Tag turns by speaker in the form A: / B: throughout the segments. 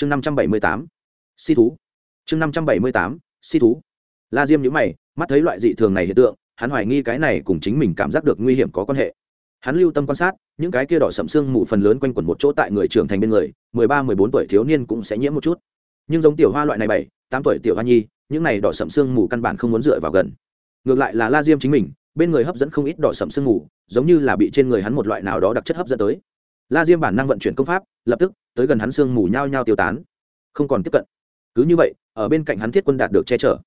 A: chương năm trăm bảy mươi tám, si thú. Chương năm trăm bảy mươi tám, si thú. La diêm nhữ mày, mắt thấy loại dị thường này hiện tượng, hắn hoài nghi cái này cùng chính mình cảm giác được nguy hiểm có quan hệ. Hắn lưu tâm quan sát, những cái kia đỏ sậm xương mù phần lớn quanh quẩn một chỗ tại người trưởng thành bên người, mười ba, mười bốn tuổi thiếu niên cũng sẽ nhiễm một chút. Nhưng giống tiểu hoa loại này bảy, tám tuổi tiểu hoa nhi, những này đỏ sậm xương mù căn bản không muốn dựa vào gần. Ngược lại là la diêm chính mình, bên người hấp dẫn không ít đỏ sậm xương mù, giống như là bị trên người hắn một loại nào đó đặc chất hấp dẫn tới la diêm bản năng vận chuyển công pháp, lập tức, tới gần hắn xương mù nhao nhao tiêu tán. Không còn tiếp cận. Cứ như vậy, ở bên cạnh hắn thiết quân đạt được che chở.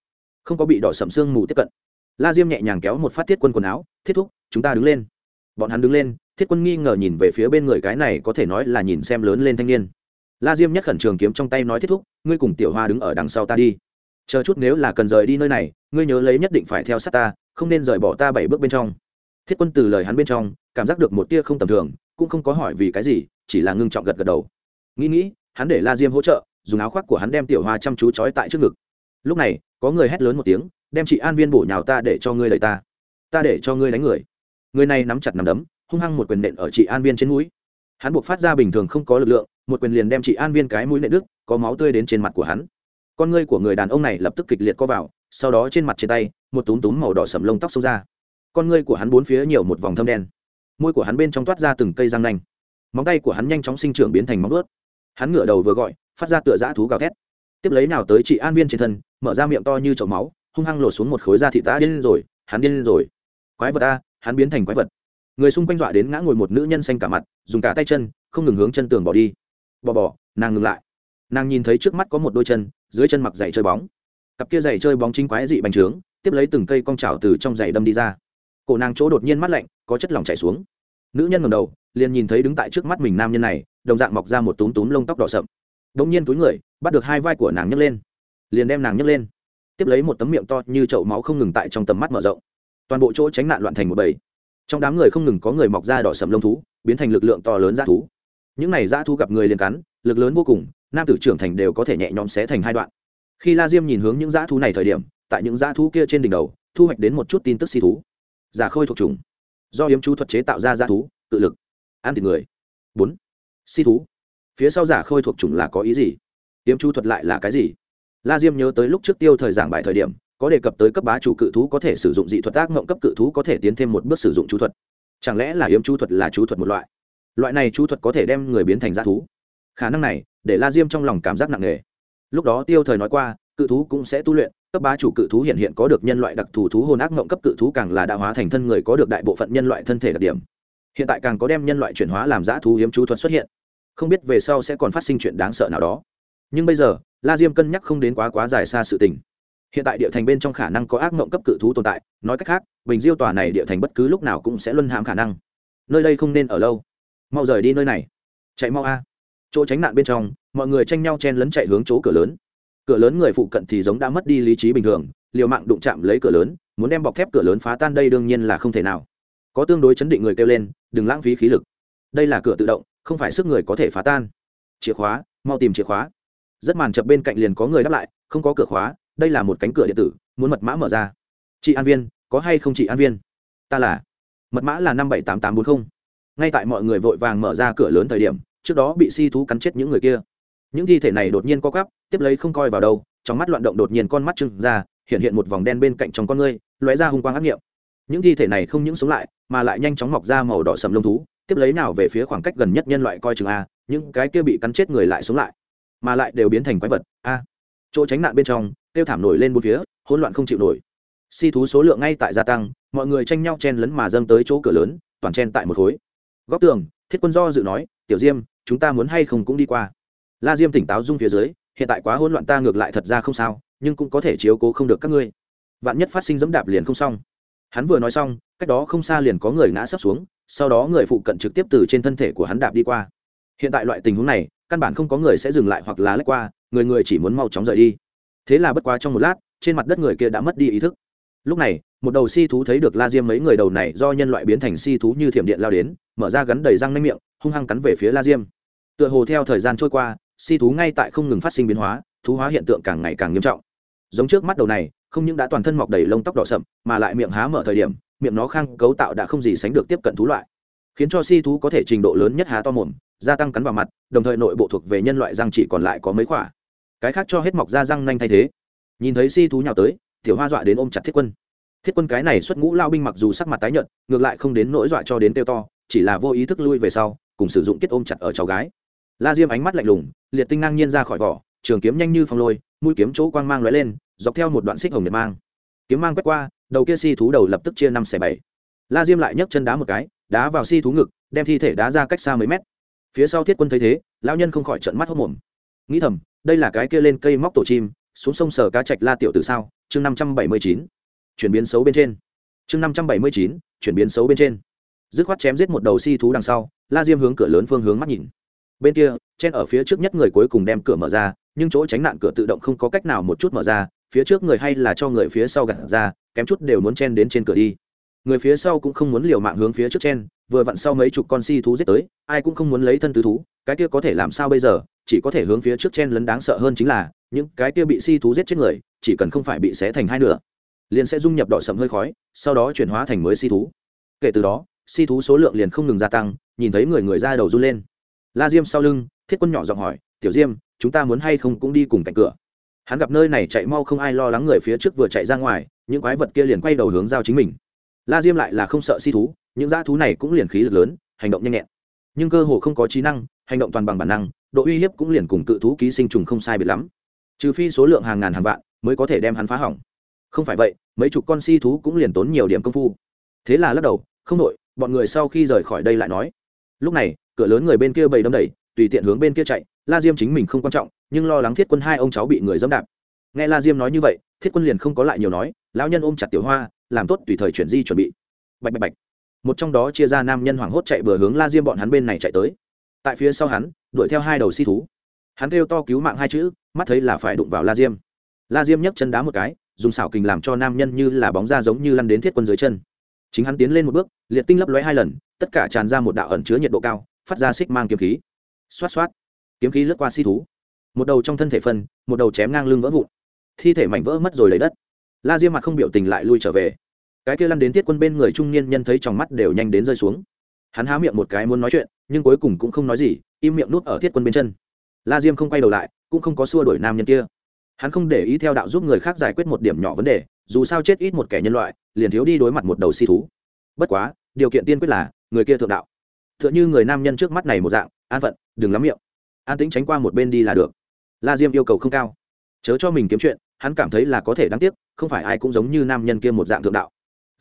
A: Không có bị đỏ sậm xương mù tiếp cận. La diêm nhẹ nhàng kéo một phát thiết quân quần áo, thiết thúc, chúng ta đứng lên. Bọn hắn đứng lên, thiết quân nghi ngờ nhìn về phía bên người cái này có thể nói là nhìn xem lớn lên thanh niên. La diêm nhất khẩn trường kiếm trong tay nói, thiết thúc, ngươi cùng tiểu hoa đứng ở đằng sau ta đi. Chờ chút nếu là cần rời đi nơi này, ngươi nhớ lấy nhất định phải theo sát ta, không nên rời bỏ ta bảy bước bên trong. Thiết quân từ lời hắn bên trong, cảm giác được một tia không tầm thường cũng không có hỏi vì cái gì, chỉ là ngưng trọng gật gật đầu. Nghĩ nghĩ, hắn để la diêm hỗ trợ, dùng áo khoác của hắn đem tiểu hoa chăm chú trói tại trước ngực. Lúc này, có người hét lớn một tiếng, đem chị an viên bổ nhào ta để cho ngươi đẩy ta. Ta để cho ngươi đánh người. Người này nắm chặt nằm đấm, hung hăng một quyền nện ở chị an viên trên mũi. Hắn buộc phát ra bình thường không có lực lượng, một quyền liền đem chị an viên cái mũi nện đức có máu tươi đến trên mặt của hắn. Con ngươi của người đàn ông này lập tức kịch liệt co vào, sau đó trên mặt trên tay, một túm túm màu đỏ sầm lông tóc xông ra. Con ngươi của hắn bốn phía nhiều một vòng thâm đen môi của hắn bên trong toát ra từng cây răng nanh. Móng tay của hắn nhanh chóng sinh trưởng biến thành móng ướt hắn ngửa đầu vừa gọi, phát ra tựa dã thú gào thét. Tiếp lấy nào tới chị an viên trên thân, mở ra miệng to như chậu máu, hung hăng lột xuống một khối da thị ta điên rồi, hắn điên rồi. Quái vật ta hắn biến thành quái vật. Người xung quanh dọa đến ngã ngồi một nữ nhân xanh cả mặt, dùng cả tay chân, không ngừng hướng chân tường bỏ đi. Bỏ bỏ nàng ngừng lại. Nàng nhìn thấy trước mắt có một đôi chân, dưới chân mặc giày chơi bóng. Cặp kia giày chơi bóng chính quái dị bành trướng, tiếp lấy từng cây cong trào từ trong giày đâm đi ra cổ nàng chỗ đột nhiên mắt lạnh, có chất lỏng chảy xuống. Nữ nhân ngầm đầu, liền nhìn thấy đứng tại trước mắt mình nam nhân này, đồng dạng mọc ra một túm túm lông tóc đỏ sậm. Đ ỗ n g nhiên túi người, bắt được hai vai của nàng nhấc lên. Liền đem nàng nhấc lên. Tiếp lấy một tấm miệng to như chậu máu không ngừng tại trong tầm mắt mở rộng. Toàn bộ chỗ tránh nạn loạn thành một bầy. Trong đám người không ngừng có người mọc ra đỏ sầm lông thú, biến thành lực lượng to lớn dã thú. Những này dã thú gặp người liền cắn, lực lớn vô cùng, nam tử trưởng thành đều có thể nhẹ nhõm xé thành hai đoạn. Khi la diêm nhìn hướng những dã thú này thời điểm, tại những dã thú kia trên đỉnh đầu, thu hoạch đến một chút tin tức si thú giả khôi thuộc trùng do yếm chú thuật chế tạo ra giả thú tự lực. Ăn thịt người. Bốn. Si thú. Phía sau giả khôi thuộc trùng là có ý gì? Yếm chú thuật lại là cái gì? La diêm nhớ tới lúc trước tiêu thời giảng bài thời điểm, có đề cập tới cấp bá chủ cự thú có thể sử dụng dị thuật ác mộng cấp cự thú có thể tiến thêm một bước sử dụng chú thuật. Chẳng lẽ là yếm chú thuật là chú thuật một loại? Loại này chú thuật có thể đem người biến thành g thú. Khả năng này, để la diêm trong lòng cảm giác nặng nề. Lúc đó tiêu thời nói qua, cự thú cũng sẽ tu luyện cấp bá chủ cự thú hiện hiện có được nhân loại đặc thù thú hồn ác mộng cấp cự thú càng là đã hóa thành thân người có được đại bộ phận nhân loại thân thể đặc điểm. Hiện tại càng có đem nhân loại chuyển hóa làm giã thú hiếm chú thuật xuất hiện. Không biết về sau sẽ còn phát sinh chuyện đáng sợ nào đó. Nhưng bây giờ, la diêm cân nhắc không đến quá quá dài xa sự tình. Hiện tại địa thành bên trong khả năng có ác mộng cấp cự thú tồn tại, nói cách khác, bình diêu tòa này địa thành bất cứ lúc nào cũng sẽ luân hãm khả năng. Nơi đây không nên ở lâu. Mau rời đi nơi này. Chạy mau a. Chỗ tránh nạn bên trong, mọi người tranh nhau chen lấn chạy hướng chỗ cửa lớn cửa lớn người phụ cận thì giống đã mất đi lý trí bình thường, liều mạng đụng chạm lấy cửa lớn, muốn đem bọc thép cửa lớn phá tan đây đương nhiên là không thể nào. Có tương đối chấn định người kêu lên, đừng lãng phí khí lực. Đây là cửa tự động, không phải sức người có thể phá tan. Chìa khóa, mau tìm chìa khóa. Rất màn chập bên cạnh liền có người đáp lại, không có cửa khóa, đây là một cánh cửa điện tử, muốn mật mã mở ra. Chị an viên, có hay không chị an viên? Ta là. Mật mã là năm bảy tám tám bốn mươi ngay tại mọi người vội vàng mở ra cửa lớn thời điểm, trước đó bị si thú cắn chết những người kia những thi thể này đột nhiên co cắp tiếp lấy không coi vào đâu, trong mắt loạn động đột nhiên con mắt trưng ra, hiện hiện một vòng đen bên cạnh trong con ngươi, lóe ra hung quang ác nghiệm những thi thể này không những sống lại, mà lại nhanh chóng mọc ra màu đỏ sầm lông thú, tiếp lấy nào về phía khoảng cách gần nhất nhân loại coi chừng a, những cái kia bị cắn chết người lại sống lại, mà lại đều biến thành quái vật, a. Chỗ tránh nạn bên trong, tiêu thảm nổi lên bốn phía, hỗn loạn không chịu nổi. Si thú số lượng ngay tại gia tăng, mọi người tranh nhau chen lấn mà dâng tới chỗ cửa lớn, toàn chen tại một khối. Góc tường, thiết quân do dự nói, tiểu diêm, chúng ta muốn hay không cũng đi qua la diêm tỉnh táo dung phía dưới, hiện tại quá hỗn loạn ta ngược lại thật ra không sao, nhưng cũng có thể chiếu cố không được các ngươi. Vạn nhất phát sinh dẫm đạp liền không xong. Hắn vừa nói xong, cách đó không xa liền có người ngã sấp xuống, sau đó người phụ cận trực tiếp từ trên thân thể của hắn đạp đi qua. Hiện tại loại tình huống này, căn bản không có người sẽ dừng lại hoặc là lách qua, người người chỉ muốn mau chóng rời đi. Thế là bất quá trong một lát, trên mặt đất người kia đã mất đi ý thức. Lúc này, một đầu si thú thấy được la diêm mấy người đầu này do nhân loại biến thành si thú như thiểm điện lao đến, mở ra gắn đầy răng nanh miệng, hung hăng cắn về phía la diêm. Tựa hồ theo thời gian trôi qua si thú ngay tại không ngừng phát sinh biến hóa, thú hóa hiện tượng càng ngày càng nghiêm trọng. Giống trước mắt đầu này, không những đã toàn thân mọc đầy lông tóc đỏ sậm, mà lại miệng há mở thời điểm, miệng nó khang cấu tạo đã không gì sánh được tiếp cận thú loại. Khiến cho si thú có thể trình độ lớn nhất há to mồm, gia tăng cắn vào mặt, đồng thời nội bộ thuộc về nhân loại răng chỉ còn lại có mấy khoả cái khác cho hết mọc ra răng nhanh thay thế. Nhìn thấy si thú nhào tới, tiểu hoa dọa đến ôm chặt thiết quân. Thiết quân cái này xuất ngũ lao binh mặc dù sắc mặt tái nhợt, ngược lại không đến nỗi dọa cho đến tiêu to, chỉ là vô ý thức lui về sau, cùng sử dụng kết ôm chặt ở cháu gái la diêm ánh mắt lạnh lùng, liệt tinh ngang nhiên ra khỏi vỏ, trường kiếm nhanh như phong lôi, mũi kiếm chỗ quang mang lóe lên, dọc theo một đoạn xích hồng nhật mang. Kiếm mang quét qua, đầu kia si thú đầu lập tức chia năm xẻ bảy. La diêm lại nhấc chân đá một cái, đá vào si thú ngực, đem thi thể đá ra cách xa mấy mét. Phía sau thiết quân thấy thế, lão nhân không khỏi trận mắt hốc mồm. Nghĩ thầm, đây là cái kia lên cây móc tổ chim, xuống sông sờ cá trạch la tiểu từ sao? Chương năm trăm bảy mươi chín. Chuyển biến xấu bên trên. Chương năm trăm bảy mươi chín, chuyển biến xấu bên trên. Dứt khoát chém giết một đầu si thú đằng sau, la diêm hướng cửa lớn phương hướng mắt nhìn bên kia chen ở phía trước nhất người cuối cùng đem cửa mở ra, nhưng chỗ tránh nạn cửa tự động không có cách nào một chút mở ra, phía trước người hay là cho người phía sau gặt ra, kém chút đều muốn chen đến trên cửa đi. Người phía sau cũng không muốn liều mạng hướng phía trước chen, vừa vặn sau mấy chục con si thú giết tới, ai cũng không muốn lấy thân tứ thú, cái kia có thể làm sao bây giờ, chỉ có thể hướng phía trước chen lấn đáng sợ hơn chính là, những cái kia bị si thú giết chết người, chỉ cần không phải bị xé thành hai nửa, liền sẽ dung nhập đỏ sầm hơi khói, sau đó chuyển hóa thành mới si thú. Kể từ đó, si thú số lượng liền không ngừng gia tăng, nhìn thấy người người ra đầu run lên la diêm sau lưng, thiết quân nhỏ giọng hỏi, tiểu diêm, chúng ta muốn hay không cũng đi cùng cạnh cửa? Hắn gặp nơi này chạy mau không ai lo lắng người phía trước vừa chạy ra ngoài, những quái vật kia liền quay đầu hướng giao chính mình. La diêm lại là không sợ si thú, những dã thú này cũng liền khí lực lớn, hành động nhanh nhẹn. Nhưng cơ hồ không có trí năng, hành động toàn bằng bản năng, độ uy hiếp cũng liền cùng cự thú ký sinh trùng không sai biệt lắm. Trừ phi số lượng hàng ngàn hàng vạn, mới có thể đem hắn phá hỏng. Không phải vậy, mấy chục con si thú cũng liền tốn nhiều điểm công phu. Thế là lắc đầu, không đội bọn người sau khi rời khỏi đây lại nói lúc này, cửa lớn người bên kia bầy đâm đẩy, tùy tiện hướng bên kia chạy. La diêm chính mình không quan trọng, nhưng lo lắng thiết quân hai ông cháu bị người dẫm đạp. Nghe la diêm nói như vậy, thiết quân liền không có lại nhiều nói, lão nhân ôm chặt tiểu hoa, làm tốt tùy thời chuyển di chuẩn bị. Bạch bạch bạch. Một trong đó chia ra nam nhân hoảng hốt chạy vừa hướng la diêm bọn hắn bên này chạy tới. Tại phía sau hắn, đuổi theo hai đầu si thú. Hắn kêu to cứu mạng hai chữ, mắt thấy là phải đụng vào la diêm. La diêm nhấc chân đá một cái, dùng xảo kình làm cho nam nhân như là bóng ra giống như lăn đến thiết quân dưới chân chính hắn tiến lên một bước, liệt tinh lấp lóe hai lần, tất cả tràn ra một đạo ẩn chứa nhiệt độ cao, phát ra xích mang kiếm khí. Xoát xoát, kiếm khí lướt qua si thú. Một đầu trong thân thể phân, một đầu chém ngang lưng vỡ vụn. Thi thể mảnh vỡ mất rồi lấy đất. La diêm mặt không biểu tình lại lui trở về. Cái kia lăn đến thiết quân bên người trung niên nhân thấy trong mắt đều nhanh đến rơi xuống. Hắn há miệng một cái muốn nói chuyện, nhưng cuối cùng cũng không nói gì, im miệng nút ở thiết quân bên chân. La diêm không quay đầu lại, cũng không có xua đuổi nam nhân kia. Hắn không để ý theo đạo giúp người khác giải quyết một điểm nhỏ vấn đề dù sao chết ít một kẻ nhân loại, liền thiếu đi đối mặt một đầu si thú. Bất quá, điều kiện tiên quyết là, người kia thượng đạo. T h ư ợ n h ư người nam nhân trước mắt này một dạng, an phận, đừng lắm miệng. An tính tránh qua một bên đi là được. La diêm yêu cầu không cao. Chớ cho mình kiếm chuyện, hắn cảm thấy là có thể đáng tiếc, không phải ai cũng giống như nam nhân kia một dạng thượng đạo.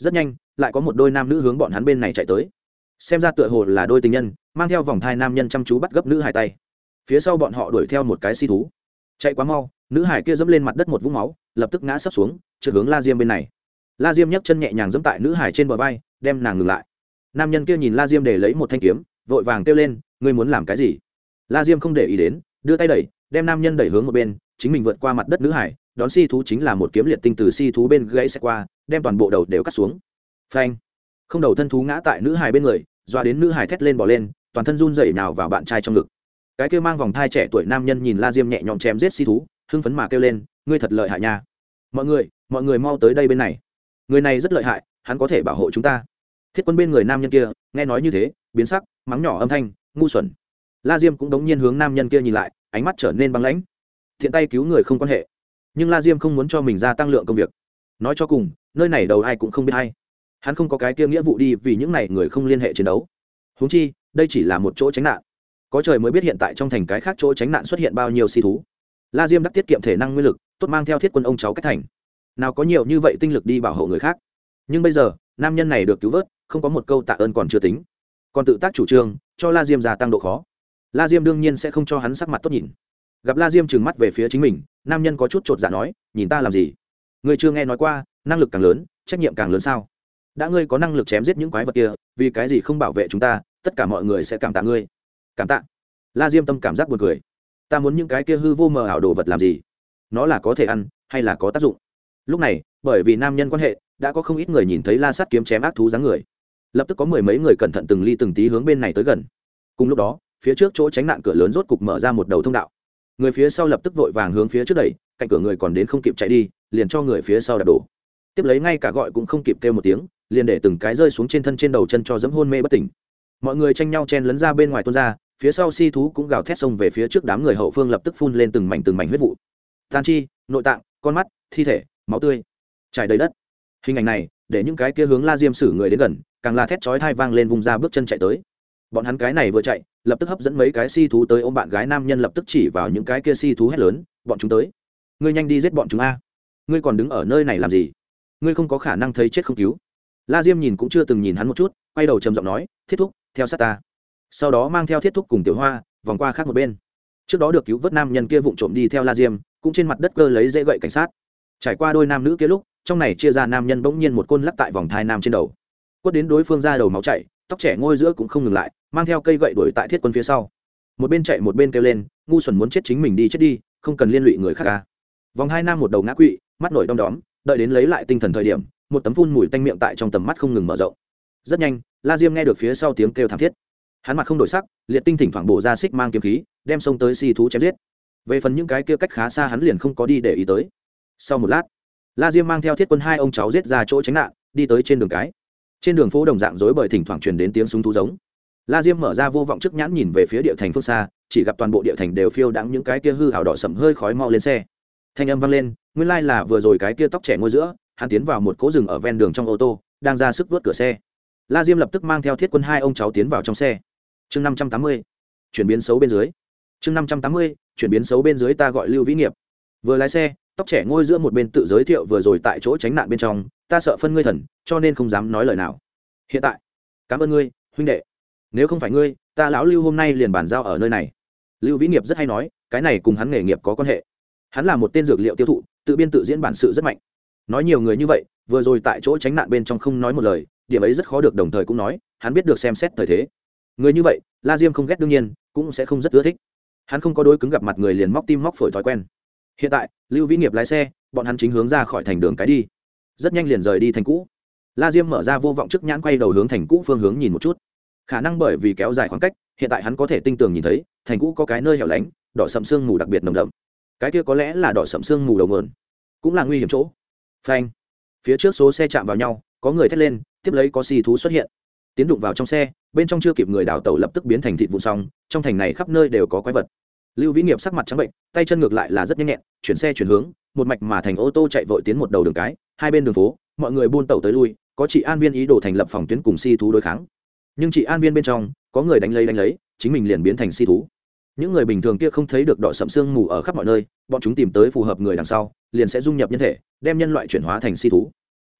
A: Rất nhanh, lại có một đôi nam nữ hướng bọn hắn bên này chạy tới. Xem ra tựa hồ là đôi tình nhân, mang theo vòng thai nam nhân chăm chú bắt gấp nữ hai tay. Phía sau bọn họ đuổi theo một cái si thú chạy quá mau, nữ hải kia dẫm lên mặt đất một vũng máu, lập tức ngã sấp xuống, trượt hướng la diêm bên này. La diêm nhấc chân nhẹ nhàng dẫm tại nữ hải trên bờ vai, đem nàng ngừng lại. Nam nhân kia nhìn la diêm để lấy một thanh kiếm, vội vàng kêu lên, ngươi muốn làm cái gì? La diêm không để ý đến, đưa tay đẩy, đem nam nhân đẩy hướng một bên, chính mình vượt qua mặt đất nữ hải, đón si thú chính là một kiếm liệt tinh từ si thú bên gãy xe qua, đem toàn bộ đầu đều cắt xuống. Phanh! Không đầu thân thú ngã tại nữ hải bên người, doa đến nữ hải thét lên bỏ lên, toàn thân run rẩy nào vào bạn trai trong ngực cái kia mang vòng thai trẻ tuổi nam nhân nhìn la diêm nhẹ nhõm chém giết si thú, hưng phấn mà kêu lên, ngươi thật lợi hại nha. Mọi người mọi người mau tới đây bên này. Người này rất lợi hại, hắn có thể bảo hộ chúng ta. Thiết quân bên người nam nhân kia, nghe nói như thế, biến sắc, mắng nhỏ âm thanh, ngu xuẩn. La diêm cũng đống nhiên hướng nam nhân kia nhìn lại, ánh mắt trở nên băng lãnh. Thiện tay cứu người không quan hệ. Nhưng la diêm không muốn cho mình gia tăng lượng công việc. Nói cho cùng, nơi này đầu ai cũng không biết hay hắn không có cái kia nghĩa vụ đi vì những này người không liên hệ chiến đấu. Húng chi, đây chỉ là một chỗ tránh nạn có trời mới biết hiện tại trong thành cái khác chỗ tránh nạn xuất hiện bao nhiêu si thú. La diêm đắc tiết kiệm thể năng nguyên lực, tốt mang theo thiết quân ông cháu cách thành. Nào có nhiều như vậy tinh lực đi bảo hộ người khác. Nhưng bây giờ, nam nhân này được cứu vớt, không có một câu tạ ơn còn chưa tính. Còn tự tác chủ trương, cho la diêm gia tăng độ khó. La diêm đương nhiên sẽ không cho hắn sắc mặt tốt nhìn. Gặp la diêm trừng mắt về phía chính mình, nam nhân có chút chột dạ nói, nhìn ta làm gì? Ngươi chưa nghe nói qua, năng lực càng lớn, trách nhiệm càng lớn sao? Đã ngươi có năng lực chém giết những quái vật kia, vì cái gì không bảo vệ chúng ta, tất cả mọi người sẽ cảm tạ ngươi cảm tạ. La diêm tâm cảm giác buồn cười. Ta muốn những cái kia hư vô mờ ảo đồ vật làm gì? Nó là có thể ăn hay là có tác dụng? Lúc này, bởi vì nam nhân quan hệ, đã có không ít người nhìn thấy la sắt kiếm chém ác thú dáng người. Lập tức có mười mấy người cẩn thận từng ly từng tí hướng bên này tới gần. Cùng lúc đó, phía trước chỗ tránh nạn cửa lớn rốt cục mở ra một đầu thông đạo. Người phía sau lập tức vội vàng hướng phía trước đẩy, cạnh cửa người còn đến không kịp chạy đi, liền cho người phía sau đạp đổ. Tiếp lấy ngay cả gọi cũng không kịp kêu một tiếng, liền để từng cái rơi xuống trên thân trên đầu chân cho dẫm hôn mê bất tỉnh. Mọi người tranh nhau chen lấn ra bên ngoài tuôn ra phía sau si thú cũng gào thét xông về phía trước đám người hậu phương lập tức phun lên từng mảnh từng mảnh huyết vụ. Tan chi, nội tạng, con mắt, thi thể, máu tươi. Trải đầy đất. Hình ảnh này, để những cái kia hướng la diêm xử người đến gần, càng là thét chói thai vang lên vùng ra bước chân chạy tới. Bọn hắn cái này vừa chạy, lập tức hấp dẫn mấy cái si thú tới ôm bạn gái nam nhân lập tức chỉ vào những cái kia si thú hét lớn, bọn chúng tới. Ngươi nhanh đi giết bọn chúng a. Ngươi còn đứng ở nơi này làm gì? Ngươi không có khả năng thấy chết không cứu. La diêm nhìn cũng chưa từng nhìn hắn một chút, quay đầu trầm giọng nói, thiết thúc, theo sát ta sau đó mang theo thiết thúc cùng tiểu hoa, vòng qua khác một bên. Trước đó được cứu vớt nam nhân kia vụng trộm đi theo la diêm, cũng trên mặt đất cơ lấy dễ gậy cảnh sát. Trải qua đôi nam nữ kia lúc, trong này chia ra nam nhân bỗng nhiên một côn lắc tại vòng thai nam trên đầu. Quất đến đối phương ra đầu máu chảy, tóc trẻ ngôi giữa cũng không ngừng lại, mang theo cây gậy đuổi tại thiết quân phía sau. Một bên chạy một bên kêu lên, ngu xuẩn muốn chết chính mình đi chết đi, không cần liên lụy người khác ca vòng hai nam một đầu ngã quỵ, mắt nổi đom đóm, đợi đến lấy lại tinh thần thời điểm, một tấm phun mùi tanh miệng tại trong tầm mắt không ngừng mở rộng. Rất nhanh, la diêm nghe được phía sau tiếng kêu thảm thiết hắn mặt không đổi sắc, liệt tinh thỉnh thoảng bổ ra xích mang kiếm khí, đem xông tới si thú chém giết. Về phần những cái kia cách khá xa hắn liền không có đi để ý tới. Sau một lát, la diêm mang theo thiết quân hai ông cháu giết ra chỗ tránh nạn, đi tới trên đường cái. Trên đường phố đồng dạng rối bời thỉnh thoảng truyền đến tiếng súng thú giống. La diêm mở ra vô vọng trước nhãn nhìn về phía địa thành phương xa, chỉ gặp toàn bộ địa thành đều phiêu đắng những cái kia hư hào đỏ sậm hơi khói mau lên xe. Thanh âm vang lên, nguyên lai là vừa rồi cái kia tóc trẻ ngôi giữa, hắn tiến vào một cố rừng ở ven đường trong ô tô, đang ra sức vớt cửa xe. La diêm lập tức mang theo thiết quân hai ông cháu tiến vào trong xe chương năm trăm tám mươi, chuyển biến xấu bên dưới. Chương năm trăm tám mươi, chuyển biến xấu bên dưới ta gọi lưu vĩ nghiệp. Vừa lái xe, tóc trẻ ngôi giữa một bên tự giới thiệu vừa rồi tại chỗ tránh nạn bên trong, ta sợ phân ngươi thần, cho nên không dám nói lời nào. Hiện tại, cảm ơn ngươi, huynh đệ. Nếu không phải ngươi, ta lão lưu hôm nay liền bàn giao ở nơi này. Lưu vĩ nghiệp rất hay nói, cái này cùng hắn nghề nghiệp có quan hệ. Hắn là một tên dược liệu tiêu thụ, tự biên tự diễn bản sự rất mạnh. Nói nhiều người như vậy, vừa rồi tại chỗ tránh nạn bên trong không nói một lời, điểm ấy rất khó được đồng thời cũng nói, hắn biết được xem xét thời thế người như vậy, la diêm không ghét đương nhiên, cũng sẽ không rất ưa thích. Hắn không có đôi cứng gặp mặt người liền móc tim móc phổi thói quen. Hiện tại, lưu vĩ nghiệp lái xe, bọn hắn chính hướng ra khỏi thành đường cái đi. Rất nhanh liền rời đi thành cũ. La diêm mở ra vô vọng trước nhãn quay đầu hướng thành cũ phương hướng nhìn một chút. Khả năng bởi vì kéo dài khoảng cách, hiện tại hắn có thể tinh tường nhìn thấy, thành cũ có cái nơi hẻo lánh, đỏ sầm sương mù đặc biệt nồng đậm. Cái kia có lẽ là đỏ sầm sương mù đầu mườn cũng là nguy hiểm chỗ. Phanh. Phía trước số xe chạm vào nhau, có người thét lên, tiếp lấy có xì thú xuất hiện tiến đụng vào trong xe, bên trong chưa kịp người đào tẩu lập tức biến thành thịt vụ xong, trong thành này khắp nơi đều có quái vật. Lưu vĩ nghiệp sắc mặt trắng bệnh, tay chân ngược lại là rất nhanh nhẹn, chuyển xe chuyển hướng, một mạch mà thành ô tô chạy vội tiến một đầu đường cái, hai bên đường phố, mọi người buôn tẩu tới lui, có chị an viên ý đồ thành lập phòng tuyến cùng si thú đối kháng. Nhưng chị an viên bên trong, có người đánh lấy đánh lấy, chính mình liền biến thành si thú. Những người bình thường kia không thấy được đỏ sậm sương mù ở khắp mọi nơi, bọn chúng tìm tới phù hợp người đằng sau, liền sẽ dung nhập nhân thể, đem nhân loại chuyển hóa thành si thú.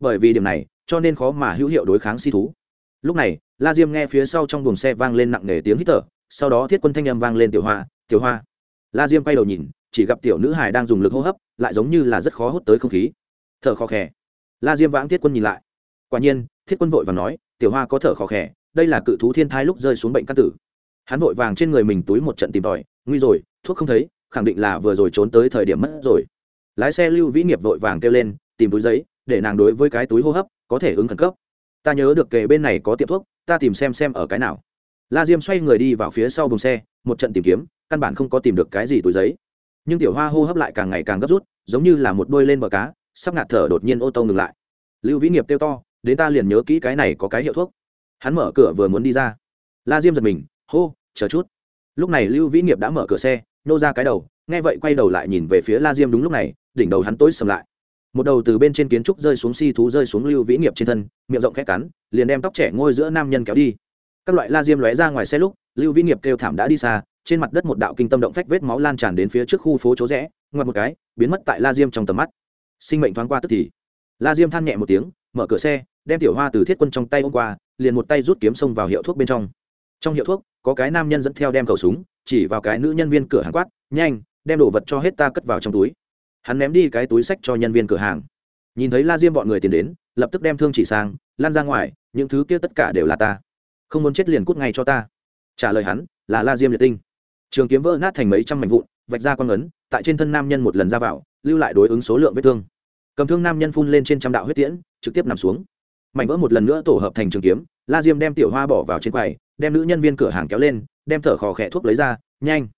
A: Bởi vì điểm này, cho nên khó mà hữu hiệu đối kháng si thú lúc này, la diêm nghe phía sau trong buồng xe vang lên nặng nề tiếng hít thở, sau đó thiết quân thanh âm vang lên tiểu hoa tiểu hoa. La diêm quay đầu nhìn, chỉ gặp tiểu nữ Hải đang dùng lực hô hấp, lại giống như là rất khó hút tới không khí. Thở khó khè. La diêm vãng thiết quân nhìn lại. Quả nhiên, thiết quân vội và nói, tiểu hoa có thở khó khè, đây là cự thú thiên thai lúc rơi xuống bệnh căn tử. Hắn vội vàng trên người mình túi một trận tìm tòi, nguy rồi, thuốc không thấy, khẳng định là vừa rồi trốn tới thời điểm mất rồi. Lái xe lưu vĩ nghiệp vội vàng kêu lên, tìm túi giấy, để nàng đối với cái túi hô hấp có thể ứng khẩn cấp ta nhớ được kề bên này có tiệm thuốc, ta tìm xem xem ở cái nào. La diêm xoay người đi vào phía sau buồng xe, một trận tìm kiếm, căn bản không có tìm được cái gì túi giấy. Nhưng tiểu hoa hô hấp lại càng ngày càng gấp rút, giống như là một đôi lên bờ cá, sắp ngạt thở đột nhiên ô tô ngừng lại. Lưu vĩ nghiệp kêu to, đến ta liền nhớ kỹ cái này có cái hiệu thuốc. Hắn mở cửa vừa muốn đi ra. La diêm giật mình, hô, chờ chút. Lúc này lưu vĩ nghiệp đã mở cửa xe, nô ra cái đầu, nghe vậy quay đầu lại nhìn về phía la diêm đúng lúc này, đỉnh đầu hắn tối sầm lại một đầu từ bên trên kiến trúc rơi xuống si thú rơi xuống lưu vĩ nghiệp trên thân, miệng rộng khét cắn, liền đem tóc trẻ ngôi giữa nam nhân kéo đi. Các loại la diêm lóe ra ngoài xe lúc, lưu vĩ nghiệp kêu thảm đã đi xa, trên mặt đất một đạo kinh tâm động phách vết máu lan tràn đến phía trước khu phố chỗ rẽ, ngoặt một cái, biến mất tại la diêm trong tầm mắt. Sinh mệnh thoáng qua tức thì, la diêm than nhẹ một tiếng, mở cửa xe, đem tiểu hoa từ thiết quân trong tay ôm qua, liền một tay rút kiếm xông vào hiệu thuốc bên trong. Trong hiệu thuốc, có cái nam nhân dẫn theo đem khẩu súng, chỉ vào cái nữ nhân viên cửa hàng quát, nhanh, đem đồ vật cho hết ta cất vào trong túi hắn ném đi cái túi sách cho nhân viên cửa hàng. Nhìn thấy la diêm bọn người tiến đến, lập tức đem thương chỉ sang, lan ra ngoài, những thứ kia tất cả đều là ta. Không muốn chết liền cút ngay cho ta. Trả lời hắn, là la diêm liệt tinh. Trường kiếm vỡ nát thành mấy trăm mảnh vụn, vạch ra quang ấn, tại trên thân nam nhân một lần ra vào, lưu lại đối ứng số lượng vết thương. Cầm thương nam nhân phun lên trên trăm đạo huyết tiễn, trực tiếp nằm xuống. Mảnh vỡ một lần nữa tổ hợp thành trường kiếm, la diêm đem tiểu hoa bỏ vào trên quầy, đem nữ nhân viên cửa hàng kéo lên, đem thở khò khẽ thuốc lấy ra, nhanh.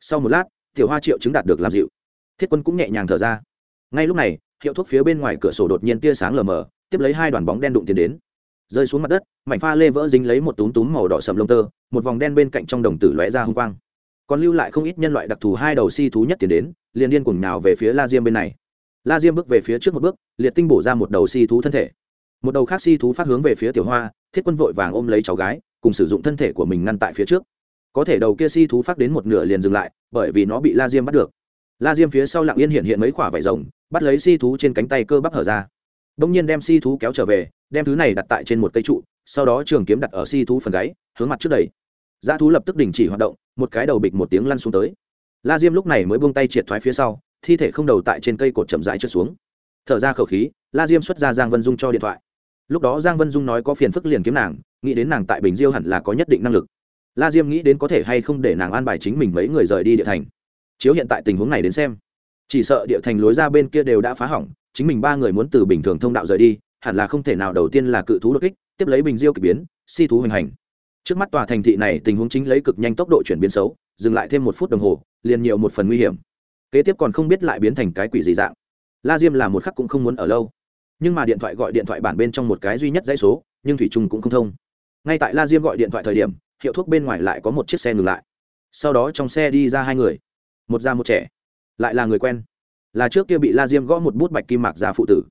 A: Sau một lát, tiểu hoa triệu chứng đạt được làm dịu thiết quân cũng nhẹ nhàng thở ra. Ngay lúc này, hiệu thuốc phía bên ngoài cửa sổ đột nhiên tia sáng lờ mờ, tiếp lấy hai đoàn bóng đen đụng tiến đến. Rơi xuống mặt đất, mảnh pha lê vỡ dính lấy một túm túm màu đỏ sầm lông tơ, một vòng đen bên cạnh trong đồng tử lóe ra hung quang. Còn lưu lại không ít nhân loại đặc thù hai đầu si thú nhất tiến đến, liền điên cuồng nào về phía la diêm bên này. La diêm bước về phía trước một bước, liệt tinh bổ ra một đầu si thú thân thể. Một đầu khác si thú phát hướng về phía tiểu hoa, thiết quân vội vàng ôm lấy cháu gái, cùng sử dụng thân thể của mình ngăn tại phía trước. Có thể đầu kia si thú phát đến một nửa liền dừng lại, bởi vì nó bị la diêm bắt được la diêm phía sau lặng yên hiện hiện mấy quả vải rồng, bắt lấy si thú trên cánh tay cơ bắp hở ra. Đông nhiên đem si thú kéo trở về, đem thứ này đặt tại trên một cây trụ, sau đó trường kiếm đặt ở si thú phần gáy, hướng mặt trước đầy dã thú lập tức đình chỉ hoạt động, một cái đầu bịch một tiếng lăn xuống tới. La diêm lúc này mới buông tay triệt thoái phía sau, thi thể không đầu tại trên cây cột chậm rãi trượt xuống. Thở ra khẩu khí, la diêm xuất ra giang vân dung cho điện thoại. Lúc đó giang vân dung nói có phiền phức liền kiếm nàng, nghĩ đến nàng tại bình diêu hẳn là có nhất định năng lực. La diêm nghĩ đến có thể hay không để nàng an bài chính mình mấy người rời đi địa thành chiếu hiện tại tình huống này đến xem. Chỉ sợ địa thành lối ra bên kia đều đã phá hỏng, chính mình ba người muốn từ bình thường thông đạo rời đi, hẳn là không thể nào đầu tiên là cự thú đột kích, tiếp lấy bình diêu k ỳ biến, si thú hoành hành. Trước mắt tòa thành thị này tình huống chính lấy cực nhanh tốc độ chuyển biến xấu, dừng lại thêm một phút đồng hồ, liền nhiều một phần nguy hiểm. Kế tiếp còn không biết lại biến thành cái quỷ gì dạng. La diêm là một khắc cũng không muốn ở lâu. Nhưng mà điện thoại gọi điện thoại bản bên trong một cái duy nhất dãy số, nhưng thủy trung cũng không thông. Ngay tại la diêm gọi điện thoại thời điểm, hiệu thuốc bên ngoài lại có một chiếc xe ngừng lại. Sau đó trong xe đi ra hai người một già một trẻ, lại là người quen. Là trước kia bị la diêm gõ một bút bạch kim mạc già phụ tử.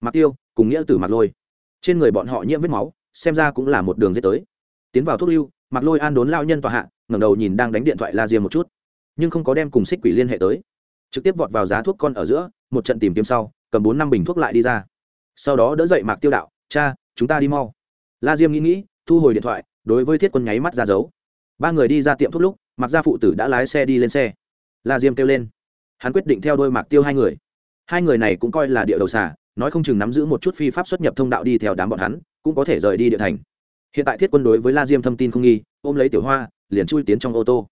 A: Mạc tiêu cùng nghĩa tử mạc lôi. Trên người bọn họ nhiễm vết máu, xem ra cũng là một đường dết tới. Tiến vào thuốc lưu, mạc lôi an đốn lao nhân tòa hạ, ngẩng đầu nhìn đang đánh điện thoại la diêm một chút. Nhưng không có đem cùng xích quỷ liên hệ tới. Trực tiếp vọt vào giá thuốc con ở giữa, một trận tìm kiếm sau, cầm bốn năm bình thuốc lại đi ra. Sau đó đỡ dậy mạc tiêu đạo, cha, chúng ta đi mau. La diêm nghĩ nghĩ, thu hồi điện thoại, đối với thiết quân nháy mắt ra dấu. Ba người đi ra tiệm thuốc lúc mặc gia phụ tử đã lái xe đi lên xe la diêm kêu lên. Hắn quyết định theo đôi mạc tiêu hai người. Hai người này cũng coi là địa đầu xả nói không chừng nắm giữ một chút phi pháp xuất nhập thông đạo đi theo đám bọn hắn, cũng có thể rời đi địa thành. Hiện tại thiết quân đối với la diêm thông tin không nghi, ôm lấy tiểu hoa, liền chui tiến trong ô tô.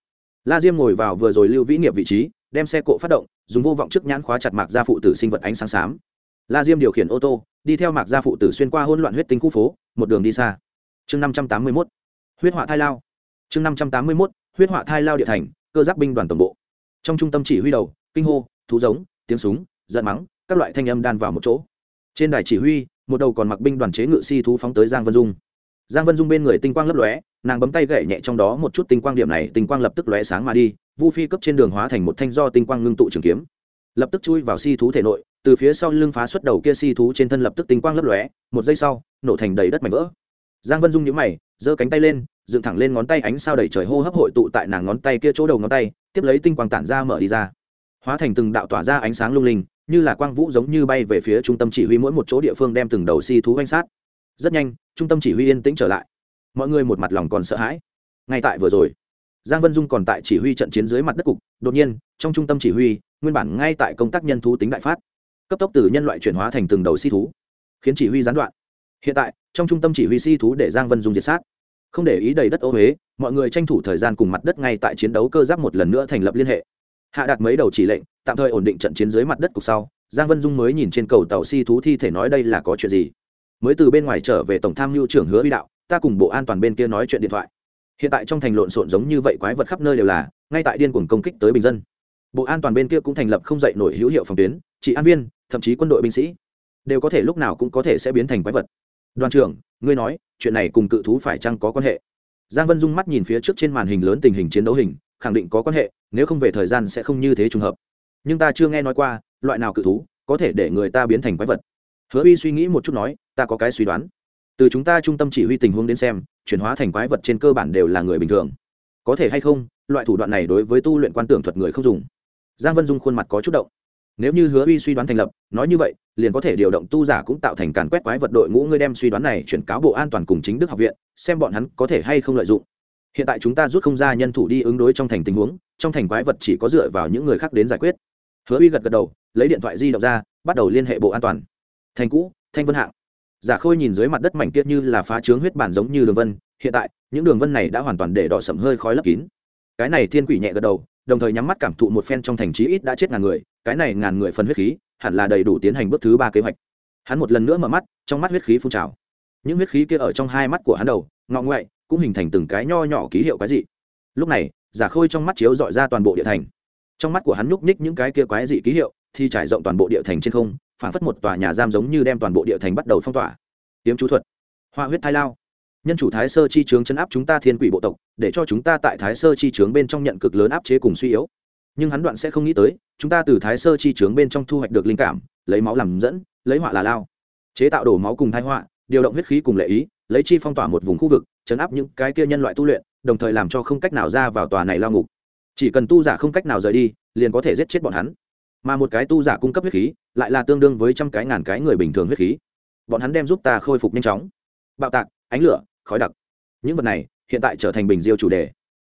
A: La diêm ngồi vào vừa rồi lưu vĩ nghiệp vị trí, đem xe cộ phát động, dùng vô vọng trước nhãn khóa chặt mạc gia phụ tử sinh vật ánh sáng xám. La diêm điều khiển ô tô, đi theo mạc gia phụ tử xuyên qua hỗn loạn huyết tinh khu phố, một đường đi xa. Chương năm trăm tám mươi mốt. Huyết họa thai lao. Chương năm trăm tám mươi mốt. Huyết họa thai lao địa thành, cơ giác binh đoàn tổng bộ trong trung tâm chỉ huy đầu, kinh hô, thú giống, tiếng súng, giận mắng, các loại thanh âm đan vào một chỗ. Trên đài chỉ huy, một đầu còn mặc binh đoàn chế ngự si thú phóng tới giang vân dung. Giang vân dung bên người tinh quang lấp lóe, nàng bấm tay gậy nhẹ trong đó một chút tinh quang điểm này, tinh quang lập tức lóe sáng mà đi, vu phi cấp trên đường hóa thành một thanh do tinh quang ngưng tụ trường kiếm. Lập tức chui vào si thú thể nội, từ phía sau lưng phá xuất đầu kia si thú trên thân lập tức tinh quang lấp lóe, một giây sau, nổ thành đầy đất mảnh vỡ. Giang vân dung nhíu mày, giơ cánh tay lên dựng thẳng lên ngón tay ánh sao đầy trời hô hấp hội tụ tại nàng ngón tay kia chỗ đầu ngón tay, tiếp lấy tinh quang tản ra mở đi ra. Hóa thành từng đạo tỏa ra ánh sáng lung linh, như là quang vũ giống như bay về phía trung tâm chỉ huy mỗi một chỗ địa phương đem từng đầu si thú quanh sát. Rất nhanh, trung tâm chỉ huy yên tĩnh trở lại. Mọi người một mặt lòng còn sợ hãi. Ngay tại vừa rồi, giang vân dung còn tại chỉ huy trận chiến dưới mặt đất cục, đột nhiên, trong trung tâm chỉ huy, nguyên bản ngay tại công tác nhân thú tính đại phát, cấp tốc từ nhân loại chuyển hóa thành từng đầu si thú, khiến chỉ huy gián đoạn. Hiện tại, trong trung tâm chỉ huy si thú để giang vân dung diệt sát không để ý đầy đất ô huế, mọi người tranh thủ thời gian cùng mặt đất ngay tại chiến đấu cơ giáp một lần nữa thành lập liên hệ. Hạ đặt mấy đầu chỉ lệnh, tạm thời ổn định trận chiến dưới mặt đất cục sau, giang vân dung mới nhìn trên cầu tàu si thú thi thể nói đây là có chuyện gì. Mới từ bên ngoài trở về tổng tham mưu trưởng hứa huy đạo, ta cùng bộ an toàn bên kia nói chuyện điện thoại. Hiện tại trong thành lộn xộn giống như vậy quái vật khắp nơi đều là, ngay tại điên cuồng công kích tới bình dân. Bộ an toàn bên kia cũng thành lập không dậy nổi hữu hiệu phòng tuyến, chỉ an viên, thậm chí quân đội binh sĩ, đều có thể lúc nào cũng có thể sẽ biến thành quái vật. Đoàn trưởng ngươi nói, chuyện này cùng cự thú phải chăng có quan hệ? Giang vân dung mắt nhìn phía trước trên màn hình lớn tình hình chiến đấu hình, khẳng định có quan hệ, nếu không về thời gian sẽ không như thế trùng hợp. Nhưng ta chưa nghe nói qua, loại nào cự thú có thể để người ta biến thành quái vật? Hứa uy suy nghĩ một chút nói, ta có cái suy đoán. Từ chúng ta trung tâm chỉ huy tình huống đến xem, chuyển hóa thành quái vật trên cơ bản đều là người bình thường. Có thể hay không, loại thủ đoạn này đối với tu luyện quan tưởng thuật người không dùng. Giang vân dung khuôn mặt có chút động nếu như hứa uy suy đoán thành lập, nói như vậy, liền có thể điều động tu giả cũng tạo thành càn quét quái vật đội ngũ ngươi đem suy đoán này chuyển cáo bộ an toàn cùng chính đức học viện, xem bọn hắn có thể hay không lợi dụng. Hiện tại chúng ta rút không ra nhân thủ đi ứng đối trong thành tình huống, trong thành quái vật chỉ có dựa vào những người khác đến giải quyết. Hứa uy gật gật đầu, lấy điện thoại di động ra, bắt đầu liên hệ bộ an toàn. Thành cũ, thanh vân hạng. Giả khôi nhìn dưới mặt đất mảnh tiết như là phá trướng huyết bản giống như đường vân, hiện tại, những đường vân này đã hoàn toàn để đỏ sầm hơi khói lấp kín. Cái này thiên quỷ nhẹ gật đầu, đồng thời nhắm mắt cảm thụ một phen trong thành trí ít đã chết ngàn người cái này ngàn người phân huyết khí, hẳn là đầy đủ tiến hành bước thứ ba kế hoạch. Hắn một lần nữa mở mắt, trong mắt huyết khí phun trào. Những huyết khí kia ở trong hai mắt của hắn đầu, ngọ ngoại, cũng hình thành từng cái nho nhỏ ký hiệu cái gì lúc này, giả khôi trong mắt chiếu dọi ra toàn bộ địa thành. Trong mắt của hắn nhúc ních những cái kia quái dị ký hiệu, thì trải rộng toàn bộ địa thành trên không, phản phất một tòa nhà giam giống như đem toàn bộ địa thành bắt đầu phong tỏa. Tiếm chú thuật. Hoa huyết thai lao. Nhân chủ thái sơ chi trướng chấn áp chúng ta thiên quỷ bộ tộc, để cho chúng ta tại thái sơ chi trướng bên trong nhận cực lớn áp chế cùng suy yếu. Nhưng hắn đoạn sẽ không nghĩ tới chúng ta từ thái sơ chi trướng bên trong thu hoạch được linh cảm, lấy máu làm dẫn, lấy họa là lao. Chế tạo đổ máu cùng thái họa, điều động huyết khí cùng lệ ý, lấy chi phong tỏa một vùng khu vực, chấn áp những cái kia nhân loại tu luyện, đồng thời làm cho không cách nào ra vào tòa này lao ngục. Chỉ cần tu giả không cách nào rời đi, liền có thể giết chết bọn hắn. Mà một cái tu giả cung cấp huyết khí, lại là tương đương với trăm cái ngàn cái người bình thường huyết khí. Bọn hắn đem giúp ta khôi phục nhanh chóng. Bạo tạc, ánh lửa, khói đặc. Những vật này hiện tại trở thành bình diêu chủ đề.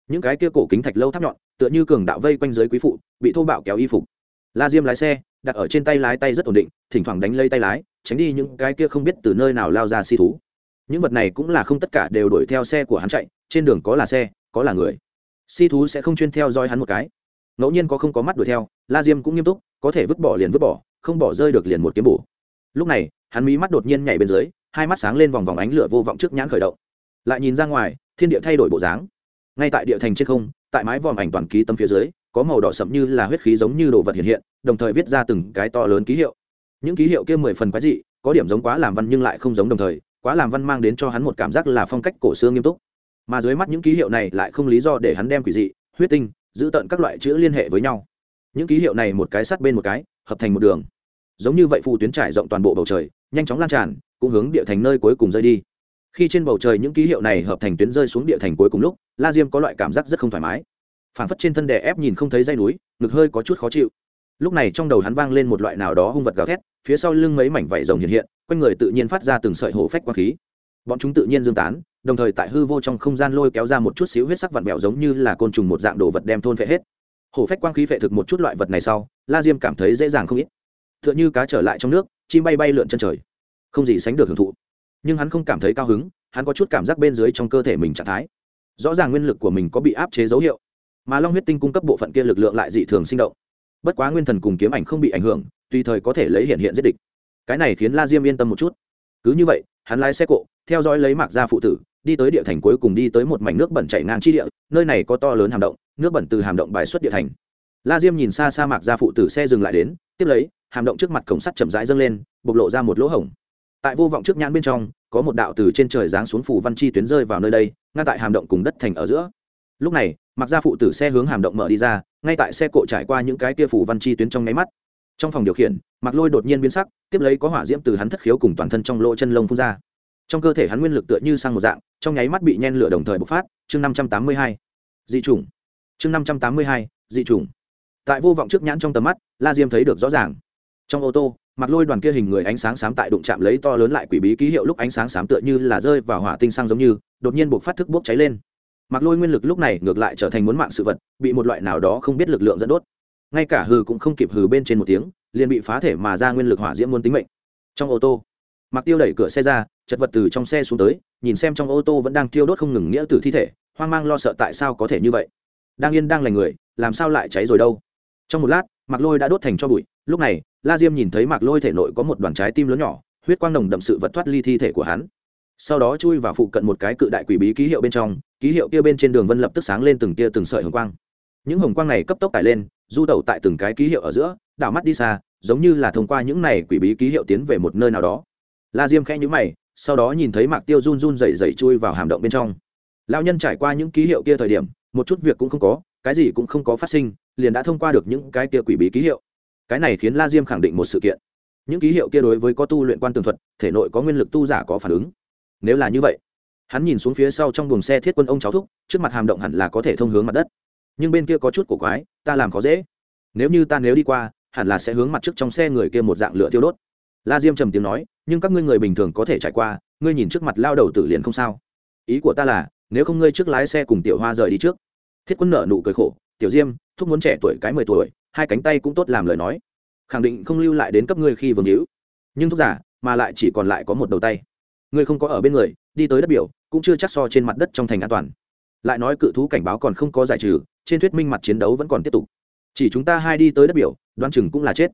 A: Những cái kia cổ kính thạch lâu tháp nhọn tựa như cường đạo vây quanh dưới quý phụ, bị thô bạo kéo y phục. La diêm lái xe, đặt ở trên tay lái tay rất ổn định, thỉnh thoảng đánh lây tay lái, tránh đi những cái kia không biết từ nơi nào lao ra si thú. Những vật này cũng là không tất cả đều đuổi theo xe của hắn chạy, trên đường có là xe, có là người. Si thú sẽ không chuyên theo dõi hắn một cái. Ngẫu nhiên có không có mắt đuổi theo, la diêm cũng nghiêm túc, có thể vứt bỏ liền vứt bỏ, không bỏ rơi được liền một kiếm bổ. Lúc này, hắn mí mắt đột nhiên nhảy bên dưới, hai mắt sáng lên vòng vòng ánh lửa vô vọng trước nhãn khởi động. Lại nhìn ra ngoài, thiên địa thay đổi bộ dáng. Ngay tại địa thành trên không tại mái vòm ảnh toàn ký tâm phía dưới, có màu đỏ sậm như là huyết khí giống như đồ vật hiện hiện, đồng thời viết ra từng cái to lớn ký hiệu. Những ký hiệu kia mười phần quái dị, có điểm giống quá làm văn nhưng lại không giống đồng thời, quá làm văn mang đến cho hắn một cảm giác là phong cách cổ xương nghiêm túc. Mà dưới mắt những ký hiệu này lại không lý do để hắn đem quỷ dị, huyết tinh giữ tận các loại chữ liên hệ với nhau. Những ký hiệu này một cái sát bên một cái, hợp thành một đường. Giống như vậy phù tuyến trải rộng toàn bộ bầu trời, nhanh chóng lan tràn, cũng hướng địa thành nơi cuối cùng rơi đi khi trên bầu trời những ký hiệu này hợp thành tuyến rơi xuống địa thành cuối cùng lúc, la diêm có loại cảm giác rất không thoải mái. Phản phất trên thân đè ép nhìn không thấy dây núi, ngực hơi có chút khó chịu. Lúc này trong đầu hắn vang lên một loại nào đó hung vật gào thét, phía sau lưng mấy mảnh vảy rồng hiện hiện, quanh người tự nhiên phát ra từng sợi hổ phách quang khí. Bọn chúng tự nhiên dương tán, đồng thời tại hư vô trong không gian lôi kéo ra một chút xíu huyết sắc vặn vẹo giống như là côn trùng một dạng đồ vật đem thôn phệ hết. Hổ phách quang khí phệ thực một chút loại vật này sau, la diêm cảm thấy dễ dàng không ít. T h ư ợ n h ư cá trở lại trong nước, chim bay bay lượn chân trời. Không gì sánh được hưởng thụ nhưng hắn không cảm thấy cao hứng, hắn có chút cảm giác bên dưới trong cơ thể mình trạng thái. Rõ ràng nguyên lực của mình có bị áp chế dấu hiệu, mà long huyết tinh cung cấp bộ phận kia lực lượng lại dị thường sinh động. Bất quá nguyên thần cùng kiếm ảnh không bị ảnh hưởng, tùy thời có thể lấy hiện hiện giết địch. Cái này khiến la diêm yên tâm một chút. Cứ như vậy, hắn lái xe cộ, theo dõi lấy mạc gia phụ tử, đi tới địa thành cuối cùng đi tới một mảnh nước bẩn chảy ngang chi địa, nơi này có to lớn hàm động, nước bẩn từ hàm động bài xuất địa thành. La diêm nhìn xa xa mạc gia phụ tử xe dừng lại đến, tiếp lấy, hàm động trước mặt cổng sắt chậm rãi dâng lên, bộc lộ ra một lỗ hổng tại vô vọng trước nhãn bên trong, có một đạo từ trên trời giáng xuống phủ văn chi tuyến rơi vào nơi đây ngay tại hàm động cùng đất thành ở giữa. Lúc này, mặc ra phụ tử xe hướng hàm động mở đi ra, ngay tại xe cộ trải qua những cái kia phủ văn chi tuyến trong nháy mắt. Trong phòng điều khiển mặc lôi đột nhiên biến sắc, tiếp lấy có hỏa diễm từ hắn thất khiếu cùng toàn thân trong lỗ chân lông phun ra. Trong cơ thể hắn nguyên lực tựa như sang một dạng, trong nháy mắt bị nhen lửa đồng thời bộc phát. Chương năm trăm tám mươi hai. Dị chủng. Chương năm trăm tám mươi hai. Dị chủng. Tại vô vọng trước nhãn trong tầm mắt, la diêm thấy được rõ ràng. Trong ô tô mặc lôi đoàn kia hình người ánh sáng sám tại đụng chạm lấy to lớn lại quỷ bí ký hiệu lúc ánh sáng sám tựa như là rơi vào hỏa tinh sang giống như, đột nhiên buộc phát thức bốc cháy lên. Mặc lôi nguyên lực lúc này ngược lại trở thành muốn mạng sự vật, bị một loại nào đó không biết lực lượng dẫn đốt. Ngay cả hừ cũng không kịp hừ bên trên một tiếng, liền bị phá thể mà ra nguyên lực hỏa diễm muôn tính mệnh. Trong ô tô, mặc tiêu đẩy cửa xe ra, chật vật từ trong xe xuống tới, nhìn xem trong ô tô vẫn đang tiêu đốt không ngừng nghĩa từ thi thể, hoang mang lo sợ tại sao có thể như vậy? Đang yên đang lành người, làm sao lại cháy rồi đâu? Trong một lát, mặc lôi đã đốt thành cho bụi, lúc này la diêm nhìn thấy mạc lôi thể nội có một đoàn trái tim lớn nhỏ, huyết quang nồng đậm sự vật thoát ly thi thể của hắn. Sau đó chui vào phụ cận một cái cự đại quỷ bí ký hiệu bên trong, ký hiệu kia bên trên đường vân lập tức sáng lên từng tia từng sợi hồng quang. Những hồng quang này cấp tốc tải lên, du tẩu tại từng cái ký hiệu ở giữa, đảo mắt đi xa, giống như là thông qua những này quỷ bí ký hiệu tiến về một nơi nào đó. La diêm khẽ nhũ mày, sau đó nhìn thấy mạc tiêu run run dày dày chui vào hàm động bên trong. Lao nhân trải qua những ký hiệu kia thời điểm, một chút việc cũng không có, cái gì cũng không có phát sinh, liền đã thông qua được những cái kia quỷ bí ký hiệu cái này khiến la diêm khẳng định một sự kiện. Những ký hiệu kia đối với có tu luyện quan tường thuật, thể nội có nguyên lực tu giả có phản ứng. Nếu là như vậy, hắn nhìn xuống phía sau trong buồng xe thiết quân ông cháu thúc, trước mặt hàm động hẳn là có thể thông hướng mặt đất. Nhưng bên kia có chút cổ quái, ta làm khó dễ. Nếu như ta nếu đi qua, hẳn là sẽ hướng mặt trước trong xe người kia một dạng lửa thiêu đốt. La diêm trầm tiếng nói, nhưng các ngươi người bình thường có thể trải qua, ngươi nhìn trước mặt lao đầu tử liền không sao. Ý của ta là, nếu không ngươi trước lái xe cùng tiểu hoa rời đi trước. Thiết quân nợ nụ cười khổ, tiểu diêm, thúc muốn trẻ tuổi cái mười tuổi hai cánh tay cũng tốt làm lời nói. Khẳng định không lưu lại đến cấp ngươi khi vương hữu. Nhưng thuốc giả, mà lại chỉ còn lại có một đầu tay. Ngươi không có ở bên người, đi tới đất biểu, cũng chưa chắc so trên mặt đất trong thành an toàn. Lại nói cự thú cảnh báo còn không có giải trừ, trên thuyết minh mặt chiến đấu vẫn còn tiếp tục. Chỉ chúng ta hai đi tới đất biểu đoan chừng cũng là chết.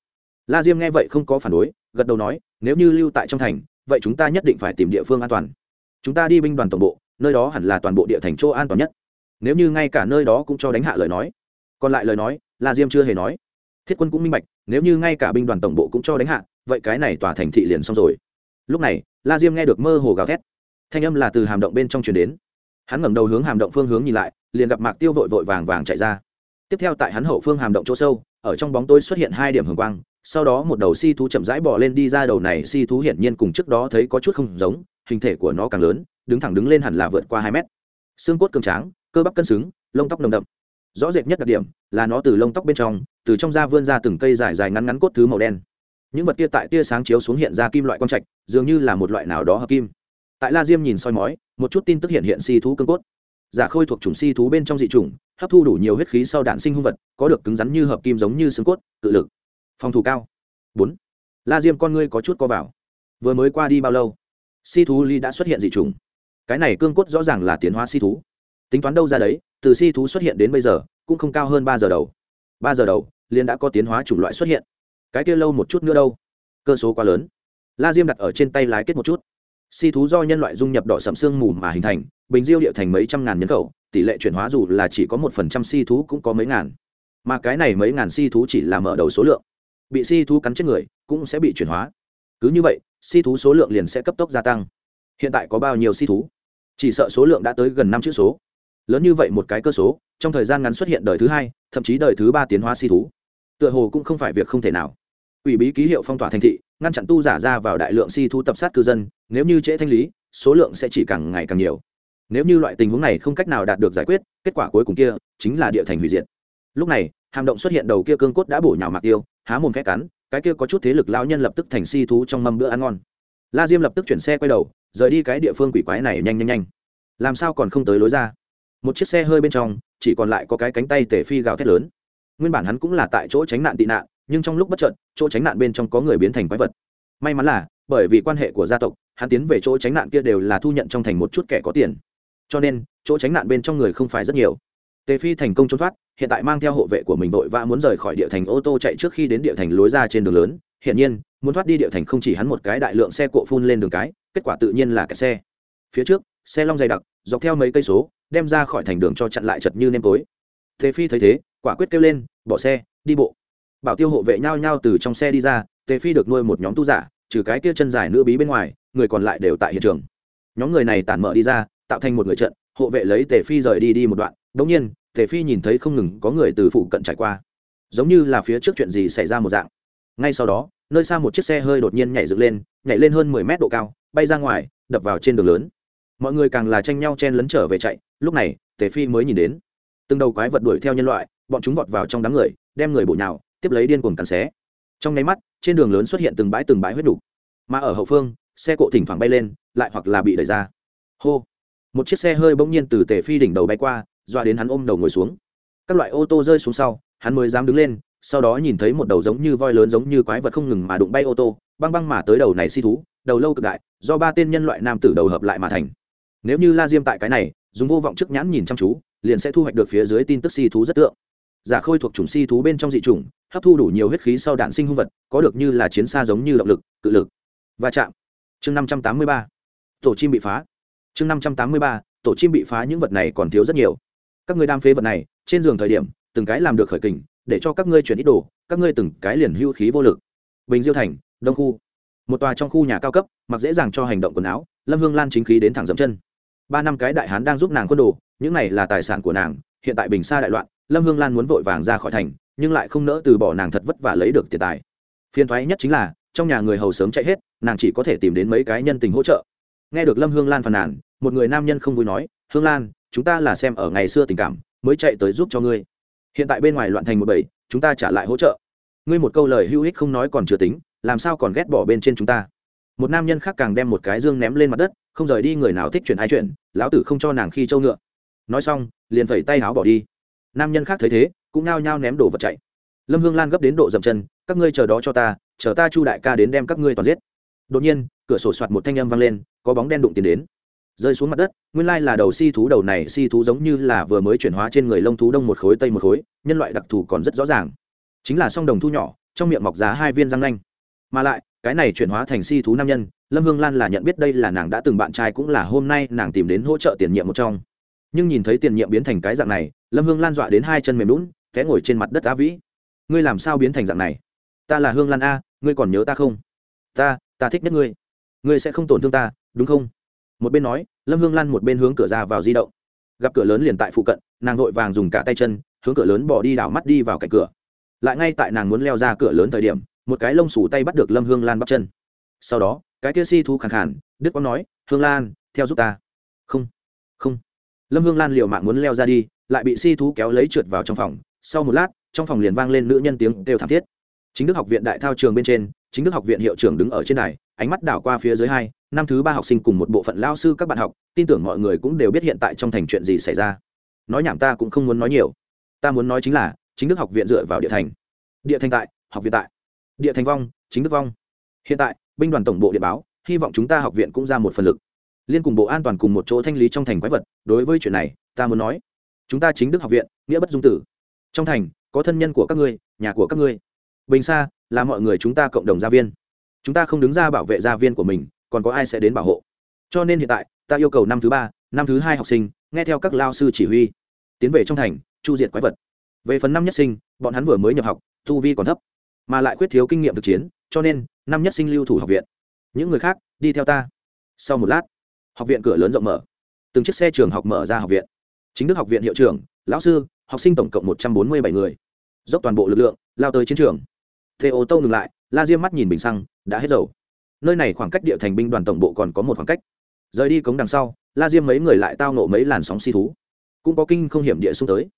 A: La diêm nghe vậy không có phản đối, gật đầu nói, nếu như lưu tại trong thành, vậy chúng ta nhất định phải tìm địa phương an toàn. Chúng ta đi binh đoàn tổng bộ, nơi đó hẳn là toàn bộ địa thành chỗ an toàn nhất. Nếu như ngay cả nơi đó cũng cho đánh hạ lời nói. Còn lại lời nói la diêm chưa hề nói. Thiết quân cũng minh bạch, nếu như ngay cả binh đoàn tổng bộ cũng cho đánh hạ, vậy cái này tòa thành thị liền xong rồi. Lúc này, la diêm nghe được mơ hồ gào thét. Thanh âm là từ hàm động bên trong chuyển đến. Hắn ngẩng đầu hướng hàm động phương hướng nhìn lại, liền gặp mạc tiêu vội vội vàng vàng chạy ra. Tiếp theo tại hắn hậu phương hàm động chỗ sâu, ở trong bóng tôi xuất hiện hai điểm hồng quang, sau đó một đầu si thú chậm rãi bỏ lên đi ra đầu này si thú hiển nhiên cùng trước đó thấy có chút không giống, hình thể của nó càng lớn, đứng thẳng đứng lên hẳn là vượt qua hai mét. Xương cốt cường tráng, cơ bắp cân xứng, lông tóc nồng đậm rõ rệt nhất đặc điểm là nó từ lông tóc bên trong, từ trong da vươn ra từng cây dài dài ngắn ngắn cốt thứ màu đen. Những vật kia tại tia sáng chiếu xuống hiện ra kim loại quang trạch, dường như là một loại nào đó hợp kim. Tại la diêm nhìn soi mói, một chút tin tức hiện hiện si thú cương cốt. Giả khôi thuộc chủng si thú bên trong dị chủng, hấp thu đủ nhiều huyết khí sau đạn sinh hung vật, có được cứng rắn như hợp kim giống như xương cốt, cự lực. Phòng thủ cao. Bốn. La diêm con ngươi có chút co vào. Vừa mới qua đi bao lâu? Si thú ly đã xuất hiện dị chủng. Cái này cương cốt rõ ràng là tiến hóa si thú. Tính toán đâu ra đấy từ si thú xuất hiện đến bây giờ, cũng không cao hơn ba giờ đầu. Ba giờ đầu liên đã có tiến hóa chủng loại xuất hiện. Cái kia lâu một chút nữa đâu? Cơ số quá lớn. La diêm đặt ở trên tay lái kết một chút. Si thú do nhân loại dung nhập đỏ sậm xương mù mà hình thành, bình diêu địa thành mấy trăm ngàn nhân khẩu, tỷ lệ chuyển hóa dù là chỉ có một phần trăm si thú cũng có mấy ngàn. Mà cái này mấy ngàn si thú chỉ là mở đầu số lượng. Bị si thú cắn chết người, cũng sẽ bị chuyển hóa. Cứ như vậy, si thú số lượng liền sẽ cấp tốc gia tăng. Hiện tại có bao nhiêu si thú? Chỉ sợ số lượng đã tới gần năm chữ số lớn như vậy một cái cơ số, trong thời gian ngắn xuất hiện đời thứ hai, thậm chí đời thứ ba tiến hóa si thú. Tựa hồ cũng không phải việc không thể nào. Ủy bí ký hiệu phong tỏa thành thị, ngăn chặn tu giả ra vào đại lượng si thú tập sát cư dân, nếu như trễ thanh lý, số lượng sẽ chỉ càng ngày càng nhiều. Nếu như loại tình huống này không cách nào đạt được giải quyết, kết quả cuối cùng kia chính là địa thành hủy diệt. Lúc này hàm động xuất hiện đầu kia cương cốt đã bổ nhào mạc tiêu, há mồm khét cắn, cái kia có chút thế lực lao nhân lập tức thành si thú trong mâm bữa ăn ngon. La diêm lập tức chuyển xe quay đầu, rời đi cái địa phương quỷ quái này nhanh nhanh nhanh. Làm sao còn không tới lối ra? Một chiếc xe hơi bên trong, chỉ còn lại có cái cánh tay tể phi gào thét lớn. Nguyên bản hắn cũng là tại chỗ tránh nạn tị nạn, nhưng trong lúc bất trợn chỗ tránh nạn bên trong có người biến thành quái vật. May mắn là, bởi vì quan hệ của gia tộc, hắn tiến về chỗ tránh nạn kia đều là thu nhận trong thành một chút kẻ có tiền. Cho nên, chỗ tránh nạn bên trong người không phải rất nhiều. Tề phi thành công trốn thoát, hiện tại mang theo hộ vệ của mình vội vã muốn rời khỏi địa thành ô tô chạy trước khi đến địa thành lối ra trên đường lớn. Hiện nhiên, muốn thoát đi địa thành không chỉ hắn một cái, đại lượng xe cộ phun lên đường cái, kết quả tự nhiên là kẹt xe. Phía trước, xe long dày đặc, dọc theo mấy cây số đem ra khỏi thành đường cho chặn lại chật như nêm tối. Tề phi thấy thế, quả quyết kêu lên, bỏ xe, đi bộ. Bảo tiêu hộ vệ nhau nhau từ trong xe đi ra tề phi được nuôi một nhóm tu giả, trừ cái kia chân dài nữ bí bên ngoài, người còn lại đều tại hiện trường. Nhóm người này tản mở đi ra, tạo thành một người trận, hộ vệ lấy tề phi rời đi đi một đoạn. Đ ỗ n g nhiên, tề phi nhìn thấy không ngừng có người từ phụ cận trải qua. Giống như là phía trước chuyện gì xảy ra một dạng. Ngay sau đó, nơi xa một chiếc xe hơi đột nhiên nhảy dựng lên, nhảy lên hơn mười mét độ cao, bay ra ngoài, đập vào trên đường lớn mọi người càng là tranh nhau chen lấn trở về chạy, lúc này, tề phi mới nhìn đến. Từng đầu quái vật đuổi theo nhân loại, bọn chúng vọt vào trong đám người, đem người bổ nhào, tiếp lấy điên cuồng cắn xé. Trong nháy mắt, trên đường lớn xuất hiện từng bãi từng bãi huyết đủ. mà ở hậu phương, xe cộ thỉnh thoảng bay lên, lại hoặc là bị đẩy ra. Hô! Một chiếc xe hơi bỗng nhiên từ tề phi đỉnh đầu bay qua, dọa đến hắn ôm đầu ngồi xuống. Các loại ô tô rơi xuống sau, hắn mới dám đứng lên, sau đó nhìn thấy một đầu giống như voi lớn giống như quái vật không ngừng mà đụng bay ô tô, băng băng mà tới đầu này si thú, đầu lâu cực đại, do ba tên nhân loại nam tử đầu hợp lại mà thành nếu như la diêm tại cái này, dùng vô vọng trước nhãn nhìn chăm chú, liền sẽ thu hoạch được phía dưới tin tức si thú rất tượng. Giả khôi thuộc chủng si thú bên trong dị chủng, hấp thu đủ nhiều huyết khí sau đạn sinh hung vật, có được như là chiến xa giống như động lực, cự lực. Va chạm. Chương năm trăm tám mươi ba. Tổ chim bị phá. Chương năm trăm tám mươi ba, tổ chim bị phá những vật này còn thiếu rất nhiều. Các ngươi đam phế vật này, trên giường thời điểm, từng cái làm được khởi kình, để cho các ngươi chuyển ít đồ, các ngươi từng cái liền hưu khí vô lực. Bình diêu thành, đông khu. Một tòa trong khu nhà cao cấp, mặc dễ dàng cho hành động quần áo, lâm hương lan chính khí đến thẳng dậm chân ba năm cái đại hán đang giúp nàng quân đồ, những này là tài sản của nàng, hiện tại bình xa đại loạn, lâm hương lan muốn vội vàng ra khỏi thành, nhưng lại không nỡ từ bỏ nàng thật vất vả lấy được tiền tài. Phiền thoái nhất chính là, trong nhà người hầu sớm chạy hết, nàng chỉ có thể tìm đến mấy cái nhân tình hỗ trợ. Nghe được lâm hương lan phàn nàn, một người nam nhân không vui nói, hương lan, chúng ta là xem ở ngày xưa tình cảm, mới chạy tới giúp cho ngươi. Hiện tại bên ngoài loạn thành một bầy, chúng ta trả lại hỗ trợ. Ngươi một câu lời hữu ích không nói còn chưa tính, làm sao còn ghét bỏ bên trên chúng ta? Một nam nhân khác càng đem một cái dương ném lên mặt đất không rời đi người nào thích chuyện ai chuyện lão tử không cho nàng khi trâu ngựa. Nói xong, liền phẩy tay áo bỏ đi. Nam nhân khác thấy thế, cũng nao nhao ném đồ vật chạy. Lâm hương lan gấp đến độ dậm chân, các ngươi chờ đó cho ta, chờ ta chu đại ca đến đem các ngươi toàn giết. Đột nhiên, cửa sổ soạt một thanh âm vang lên, có bóng đen đụng tiền đến. Rơi xuống mặt đất, nguyên lai là đầu si thú đầu này, si thú giống như là vừa mới chuyển hóa trên người lông thú đông một khối, tây một khối, nhân loại đặc thù còn rất rõ ràng. Chính là song đồng thu nhỏ, trong miệng mọc giá hai viên răng nanh. Mà lại cái này chuyển hóa thành si thú nam nhân, lâm hương lan là nhận biết đây là nàng đã từng bạn trai cũng là hôm nay nàng tìm đến hỗ trợ tiền nhiệm một trong. Nhưng nhìn thấy tiền nhiệm biến thành cái dạng này, lâm hương lan dọa đến hai chân mềm lún té ngồi trên mặt đất á vĩ. Ngươi làm sao biến thành dạng này? Ta là hương lan a, ngươi còn nhớ ta không? Ta ta thích nhất ngươi. Ngươi sẽ không tổn thương ta, đúng không? Một bên nói, lâm hương lan một bên hướng cửa ra vào di động. Gặp cửa lớn liền tại phụ cận, nàng vội vàng dùng cả tay chân, hướng cửa lớn bỏ đi đảo mắt đi vào cạnh cửa. Lại ngay tại nàng muốn leo ra cửa lớn thời điểm một cái lông sủ tay bắt được lâm hương lan bắt chân. Sau đó, cái kia si thu khẳng khản đức quang nói, hương lan, theo giúp ta. Không không. Lâm hương lan liệu mạng muốn leo ra đi, lại bị si thú kéo lấy trượt vào trong phòng. Sau một lát, trong phòng liền vang lên nữ nhân tiếng kêu thảm thiết. Chính đức học viện đại thao trường bên trên, chính đức học viện hiệu trưởng đứng ở trên đài, ánh mắt đảo qua phía dưới hai, năm thứ ba học sinh cùng một bộ phận lao sư các bạn học, tin tưởng mọi người cũng đều biết hiện tại trong thành chuyện gì xảy ra. Nói nhảm ta cũng không muốn nói nhiều. Ta muốn nói chính là, chính đức học viện dựa vào địa thành. Địa thành tại, học viện tại địa thành vong, chính đức vong. Hiện tại, binh đoàn tổng bộ điện báo, hy vọng chúng ta học viện cũng ra một phần lực. Liên cùng bộ an toàn cùng một chỗ thanh lý trong thành quái vật, đối với chuyện này, ta muốn nói. Chúng ta chính đức học viện, nghĩa bất dung tử. Trong thành, có thân nhân của các ngươi, nhà của các ngươi. Bình xa là mọi người chúng ta cộng đồng gia viên. Chúng ta không đứng ra bảo vệ gia viên của mình, còn có ai sẽ đến bảo hộ? Cho nên hiện tại, ta yêu cầu năm thứ ba, năm thứ hai học sinh, nghe theo các lao sư chỉ huy. Tiến về trong thành, chu diệt quái vật. Về phần năm nhất sinh, bọn hắn vừa mới nhập học thu vi còn thấp mà lại khuyết thiếu kinh nghiệm thực chiến, cho nên, năm nhất sinh lưu thủ học viện. Những người khác, đi theo ta. Sau một lát, học viện cửa lớn rộng mở. Từng chiếc xe trường học mở ra học viện. Chính đức học viện hiệu trưởng, lão sư, học sinh tổng cộng một trăm bốn mươi bảy người. Dốc toàn bộ lực lượng, lao tới chiến trường. Thế ô tô ngừng lại, la diêm mắt nhìn bình xăng, đã hết dầu. Nơi này khoảng cách địa thành binh đoàn tổng bộ còn có một khoảng cách. Rời đi cống đằng sau, la diêm mấy người lại tao nộ mấy làn sóng si thú. Cũng có kinh không hiểm địa xung tới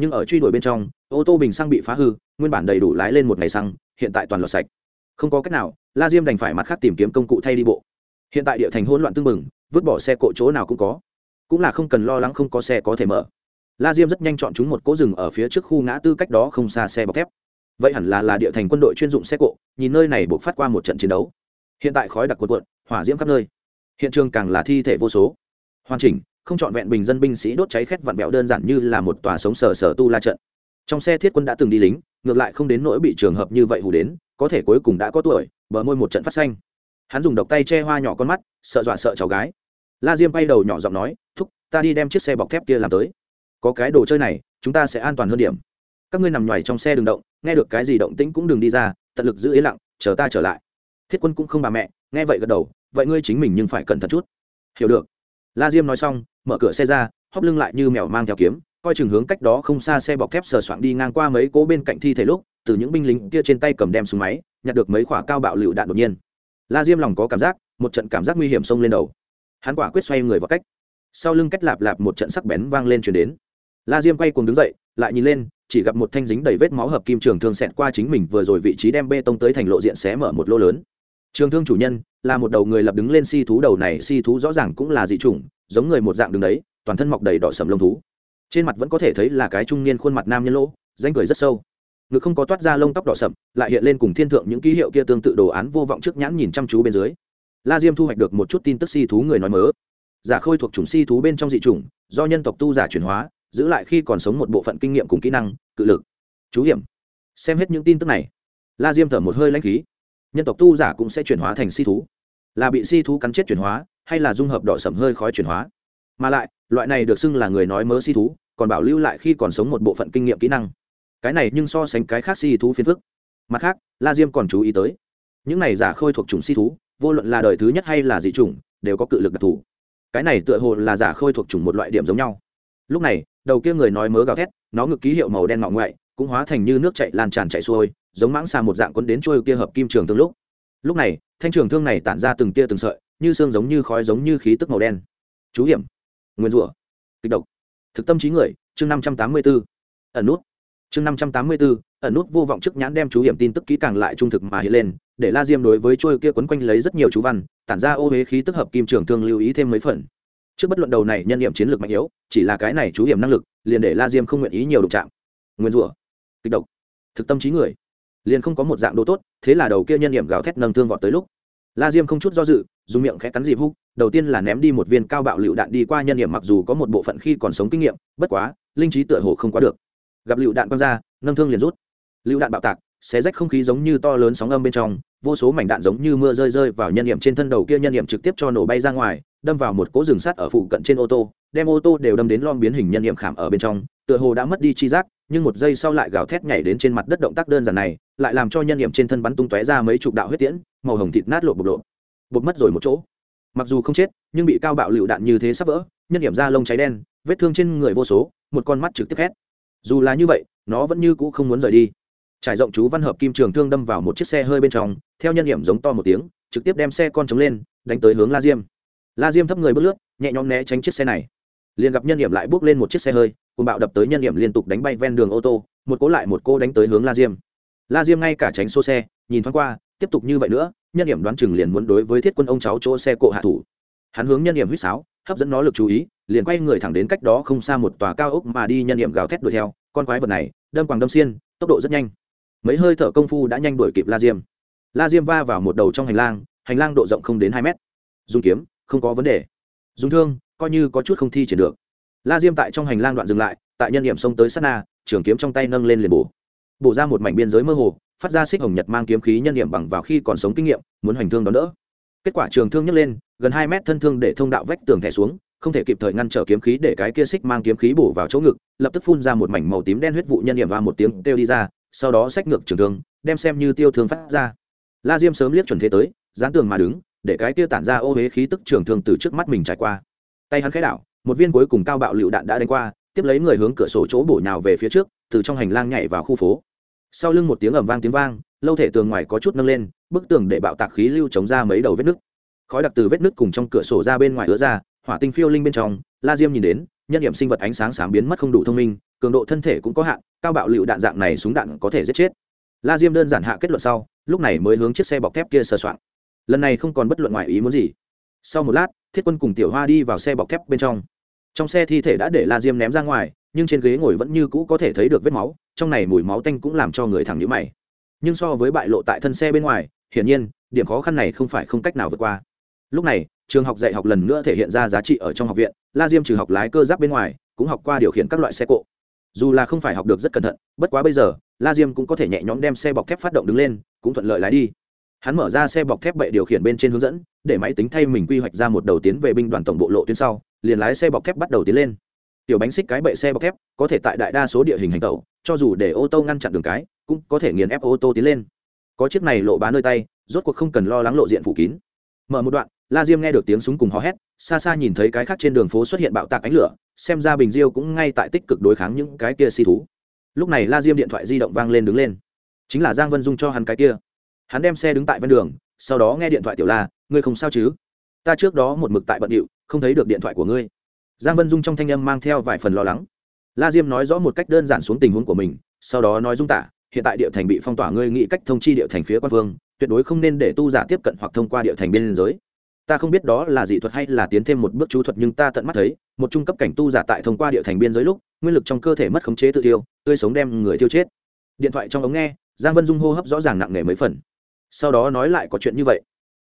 A: nhưng ở truy đuổi bên trong, ô tô bình xăng bị phá hư, nguyên bản đầy đủ lái lên một ngày xăng, hiện tại toàn lọt sạch. Không có cách nào, la diêm đành phải mặt khác tìm kiếm công cụ thay đi bộ. Hiện tại địa thành hỗn loạn tưng bừng, vứt bỏ xe cộ chỗ nào cũng có. Cũng là không cần lo lắng không có xe có thể mở. La diêm rất nhanh chọn chúng một cỗ rừng ở phía trước khu ngã tư cách đó không xa xe bọc thép. Vậy hẳn là là địa thành quân đội chuyên dụng xe cộ, nhìn nơi này buộc phát qua một trận chiến đấu. Hiện tại khói đặc cuộn cuộn, hỏa diễm khắp nơi. Hiện trường càng là thi thể vô số hoàn chỉnh, không chọn vẹn bình dân binh sĩ đốt cháy khét vặn vẹo đơn giản như là một tòa sống sờ sờ tu la trận. Trong xe thiết quân đã từng đi lính, ngược lại không đến nỗi bị trường hợp như vậy hù đến, có thể cuối cùng đã có tuổi, bờ môi một trận phát xanh. Hắn dùng độc tay che hoa nhỏ con mắt, sợ dọa sợ cháu gái. La diêm bay đầu nhỏ giọng nói, thúc, ta đi đem chiếc xe bọc thép kia làm tới. Có cái đồ chơi này, chúng ta sẽ an toàn hơn điểm. Các ngươi nằm nhoài trong xe đừng động, nghe được cái gì động tĩnh cũng đừng đi ra, tận lực giữ yên lặng, chờ ta trở lại. Thiết quân cũng không bà mẹ, nghe vậy gật đầu, vậy ngươi chính mình nhưng phải cẩn thận chút. Hiểu được la diêm nói xong, mở cửa xe ra hóp lưng lại như mèo mang theo kiếm, coi chừng hướng cách đó không xa xe bọc thép sờ soạng đi ngang qua mấy cố bên cạnh thi thể lúc, từ những binh lính kia trên tay cầm đem súng máy, nhặt được mấy quả cao bạo lựu đạn đột nhiên. La diêm lòng có cảm giác, một trận cảm giác nguy hiểm xông lên đầu. Hắn quả quyết xoay người vào cách. Sau lưng cách lạp lạp một trận sắc bén vang lên chuyển đến. La diêm quay cuồng đứng dậy, lại nhìn lên, chỉ gặp một thanh dính đầy vết máu hợp kim trường thương xẹt qua chính mình vừa rồi vị trí đem bê tông tới thành lộ diện xé mở một lô lớn trường thương chủ nhân là một đầu người lập đứng lên si thú đầu này, si thú rõ ràng cũng là dị chủng, giống người một dạng đứng đấy, toàn thân mọc đầy đỏ sầm lông thú. Trên mặt vẫn có thể thấy là cái trung niên khuôn mặt nam nhân lỗ, danh cười rất sâu. Ngực không có toát ra lông tóc đỏ sậm, lại hiện lên cùng thiên thượng những ký hiệu kia tương tự đồ án vô vọng trước nhãn nhìn chăm chú bên dưới. La diêm thu hoạch được một chút tin tức si thú người nói mớ. Giả khôi thuộc chủng si thú bên trong dị chủng, do nhân tộc tu giả chuyển hóa, giữ lại khi còn sống một bộ phận kinh nghiệm cùng kỹ năng, cự lực, chú hiểm. Xem hết những tin tức này. La diêm thở một hơi lãnh khí nhân tộc tu giả cũng sẽ chuyển hóa thành si thú. Là bị si thú cắn chết chuyển hóa, hay là dung hợp đỏ sẩm hơi khói chuyển hóa. Mà lại, loại này được xưng là người nói mớ si thú, còn bảo lưu lại khi còn sống một bộ phận kinh nghiệm kỹ năng. Cái này nhưng so sánh cái khác si thú phiền phức. Mặt khác, la diêm còn chú ý tới, những này giả khôi thuộc chủng si thú, vô luận là đời thứ nhất hay là dị chủng, đều có cự lực đặc thù. Cái này tựa hồ là giả khôi thuộc chủng một loại điểm giống nhau. Lúc này, đầu kia người nói mớ gào thét, nó ngực ký hiệu màu đen ngọ ngoại cũng hóa thành như nước chạy lan tràn chạy xuôi, giống mãng xà một dạng quấn đến trôi kia hợp kim trường thương lúc. Lúc này, thanh trường thương này tản ra từng tia từng sợi, như xương giống như khói giống như khí tức màu đen. Chú hiểm. Nguyên rủa. Kịch độc. Thực tâm trí người, chương năm trăm tám mươi b ố ẩn nút. Chương năm trăm tám mươi b ố ẩn nút vô vọng trước nhãn đem chú hiểm tin tức kỹ càng lại trung thực mà hiện lên, để la diêm đối với trôi kia quấn quanh lấy rất nhiều chú văn, tản ra ô huế khí tức hợp kim trường thương lưu ý thêm mấy phần. Trước bất luận đầu này nhân nghiệm chiến lược mạnh yếu, chỉ là cái này chú hiểm năng lực, liền để la diêm không nguyện ý nhiều đụng chạm. Nguyên rủa kịch độc. Thực tâm trí người. Liền không có một dạng đồ tốt, thế là đầu kia nhân điểm gào thét nâng thương vọt tới lúc. La diêm không chút do dự, dùng miệng khẽ cắn dịp húc, đầu tiên là ném đi một viên cao bạo lựu đạn đi qua nhân điểm mặc dù có một bộ phận khi còn sống kinh nghiệm, bất quá, linh trí tựa hồ không quá được. Gặp lựu đạn quăng ra, nâng thương liền rút. Lựu đạn bạo tạc, xé rách không khí giống như to lớn sóng âm bên trong, vô số mảnh đạn giống như mưa rơi rơi vào nhân điểm trên thân đầu kia nhân điểm trực tiếp cho nổ bay ra ngoài, đâm vào một cỗ rừng sắt ở phụ cận trên ô tô đem ô tô đều đâm đến lon biến hình nhân nghiệm khảm ở bên trong, tựa hồ đã mất đi chi giác, nhưng một giây sau lại gào thét nhảy đến trên mặt đất động tác đơn giản này, lại làm cho nhân nghiệm trên thân bắn tung tóe ra mấy chục đạo huyết tiễn, màu hồng thịt nát lộ bộc lộ bột mất rồi một chỗ. Mặc dù không chết, nhưng bị cao bạo lựu đạn như thế sắp vỡ, nhân điểm da lông cháy đen, vết thương trên người vô số, một con mắt trực tiếp hét. Dù là như vậy, nó vẫn như cũ không muốn rời đi. Trải rộng chú văn hợp kim trường thương đâm vào một chiếc xe hơi bên trong, theo nhân điểm giống to một tiếng, trực tiếp đem xe con chống lên, đánh tới hướng la diêm. La diêm thấp người bước lướt, nhẹ nhõm né tránh chiếc xe này liền gặp nhân điểm lại bước lên một chiếc xe hơi, cùng bạo đập tới nhân điểm liên tục đánh bay ven đường ô tô, một cố lại một cô đánh tới hướng la diêm. La diêm ngay cả tránh xô xe, nhìn thoáng qua, tiếp tục như vậy nữa, nhân điểm đoán chừng liền muốn đối với thiết quân ông cháu chỗ xe cộ hạ thủ. Hắn hướng nhân điểm huýt sáo, hấp dẫn nó lực chú ý, liền quay người thẳng đến cách đó không xa một tòa cao ốc mà đi nhân điểm gào thét đuổi theo, con quái vật này, đâm quàng đâm xiên, tốc độ rất nhanh. Mấy hơi thở công phu đã nhanh đuổi kịp la diêm. La diêm va vào một đầu trong hành lang hành lang độ rộng không đến hai mét. Dùng kiếm, không có vấn đề. Dùng thương coi như có chút không thi triển được. La diêm tại trong hành lang đoạn dừng lại, tại nhân điểm xông tới sát na, trường kiếm trong tay nâng lên liền bổ. Bổ ra một mảnh biên giới mơ hồ, phát ra xích hồng nhật mang kiếm khí nhân điểm bằng vào khi còn sống kinh nghiệm, muốn hoành thương đón đỡ. Kết quả trường thương nhấc lên, gần hai mét thân thương để thông đạo vách tường thẻ xuống, không thể kịp thời ngăn trở kiếm khí để cái kia xích mang kiếm khí bổ vào chỗ ngực, lập tức phun ra một mảnh màu tím đen huyết vụ nhân điểm và một tiếng kêu đi ra, sau đó xách ngược trường thương, đem xem như tiêu thương phát ra. La diêm sớm liếc chuẩn thế tới, dán tường mà đứng, để cái kia tản ra ô huế khí tức trường thương từ trước mắt mình trải qua tay hắn khẽ đảo, một viên cuối cùng cao bạo lựu đạn đã đánh qua, tiếp lấy người hướng cửa sổ chỗ bổ nhào về phía trước, từ trong hành lang nhảy vào khu phố. Sau lưng một tiếng ầm vang tiếng vang, lâu thể tường ngoài có chút nâng lên, bức tường để bạo tạc khí lưu chống ra mấy đầu vết nứt. Khói đặc từ vết nứt cùng trong cửa sổ ra bên ngoài ứa ra, hỏa tinh phiêu linh bên trong, la diêm nhìn đến, nhân điểm sinh vật ánh sáng sáng biến mất không đủ thông minh, cường độ thân thể cũng có hạn, cao bạo lựu đạn dạng này súng đạn có thể giết chết. La diêm đơn giản hạ kết luận sau, lúc này mới hướng chiếc xe bọc thép kia sờ soạn lần này không còn bất luận ngoài ý muốn gì. Sau một lát thiết quân cùng tiểu hoa đi vào xe bọc thép bên trong. Trong xe thi thể đã để la diêm ném ra ngoài, nhưng trên ghế ngồi vẫn như cũ có thể thấy được vết máu, trong này mùi máu tanh cũng làm cho người thẳng nhữ mày. Nhưng so với bại lộ tại thân xe bên ngoài, hiển nhiên, điểm khó khăn này không phải không cách nào vượt qua. Lúc này, trường học dạy học lần nữa thể hiện ra giá trị ở trong học viện, la diêm trừ học lái cơ giáp bên ngoài, cũng học qua điều khiển các loại xe cộ. Dù là không phải học được rất cẩn thận, bất quá bây giờ, la diêm cũng có thể nhẹ nhõm đem xe bọc thép phát động đứng lên, cũng thuận lợi lái đi hắn mở ra xe bọc thép bệ điều khiển bên trên hướng dẫn, để máy tính thay mình quy hoạch ra một đầu tiến về binh đoàn tổng bộ lộ tuyến sau, liền lái xe bọc thép bắt đầu tiến lên. Tiểu bánh xích cái bệ xe bọc thép, có thể tại đại đa số địa hình hành tẩu, cho dù để ô tô ngăn chặn đường cái, cũng có thể nghiền ép ô tô tiến lên. Có chiếc này lộ bán nơi tay, rốt cuộc không cần lo lắng lộ diện phủ kín. Mở một đoạn, la diêm nghe được tiếng súng cùng hò hét, xa xa nhìn thấy cái khác trên đường phố xuất hiện bạo tạc ánh lửa, xem ra bình diêu cũng ngay tại tích cực đối kháng những cái kia si thú. Lúc này la diêm điện thoại di động vang lên đứng lên. Chính là giang vân dung cho hắn cái kia hắn đem xe đứng tại ven đường, sau đó nghe điện thoại tiểu la, ngươi không sao chứ? Ta trước đó một mực tại bận điệu, không thấy được điện thoại của ngươi. Giang vân dung trong thanh âm mang theo vài phần lo lắng. La diêm nói rõ một cách đơn giản xuống tình huống của mình, sau đó nói dung tả, hiện tại địa thành bị phong tỏa, ngươi nghĩ cách thông chi địa thành phía quan vương, tuyệt đối không nên để tu giả tiếp cận hoặc thông qua địa thành biên giới. Ta không biết đó là dị thuật hay là tiến thêm một bước chú thuật, nhưng ta tận mắt thấy, một trung cấp cảnh tu giả tại thông qua địa thành biên giới lúc, nguyên lực trong cơ thể mất khống chế tự tiêu tươi sống đem người tiêu chết. Điện thoại trong ống nghe, giang vân dung hô hấp rõ ràng nặng nề mấy phần sau đó nói lại có chuyện như vậy.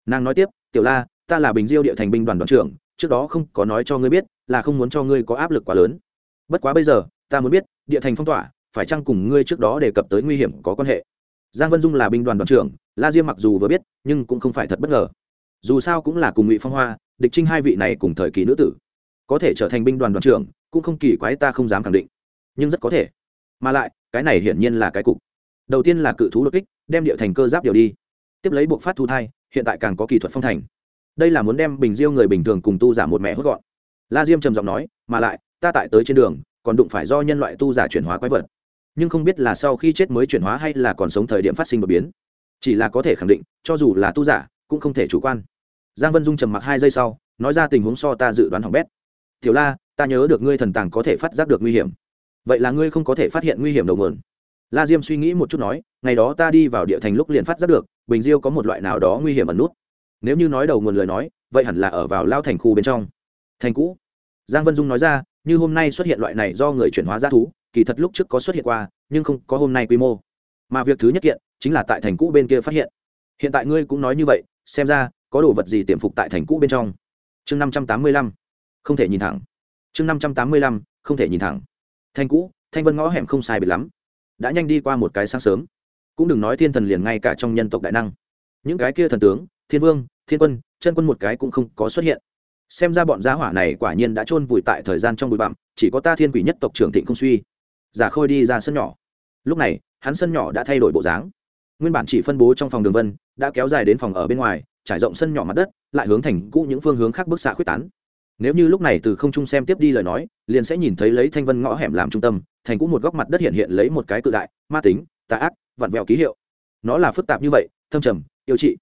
A: Nàng nói tiếp, tiểu la, ta là bình diêu địa thành binh đoàn đoàn trưởng, trước đó không có nói cho ngươi biết là không muốn cho ngươi có áp lực quá lớn. Bất quá bây giờ, ta muốn biết, địa thành phong tỏa, phải chăng cùng ngươi trước đó đề cập tới nguy hiểm có quan hệ? Giang vân dung là binh đoàn đoàn trưởng, la diêm mặc dù vừa biết, nhưng cũng không phải thật bất ngờ. Dù sao cũng là cùng ngụy phong hoa, địch trinh hai vị này cùng thời kỳ nữ tử. Có thể trở thành binh đoàn đoàn trưởng, cũng không kỳ quái ta không dám khẳng định. Nhưng rất có thể. Mà lại, cái này hiển nhiên là cái cục. Đầu tiên là cự thú đột kích, đem địa thành cơ giáp điều đi tiếp lấy buộc phát thu thai, hiện tại càng có kỹ thuật phong thành. Đây là muốn đem bình diêu người bình thường cùng tu giả một mẹ hốt gọn. La diêm trầm giọng nói, mà lại, ta tại tới trên đường, còn đụng phải do nhân loại tu giả chuyển hóa quái vật. Nhưng không biết là sau khi chết mới chuyển hóa hay là còn sống thời điểm phát sinh đột biến. Chỉ là có thể khẳng định, cho dù là tu giả, cũng không thể chủ quan. Giang vân dung trầm mặc hai giây sau, nói ra tình huống so ta dự đoán hỏng bét. Tiểu la, ta nhớ được ngươi thần tàng có thể phát giác được nguy hiểm. Vậy là ngươi không có thể phát hiện nguy hiểm đầu nguồn. La diêm suy nghĩ một chút nói, ngày đó ta đi vào địa thành lúc liền phát giác được bình diêu có một loại nào đó nguy hiểm ẩn nút. Nếu như nói đầu nguồn lời nói, vậy hẳn là ở vào lao thành khu bên trong. Thành cũ. Giang vân dung nói ra, như hôm nay xuất hiện loại này do người chuyển hóa ra thú, kỳ thật lúc trước có xuất hiện qua, nhưng không có hôm nay quy mô. Mà việc thứ nhất kiện, chính là tại thành cũ bên kia phát hiện. Hiện tại ngươi cũng nói như vậy, xem ra, có đồ vật gì tiềm phục tại thành cũ bên trong. Chương năm trăm tám mươi lăm. Không thể nhìn thẳng. Chương năm trăm tám mươi lăm, không thể nhìn thẳng. Thành cũ, thanh vân ngõ hẻm không sai biệt lắm. Đã nhanh đi qua một cái sáng sớm cũng đừng nói thiên thần liền ngay cả trong nhân tộc đại năng. Những cái kia thần tướng, thiên vương, thiên quân, chân quân một cái cũng không có xuất hiện. Xem ra bọn giá hỏa này quả nhiên đã chôn vùi tại thời gian trong bụi bặm, chỉ có ta thiên quỷ nhất tộc trưởng thịnh không suy. Giả khôi đi ra sân nhỏ. Lúc này, hắn sân nhỏ đã thay đổi bộ dáng. Nguyên bản chỉ phân bố trong phòng đường vân, đã kéo dài đến phòng ở bên ngoài, trải rộng sân nhỏ mặt đất, lại hướng thành cũ những phương hướng khác bức xạ khuyết tán. Nếu như lúc này từ không trung xem tiếp đi lời nói, liền sẽ nhìn thấy lấy thanh vân ngõ hẻm làm trung tâm, thành cũ một góc mặt đất hiện hiện lấy một cái cự đại, ma tính tà ác, vặn vẹo ký hiệu. Nó là phức tạp như vậy, thâm trầm, yêu trị.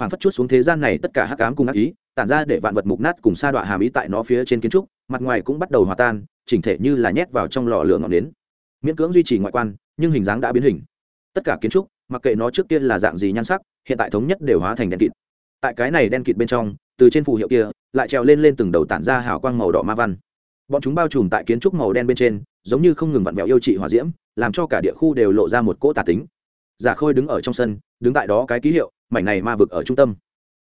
A: Phản phất chút xuống thế gian này tất cả hắc ám cùng ác ý, tản ra để vạn vật mục nát cùng sa đọa hàm ý tại nó phía trên kiến trúc, mặt ngoài cũng bắt đầu hòa tan, chỉnh thể như là nhét vào trong lò lửa ngọn nến. Miễn cưỡng duy trì ngoại quan, nhưng hình dáng đã biến hình. Tất cả kiến trúc, mặc kệ nó trước kia là dạng gì nhan sắc, hiện tại thống nhất đều hóa thành đen kịt. Tại cái này đen kịt bên trong, từ trên phù hiệu kia, lại trèo lên lên từng đầu tản ra hào quang màu đỏ ma văn. Bọn chúng bao trùm tại kiến trúc màu đen bên trên, giống như không ngừng vặn vẹo yêu trị hỏa diễm làm cho cả địa khu đều lộ ra một cỗ tà tính. Giả khôi đứng ở trong sân, đứng tại đó cái ký hiệu, mảnh này ma vực ở trung tâm.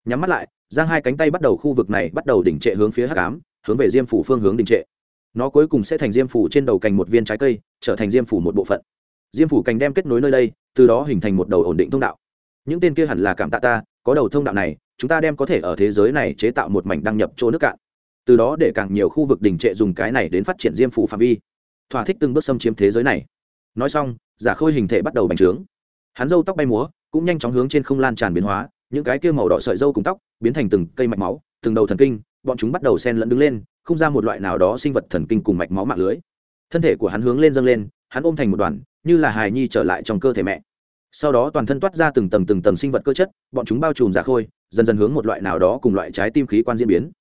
A: Nhắm mắt lại, giang hai cánh tay bắt đầu khu vực này bắt đầu đỉnh trệ hướng phía hắc ám, hướng về diêm phủ phương hướng đỉnh trệ. Nó cuối cùng sẽ thành diêm phủ trên đầu cành một viên trái cây, trở thành diêm phủ một bộ phận. Diêm phủ cành đem kết nối nơi đây, từ đó hình thành một đầu ổn định thông đạo. Những tên kia hẳn là cảm tạ ta, có đầu thông đạo này, chúng ta đem có thể ở thế giới này chế tạo một mảnh đăng nhập chỗ nước cạn. Từ đó để càng nhiều khu vực đình trệ dùng cái này đến phát triển diêm phủ phạm vi. Thỏa thích từng bước xâm chiếm thế giới này nói xong, giả khôi hình thể bắt đầu bành trướng. Hắn râu tóc bay múa, cũng nhanh chóng hướng trên không lan tràn biến hóa, những cái kia màu đỏ sợi dâu cùng tóc biến thành từng cây mạch máu, từng đầu thần kinh, bọn chúng bắt đầu sen lẫn đứng lên, không ra một loại nào đó sinh vật thần kinh cùng mạch máu mạng lưới. Thân thể của hắn hướng lên dâng lên, hắn ôm thành một đoàn, như là hài nhi trở lại trong cơ thể mẹ. Sau đó toàn thân toát ra từng tầng từng tầng sinh vật cơ chất, bọn chúng bao trùm giả khôi, dần dần hướng một loại nào đó cùng loại trái tim khí quan diễn biến.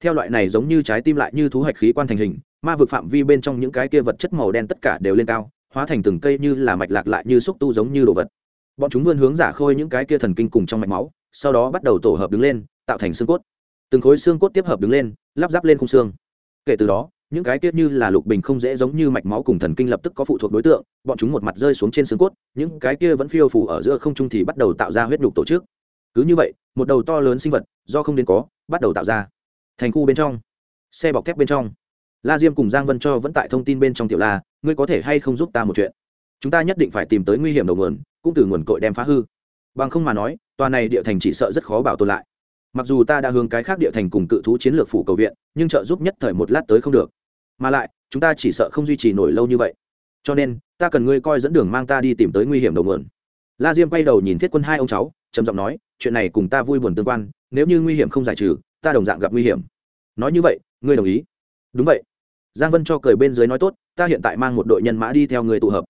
A: Theo loại này giống như trái tim lại như thú hạch khí quan thành hình, ma vực phạm vi bên trong những cái kia vật chất màu đen tất cả đều lên cao hóa thành từng cây như là mạch lạc lại như xúc tu giống như đồ vật. Bọn chúng vươn hướng giả khôi những cái kia thần kinh cùng trong mạch máu, sau đó bắt đầu tổ hợp đứng lên, tạo thành xương cốt. Từng khối xương cốt tiếp hợp đứng lên, lắp ráp lên khung xương. Kể từ đó, những cái tiết như là lục bình không dễ giống như mạch máu cùng thần kinh lập tức có phụ thuộc đối tượng, bọn chúng một mặt rơi xuống trên xương cốt, những cái kia vẫn phiêu phủ ở giữa không trung thì bắt đầu tạo ra huyết nhục tổ chức. Cứ như vậy, một đầu to lớn sinh vật, do không đến có, bắt đầu tạo ra. Thành khu bên trong, xe bọc thép bên trong. La diêm cùng giang vân cho vẫn tại thông tin bên trong tiểu la ngươi có thể hay không giúp ta một chuyện? Chúng ta nhất định phải tìm tới nguy hiểm đầu nguồn, cũng từ nguồn cội đem phá hư. Bằng không mà nói, tòa này địa thành chỉ sợ rất khó bảo tồn lại. Mặc dù ta đã hướng cái khác địa thành cùng cự thú chiến lược phủ cầu viện, nhưng trợ giúp nhất thời một lát tới không được. Mà lại, chúng ta chỉ sợ không duy trì nổi lâu như vậy. Cho nên, ta cần ngươi coi dẫn đường mang ta đi tìm tới nguy hiểm đầu nguồn. La diêm quay đầu nhìn thiết quân hai ông cháu, trầm giọng nói, chuyện này cùng ta vui buồn tương quan, nếu như nguy hiểm không giải trừ, ta đồng dạng gặp nguy hiểm. Nói như vậy, ngươi đồng ý? Đúng vậy giang vân cho cười bên dưới nói tốt, ta hiện tại mang một đội nhân mã đi theo người tụ hợp.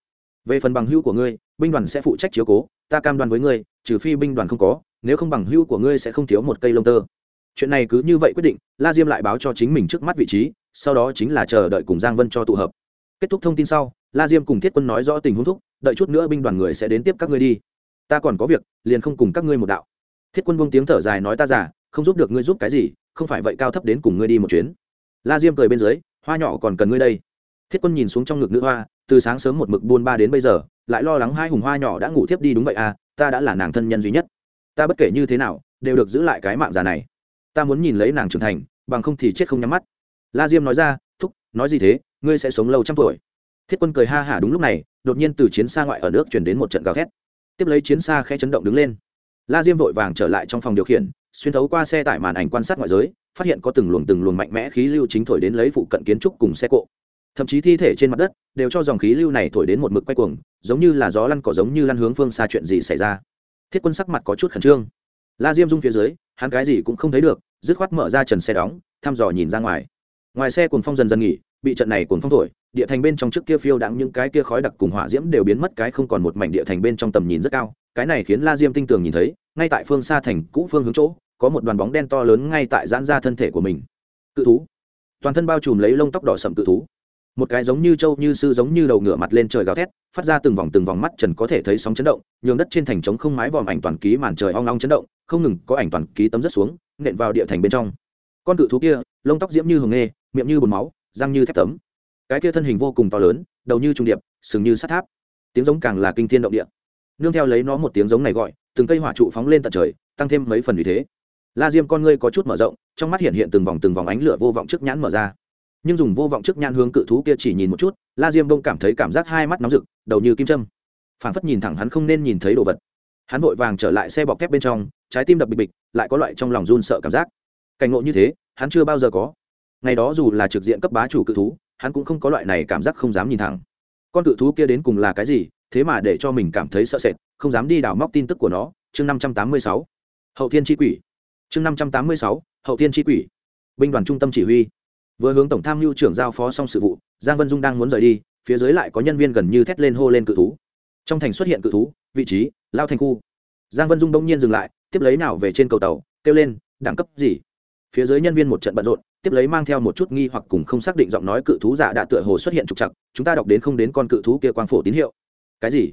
A: Về phần bằng hữu của ngươi, binh đoàn sẽ phụ trách chiếu cố, ta cam đoan với ngươi, trừ phi binh đoàn không có, nếu không bằng hữu của ngươi sẽ không thiếu một cây lông tơ. Chuyện này cứ như vậy quyết định, la diêm lại báo cho chính mình trước mắt vị trí, sau đó chính là chờ đợi cùng giang vân cho tụ hợp. Kết thúc thông tin sau, la diêm cùng thiết quân nói rõ tình huống thúc, đợi chút nữa binh đoàn người sẽ đến tiếp các ngươi đi. Ta còn có việc, liền không cùng các ngươi một đạo. Thiết quân buông tiếng thở dài nói ta giả không giúp được ngươi giúp cái gì, không phải vậy cao thấp đến cùng ngươi đi một chuyến. La diêm cười bên dưới hoa nhỏ còn cần ngươi đây. Thiết quân nhìn xuống trong ngực nữ hoa, từ sáng sớm một mực buôn ba đến bây giờ, lại lo lắng hai hùng hoa nhỏ đã ngủ thiếp đi đúng vậy à ta đã là nàng thân nhân duy nhất. Ta bất kể như thế nào, đều được giữ lại cái mạng già này. Ta muốn nhìn lấy nàng trưởng thành, bằng không thì chết không nhắm mắt. La diêm nói ra, thúc, nói gì thế, ngươi sẽ sống lâu trăm tuổi. Thiết quân cười ha hả đúng lúc này, đột nhiên từ chiến xa ngoại ở nước chuyển đến một trận gào thét. Tiếp lấy chiến xa khe chấn động đứng lên la diêm vội vàng trở lại trong phòng điều khiển, xuyên thấu qua xe tải màn ảnh quan sát ngoại giới, phát hiện có từng luồng từng luồng mạnh mẽ khí lưu chính thổi đến lấy phụ cận kiến trúc cùng xe cộ. Thậm chí thi thể trên mặt đất đều cho dòng khí lưu này thổi đến một mực quay cuồng, giống như là gió lăn cỏ giống như lăn hướng phương xa chuyện gì xảy ra. Thiết quân sắc mặt có chút khẩn trương. La diêm rung phía dưới, hắn cái gì cũng không thấy được, dứt khoát mở ra trần xe đóng, thăm dò nhìn ra ngoài. Ngoài xe cuồng phong dần dần nghỉ, bị trận này cuồng phong thổi, địa thành bên trong trước kia phiêu đặng những cái kia khói đặc cùng hỏa diễm đều biến mất cái không còn một mảnh địa thành bên trong tầm nhìn rất cao cái này khiến la diêm tinh tường nhìn thấy, ngay tại phương xa thành cũ phương hướng chỗ, có một đoàn bóng đen to lớn ngay tại giãn ra thân thể của mình. Cự thú. Toàn thân bao trùm lấy lông tóc đỏ sậm cự thú. Một cái giống như trâu như sư giống như đầu ngựa mặt lên trời gào thét, phát ra từng vòng từng vòng mắt trần có thể thấy sóng chấn động, nhường đất trên thành trống không mái vòm ảnh toàn ký màn trời ong long chấn động, không ngừng có ảnh toàn ký tấm rất xuống, nện vào địa thành bên trong. Con cự thú kia, lông tóc diễm như hồng nghê, miệng như bùn máu, răng như thép tấm. Cái kia thân hình vô cùng to lớn, đầu như trung điệp, sừng như sắt tháp. Tiếng giống càng là kinh thiên động địa nương theo lấy nó một tiếng giống này gọi, từng cây hỏa trụ phóng lên tận trời, tăng thêm mấy phần vì thế. La diêm con ngươi có chút mở rộng, trong mắt hiện hiện từng vòng từng vòng ánh lửa vô vọng trước nhãn mở ra. Nhưng dùng vô vọng trước nhãn hướng cự thú kia chỉ nhìn một chút, la diêm đông cảm thấy cảm giác hai mắt nóng rực, đầu như kim châm. Phản phất nhìn thẳng hắn không nên nhìn thấy đồ vật. Hắn vội vàng trở lại xe bọc thép bên trong, trái tim đập bịch bịch, lại có loại trong lòng run sợ cảm giác. Cảnh ngộ như thế, hắn chưa bao giờ có. Ngày đó dù là trực diện cấp bá chủ cự thú, hắn cũng không có loại này cảm giác không dám nhìn thẳng. Con cự thú kia đến cùng là cái gì thế mà để cho mình cảm thấy sợ sệt, không dám đi đào móc tin tức của nó. Chương năm trăm tám mươi sáu. Hậu thiên tri quỷ. Chương năm trăm tám mươi sáu. Hậu thiên tri quỷ. Binh đoàn trung tâm chỉ huy. Vừa hướng tổng tham mưu trưởng giao phó xong sự vụ, giang vân dung đang muốn rời đi, phía dưới lại có nhân viên gần như thét lên hô lên cự thú. Trong thành xuất hiện cự thú, vị trí, lao thành khu. Giang vân dung đông nhiên dừng lại, tiếp lấy nào về trên cầu tàu, kêu lên, đẳng cấp gì? Phía dưới nhân viên một trận bận rộn, tiếp lấy mang theo một chút nghi hoặc cùng không xác định giọng nói cự thú giả đã tựa hồ xuất hiện trục chặt chúng ta đọc đến không đến con cự thú kia quang phổ tín hiệu cái gì?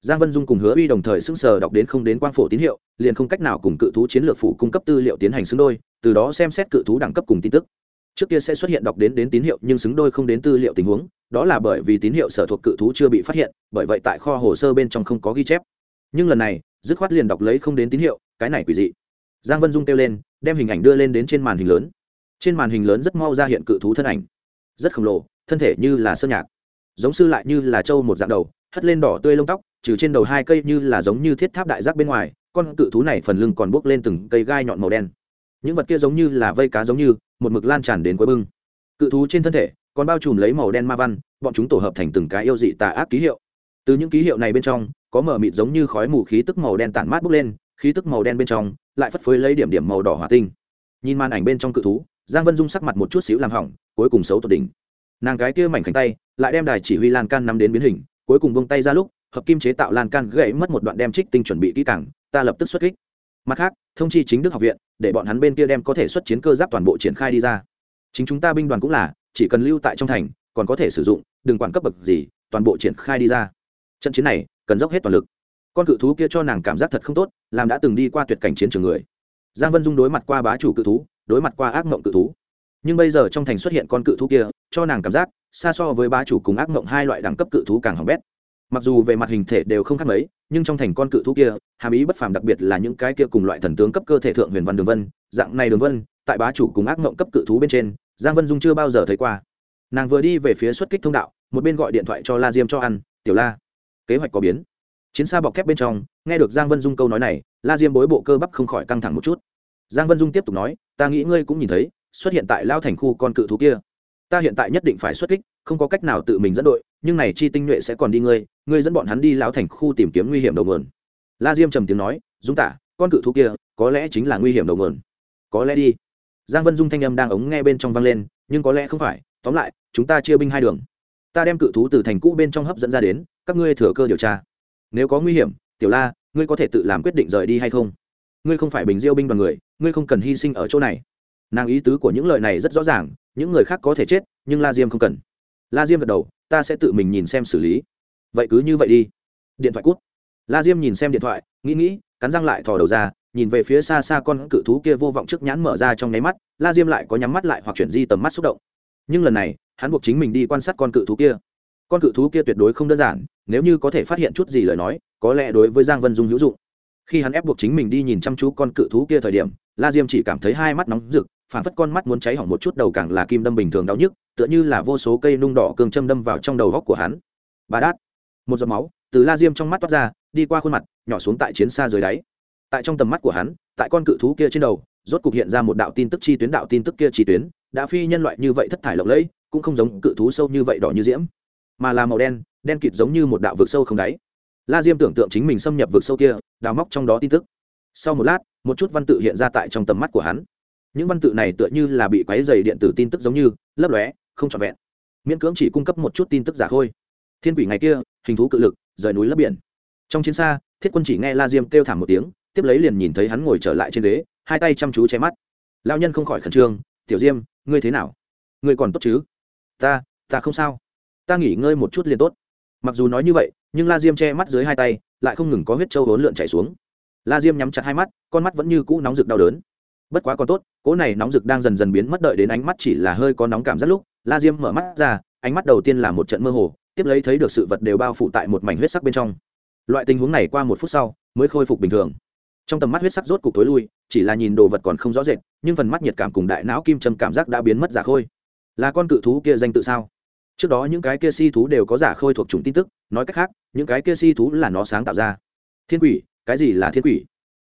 A: Giang vân dung cùng hứa uy đồng thời sững sờ đọc đến không đến quang phổ tín hiệu, liền không cách nào cùng cự thú chiến lược phủ cung cấp tư liệu tiến hành xứng đôi, từ đó xem xét cự thú đẳng cấp cùng tin tức. Trước kia sẽ xuất hiện đọc đến đến tín hiệu nhưng xứng đôi không đến tư liệu tình huống, đó là bởi vì tín hiệu sở thuộc cự thú chưa bị phát hiện, bởi vậy tại kho hồ sơ bên trong không có ghi chép. Nhưng lần này, dứt khoát liền đọc lấy không đến tín hiệu, cái này quỷ dị. Giang vân dung kêu lên, đem hình ảnh đưa lên đến trên màn hình lớn. Trên màn hình lớn rất mau ra hiện cự thú thân ảnh. Rất khổng lồ, thân thể như là sơn nhạc. Giống sư lại như là trâu một dạng đầu hất lên đỏ tươi lông tóc, trừ trên đầu hai cây như là giống như thiết tháp đại giác bên ngoài, con cự thú này phần lưng còn buốc lên từng cây gai nhọn màu đen. Những vật kia giống như là vây cá giống như, một mực lan tràn đến cuối bưng. Cự thú trên thân thể, còn bao trùm lấy màu đen ma văn, bọn chúng tổ hợp thành từng cái yêu dị tà ác ký hiệu. Từ những ký hiệu này bên trong, có mở mịt giống như khói mù khí tức màu đen tản mát bốc lên, khí tức màu đen bên trong, lại phất phới lấy điểm điểm màu đỏ hỏa tinh. Nhìn màn ảnh bên trong cự thú, giang vân dung sắc mặt một chút xíu làm hỏng, cuối cùng xấu tột đỉnh. Nàng cái kia mảnh khảnh tay, lại đem đài chỉ huy lan can nắm đến biến hình cuối cùng bông tay ra lúc, hợp kim chế tạo lan can gãy mất một đoạn đem trích tinh chuẩn bị kỹ càng, ta lập tức xuất kích. Mặt khác, thông chi chính đức học viện, để bọn hắn bên kia đem có thể xuất chiến cơ giáp toàn bộ triển khai đi ra. Chính chúng ta binh đoàn cũng là, chỉ cần lưu tại trong thành, còn có thể sử dụng, đừng quản cấp bậc gì, toàn bộ triển khai đi ra. Trận chiến này, cần dốc hết toàn lực. Con cự thú kia cho nàng cảm giác thật không tốt, làm đã từng đi qua tuyệt cảnh chiến trường người. Giang vân dung đối mặt qua bá chủ cự thú, đối mặt qua ác mộng cự thú nhưng bây giờ trong thành xuất hiện con cự thú kia, cho nàng cảm giác, xa so với bá chủ cùng ác mộng hai loại đẳng cấp cự thú càng hỏng bét. Mặc dù về mặt hình thể đều không khác mấy, nhưng trong thành con cự thú kia, hàm ý bất phàm đặc biệt là những cái kia cùng loại thần tướng cấp cơ thể thượng huyền văn đường vân, dạng này đường vân, tại bá chủ cùng ác mộng cấp cự thú bên trên, giang vân dung chưa bao giờ thấy qua. Nàng vừa đi về phía xuất kích thông đạo, một bên gọi điện thoại cho la diêm cho ăn, tiểu la, kế hoạch có biến. Chiến xa bọc thép bên trong, nghe được giang vân dung câu nói này, la diêm bối bộ cơ bắp không khỏi căng thẳng một chút. Giang vân dung tiếp tục nói, ta nghĩ ngươi cũng nhìn thấy xuất hiện tại lao thành khu con cự thú kia. Ta hiện tại nhất định phải xuất kích, không có cách nào tự mình dẫn đội, nhưng này chi tinh nhuệ sẽ còn đi ngươi ngươi dẫn bọn hắn đi lao thành khu tìm kiếm nguy hiểm đầu nguồn. La diêm trầm tiếng nói, dung tả, con cự thú kia có lẽ chính là nguy hiểm đầu nguồn. Có lẽ đi. Giang vân dung thanh âm đang ống nghe bên trong vang lên, nhưng có lẽ không phải, tóm lại, chúng ta chia binh hai đường. Ta đem cự thú từ thành cũ bên trong hấp dẫn ra đến, các ngươi thừa cơ điều tra. Nếu có nguy hiểm, tiểu la, ngươi có thể tự làm quyết định rời đi hay không? Ngươi không phải bình diêu binh đoàn người, ngươi không cần hy sinh ở chỗ này nàng ý tứ của những lời này rất rõ ràng, những người khác có thể chết, nhưng la diêm không cần. La diêm gật đầu, ta sẽ tự mình nhìn xem xử lý. Vậy cứ như vậy đi. Điện thoại cút. La diêm nhìn xem điện thoại, nghĩ nghĩ, cắn răng lại thò đầu ra, nhìn về phía xa xa con cự thú kia vô vọng trước nhãn mở ra trong nháy mắt, la diêm lại có nhắm mắt lại hoặc chuyển di tầm mắt xúc động. Nhưng lần này, hắn buộc chính mình đi quan sát con cự thú kia. Con cự thú kia tuyệt đối không đơn giản, nếu như có thể phát hiện chút gì lời nói, có lẽ đối với giang vân dung hữu dụng. Khi hắn ép buộc chính mình đi nhìn chăm chú con cự thú kia thời điểm, la diêm chỉ cảm thấy hai mắt nóng rực phản phất con mắt muốn cháy hỏng một chút đầu càng là kim đâm bình thường đau nhức, tựa như là vô số cây nung đỏ cường châm đâm vào trong đầu góc của hắn. Bà đát, một giọt máu từ la diêm trong mắt toát ra, đi qua khuôn mặt, nhỏ xuống tại chiến xa dưới đáy. Tại trong tầm mắt của hắn, tại con cự thú kia trên đầu, rốt cục hiện ra một đạo tin tức chi tuyến, đạo tin tức kia chi tuyến, đã phi nhân loại như vậy thất thải lộng lẫy, cũng không giống cự thú sâu như vậy đỏ như diễm, mà là màu đen đen kịt giống như một đạo vực sâu không đáy. La diêm tưởng tượng chính mình xâm nhập vực sâu kia, đào móc trong đó tin tức. Sau một lát, một chút văn tự hiện ra tại trong tầm mắt của hắn những văn tự này tựa như là bị quáy dày điện tử tin tức giống như, lấp lóe, không trọn vẹn. Miễn cưỡng chỉ cung cấp một chút tin tức giả khôi thiên quỷ ngày kia, hình thú cự lực, rời núi lấp biển. Trong chiến xa, thiết quân chỉ nghe la diêm kêu thảm một tiếng, tiếp lấy liền nhìn thấy hắn ngồi trở lại trên ghế, hai tay chăm chú che mắt. Lao nhân không khỏi khẩn trương, tiểu diêm, ngươi thế nào? Ngươi còn tốt chứ? Ta ta không sao. Ta nghỉ ngơi một chút liền tốt. Mặc dù nói như vậy, nhưng la diêm che mắt dưới hai tay, lại không ngừng có huyết trâu hốn lượn chảy xuống. La diêm nhắm chặt hai mắt, con mắt vẫn như cũ nóng rực đau đớn bất quá còn tốt, cỗ này nóng rực đang dần dần biến mất đợi đến ánh mắt chỉ là hơi có nóng cảm rất lúc, la diêm mở mắt ra, ánh mắt đầu tiên là một trận mơ hồ, tiếp lấy thấy được sự vật đều bao phủ tại một mảnh huyết sắc bên trong. Loại tình huống này qua một phút sau, mới khôi phục bình thường. Trong tầm mắt huyết sắc rốt cục tối lui, chỉ là nhìn đồ vật còn không rõ rệt, nhưng phần mắt nhiệt cảm cùng đại não kim châm cảm giác đã biến mất giả khôi. Là con cự thú kia danh tự sao? Trước đó những cái kia si thú đều có giả khôi thuộc chủng tin tức, nói cách khác, những cái kia si thú là nó sáng tạo ra. Thiên quỷ, cái gì là thiên quỷ?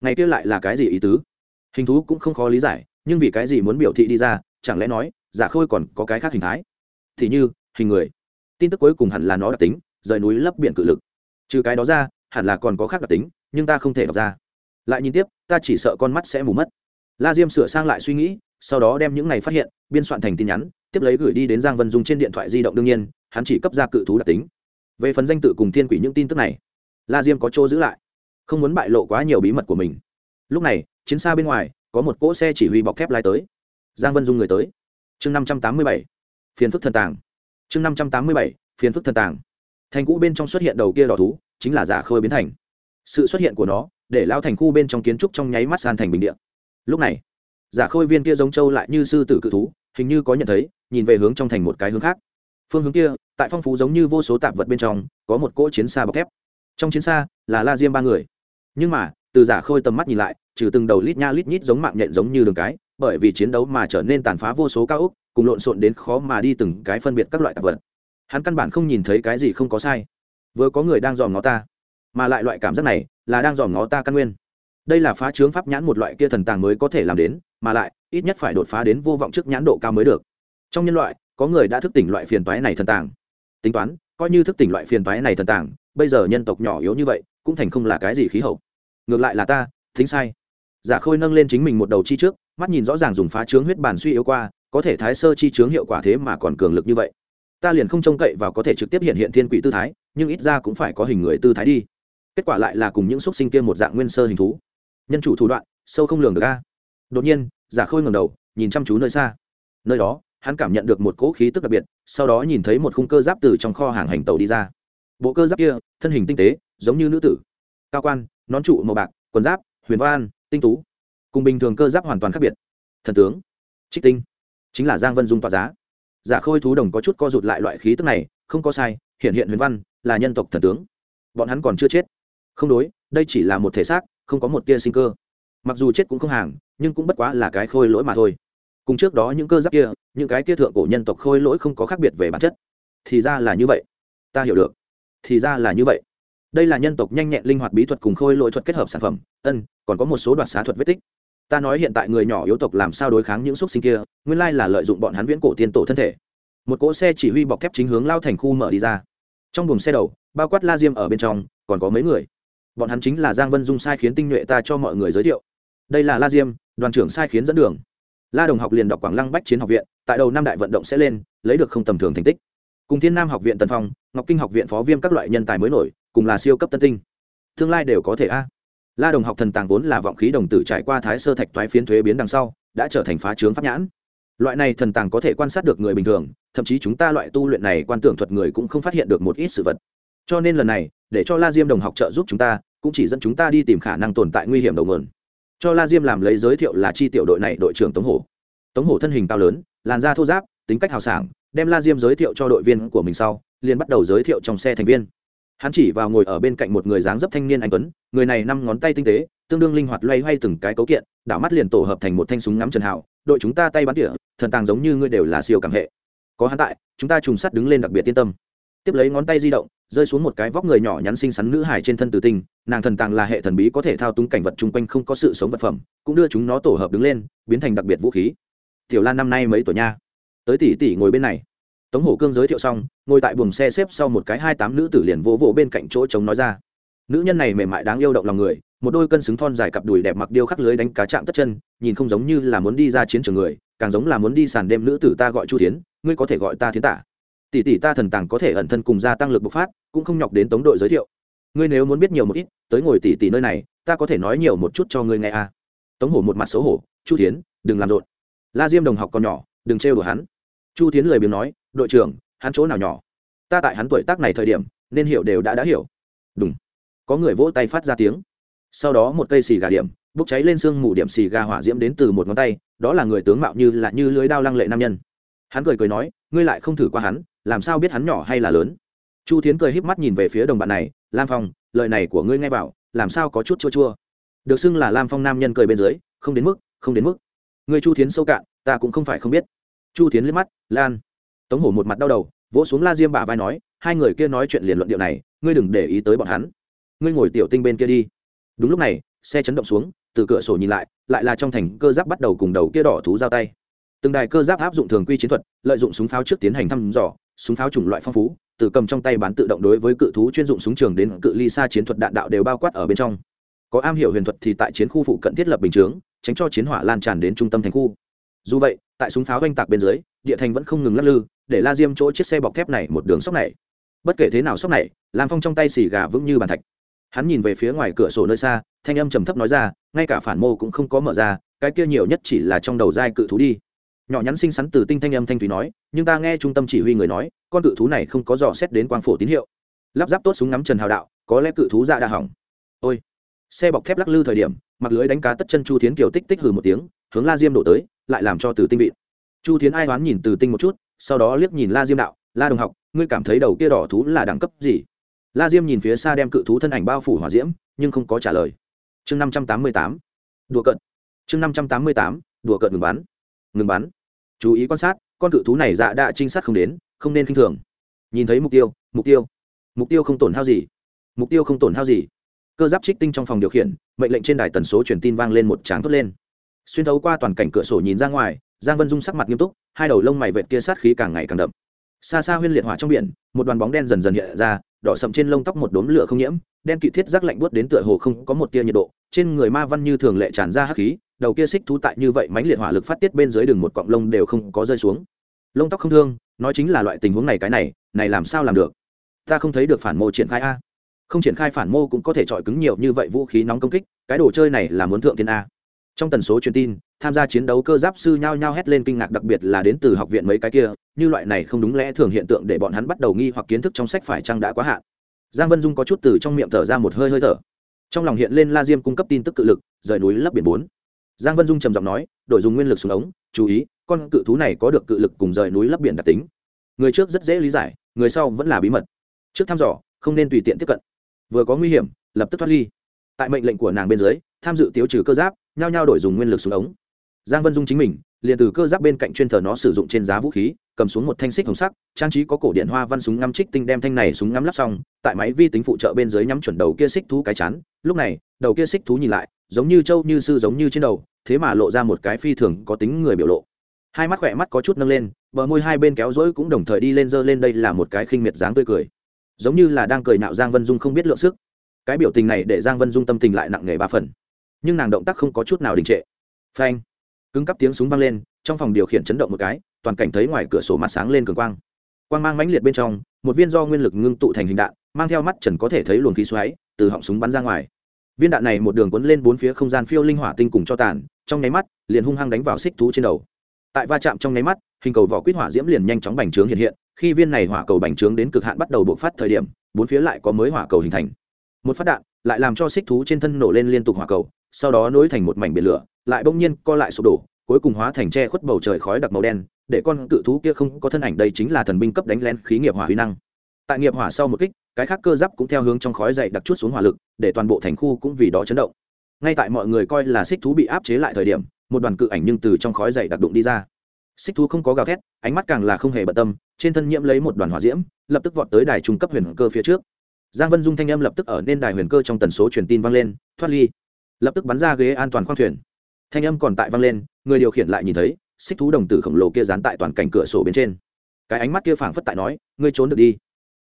A: Ngày kia lại là cái gì ý tứ? Hình thú cũng không khó lý giải, nhưng vì cái gì muốn biểu thị đi ra, chẳng lẽ nói, giả khôi còn có cái khác hình thái? Thì như, hình người. Tin tức cuối cùng hẳn là nó đặc tính, rời núi lấp biển cự lực. Trừ cái đó ra, hẳn là còn có khác đặc tính, nhưng ta không thể đọc ra. Lại nhìn tiếp, ta chỉ sợ con mắt sẽ mù mất. La diêm sửa sang lại suy nghĩ, sau đó đem những này phát hiện, biên soạn thành tin nhắn, tiếp lấy gửi đi đến giang vân dung trên điện thoại di động đương nhiên, hắn chỉ cấp ra cự thú đặc tính. Về phần danh tự cùng thiên quỷ những tin tức này, la diêm có chỗ giữ lại. Không muốn bại lộ quá nhiều bí mật của mình lúc này, chiến xa bên ngoài, có một cỗ xe chỉ huy bọc thép lai tới. Giang vân dung người tới. Chương năm trăm tám mươi bảy, phiền phức thần tàng. Chương năm trăm tám mươi bảy, phiền phức thần tàng. Thành cũ bên trong xuất hiện đầu kia đỏ thú, chính là giả khôi biến thành. Sự xuất hiện của nó, để lao thành khu bên trong kiến trúc trong nháy mắt san thành bình điện lúc này, giả khôi viên kia giống trâu lại như sư tử cự thú, hình như có nhận thấy, nhìn về hướng trong thành một cái hướng khác. Phương hướng kia, tại phong phú giống như vô số tạp vật bên trong, có một cỗ chiến xa bọc thép. Trong chiến xa, là la diêm ba người. Nhưng mà từ giả khôi tầm mắt nhìn lại, trừ từng đầu lít nha lít nhít giống mạng nhện giống như đường cái, bởi vì chiến đấu mà trở nên tàn phá vô số cao ốc, cùng lộn xộn đến khó mà đi từng cái phân biệt các loại tạp vật. Hắn căn bản không nhìn thấy cái gì không có sai. Vừa có người đang dòm ngó ta, mà lại loại cảm giác này là đang dòm ngó ta căn nguyên. Đây là phá trướng pháp nhãn một loại kia thần tàng mới có thể làm đến, mà lại, ít nhất phải đột phá đến vô vọng trước nhãn độ cao mới được. Trong nhân loại, có người đã thức tỉnh loại phiền toái này thần tàng. Tính toán, coi như thức tỉnh loại phiền toái này thần tàng, bây giờ nhân tộc nhỏ yếu như vậy, cũng thành không là cái gì khí hậu ngược lại là ta, thính sai. Giả khôi nâng lên chính mình một đầu chi trước, mắt nhìn rõ ràng dùng phá trướng huyết bản suy yếu qua, có thể thái sơ chi trướng hiệu quả thế mà còn cường lực như vậy. Ta liền không trông cậy vào có thể trực tiếp hiện hiện thiên quỷ tư thái, nhưng ít ra cũng phải có hình người tư thái đi. Kết quả lại là cùng những xúc sinh kia một dạng nguyên sơ hình thú. Nhân chủ thủ đoạn, sâu không lường được a. Đột nhiên, giả khôi ngầm đầu, nhìn chăm chú nơi xa. Nơi đó, hắn cảm nhận được một cỗ khí tức đặc biệt, sau đó nhìn thấy một khung cơ giáp từ trong kho hàng hành tàu đi ra. Bộ cơ giáp kia, thân hình tinh tế, giống như nữ tử cao quan, nón trụ màu bạc, quần giáp, huyền văn, tinh tú. Cùng bình thường cơ giáp hoàn toàn khác biệt. Thần tướng, trích tinh. Chính là giang vân dung tỏa giá. Giả khôi thú đồng có chút co rụt lại loại khí tức này, không có sai, hiện hiện huyền văn, là nhân tộc thần tướng. Bọn hắn còn chưa chết. Không đối, đây chỉ là một thể xác, không có một tia sinh cơ. Mặc dù chết cũng không hàng, nhưng cũng bất quá là cái khôi lỗi mà thôi. Cùng trước đó những cơ giáp kia, những cái kia thượng cổ nhân tộc khôi lỗi không có khác biệt về bản chất. Thì ra là như vậy. Ta hiểu được. Thì ra là như vậy đây là nhân tộc nhanh nhẹn linh hoạt bí thuật cùng khôi lỗi thuật kết hợp sản phẩm. Ân, còn có một số đoạt xá thuật vết tích. Ta nói hiện tại người nhỏ yếu tộc làm sao đối kháng những xúc sinh kia, nguyên lai là lợi dụng bọn hắn viễn cổ tiên tổ thân thể. Một cỗ xe chỉ huy bọc thép chính hướng lao thành khu mở đi ra. Trong buồng xe đầu, bao quát la diêm ở bên trong, còn có mấy người. Bọn hắn chính là giang vân dung sai khiến tinh nhuệ ta cho mọi người giới thiệu. Đây là la diêm, đoàn trưởng sai khiến dẫn đường. La đồng học liền đọc quảng lăng bách chiến học viện, tại đầu năm đại vận động sẽ lên, lấy được không tầm thường thành tích. Cùng thiên nam học viện tần phong ngọc kinh học viện phó viêm các loại nhân tài mới nổi, cùng là siêu cấp tân tinh. Tương lai đều có thể a. La đồng học thần tàng vốn là vọng khí đồng tử trải qua thái sơ thạch toái phiến thuế biến đằng sau, đã trở thành phá trướng pháp nhãn. Loại này thần tàng có thể quan sát được người bình thường, thậm chí chúng ta loại tu luyện này quan tưởng thuật người cũng không phát hiện được một ít sự vật. Cho nên lần này, để cho la diêm đồng học trợ giúp chúng ta, cũng chỉ dẫn chúng ta đi tìm khả năng tồn tại nguy hiểm đầu nguồn. Cho la diêm làm lấy giới thiệu là chi tiểu đội này đội trưởng tống hổ. Tống hổ thân hình cao lớn, làn da thô giáp tính cách hào sảng, đem la diêm giới thiệu cho đội viên của mình sau liền bắt đầu giới thiệu trong xe thành viên. Hắn chỉ vào ngồi ở bên cạnh một người dáng dấp thanh niên anh tuấn, người này năm ngón tay tinh tế, tương đương linh hoạt loay hoay từng cái cấu kiện, đảo mắt liền tổ hợp thành một thanh súng ngắm trần hào, đội chúng ta tay bắn tỉa, thần tàng giống như ngươi đều là siêu cảm hệ. Có hắn tại, chúng ta trùng sắt đứng lên đặc biệt yên tâm. Tiếp lấy ngón tay di động, rơi xuống một cái vóc người nhỏ nhắn xinh xắn nữ hài trên thân tử tinh nàng thần tàng là hệ thần bí có thể thao túng cảnh vật chung quanh không có sự sống vật phẩm, cũng đưa chúng nó tổ hợp đứng lên, biến thành đặc biệt vũ khí. Tiểu lan năm nay mấy tuổi nha? Tới tỷ tỷ ngồi bên này tống hổ cương giới thiệu xong, ngồi tại buồng xe xếp sau một cái hai tám nữ tử liền vỗ vỗ bên cạnh chỗ trống nói ra. Nữ nhân này mềm mại đáng yêu động lòng người, một đôi cân xứng thon dài cặp đùi đẹp mặc điêu khắc lưới đánh cá chạm tất chân, nhìn không giống như là muốn đi ra chiến trường người, càng giống là muốn đi sàn đêm nữ tử ta gọi chu tiến ngươi có thể gọi ta thiến tả. Tỷ tỷ ta thần tàng có thể ẩn thân cùng gia tăng lực bộc phát, cũng không nhọc đến tống đội giới thiệu. Ngươi nếu muốn biết nhiều một ít, tới ngồi tỷ tỷ nơi này, ta có thể nói nhiều một chút cho ngươi nghe a. À. tống hổ một mặt xấu hổ, chu tiến đừng làm rộn. La diêm đồng học còn nhỏ, đừng trêu đùa hắn. Chu tiến lời biếng nói đội trưởng, hắn chỗ nào nhỏ? Ta tại hắn tuổi tác này thời điểm, nên hiểu đều đã đã hiểu. Đúng. Có người vỗ tay phát ra tiếng. Sau đó một cây xì gà điểm, bốc cháy lên sương mù điểm xì gà hỏa diễm đến từ một ngón tay, đó là người tướng mạo như là như lưới đao lăng lệ nam nhân. Hắn cười cười nói, ngươi lại không thử qua hắn, làm sao biết hắn nhỏ hay là lớn? Chu tiến cười híp mắt nhìn về phía đồng bạn này, lam phong, lời này của ngươi nghe vào, làm sao có chút chua chua? Được xưng là lam phong nam nhân cười bên dưới, không đến mức, không đến mức. Người chu tiến sâu cạn, ta cũng không phải không biết. Chu tiến liếc mắt, lan tống hổ một mặt đau đầu, vỗ xuống la diêm bà vai nói, hai người kia nói chuyện liền luận điệu này, ngươi đừng để ý tới bọn hắn. Ngươi ngồi tiểu tinh bên kia đi. Đúng lúc này, xe chấn động xuống, từ cửa sổ nhìn lại lại là trong thành cơ giáp bắt đầu cùng đầu kia đỏ thú giao tay. Từng đài cơ giáp áp dụng thường quy chiến thuật, lợi dụng súng pháo trước tiến hành thăm dò, súng pháo chủng loại phong phú, từ cầm trong tay bán tự động đối với cự thú chuyên dụng súng trường đến cự ly xa chiến thuật đạn đạo đều bao quát ở bên trong. Có am hiểu huyền thuật thì tại chiến khu phụ cận thiết lập bình chướng, tránh cho chiến hỏa lan tràn đến trung tâm thành khu. Dù vậy, tại súng pháo oanh tạc bên dưới, địa thành vẫn không ngừng lắc lư để la diêm chỗ chiếc xe bọc thép này một đường sóc này. Bất kể thế nào sóc này, lam phong trong tay xì gà vững như bàn thạch. Hắn nhìn về phía ngoài cửa sổ nơi xa, thanh âm trầm thấp nói ra, ngay cả phản mô cũng không có mở ra, cái kia nhiều nhất chỉ là trong đầu dai cự thú đi. Nhỏ nhắn xinh xắn từ tinh thanh âm thanh thúy nói, nhưng ta nghe trung tâm chỉ huy người nói, con cự thú này không có dò xét đến quang phổ tín hiệu. Lắp ráp tốt súng ngắm trần hào đạo, có lẽ cự thú dạ đã hỏng. Ôi! Xe bọc thép lắc lư thời điểm, mặt lưới đánh cá tất chân chu thiến kiều tích tích hừ một tiếng, hướng la diêm đổ tới, lại làm cho từ tinh vị chu thiến ai đoán nhìn từ tinh một chút sau đó liếc nhìn la diêm đạo, la đồng học, ngươi cảm thấy đầu kia đỏ thú là đẳng cấp gì? La diêm nhìn phía xa đem cự thú thân ảnh bao phủ hỏa diễm, nhưng không có trả lời. Chương năm trăm tám mươi tám, đùa cận chương năm trăm tám mươi tám, đùa cận ngừng bắn. Ngừng bắn. Chú ý quan sát, con cự thú này dạ đã trinh sát không đến, không nên k i n h thường. Nhìn thấy mục tiêu mục tiêu. Mục tiêu không tổn hao gì. Mục tiêu không tổn hao gì. Cơ giáp trích tinh trong phòng điều khiển, mệnh lệnh trên đài tần số truyền tin vang lên một tráng thốt lên. Xuyên thấu qua toàn cảnh cửa sổ nhìn ra ngoài giang vân dung sắc mặt nghiêm túc, hai đầu lông mày vệt kia sát khí càng ngày càng đậm. Xa xa huyên liệt hỏa trong biển, một đoàn bóng đen dần dần hiện ra, đỏ sậm trên lông tóc một đốm lửa không nhiễm, đen kỵ thiết rác lạnh buốt đến tựa hồ không có một tia nhiệt độ, trên người ma văn như thường lệ tràn ra hắc khí, đầu kia xích thú tại như vậy mánh liệt hỏa lực phát tiết bên dưới đường một cọng lông đều không có rơi xuống. Lông tóc không thương, nói chính là loại tình huống này cái này này làm sao làm được? Ta không thấy được phản mô triển khai a. Không triển khai phản mô cũng có thể chọi cứng nhiều như vậy vũ khí nóng công kích, cái đồ chơi này là muốn thượng tiên a. Trong tần số truyền tin tham gia chiến đấu cơ giáp sư nhao nhao hét lên kinh ngạc đặc biệt là đến từ học viện mấy cái kia, như loại này không đúng lẽ thường hiện tượng để bọn hắn bắt đầu nghi hoặc kiến thức trong sách phải chăng đã quá hạn. Giang vân dung có chút từ trong miệng thở ra một hơi hơi thở. Trong lòng hiện lên la diêm cung cấp tin tức cự lực, rời núi lấp biển bốn. Giang vân dung trầm giọng nói đổi dùng nguyên lực xuống ống, chú ý, con cự thú này có được cự lực cùng rời núi lấp biển đặc tính. Người trước rất dễ lý giải, người sau vẫn là bí mật. Trước thăm dò, không nên tùy tiện tiếp cận. Vừa có nguy hiểm, lập tức thoát ly. Tại mệnh lệnh của nàng bên dưới, tham dự tiêu trừ cơ giáp, nhao nhao đổi dùng nguyên lực xuống ống giang vân dung chính mình, liền từ cơ giáp bên cạnh chuyên thờ nó sử dụng trên giá vũ khí, cầm xuống một thanh xích hồng sắc, trang trí có cổ điện hoa văn súng ngắm trích tinh đem thanh này súng ngắm lắp xong, tại máy vi tính phụ trợ bên dưới nhắm chuẩn đầu kia xích thú cái chán. Lúc này, đầu kia xích thú nhìn lại, giống như châu, như sư, giống như trên đầu, thế mà lộ ra một cái phi thường có tính người biểu lộ. Hai mắt khỏe mắt có chút nâng lên, bờ môi hai bên kéo rỗi cũng đồng thời đi lên dơ lên, đây là một cái khinh miệt dáng tươi cười. Giống như là đang cười nạo giang vân dung không biết lượng sức. Cái biểu tình này để giang vân dung tâm tình lại nặng nề ba phần. Nhưng nàng động tác không có chút nào đình trệ. Phanh cứng cắp tiếng súng vang lên, trong phòng điều khiển chấn động một cái, toàn cảnh thấy ngoài cửa sổ mặt sáng lên cường quang. Quang mang mãnh liệt bên trong, một viên do nguyên lực ngưng tụ thành hình đạn, mang theo mắt trần có thể thấy luồng khí xoáy, từ họng súng bắn ra ngoài. Viên đạn này một đường cuốn lên bốn phía không gian phiêu linh hỏa tinh cùng cho tàn, trong nháy mắt, liền hung hăng đánh vào xích thú trên đầu. Tại va chạm trong nháy mắt, hình cầu vỏ quýt hỏa diễm liền nhanh chóng bành trướng hiện hiện, khi viên này hỏa cầu bành trướng đến cực hạn bắt đầu bộc phát thời điểm, bốn phía lại có mới hỏa cầu hình thành. Một phát đạn, lại làm cho xích thú trên thân nổ lên liên tục hỏa cầu, sau đó nối thành một mảnh biển lửa lại bỗng nhiên co lại sụp đổ, cuối cùng hóa thành tre khuất bầu trời khói đặc màu đen, để con cự thú kia không có thân ảnh đây chính là thần binh cấp đánh len khí nghiệp hỏa huy năng. Tại nghiệp hỏa sau một kích, cái khác cơ giáp cũng theo hướng trong khói dậy đặc chút xuống hỏa lực, để toàn bộ thành khu cũng vì đó chấn động. Ngay tại mọi người coi là xích thú bị áp chế lại thời điểm, một đoàn cự ảnh nhưng từ trong khói dậy đặc đụng đi ra. Xích thú không có gào thét, ánh mắt càng là không hề bận tâm, trên thân nhiễm lấy một đoàn hỏa diễm, lập tức vọt tới đài trung cấp huyền cơ phía trước. Giang vân dung thanh âm lập tức ở nên đài huyền cơ trong tần số truyền tin vang lên, thoát ly. Lập tức bắn ra ghế an toàn khoang thuyền thanh âm còn tại vang lên, người điều khiển lại nhìn thấy, xích thú đồng tử khổng lồ kia dán tại toàn cảnh cửa sổ bên trên. Cái ánh mắt kia phảng phất tại nói, ngươi trốn được đi.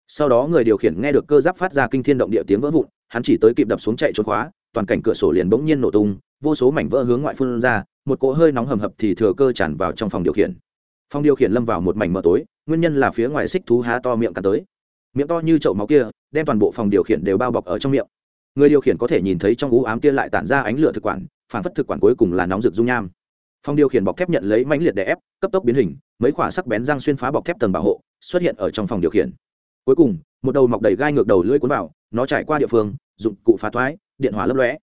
A: Sau đó người điều khiển nghe được cơ giáp phát ra kinh thiên động địa tiếng vỡ vụn, hắn chỉ tới kịp đập xuống chạy trốn khóa, toàn cảnh cửa sổ liền bỗng nhiên nổ tung, vô số mảnh vỡ hướng ngoại phun ra, một cỗ hơi nóng hầm hập thì thừa cơ tràn vào trong phòng điều khiển. Phòng điều khiển lâm vào một mảnh mờ tối, nguyên nhân là phía ngoài xích thú há to miệng cắn tới. Miệng to như chậu máu kia, đem toàn bộ phòng điều khiển đều bao bọc ở trong miệng. Người điều khiển có thể nhìn thấy trong ú ám kia lại tản ra ánh lửa thực quản phản phất thực quản cuối cùng là nóng rực dung nham. Phòng điều khiển bọc thép nhận lấy mãnh liệt đè ép, cấp tốc biến hình, mấy khỏa sắc bén răng xuyên phá bọc thép tầng bảo hộ, xuất hiện ở trong phòng điều khiển. Cuối cùng, một đầu mọc đầy gai ngược đầu lưỡi cuốn vào, nó trải qua địa phương, dụng cụ phá thoái, điện hỏa lấp lóe.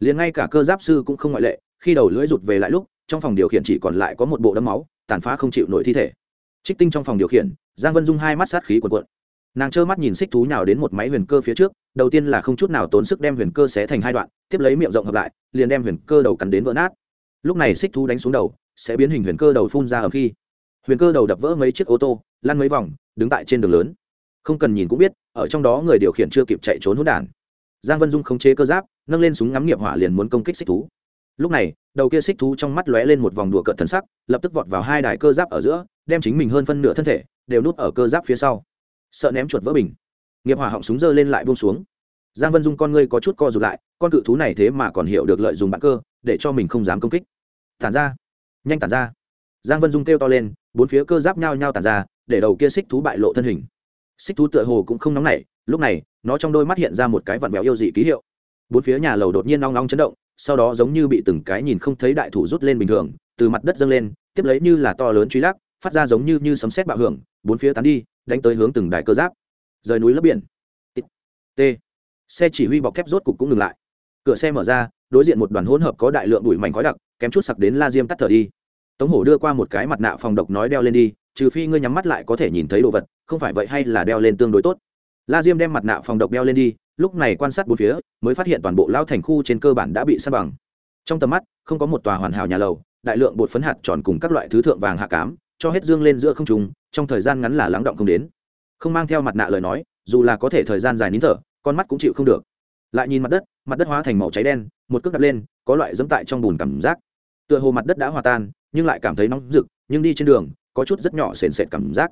A: Liền ngay cả cơ giáp sư cũng không ngoại lệ, khi đầu lưỡi rụt về lại lúc, trong phòng điều khiển chỉ còn lại có một bộ đấm máu, tàn phá không chịu nổi thi thể. Trích tinh trong phòng điều khiển, giang vân dung hai mắt sát khí cuộn cuộn nàng trơ mắt nhìn xích thú nhào đến một máy huyền cơ phía trước, đầu tiên là không chút nào tốn sức đem huyền cơ xé thành hai đoạn, tiếp lấy miệng rộng hợp lại, liền đem huyền cơ đầu cắn đến vỡ nát. Lúc này xích thú đánh xuống đầu, sẽ biến hình huyền cơ đầu phun ra ở khi. Huyền cơ đầu đập vỡ mấy chiếc ô tô, lăn mấy vòng, đứng tại trên đường lớn. Không cần nhìn cũng biết, ở trong đó người điều khiển chưa kịp chạy trốn hỗn đản. Giang vân dung khống chế cơ giáp, nâng lên súng ngắm nghiệp hỏa liền muốn công kích xích thú. Lúc này, đầu kia xích thú trong mắt lóe lên một vòng đùa cợt thần sắc, lập tức vọt vào hai đài cơ giáp ở giữa, đem chính mình hơn phân nửa thân thể đều núp ở cơ giáp phía sau sợ ném chuột vỡ bình. Nghiệp hỏa họng súng dơ lên lại buông xuống. Giang vân dung con ngươi có chút co rụt lại, con cự thú này thế mà còn hiểu được lợi dụng bạn cơ, để cho mình không dám công kích. Tản ra. Nhanh tản ra. Giang vân dung kêu to lên, bốn phía cơ giáp nhao nhao tản ra, để đầu kia xích thú bại lộ thân hình. Xích thú tựa hồ cũng không nóng nảy, lúc này, nó trong đôi mắt hiện ra một cái vặn vẹo yêu dị ký hiệu. Bốn phía nhà lầu đột nhiên nong nong chấn động, sau đó giống như bị từng cái nhìn không thấy đại thủ rút lên bình thường, từ mặt đất dâng lên, tiếp lấy như là to lớn truy lắc, phát ra giống như như sấm sét bạo hưởng, bốn phía tán đi đánh tới hướng từng đài cơ giáp. Rời núi lấp biển. T. Xe chỉ huy bọc thép rốt cục cũng ngừng lại. Cửa xe mở ra, đối diện một đoàn hỗn hợp có đại lượng bụi mảnh khói đặc, kém chút sặc đến la diêm tắt thở đi. Tống hổ đưa qua một cái mặt nạ phòng độc nói đeo lên đi, trừ phi ngươi nhắm mắt lại có thể nhìn thấy đồ vật, không phải vậy hay là đeo lên tương đối tốt. La diêm đem mặt nạ phòng độc đeo lên đi, lúc này quan sát bốn phía, mới phát hiện toàn bộ lao thành khu trên cơ bản đã bị săn bằng. Trong tầm mắt, không có một tòa hoàn hảo nhà lầu, đại lượng bột phấn hạt tròn cùng các loại thứ thượng vàng hạ cám, cho hết dương lên giữa không trùng trong thời gian ngắn là lắng động không đến. Không mang theo mặt nạ lời nói, dù là có thể thời gian dài nín thở, con mắt cũng chịu không được. Lại nhìn mặt đất mặt đất hóa thành màu cháy đen, một cước đặt lên, có loại dẫm tại trong bùn cảm giác. Tựa hồ mặt đất đã hòa tan, nhưng lại cảm thấy nóng rực, nhưng đi trên đường, có chút rất nhỏ sền sệt cảm giác.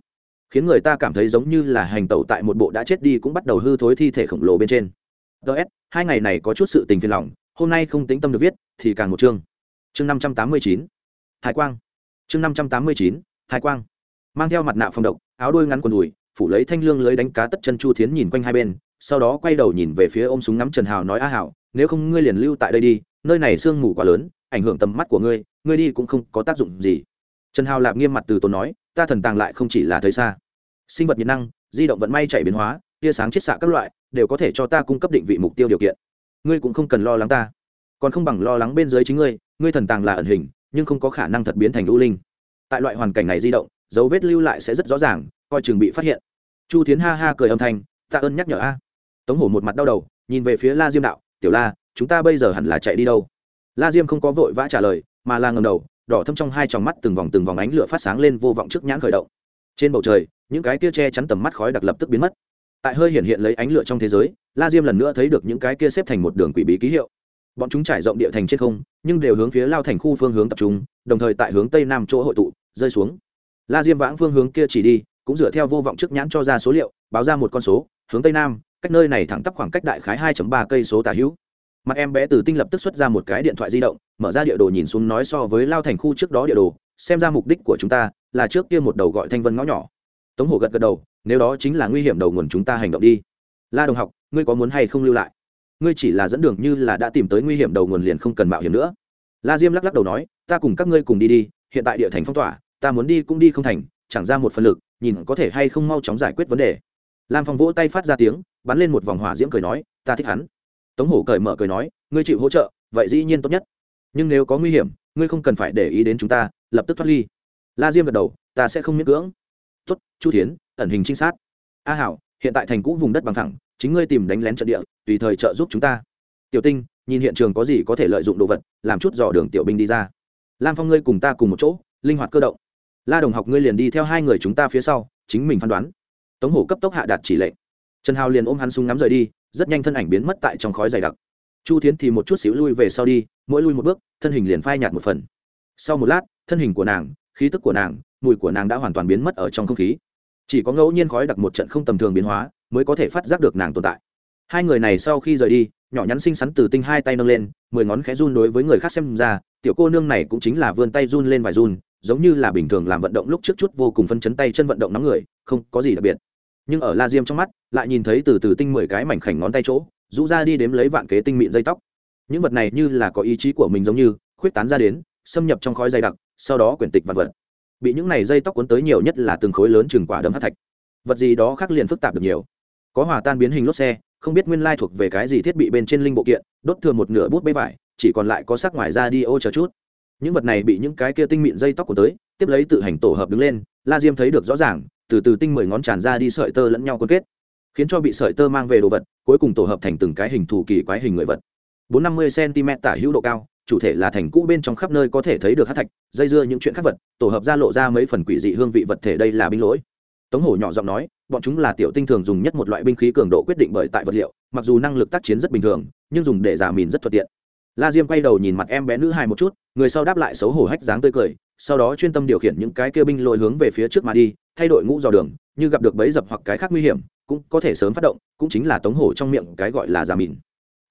A: Khiến người ta cảm thấy giống như là hành tẩu tại một bộ đã chết đi cũng bắt đầu hư thối thi thể khổng lồ bên trên. Ts hai ngày này có chút sự tình phiền lòng, hôm nay không tính tâm được viết, thì càng một chương. Chương năm trăm tám mươi chín. Hải quang. Chương năm trăm tám mươi chín, hải quang mang theo mặt nạ phòng độc, áo đuôi ngắn quần đùi, phủ lấy thanh lương lưới đánh cá tất chân chu thiến nhìn quanh hai bên, sau đó quay đầu nhìn về phía ôm súng ngắm trần hào nói, a hảo nếu không ngươi liền lưu tại đây đi, nơi này sương mù quá lớn, ảnh hưởng tầm mắt của ngươi ngươi đi cũng không có tác dụng gì. Trần hào lạp nghiêm mặt từ tốn nói, ta thần tàng lại không chỉ là thấy xa. Sinh vật nhiệt năng, di động vận may chạy biến hóa, tia sáng chiết xạ các loại, đều có thể cho ta cung cấp định vị mục tiêu điều kiện. Ngươi cũng không cần lo lắng ta. Còn không bằng lo lắng bên dưới chính ngươi ngươi thần tàng là ẩn hình, nhưng không có khả năng thật biến thành lũ linh. Tại loại hoàn cảnh này di động dấu vết lưu lại sẽ rất rõ ràng, coi chừng bị phát hiện. Chu tiến ha ha cười âm thanh tạ ơn nhắc nhở a. Tống hổ một mặt đau đầu, nhìn về phía la diêm đạo, tiểu la, chúng ta bây giờ hẳn là chạy đi đâu? La diêm không có vội vã trả lời, mà là ngầm đầu, đỏ thâm trong hai tròng mắt từng vòng từng vòng ánh lửa phát sáng lên vô vọng trước nhãn khởi động. Trên bầu trời, những cái kia che chắn tầm mắt khói đặc lập tức biến mất. Tại hơi hiện hiện lấy ánh lửa trong thế giới, la diêm lần nữa thấy được những cái kia xếp thành một đường quỷ bí ký hiệu. Bọn chúng trải rộng địa thành trên không, nhưng đều hướng phía lao thành khu phương hướng tập trung, đồng thời tại hướng tây nam chỗ hội tụ, rơi xuống la diêm vãng phương hướng kia chỉ đi, cũng dựa theo vô vọng trước nhãn cho ra số liệu, báo ra một con số, hướng tây nam, cách nơi này thẳng tắp khoảng cách đại khái 2 ba cây số tả hữu. Mặt em bé từ tinh lập tức xuất ra một cái điện thoại di động, mở ra địa đồ nhìn xuống nói so với lao thành khu trước đó địa đồ, xem ra mục đích của chúng ta là trước kia một đầu gọi thanh vân ngõ nhỏ. Tống hổ gật gật đầu, nếu đó chính là nguy hiểm đầu nguồn chúng ta hành động đi. La đồng học, ngươi có muốn hay không lưu lại? Ngươi chỉ là dẫn đường như là đã tìm tới nguy hiểm đầu nguồn liền không cần mạo hiểm nữa. La diêm lắc lắc đầu nói, ta cùng các ngươi cùng đi đi, hiện tại địa thành phong tỏa ta muốn đi cũng đi không thành, chẳng ra một phần lực, nhìn có thể hay không mau chóng giải quyết vấn đề. Lam phong vỗ tay phát ra tiếng, bắn lên một vòng hỏa diễm cười nói, ta thích hắn. Tống hổ cởi mở cười nói, ngươi chịu hỗ trợ, vậy dĩ nhiên tốt nhất. Nhưng nếu có nguy hiểm, ngươi không cần phải để ý đến chúng ta, lập tức thoát ly. La diêm gật đầu, ta sẽ không miễn cưỡng. Tuất chu thiến, ẩn hình trinh sát. A hảo, hiện tại thành cũ vùng đất bằng thẳng, chính ngươi tìm đánh lén trận địa, tùy thời trợ giúp chúng ta. Tiểu tinh, nhìn hiện trường có gì có thể lợi dụng đồ vật, làm chút dò đường tiểu binh đi ra. Lam phong ngươi cùng ta cùng một chỗ, linh hoạt cơ động la đồng học ngươi liền đi theo hai người chúng ta phía sau, chính mình phán đoán. Tống hổ cấp tốc hạ đạt chỉ lệnh. Trần hào liền ôm hắn súng ngắm rời đi, rất nhanh thân ảnh biến mất tại trong khói dày đặc. Chu thiến thì một chút xíu lui về sau đi, mỗi lui một bước, thân hình liền phai nhạt một phần. Sau một lát, thân hình của nàng, khí tức của nàng, mùi của nàng đã hoàn toàn biến mất ở trong không khí. Chỉ có ngẫu nhiên khói đặc một trận không tầm thường biến hóa mới có thể phát giác được nàng tồn tại. Hai người này sau khi rời đi, nhỏ nhắn xinh xắn từ tinh hai tay nâng lên, mười ngón khẽ run đối với người khác xem ra, tiểu cô nương này cũng chính là vươn tay run lên vài run giống như là bình thường làm vận động lúc trước chút vô cùng phân chấn tay chân vận động nóng người, không có gì đặc biệt. Nhưng ở la diêm trong mắt, lại nhìn thấy từ từ tinh mười cái mảnh khảnh ngón tay chỗ, rũ ra đi đếm lấy vạn kế tinh mịn dây tóc. Những vật này như là có ý chí của mình giống như, khuyết tán ra đến, xâm nhập trong khói dày đặc, sau đó quyển tịch vạn vật. Bị những này dây tóc cuốn tới nhiều nhất là từng khối lớn chừng quả đấm hát thạch. Vật gì đó khác liền phức tạp được nhiều. Có hòa tan biến hình lốt xe, không biết nguyên lai thuộc về cái gì thiết bị bên trên linh bộ kiện, đốt thường một nửa bút bê vải, chỉ còn lại có sắc ngoài ra đi ô chờ chút những vật này bị những cái kia tinh mịn dây tóc của tới, tiếp lấy tự hành tổ hợp đứng lên, la diêm thấy được rõ ràng, từ từ tinh mười ngón tràn ra đi sợi tơ lẫn nhau côn kết, khiến cho bị sợi tơ mang về đồ vật, cuối cùng tổ hợp thành từng cái hình thù kỳ quái hình người vật. Bốn năm mươi cm tả hữu độ cao, chủ thể là thành cũ bên trong khắp nơi có thể thấy được hát thạch, dây dưa những chuyện khác vật, tổ hợp ra lộ ra mấy phần quỷ dị hương vị vật thể đây là binh lỗi. Tống hổ nhỏ giọng nói, bọn chúng là tiểu tinh thường dùng nhất một loại binh khí cường độ quyết định bởi tại vật liệu, mặc dù năng lực tác chiến rất bình thường, nhưng dùng để giả mìn rất thuận tiện la diêm quay đầu nhìn mặt em bé nữ hài một chút, người sau đáp lại xấu hổ hách dáng tươi cười, sau đó chuyên tâm điều khiển những cái kia binh lôi hướng về phía trước mà đi, thay đổi ngũ dò đường, như gặp được bẫy dập hoặc cái khác nguy hiểm, cũng có thể sớm phát động, cũng chính là tống hổ trong miệng cái gọi là giả mìn.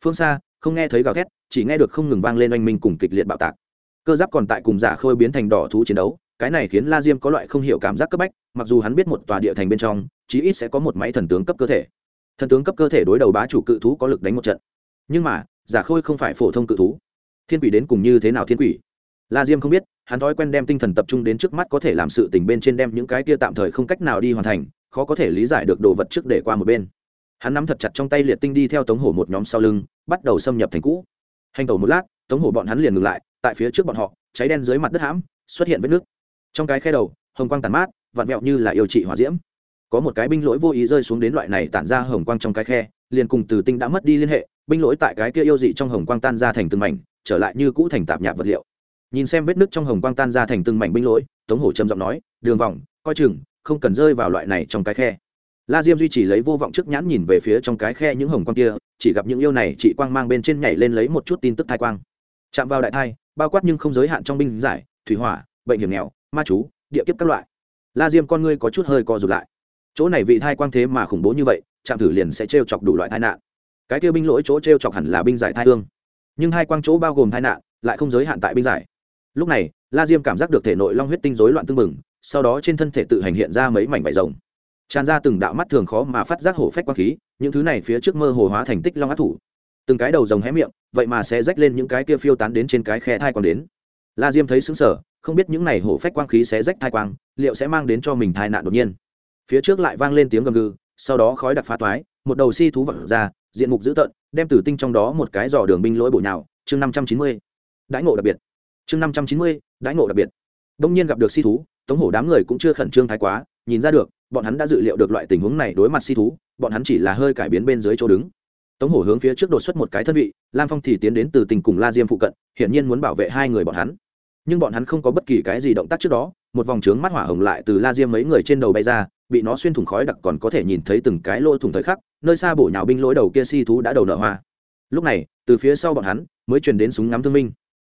A: Phương xa, không nghe thấy gào thét, chỉ nghe được không ngừng vang lên oanh minh cùng kịch liệt bạo tạc. Cơ giáp còn tại cùng giả khôi biến thành đỏ thú chiến đấu, cái này khiến la diêm có loại không hiểu cảm giác cấp bách, mặc dù hắn biết một tòa địa thành bên trong, chí ít sẽ có một máy thần tướng cấp cơ thể. Thần tướng cấp cơ thể đối đầu bá chủ cự thú có lực đánh một trận. Nhưng mà giả khôi không phải phổ thông cự thú. Thiên quỷ đến cùng như thế nào thiên quỷ? La diêm không biết, hắn thói quen đem tinh thần tập trung đến trước mắt có thể làm sự tình bên trên đem những cái kia tạm thời không cách nào đi hoàn thành, khó có thể lý giải được đồ vật trước để qua một bên. Hắn nắm thật chặt trong tay liệt tinh đi theo tống hổ một nhóm sau lưng, bắt đầu xâm nhập thành cũ. Hành tẩu một lát, tống hổ bọn hắn liền ngừng lại, tại phía trước bọn họ, cháy đen dưới mặt đất hãm, xuất hiện vết nước. Trong cái khe đầu, hồng quang tàn mát, vặn vẹo như là yêu trị hỏa diễm. Có một cái binh lỗi vô ý rơi xuống đến loại này tản ra hồng quang trong cái khe, liền cùng từ tinh đã mất đi liên hệ binh lỗi tại cái kia yêu dị trong hồng quang tan ra thành từng mảnh, trở lại như cũ thành tạp nhạp vật liệu. Nhìn xem vết nứt trong hồng quang tan ra thành từng mảnh binh lỗi, tống hổ trầm giọng nói, đường vòng, coi chừng, không cần rơi vào loại này trong cái khe. La diêm duy trì lấy vô vọng trước nhãn nhìn về phía trong cái khe những hồng quang kia, chỉ gặp những yêu này chị quang mang bên trên nhảy lên lấy một chút tin tức thai quang. Chạm vào đại thai, bao quát nhưng không giới hạn trong binh giải, thủy hỏa, bệnh hiểm nghèo, ma chú, địa kiếp các loại. La diêm con ngươi có chút hơi co rụt lại. Chỗ này vị thai quang thế mà khủng bố như vậy, chạm thử liền sẽ t chọc đủ loại tai nạn cái kia binh lỗi chỗ t chọc hẳn là binh giải thai thương nhưng hai quang chỗ bao gồm tai nạn, lại không giới hạn tại binh giải. Lúc này, la diêm cảm giác được thể nội long huyết tinh rối loạn tương mừng sau đó trên thân thể tự hành hiện ra mấy mảnh vải rồng. Tràn ra từng đạo mắt thường khó mà phát giác hổ phách quang khí, những thứ này phía trước mơ hồ hóa thành tích long ác thủ. Từng cái đầu rồng hé miệng, vậy mà sẽ rách lên những cái kia phiêu tán đến trên cái khe thai còn đến. La diêm thấy xứng sở không biết những này hổ phách quang khí sẽ rách thai quang, liệu sẽ mang đến cho mình thai nạn đột nhiên. Phía trước lại vang lên tiếng gầm gừ, sau đó khói đặc phá toái, một đầu si thú vật ra diện mục dữ tợn, đem tử tinh trong đó một cái giò đường binh lỗi bổ nhào, chương năm trăm chín mươi, đãi ngộ đặc biệt. Chương năm trăm chín mươi, đãi ngộ đặc biệt. Đông nhiên gặp được si thú, tống hổ đám người cũng chưa khẩn trương thái quá, nhìn ra được, bọn hắn đã dự liệu được loại tình huống này đối mặt si thú, bọn hắn chỉ là hơi cải biến bên dưới chỗ đứng. Tống hổ hướng phía trước đột xuất một cái thân vị, lam phong thì tiến đến từ tình cùng la diêm phụ cận, hiển nhiên muốn bảo vệ hai người bọn hắn. Nhưng bọn hắn không có bất kỳ cái gì động tác trước đó, một vòng trướng mắt hỏa hồng lại từ la diêm mấy người trên đầu bay ra bị nó xuyên thủng khói đặc còn có thể nhìn thấy từng cái lỗ thủng thời khắc, nơi xa bổ nhào binh lỗi đầu kia si thú đã đầu nở hoa. Lúc này, từ phía sau bọn hắn, mới truyền đến súng ngắm thương minh.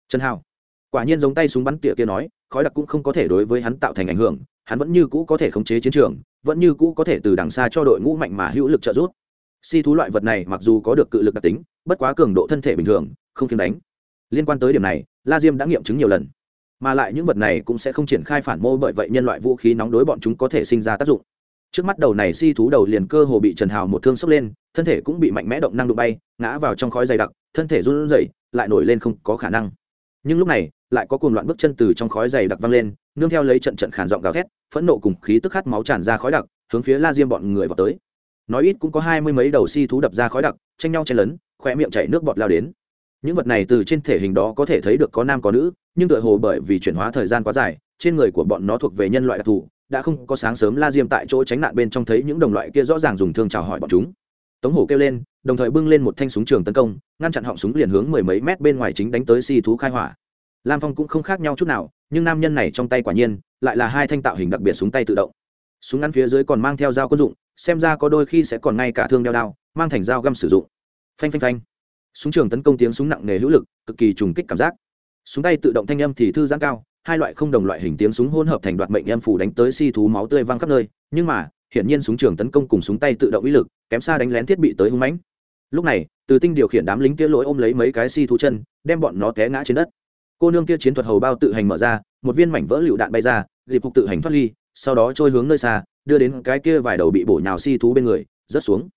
A: Trần hào, quả nhiên giống tay súng bắn tỉa kia nói, khói đặc cũng không có thể đối với hắn tạo thành ảnh hưởng, hắn vẫn như cũ có thể khống chế chiến trường, vẫn như cũ có thể từ đằng xa cho đội ngũ mạnh mà hữu lực trợ giúp. Si thú loại vật này mặc dù có được cự lực đặc tính, bất quá cường độ thân thể bình thường, không kiếm đánh. Liên quan tới điểm này, la diêm đã nghiệm chứng nhiều lần mà lại những vật này cũng sẽ không triển khai phản mô bởi vậy nhân loại vũ khí nóng đối bọn chúng có thể sinh ra tác dụng. Trước mắt đầu này si thú đầu liền cơ hồ bị trần hào một thương sốc lên, thân thể cũng bị mạnh mẽ động năng đụng bay, ngã vào trong khói dày đặc, thân thể run rẩy, lại nổi lên không có khả năng. Nhưng lúc này, lại có cuồng loạn bước chân từ trong khói dày đặc văng lên, nương theo lấy trận trận khản giọng gào thét, phẫn nộ cùng khí tức khát máu tràn ra khói đặc, hướng phía la diêm bọn người vào tới. Nói ít cũng có hai mươi mấy đầu si thú đập ra khói đặc, tranh nhau chen lấn khoe miệng chảy nước bọt lao đến những vật này từ trên thể hình đó có thể thấy được có nam có nữ, nhưng tựa hồ bởi vì chuyển hóa thời gian quá dài, trên người của bọn nó thuộc về nhân loại đặc thù, đã không có sáng sớm la diêm tại chỗ tránh nạn bên trong thấy những đồng loại kia rõ ràng dùng thương chào hỏi bọn chúng. Tống hổ kêu lên, đồng thời bưng lên một thanh súng trường tấn công, ngăn chặn họng súng liền hướng mười mấy mét bên ngoài chính đánh tới si thú khai hỏa. Lam phong cũng không khác nhau chút nào, nhưng nam nhân này trong tay quả nhiên, lại là hai thanh tạo hình đặc biệt súng tay tự động. Súng ngắn phía dưới còn mang theo dao quân dụng, xem ra có đôi khi sẽ còn ngay cả thương đeo đao, mang thành dao găm sử dụng. Phanh phanh phanh súng trường tấn công tiếng súng nặng nề hữu lực, cực kỳ trùng kích cảm giác. Súng tay tự động thanh âm thì thư giãn cao, hai loại không đồng loại hình tiếng súng hỗn hợp thành đoạt mệnh âm phủ đánh tới si thú máu tươi văng khắp nơi, nhưng mà, hiển nhiên súng trường tấn công cùng súng tay tự động uy lực, kém xa đánh lén thiết bị tới hung mãnh. Lúc này, từ tinh điều khiển đám lính kia lỗi ôm lấy mấy cái si thú chân, đem bọn nó té ngã trên đất. Cô nương kia chiến thuật hầu bao tự hành mở ra, một viên mảnh vỡ lựu đạn bay ra, dịp phục tự hành thoát ly, sau đó trôi hướng nơi xa, đưa đến cái kia vài đầu bị bổ nhào si thú bên người, rớt xuống.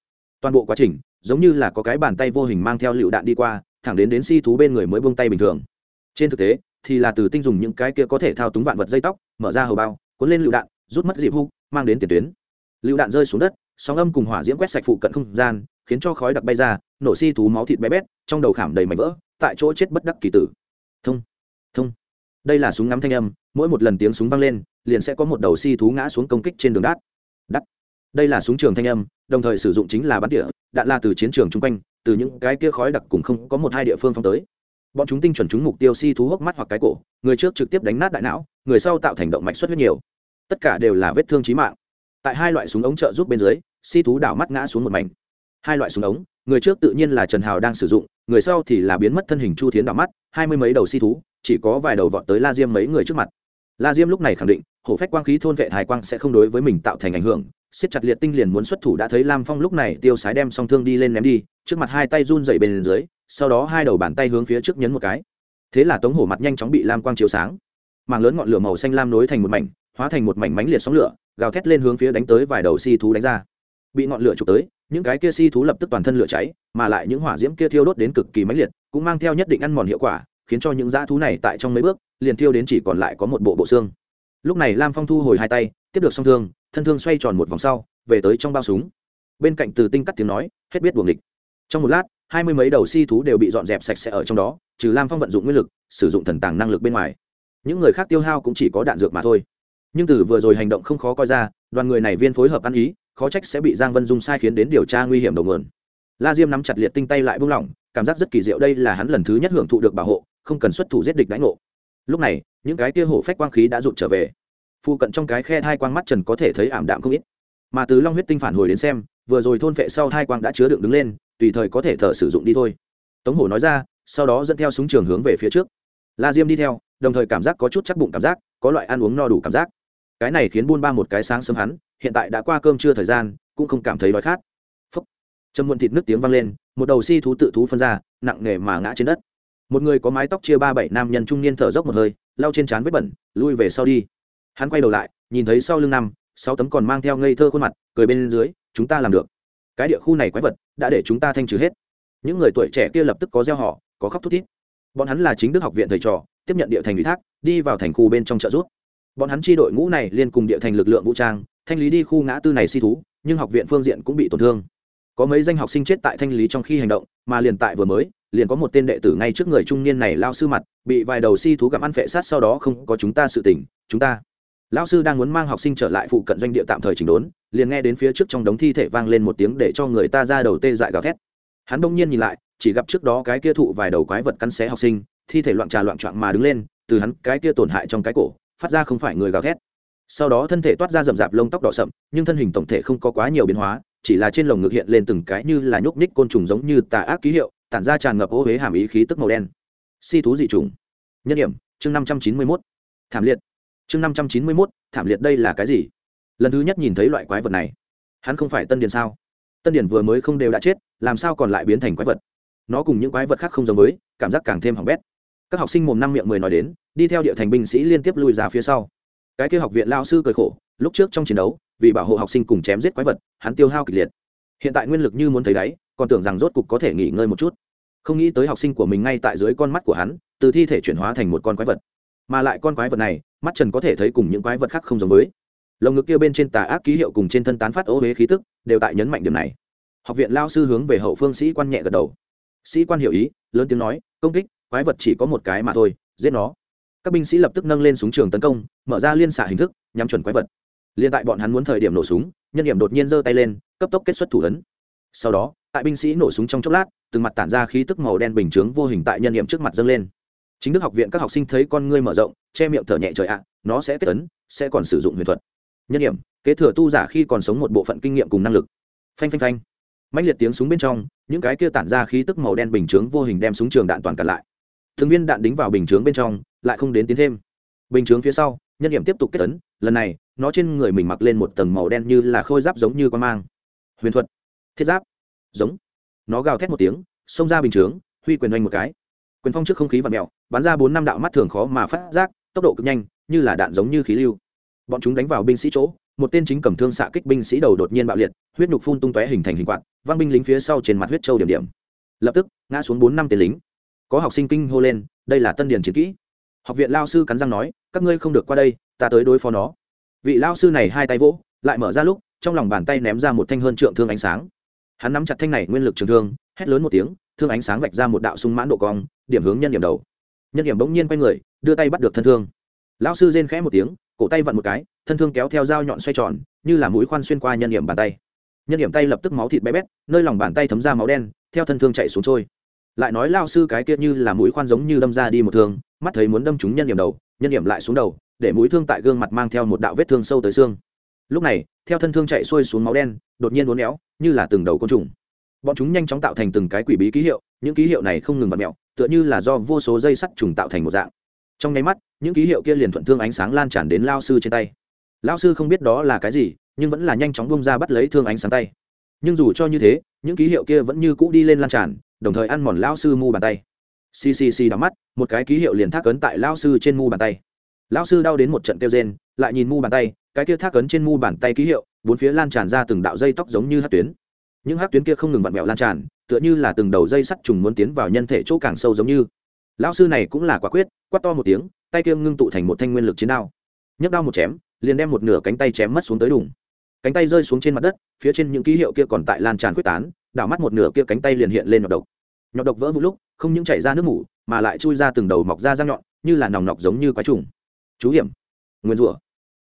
A: Toàn bộ quá trình giống như là có cái bàn tay vô hình mang theo lựu đạn đi qua, thẳng đến đến si thú bên người mới buông tay bình thường. Trên thực tế, thì là từ tinh dùng những cái kia có thể thao túng vạn vật dây tóc, mở ra hầu bao, cuốn lên lựu đạn, rút mất dịp huk mang đến tiền tuyến. Lựu đạn rơi xuống đất, sóng âm cùng hỏa diễm quét sạch phụ cận không gian, khiến cho khói đặc bay ra, nổ si thú máu thịt bé bét, trong đầu khảm đầy mảnh vỡ, tại chỗ chết bất đắc kỳ tử. Thông thông. Đây là súng ngắm thanh âm, mỗi một lần tiếng súng vang lên, liền sẽ có một đầu si thú ngã xuống công kích trên đường đát. Đắt đây là súng trường thanh âm, đồng thời sử dụng chính là bắn địa đạn la từ chiến trường chung quanh, từ những cái kia khói đặc cùng không có một hai địa phương phong tới. Bọn chúng tinh chuẩn chúng mục tiêu si thú hốc mắt hoặc cái cổ, người trước trực tiếp đánh nát đại não, người sau tạo thành động mạch xuất huyết nhiều. Tất cả đều là vết thương trí mạng. Tại hai loại súng ống trợ giúp bên dưới, si thú đảo mắt ngã xuống một mảnh. Hai loại súng ống, người trước tự nhiên là trần hào đang sử dụng, người sau thì là biến mất thân hình chu thiến đảo mắt, hai mươi mấy đầu si thú, chỉ có vài đầu vọt tới la diêm mấy người trước mặt. La diêm lúc này khẳng định, hổ phách quang khí thôn vệ hải quang sẽ không đối với mình tạo thành ảnh hưởng siết chặt liệt tinh liền muốn xuất thủ đã thấy lam phong lúc này tiêu sái đem song thương đi lên ném đi, trước mặt hai tay run dậy bên dưới, sau đó hai đầu bàn tay hướng phía trước nhấn một cái. Thế là tống hổ mặt nhanh chóng bị lam quang chiếu sáng. Màng lớn ngọn lửa màu xanh lam nối thành một mảnh, hóa thành một mảnh mánh liệt sóng lửa, gào thét lên hướng phía đánh tới vài đầu si thú đánh ra. Bị ngọn lửa trục tới, những cái kia si thú lập tức toàn thân lửa cháy, mà lại những hỏa diễm kia thiêu đốt đến cực kỳ mãnh liệt, cũng mang theo nhất định ăn mòn hiệu quả, khiến cho những dã thú này tại trong mấy bước, liền thiêu đến chỉ còn lại có một bộ bộ xương lúc này lam phong thu hồi hai tay, tiếp được song thương, thân thương xoay tròn một vòng sau, về tới trong bao súng. Bên cạnh từ tinh cắt tiếng nói, hết biết buồng địch. Trong một lát, hai mươi mấy đầu si thú đều bị dọn dẹp sạch sẽ ở trong đó, trừ lam phong vận dụng nguyên lực, sử dụng thần tàng năng lực bên ngoài. Những người khác tiêu hao cũng chỉ có đạn dược mà thôi. Nhưng từ vừa rồi hành động không khó coi ra, đoàn người này viên phối hợp ăn ý, khó trách sẽ bị giang vân dung sai khiến đến điều tra nguy hiểm đầu nguồn. La diêm nắm chặt liệt tinh tay lại buông lỏng, cảm giác rất kỳ diệu đây là hắn lần thứ nhất hưởng thụ được bảo hộ, không cần xuất thủ giết địch đánh ngộ. Lúc này những cái kia hổ phách quang khí đã rụt trở về. Phụ cận trong cái khe hai quang mắt trần có thể thấy ảm đạm không ít. Mà từ long huyết tinh phản hồi đến xem, vừa rồi thôn vệ sau hai quang đã chứa đựng đứng lên, tùy thời có thể thở sử dụng đi thôi. Tống hổ nói ra, sau đó dẫn theo súng trường hướng về phía trước. La diêm đi theo, đồng thời cảm giác có chút chắc bụng cảm giác, có loại ăn uống no đủ cảm giác. Cái này khiến buôn ba một cái sáng sớm hắn, hiện tại đã qua cơm trưa thời gian, cũng không cảm thấy đói khát. Phấp châm muộn thịt nước tiếng vang lên, một đầu si thú tự thú phân ra, nặng nề mà ngã trên đất. Một người có mái tóc chia ba bảy nam nhân trung niên thở dốc một hơi lau trên trán vết bẩn, lui về sau đi. Hắn quay đầu lại, nhìn thấy sau lưng năm, sáu tấm còn mang theo ngây thơ khuôn mặt, cười bên dưới, chúng ta làm được. Cái địa khu này quái vật đã để chúng ta thanh trừ hết. Những người tuổi trẻ kia lập tức có gieo họ, có khóc thút thít. Bọn hắn là chính đức học viện thầy trò, tiếp nhận địa thành ủy thác, đi vào thành khu bên trong trợ giúp. Bọn hắn chi đội ngũ này liên cùng địa thành lực lượng vũ trang, thanh lý đi khu ngã tư này si thú, nhưng học viện phương diện cũng bị tổn thương. Có mấy danh học sinh chết tại thanh lý trong khi hành động, mà liền tại vừa mới liền có một tên đệ tử ngay trước người trung niên này lao sư mặt, bị vài đầu si thú gặm ăn phệ sát sau đó không có chúng ta sự tỉnh chúng ta. Lão sư đang muốn mang học sinh trở lại phụ cận doanh địa tạm thời chỉnh đốn, liền nghe đến phía trước trong đống thi thể vang lên một tiếng để cho người ta ra đầu tê dại gào thét. Hắn đông nhiên nhìn lại, chỉ gặp trước đó cái kia thụ vài đầu quái vật cắn xé học sinh, thi thể loạn trà loạn trọn mà đứng lên, từ hắn cái kia tổn hại trong cái cổ, phát ra không phải người gào thét. Sau đó thân thể toát ra rậm rạp lông tóc đỏ sậm, nhưng thân hình tổng thể không có quá nhiều biến hóa, chỉ là trên lồng ngực hiện lên từng cái như là nhúc ních côn trùng giống như tà ác ký hiệu tản ra tràn ngập ô huế hàm ý khí tức màu đen. Si thú dị trùng nhân điểm, chương năm trăm chín mươi mốt. Thảm liệt. Chương năm trăm chín mươi mốt, thảm liệt đây là cái gì? Lần thứ nhất nhìn thấy loại quái vật này. Hắn không phải tân điền sao? Tân điền vừa mới không đều đã chết, làm sao còn lại biến thành quái vật? Nó cùng những quái vật khác không giống với, cảm giác càng thêm hỏng bét. Các học sinh mồm năm miệng mười nói đến, đi theo địa thành binh sĩ liên tiếp lùi ra phía sau. Cái kia học viện lao sư cười khổ, lúc trước trong chiến đấu, vì bảo hộ học sinh cùng chém giết quái vật, hắn tiêu hao kịch liệt. Hiện tại nguyên lực như muốn thấy đáy, còn tưởng rằng rốt cục có thể nghỉ ngơi một chút không nghĩ tới học sinh của mình ngay tại dưới con mắt của hắn, từ thi thể chuyển hóa thành một con quái vật. Mà lại con quái vật này, mắt trần có thể thấy cùng những quái vật khác không giống với. Lồng ngực kia bên trên tà ác ký hiệu cùng trên thân tán phát ô huế khí tức, đều tại nhấn mạnh điểm này. Học viện lao sư hướng về hậu phương sĩ quan nhẹ gật đầu. Sĩ quan hiểu ý, lớn tiếng nói, công kích, quái vật chỉ có một cái mà thôi, giết nó. Các binh sĩ lập tức nâng lên súng trường tấn công, mở ra liên xạ hình thức, nhắm chuẩn quái vật. Liên tại bọn hắn muốn thời điểm nổ súng, nhân điểm đột nhiên giơ tay lên, cấp tốc kết xuất thủ ấn. Sau đó tại binh sĩ nổ súng trong chốc lát, từng mặt tản ra khí tức màu đen bình chướng vô hình tại nhân điểm trước mặt dâng lên. Chính đức học viện các học sinh thấy con ngươi mở rộng, che miệng thở nhẹ trời ạ, nó sẽ kết tấn, sẽ còn sử dụng huyền thuật. Nhân điểm kế thừa tu giả khi còn sống một bộ phận kinh nghiệm cùng năng lực. Phanh phanh phanh. Mạnh liệt tiếng súng bên trong, những cái kia tản ra khí tức màu đen bình chướng vô hình đem súng trường đạn toàn cản lại. Thường viên đạn đính vào bình chướng bên trong, lại không đến tiến thêm. Bình chướng phía sau, nhân điểm tiếp tục kết tấn, lần này, nó trên người mình mặc lên một tầng màu đen như là khôi giáp giống như quan mang. Huyền thuật. Thiết giáp giống. Nó gào thét một tiếng, xông ra bình chướng, huy quyền oanh một cái. Quyền phong trước không khí và mèo, bắn ra bốn năm đạo mắt thường khó mà phát giác, tốc độ cực nhanh, như là đạn giống như khí lưu. Bọn chúng đánh vào binh sĩ chỗ, một tên chính cầm thương xạ kích binh sĩ đầu đột nhiên bạo liệt, huyết nhục phun tung tóe hình thành hình quạt văng binh lính phía sau trên mặt huyết châu điểm điểm. Lập tức, ngã xuống bốn năm tên lính. Có học sinh kinh hô lên, đây là tân điển chiến kỹ. Học viện lao sư cắn răng nói, các ngươi không được qua đây, ta tới đối phó nó. Vị lao sư này hai tay vỗ, lại mở ra lúc, trong lòng bàn tay ném ra một thanh hơn trượng thương ánh sáng hắn nắm chặt thanh này nguyên lực trường thương, hét lớn một tiếng, thương ánh sáng vạch ra một đạo sung mãn độ cong, điểm hướng nhân điểm đầu. Nhân điểm bỗng nhiên quay người, đưa tay bắt được thân thương. Lão sư rên khẽ một tiếng, cổ tay vặn một cái, thân thương kéo theo dao nhọn xoay tròn, như là mũi khoan xuyên qua nhân điểm bàn tay. Nhân điểm tay lập tức máu thịt bé bét, nơi lòng bàn tay thấm ra máu đen, theo thân thương chạy xuống trôi. Lại nói lao sư cái kia như là mũi khoan giống như đâm ra đi một thương, mắt thấy muốn đâm trúng nhân điểm đầu, nhân điểm lại xuống đầu, để mũi thương tại gương mặt mang theo một đạo vết thương sâu tới xương lúc này, theo thân thương chạy xuôi xuống máu đen, đột nhiên uốn éo, như là từng đầu côn trùng. Bọn chúng nhanh chóng tạo thành từng cái quỷ bí ký hiệu, những ký hiệu này không ngừng vặt mẹo tựa như là do vô số dây sắt trùng tạo thành một dạng. Trong nháy mắt, những ký hiệu kia liền thuận thương ánh sáng lan tràn đến lao sư trên tay. Lao sư không biết đó là cái gì, nhưng vẫn là nhanh chóng bông ra bắt lấy thương ánh sáng tay. Nhưng dù cho như thế, những ký hiệu kia vẫn như cũ đi lên lan tràn, đồng thời ăn mòn lao sư mu bàn tay. Ccc đắm mắt, một cái ký hiệu liền thác ấn tại lao sư trên mu bàn tay. Lao sư đau đến một trận kêu rên lại nhìn mu bàn tay, cái kia thác ấn trên mu bàn tay ký hiệu, bốn phía lan tràn ra từng đạo dây tóc giống như hát tuyến. Những hát tuyến kia không ngừng vặn vẹo lan tràn, tựa như là từng đầu dây sắt trùng muốn tiến vào nhân thể chỗ càng sâu giống như. Lão sư này cũng là quả quyết, quát to một tiếng, tay kia ngưng tụ thành một thanh nguyên lực chiến đao. Nhấc đao một chém, liền đem một nửa cánh tay chém mất xuống tới đủng cánh tay rơi xuống trên mặt đất, phía trên những ký hiệu kia còn tại lan tràn quyết tán, đảo mắt một nửa kia cánh tay liền hiện lên nhọc độc. Nhọc độc vỡ vụ lúc, không những chảy ra nước mủ, mà lại chui ra từng đầu mọc ra răng nhọn, như là nòng nọc giống như quái trùng. Chú hiểm. Nguyên rủa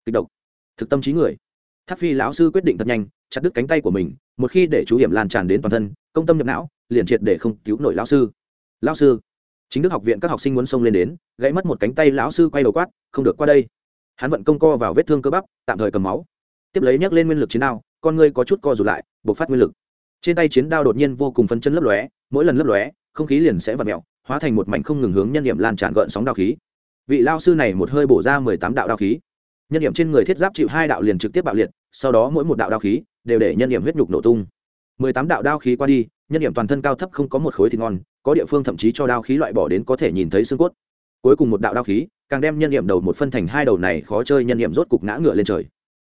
A: kịch độc. Thực tâm trí người. Tháp phi lão sư quyết định thật nhanh, chặt đứt cánh tay của mình, một khi để chú hiểm lan tràn đến toàn thân, công tâm nhập não, liền triệt để không cứu nổi lão sư. Lão sư, chính đức học viện các học sinh muốn xông lên đến, gãy mất một cánh tay lão sư quay đầu quát, không được qua đây. Hắn vận công co vào vết thương cơ bắp, tạm thời cầm máu. Tiếp lấy nhắc lên nguyên lực chiến đao, con ngươi có chút co rụt lại, buộc phát nguyên lực. Trên tay chiến đao đột nhiên vô cùng phân chân lấp lóe, mỗi lần lấp lóe, không khí liền sẽ vặt mẹo hóa thành một mảnh không ngừng hướng nhân điểm lan tràn gợn sóng đao khí. Vị lao sư này một hơi bổ ra mười tám đạo đao khí nhân điểm trên người thiết giáp chịu hai đạo liền trực tiếp bạo liệt, sau đó mỗi một đạo đao khí đều để nhân điểm huyết nhục nổ tung. Mười tám đạo đao khí qua đi, nhân điểm toàn thân cao thấp không có một khối thịt ngon, có địa phương thậm chí cho đao khí loại bỏ đến có thể nhìn thấy xương cốt. Cuối cùng một đạo đao khí, càng đem nhân điểm đầu một phân thành hai đầu này khó chơi nhân điểm rốt cục ngã ngựa lên trời.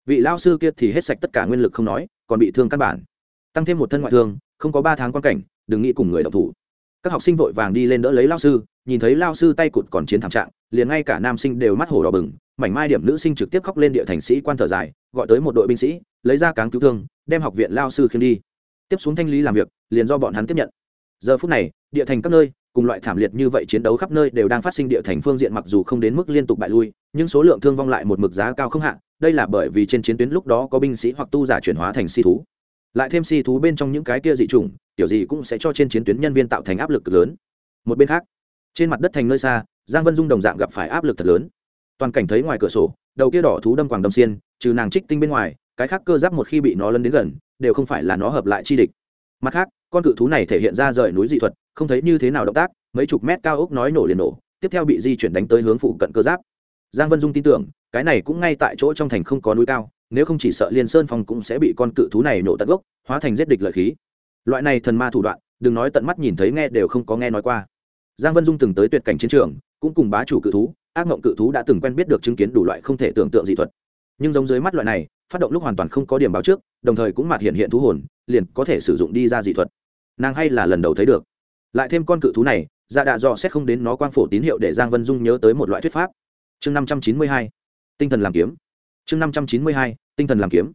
A: Vị lao sư kia thì hết sạch tất cả nguyên lực không nói, còn bị thương căn bản. Tăng thêm một thân ngoại thương, không có ba tháng quan cảnh, đừng nghĩ cùng người đọc thủ. Các học sinh vội vàng đi lên đỡ lấy lao sư, nhìn thấy lao sư tay cụt còn chiến thảm trạng, liền ngay cả nam sinh đều mắt hổ đỏ bừng mảnh mai điểm nữ sinh trực tiếp khóc lên địa thành sĩ quan thở dài, gọi tới một đội binh sĩ, lấy ra cáng cứu thương, đem học viện lao sư khiêng đi. Tiếp xuống thanh lý làm việc, liền do bọn hắn tiếp nhận. Giờ phút này, địa thành các nơi, cùng loại thảm liệt như vậy chiến đấu khắp nơi đều đang phát sinh địa thành phương diện mặc dù không đến mức liên tục bại lui, nhưng số lượng thương vong lại một mực giá cao không hạn đây là bởi vì trên chiến tuyến lúc đó có binh sĩ hoặc tu giả chuyển hóa thành si thú. Lại thêm si thú bên trong những cái kia dị chủng, kiểu gì cũng sẽ cho trên chiến tuyến nhân viên tạo thành áp lực lớn. Một bên khác, trên mặt đất thành nơi xa, giang vân dung đồng dạng gặp phải áp lực thật lớn toàn cảnh thấy ngoài cửa sổ, đầu kia đỏ thú đâm quàng đâm xiên, trừ nàng trích tinh bên ngoài, cái khác cơ giáp một khi bị nó lấn đến gần, đều không phải là nó hợp lại chi địch. Mặt khác, con cự thú này thể hiện ra rời núi dị thuật, không thấy như thế nào động tác, mấy chục mét cao ốc nói nổ liền nổ, tiếp theo bị di chuyển đánh tới hướng phụ cận cơ giáp. Giang vân dung tin tưởng, cái này cũng ngay tại chỗ trong thành không có núi cao, nếu không chỉ sợ liên sơn phong cũng sẽ bị con cự thú này nổ tận gốc, hóa thành giết địch lợi khí. Loại này thần ma thủ đoạn, đừng nói tận mắt nhìn thấy nghe đều không có nghe nói qua. Giang vân dung từng tới tuyệt cảnh chiến trường, cũng cùng bá chủ cự thú ác mộng cự thú đã từng quen biết được chứng kiến đủ loại không thể tưởng tượng dị thuật. Nhưng giống dưới mắt loại này, phát động lúc hoàn toàn không có điểm báo trước, đồng thời cũng mặt hiện hiện thú hồn, liền có thể sử dụng đi ra dị thuật. Nàng hay là lần đầu thấy được. Lại thêm con cự thú này dạ đạ dò xét không đến nó quang phổ tín hiệu để giang vân dung nhớ tới một loại thuyết pháp. Chương năm trăm chín mươi hai, tinh thần làm kiếm. Chương năm trăm chín mươi hai, tinh thần làm kiếm.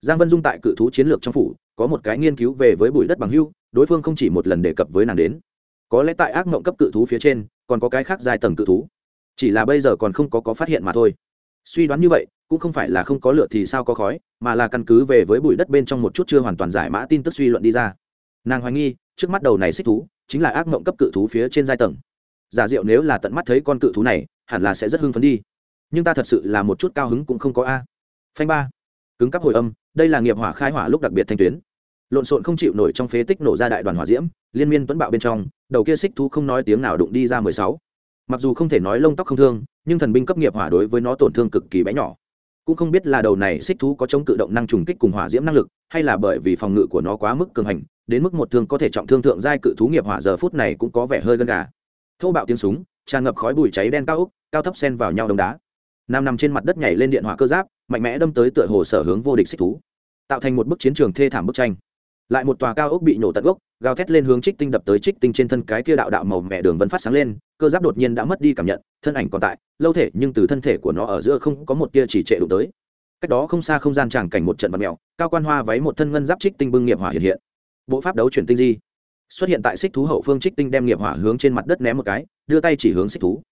A: Giang vân dung tại cự thú chiến lược trong phủ, có một cái nghiên cứu về với bụi đất bằng hưu, đối phương không chỉ một lần đề cập với nàng đến. Có lẽ tại ác mộng cấp cự thú phía trên, còn có cái khác dài tầng cự thú chỉ là bây giờ còn không có có phát hiện mà thôi. Suy đoán như vậy, cũng không phải là không có lửa thì sao có khói, mà là căn cứ về với bụi đất bên trong một chút chưa hoàn toàn giải mã tin tức suy luận đi ra. Nàng hoài nghi, trước mắt đầu này xích thú, chính là ác mộng cấp cự thú phía trên giai tầng. Giả diệu nếu là tận mắt thấy con cự thú này, hẳn là sẽ rất hưng phấn đi. Nhưng ta thật sự là một chút cao hứng cũng không có a. Phanh ba. Cứng cắp hồi âm, đây là nghiệp hỏa khai hỏa lúc đặc biệt thanh tuyến. Lộn xộn không chịu nổi trong phế tích nổ ra đại đoàn hỏa diễm, liên miên tuấn bạo bên trong, đầu kia xích thú không nói tiếng nào đụng đi ra mười sáu mặc dù không thể nói lông tóc không thương nhưng thần binh cấp nghiệp hỏa đối với nó tổn thương cực kỳ bé nhỏ. Cũng không biết là đầu này xích thú có chống cự động năng trùng kích cùng hỏa diễm năng lực hay là bởi vì phòng ngự của nó quá mức cường hành đến mức một thương có thể trọng thương thượng giai cự thú nghiệp hỏa giờ phút này cũng có vẻ hơi gân gà. Thô bạo tiếng súng tràn ngập khói bụi cháy đen cao úc, cao thấp sen vào nhau đống đá. Nam nằm trên mặt đất nhảy lên điện hỏa cơ giáp mạnh mẽ đâm tới tựa hồ sở hướng vô địch xích thú. Tạo thành một bức chiến trường thê thảm bức tranh lại một tòa cao ốc bị nổ tận gốc, gào thét lên hướng trích tinh đập tới trích tinh trên thân cái kia đạo đạo màu mẹ đường vẫn phát sáng lên, cơ giáp đột nhiên đã mất đi cảm nhận, thân ảnh còn tại, lâu thể nhưng từ thân thể của nó ở giữa không có một tia chỉ trệ đụng tới. Cách đó không xa không gian tràng cảnh một trận vật mèo, cao quan hoa váy một thân ngân giáp trích tinh bưng nghiệp hỏa hiện hiện. Bộ pháp đấu chuyển tinh di. Xuất hiện tại xích thú hậu phương trích tinh đem nghiệp hỏa hướng trên mặt đất ném một cái, đưa tay chỉ hướng xích thú.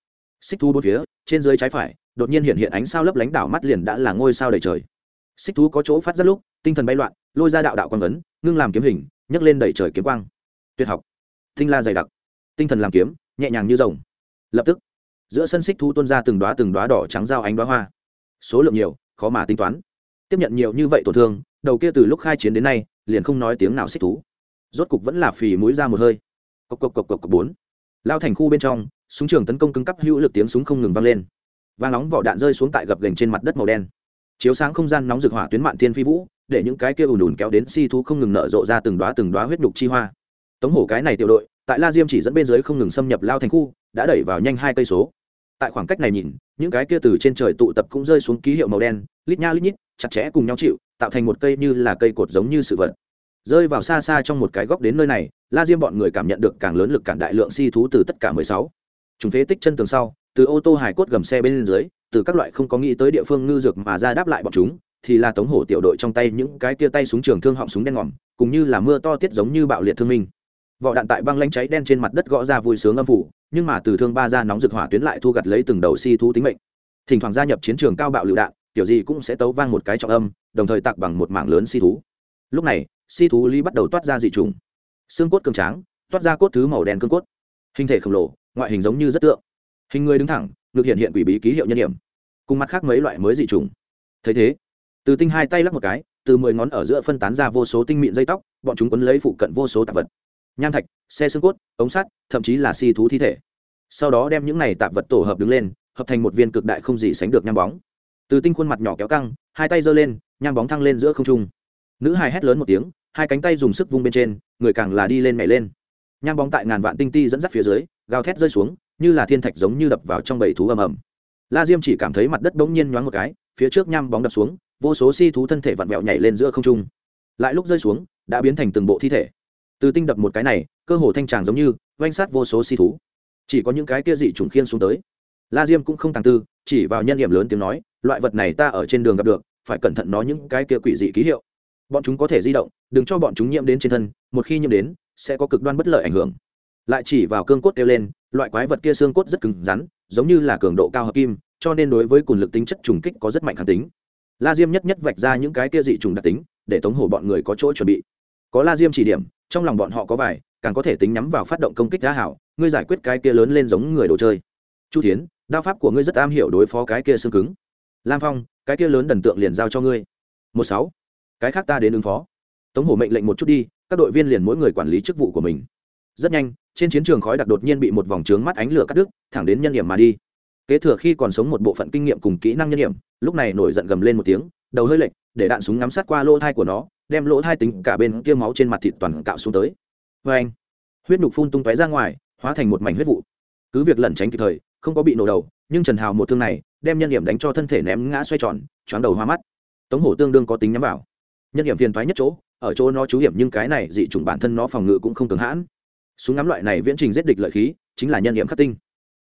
A: Xích thú bốn phía, trên dưới trái phải, đột nhiên hiện hiện ánh sao lấp lánh đảo mắt liền đã là ngôi sao đầy trời xích thú có chỗ phát rất lúc, tinh thần bay loạn, lôi ra đạo đạo quang ấn, ngưng làm kiếm hình, nhấc lên đẩy trời kiếm quang. Tuyệt học. Tinh la dày đặc. Tinh thần làm kiếm, nhẹ nhàng như rồng. Lập tức, giữa sân xích thú tuôn ra từng đoá từng đoá đỏ trắng dao ánh đoá hoa. Số lượng nhiều, khó mà tính toán. Tiếp nhận nhiều như vậy tổn thương, đầu kia từ lúc khai chiến đến nay, liền không nói tiếng nào xích thú. Rốt cục vẫn là phì mũi ra một hơi. Cộc cộc cộc cộc cộc, bốn. Lao thành khu bên trong, súng trường tấn công cứng cắp hữu lực tiếng súng không ngừng vang lên. Và nóng vỏ đạn rơi xuống tại gập gành trên mặt đất màu đen chiếu sáng không gian nóng rực hỏa tuyến mạn thiên phi vũ, để những cái kia ùn ùn kéo đến si thú không ngừng nở rộ ra từng đoá từng đoá huyết nhục chi hoa. Tống hổ cái này tiểu đội, tại la diêm chỉ dẫn bên dưới không ngừng xâm nhập lao thành khu, đã đẩy vào nhanh hai cây số. Tại khoảng cách này nhìn, những cái kia từ trên trời tụ tập cũng rơi xuống ký hiệu màu đen, lít nha lít nhít, chặt chẽ cùng nhau chịu, tạo thành một cây như là cây cột giống như sự vật. Rơi vào xa xa trong một cái góc đến nơi này, la diêm bọn người cảm nhận được càng lớn lực cản đại lượng si thú từ tất cả mười sáu. Chúng phế tích chân tường sau từ ô tô hải cốt gầm xe bên dưới, từ các loại không có nghĩ tới địa phương ngư dược mà ra đáp lại bọn chúng, thì là tống hổ tiểu đội trong tay những cái tia tay súng trường thương họng súng đen ngòm cũng như là mưa to tiết giống như bạo liệt thương minh. Vỏ đạn tại băng lanh cháy đen trên mặt đất gõ ra vui sướng âm phủ, nhưng mà từ thương ba ra nóng rực hỏa tuyến lại thu gặt lấy từng đầu si thú tính mệnh. Thỉnh thoảng gia nhập chiến trường cao bạo lựu đạn tiểu gì cũng sẽ tấu vang một cái trọng âm, đồng thời tạc bằng một mảng lớn si thú. Lúc này, si thú ly bắt đầu toát ra dị trùng. Xương cốt cường tráng, toát ra cốt thứ màu đen cương cốt. Hình thể khổng lồ, ngoại hình giống như rất tượng hình người đứng thẳng, ngực hiện hiện quỷ bí ký hiệu nhân điểm cùng mặt khác mấy loại mới dị trùng thấy thế, từ tinh hai tay lắc một cái, từ mười ngón ở giữa phân tán ra vô số tinh mịn dây tóc, bọn chúng quấn lấy phụ cận vô số tạp vật. Nham thạch, xe xương cốt, ống sắt, thậm chí là si thú thi thể. Sau đó đem những này tạp vật tổ hợp đứng lên, hợp thành một viên cực đại không gì sánh được nham bóng. Từ tinh khuôn mặt nhỏ kéo căng, hai tay giơ lên, nham bóng thăng lên giữa không trung. Nữ hài hét lớn một tiếng, hai cánh tay dùng sức vung bên trên, người càng là đi lên nhảy lên. Nham bóng tại ngàn vạn tinh ti dẫn dắt phía dưới, gào thét rơi xuống như là thiên thạch giống như đập vào trong bầy thú ầm ầm. La diêm chỉ cảm thấy mặt đất bỗng nhiên nhoáng một cái, phía trước nham bóng đập xuống, vô số si thú thân thể vặn vẹo nhảy lên giữa không trung. Lại lúc rơi xuống, đã biến thành từng bộ thi thể. Từ tinh đập một cái này, cơ hồ thanh tràng giống như oanh sát vô số si thú. Chỉ có những cái kia dị trùng khiên xuống tới. La diêm cũng không tàng tư, chỉ vào nhân điểm lớn tiếng nói, loại vật này ta ở trên đường gặp được, phải cẩn thận nó những cái kia quỷ dị ký hiệu. Bọn chúng có thể di động, đừng cho bọn chúng nhiễm đến trên thân, một khi nhiễm đến, sẽ có cực đoan bất lợi ảnh hưởng. Lại chỉ vào cương cốt kêu lên loại quái vật kia xương cốt rất cứng rắn, giống như là cường độ cao hợp kim, cho nên đối với cùn lực tính chất trùng kích có rất mạnh kháng tính. La diêm nhất nhất vạch ra những cái kia dị trùng đặc tính, để tống hổ bọn người có chỗ chuẩn bị. Có la diêm chỉ điểm, trong lòng bọn họ có vài, càng có thể tính nhắm vào phát động công kích đá hảo, ngươi giải quyết cái kia lớn lên giống người đồ chơi. Chu tiến đao pháp của ngươi rất am hiểu đối phó cái kia xương cứng. Lam phong, cái kia lớn đần tượng liền giao cho ngươi. Một sáu, cái khác ta đến ứng phó. Tống hổ mệnh lệnh một chút đi, các đội viên liền mỗi người quản lý chức vụ của mình. Rất nhanh trên chiến trường khói đặc đột nhiên bị một vòng trướng mắt ánh lửa cắt đứt, thẳng đến nhân điểm mà đi. Kế thừa khi còn sống một bộ phận kinh nghiệm cùng kỹ năng nhân điểm, lúc này nổi giận gầm lên một tiếng, đầu hơi lệch, để đạn súng ngắm sát qua lỗ thai của nó, đem lỗ thai tính cả bên kia máu trên mặt thịt toàn cạo xuống tới. Vê anh, huyết nhục phun tung tóe ra ngoài, hóa thành một mảnh huyết vụ. Cứ việc lẩn tránh kịp thời, không có bị nổ đầu, nhưng trần hào một thương này, đem nhân điểm đánh cho thân thể ném ngã xoay tròn, choáng đầu hoa mắt. Tống hổ tương đương có tính nhắm vào. Nhân điểm phiền thoái nhất chỗ, ở chỗ nó chú hiểm nhưng cái này dị chủng bản thân nó phòng ngự cũng không cường hãn súng ngắm loại này viễn trình giết địch lợi khí, chính là nhân điểm khắc tinh.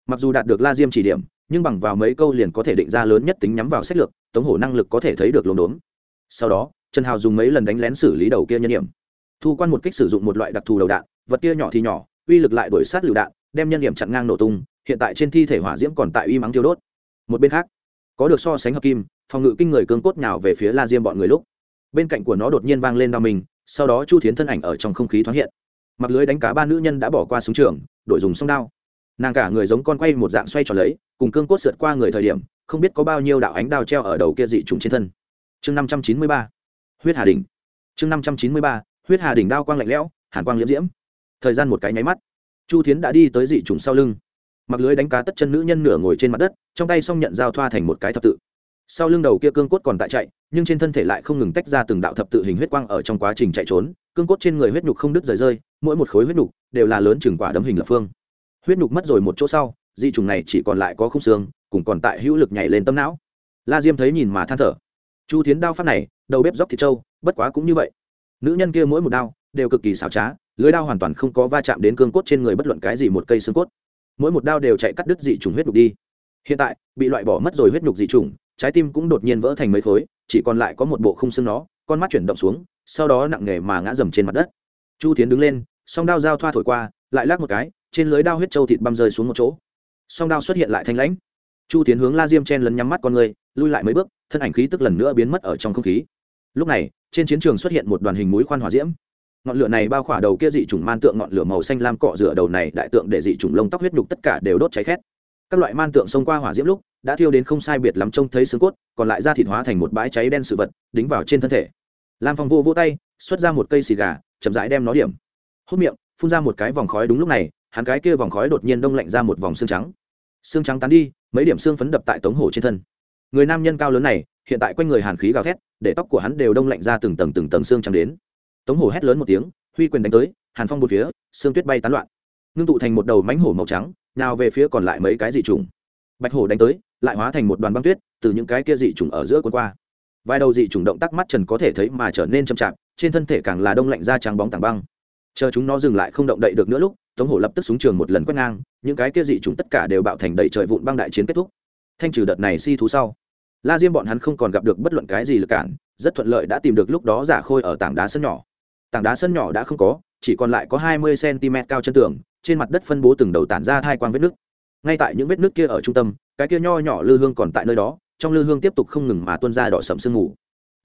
A: Mặc dù đạt được la diêm chỉ điểm, nhưng bằng vào mấy câu liền có thể định ra lớn nhất tính nhắm vào sách lược, tống hổ năng lực có thể thấy được lốm đốm. Sau đó, trần hào dùng mấy lần đánh lén xử lý đầu kia nhân điểm thu quan một kích sử dụng một loại đặc thù đầu đạn, vật kia nhỏ thì nhỏ, uy lực lại đổi sát lựu đạn, đem nhân điểm chặn ngang nổ tung, hiện tại trên thi thể hỏa diễm còn tại uy mắng thiêu đốt. Một bên khác, có được so sánh hợp kim, phòng ngự kinh người cương cốt nhào về phía la diêm bọn người lúc. Bên cạnh của nó đột nhiên vang lên đau mình, sau đó chu thiến thân ảnh ở trong không khí thoáng hiện mặc lưới đánh cá ba nữ nhân đã bỏ qua súng trường, đội dùng song đao. Nàng cả người giống con quay một dạng xoay tròn lấy, cùng cương cốt sượt qua người thời điểm, không biết có bao nhiêu đạo ánh đao treo ở đầu kia dị trùng trên thân. Chương năm trăm chín mươi ba, huyết hà đình chương năm trăm chín mươi ba, huyết hà đình đao quang lạnh lẽo, hàn quang liễm diễm. Thời gian một cái nháy mắt, chu thiến đã đi tới dị trùng sau lưng. Mặc lưới đánh cá tất chân nữ nhân nửa ngồi trên mặt đất, trong tay xong nhận dao thoa thành một cái thập tự sau lưng đầu kia cương cốt còn tại chạy, nhưng trên thân thể lại không ngừng tách ra từng đạo thập tự hình huyết quang ở trong quá trình chạy trốn, cương cốt trên người huyết nhục không đứt rời rơi, mỗi một khối huyết nhục đều là lớn chừng quả đấm hình lập phương. Huyết nhục mất rồi một chỗ sau di trùng này chỉ còn lại có khung xương, cùng còn tại hữu lực nhảy lên tâm não. La diêm thấy nhìn mà than thở. Chu tiến đao pháp này, đầu bếp dốc thịt trâu, bất quá cũng như vậy. Nữ nhân kia mỗi một đao đều cực kỳ xảo trá, lưới đao hoàn toàn không có va chạm đến cương cốt trên người bất luận cái gì một cây xương cốt. Mỗi một đao đều chạy cắt đứt dị trùng huyết nhục đi. Hiện tại, bị loại bỏ mất rồi huyết nhục dị trùng trái tim cũng đột nhiên vỡ thành mấy khối, chỉ còn lại có một bộ khung xương nó, con mắt chuyển động xuống, sau đó nặng nề mà ngã dầm trên mặt đất. Chu tiến đứng lên, song đao dao thoa thổi qua, lại lắc một cái, trên lưới đao huyết trâu thịt băm rơi xuống một chỗ. Song đao xuất hiện lại thanh lãnh. Chu tiến hướng la diêm chen lấn nhắm mắt con người, lui lại mấy bước, thân ảnh khí tức lần nữa biến mất ở trong không khí. Lúc này, trên chiến trường xuất hiện một đoàn hình mũi khoan hỏa diễm. Ngọn lửa này bao khỏa đầu kia dị chủng man tượng ngọn lửa màu xanh lam cọ rửa đầu này, đại tượng để dị chủng lông tóc huyết nhục tất cả đều đốt cháy khét. Các loại man tượng xông qua hỏa diễm lúc đã thiêu đến không sai biệt lắm trông thấy xương cốt, còn lại da thịt hóa thành một bãi cháy đen sự vật, đính vào trên thân thể. Lam phong vô vô tay, xuất ra một cây xì gà, chậm rãi đem nó điểm. Hút miệng, phun ra một cái vòng khói đúng lúc này, hắn cái kia vòng khói đột nhiên đông lạnh ra một vòng xương trắng. Xương trắng tán đi, mấy điểm xương phấn đập tại tống hổ trên thân. Người nam nhân cao lớn này, hiện tại quanh người hàn khí gào thét, để tóc của hắn đều đông lạnh ra từng tầng từng tầng xương trắng đến. Tống hổ hét lớn một tiếng, huy quyền đánh tới, hàn phong một phía, xương tuyết bay tán loạn. Ngưng tụ thành một đầu mánh hổ màu trắng nào về phía còn lại mấy cái dị trùng bạch hổ đánh tới, lại hóa thành một đoàn băng tuyết từ những cái kia dị trùng ở giữa quân qua. Vài đầu dị trùng động tác mắt trần có thể thấy mà trở nên chậm chạp, trên thân thể càng là đông lạnh ra trắng bóng tảng băng. Chờ chúng nó dừng lại không động đậy được nữa lúc, tống hổ lập tức súng trường một lần quét ngang, những cái kia dị trùng tất cả đều bạo thành đầy trời vụn băng đại chiến kết thúc. Thanh trừ đợt này si thú sau, la diêm bọn hắn không còn gặp được bất luận cái gì lực cản, rất thuận lợi đã tìm được lúc đó giả khôi ở tảng đá sân nhỏ. Tảng đá sân nhỏ đã không có, chỉ còn lại có hai mươi cm cao chân tường, trên mặt đất phân bố từng đầu tản ra thai quang vết nước ngay tại những vết nước kia ở trung tâm, cái kia nho nhỏ lư hương còn tại nơi đó, trong lư hương tiếp tục không ngừng mà tuôn ra đỏ sậm sương mù.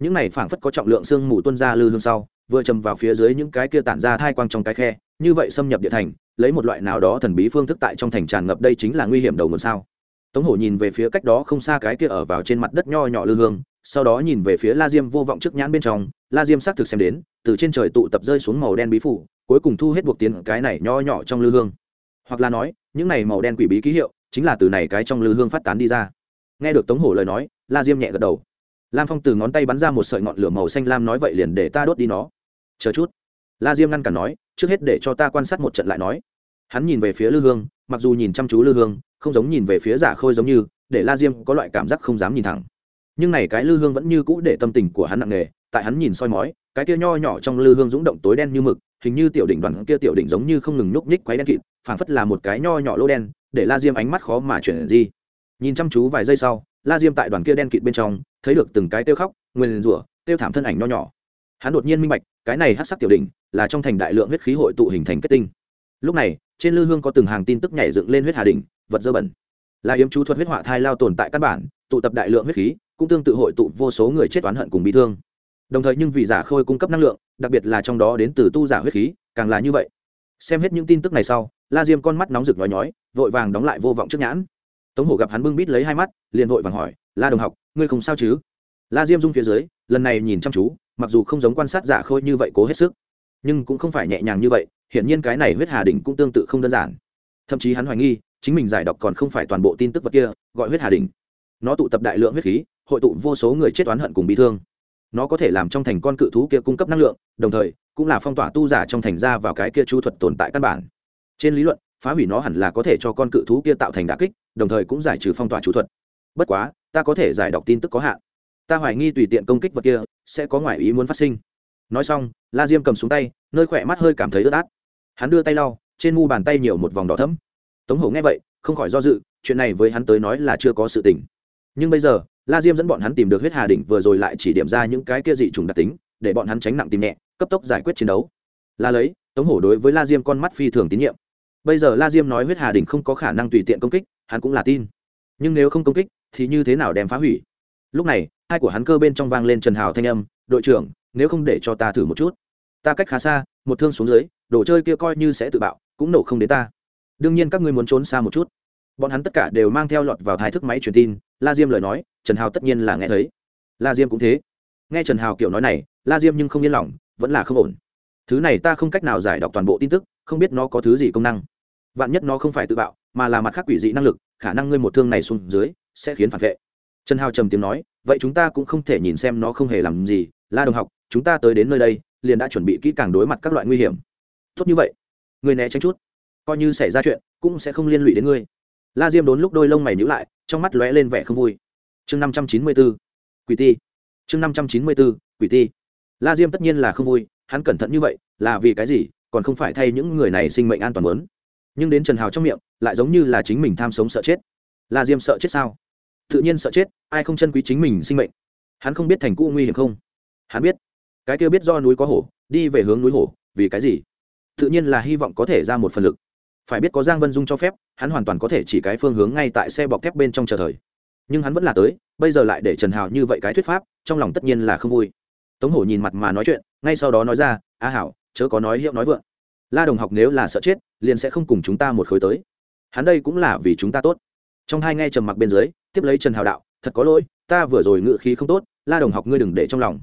A: Những này phảng phất có trọng lượng sương mù tuôn ra lư hương sau, vừa chầm vào phía dưới những cái kia tản ra thai quang trong cái khe, như vậy xâm nhập địa thành, lấy một loại nào đó thần bí phương thức tại trong thành tràn ngập đây chính là nguy hiểm đầu nguồn sao. Tống hổ nhìn về phía cách đó không xa cái kia ở vào trên mặt đất nho nhỏ lư hương, sau đó nhìn về phía la diêm vô vọng trước nhãn bên trong, la diêm xác thực xem đến, từ trên trời tụ tập rơi xuống màu đen bí phủ, cuối cùng thu hết buộc tiến cái này nho nhỏ trong lư hương hoặc là nói, những này màu đen quỷ bí ký hiệu chính là từ này cái trong lư hương phát tán đi ra. Nghe được tống hổ lời nói, la diêm nhẹ gật đầu. Lam phong từ ngón tay bắn ra một sợi ngọn lửa màu xanh lam nói vậy liền để ta đốt đi nó. Chờ chút. La diêm ngăn cản nói, trước hết để cho ta quan sát một trận lại nói. Hắn nhìn về phía lư hương, mặc dù nhìn chăm chú lư hương, không giống nhìn về phía giả khôi giống như, để la diêm có loại cảm giác không dám nhìn thẳng. Nhưng này cái lư hương vẫn như cũ để tâm tình của hắn nặng nề, tại hắn nhìn soi mói, cái kia nho nhỏ trong lư hương rúng động tối đen như mực hình như tiểu đỉnh đoàn kia tiểu đỉnh giống như không ngừng nhúc nhích quấy đen kịt, phảng phất là một cái nho nhỏ lỗ đen, để la diêm ánh mắt khó mà chuyển gì nhìn chăm chú vài giây sau, la diêm tại đoàn kia đen kịt bên trong, thấy được từng cái tiêu khóc, nguyên rủa, tiêu thảm thân ảnh nho nhỏ. Hắn đột nhiên minh bạch, cái này hát sắc tiểu đỉnh là trong thành đại lượng huyết khí hội tụ hình thành kết tinh. Lúc này, trên lư hương có từng hàng tin tức nhảy dựng lên huyết hà đỉnh, vật dơ bẩn. Là yếm chú thuật huyết họa thai lao tồn tại căn bản, tụ tập đại lượng huyết khí, cũng tương tự hội tụ vô số người chết oán hận cùng bị thương đồng thời nhưng vì giả khôi cung cấp năng lượng, đặc biệt là trong đó đến từ tu giả huyết khí, càng là như vậy. Xem hết những tin tức này sau, la diêm con mắt nóng rực nhói nhói, vội vàng đóng lại vô vọng trước nhãn. Tống hổ gặp hắn bưng bít lấy hai mắt, liền vội vàng hỏi, la đồng học, ngươi không sao chứ? La diêm rung phía dưới, lần này nhìn chăm chú, mặc dù không giống quan sát giả khôi như vậy cố hết sức, nhưng cũng không phải nhẹ nhàng như vậy, hiển nhiên cái này huyết hà đỉnh cũng tương tự không đơn giản. Thậm chí hắn hoài nghi, chính mình giải đọc còn không phải toàn bộ tin tức vật kia, gọi huyết hà đỉnh. Nó tụ tập đại lượng huyết khí, hội tụ vô số người chết oán hận cùng bị thương nó có thể làm trong thành con cự thú kia cung cấp năng lượng, đồng thời, cũng là phong tỏa tu giả trong thành ra vào cái kia chu thuật tồn tại căn bản. Trên lý luận, phá hủy nó hẳn là có thể cho con cự thú kia tạo thành đà kích, đồng thời cũng giải trừ phong tỏa chú thuật. Bất quá, ta có thể giải đọc tin tức có hạn. Ta hoài nghi tùy tiện công kích vật kia, sẽ có ngoại ý muốn phát sinh. Nói xong, la diêm cầm xuống tay, nơi khỏe mắt hơi cảm thấy ướt át. Hắn đưa tay lau, trên mu bàn tay nhiều một vòng đỏ thấm tống hổ nghe vậy, không khỏi do dự, chuyện này với hắn tới nói là chưa có sự tình. Nhưng bây giờ la diêm dẫn bọn hắn tìm được huyết hà đỉnh vừa rồi lại chỉ điểm ra những cái kia dị trùng đặc tính, để bọn hắn tránh nặng tìm nhẹ, cấp tốc giải quyết chiến đấu. Là lấy, tống hổ đối với la diêm con mắt phi thường tín nhiệm. Bây giờ la diêm nói huyết hà đỉnh không có khả năng tùy tiện công kích, hắn cũng là tin. Nhưng nếu không công kích, thì như thế nào đem phá hủy? Lúc này, hai của hắn cơ bên trong vang lên trần hào thanh âm, đội trưởng, nếu không để cho ta thử một chút. Ta cách khá xa, một thương xuống dưới, đồ chơi kia coi như sẽ tự bạo, cũng nổ không đến ta. Đương nhiên các ngươi muốn trốn xa một chút. Bọn hắn tất cả đều mang theo lọt vào thái thức máy truyền tin la diêm lời nói, trần hào tất nhiên là nghe thấy. La diêm cũng thế. Nghe trần hào kiểu nói này, la diêm nhưng không yên lòng, vẫn là không ổn. Thứ này ta không cách nào giải đọc toàn bộ tin tức, không biết nó có thứ gì công năng. Vạn nhất nó không phải tự bạo, mà là mặt khác quỷ dị năng lực, khả năng ngươi một thương này xuống dưới, sẽ khiến phản vệ. Trần hào trầm tiếng nói, vậy chúng ta cũng không thể nhìn xem nó không hề làm gì. La đồng học, chúng ta tới đến nơi đây, liền đã chuẩn bị kỹ càng đối mặt các loại nguy hiểm. Tốt như vậy. Người né tránh chút. Coi như xảy ra chuyện, cũng sẽ không liên lụy đến ngươi la diêm đốn lúc đôi lông mày nhữ lại, trong mắt lóe lên vẻ không vui. Chương năm trăm chín mươi bốn quỷ ti. Chương năm trăm chín mươi bốn quỷ ti. La diêm tất nhiên là không vui, hắn cẩn thận như vậy, là vì cái gì, còn không phải thay những người này sinh mệnh an toàn lớn nhưng đến trần hào trong miệng, lại giống như là chính mình tham sống sợ chết. La diêm sợ chết sao? Tự nhiên sợ chết, ai không chân quý chính mình sinh mệnh? Hắn không biết thành cũ nguy hiểm không? Hắn biết. Cái kia biết do núi có hổ, đi về hướng núi hổ, vì cái gì? Tự nhiên là hy vọng có thể ra một phần lực phải biết có giang vân dung cho phép, hắn hoàn toàn có thể chỉ cái phương hướng ngay tại xe bọc thép bên trong chờ thời. Nhưng hắn vẫn là tới, bây giờ lại để trần hào như vậy cái thuyết pháp, trong lòng tất nhiên là không vui. Tống hổ nhìn mặt mà nói chuyện, ngay sau đó nói ra, a hảo, chớ có nói hiệu nói vượng. La đồng học nếu là sợ chết, liền sẽ không cùng chúng ta một khối tới. Hắn đây cũng là vì chúng ta tốt. Trong hai nghe trầm mặc bên dưới, tiếp lấy trần hào đạo, thật có lỗi, ta vừa rồi ngự khí không tốt, la đồng học ngươi đừng để trong lòng.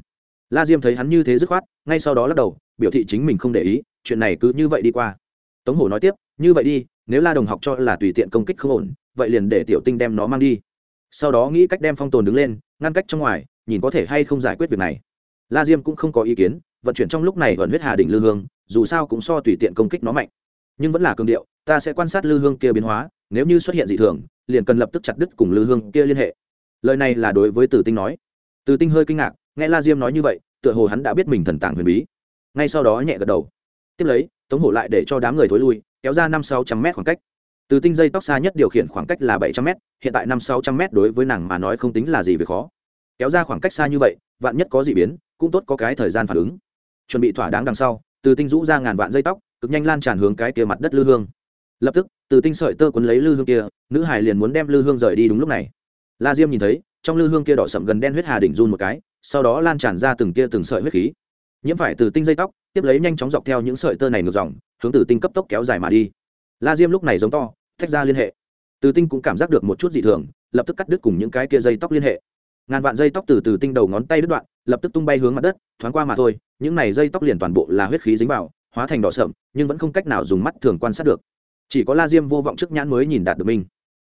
A: La diêm thấy hắn như thế dứt khoát, ngay sau đó lắc đầu, biểu thị chính mình không để ý, chuyện này cứ như vậy đi qua tống hổ nói tiếp, như vậy đi, nếu la đồng học cho là tùy tiện công kích không ổn, vậy liền để tiểu tinh đem nó mang đi. Sau đó nghĩ cách đem phong tồn đứng lên, ngăn cách trong ngoài, nhìn có thể hay không giải quyết việc này. La diêm cũng không có ý kiến, vận chuyển trong lúc này vẫn huyết hà đỉnh lư hương, dù sao cũng so tùy tiện công kích nó mạnh. Nhưng vẫn là cường điệu, ta sẽ quan sát lư hương kia biến hóa, nếu như xuất hiện dị thường, liền cần lập tức chặt đứt cùng lư hương kia liên hệ. Lời này là đối với tử tinh nói. Tử tinh hơi kinh ngạc, nghe la diêm nói như vậy, tựa hồ hắn đã biết mình thần tàng huyền bí. Ngay sau đó nhẹ gật đầu. Tiếp lấy tống hổ lại để cho đám người thối lui, kéo ra năm sáu trăm mét khoảng cách. Từ tinh dây tóc xa nhất điều khiển khoảng cách là bảy trăm mét, hiện tại năm sáu trăm mét đối với nàng mà nói không tính là gì về khó. Kéo ra khoảng cách xa như vậy, vạn nhất có d ị biến, cũng tốt có cái thời gian phản ứng. Chuẩn bị thỏa đáng đằng sau, từ tinh rũ ra ngàn vạn dây tóc, cực nhanh lan tràn hướng cái kia mặt đất lư hương. Lập tức, từ tinh sợi tơ quấn lấy lư hương kia, nữ hải liền muốn đem lư hương rời đi đúng lúc này. La diêm nhìn thấy, trong lư hương kia đỏ sậm gần đen huyết hà đỉnh run một cái, sau đó lan tràn ra từng tia từng sợi huyết khí nhiễm phải từ tinh dây tóc, tiếp lấy nhanh chóng dọc theo những sợi tơ này ngược dòng, hướng từ tinh cấp tốc kéo dài mà đi. La diêm lúc này giống to, tách ra liên hệ. Từ tinh cũng cảm giác được một chút dị thường, lập tức cắt đứt cùng những cái kia dây tóc liên hệ. Ngàn vạn dây tóc từ từ tinh đầu ngón tay đứt đoạn, lập tức tung bay hướng mặt đất, thoáng qua mà thôi, những này dây tóc liền toàn bộ là huyết khí dính vào, hóa thành đỏ sậm, nhưng vẫn không cách nào dùng mắt thường quan sát được. Chỉ có la diêm vô vọng trước nhãn mới nhìn đạt được mình.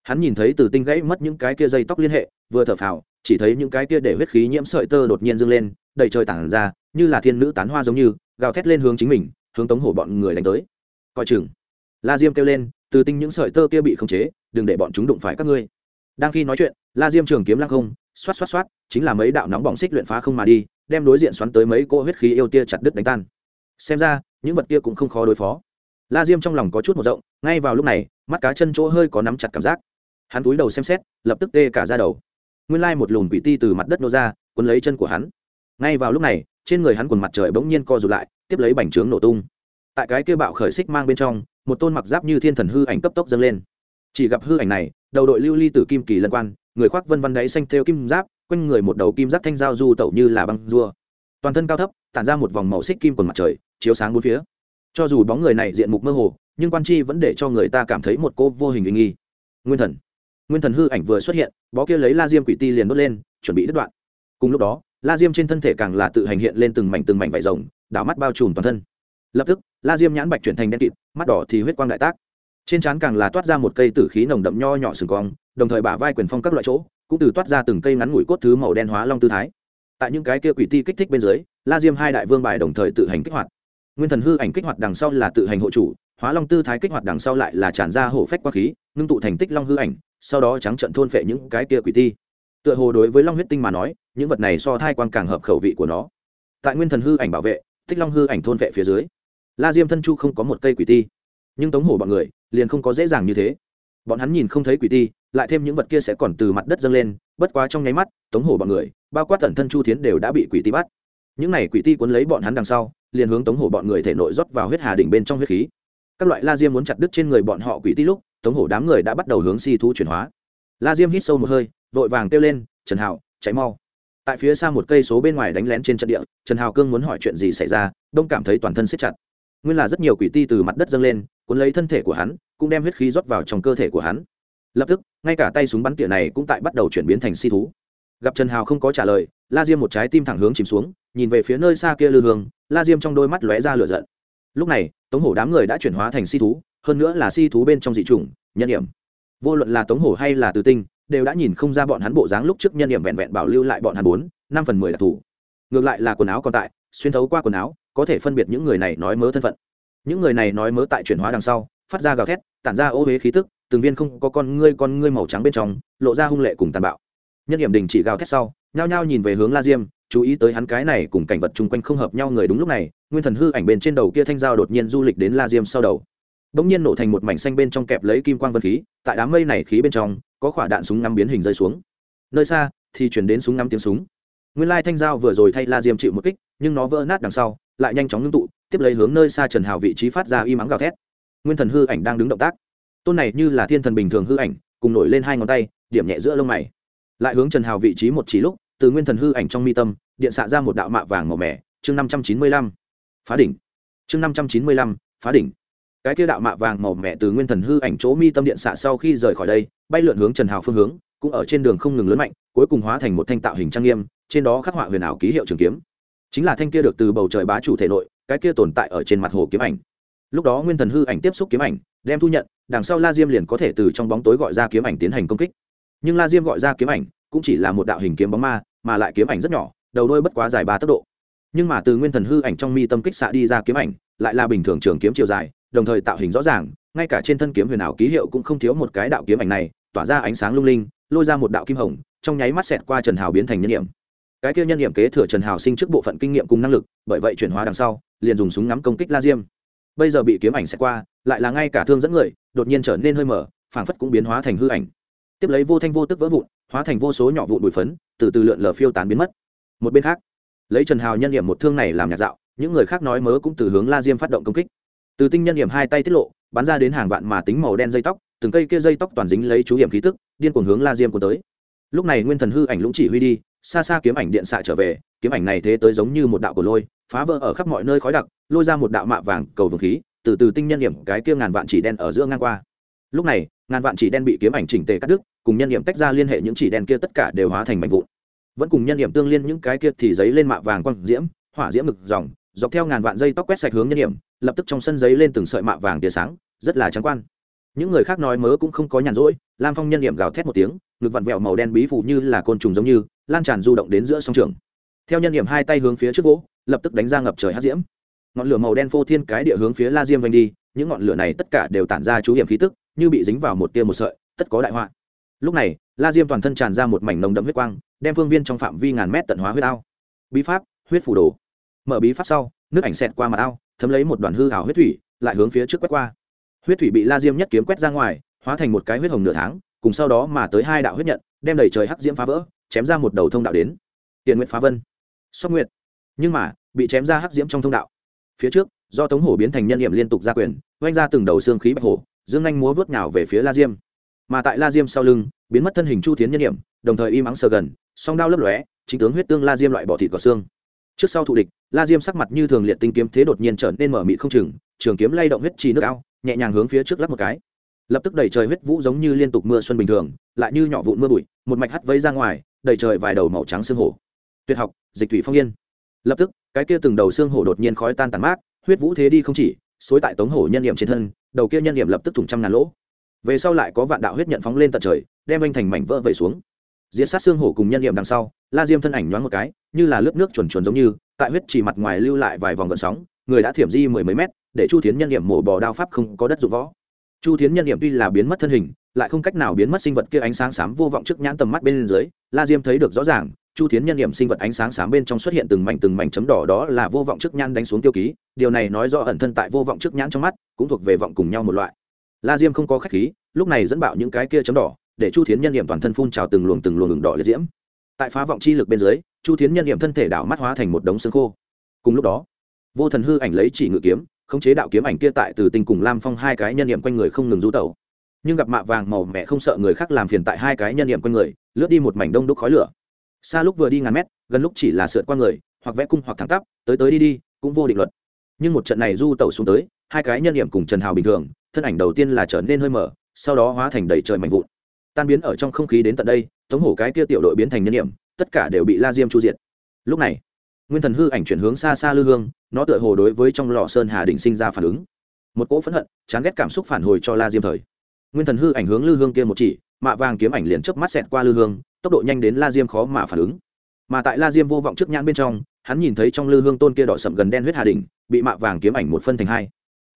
A: Hắn nhìn thấy từ tinh gãy mất những cái kia dây tóc liên hệ, vừa thở phào, chỉ thấy những cái kia để huyết khí nhiễm sợi tơ đột nhiên dâng lên, đầy trời tản ra như là thiên nữ tán hoa giống như, gào thét lên hướng chính mình, hướng tống hổ bọn người đánh tới. Coi chừng. La diêm kêu lên, từ tinh những sợi tơ kia bị khống chế, đừng để bọn chúng đụng phải các ngươi. Đang khi nói chuyện, la diêm trường kiếm lăng không, xoát xoát xoát, chính là mấy đạo nóng bỏng xích luyện phá không mà đi, đem đối diện xoắn tới mấy cỗ huyết khí yêu tia chặt đứt đánh tan. Xem ra, những vật kia cũng không khó đối phó. La diêm trong lòng có chút một rộng, ngay vào lúc này, mắt cá chân chỗ hơi có nắm chặt cảm giác. Hắn túi đầu xem xét, lập tức tê cả ra đầu. Nguyên lai một lùn quỷ ti từ mặt đất nô ra quấn lấy chân của hắn. Ngay vào lúc này trên người hắn quần mặt trời bỗng nhiên co rụt lại tiếp lấy bành trướng nổ tung. Tại cái kia bạo khởi xích mang bên trong một tôn mặc giáp như thiên thần hư ảnh cấp tốc dâng lên. Chỉ gặp hư ảnh này đầu đội lưu ly tử kim kỳ lân quan người khoác vân văn đáy xanh theo kim giáp quanh người một đầu kim giáp thanh dao du tẩu như là băng rùa, toàn thân cao thấp tản ra một vòng màu xích kim quần mặt trời chiếu sáng bốn phía. Cho dù bóng người này diện mục mơ hồ nhưng quan chi vẫn để cho người ta cảm thấy một cô vô hình uy nghi. Nguyên thần. Nguyên thần hư ảnh vừa xuất hiện bó kia lấy la diêm quỷ ti liền đốt lên chuẩn bị đứt đoạn. Cùng lúc đó la diêm trên thân thể càng là tự hành hiện lên từng mảnh từng mảnh vải rồng, đảo mắt bao trùm toàn thân. Lập tức, la diêm nhãn bạch chuyển thành đen kịt, mắt đỏ thì huyết quang đại tác. Trên trán càng là toát ra một cây tử khí nồng đậm nho nhỏ sừng cong, đồng thời bả vai quyền phong các loại chỗ, cũng từ toát ra từng cây ngắn ngủi cốt thứ màu đen hóa long tư thái. Tại những cái kia quỷ ti kích thích bên dưới, la diêm hai đại vương bài đồng thời tự hành kích hoạt. Nguyên thần hư ảnh kích hoạt đằng sau là tự hành hộ chủ, hóa long tư thái kích hoạt đằng sau lại là tràn ra hổ phách quang khí, ngưng tụ thành tích long hư ảnh, sau đó trắng trận thôn phệ những cái kia quỷ ti tựa hồ đối với long huyết tinh mà nói, những vật này so thai quang càng hợp khẩu vị của nó. Tại nguyên thần hư ảnh bảo vệ tích long hư ảnh thôn vệ phía dưới, la diêm thân chu không có một cây quỷ ti. Nhưng tống hổ bọn người liền không có dễ dàng như thế. Bọn hắn nhìn không thấy quỷ ti, lại thêm những vật kia sẽ còn từ mặt đất dâng lên, bất quá trong nháy mắt, tống hổ bọn người, bao quát tận thân chu thiến đều đã bị quỷ ti bắt. Những này quỷ ti cuốn lấy bọn hắn đằng sau, liền hướng tống hổ bọn người thể nội rót vào huyết hà đỉnh bên trong huyết khí. Các loại la diêm muốn chặt đứt trên người bọn họ quỷ ti lúc, tống hổ đám người đã bắt đầu hướng si thu chuyển hóa. La diêm hít sâu một hơi vội vàng kêu lên, trần hào cháy mau. Tại phía xa một cây số bên ngoài đánh lén trên trận địa, trần hào cương muốn hỏi chuyện gì xảy ra, đông cảm thấy toàn thân siết chặt. Nguyên là rất nhiều quỷ ti từ mặt đất dâng lên, cuốn lấy thân thể của hắn, cũng đem huyết khí rót vào trong cơ thể của hắn. Lập tức, ngay cả tay súng bắn tỉa này cũng tại bắt đầu chuyển biến thành si thú. Gặp trần hào không có trả lời, la diêm một trái tim thẳng hướng chìm xuống, nhìn về phía nơi xa kia lư hương, la diêm trong đôi mắt lóe ra lửa giận. Lúc này, tống hổ đám người đã chuyển hóa thành si thú, hơn nữa là si thú bên trong dị chủng, nhân điểm vô luận là tống hổ hay là từ tinh đều đã nhìn không ra bọn hắn bộ dáng lúc trước nhân điểm vẹn vẹn bảo lưu lại bọn hắn bốn, năm phần mười đặc thù ngược lại là quần áo còn tại, xuyên thấu qua quần áo, có thể phân biệt những người này nói mớ thân phận. Những người này nói mớ tại chuyển hóa đằng sau, phát ra gào thét, tản ra ô huế khí tức, từng viên không có con ngươi con ngươi màu trắng bên trong, lộ ra hung lệ cùng tàn bạo. Nhân điểm đình chỉ gào thét sau, nhao nhao nhìn về hướng la diêm, chú ý tới hắn cái này cùng cảnh vật chung quanh không hợp nhau người đúng lúc này, nguyên thần hư ảnh bên trên đầu kia thanh dao đột nhiên du lịch đến la diêm sau đầu. Đ ỗ n g nhiên nổ thành một mảnh xanh bên trong kẹp lấy kim quang vân khí, tại đám mây này khí bên trong có khỏa đạn súng ngắm biến hình rơi xuống. Nơi xa, thì chuyển đến súng ngắm tiếng súng. Nguyên lai thanh dao vừa rồi thay la diêm chịu một kích, nhưng nó vỡ nát đằng sau, lại nhanh chóng ngưng tụ, tiếp lấy hướng nơi xa trần hào vị trí phát ra y mắng gào thét. Nguyên thần hư ảnh đang đứng động tác. Tôn này như là thiên thần bình thường hư ảnh, cùng nổi lên hai ngón tay, điểm nhẹ giữa lông mày. Lại hướng trần hào vị trí một chỉ lúc, từ nguyên thần hư ảnh trong mi tâm, điện xạ ra một đạo mạ vàng màu mẻ chương năm trăm chín mươi lăm, phá đỉnh. Chương năm trăm chín mươi lăm, phá đỉnh cái kia đạo mạ vàng màu mẹ từ nguyên thần hư ảnh chỗ mi tâm điện xạ sau khi rời khỏi đây, bay lượn hướng trần hào phương hướng, cũng ở trên đường không ngừng lớn mạnh, cuối cùng hóa thành một thanh tạo hình trang nghiêm, trên đó khắc họa huyền ảo ký hiệu trường kiếm. Chính là thanh kia được từ bầu trời bá chủ thể nội, cái kia tồn tại ở trên mặt hồ kiếm ảnh. Lúc đó nguyên thần hư ảnh tiếp xúc kiếm ảnh, đem thu nhận, đằng sau la diêm liền có thể từ trong bóng tối gọi ra kiếm ảnh tiến hành công kích. Nhưng la diêm gọi ra kiếm ảnh, cũng chỉ là một đạo hình kiếm bóng ma, mà lại kiếm ảnh rất nhỏ, đầu đôi bất quá dài ba tốc độ. Nhưng mà từ nguyên thần hư ảnh trong mi tâm kích xạ đi ra kiếm ảnh, lại là bình thường trường kiếm chiều dài đồng thời tạo hình rõ ràng, ngay cả trên thân kiếm huyền ảo ký hiệu cũng không thiếu một cái đạo kiếm ảnh này, tỏa ra ánh sáng lung linh, lôi ra một đạo kim hồng, trong nháy mắt xẹt qua trần hào biến thành nhân nghiệm cái kia nhân nghiệm kế thừa trần hào sinh trước bộ phận kinh nghiệm cùng năng lực, bởi vậy chuyển hóa đằng sau, liền dùng súng ngắm công kích la diêm. Bây giờ bị kiếm ảnh xẹt qua, lại là ngay cả thương dẫn người, đột nhiên trở nên hơi mở, phảng phất cũng biến hóa thành hư ảnh. Tiếp lấy vô thanh vô tức vỡ vụn, hóa thành vô số nhỏ vụn bụi phấn, từ từ lượn lờ phiêu tán biến mất. Một bên khác, lấy trần hào nhân nghiệm một thương này làm nhạt dạo, những người khác nói mớ cũng từ hướng la diêm phát động công kích từ tinh nhân hiểm hai tay tiết lộ, bắn ra đến hàng vạn mà tính màu đen dây tóc, từng cây kia dây tóc toàn dính lấy chú hiểm khí tức, điên cuồng hướng la diêm của tới. Lúc này nguyên thần hư ảnh lũng chỉ huy đi, xa xa kiếm ảnh điện xạ trở về, kiếm ảnh này thế tới giống như một đạo của lôi, phá vỡ ở khắp mọi nơi khói đặc, lôi ra một đạo mạ vàng cầu vừng khí, từ từ tinh nhân điểm cái kia ngàn vạn chỉ đen ở giữa ngang qua. Lúc này, ngàn vạn chỉ đen bị kiếm ảnh chỉnh tề cắt đứt, cùng nhân điểm tách ra liên hệ những chỉ đen kia tất cả đều hóa thành mảnh vụn. Vẫn cùng nhân điểm tương liên những cái kia thì giấy lên mạ vàng quang diễm, hỏa diễm ngực dòng dọc theo ngàn vạn dây tóc quét sạch hướng nhân điểm lập tức trong sân giấy lên từng sợi mạ vàng tia sáng, rất là trắng quan. Những người khác nói mớ cũng không có nhàn rỗi, lam phong nhân điểm gào thét một tiếng, ngực vặn vẹo màu đen bí phủ như là côn trùng giống như, lan tràn du động đến giữa sông trường. Theo nhân điểm hai tay hướng phía trước vỗ, lập tức đánh ra ngập trời hát diễm. Ngọn lửa màu đen phô thiên cái địa hướng phía la diêm vanh đi, những ngọn lửa này tất cả đều tản ra chú hiểm khí tức, như bị dính vào một tia một sợi, tất có đại họa. Lúc này, la diêm toàn thân tràn ra một mảnh nồng đậm huyết quang, đem phương viên trong phạm vi ngàn mét tận hóa huyết ao. Bí pháp, huyết phủ đồ mở bí pháp sau, nước ảnh xẹt qua mặt ao, thấm lấy một đoàn hư hảo huyết thủy, lại hướng phía trước quét qua. Huyết thủy bị la diêm nhất kiếm quét ra ngoài, hóa thành một cái huyết hồng nửa tháng, cùng sau đó mà tới hai đạo huyết nhận, đem đầy trời hắc diễm phá vỡ, chém ra một đầu thông đạo đến. Tiền nguyện phá vân. Sóc nguyệt. Nhưng mà, bị chém ra hắc diễm trong thông đạo. Phía trước, do tống hổ biến thành nhân nghiệm liên tục ra quyền, oanh ra từng đầu xương khí bạch hổ, dương anh múa vớt nhào về phía la diêm. Mà tại la diêm sau lưng, biến mất thân hình chu tiến nhân nghiệm đồng thời im ắng sờ gần, song đao lấp lóe, chính tướng huyết tương la diêm loại bỏ thịt cỏ xương trước sau thụ địch, la diêm sắc mặt như thường liệt tinh kiếm thế đột nhiên trở nên mở mịt không chừng, trường kiếm lay động huyết trì nước ao, nhẹ nhàng hướng phía trước lắp một cái. Lập tức đầy trời huyết vũ giống như liên tục mưa xuân bình thường, lại như nhỏ vụn mưa bụi, một mạch hắt vây ra ngoài, đầy trời vài đầu màu trắng xương hổ. Tuyệt học, dịch thủy phong yên. Lập tức, cái kia từng đầu xương hổ đột nhiên khói tan tàn mát, huyết vũ thế đi không chỉ, xối tại tống hổ nhân niệm trên thân, đầu kia nhân niệm lập tức thủng trăm ngàn lỗ. Về sau lại có vạn đạo huyết nhận phóng lên tận trời, đem anh thành mảnh vỡ vẩy xuống diễn sát xương hổ cùng nhân niệm đằng sau, la diêm thân ảnh nhoáng một cái, như là lớp nước chuồn chuồn giống như, tại huyết chỉ mặt ngoài lưu lại vài vòng gợn sóng, người đã thiểm di mười mấy mét, để chu thiến nhân niệm mổ bò đao pháp không có đất dụng võ. Chu thiến nhân niệm tuy là biến mất thân hình, lại không cách nào biến mất sinh vật kia ánh sáng xám vô vọng trước nhãn tầm mắt bên dưới, la diêm thấy được rõ ràng, chu thiến nhân niệm sinh vật ánh sáng xám bên trong xuất hiện từng mảnh từng mảnh chấm đỏ đó là vô vọng trước nhãn đánh xuống tiêu ký, điều này nói do ẩn thân tại vô vọng trước nhãn trong mắt, cũng thuộc về vọng cùng nhau một loại. La diêm không có khách khí, lúc này dẫn bạo những cái kia chấm đỏ để chu thiến nhân niệm toàn thân phun trào từng luồng từng luồng đường đỏ liệt diễm. Tại phá vọng chi lực bên dưới, chu thiến nhân niệm thân thể đảo mắt hóa thành một đống xương khô. Cùng lúc đó, vô thần hư ảnh lấy chỉ ngự kiếm, khống chế đạo kiếm ảnh kia tại từ tinh cùng lam phong hai cái nhân niệm quanh người không ngừng rú tẩu. Nhưng gặp mạ vàng màu mẹ không sợ người khác làm phiền tại hai cái nhân niệm quanh người, lướt đi một mảnh đông đúc khói lửa. Xa lúc vừa đi ngàn mét, gần lúc chỉ là sượt qua người, hoặc vẽ cung hoặc thẳng tắp, tới tới đi đi, cũng vô định luật. Nhưng một trận này du tẩu xuống tới, hai cái nhân niệm cùng trần hào bình thường, thân ảnh đầu tiên là trở nên hơi mở, sau đó hóa thành đầy trời mạnh vụn tan biến ở trong không khí đến tận đây tống hổ cái kia tiểu đội biến thành nhân niệm, tất cả đều bị la diêm chu diệt. Lúc này, nguyên thần hư ảnh chuyển hướng xa xa lư hương, nó tựa hồ đối với trong lò sơn hà định sinh ra phản ứng. Một cỗ phẫn hận, chán ghét cảm xúc phản hồi cho la diêm thời. Nguyên thần hư ảnh hướng lư hương kia một chỉ, mạ vàng kiếm ảnh liền chớp mắt xẹt qua lư hương, tốc độ nhanh đến la diêm khó mà phản ứng. Mà tại la diêm vô vọng trước nhãn bên trong, hắn nhìn thấy trong lư hương tôn kia đỏ sậm gần đen huyết hà đình bị mạ vàng kiếm ảnh một phân thành hai.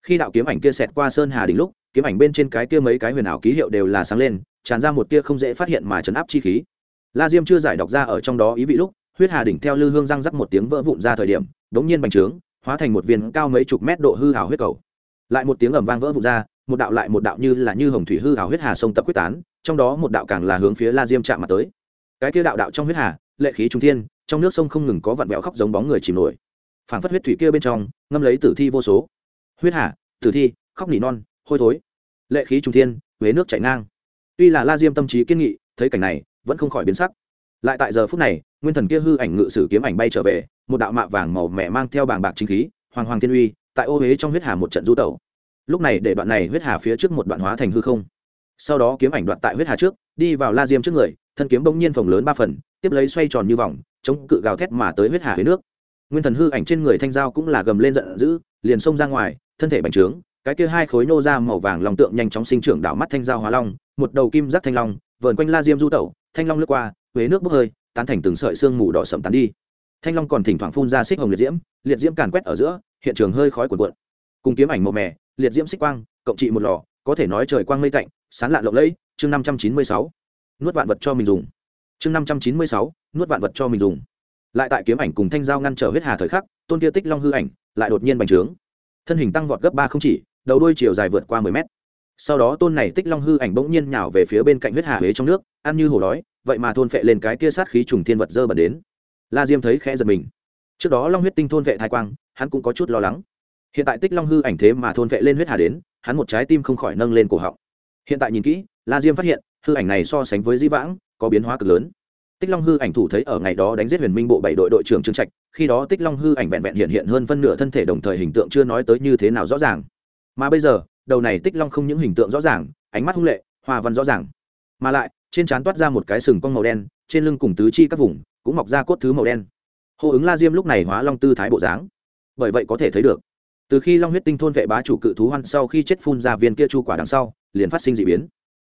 A: Khi đạo kiếm ảnh kia xẹt qua sơn hà đình lúc, kiếm ảnh bên trên cái kia mấy cái huyền ảo ký hiệu đều là sáng lên tràn ra một tia không dễ phát hiện mà chấn áp chi khí. La diêm chưa giải đọc ra ở trong đó ý vị lúc, huyết hà đỉnh theo lư hương răng rắc một tiếng vỡ vụn ra thời điểm, đống nhiên bành trướng, hóa thành một viên cao mấy chục mét độ hư hào huyết cầu. Lại một tiếng ầm vang vỡ vụn ra, một đạo lại một đạo như là như hồng thủy hư hào huyết hà sông tập quyết tán, trong đó một đạo càng là hướng phía la diêm chạm mặt tới. Cái kia đạo đạo trong huyết hà, lệ khí trung thiên, trong nước sông không ngừng có vặn vẹo khóc giống bóng người chìm nổi. Phảng phất huyết thủy kia bên trong, ngâm lấy tử thi vô số. Huyết hà, tử thi, khóc nỉ non, hôi thối. Lệ khí trung thiên, huế nước chảy ngang tuy là la diêm tâm trí kiên nghị, thấy cảnh này, vẫn không khỏi biến sắc. Lại tại giờ phút này, nguyên thần kia hư ảnh ngự sử kiếm ảnh bay trở về, một đạo mạ vàng màu mẹ mang theo bàng bạc chính khí, hoàng hoàng thiên uy, tại ô huế trong huyết hà một trận du tẩu. Lúc này để đoạn này huyết hà phía trước một đoạn hóa thành hư không. Sau đó kiếm ảnh đoạn tại huyết hà trước, đi vào la diêm trước người, thân kiếm bỗng nhiên phồng lớn ba phần, tiếp lấy xoay tròn như vòng, chống cự gào thét mà tới huyết hà huế nước. Nguyên thần hư ảnh trên người thanh dao cũng là gầm lên giận dữ, liền xông ra ngoài, thân thể bành trướng, cái kia hai khối nô ra màu vàng lòng tượng nhanh chóng sinh trưởng đảo mắt thanh dao hóa long một đầu kim giác thanh long, vờn quanh la diêm du tẩu, thanh long lướt qua, huế nước bốc hơi, tán thành từng sợi xương mù đỏ sậm tán đi. Thanh long còn thỉnh thoảng phun ra xích hồng liệt diễm liệt diễm càn quét ở giữa, hiện trường hơi khói cuồn cuộn. Cùng kiếm ảnh màu mè, liệt diễm xích quang, cộng trị một lò, có thể nói trời quang mây tạnh, sán lạ lộng lẫy, chương năm trăm chín mươi sáu. Nuốt vạn vật cho mình dùng. Chương năm trăm chín mươi sáu, nuốt vạn vật cho mình dùng. Lại tại kiếm ảnh cùng thanh giao ngăn trở huyết hà thời khắc, tôn kia tích long hư ảnh lại đột nhiên bành trướng. Thân hình tăng vọt gấp ba không chỉ, đầu đuôi chiều dài vượt qua mười mét sau đó tôn này tích long hư ảnh bỗng nhiên nhào về phía bên cạnh huyết hà huế trong nước, ăn như hổ đói, vậy mà thôn phệ lên cái kia sát khí trùng thiên vật dơ bẩn đến. La diêm thấy khẽ giật mình. Trước đó long huyết tinh thôn vệ thai quang, hắn cũng có chút lo lắng. Hiện tại tích long hư ảnh thế mà thôn vệ lên huyết hà đến, hắn một trái tim không khỏi nâng lên cổ họng. Hiện tại nhìn kỹ, la diêm phát hiện, hư ảnh này so sánh với di vãng, có biến hóa cực lớn. Tích long hư ảnh thủ thấy ở ngày đó đánh giết huyền minh bộ bảy đội đội trưởng trương trạch, khi đó tích long hư ảnh vẹn vẹn hiện hiện hơn phân nửa thân thể đồng thời hình tượng chưa nói tới như thế nào rõ ràng. Mà bây giờ đầu này tích long không những hình tượng rõ ràng, ánh mắt hung lệ hòa văn rõ ràng. Mà lại, trên trán toát ra một cái sừng cong màu đen, trên lưng cùng tứ chi các vùng cũng mọc ra cốt thứ màu đen. Hô ứng la diêm lúc này hóa long tư thái bộ dáng. Bởi vậy có thể thấy được, từ khi long huyết tinh thôn vệ bá chủ cự thú hoan sau khi chết phun ra viên kia chu quả đằng sau, liền phát sinh d ị biến.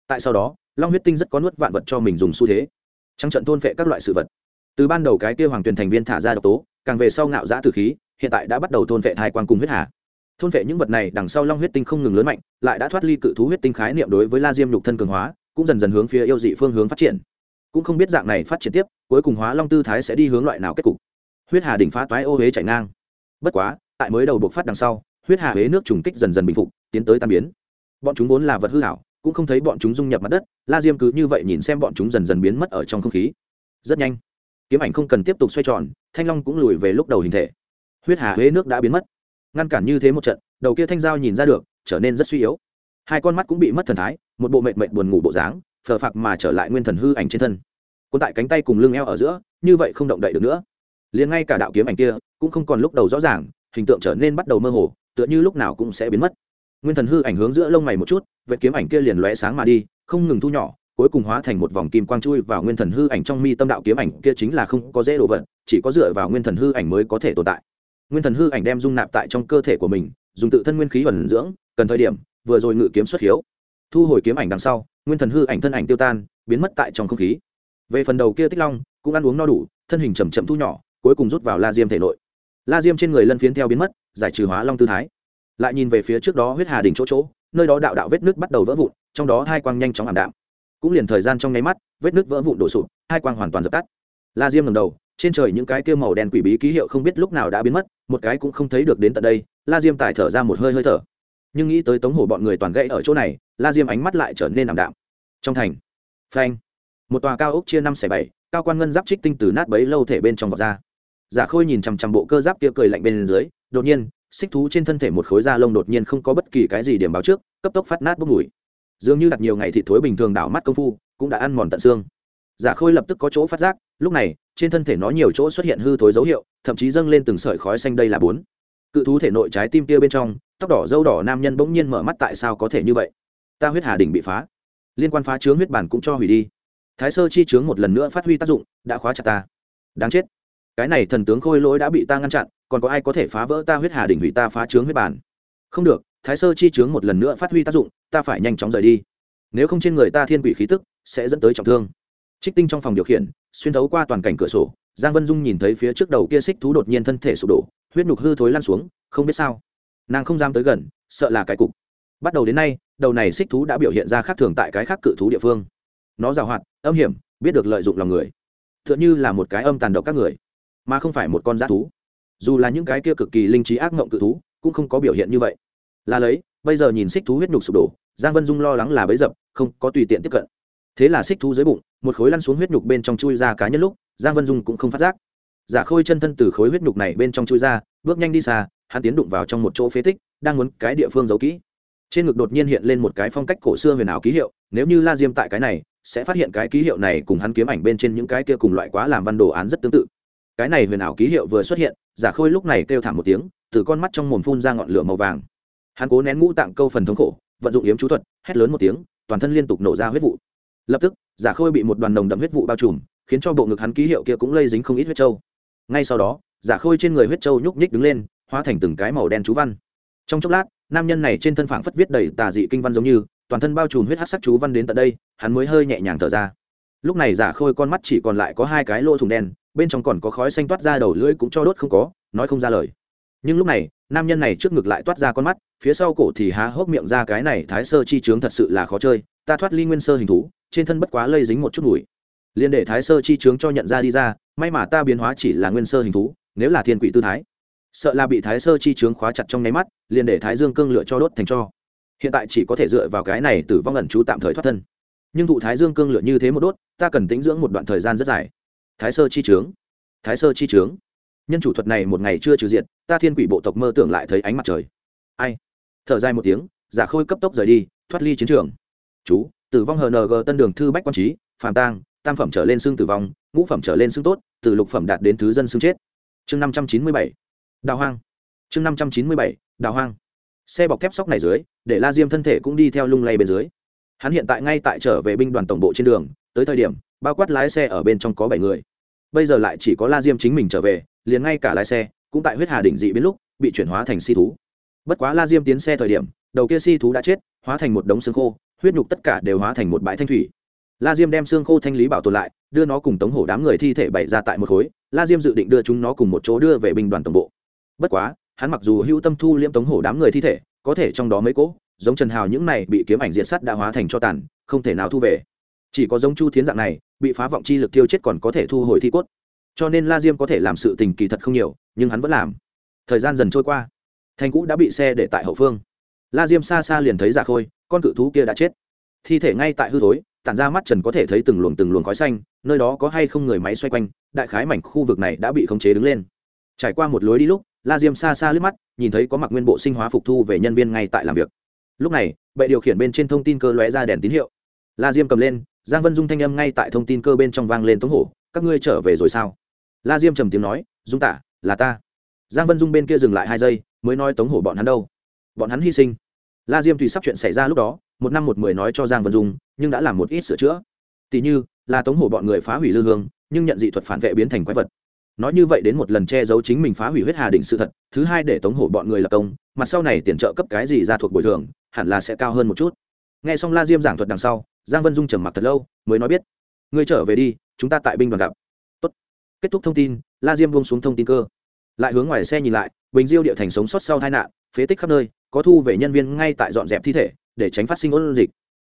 A: Tại sau đó, long huyết tinh rất có nuốt vạn vật cho mình dùng xu thế, trăng trận thôn vệ các loại sự vật. Từ ban đầu cái kia hoàng tuyền thành viên thả ra độc tố, càng về sau ngạo giã từ khí, hiện tại đã bắt đầu thôn vệ thai quan cùng huyết hà thôn vệ những vật này đằng sau long huyết tinh không ngừng lớn mạnh, lại đã thoát ly cự thú huyết tinh khái niệm đối với la diêm nhục thân cường hóa, cũng dần dần hướng phía yêu dị phương hướng phát triển. Cũng không biết dạng này phát triển tiếp, cuối cùng hóa long tư thái sẽ đi hướng loại nào kết cục. Huyết hà đỉnh phá toái ô huế chạy ngang. Bất quá, tại mới đầu buộc phát đằng sau, huyết hà huế nước trùng kích dần dần bình phục, tiến tới tan biến. Bọn chúng vốn là vật hư hảo cũng không thấy bọn chúng dung nhập mặt đất, la diêm cứ như vậy nhìn xem bọn chúng dần dần biến mất ở trong không khí. Rất nhanh, kiếm ảnh không cần tiếp tục xoay tròn, thanh long cũng lùi về lúc đầu hình thể. Huyết hà huế nước đã biến mất ngăn cản như thế một trận, đầu kia thanh dao nhìn ra được, trở nên rất suy yếu. Hai con mắt cũng bị mất thần thái, một bộ mệt mệt buồn ngủ bộ dáng, phờ phạc mà trở lại nguyên thần hư ảnh trên thân. Cuốn tại cánh tay cùng lưng eo ở giữa, như vậy không động đậy được nữa. Liền ngay cả đạo kiếm ảnh kia, cũng không còn lúc đầu rõ ràng, hình tượng trở nên bắt đầu mơ hồ, tựa như lúc nào cũng sẽ biến mất. Nguyên thần hư ảnh hướng giữa lông mày một chút vệ kiếm ảnh kia liền lóe sáng mà đi, không ngừng thu nhỏ, cuối cùng hóa thành một vòng kim quang chui vào nguyên thần hư ảnh trong mi tâm đạo kiếm ảnh kia chính là không có dễ đồ vật, chỉ có dựa vào nguyên thần hư ảnh mới có thể tồn tại nguyên thần hư ảnh đem dung nạp tại trong cơ thể của mình, dùng tự thân nguyên khí ẩn dưỡng, cần thời điểm, vừa rồi ngự kiếm xuất hiếu. Thu hồi kiếm ảnh đằng sau, nguyên thần hư ảnh thân ảnh tiêu tan, biến mất tại trong không khí. Về phần đầu kia tích long, cũng ăn uống no đủ, thân hình chầm chậm thu nhỏ, cuối cùng rút vào la diêm thể nội. La diêm trên người lân phiến theo biến mất, giải trừ hóa long tư thái. Lại nhìn về phía trước đó huyết hà đình chỗ chỗ, nơi đó đạo đạo vết nước bắt đầu vỡ vụn, trong đó hai quang nhanh chóng ảm đạm. Cũng liền thời gian trong nháy mắt, vết nước vỡ vụn đổ sụp, hai quang hoàn toàn dập tắt. La diêm ngầm đầu, trên trời những cái kia màu đen quỷ bí ký hiệu không biết lúc nào đã biến mất một cái cũng không thấy được đến tận đây, la diêm Tài thở ra một hơi hơi thở. Nhưng nghĩ tới tống hổ bọn người toàn gãy ở chỗ này, la diêm ánh mắt lại trở nên ảm đạm. Trong thành, phanh, một tòa cao ốc chia năm xẻ bảy, cao quan ngân giáp trích tinh từ nát bấy lâu thể bên trong vọt ra. Giả khôi nhìn chằm chằm bộ cơ giáp kia cười lạnh bên dưới, đột nhiên, xích thú trên thân thể một khối da lông đột nhiên không có bất kỳ cái gì điểm báo trước, cấp tốc phát nát bốc mùi. Dường như đặt nhiều ngày thì thối bình thường đảo mắt công phu, cũng đã ăn mòn tận xương giả khôi lập tức có chỗ phát giác, lúc này, trên thân thể nó nhiều chỗ xuất hiện hư thối dấu hiệu, thậm chí dâng lên từng sợi khói xanh đây là bốn. Cự thú thể nội trái tim kia bên trong, tóc đỏ dâu đỏ nam nhân bỗng nhiên mở mắt tại sao có thể như vậy? Ta huyết hà đỉnh bị phá. Liên quan phá chướng huyết bản cũng cho hủy đi. Thái sơ chi chướng một lần nữa phát huy tác dụng, đã khóa chặt ta. Đáng chết. Cái này thần tướng khôi lỗi đã bị ta ngăn chặn, còn có ai có thể phá vỡ ta huyết hà đỉnh hủy ta phá chướng huyết bản? Không được, thái sơ chi chướng một lần nữa phát huy tác dụng, ta phải nhanh chóng rời đi. Nếu không trên người ta thiên quỷ khí tức, sẽ dẫn tới trọng thương trích tinh trong phòng điều khiển, xuyên thấu qua toàn cảnh cửa sổ, giang vân dung nhìn thấy phía trước đầu kia xích thú đột nhiên thân thể sụp đổ, huyết nhục hư thối lan xuống, không biết sao. Nàng không dám tới gần, sợ là cái cục. Bắt đầu đến nay, đầu này xích thú đã biểu hiện ra khác thường tại cái khác cự thú địa phương. Nó giàu hoạt, âm hiểm, biết được lợi dụng lòng người. T h ư ợ n h ư là một cái âm tàn độc các người, mà không phải một con g thú. Dù là những cái kia cực kỳ linh trí ác mộng cự thú, cũng không có biểu hiện như vậy. Là lấy, bây giờ nhìn xích thú huyết nhục sụp đổ, giang vân dung lo lắng là bấy dập, không có tùy tiện tiếp cận. Thế là xích thú dưới bụng một khối lăn xuống huyết nhục bên trong chui ra cá nhân lúc, giang vân dung cũng không phát giác. Giả khôi chân thân từ khối huyết nhục này bên trong chui ra, bước nhanh đi xa, hắn tiến đụng vào trong một chỗ phế tích, đang muốn cái địa phương giấu kỹ. Trên ngực đột nhiên hiện lên một cái phong cách cổ xưa huyền ảo ký hiệu, nếu như la diêm tại cái này, sẽ phát hiện cái ký hiệu này cùng hắn kiếm ảnh bên trên những cái kia cùng loại quá làm văn đồ án rất tương tự. Cái này huyền ảo ký hiệu vừa xuất hiện, giả khôi lúc này kêu thảm một tiếng, từ con mắt trong mồm phun ra ngọn lửa màu vàng. Hắn cố nén ngũ tạng câu phần thống khổ, vận dụng yếm chú thuật, hét lớn một tiếng, toàn thân liên tục nổ ra huyết vụ lập tức, giả khôi bị một đoàn nồng đậm huyết vụ bao trùm, khiến cho bộ ngực hắn ký hiệu kia cũng lây dính không ít huyết trâu. Ngay sau đó, giả khôi trên người huyết trâu nhúc nhích đứng lên, hóa thành từng cái màu đen chú văn. Trong chốc lát, nam nhân này trên thân phảng phất viết đầy tà dị kinh văn giống như, toàn thân bao trùm huyết hát sắc chú văn đến tận đây, hắn mới hơi nhẹ nhàng thở ra. Lúc này giả khôi con mắt chỉ còn lại có hai cái lỗ thùng đen, bên trong còn có khói xanh toát ra đầu lưỡi cũng cho đốt không có, nói không ra lời. Nhưng lúc này, nam nhân này trước ngực lại toát ra con mắt, phía sau cổ thì há hốc miệng ra cái này thái sơ chi trướng thật sự là khó chơi, ta thoát ly nguyên sơ hình thú trên thân bất quá lây dính một chút mùi. Liên để thái sơ chi trướng cho nhận ra đi ra, may mà ta biến hóa chỉ là nguyên sơ hình thú, nếu là thiên quỷ tư thái. Sợ là bị thái sơ chi trướng khóa chặt trong nháy mắt, liền để thái dương cương lựa cho đốt thành cho. Hiện tại chỉ có thể dựa vào cái này tử vong ẩn trú tạm thời thoát thân. Nhưng thụ thái dương cương lựa như thế một đốt, ta cần tính dưỡng một đoạn thời gian rất dài. Thái sơ chi trướng thái sơ chi trướng nhân chủ thuật này một ngày chưa trừ diện ta thiên quỷ bộ tộc mơ tưởng lại thấy ánh mặt trời. Ai? Thở dài một tiếng, giả khôi cấp tốc rời đi, thoát ly chiến trường. Chú tử vong hng tân đường thư bách quan trí, phàm tang, tam phẩm trở lên xương tử vong, ngũ phẩm trở lên xương tốt, từ lục phẩm đạt đến thứ dân xương chết. Chương năm trăm chín mươi bảy. Đào hoang. Chương năm trăm chín mươi bảy. Đào hoang. Xe bọc thép sóc này dưới, để la diêm thân thể cũng đi theo lung lay bên dưới. Hắn hiện tại ngay tại trở về binh đoàn tổng bộ trên đường, tới thời điểm, bao quát lái xe ở bên trong có bảy người. Bây giờ lại chỉ có la diêm chính mình trở về, liền ngay cả lái xe, cũng tại huyết hà đỉnh dị biến lúc, bị chuyển hóa thành si thú. Bất quá la diêm tiến xe thời điểm, đầu kia si thú đã chết, hóa thành một đống xương khô huyết nhục tất cả đều hóa thành một bãi thanh thủy. La diêm đem xương khô thanh lý bảo tồn lại, đưa nó cùng tống hổ đám người thi thể bày ra tại một khối. La diêm dự định đưa chúng nó cùng một chỗ đưa về binh đoàn tổng bộ. Bất quá, hắn mặc dù hữu tâm thu liễm tống hổ đám người thi thể, có thể trong đó mấy cỗ, giống trần hào những này bị kiếm ảnh diện sắt đã hóa thành cho tàn, không thể nào thu về. Chỉ có giống chu thiến dạng này, bị phá vọng chi lực tiêu chết còn có thể thu hồi thi cốt. Cho nên la diêm có thể làm sự tình kỳ thật không nhiều, nhưng hắn vẫn làm. Thời gian dần trôi qua, thành cũ đã bị xe để tại hậu phương. La diêm xa xa liền thấy giả khôi con cự thú kia đã chết. Thi thể ngay tại hư thối, tản ra mắt trần có thể thấy từng luồng từng luồng khói xanh, nơi đó có hay không người máy xoay quanh, đại khái mảnh khu vực này đã bị khống chế đứng lên. Trải qua một lối đi lúc, la diêm xa xa lướt mắt, nhìn thấy có mặc nguyên bộ sinh hóa phục thu về nhân viên ngay tại làm việc. Lúc này, bệ điều khiển bên trên thông tin cơ lóe ra đèn tín hiệu. La diêm cầm lên, giang vân dung thanh âm ngay tại thông tin cơ bên trong vang lên tống hổ, các ngươi trở về rồi sao? La diêm trầm tiếng nói, dung tả, là ta. Giang vân dung bên kia dừng lại hai giây, mới nói tống hổ bọn hắn đâu. Bọn hắn hy sinh la diêm tùy sắp chuyện xảy ra lúc đó, một năm một mười nói cho giang vân dung, nhưng đã làm một ít sửa chữa. Tỉ như là tống hổ bọn người phá hủy lư hương, nhưng nhận dị thuật phản vệ biến thành quái vật. Nói như vậy đến một lần che giấu chính mình phá hủy huyết hà đỉnh sự thật, thứ hai để tống hổ bọn người lập công, mặt sau này tiền trợ cấp cái gì ra thuộc bồi thường, hẳn là sẽ cao hơn một chút. Nghe xong la diêm giảng thuật đằng sau, giang vân dung trầm mặc thật lâu, mới nói biết, ngươi trở về đi, chúng ta tại binh đoàn gặp. Tốt. kết thúc thông tin, la diêm buông xuống thông tin cơ. Lại hướng ngoài xe nhìn lại, bình diêu địa thành sống sót sau tai nạn, phế tích khắp nơi có thu về nhân viên ngay tại dọn dẹp thi thể để tránh phát sinh ôn dịch.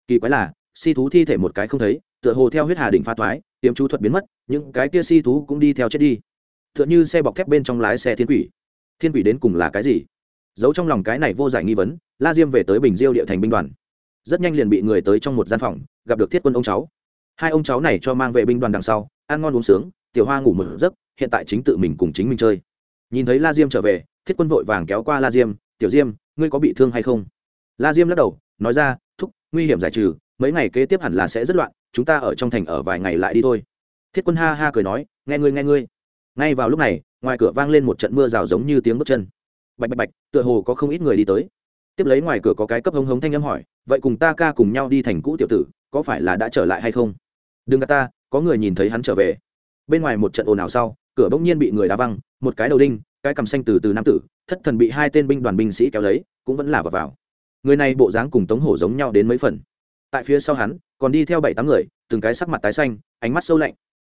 A: Kỳ quái là si thú thi thể một cái không thấy tựa hồ theo huyết hà đỉnh pha toái, tiêm chú thuật biến mất những cái kia si thú cũng đi theo chết đi. Tựa như xe bọc thép bên trong lái xe thiên quỷ. Thiên quỷ đến cùng là cái gì? Giấu trong lòng cái này vô giải nghi vấn la diêm về tới bình diêu địa thành binh đoàn. Rất nhanh liền bị người tới trong một gian phòng gặp được thiết quân ông cháu. Hai ông cháu này cho mang vệ binh đoàn đằng sau ăn ngon uống sướng tiểu hoa ngủ một giấc hiện tại chính tự mình cùng chính mình chơi. Nhìn thấy la diêm trở về thiết quân vội vàng kéo qua la diêm tiểu diêm ngươi có bị thương hay không? La diêm lắc đầu, nói ra, thúc, nguy hiểm giải trừ, mấy ngày kế tiếp hẳn là sẽ rất loạn, chúng ta ở trong thành ở vài ngày lại đi thôi. Thiết quân ha ha cười nói, nghe ngươi nghe ngươi. Ngay vào lúc này, ngoài cửa vang lên một trận mưa rào giống như tiếng bước chân. Bạch bạch bạch, tựa hồ có không ít người đi tới. Tiếp lấy ngoài cửa có cái cấp hống hống thanh âm hỏi, vậy cùng ta ca cùng nhau đi thành cũ tiểu tử, có phải là đã trở lại hay không? Đừng gạt ta, có người nhìn thấy hắn trở về. Bên ngoài một trận ồn ào sau, cửa bỗng nhiên bị người đá văng, một cái đầu đinh cái cầm xanh từ từ nam tử, thất thần bị hai tên binh đoàn binh sĩ kéo lấy, cũng vẫn là vào vào. Người này bộ dáng cùng tống hổ giống nhau đến mấy phần. Tại phía sau hắn, còn đi theo bảy tám người, từng cái sắc mặt tái xanh, ánh mắt sâu lạnh.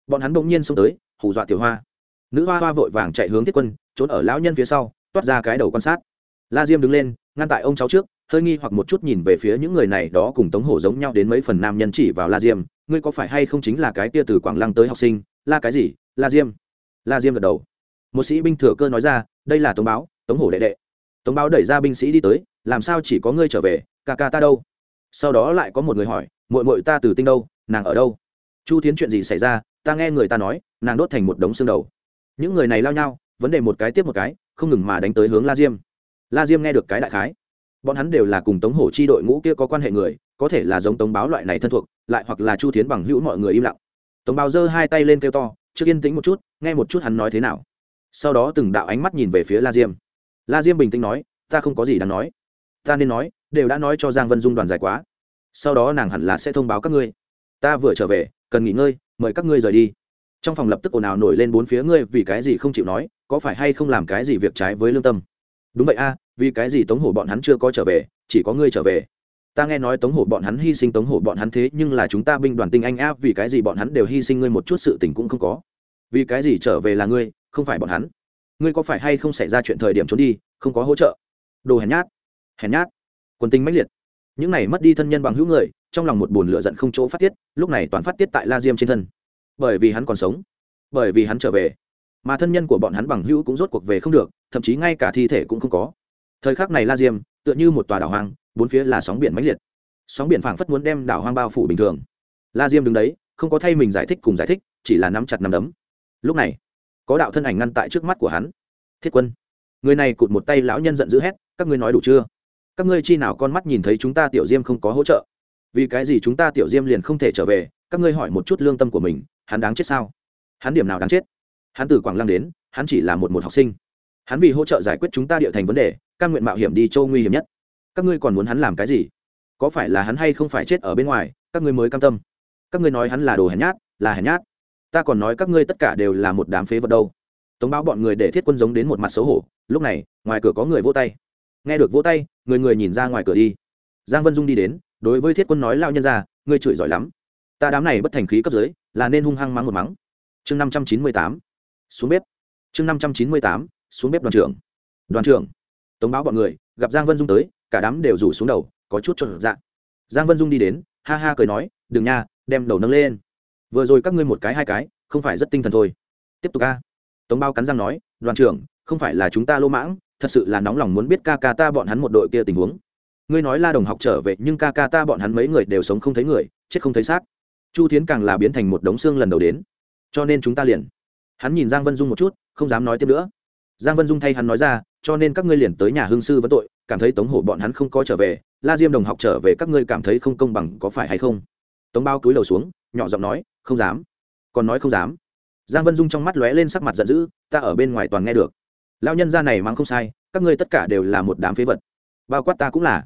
A: Bọn hắn bỗng nhiên xông tới, hù dọa tiểu hoa. Nữ hoa hoa vội vàng chạy hướng thiết quân, trốn ở lão nhân phía sau, toát ra cái đầu quan sát. La diêm đứng lên, ngăn tại ông cháu trước, hơi nghi hoặc một chút nhìn về phía những người này đó cùng tống hổ giống nhau đến mấy phần nam nhân chỉ vào la diêm. Ngươi có phải hay không chính là cái tia từ quảng lăng tới học sinh? La cái gì? La diêm. La diêm gật đầu một sĩ binh thừa cơ nói ra, đây là tống báo, tống hổ đệ đệ. Tống báo đẩy ra binh sĩ đi tới, làm sao chỉ có ngươi trở về, ca ca ta đâu? Sau đó lại có một người hỏi mội mội ta từ tinh đâu, nàng ở đâu? Chu tiến chuyện gì xảy ra, ta nghe người ta nói, nàng đốt thành một đống xương đầu. Những người này lao nhau, vấn đề một cái tiếp một cái, không ngừng mà đánh tới hướng la diêm. La diêm nghe được cái đại khái. Bọn hắn đều là cùng tống hổ chi đội ngũ kia có quan hệ người, có thể là giống tống báo loại này thân thuộc, lại hoặc là chu tiến bằng hữu mọi người im lặng. Tống báo giơ hai tay lên kêu to, trước yên tĩnh một chút, nghe một chút hắn nói thế nào sau đó từng đạo ánh mắt nhìn về phía la diêm. La diêm bình tĩnh nói, ta không có gì đáng nói. Ta nên nói, đều đã nói cho giang vân dung đoàn dài quá. Sau đó nàng hẳn là sẽ thông báo các ngươi. Ta vừa trở về, cần nghỉ ngơi, mời các ngươi rời đi. Trong phòng lập tức ồn ào nổi lên bốn phía ngươi vì cái gì không chịu nói, có phải hay không làm cái gì việc trái với lương tâm? Đúng vậy a, vì cái gì tống hổ bọn hắn chưa có trở về, chỉ có ngươi trở về. Ta nghe nói tống hổ bọn hắn hy sinh tống hổ bọn hắn thế, nhưng là chúng ta binh đoàn tinh anh áp vì cái gì bọn hắn đều hy sinh ngươi một chút sự tình cũng không có. Vì cái gì trở về là ngươi không phải bọn hắn. Ngươi có phải hay không xảy ra chuyện thời điểm trốn đi, không có hỗ trợ? Đồ hèn nhát hèn nhát. Quân tinh mãnh liệt. Những này mất đi thân nhân bằng hữu người, trong lòng một bồn lửa giận không chỗ phát tiết, lúc này toàn phát tiết tại la diêm trên thân. Bởi vì hắn còn sống, bởi vì hắn trở về, mà thân nhân của bọn hắn bằng hữu cũng rốt cuộc về không được, thậm chí ngay cả thi thể cũng không có. Thời khắc này la diêm, tựa như một tòa đảo hoang, bốn phía là sóng biển mãnh liệt. Sóng biển phảng phất muốn đem đảo hoang bao phủ bình thường. La diêm đứng đấy, không có thay mình giải thích cùng giải thích, chỉ là nắm chặt nắm đấm. Lúc này có đạo thân ảnh ngăn tại trước mắt của hắn. Thiết quân, người này cụt một tay lão nhân giận dữ hét, các ngươi nói đủ chưa? Các ngươi chi nào con mắt nhìn thấy chúng ta tiểu diêm không có hỗ trợ? Vì cái gì chúng ta tiểu diêm liền không thể trở về? Các ngươi hỏi một chút lương tâm của mình, hắn đáng chết sao? Hắn điểm nào đáng chết? Hắn từ quảng lăng đến, hắn chỉ là một một học sinh. Hắn vì hỗ trợ giải quyết chúng ta địa thành vấn đề căn nguyện mạo hiểm đi châu nguy hiểm nhất. Các ngươi còn muốn hắn làm cái gì? Có phải là hắn hay không phải chết ở bên ngoài, các ngươi mới cam tâm. Các ngươi nói hắn là đồ hèn nhát, là hèn nhát ta còn nói các ngươi tất cả đều là một đám phế vật đâu. Tống báo bọn người để thiết quân giống đến một mặt xấu hổ, lúc này, ngoài cửa có người vô tay. Nghe được vỗ tay, người người nhìn ra ngoài cửa đi. Giang vân dung đi đến, đối với thiết quân nói lao nhân ra ngươi chửi giỏi lắm. Ta đám này bất thành khí cấp dưới, là nên hung hăng mắng một mắng. Chương năm trăm chín mươi tám, xuống bếp. Chương năm trăm chín mươi tám, xuống bếp đoàn trưởng. Đoàn trưởng. Tống báo bọn người, gặp giang vân dung tới, cả đám đều rủ xuống đầu, có chút cho dạng giang vân dung đi đến, ha ha cười nói, đừng nha, đem đầu nâng lên vừa rồi các ngươi một cái, hai cái, không phải rất tinh thần thôi. Tiếp tục ca tống bao cắn răng nói, đoàn trưởng, không phải là chúng ta lô mãng, thật sự là nóng lòng muốn biết ca ca ta bọn hắn một đội kia tình huống. Ngươi nói la đồng học trở về, nhưng ca ca ta bọn hắn mấy người đều sống không thấy người, chết không thấy xác. Chu tiến càng là biến thành một đống xương lần đầu đến. Cho nên chúng ta liền. Hắn nhìn giang vân dung một chút, không dám nói tiếp nữa. Giang vân dung thay hắn nói ra, cho nên các ngươi liền tới nhà hương sư vẫn tội, cảm thấy tống hổ bọn hắn không có trở về, la diêm đồng học trở về các ngươi cảm thấy không công bằng có phải hay không? Tống bao cúi đầu xuống, nhỏ giọng nói không dám. Còn nói không dám. Giang vân dung trong mắt lóe lên sắc mặt giận dữ, ta ở bên ngoài toàn nghe được. Lao nhân ra này mang không sai, các ngươi tất cả đều là một đám phế vật. Bao quát ta cũng là.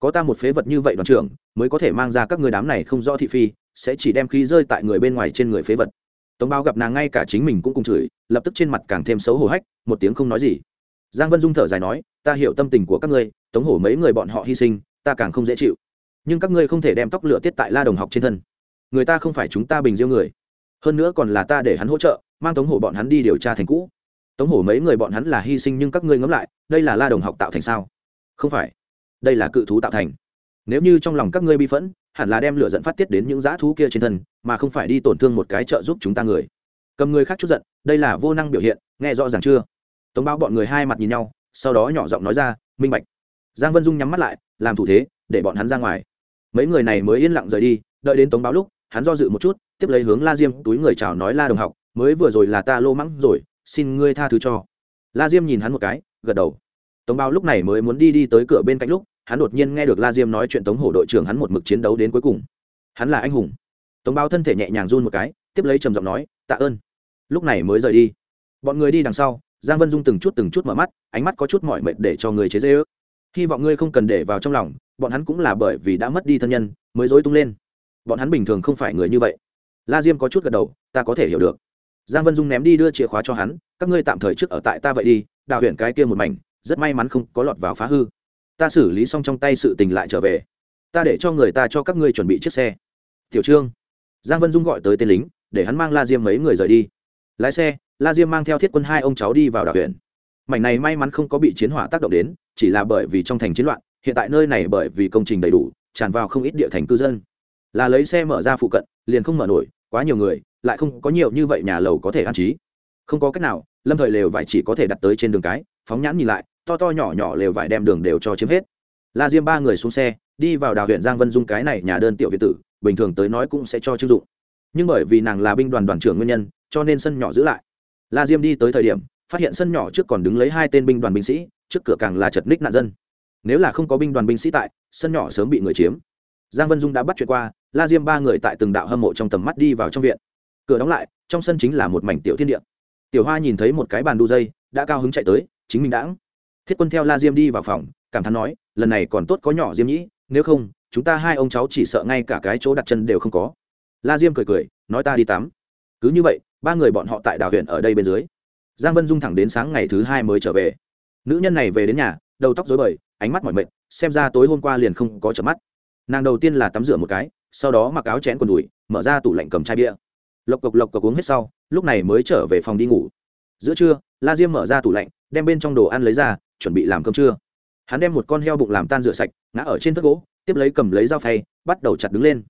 A: Có ta một phế vật như vậy đoàn trưởng, mới có thể mang ra các người đám này không rõ thị phi, sẽ chỉ đem khí rơi tại người bên ngoài trên người phế vật. Tống bao gặp nàng ngay cả chính mình cũng cùng chửi, lập tức trên mặt càng thêm xấu hổ hách, một tiếng không nói gì. Giang vân dung thở dài nói, ta hiểu tâm tình của các ngươi, tống hổ mấy người bọn họ hy sinh, ta càng không dễ chịu. Nhưng các ngươi không thể đem tóc lửa tiết tại la đồng học trên thân người ta không phải chúng ta bình diêu người. Hơn nữa còn là ta để hắn hỗ trợ, mang tống hổ bọn hắn đi điều tra thành cũ. Tống hổ mấy người bọn hắn là hy sinh nhưng các ngươi ngẫm lại, đây là la đồng học tạo thành sao? Không phải. Đây là cự thú tạo thành. Nếu như trong lòng các ngươi bi phẫn, hẳn là đem lửa dẫn phát tiết đến những dã thú kia trên thân, mà không phải đi tổn thương một cái trợ giúp chúng ta người. Cầm người khác chút giận, đây là vô năng biểu hiện, nghe rõ ràng chưa? Tống báo bọn người hai mặt nhìn nhau, sau đó nhỏ giọng nói ra, minh bạch. Giang vân dung nhắm mắt lại, làm thủ thế, để bọn hắn ra ngoài. Mấy người này mới yên lặng rời đi, đợi đến tống báo lúc hắn do dự một chút, tiếp lấy hướng la diêm túi người chào nói, la đồng học, mới vừa rồi là ta lô mắng rồi, xin ngươi tha thứ cho. La diêm nhìn hắn một cái, gật đầu. Tống bao lúc này mới muốn đi đi tới cửa bên cạnh lúc, hắn đột nhiên nghe được la diêm nói chuyện tống hổ đội trưởng hắn một mực chiến đấu đến cuối cùng. Hắn là anh hùng. Tống bao thân thể nhẹ nhàng run một cái, tiếp lấy trầm giọng nói, tạ ơn. Lúc này mới rời đi. Bọn người đi đằng sau, giang vân dung từng chút từng chút mở mắt, ánh mắt có chút mỏi mệt để cho người chế dễ ước hy vọng ngươi không cần để vào trong lòng, bọn hắn cũng là bởi vì đã mất đi thân nhân, mới dối tung lên bọn hắn bình thường không phải người như vậy. La diêm có chút gật đầu, ta có thể hiểu được. Giang vân dung ném đi đưa chìa khóa cho hắn, các ngươi tạm thời trước ở tại ta vậy đi, đào huyện cái kia một mảnh, rất may mắn không có lọt vào phá hư. Ta xử lý xong trong tay sự tình lại trở về. Ta để cho người ta cho các ngươi chuẩn bị chiếc xe. Tiểu trương. Giang vân dung gọi tới tên lính, để hắn mang la diêm mấy người rời đi. Lái xe, la diêm mang theo thiết quân hai ông cháu đi vào đảo huyện mảnh này may mắn không có bị chiến hỏa tác động đến, chỉ là bởi vì trong thành chiến loạn, hiện tại nơi này bởi vì công trình đầy đủ, tràn vào không ít địa thành cư dân là lấy xe mở ra phụ cận, liền không mở nổi, quá nhiều người, lại không có nhiều như vậy nhà lầu có thể an trí. Không có cách nào, lâm thời lều vải chỉ có thể đặt tới trên đường cái, phóng nhãn nhìn lại, to to nhỏ nhỏ lều vải đem đường đều cho chiếm hết. La diêm ba người xuống xe, đi vào đào huyện giang vân dung cái này nhà đơn tiểu việt tử, bình thường tới nói cũng sẽ cho chưng dụng. Nhưng bởi vì nàng là binh đoàn đoàn trưởng nguyên nhân, cho nên sân nhỏ giữ lại. La diêm đi tới thời điểm, phát hiện sân nhỏ trước còn đứng lấy hai tên binh đoàn binh sĩ, trước cửa càng là chật ních nạn dân. Nếu là không có binh đoàn binh sĩ tại, sân nhỏ sớm bị người chiếm. Giang vân dung đã bắt chuyện qua la diêm ba người tại từng đạo hâm mộ trong tầm mắt đi vào trong viện. Cửa đóng lại, trong sân chính là một mảnh tiểu thiên địa. Tiểu hoa nhìn thấy một cái bàn đu dây, đã cao hứng chạy tới, chính mình đãng. Thiết quân theo la diêm đi vào phòng, cảm thán nói, lần này còn tốt có nhỏ diêm nhĩ, nếu không, chúng ta hai ông cháu chỉ sợ ngay cả cái chỗ đặt chân đều không có. La diêm cười cười, nói ta đi tắm. Cứ như vậy, ba người bọn họ tại đào huyện ở đây bên dưới. Giang vân dung thẳng đến sáng ngày thứ hai mới trở về. Nữ nhân này về đến nhà, đầu tóc dối bời, ánh mắt mỏi mệt, xem ra tối hôm qua liền không có trở mắt. Nàng đầu tiên là tắm rửa một cái sau đó mặc áo chén quần đùi, mở ra tủ lạnh cầm chai bia. Lộc cộc lộc cộc uống hết sau, lúc này mới trở về phòng đi ngủ. Giữa trưa, la diêm mở ra tủ lạnh, đem bên trong đồ ăn lấy ra, chuẩn bị làm cơm trưa. Hắn đem một con heo bụng làm tan rửa sạch, ngã ở trên thất gỗ, tiếp lấy cầm lấy dao phay, bắt đầu chặt đứng lên.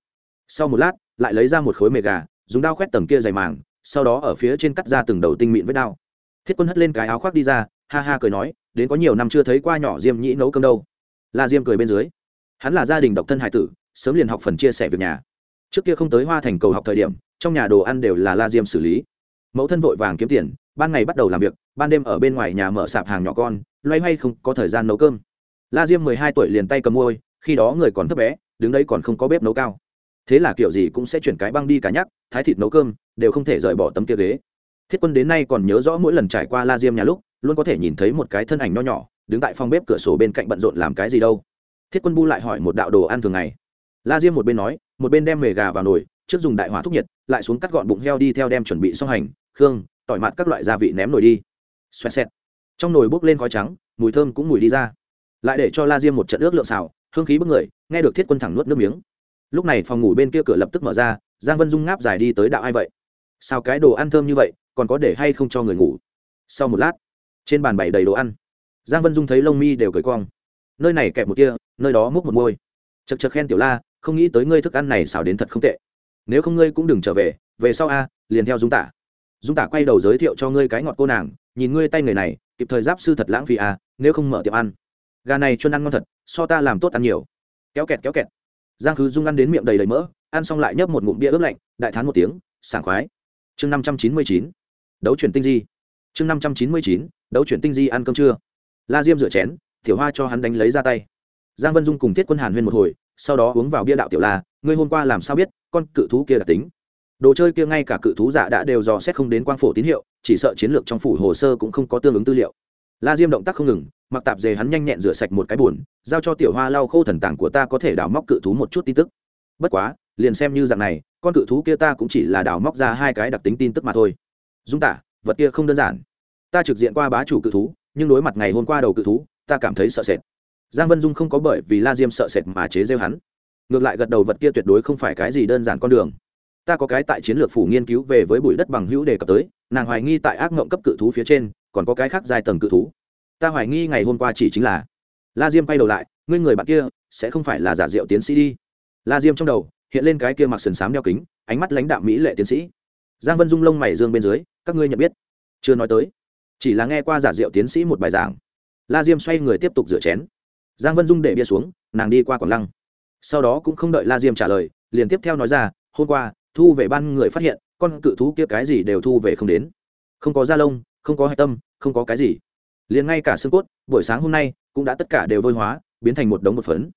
A: Sau một lát, lại lấy ra một khối mề gà, dùng dao khoét tầng kia dày màng, sau đó ở phía trên cắt ra từng đầu tinh mịn với đao. Thiết quân hất lên cái áo khoác đi ra, ha ha cười nói, đến có nhiều năm chưa thấy qua nhỏ diêm nhĩ nấu cơm đâu. La diêm cười bên dưới. Hắn là gia đình độc thân hải tử sớm liền học phần chia sẻ việc nhà. Trước kia không tới hoa thành cầu học thời điểm, trong nhà đồ ăn đều là la diêm xử lý. Mẫu thân vội vàng kiếm tiền, ban ngày bắt đầu làm việc, ban đêm ở bên ngoài nhà mở sạp hàng nhỏ con, loay hoay không có thời gian nấu cơm. La diêm mười hai tuổi liền tay cầm môi khi đó người còn thấp bé, đứng đấy còn không có bếp nấu cao. Thế là kiểu gì cũng sẽ chuyển cái băng đi cả nhắc, thái thịt nấu cơm, đều không thể rời bỏ tấm kia ghế. Thiết quân đến nay còn nhớ rõ mỗi lần trải qua la diêm nhà lúc, luôn có thể nhìn thấy một cái thân ảnh nho nhỏ, đứng tại phòng bếp cửa sổ bên cạnh bận rộn làm cái gì đâu. Thiết quân bu lại hỏi một đạo đồ ăn thường ngày la diêm một bên nói, một bên đem mề gà vào nồi, trước dùng đại hỏa thúc nhiệt, lại xuống cắt gọn bụng heo đi theo đem chuẩn bị xong hành, khương, tỏi mặt các loại gia vị ném nồi đi. Xoẹt xẹt. Trong nồi bốc lên khói trắng, mùi thơm cũng mùi đi ra. Lại để cho la diêm một trận ước lượng xào, hương khí bức người, nghe được thiết quân thẳng nuốt nước miếng. Lúc này phòng ngủ bên kia cửa lập tức mở ra, giang vân dung ngáp dài đi tới đạo ai vậy? Sao cái đồ ăn thơm như vậy, còn có để hay không cho người ngủ? Sau một lát, trên bàn bày đầy đồ ăn. Giang vân dung thấy lông mi đều cởi cong. Nơi này kẹp một kia, nơi đó múc một môi. Chật chật khen tiểu la không nghĩ tới ngươi thức ăn này xào đến thật không tệ. Nếu không ngươi cũng đừng trở về về sau a, liền theo dung tả. Dung tả quay đầu giới thiệu cho ngươi cái ngọt cô nàng, nhìn ngươi tay người này, kịp thời giáp sư thật lãng phí a, nếu không mở tiệm ăn. Gà này chuyên ăn ngon thật, so ta làm tốt ăn nhiều. Kéo kẹt kéo kẹt. Giang khứ dung ăn đến miệng đầy đầy mỡ, ăn xong lại nhấp một ngụm bia ướp lạnh, đại thán một tiếng, sảng khoái. Chương năm trăm chín mươi chín, đấu chuyển tinh di. Chương năm trăm chín mươi chín, đấu chuyển tinh di ăn cơm trưa. La diêm rửa chén, tiểu hoa cho hắn đánh lấy ra tay. Giang vân dung cùng thiết quân hàn huyên một hồi sau đó uống vào bia đạo tiểu la, ngươi hôm qua làm sao biết, con cự thú kia đặc tính? Đồ chơi kia ngay cả cự thú giả đã đều dò xét không đến quang phổ tín hiệu, chỉ sợ chiến lược trong phủ hồ sơ cũng không có tương ứng tư liệu. La diêm động tác không ngừng, mặc tạp dề hắn nhanh nhẹn rửa sạch một cái bùn giao cho tiểu hoa lau khô thần tảng của ta có thể đào móc cự thú một chút tin tức. Bất quá, liền xem như dạng này, con cự thú kia ta cũng chỉ là đào móc ra hai cái đặc tính tin tức mà thôi. Dung tả, vật kia không đơn giản. Ta trực diện qua bá chủ cự thú, nhưng đối mặt ngày hôm qua đầu cự thú, ta cảm thấy sợ sệt giang vân dung không có bởi vì la diêm sợ sệt mà chế rêu hắn. Ngược lại gật đầu vật kia tuyệt đối không phải cái gì đơn giản con đường. Ta có cái tại chiến lược phủ nghiên cứu về với bụi đất bằng hữu đề cập tới, nàng hoài nghi tại ác mộng cấp cự thú phía trên, còn có cái khác dài tầng cự thú. Ta hoài nghi ngày hôm qua chỉ chính là la diêm quay đầu lại, ngươi người bạn kia sẽ không phải là giả diệu tiến sĩ đi. La diêm trong đầu hiện lên cái kia mặc sần xám đeo kính, ánh mắt lãnh đạo mỹ lệ tiến sĩ. Giang vân dung lông mày dương bên dưới, các ngươi nhận biết. Chưa nói tới, chỉ là nghe qua giả diệu tiến sĩ một bài giảng. La diêm xoay người tiếp tục rửa chén giang vân dung để bia xuống, nàng đi qua quảng lăng. Sau đó cũng không đợi la diêm trả lời, liền tiếp theo nói ra, hôm qua, thu về ban người phát hiện, con cự thú kia cái gì đều thu về không đến. Không có da lông, không có hạch tâm, không có cái gì. Liền ngay cả xương cốt, buổi sáng hôm nay, cũng đã tất cả đều vôi hóa, biến thành một đống một phấn.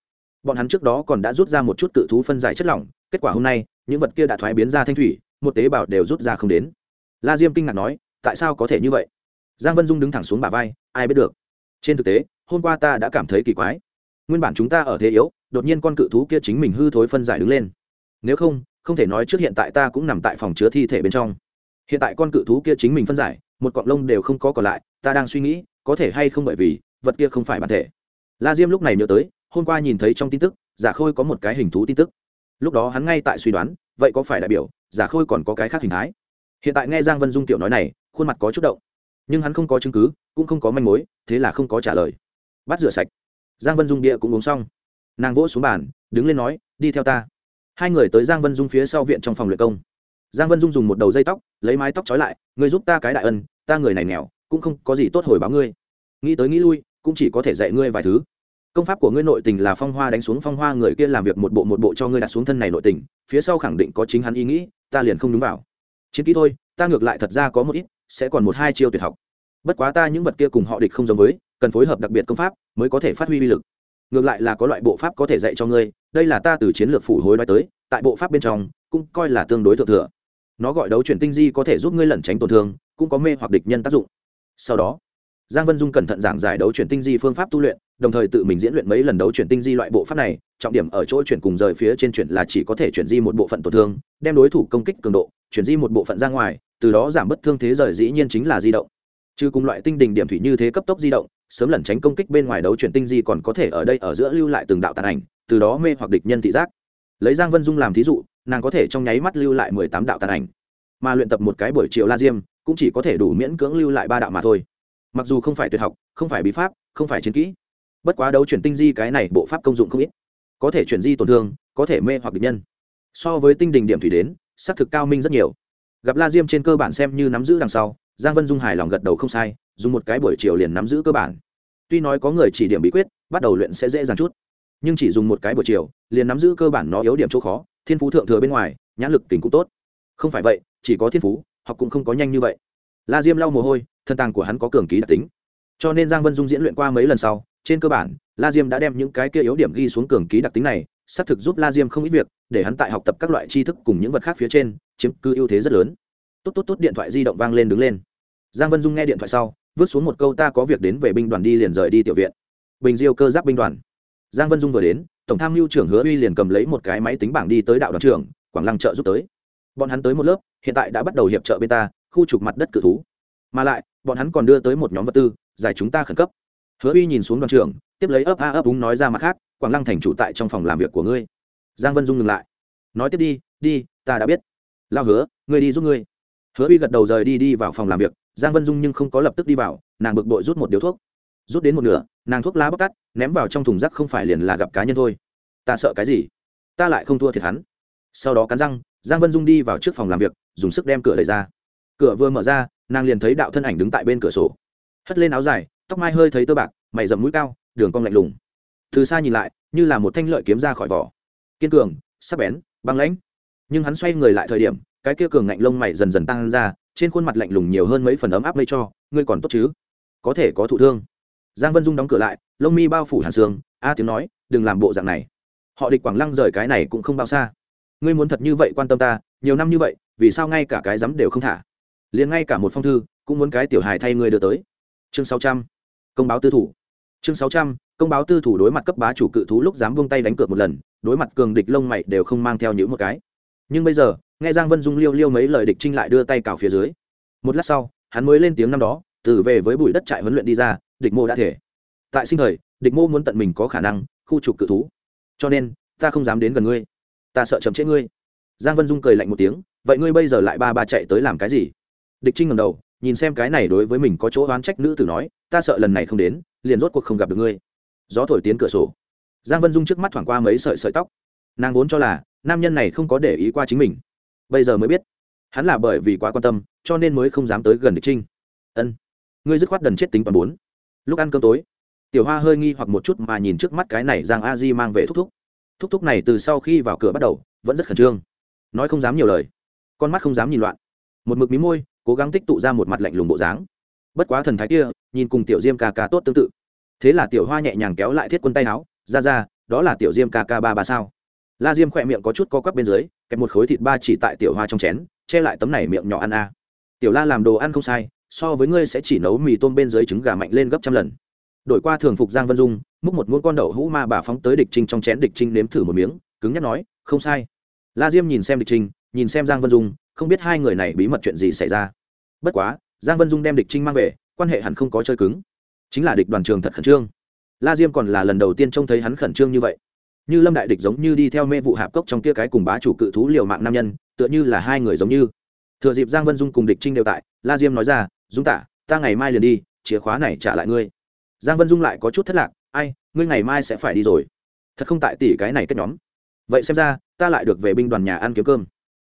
A: Bọn hắn trước đó còn đã rút ra một chút cự thú phân giải chất lỏng, kết quả hôm nay, những vật kia đã thoái biến ra thanh thủy, một tế bào đều rút ra không đến. La diêm kinh ngạc nói, tại sao có thể như vậy? Giang vân dung đứng thẳng xuống bả vai, ai biết được. Trên thực tế hôm qua ta đã cảm thấy kỳ quái. Nguyên bản chúng ta ở thế yếu, đột nhiên con cự thú kia chính mình hư thối phân giải đứng lên. Nếu không không thể nói trước hiện tại ta cũng nằm tại phòng chứa thi thể bên trong. Hiện tại con cự thú kia chính mình phân giải, một cọng lông đều không có còn lại, ta đang suy nghĩ, có thể hay không bởi vì vật kia không phải bản thể. La diêm lúc này nhớ tới, hôm qua nhìn thấy trong tin tức, giả khôi có một cái hình thú tin tức. Lúc đó hắn ngay tại suy đoán, vậy có phải đại biểu giả khôi còn có cái khác hình thái? Hiện tại nghe giang vân dung tiểu nói này, khuôn mặt có chút động. Nhưng hắn không có chứng cứ, cũng không có manh mối, thế là không có trả lời bắt rửa sạch. Giang vân dung bia cũng uống xong. Nàng vỗ xuống bàn, đứng lên nói, đi theo ta. Hai người tới giang vân dung phía sau viện trong phòng luyện công. Giang vân dung dùng một đầu dây tóc, lấy mái tóc trói lại người giúp ta cái đại ân, ta người này nghèo, cũng không có gì tốt hồi báo ngươi. Nghĩ tới nghĩ lui, cũng chỉ có thể dạy ngươi vài thứ. Công pháp của ngươi nội tình là phong hoa đánh xuống phong hoa, người kia làm việc một bộ một bộ cho ngươi đặt xuống thân này nội tình, phía sau khẳng định có chính hắn ý nghĩ, ta liền không đúng vào. Chiến kỹ thôi, ta ngược lại thật ra có một ít, sẽ còn một hai chiêu tuyệt học. Bất quá ta những vật kia cùng họ địch không giống với cần phối hợp đặc biệt công pháp mới có thể phát huy uy lực. Ngược lại là có loại bộ pháp có thể dạy cho ngươi, đây là ta từ chiến lược phủ hối đoái tới, tại bộ pháp bên trong cũng coi là tương đối thượng thừa. Nó gọi đấu chuyển tinh di có thể giúp ngươi lẩn tránh tổn thương, cũng có mê hoặc địch nhân tác dụng. Sau đó, giang vân dung cẩn thận giảng giải đấu chuyển tinh di phương pháp tu luyện, đồng thời tự mình diễn luyện mấy lần đấu chuyển tinh di loại bộ pháp này, trọng điểm ở chỗ chuyển cùng rời phía trên chuyển là chỉ có thể chuyển di một bộ phận tổn thương, đem đối thủ công kích cường độ, chuyển di một bộ phận ra ngoài, từ đó giảm bất thương thế rời dĩ nhiên chính là di động trừ cùng loại tinh đình điểm thủy như thế cấp tốc di động, sớm lẩn tránh công kích bên ngoài đấu chuyển tinh di còn có thể ở đây ở giữa lưu lại từng đạo tàn ảnh, từ đó mê hoặc địch nhân thị giác. Lấy giang vân dung làm thí dụ, nàng có thể trong nháy mắt lưu lại mười tám đạo tàn ảnh. Mà luyện tập một cái buổi chiều la diêm, cũng chỉ có thể đủ miễn cưỡng lưu lại ba đạo mà thôi. Mặc dù không phải tuyệt học, không phải bí pháp, không phải chiến kỹ, bất quá đấu chuyển tinh di cái này bộ pháp công dụng không ít. Có thể chuyển di tổn thương, có thể mê hoặc địch nhân. So với tinh đình điểm thủy đến s c thực cao minh rất nhiều. Gặp la diêm trên cơ bản xem như nắm giữ đằng sau giang vân dung hài lòng gật đầu không sai, dùng một cái buổi chiều liền nắm giữ cơ bản. Tuy nói có người chỉ điểm bí quyết, bắt đầu luyện sẽ dễ dàng chút, nhưng chỉ dùng một cái buổi chiều, liền nắm giữ cơ bản nó yếu điểm chỗ khó, thiên phú thượng thừa bên ngoài, nhãn lực tình cũng tốt. Không phải vậy, chỉ có thiên phú, học cũng không có nhanh như vậy. La diêm lau mồ hôi, thân tàng của hắn có cường ký đặc tính. Cho nên giang vân dung diễn luyện qua mấy lần sau, trên cơ bản, la diêm đã đem những cái kia yếu điểm ghi xuống cường ký đặc tính này, xác thực giúp la diêm không ít việc, để hắn tại học tập các loại tri thức cùng những vật khác phía trên, chiếm cứ ưu thế rất lớn. Tốt tốt tốt, điện thoại di động vang lên đứng lên giang vân dung nghe điện thoại sau, vứt xuống một câu, ta có việc đến về binh đoàn đi liền rời đi tiểu viện. Bình diêu cơ giáp binh đoàn. Giang vân dung vừa đến, tổng tham mưu trưởng hứa uy liền cầm lấy một cái máy tính bảng đi tới đạo đoàn trưởng, quảng lăng trợ giúp tới. Bọn hắn tới một lớp, hiện tại đã bắt đầu hiệp trợ bên ta, khu trục mặt đất cự thú. Mà lại, bọn hắn còn đưa tới một nhóm vật tư, giải chúng ta khẩn cấp. Hứa uy nhìn xuống đoàn trưởng, tiếp lấy ấp a ấp úng nói ra mặt khác, quảng lăng thành chủ tại trong phòng làm việc của ngươi. Giang vân dung ngừng lại. Nói tiếp đi đi, ta đã biết. Lao hứa, ngươi đi giúp ngươi. Hứa uy gật đầu rời đi đi vào phòng làm việc giang vân dung nhưng không có lập tức đi vào, nàng bực bội rút một điếu thuốc. Rút đến một nửa, nàng thuốc lá bóc tắt, ném vào trong thùng rác không phải liền là gặp cá nhân thôi. Ta sợ cái gì? Ta lại không thua thiệt hắn. Sau đó cắn răng, giang vân dung đi vào trước phòng làm việc, dùng sức đem cửa đẩy ra. Cửa vừa mở ra, nàng liền thấy đạo thân ảnh đứng tại bên cửa sổ. Hất lên áo dài, tóc mai hơi thấy tơ bạc, mày dầm mũi cao, đường cong lạnh lùng. Từ xa nhìn lại, như là một thanh lợi kiếm ra khỏi vỏ. Kiên cường, sắc bén, băng lãnh. Nhưng hắn xoay người lại thời điểm, cái kia cường ngạnh lông mày dần dần tăng ra trên khuôn mặt lạnh lùng nhiều hơn mấy phần ấm áp lây cho, ngươi còn tốt chứ? Có thể có thụ thương. Giang vân dung đóng cửa lại, lông mi bao phủ hàn xương a tiếng nói, đừng làm bộ dạng này. Họ địch quảng lăng rời cái này cũng không bao xa. Ngươi muốn thật như vậy quan tâm ta, nhiều năm như vậy, vì sao ngay cả cái dám đều không thả? Liền ngay cả một phong thư, cũng muốn cái tiểu hài thay ngươi đưa tới. Chương sáu trăm, công báo tư thủ. Chương sáu trăm, công báo tư thủ đối mặt cấp bá chủ cự thú lúc dám buông tay đánh cược một lần, đối mặt cường địch lông mày đều không mang theo những một cái. Nhưng bây giờ nghe giang vân dung liêu liêu mấy lời địch trinh lại đưa tay cào phía dưới. Một lát sau, hắn mới lên tiếng năm đó, từ về với bụi đất trại huấn luyện đi ra, địch mô đã thể. Tại sinh thời, địch mô muốn tận mình có khả năng, khu trục cự thú. Cho nên, ta không dám đến gần ngươi. Ta sợ chậm trễ ngươi. Giang vân dung cười lạnh một tiếng, vậy ngươi bây giờ lại ba ba chạy tới làm cái gì? Địch trinh ngầm đầu, nhìn xem cái này đối với mình có chỗ oán trách nữ tử nói, ta sợ lần này không đến, liền rốt cuộc không gặp được ngươi. Gió thổi tiến cửa sổ. Giang vân dung trước mắt thoảng qua mấy sợi sợi tóc. Nàng vốn cho là, nam nhân này không có để ý qua chính mình bây giờ mới biết. Hắn là bởi vì quá quan tâm, cho nên mới không dám tới gần địch trinh. Ân, ngươi dứt khoát đần chết tính toàn bốn. Lúc ăn cơm tối, tiểu hoa hơi nghi hoặc một chút mà nhìn trước mắt cái này giang a di mang về thúc thúc. Thúc thúc này từ sau khi vào cửa bắt đầu, vẫn rất khẩn trương. Nói không dám nhiều lời, con mắt không dám nhìn loạn. Một mực mí môi, cố gắng tích tụ ra một mặt lạnh lùng bộ dáng. Bất quá thần thái kia, nhìn cùng tiểu diêm ca ca tốt tương tự. Thế là tiểu hoa nhẹ nhàng kéo lại thiết quân tay áo. Ra ra, đó là tiểu diêm ca ca ba ba sao? La diêm khỏe miệng có chút co quắp bên dưới, kẹp một khối thịt ba chỉ tại tiểu hoa trong chén, che lại tấm này miệng nhỏ ăn a. Tiểu la làm đồ ăn không sai, so với ngươi sẽ chỉ nấu mì tôm bên dưới trứng gà mạnh lên gấp trăm lần. Đổi qua thường phục giang vân dung, múc một muỗng con đậu hũ ma bà phóng tới địch trinh trong chén, địch trinh nếm thử một miếng, cứng nhắc nói, không sai. La diêm nhìn xem địch trinh, nhìn xem giang vân dung, không biết hai người này bí mật chuyện gì xảy ra. Bất quá, giang vân dung đem địch trinh mang về, quan hệ hẳn không có chơi cứng. Chính là địch đoàn trường thật khẩn trương. La diêm còn là lần đầu tiên trông thấy hắn khẩn trương như vậy như lâm đại địch giống như đi theo mê vụ hạp cốc trong kia cái cùng bá chủ cự thú liều mạng nam nhân, tựa như là hai người giống như. Thừa dịp giang vân dung cùng địch trinh đều tại, la diêm nói ra, dung tả ta ngày mai liền đi, chìa khóa này trả lại ngươi. Giang vân dung lại có chút thất lạc, ai, ngươi ngày mai sẽ phải đi rồi. Thật không tại tỷ cái này kết nhóm. Vậy xem ra, ta lại được về binh đoàn nhà ăn kiếm cơm.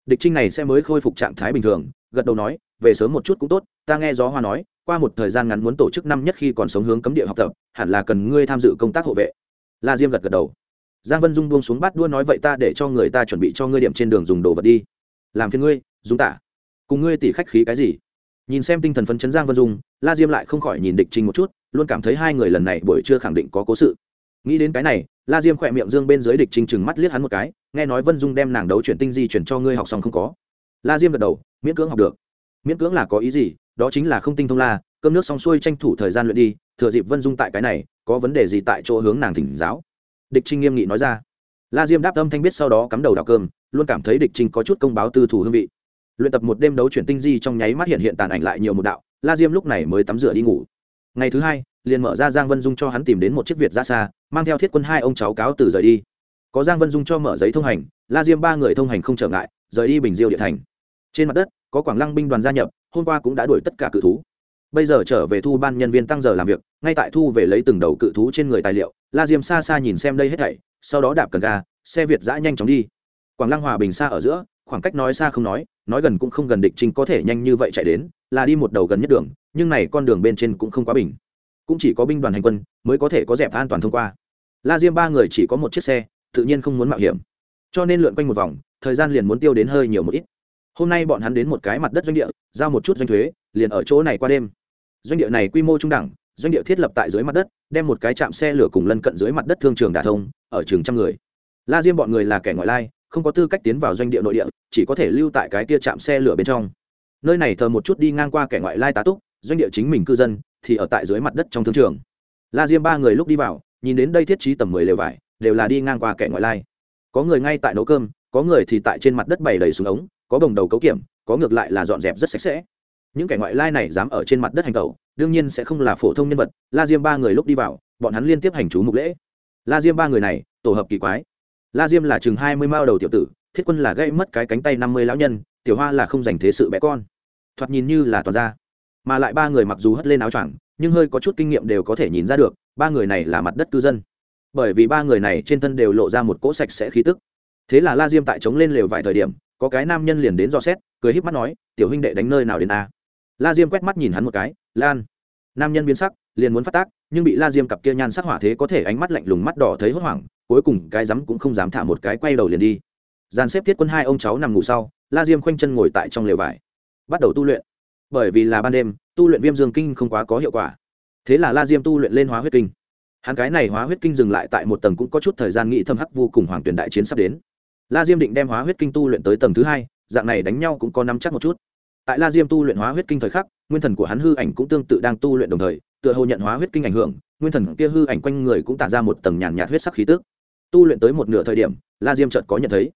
A: Địch trinh này sẽ mới khôi phục trạng thái bình thường, gật đầu nói, về sớm một chút cũng tốt, ta nghe gió hoa nói, qua một thời gian ngắn muốn tổ chức năm nhất khi còn sống hướng cấm địa học tập, hẳn là cần ngươi tham dự công tác hộ vệ. La diêm gật gật đầu giang vân dung buông xuống bát đua nói, vậy ta để cho người ta chuẩn bị cho ngươi điểm trên đường dùng đồ vật đi. Làm phiền ngươi, dung tả. Cùng ngươi tỉ khách khí cái gì? Nhìn xem tinh thần phấn chấn giang vân dung, la diêm lại không khỏi nhìn địch trinh một chút, luôn cảm thấy hai người lần này buổi chưa khẳng định có cố sự. Nghĩ đến cái này, la diêm khỏe miệng dương bên dưới địch trinh chừng mắt liếc hắn một cái, nghe nói vân dung đem nàng đấu chuyển tinh di chuyển cho ngươi học xong không có. La diêm gật đầu, miễn cưỡng học được. Miễn cưỡng là có ý gì? Đó chính là không tinh thông la, cơm nước xong xuôi tranh thủ thời gian luyện đi, thừa dịp vân dung tại cái này, có vấn đề gì tại chỗ hướng nàng thỉnh giáo địch trinh nghiêm nghị nói ra. La diêm đáp âm thanh biết sau đó cắm đầu đào cơm, luôn cảm thấy địch trinh có chút công báo tư thủ hương vị. Luyện tập một đêm đấu chuyển tinh di trong nháy mắt hiện hiện tàn ảnh lại nhiều một đạo, la diêm lúc này mới tắm rửa đi ngủ. Ngày thứ hai, liền mở ra giang vân dung cho hắn tìm đến một chiếc việt ra xa, mang theo thiết quân hai ông cháu cáo từ rời đi. Có giang vân dung cho mở giấy thông hành, la diêm ba người thông hành không trở ngại, rời đi bình diêu địa thành. Trên mặt đất, có quảng lăng binh đoàn gia nhập, hôm qua cũng đã đuổi tất cả cự thú bây giờ trở về thu ban nhân viên tăng giờ làm việc, ngay tại thu về lấy từng đầu cự thú trên người tài liệu, la diêm xa xa nhìn xem đây hết thảy, sau đó đạp cần ga, xe việt giã nhanh chóng đi. Quảng lăng hòa bình xa ở giữa, khoảng cách nói xa không nói nói gần cũng không gần địch trình có thể nhanh như vậy chạy đến, là đi một đầu gần nhất đường, nhưng này con đường bên trên cũng không quá bình. Cũng chỉ có binh đoàn hành quân mới có thể có dẹp an toàn thông qua. La diêm ba người chỉ có một chiếc xe, tự nhiên không muốn mạo hiểm. Cho nên lượn quanh một vòng, thời gian liền muốn tiêu đến hơi nhiều một ít. Hôm nay bọn hắn đến một cái mặt đất doanh địa, giao một chút doanh thuế, liền ở chỗ này qua đêm doanh địa này quy mô trung đẳng, doanh địa thiết lập tại dưới mặt đất, đem một cái trạm xe lửa cùng lân cận dưới mặt đất thương trường đà thông, ở trường trăm người. La diêm bọn người là kẻ ngoại lai, không có tư cách tiến vào doanh địa nội địa, chỉ có thể lưu tại cái kia trạm xe lửa bên trong. Nơi này thờ một chút đi ngang qua kẻ ngoại lai tá túc, doanh địa chính mình cư dân, thì ở tại dưới mặt đất trong thương trường. La diêm ba người lúc đi vào, nhìn đến đây thiết trí tầm mười lều vải, đều là đi ngang qua kẻ ngoại lai. Có người ngay tại nấu cơm, có người thì tại trên mặt đất bày đầy xuống ống, có bồng đầu cấu kiểm, có ngược lại là dọn dẹp rất sạch sẽ những kẻ ngoại lai này dám ở trên mặt đất hành tẩu, đương nhiên sẽ không là phổ thông nhân vật. La diêm ba người lúc đi vào, bọn hắn liên tiếp hành chú mục lễ. La diêm ba người này, tổ hợp kỳ quái. La diêm là chừng hai mươi mao đầu tiểu tử, thiết quân là gây mất cái cánh tay năm mươi lão nhân, tiểu hoa là không dành thế sự bé con. Thoạt nhìn như là toàn ra mà lại ba người mặc dù hất lên áo choàng, nhưng hơi có chút kinh nghiệm đều có thể nhìn ra được, ba người này là mặt đất cư dân. Bởi vì ba người này trên thân đều lộ ra một cỗ sạch sẽ khí tức. Thế là la diêm tại chống lên lều vài thời điểm, có cái nam nhân liền đến dò xét, cười híp mắt nói, tiểu huynh đệ đánh nơi nào đến a? La diêm quét mắt nhìn hắn một cái, lan. Nam nhân biến sắc, liền muốn phát tác, nhưng bị la diêm cặp kia nhan sắc hỏa thế có thể ánh mắt lạnh lùng mắt đỏ thấy hốt hoảng, cuối cùng cái rắm cũng không dám thả một cái quay đầu liền đi. Dàn xếp thiết quân hai ông cháu nằm ngủ sau, la diêm khoanh chân ngồi tại trong lều vải, bắt đầu tu luyện. Bởi vì là ban đêm, tu luyện viêm dương kinh không quá có hiệu quả. Thế là la diêm tu luyện lên hóa huyết kinh. Hắn cái này hóa huyết kinh dừng lại tại một tầng cũng có chút thời gian nghĩ thâm hắc vô cùng hoàng tuyển đại chiến sắp đến. La diêm định đem hóa huyết kinh tu luyện tới tầng thứ hai, dạng này đánh nhau cũng có nắm chắc một chút tại la diêm tu luyện hóa huyết kinh thời khắc, nguyên thần của hắn hư ảnh cũng tương tự đang tu luyện đồng thời, tựa hồ nhận hóa huyết kinh ảnh hưởng, nguyên thần kia hư ảnh quanh người cũng tản ra một tầng nhàn nhạt huyết sắc khí tức. Tu luyện tới một nửa thời điểm, la diêm chợt có nhận thấy.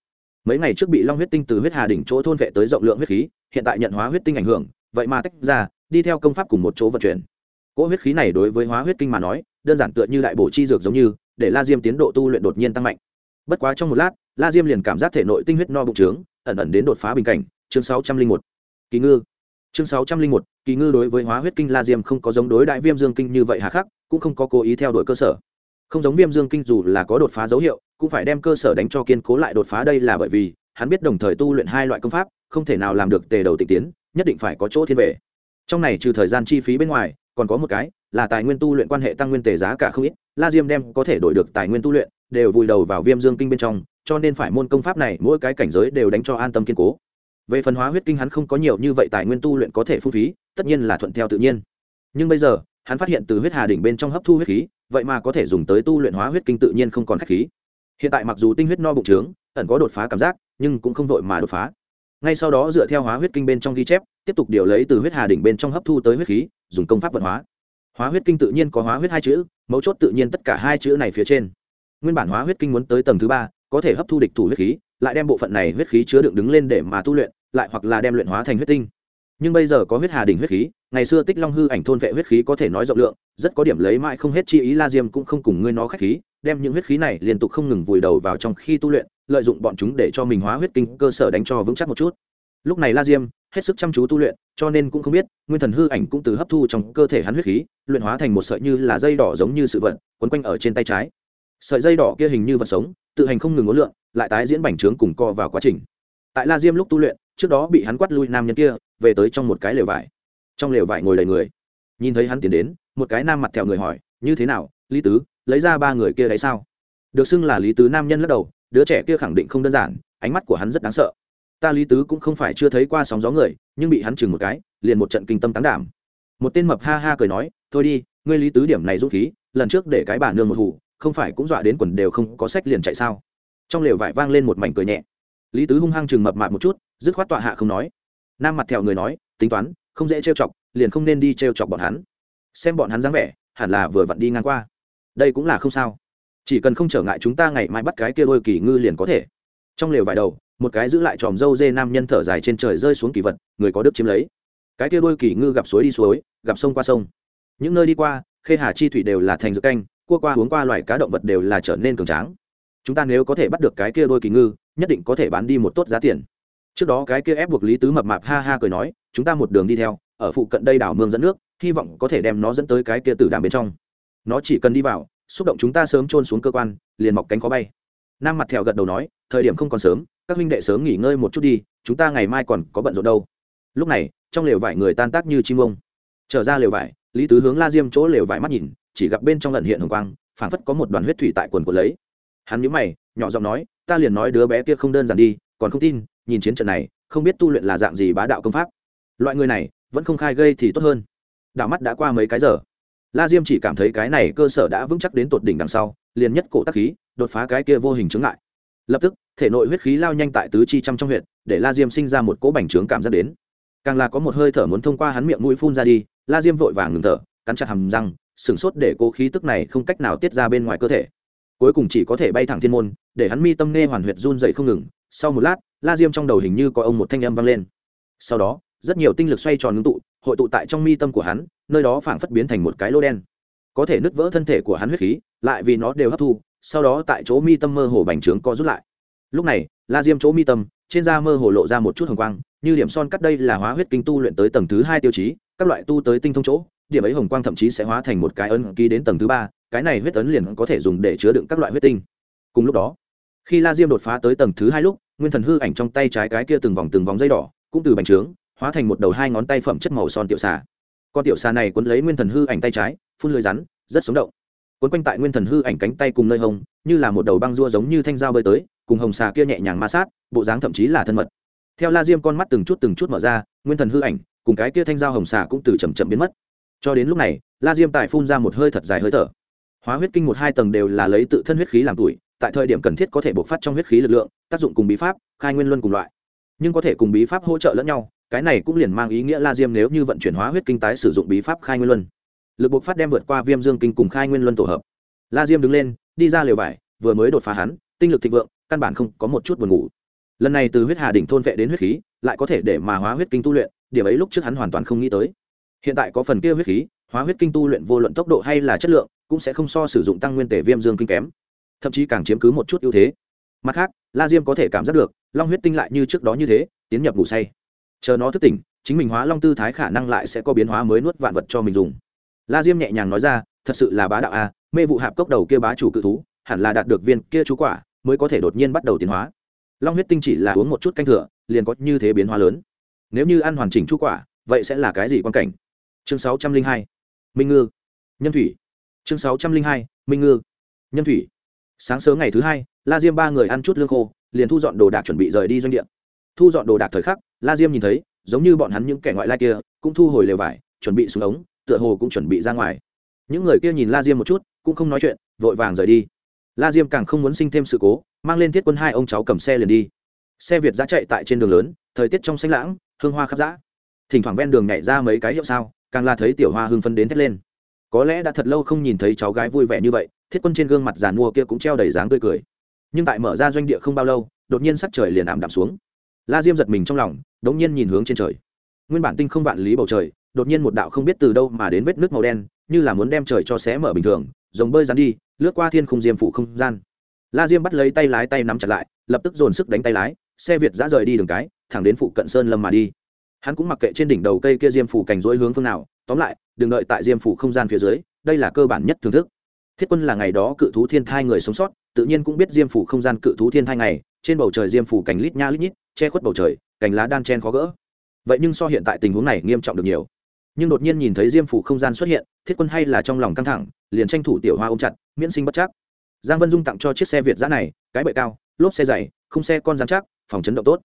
A: Mấy ngày trước bị long huyết tinh từ huyết hà đỉnh chỗ thôn vệ tới rộng lượng huyết khí, hiện tại nhận hóa huyết tinh ảnh hưởng, vậy mà tách ra, đi theo công pháp cùng một chỗ vận chuyển. Cỗ huyết khí này đối với hóa huyết kinh mà nói, đơn giản tựa như đại bổ chi dược giống như, để la diêm tiến độ tu luyện đột nhiên tăng mạnh. Bất quá trong một lát, la diêm liền cảm giác thể nội tinh huyết no bụng trướng, ẩn ẩn đến đột phá bình cảnh, chương sáu trăm linh một kỳ ngư. Chương sáu trăm linh một, kỳ ngư đối với hóa huyết kinh la diêm không có giống đối đại viêm dương kinh như vậy hà khắc, cũng không có cố ý theo đuổi cơ sở. Không giống viêm dương kinh dù là có đột phá dấu hiệu, cũng phải đem cơ sở đánh cho kiên cố lại đột phá đây là bởi vì, hắn biết đồng thời tu luyện hai loại công pháp, không thể nào làm được tề đầu tịch tiến, nhất định phải có chỗ thiên về. Trong này trừ thời gian chi phí bên ngoài, còn có một cái, là tài nguyên tu luyện quan hệ tăng nguyên tề giá cả không ít, la diêm đem có thể đổi được tài nguyên tu luyện, đều vùi đầu vào viêm dương kinh bên trong, cho nên phải môn công pháp này mỗi cái cảnh giới đều đánh cho an tâm kiên cố về phần hóa huyết kinh hắn không có nhiều như vậy tài nguyên tu luyện có thể phung phí, tất nhiên là thuận theo tự nhiên. Nhưng bây giờ, hắn phát hiện từ huyết hà đỉnh bên trong hấp thu huyết khí, vậy mà có thể dùng tới tu luyện hóa huyết kinh tự nhiên không còn khách khí. Hiện tại mặc dù tinh huyết no bụng trướng, ẩn có đột phá cảm giác, nhưng cũng không vội mà đột phá. Ngay sau đó dựa theo hóa huyết kinh bên trong ghi chép, tiếp tục điều lấy từ huyết hà đỉnh bên trong hấp thu tới huyết khí, dùng công pháp vận hóa. Hóa huyết kinh tự nhiên có hóa huyết hai chữ, mấu chốt tự nhiên tất cả hai chữ này phía trên. Nguyên bản hóa huyết kinh muốn tới tầng thứ ba, có thể hấp thu địch thủ huyết khí lại đem bộ phận này huyết khí chứa đựng đứng lên để mà tu luyện, lại hoặc là đem luyện hóa thành huyết tinh. Nhưng bây giờ có huyết hà đỉnh huyết khí, ngày xưa tích long hư ảnh thôn vệ huyết khí có thể nói rộng lượng, rất có điểm lấy mãi không hết chi ý la diêm cũng không cùng ngươi nó khách khí, đem những huyết khí này liên tục không ngừng vùi đầu vào trong khi tu luyện, lợi dụng bọn chúng để cho mình hóa huyết kinh cơ sở đánh cho vững chắc một chút. Lúc này la diêm hết sức chăm chú tu luyện, cho nên cũng không biết, nguyên thần hư ảnh cũng từ hấp thu trong cơ thể hắn huyết khí, luyện hóa thành một sợi như là dây đỏ giống như sự vật, quấn quanh ở trên tay trái sợi dây đỏ kia hình như vật sống, tự hành không ngừng ngốn lượn, lại tái diễn bành trướng cùng co vào quá trình. Tại la diêm lúc tu luyện, trước đó bị hắn quát lui nam nhân kia, về tới trong một cái lều vải. Trong lều vải ngồi đầy người. Nhìn thấy hắn tiến đến, một cái nam mặt theo người hỏi, như thế nào, lý tứ, lấy ra ba người kia đấy sao? Được xưng là lý tứ nam nhân lắc đầu, đứa trẻ kia khẳng định không đơn giản, ánh mắt của hắn rất đáng sợ. Ta lý tứ cũng không phải chưa thấy qua sóng gió người, nhưng bị hắn chừng một cái, liền một trận kinh tâm tán đảm. Một tên mập ha ha cười nói, thôi đi, ngươi lý tứ điểm này dũng khí, lần trước để cái bà nương một hủ không phải cũng dọa đến quần đều không có sách liền chạy sao? Trong lều vải vang lên một mảnh cười nhẹ. Lý tứ hung hăng chừng mập mạp một chút, dứt khoát tọa hạ không nói. Nam mặt theo người nói, tính toán, không dễ trêu chọc, liền không nên đi trêu chọc bọn hắn. Xem bọn hắn dáng vẻ, hẳn là vừa vặn đi ngang qua. Đây cũng là không sao. Chỉ cần không trở ngại chúng ta ngày mai bắt cái kia đôi kỳ ngư liền có thể. Trong lều vải đầu, một cái giữ lại tròm dâu dê nam nhân thở dài trên trời rơi xuống kỳ vật, người có đức chiếm lấy. Cái kia đôi kỳ ngư gặp suối đi suối, gặp sông qua sông. Những nơi đi qua, khê hà chi thủy đều là thành dược canh cua qua uống qua loài cá động vật đều là trở nên cường tráng. Chúng ta nếu có thể bắt được cái kia đôi kỳ ngư, nhất định có thể bán đi một tốt giá tiền. Trước đó cái kia ép buộc lý tứ mập mạp ha ha cười nói, chúng ta một đường đi theo, ở phụ cận đây đảo mương dẫn nước, hy vọng có thể đem nó dẫn tới cái kia tử đàm bên trong. Nó chỉ cần đi vào, xúc động chúng ta sớm trôn xuống cơ quan, liền mọc cánh khó bay. Nam mặt thẹo gật đầu nói, thời điểm không còn sớm, các huynh đệ sớm nghỉ ngơi một chút đi, chúng ta ngày mai còn có bận rộn đâu. Lúc này, trong lều vải người tan tác như chim ông. Trở ra lều vải, lý tứ hướng la diêm chỗ lều vải mắt nhìn chỉ gặp bên trong lần hiện hồng quang, phảng phất có một đoàn huyết thủy tại quần của lấy. Hắn nhíu mày, nhỏ giọng nói, ta liền nói đứa bé kia không đơn giản đi, còn không tin, nhìn chiến trận này, không biết tu luyện là dạng gì bá đạo công pháp. Loại người này, vẫn không khai gây thì tốt hơn. Đạo mắt đã qua mấy cái giờ. La diêm chỉ cảm thấy cái này cơ sở đã vững chắc đến tột đỉnh đằng sau, liền nhất cổ tắc khí, đột phá cái kia vô hình chứng ngại. Lập tức, thể nội huyết khí lao nhanh tại tứ chi trăm trong huyện để la diêm sinh ra một cỗ bành trướng cảm giác đến. Càng là có một hơi thở muốn thông qua hắn miệng mũi phun ra đi, la diêm vội vàng ngừng thở, cắn chặt hầm răng sửng sốt để cố khí tức này không cách nào tiết ra bên ngoài cơ thể. Cuối cùng chỉ có thể bay thẳng thiên môn, để hắn mi tâm nghe hoàn huyệt run dậy không ngừng. Sau một lát, la diêm trong đầu hình như có ông một thanh âm vang lên. Sau đó, rất nhiều tinh lực xoay tròn ngưng tụ, hội tụ tại trong mi tâm của hắn, nơi đó phảng phất biến thành một cái lô đen. Có thể nứt vỡ thân thể của hắn huyết khí, lại vì nó đều hấp thu, sau đó tại chỗ mi tâm mơ hồ bành trướng co rút lại. Lúc này, la diêm chỗ mi tâm, trên da mơ hồ lộ ra một chút hồng quang, như điểm son cắt đây là hóa huyết kinh tu luyện tới tầng thứ hai tiêu chí, các loại tu tới tinh thông chỗ điểm ấy hồng quang thậm chí sẽ hóa thành một cái ấn ký đến tầng thứ ba cái này huyết ấn liền có thể dùng để chứa đựng các loại huyết tinh. Cùng lúc đó khi la diêm đột phá tới tầng thứ hai lúc nguyên thần hư ảnh trong tay trái cái kia từng vòng từng vòng dây đỏ cũng từ bành trướng hóa thành một đầu hai ngón tay phẩm chất màu son tiểu xà. Con tiểu xà này cuốn lấy nguyên thần hư ảnh tay trái phun lưới rắn rất sống động. Cuốn quanh tại nguyên thần hư ảnh cánh tay cùng nơi hồng, như là một đầu băng rua giống như thanh dao bơi tới cùng hồng xà kia nhẹ nhàng ma sát bộ dáng thậm chí là thân mật. Theo la diêm con mắt từng chút từng chút mở ra nguyên thần hư ảnh cùng cái kia thanh dao hồng xà cũng từ chầm chậm biến mất cho đến lúc này, la diêm tài phun ra một hơi thật dài hơi thở. Hóa huyết kinh một hai tầng đều là lấy tự thân huyết khí làm tuổi, tại thời điểm cần thiết có thể bộc phát trong huyết khí lực lượng, tác dụng cùng bí pháp, khai nguyên luân cùng loại. Nhưng có thể cùng bí pháp hỗ trợ lẫn nhau, cái này cũng liền mang ý nghĩa la diêm nếu như vận chuyển hóa huyết kinh tái sử dụng bí pháp khai nguyên luân. Lực bộc phát đem vượt qua viêm dương kinh cùng khai nguyên luân tổ hợp. La diêm đứng lên, đi ra liều vải, vừa mới đột phá hắn, tinh lực thịnh vượng, căn bản không có một chút buồn ngủ. Lần này từ huyết hà đỉnh thôn vệ đến huyết khí, lại có thể để mà hóa huyết kinh tu luyện, điểm ấy lúc trước hắn hoàn toàn không nghĩ tới hiện tại có phần kia huyết khí, hóa huyết kinh tu luyện vô luận tốc độ hay là chất lượng, cũng sẽ không so sử dụng tăng nguyên tể viêm dương kinh kém. Thậm chí càng chiếm cứ một chút ưu thế. Mặt khác, la diêm có thể cảm giác được, long huyết tinh lại như trước đó như thế, tiến nhập ngủ say. Chờ nó thức tỉnh, chính mình hóa long tư thái khả năng lại sẽ có biến hóa mới nuốt vạn vật cho mình dùng. La diêm nhẹ nhàng nói ra, thật sự là bá đạo a, mê vụ hạp cốc đầu kia bá chủ cự thú, hẳn là đạt được viên kia chú quả, mới có thể đột nhiên bắt đầu tiến hóa. Long huyết tinh chỉ là uống một chút canh thừa, liền có như thế biến hóa lớn. Nếu như ăn hoàn chỉnh chú quả, vậy sẽ là cái gì quan cảnh? Chương sáu trăm linh hai, minh ngư. Nhân thủy. Chương sáu trăm linh hai, minh ngư. Nhân thủy. Sáng sớm ngày thứ hai, la diêm ba người ăn chút lương khô, liền thu dọn đồ đạc chuẩn bị rời đi doanh địa. Thu dọn đồ đạc thời khắc, la diêm nhìn thấy, giống như bọn hắn những kẻ ngoại lai kia, cũng thu hồi lều vải, chuẩn bị xuống ống, tựa hồ cũng chuẩn bị ra ngoài. Những người kia nhìn la diêm một chút, cũng không nói chuyện, vội vàng rời đi. La diêm càng không muốn sinh thêm sự cố, mang lên thiết quân hai ông cháu cầm xe liền đi. Xe việt giã chạy tại trên đường lớn, thời tiết trong xanh lãng, hương hoa khắp giã thỉnh thoảng ven đường nhảy ra mấy cái hiệu sao càng là thấy tiểu hoa hưng phân đến thét lên. Có lẽ đã thật lâu không nhìn thấy cháu gái vui vẻ như vậy, thiết quân trên gương mặt giàn mua kia cũng treo đầy dáng tươi cười. Nhưng tại mở ra doanh địa không bao lâu, đột nhiên sắc trời liền ảm đạm xuống. La diêm giật mình trong lòng, đống nhiên nhìn hướng trên trời. Nguyên bản tinh không vạn lý bầu trời, đột nhiên một đạo không biết từ đâu mà đến vết nước màu đen, như là muốn đem trời cho xé mở bình thường giống bơi rắn đi, lướt qua thiên khung diêm phủ không gian. La diêm bắt lấy tay lái tay nắm chặt lại, lập tức dồn sức đánh tay lái, xe việt giã rời đi đường cái, thẳng đến phụ cận sơn lâm mà đi hắn cũng mặc kệ trên đỉnh đầu cây kia diêm phủ cành rỗi hướng phương nào, tóm lại, đừng đợi tại diêm phủ không gian phía dưới, đây là cơ bản nhất thưởng thức. Thiết quân là ngày đó cự thú thiên thai người sống sót, tự nhiên cũng biết diêm phủ không gian cự thú thiên thai ngày, trên bầu trời diêm phủ cành lít nha lít nhít, che khuất bầu trời, cành lá đan chen khó gỡ. Vậy nhưng so hiện tại tình huống này nghiêm trọng được nhiều. Nhưng đột nhiên nhìn thấy diêm phủ không gian xuất hiện, thiết quân hay là trong lòng căng thẳng, liền tranh thủ tiểu hoa ôm chặt, miễn sinh bất chắc. Giang vân dung tặng cho chiếc xe việt giã này, cái bệ cao, lốp xe dày không xe con dán chắc, phòng chấn động tốt.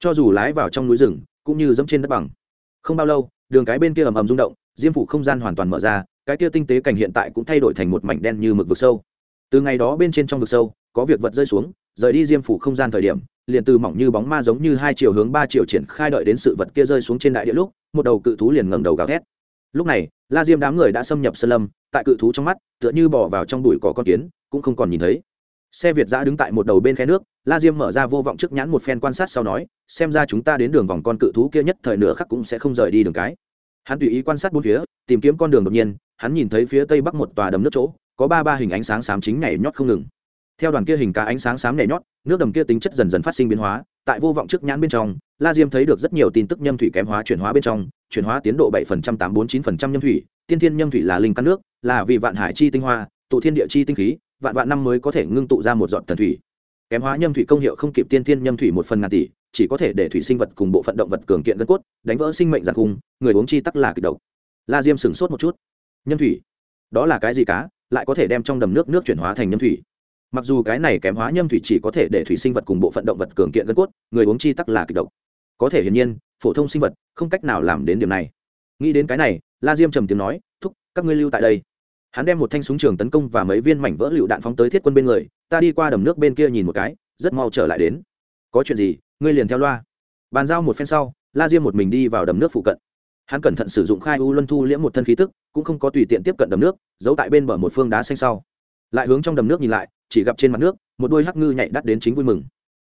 A: Cho dù lái vào trong núi rừng cũng như dẫm trên đất bằng. Không bao lâu, đường cái bên kia ầm ầm rung động, diêm phủ không gian hoàn toàn mở ra, cái kia tinh tế cảnh hiện tại cũng thay đổi thành một mảnh đen như mực vực sâu. Từ ngày đó bên trên trong vực sâu, có việc vật rơi xuống, rời đi diêm phủ không gian thời điểm, liền từ mỏng như bóng ma giống như hai chiều hướng ba chiều triển khai đợi đến sự vật kia rơi xuống trên đại địa lúc, một đầu cự thú liền ngẩng đầu gào thét. Lúc này, la diêm đám người đã xâm nhập sơn lâm, tại cự thú trong mắt, tựa như bỏ vào trong bụi cỏ con kiến, cũng không còn nhìn thấy xe việt giã đứng tại một đầu bên khe nước, la diêm mở ra vô vọng trước nhãn một phen quan sát sau nói, xem ra chúng ta đến đường vòng con cự thú kia nhất thời nửa khắc cũng sẽ không rời đi đường cái. Hắn tùy ý quan sát bốn phía, tìm kiếm con đường đột nhiên, hắn nhìn thấy phía tây bắc một tòa đầm nước chỗ, có ba ba hình ánh sáng xám chính nhảy nhót không ngừng. Theo đoàn kia hình cá ánh sáng xám nhảy nhót, nước đầm kia tính chất dần dần phát sinh biến hóa, tại vô vọng trước nhãn bên trong, la diêm thấy được rất nhiều tin tức nhâm thủy kém hóa chuyển hóa bên trong, chuyển hóa tiến độ bảy phần trăm, tám bốn chín phần trăm nhâm thủy, tiên thiên nhâm thủy là linh căn nước, là vì vạn hải chi tinh hoa, tụ thiên địa chi tinh khí vạn vạn năm mới có thể ngưng tụ ra một giọt thần thủy. Kém hóa nhâm thủy công hiệu không kịp tiên tiên nhâm thủy một phần ngàn tỷ, chỉ có thể để thủy sinh vật cùng bộ phận động vật cường kiện gân cốt, đánh vỡ sinh mệnh giặc cung người uống chi tắc là kịch độc. La diêm sửng sốt một chút. Nhâm thủy? Đó là cái gì cá? Lại có thể đem trong đầm nước nước chuyển hóa thành nhâm thủy? Mặc dù cái này kém hóa nhâm thủy chỉ có thể để thủy sinh vật cùng bộ phận động vật cường kiện gân cốt, người uống chi tắc là kịch độc. Có thể hiển nhiên, phổ thông sinh vật không cách nào làm đến điểm này. Nghĩ đến cái này, la diêm trầm tiếng nói, thúc, các ngươi lưu tại đây hắn đem một thanh súng trường tấn công và mấy viên mảnh vỡ lựu đạn phóng tới thiết quân bên người, ta đi qua đầm nước bên kia nhìn một cái, rất mau trở lại đến. Có chuyện gì, ngươi liền theo loa. Bàn giao một phen sau, la diêm một mình đi vào đầm nước phụ cận. Hắn cẩn thận sử dụng khai u luân thu liễm một thân khí tức, cũng không có tùy tiện tiếp cận đầm nước, giấu tại bên bờ một phương đá xanh sau. Lại hướng trong đầm nước nhìn lại, chỉ gặp trên mặt nước, một đôi hắc ngư nhảy đắt đến chính vui mừng.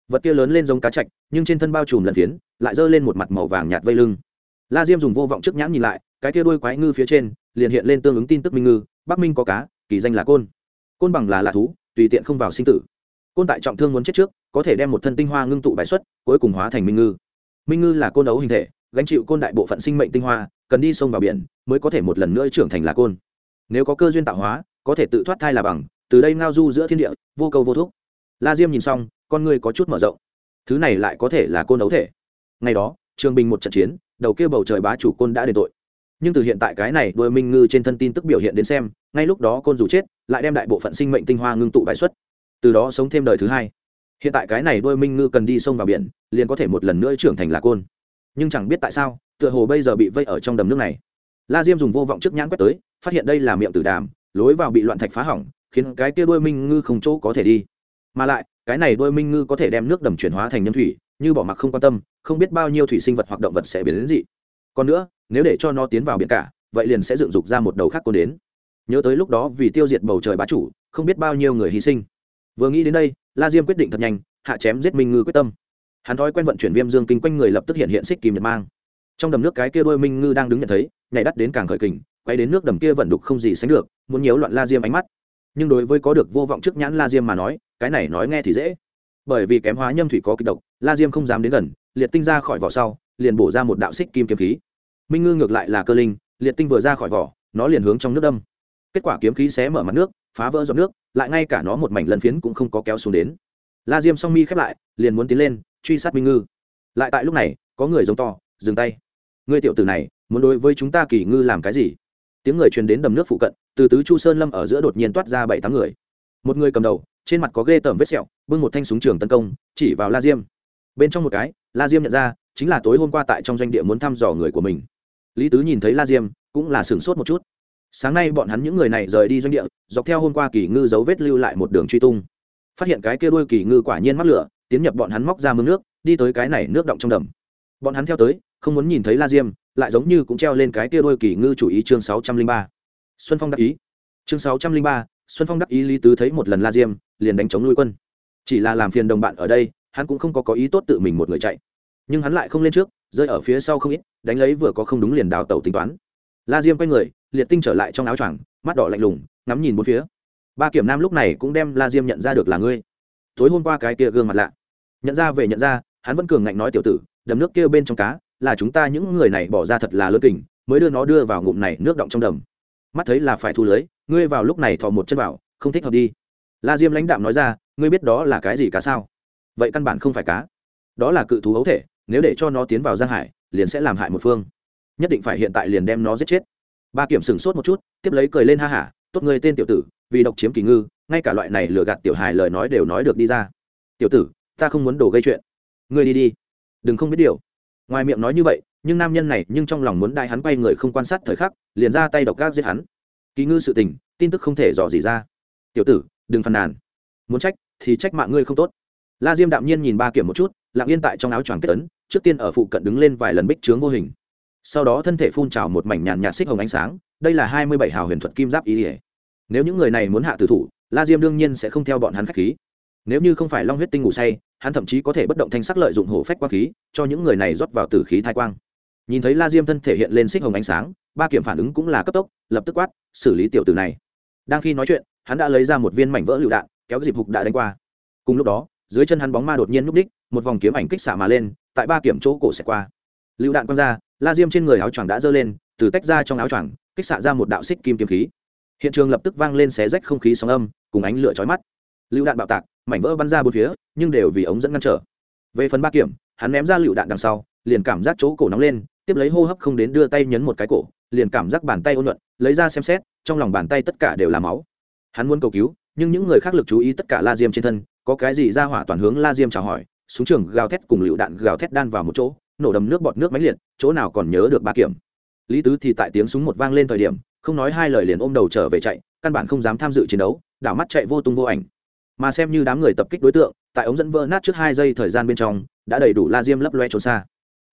A: Vật kia lớn lên giống cá chạch, nhưng trên thân bao trùm lần phiến, lại giơ lên một mặt màu vàng nhạt vây lưng. La diêm dùng vô vọng trước nhãn nhìn lại, cái kia đôi quái ngư phía trên, liền hiện lên tương ứng tin tức minh ngư bắc minh có cá, kỳ danh là côn. Côn bằng là lạ thú, tùy tiện không vào sinh tử. Côn tại trọng thương muốn chết trước, có thể đem một thân tinh hoa ngưng tụ bài xuất, cuối cùng hóa thành minh ngư. Minh ngư là côn ấu hình thể, gánh chịu côn đại bộ phận sinh mệnh tinh hoa, cần đi sông vào biển mới có thể một lần nữa trưởng thành là côn. Nếu có cơ duyên tạo hóa, có thể tự thoát thai là bằng, từ đây ngao du giữa thiên địa, vô cầu vô thúc. La diêm nhìn xong, con người có chút mở rộng. Thứ này lại có thể là côn ấu thể. Ngày đó, trường bình một trận chiến, đầu kia bầu trời bá chủ côn đã đền tội nhưng từ hiện tại cái này đôi minh ngư trên thân tin tức biểu hiện đến xem, ngay lúc đó côn dù chết, lại đem đại bộ phận sinh mệnh tinh hoa ngưng tụ bài xuất. Từ đó sống thêm đời thứ hai. Hiện tại cái này đôi minh ngư cần đi sông vào biển, liền có thể một lần nữa trưởng thành là côn. Nhưng chẳng biết tại sao, tựa hồ bây giờ bị vây ở trong đầm nước này. La diêm dùng vô vọng trước nhãn quét tới, phát hiện đây là miệng tử đàm, lối vào bị loạn thạch phá hỏng, khiến cái kia đôi minh ngư không chỗ có thể đi. Mà lại, cái này đôi minh ngư có thể đem nước đầm chuyển hóa thành nhân thủy, như bỏ mặc không quan tâm, không biết bao nhiêu thủy sinh vật hoặc động vật sẽ biến đến dị. Còn nữa nếu để cho nó tiến vào biển cả, vậy liền sẽ dựng dục ra một đầu khác côn đến. Nhớ tới lúc đó vì tiêu diệt bầu trời bá chủ, không biết bao nhiêu người hy sinh. Vừa nghĩ đến đây, la diêm quyết định thật nhanh, hạ chém giết minh ngư quyết tâm. Hắn thói quen vận chuyển viêm dương kinh quanh người lập tức hiện hiện xích kim nhật mang. Trong đầm nước cái kia đôi minh ngư đang đứng nhận thấy, nhảy đắt đến càng khởi kình, quay đến nước đầm kia vận đục không gì sánh được, muốn nhiễu loạn la diêm ánh mắt. Nhưng đối với có được vô vọng trước nhãn la diêm mà nói, cái này nói nghe thì dễ. Bởi vì kém hóa nhâm thủy có kịch độc, la diêm không dám đến gần, liệt tinh ra khỏi vỏ sau, liền bổ ra một đạo xích kim kiếm khí minh ngư ngược lại là cơ linh, liệt tinh vừa ra khỏi vỏ, nó liền hướng trong nước đâm. Kết quả kiếm khí xé mở mặt nước, phá vỡ giọt nước, lại ngay cả nó một mảnh lần phiến cũng không có kéo xuống đến. La diêm song mi khép lại, liền muốn tiến lên, truy sát minh ngư. Lại tại lúc này, có người giống to, dừng tay. Ngươi tiểu tử này, muốn đối với chúng ta kỳ ngư làm cái gì? Tiếng người truyền đến đầm nước phụ cận, từ tứ chu sơn lâm ở giữa đột nhiên toát ra bảy tám người. Một người cầm đầu, trên mặt có ghê tởm vết sẹo, bưng một thanh súng trường tấn công, chỉ vào la diêm. Bên trong một cái, la diêm nhận ra, chính là tối hôm qua tại trong doanh địa muốn thăm dò người của mình lý tứ nhìn thấy la diêm, cũng là sửng sốt một chút. Sáng nay bọn hắn những người này rời đi doanh địa, dọc theo hôm qua kỳ ngư dấu vết lưu lại một đường truy tung. Phát hiện cái kia đuôi kỳ ngư quả nhiên mắc lửa, tiến nhập bọn hắn móc ra mương nước, đi tới cái này nước động trong đầm. Bọn hắn theo tới, không muốn nhìn thấy la diêm, lại giống như cũng treo lên cái kia đuôi kỳ ngư chủ ý chương sáu trăm linh ba. Xuân phong đắc ý. Chương sáu trăm linh ba, xuân phong đắc ý lý tứ thấy một lần la diêm, liền đánh chống nuôi quân. Chỉ là làm phiền đồng bạn ở đây, hắn cũng không có có ý tốt tự mình một người chạy. Nhưng hắn lại không lên trước rơi ở phía sau không ít, đánh lấy vừa có không đúng liền đào tẩu tính toán. La diêm quay người, liệt tinh trở lại trong áo choàng, mắt đỏ lạnh lùng, ngắm nhìn bốn phía. Ba kiểm nam lúc này cũng đem la diêm nhận ra được là ngươi. Tối hôm qua cái kia gương mặt lạ. Nhận ra về nhận ra, hắn vẫn cường ngạnh nói tiểu tử, đầm nước kia bên trong cá, là chúng ta những người này bỏ ra thật là lớn kình, mới đưa nó đưa vào ngụm này nước động trong đầm. Mắt thấy là phải thu lưới, ngươi vào lúc này thò một chân vào, không thích hợp đi. La diêm lãnh đạm nói ra, ngươi biết đó là cái gì cá sao? Vậy căn bản không phải cá. Đó là cự thú ấu thể nếu để cho nó tiến vào giang hải, liền sẽ làm hại một phương. Nhất định phải hiện tại liền đem nó giết chết. Ba kiểm sửng sốt một chút, tiếp lấy cười lên ha hả, tốt người tên tiểu tử, vì độc chiếm kỳ ngư, ngay cả loại này lừa gạt tiểu hài lời nói đều nói được đi ra. Tiểu tử, ta không muốn đồ gây chuyện. Ngươi đi đi. Đừng không biết điều. Ngoài miệng nói như vậy, nhưng nam nhân này nhưng trong lòng muốn đại hắn quay người không quan sát thời khắc, liền ra tay độc gác giết hắn. Kỳ ngư sự tình, tin tức không thể dò gì ra. Tiểu tử, đừng phàn nàn. Muốn trách thì trách mạng ngươi không tốt. La diêm đạm nhiên nhìn ba kiểm một chút lặng yên tại trong áo choàng kết tấn, trước tiên ở phụ cận đứng lên vài lần bích trướng vô hình. Sau đó thân thể phun trào một mảnh nhàn nhạt xích hồng ánh sáng, đây là hai mươi bảy hào huyền thuật kim giáp ý ỉa nếu những người này muốn hạ tử thủ, la diêm đương nhiên sẽ không theo bọn hắn k h á c h khí. Nếu như không phải long huyết tinh ngủ say, hắn thậm chí có thể bất động thanh sắc lợi dụng hổ phách quang khí, cho những người này rót vào tử khí thai quang. Nhìn thấy la diêm thân thể hiện lên xích hồng ánh sáng, ba kiểm phản ứng cũng là cấp tốc, lập tức quát, xử lý tiểu tử này. Đang khi nói chuyện, hắn đã lấy ra một viên mảnh vỡ lựu đạn, kéo cái dịp hục đã đánh qua. Cùng lúc đó, dưới chân hắn bóng ma đột nhiên núp đích một vòng kiếm ảnh kích xạ mà lên, tại ba kiểm chỗ cổ xẹt qua. Lựu đạn quăng ra, la diêm trên người áo choàng đã dơ lên, từ tách ra trong áo choàng, kích xạ ra một đạo xích kim kiếm khí. Hiện trường lập tức vang lên xé rách không khí sóng âm, cùng ánh lửa chói mắt. Lựu đạn bạo tạc, mảnh vỡ bắn ra bốn phía, nhưng đều vì ống dẫn ngăn trở. Về phần ba kiểm, hắn ném ra lựu đạn đằng sau, liền cảm giác chỗ cổ nóng lên, tiếp lấy hô hấp không đến đưa tay nhấn một cái cổ, liền cảm giác bàn tay ôn nhuận, lấy ra xem xét, trong lòng bàn tay tất cả đều là máu. Hắn muốn cầu cứu, nhưng những người khác lực chú ý tất cả la diêm trên thân, có cái gì ra hỏa toàn hướng la diêm chào hỏi súng trường gào thét cùng lựu đạn gào thét đan vào một chỗ, nổ đầm nước bọt nước máy liệt, chỗ nào còn nhớ được ba kiểm. Lý tứ thì tại tiếng súng một vang lên thời điểm, không nói hai lời liền ôm đầu trở về chạy, căn bản không dám tham dự chiến đấu, đảo mắt chạy vô tung vô ảnh. Mà xem như đám người tập kích đối tượng, tại ống dẫn vỡ nát trước hai giây thời gian bên trong, đã đầy đủ la diêm lấp loe trốn xa.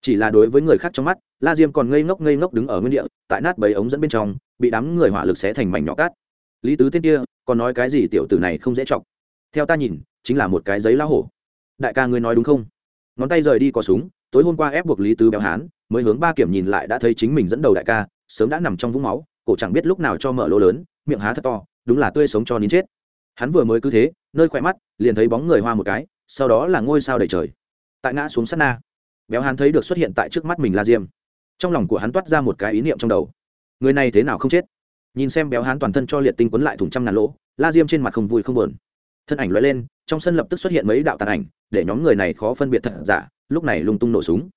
A: Chỉ là đối với người khác trong mắt, la diêm còn ngây ngốc ngây ngốc đứng ở nguyên địa, tại nát bầy ống dẫn bên trong, bị đám người hỏa lực xé thành mảnh nhỏ cát. Lý tứ tên kia, còn nói cái gì tiểu tử này không dễ chọc. Theo ta nhìn, chính là một cái giấy lá hổ đại ca ngươi nói đúng không? Ngón tay rời đi có súng, tối hôm qua ép buộc lý tứ béo hán, mới hướng ba kiểm nhìn lại đã thấy chính mình dẫn đầu đại ca, sớm đã nằm trong vũng máu, cổ chẳng biết lúc nào cho mở lỗ lớn, miệng há thật to, đúng là tươi sống cho nín chết. Hắn vừa mới cứ thế, nơi khỏe mắt, liền thấy bóng người hoa một cái, sau đó là ngôi sao đầy trời. Tại ngã xuống sát na, béo hán thấy được xuất hiện tại trước mắt mình la diêm. Trong lòng của hắn toát ra một cái ý niệm trong đầu. Người này thế nào không chết? Nhìn xem béo hán toàn thân cho liệt tinh quấn lại thùng trăm ngàn lỗ, la diêm trên mặt không vui không buồn thân ảnh loại lên, trong sân lập tức xuất hiện mấy đạo tàn ảnh, để nhóm người này khó phân biệt thật giả, lúc này lung tung nổ súng.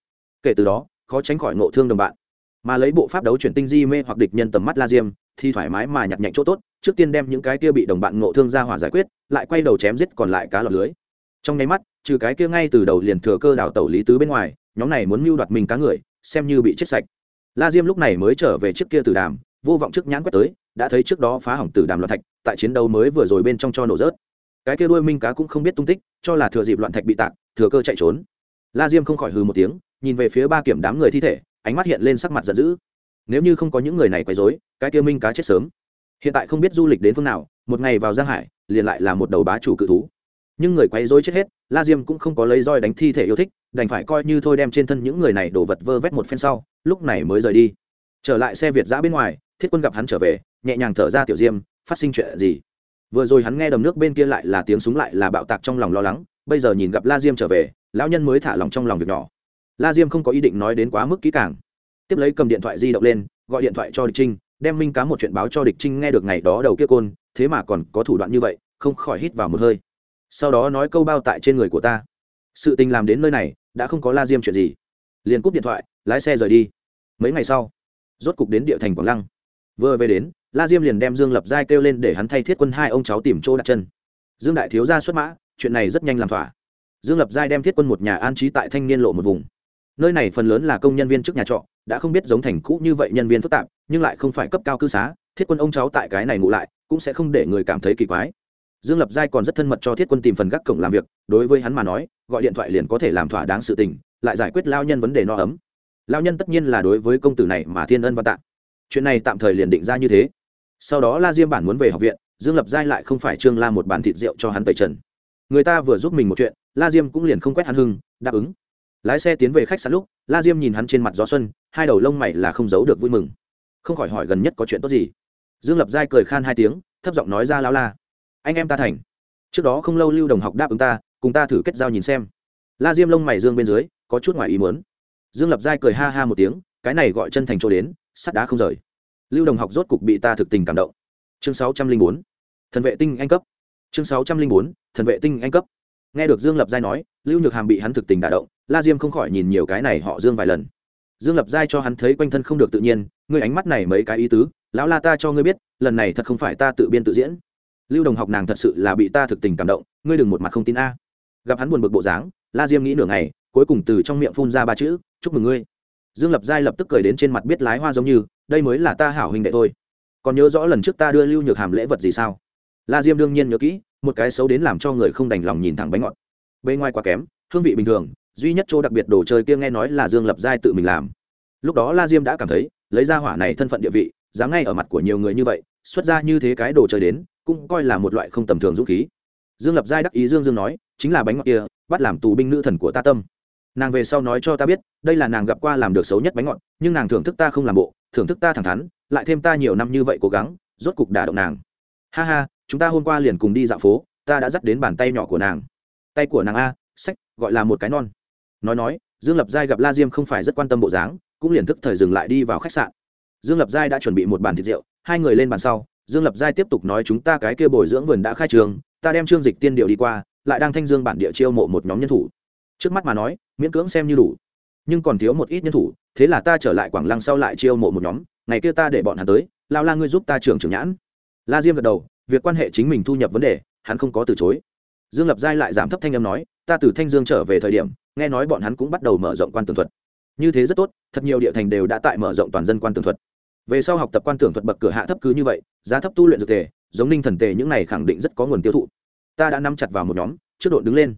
A: Kể từ đó, khó tránh khỏi nộ thương đồng bạn. Mà lấy bộ pháp đấu chuyển tinh di mê hoặc địch nhân tầm mắt la diêm, thì thoải mái mà nhặt nhạnh chỗ tốt, trước tiên đem những cái kia bị đồng bạn nộ thương ra hỏa giải quyết, lại quay đầu chém giết còn lại cá lọt lưới. Trong nháy mắt, trừ cái kia ngay từ đầu liền thừa cơ đảo tẩu lý tứ bên ngoài, nhóm này muốn mưu đoạt mình cá người, xem như bị chết sạch. La diêm lúc này mới trở về trước kia từ đàm, vô vọng trước nhãn quét tới, đã thấy trước đó phá hỏng từ đàm loạt thạch, tại chiến đấu mới vừa rồi bên trong cho nổ rớt cái kia đuôi minh cá cũng không biết tung tích, cho là thừa dịp loạn thạch bị tạc, thừa cơ chạy trốn. La diêm không khỏi hừ một tiếng, nhìn về phía ba kiểm đám người thi thể, ánh mắt hiện lên sắc mặt giận dữ. Nếu như không có những người này quấy rối, cái kia minh cá chết sớm. Hiện tại không biết du lịch đến phương nào, một ngày vào giang hải, liền lại là một đầu bá chủ cự thú. Nhưng người quấy rối chết hết, la diêm cũng không có lấy roi đánh thi thể yêu thích, đành phải coi như thôi đem trên thân những người này đổ vật vơ vét một phen sau, lúc này mới rời đi. Trở lại xe việt giã bên ngoài, thiết quân gặp hắn trở về, nhẹ nhàng thở ra, tiểu diêm, phát sinh chuyện gì? Vừa rồi hắn nghe đầm nước bên kia lại là tiếng súng lại là bạo tạc trong lòng lo lắng, bây giờ nhìn gặp la diêm trở về, lão nhân mới thả lòng trong lòng việc nhỏ. La diêm không có ý định nói đến quá mức kỹ càng. Tiếp lấy cầm điện thoại di động lên, gọi điện thoại cho địch trinh, đem minh cá một chuyện báo cho địch trinh nghe được ngày đó đầu kia côn, thế mà còn có thủ đoạn như vậy, không khỏi hít vào một hơi. Sau đó nói câu bao tại trên người của ta. Sự tình làm đến nơi này, đã không có la diêm chuyện gì. Liền cúp điện thoại, lái xe rời đi. Mấy ngày sau, rốt cục đến địa thành quảng lăng vừa về đến, la diêm liền đem dương lập giai kêu lên để hắn thay thiết quân hai ông cháu tìm chỗ đặt chân. Dương đại thiếu ra xuất mã, chuyện này rất nhanh làm thỏa. Dương lập giai đem thiết quân một nhà an trí tại thanh niên lộ một vùng. Nơi này phần lớn là công nhân viên trước nhà trọ, đã không biết giống thành cũ như vậy nhân viên phức tạp, nhưng lại không phải cấp cao cư xá, thiết quân ông cháu tại cái này ngủ lại, cũng sẽ không để người cảm thấy kỳ quái. Dương lập giai còn rất thân mật cho thiết quân tìm phần gác cổng làm việc, đối với hắn mà nói, gọi điện thoại liền có thể làm thỏa đáng sự tình, lại giải quyết lao nhân vấn đề no ấm. Lao nhân tất nhiên là đối với công tử này mà thiên ân văn tạng chuyện này tạm thời liền định ra như thế. Sau đó la diêm bản muốn về học viện, dương lập giai lại không phải trương la một bàn thịt rượu cho hắn tẩy trần. Người ta vừa giúp mình một chuyện, la diêm cũng liền không quét hắn hưng, đáp ứng. Lái xe tiến về khách sạn lúc, la diêm nhìn hắn trên mặt gió xuân, hai đầu lông mày là không giấu được vui mừng. Không khỏi hỏi gần nhất có chuyện tốt gì. Dương lập giai cười khan hai tiếng, thấp giọng nói ra lao la. Anh em ta thành. Trước đó không lâu lưu đồng học đáp ứng ta, cùng ta thử kết giao nhìn xem. La diêm lông mày dương bên dưới, có chút ngoài ý muốn. Dương lập giai cười ha ha một tiếng, cái này gọi chân thành chỗ đến sắt đá không rời. Lưu đồng học rốt cục bị ta thực tình cảm động. Chương sáu trăm linh bốn, thần vệ tinh anh cấp. Chương sáu trăm linh bốn, thần vệ tinh anh cấp. Nghe được dương lập giai nói, lưu nhược hàm bị hắn thực tình đả động, la diêm không khỏi nhìn nhiều cái này họ dương vài lần. Dương lập giai cho hắn thấy quanh thân không được tự nhiên, ngươi ánh mắt này mấy cái ý tứ, lão la ta cho ngươi biết, lần này thật không phải ta tự biên tự diễn. Lưu đồng học nàng thật sự là bị ta thực tình cảm động, ngươi đừng một mặt không tin a. Gặp hắn buồn bực bộ dáng, la diêm nghĩ nửa ngày, cuối cùng từ trong miệng phun ra ba chữ, chúc mừng ngươi dương lập giai lập tức cười đến trên mặt biết lái hoa giống như, đây mới là ta hảo huynh đệ thôi. Còn nhớ rõ lần trước ta đưa lưu nhược hàm lễ vật gì sao? La diêm đương nhiên nhớ kỹ, một cái xấu đến làm cho người không đành lòng nhìn thẳng bánh ngọt. Bề ngoài quá kém, hương vị bình thường, duy nhất chỗ đặc biệt đồ chơi kia nghe nói là dương lập giai tự mình làm. Lúc đó la diêm đã cảm thấy, lấy ra hỏa này thân phận địa vị, dám ngay ở mặt của nhiều người như vậy, xuất ra như thế cái đồ chơi đến, cũng coi là một loại không tầm thường dũng khí. Dương lập giai đắc ý dương dương nói, chính là bánh ngọt kia, bắt làm tù binh nữ thần của ta tâm nàng về sau nói cho ta biết, đây là nàng gặp qua làm được xấu nhất bánh ngọt, nhưng nàng thưởng thức ta không làm bộ, thưởng thức ta thẳng thắn, lại thêm ta nhiều năm như vậy cố gắng, rốt cục đả động nàng. Ha ha, chúng ta hôm qua liền cùng đi dạo phố, ta đã dắt đến bàn tay nhỏ của nàng. Tay của nàng a, sách, gọi là một cái non. Nói nói, dương lập giai gặp la diêm không phải rất quan tâm bộ dáng, cũng liền thức thời dừng lại đi vào khách sạn. Dương lập giai đã chuẩn bị một bàn thịt rượu, hai người lên bàn sau, dương lập giai tiếp tục nói chúng ta cái kia bồi dưỡng vườn đã khai trường, ta đem chương dịch tiên điệu đi qua, lại đang thanh dương bản địa chiêu mộ một nhóm nhân thủ. Trước mắt mà nói miễn cưỡng xem như đủ. Nhưng còn thiếu một ít nhân thủ, thế là ta trở lại quảng lăng sau lại chiêu mộ một nhóm, ngày kia ta để bọn hắn tới, lao la ngươi giúp ta trưởng trưởng nhãn. La diêm gật đầu, việc quan hệ chính mình thu nhập vấn đề, hắn không có từ chối. Dương lập giai lại giảm thấp thanh âm nói, ta từ thanh dương trở về thời điểm, nghe nói bọn hắn cũng bắt đầu mở rộng quan tường thuật. Như thế rất tốt, thật nhiều địa thành đều đã tại mở rộng toàn dân quan tường thuật. Về sau học tập quan tưởng thuật bậc cửa hạ thấp cứ như vậy, giá thấp tu luyện dược tề, giống ninh thần tề những này khẳng định rất có nguồn tiêu thụ. Ta đã nắm chặt vào một nhóm, trước đội đứng lên.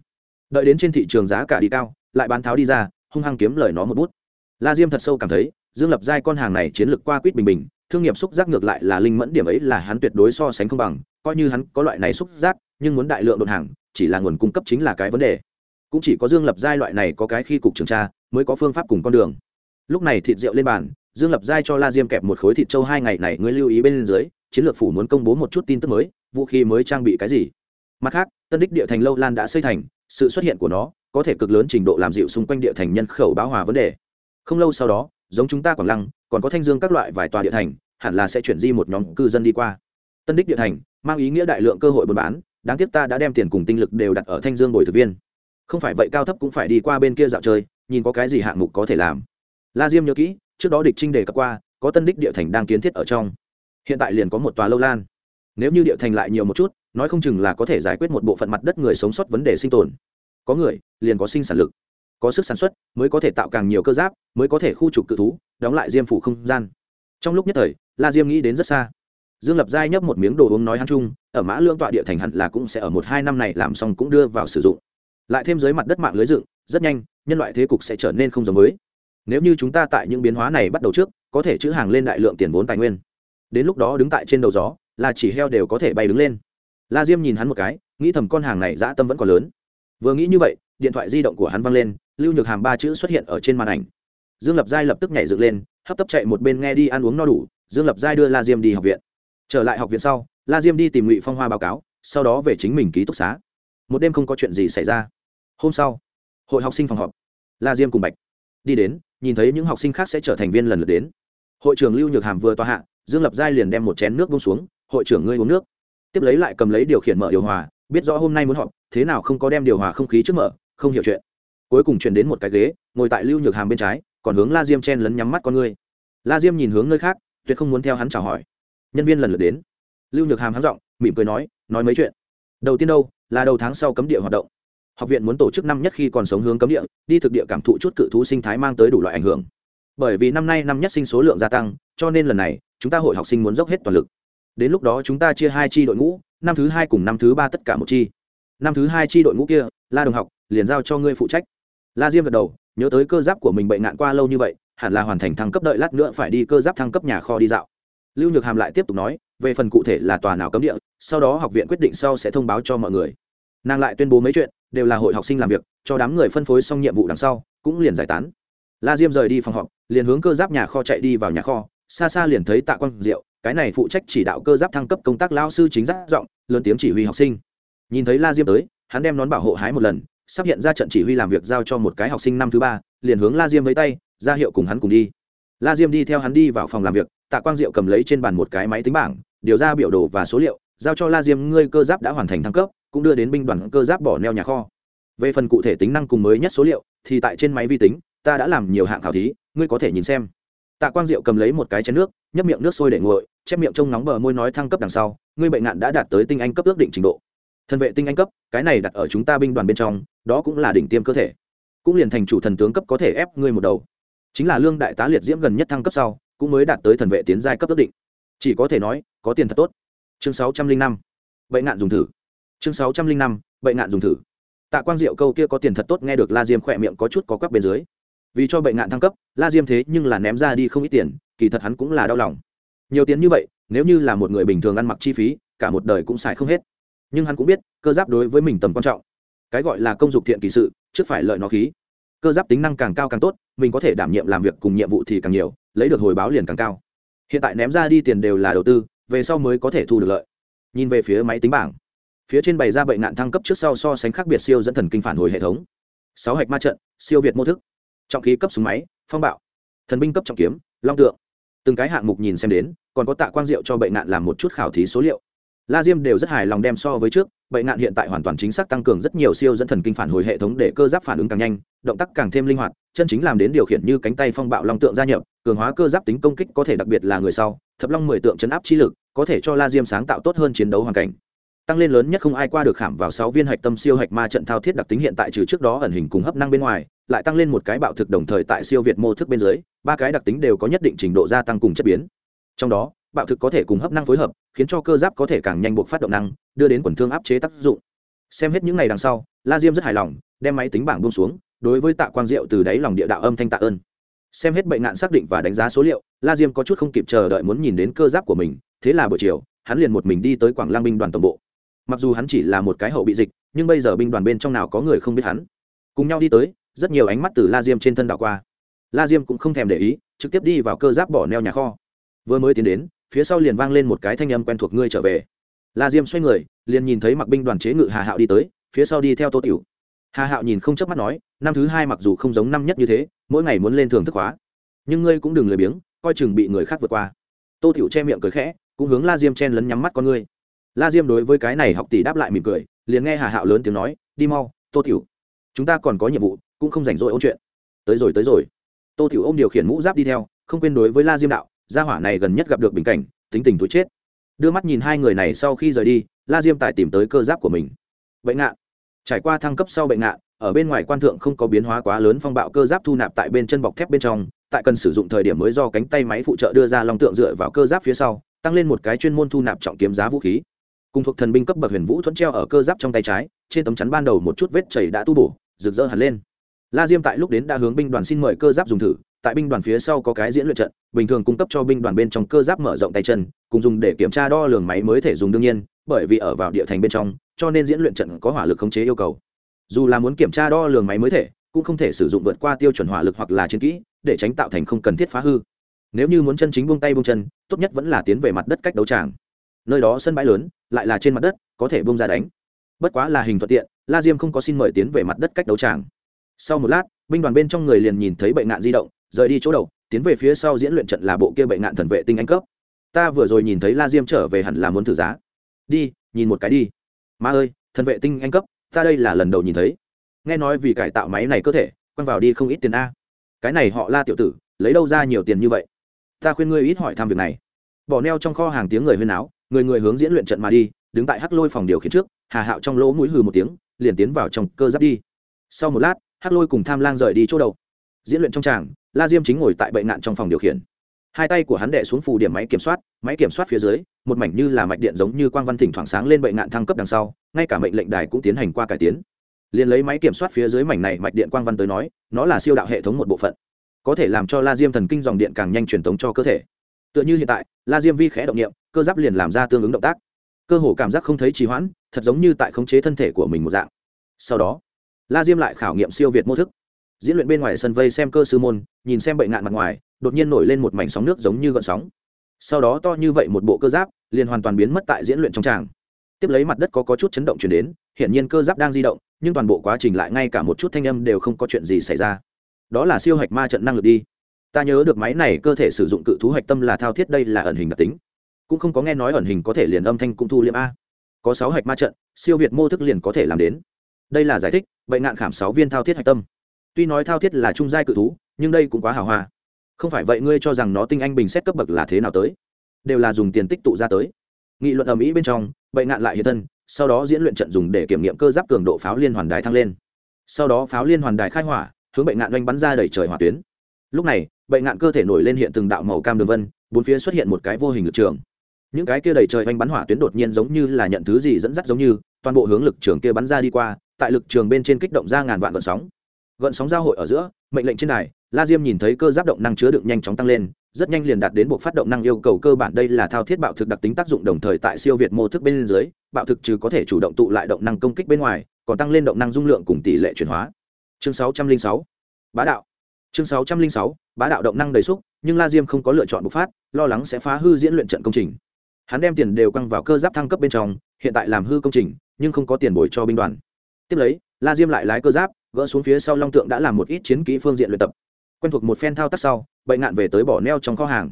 A: Đợi đến trên thị trường giá cả đi cao lại bán tháo đi ra, hung hăng kiếm lời nó một bút. La diêm thật sâu cảm thấy, dương lập giai con hàng này chiến lược qua quýt bình bình, thương nghiệp xúc giác ngược lại là linh mẫn điểm ấy là hắn tuyệt đối so sánh không bằng, coi như hắn có loại này xúc giác, nhưng muốn đại lượng đột hàng, chỉ là nguồn cung cấp chính là cái vấn đề. Cũng chỉ có dương lập giai loại này có cái khi cục trường tra, mới có phương pháp cùng con đường. Lúc này thịt rượu lên bàn, dương lập giai cho la diêm kẹp một khối thịt trâu hai ngày này, ngươi lưu ý bên dưới, chiến lược phủ muốn công bố một chút tin tức mới, vũ khí mới trang bị cái gì. Mặt khác, tân đích địa thành lâu lan đã xây thành, sự xuất hiện của nó có thể cực lớn trình độ làm dịu xung quanh địa thành nhân khẩu báo hòa vấn đề. Không lâu sau đó, giống chúng ta quảng lăng, còn có thanh dương các loại vài tòa địa thành, hẳn là sẽ chuyển di một nhóm cư dân đi qua. Tân đích địa thành, mang ý nghĩa đại lượng cơ hội buôn bán, đáng tiếc ta đã đem tiền cùng tinh lực đều đặt ở thanh dương bồi thực viên. Không phải vậy cao thấp cũng phải đi qua bên kia dạo chơi, nhìn có cái gì hạng mục có thể làm. La diêm nhớ kỹ, trước đó địch trinh đề cập qua, có tân đích địa thành đang kiến thiết ở trong. Hiện tại liền có một tòa lâu lan. Nếu như địa thành lại nhiều một chút, nói không chừng là có thể giải quyết một bộ phận mặt đất người sống sót vấn đề sinh tồn có người liền có sinh sản lực, có sức sản xuất mới có thể tạo càng nhiều cơ giáp, mới có thể khu trục cự thú, đóng lại diêm phủ không gian. Trong lúc nhất thời, la diêm nghĩ đến rất xa. Dương lập giai nhấp một miếng đồ uống nói hắn chung, ở mã lương tọa địa thành hẳn là cũng sẽ ở một hai năm này làm xong cũng đưa vào sử dụng. Lại thêm dưới mặt đất mạng lưới dựng, rất nhanh, nhân loại thế cục sẽ trở nên không giống mới nếu như chúng ta tại những biến hóa này bắt đầu trước, có thể chữ hàng lên đại lượng tiền vốn tài nguyên. Đến lúc đó đứng tại trên đầu gió, là chỉ heo đều có thể bay đứng lên. La diêm nhìn hắn một cái, nghĩ thầm con hàng này dã tâm vẫn còn lớn vừa nghĩ như vậy, điện thoại di động của hắn văng lên, lưu nhược hàm ba chữ xuất hiện ở trên màn ảnh. Dương lập giai lập tức nhảy dựng lên, hấp tấp chạy một bên nghe đi ăn uống no đủ, dương lập giai đưa la diêm đi học viện. Trở lại học viện sau, la diêm đi tìm ngụy phong hoa báo cáo, sau đó về chính mình ký túc xá. Một đêm không có chuyện gì xảy ra. Hôm sau, hội học sinh phòng họp. La diêm cùng bạch đi đến, nhìn thấy những học sinh khác sẽ trở thành viên lần lượt đến. Hội trưởng lưu nhược hàm vừa tòa hạ, dương lập giai liền đem một chén nước bông xuống, hội trưởng ngươi uống nước. Tiếp lấy lại cầm lấy điều khiển mở điều hòa, biết rõ hôm nay muốn họp thế nào không có đem điều hòa không khí trước mở, không hiểu chuyện. Cuối cùng chuyển đến một cái ghế, ngồi tại lưu nhược hàm bên trái, còn hướng la diêm chen lấn nhắm mắt con ngươi. La diêm nhìn hướng nơi khác, tuyệt không muốn theo hắn chào hỏi. Nhân viên lần lượt đến. Lưu nhược hàm háng giọng, mỉm cười nói nói mấy chuyện? Đầu tiên đâu, là đầu tháng sau cấm địa hoạt động. Học viện muốn tổ chức năm nhất khi còn sống hướng cấm địa, đi thực địa cảm thụ chút cự thú sinh thái mang tới đủ loại ảnh hưởng. Bởi vì năm nay năm nhất sinh số lượng gia tăng, cho nên lần này, chúng ta hội học sinh muốn dốc hết toàn lực. Đến lúc đó chúng ta chia hai chi đội ngũ, năm thứ hai cùng năm thứ ba tất cả một chi năm thứ hai chi đội ngũ kia, la đồng học, liền giao cho ngươi phụ trách. La diêm gật đầu, nhớ tới cơ giáp của mình bệnh nạn qua lâu như vậy, hẳn là hoàn thành thăng cấp đợi lát nữa phải đi cơ giáp thăng cấp nhà kho đi dạo. Lưu nhược hàm lại tiếp tục nói, về phần cụ thể là tòa nào cấm địa, sau đó học viện quyết định sau sẽ thông báo cho mọi người. Nàng lại tuyên bố mấy chuyện, đều là hội học sinh làm việc, cho đám người phân phối xong nhiệm vụ đằng sau, cũng liền giải tán. La diêm rời đi phòng họp, liền hướng cơ giáp nhà kho chạy đi vào nhà kho, xa xa liền thấy tạ quang diệu, cái này phụ trách chỉ đạo cơ giáp thăng cấp công tác lao sư chính giác giọng, lớn tiếng chỉ huy học sinh nhìn thấy la diêm tới, hắn đem nón bảo hộ hái một lần, sắp hiện ra trận chỉ huy làm việc giao cho một cái học sinh năm thứ ba, liền hướng la diêm với tay, ra hiệu cùng hắn cùng đi. La diêm đi theo hắn đi vào phòng làm việc, tạ quang diệu cầm lấy trên bàn một cái máy tính bảng, điều ra biểu đồ và số liệu, giao cho la diêm ngươi cơ giáp đã hoàn thành thăng cấp, cũng đưa đến binh đoàn cơ giáp bỏ neo nhà kho. Về phần cụ thể tính năng cùng mới nhất số liệu, thì tại trên máy vi tính, ta đã làm nhiều hạng khảo thí, ngươi có thể nhìn xem. Tạ quang diệu cầm lấy một cái chén nước, nhấp miệng nước sôi để nguội, chép miệng trông nóng bờ môi nói thăng cấp đằng sau, ngươi bệnh nạn đã đạt tới tinh anh cấp ước định trình độ thần vệ tinh anh cấp, cái này đặt ở chúng ta binh đoàn bên trong, đó cũng là đỉnh tiêm cơ thể. Cũng liền thành chủ thần tướng cấp có thể ép ngươi một đầu. Chính là lương đại tá liệt diễm gần nhất thăng cấp sau, cũng mới đạt tới thần vệ tiến giai cấp ước định. Chỉ có thể nói, có tiền thật tốt. Chương sáu trăm linh năm bệnh ngạn dùng thử. Chương sáu trăm linh năm bệnh ngạn dùng thử. Tạ quang diệu câu kia có tiền thật tốt nghe được la diêm khỏe miệng có chút có quắp bên dưới. Vì cho bệnh nạn thăng cấp, la diêm thế nhưng là ném ra đi không ít tiền, kỳ thật hắn cũng là đau lòng. Nhiều tiền như vậy, nếu như là một người bình thường ăn mặc chi phí, cả một đời cũng xài không hết nhưng hắn cũng biết, cơ giáp đối với mình tầm quan trọng. Cái gọi là công dục thiện kỳ sự, trước phải lợi nó khí. Cơ giáp tính năng càng cao càng tốt, mình có thể đảm nhiệm làm việc cùng nhiệm vụ thì càng nhiều, lấy được hồi báo liền càng cao. Hiện tại ném ra đi tiền đều là đầu tư, về sau mới có thể thu được lợi. Nhìn về phía máy tính bảng. Phía trên bày ra bệnh nạn thăng cấp trước sau so sánh khác biệt siêu dẫn thần kinh phản hồi hệ thống. Sáu hạch ma trận, siêu việt mô thức. Trọng khí cấp súng máy, phong bạo. Thần binh cấp trọng kiếm, long tượng. Từng cái hạng mục nhìn xem đến, còn có tạ quang diệu cho bệnh nạn làm một chút khảo thí số liệu la diêm đều rất hài lòng đem so với trước bệnh nạn hiện tại hoàn toàn chính xác tăng cường rất nhiều siêu dẫn thần kinh phản hồi hệ thống để cơ giáp phản ứng càng nhanh, động tác càng thêm linh hoạt, chân chính làm đến điều khiển như cánh tay phong bạo long tượng gia nhập, cường hóa cơ giáp tính công kích có thể đặc biệt là người sau, thập long mười tượng chấn áp chi lực, có thể cho la diêm sáng tạo tốt hơn chiến đấu hoàn cảnh. Tăng lên lớn nhất không ai qua được khảm vào sáu viên hạch tâm siêu hạch ma trận thao thiết đặc tính hiện tại trừ trước đó ẩn hình cùng hấp năng bên ngoài, lại tăng lên một cái bạo thực đồng thời tại siêu việt mô thức bên dưới, ba cái đặc tính đều có nhất định trình độ gia tăng cùng chất biến. Trong đó bạo thực có thể cùng hấp năng phối hợp, khiến cho cơ giáp có thể càng nhanh buộc phát động năng, đưa đến quần thương áp chế tác dụng. Xem hết những ngày đằng sau, la diêm rất hài lòng, đem máy tính bảng buông xuống, đối với tạ quang diệu từ đáy lòng địa đạo âm thanh tạ ơn. Xem hết bệnh nạn xác định và đánh giá số liệu, la diêm có chút không kịp chờ đợi muốn nhìn đến cơ giáp của mình, thế là buổi chiều, hắn liền một mình đi tới quảng lang binh đoàn tổng bộ. Mặc dù hắn chỉ là một cái hậu bị dịch, nhưng bây giờ binh đoàn bên trong nào có người không biết hắn. Cùng nhau đi tới, rất nhiều ánh mắt từ la diêm trên thân đảo qua. La diêm cũng không thèm để ý, trực tiếp đi vào cơ giáp bỏ neo nhà kho. Vừa mới tiến đến phía sau liền vang lên một cái thanh âm quen thuộc ngươi trở về. La diêm xoay người, liền nhìn thấy mặc binh đoàn chế ngự hà hạo đi tới, phía sau đi theo tô tiểu. Hà hạo nhìn không chớp mắt nói, năm thứ hai mặc dù không giống năm nhất như thế, mỗi ngày muốn lên thường thức hóa. Nhưng ngươi cũng đừng lười biếng, coi chừng bị người khác vượt qua. Tô tiểu che miệng cười khẽ, cũng hướng la diêm chen lấn nhắm mắt con ngươi. La diêm đối với cái này học tỷ đáp lại mỉm cười, liền nghe hà hạo lớn tiếng nói, đi mau, tô tiểu. Chúng ta còn có nhiệm vụ, cũng không rảnh rỗi ôn chuyện. Tới rồi tới rồi. Tô tiểu ôm điều khiển mũ giáp đi theo, không quên đối với la diêm đạo gia hỏa này gần nhất gặp được bình cảnh, tính tình thú chết. Đưa mắt nhìn hai người này sau khi rời đi, la diêm tài tìm tới cơ giáp của mình. Bệnh ngạn. Trải qua thăng cấp sau bệnh ngạn, ở bên ngoài quan thượng không có biến hóa quá lớn phong bạo cơ giáp thu nạp tại bên chân bọc thép bên trong, tại cần sử dụng thời điểm mới do cánh tay máy phụ trợ đưa ra long tượng dựa vào cơ giáp phía sau, tăng lên một cái chuyên môn thu nạp trọng kiếm giá vũ khí. Cùng thuộc thần binh cấp bậc huyền vũ thuẫn treo ở cơ giáp trong tay trái, trên tấm chắn ban đầu một chút vết chảy đã tu bổ, rực rỡ hẳn lên. La diêm tại lúc đến đã hướng binh đoàn xin mời cơ giáp dùng thử tại binh đoàn phía sau có cái diễn luyện trận, bình thường cung cấp cho binh đoàn bên trong cơ giáp mở rộng tay chân, cùng dùng để kiểm tra đo lường máy mới thể dùng đương nhiên, bởi vì ở vào địa thành bên trong, cho nên diễn luyện trận có hỏa lực khống chế yêu cầu. Dù là muốn kiểm tra đo lường máy mới thể, cũng không thể sử dụng vượt qua tiêu chuẩn hỏa lực hoặc là chiến kỹ, để tránh tạo thành không cần thiết phá hư. Nếu như muốn chân chính buông tay buông chân, tốt nhất vẫn là tiến về mặt đất cách đấu tràng. Nơi đó sân bãi lớn, lại là trên mặt đất, có thể buông ra đánh. Bất quá là hình thuận tiện, la diêm không có xin mời tiến về mặt đất cách đấu tràng. Sau một lát, binh đoàn bên trong người liền nhìn thấy bệnh nạn di động rời đi chỗ đầu, tiến về phía sau diễn luyện trận là bộ kia bệnh nạn thần vệ tinh anh cấp. Ta vừa rồi nhìn thấy la diêm trở về hẳn là muốn thử giá. Đi, nhìn một cái đi. Ma ơi, thần vệ tinh anh cấp, ta đây là lần đầu nhìn thấy. Nghe nói vì cải tạo máy này cơ thể, quăng vào đi không ít tiền a. Cái này họ la tiểu tử, lấy đâu ra nhiều tiền như vậy? Ta khuyên ngươi ít hỏi thăm việc này. Bỏ neo trong kho hàng tiếng người huyên áo người người hướng diễn luyện trận mà đi, đứng tại hắc lôi phòng điều khiển trước, hà hạo trong lỗ mũi hừ một tiếng, liền tiến vào trong cơ giáp đi. Sau một lát, hắc lôi cùng tham lang rời đi chỗ đầu. Diễn luyện trong tràng la diêm chính ngồi tại bệnh nạn trong phòng điều khiển. Hai tay của hắn đệ xuống phù điểm máy kiểm soát, máy kiểm soát phía dưới, một mảnh như là mạch điện giống như quang văn thỉnh thoảng sáng lên bệnh nạn thăng cấp đằng sau, ngay cả mệnh lệnh đài cũng tiến hành qua cải tiến. Liền lấy máy kiểm soát phía dưới mảnh này mạch điện quang văn tới nói, nó là siêu đạo hệ thống một bộ phận. Có thể làm cho la diêm thần kinh dòng điện càng nhanh truyền tống cho cơ thể. Tựa như hiện tại, la diêm vi khẽ động nghiệm cơ giáp liền làm ra tương ứng động tác. Cơ hồ cảm giác không thấy trì hoãn, thật giống như tại khống chế thân thể của mình một dạng. Sau đó, la diêm lại khảo nghiệm siêu việt mô thức diễn luyện bên ngoài sân vây xem cơ sư môn nhìn xem bệnh ngạn mặt ngoài đột nhiên nổi lên một mảnh sóng nước giống như gợn sóng. Sau đó to như vậy một bộ cơ giáp liền hoàn toàn biến mất tại diễn luyện trong tràng. Tiếp lấy mặt đất có, có chút chấn động chuyển đến hiện nhiên cơ giáp đang di động nhưng toàn bộ quá trình lại ngay cả một chút thanh âm đều không có chuyện gì xảy ra. Đó là siêu hạch ma trận năng lực đi. Ta nhớ được máy này cơ thể sử dụng cự thú hạch tâm là thao thiết đây là ẩn hình đặc tính. Cũng không có nghe nói ẩn hình có thể liền âm thanh cũng thu liệm a. Có sáu hạch ma trận siêu việt mô thức liền có thể làm đến. Đây là giải thích bệnh nạn khảm sáu viên thao thiết hạch tâm tuy nói thao thiết là trung giai cự thú, nhưng đây cũng quá hào hoa. Không phải vậy ngươi cho rằng nó tinh anh bình xét cấp bậc là thế nào tới? Đều là dùng tiền tích tụ ra tới. Nghị luận ầm ĩ bên trong bệnh ngạn lại hiện thân, sau đó diễn luyện trận dùng để kiểm nghiệm cơ giáp cường độ pháo liên hoàn đài thăng lên. Sau đó pháo liên hoàn đài khai hỏa, hướng bệnh ngạn oanh bắn ra đẩy trời hỏa tuyến. Lúc này bệnh ngạn cơ thể nổi lên hiện từng đạo màu cam đường vân, bốn phía xuất hiện một cái vô hình lực trường. Những cái kia đầy trời oanh bắn hỏa tuyến đột nhiên giống như là nhận thứ gì dẫn dắt giống như, toàn bộ hướng lực trường kia bắn ra đi qua, tại lực trường bên trên kích động ra ngàn vạn vận sóng gợn sóng giao hội ở giữa, mệnh lệnh trên đài, la diêm nhìn thấy cơ giáp động năng chứa đựng nhanh chóng tăng lên, rất nhanh liền đạt đến buộc phát động năng yêu cầu cơ bản đây là thao thiết bạo thực đặc tính tác dụng đồng thời tại siêu việt mô thức bên dưới, bạo thực trừ có thể chủ động tụ lại động năng công kích bên ngoài, còn tăng lên động năng dung lượng cùng tỷ lệ chuyển hóa. Chương 606 bá đạo. Chương 606 bá đạo động năng đầy xúc, nhưng la diêm không có lựa chọn bộc phát, lo lắng sẽ phá hư diễn luyện trận công trình. Hắn đem tiền đều căng vào cơ giáp thăng cấp bên trong, hiện tại làm hư công trình, nhưng không có tiền bồi cho binh đoàn. Tiếp lấy, la diêm lại lái cơ giáp gỡ xuống phía sau long tượng đã làm một ít chiến kỹ phương diện luyện tập. Quen thuộc một phen thao tác sau bệnh ngạn về tới bỏ neo trong kho hàng.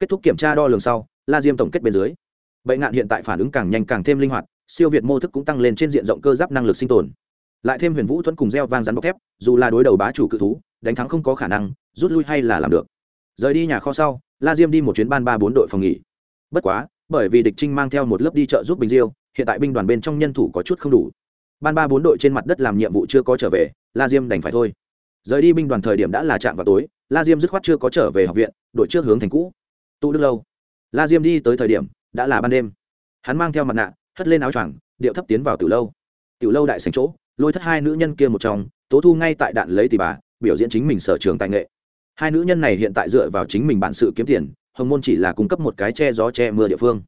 A: Kết thúc kiểm tra đo lường sau, la diêm tổng kết bên dưới. Bệnh ngạn hiện tại phản ứng càng nhanh càng thêm linh hoạt, siêu việt mô thức cũng tăng lên trên diện rộng cơ giáp năng lực sinh tồn. Lại thêm huyền vũ thuẫn cùng gieo vang rắn bọc thép, dù là đối đầu bá chủ cự thú, đánh thắng không có khả năng, rút lui hay là làm được. Rời đi nhà kho sau, la diêm đi một chuyến ban ba bốn đội phòng nghỉ. Bất quá, bởi vì địch trinh mang theo một lớp đi chợ giúp bình diêu, hiện tại binh đoàn bên trong nhân thủ có chút không đủ. Ban ba bốn đội trên mặt đất làm nhiệm vụ chưa có trở về la diêm đành phải thôi. Rời đi binh đoàn thời điểm đã là chạm vào tối, la diêm dứt khoát chưa có trở về học viện đội trước hướng thành cũ. Tụ đức lâu. La diêm đi tới thời điểm, đã là ban đêm. Hắn mang theo mặt nạ, hất lên áo choàng, điệu thấp tiến vào từ lâu. Từ lâu đại sành chỗ, lôi thất hai nữ nhân kia một trong, tố thu ngay tại đạn lấy tỷ bà, biểu diễn chính mình sở trường tài nghệ. Hai nữ nhân này hiện tại dựa vào chính mình bản sự kiếm tiền, hồng môn chỉ là cung cấp một cái che gió che mưa địa phương.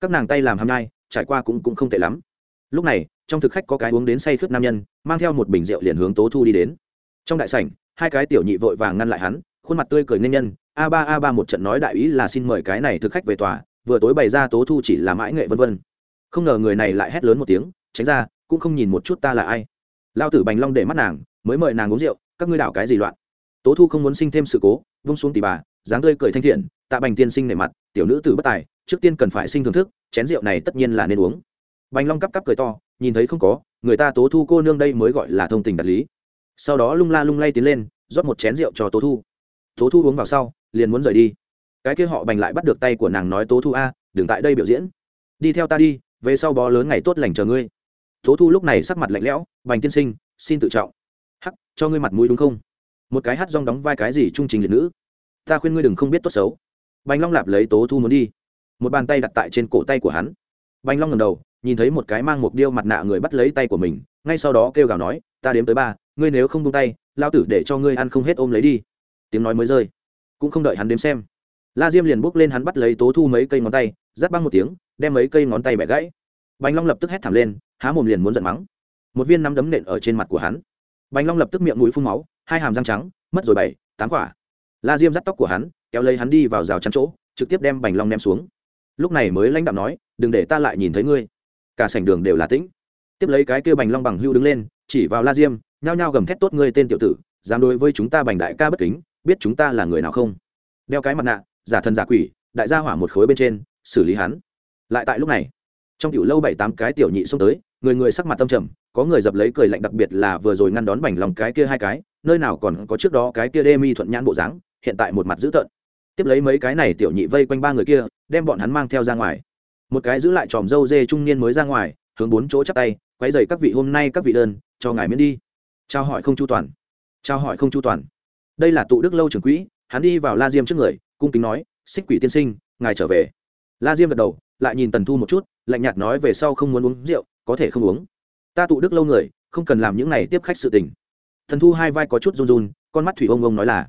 A: Các nàng tay làm hàm nhai, trải qua cũng cũng không tệ lắm lúc này, trong thực khách có cái uống đến say khướt nam nhân, mang theo một bình rượu liền hướng tố thu đi đến. Trong đại sảnh, hai cái tiểu nhị vội vàng ngăn lại hắn, khuôn mặt tươi cười nên nhân, a ba a ba một trận nói đại ý là xin mời cái này thực khách về tòa, vừa tối bày ra tố thu chỉ là mãi nghệ vân vân. Không ngờ người này lại hét lớn một tiếng, tránh ra, cũng không nhìn một chút ta là ai. Lao tử bành long để mắt nàng, mới mời nàng uống rượu, các ngươi đảo cái gì loạn? Tố thu không muốn sinh thêm sự cố, vung xuống tỷ bà, dáng tươi cười thanh thiện, tạ bành tiên sinh nề mặt, tiểu nữ tử bất tài, trước tiên cần phải sinh thưởng thức, chén rượu này tất nhiên là nên uống bành long cắp cắp cười to, nhìn thấy không có, người ta tố thu cô nương đây mới gọi là thông tình đạt lý. Sau đó lung la lung lay tiến lên, rót một chén rượu cho tố thu. Tố thu uống vào sau, liền muốn rời đi. Cái kia họ bành lại bắt được tay của nàng nói, tố thu a, đừng tại đây biểu diễn. Đi theo ta đi, về sau bó lớn ngày tốt lành chờ ngươi. Tố thu lúc này sắc mặt lạnh lẽo, bành tiên sinh, xin tự trọng. Hắc, cho ngươi mặt mũi đúng không? Một cái hát rong đóng vai cái gì trung trình liệt nữ. Ta khuyên ngươi đừng không biết tốt xấu. Bành long lạp lấy tố thu muốn đi. Một bàn tay đặt tại trên cổ tay của hắn. Bành long ngầm đầu nhìn thấy một cái mang một điêu mặt nạ người bắt lấy tay của mình, ngay sau đó kêu gào nói, ta đếm tới ba, ngươi nếu không tung tay lao tử để cho ngươi ăn không hết ôm lấy đi. Tiếng nói mới rơi. Cũng không đợi hắn đếm xem. La diêm liền bốc lên hắn bắt lấy tố thu mấy cây ngón tay dắt băng một tiếng, đem mấy cây ngón tay bẻ gãy. Bành long lập tức hét thảm lên, há mồm liền muốn giận mắng. Một viên nắm đấm nện ở trên mặt của hắn. Bành long lập tức miệng mũi phun máu, hai hàm răng trắng, mất rồi bảy, tám quả. La diêm dắt tóc của hắn, kéo lấy hắn đi vào rào chắn chỗ, trực tiếp đem bành long ném xuống. Lúc này mới lãnh đạo nói, đừng để ta lại nhìn thấy ngươi cả sảnh đường đều là tĩnh. Tiếp lấy cái kia bành long bằng hưu đứng lên, chỉ vào la diêm, nhao nhao gầm thét tốt ngươi tên tiểu tử, dám đối với chúng ta bành đại ca bất kính, biết chúng ta là người nào không? Đeo cái mặt nạ, giả thần giả quỷ, đại gia hỏa một khối bên trên, xử lý hắn. Lại tại lúc này, trong tiểu lâu bảy tám cái tiểu nhị xông tới, người người sắc mặt tâm trầm, có người dập lấy cười lạnh đặc biệt là vừa rồi ngăn đón bành lòng cái kia hai cái, nơi nào còn có trước đó cái kia đê mi thuận nhãn bộ dáng, hiện tại một mặt dữ tợn. Tiếp lấy mấy cái này tiểu nhị vây quanh ba người kia, đem bọn hắn mang theo ra ngoài một cái giữ lại tròm dâu dê trung niên mới ra ngoài, hướng bốn chỗ chắp tay quay dày các vị hôm nay các vị đơn, cho ngài miễn đi. Trao hỏi không chu toàn. Trao hỏi không chu toàn. Đây là tụ đức lâu trưởng quỹ, hắn đi vào la diêm trước người, cung kính nói, xích quỷ tiên sinh, ngài trở về. La diêm gật đầu, lại nhìn tần thu một chút, lạnh nhạt nói về sau không muốn uống rượu, có thể không uống. Ta tụ đức lâu người, không cần làm những này tiếp khách sự tình. Thần thu hai vai có chút run run, con mắt thủy ông ông nói là.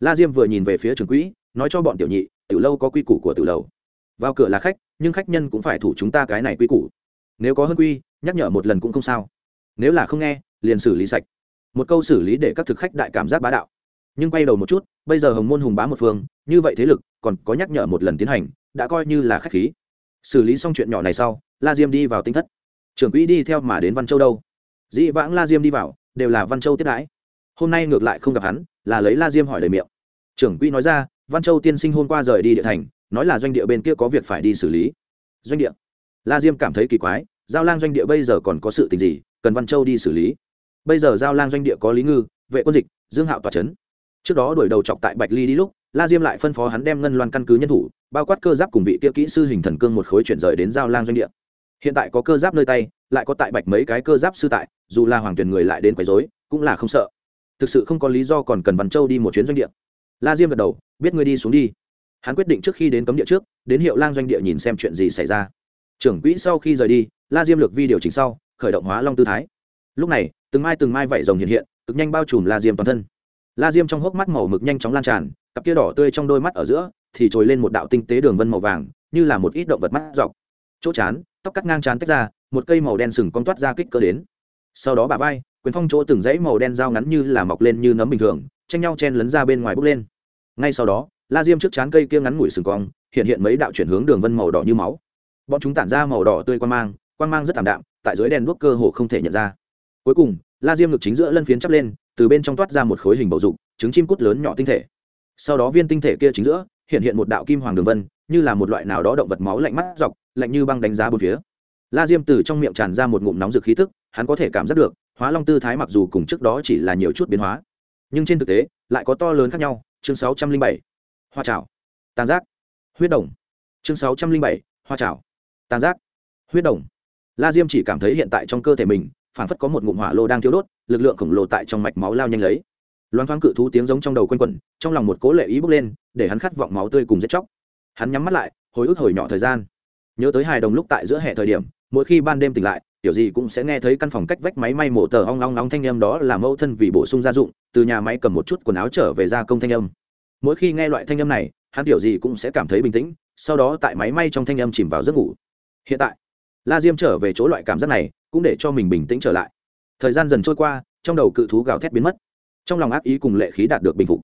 A: La diêm vừa nhìn về phía trường quỹ, nói cho bọn tiểu nhị, tiểu lâu có quy củ của tiểu lâu vào cửa là khách nhưng khách nhân cũng phải thủ chúng ta cái này quy củ. Nếu có hơn quy, nhắc nhở một lần cũng không sao. Nếu là không nghe, liền xử lý sạch. Một câu xử lý để các thực khách đại cảm giác bá đạo. Nhưng quay đầu một chút, bây giờ hồng môn hùng bá một phương, như vậy thế lực, còn có nhắc nhở một lần tiến hành, đã coi như là khách khí. Xử lý xong chuyện nhỏ này sau, la diêm đi vào tinh thất. Trưởng quỹ đi theo mà đến văn châu đâu? Dĩ vãng la diêm đi vào, đều là văn châu tiếp đãi. Hôm nay ngược lại không gặp hắn, là lấy la diêm hỏi lời miệng. Trưởng quỹ nói ra, văn châu tiên sinh hôm qua rời đi địa thành nói là doanh địa bên kia có việc phải đi xử lý. Doanh địa? La diêm cảm thấy kỳ quái, giao lang doanh địa bây giờ còn có sự tình gì, cần văn châu đi xử lý? Bây giờ giao lang doanh địa có lý ngư, vệ quân dịch, dương hạo tòa c h ấ n trước đó đuổi đầu chọc tại bạch ly đi lúc, la diêm lại phân phó hắn đem ngân loan căn cứ nhân thủ, bao quát cơ giáp cùng vị kia kỹ sư hình thần cương một khối chuyển rời đến giao lang doanh địa. Hiện tại có cơ giáp nơi tay, lại có tại bạch mấy cái cơ giáp sư tại, dù là hoàng tuyển người lại đến quấy dối cũng là không sợ. Thực sự không có lý do còn cần văn châu đi một chuyến doanh địa. La diêm gật đầu, biết ngươi đi xuống đi hắn quyết định trước khi đến cấm địa trước, đến hiệu lang doanh địa nhìn xem chuyện gì xảy ra. Trưởng quỹ sau khi rời đi, la diêm lược vi điều chỉnh sau, khởi động hóa long tư thái. Lúc này, từng mai từng mai vảy rồng hiện hiện, cực nhanh bao trùm la diêm toàn thân. La diêm trong hốc mắt màu mực nhanh chóng lan tràn, cặp kia đỏ tươi trong đôi mắt ở giữa, thì trồi lên một đạo tinh tế đường vân màu vàng, như là một ít động vật mắt dọc. Chỗ chán, tóc cắt ngang chán tách ra, một cây màu đen sừng con toát ra kích cỡ đến. Sau đó bà vai, quyền phong chỗ từng dãy màu đen dao ngắn như là mọc lên như nấm bình thường, tranh nhau chen lấn ra bên ngoài bốc lên. Ngay sau đó la diêm trước chán cây kia ngắn ngủi sừng cong, hiện hiện mấy đạo chuyển hướng đường vân màu đỏ như máu. Bọn chúng tản ra màu đỏ tươi quan mang quan mang rất thảm đạm, tại dưới đèn đuốc cơ hồ không thể nhận ra. Cuối cùng, la diêm ngực chính giữa lân phiến chắp lên, từ bên trong toát ra một khối hình bầu dục, trứng chim cút lớn nhỏ tinh thể. Sau đó viên tinh thể kia chính giữa, hiện hiện một đạo kim hoàng đường vân, như là một loại nào đó động vật máu lạnh mắt dọc, lạnh như băng đánh giá bốn phía. La diêm từ trong miệng tràn ra một ngụm nóng rực khí tức, hắn có thể cảm giác được, hóa long tư thái mặc dù cùng trước đó chỉ là nhiều chút biến hóa, nhưng trên thực tế, lại có to lớn khác nhau. Chương sáu trăm linh bảy hoa trào tàn giác. Huyết đồng. Chương sáu trăm linh bảy, hoa trào tàn giác. Huyết đồng. La diêm chỉ cảm thấy hiện tại trong cơ thể mình phản phất có một ngụm hỏa lô đang thiếu đốt, lực lượng khổng lồ tại trong mạch máu lao nhanh lấy. Loan thoáng cự thú tiếng giống trong đầu quanh quẩn, trong lòng một cố lệ ý bốc lên, để hắn khát vọng máu tươi cùng giết chóc. Hắn nhắm mắt lại, hồi ức hồi nhỏ thời gian. Nhớ tới hài đồng lúc tại giữa hệ thời điểm, mỗi khi ban đêm tỉnh lại, tiểu gì cũng sẽ nghe thấy căn phòng cách vách máy may mổ tờ ong long nóng thanh âm đó là mẫu thân vì bổ sung gia dụng, từ nhà máy cầm một chút quần áo trở về gia công thanh âm mỗi khi nghe loại thanh âm này, hắn tiểu gì cũng sẽ cảm thấy bình tĩnh, sau đó tại máy may trong thanh âm chìm vào giấc ngủ. Hiện tại, la diêm trở về chỗ loại cảm giác này, cũng để cho mình bình tĩnh trở lại. Thời gian dần trôi qua, trong đầu cự thú gào thét biến mất. Trong lòng ác ý cùng lệ khí đạt được bình phục.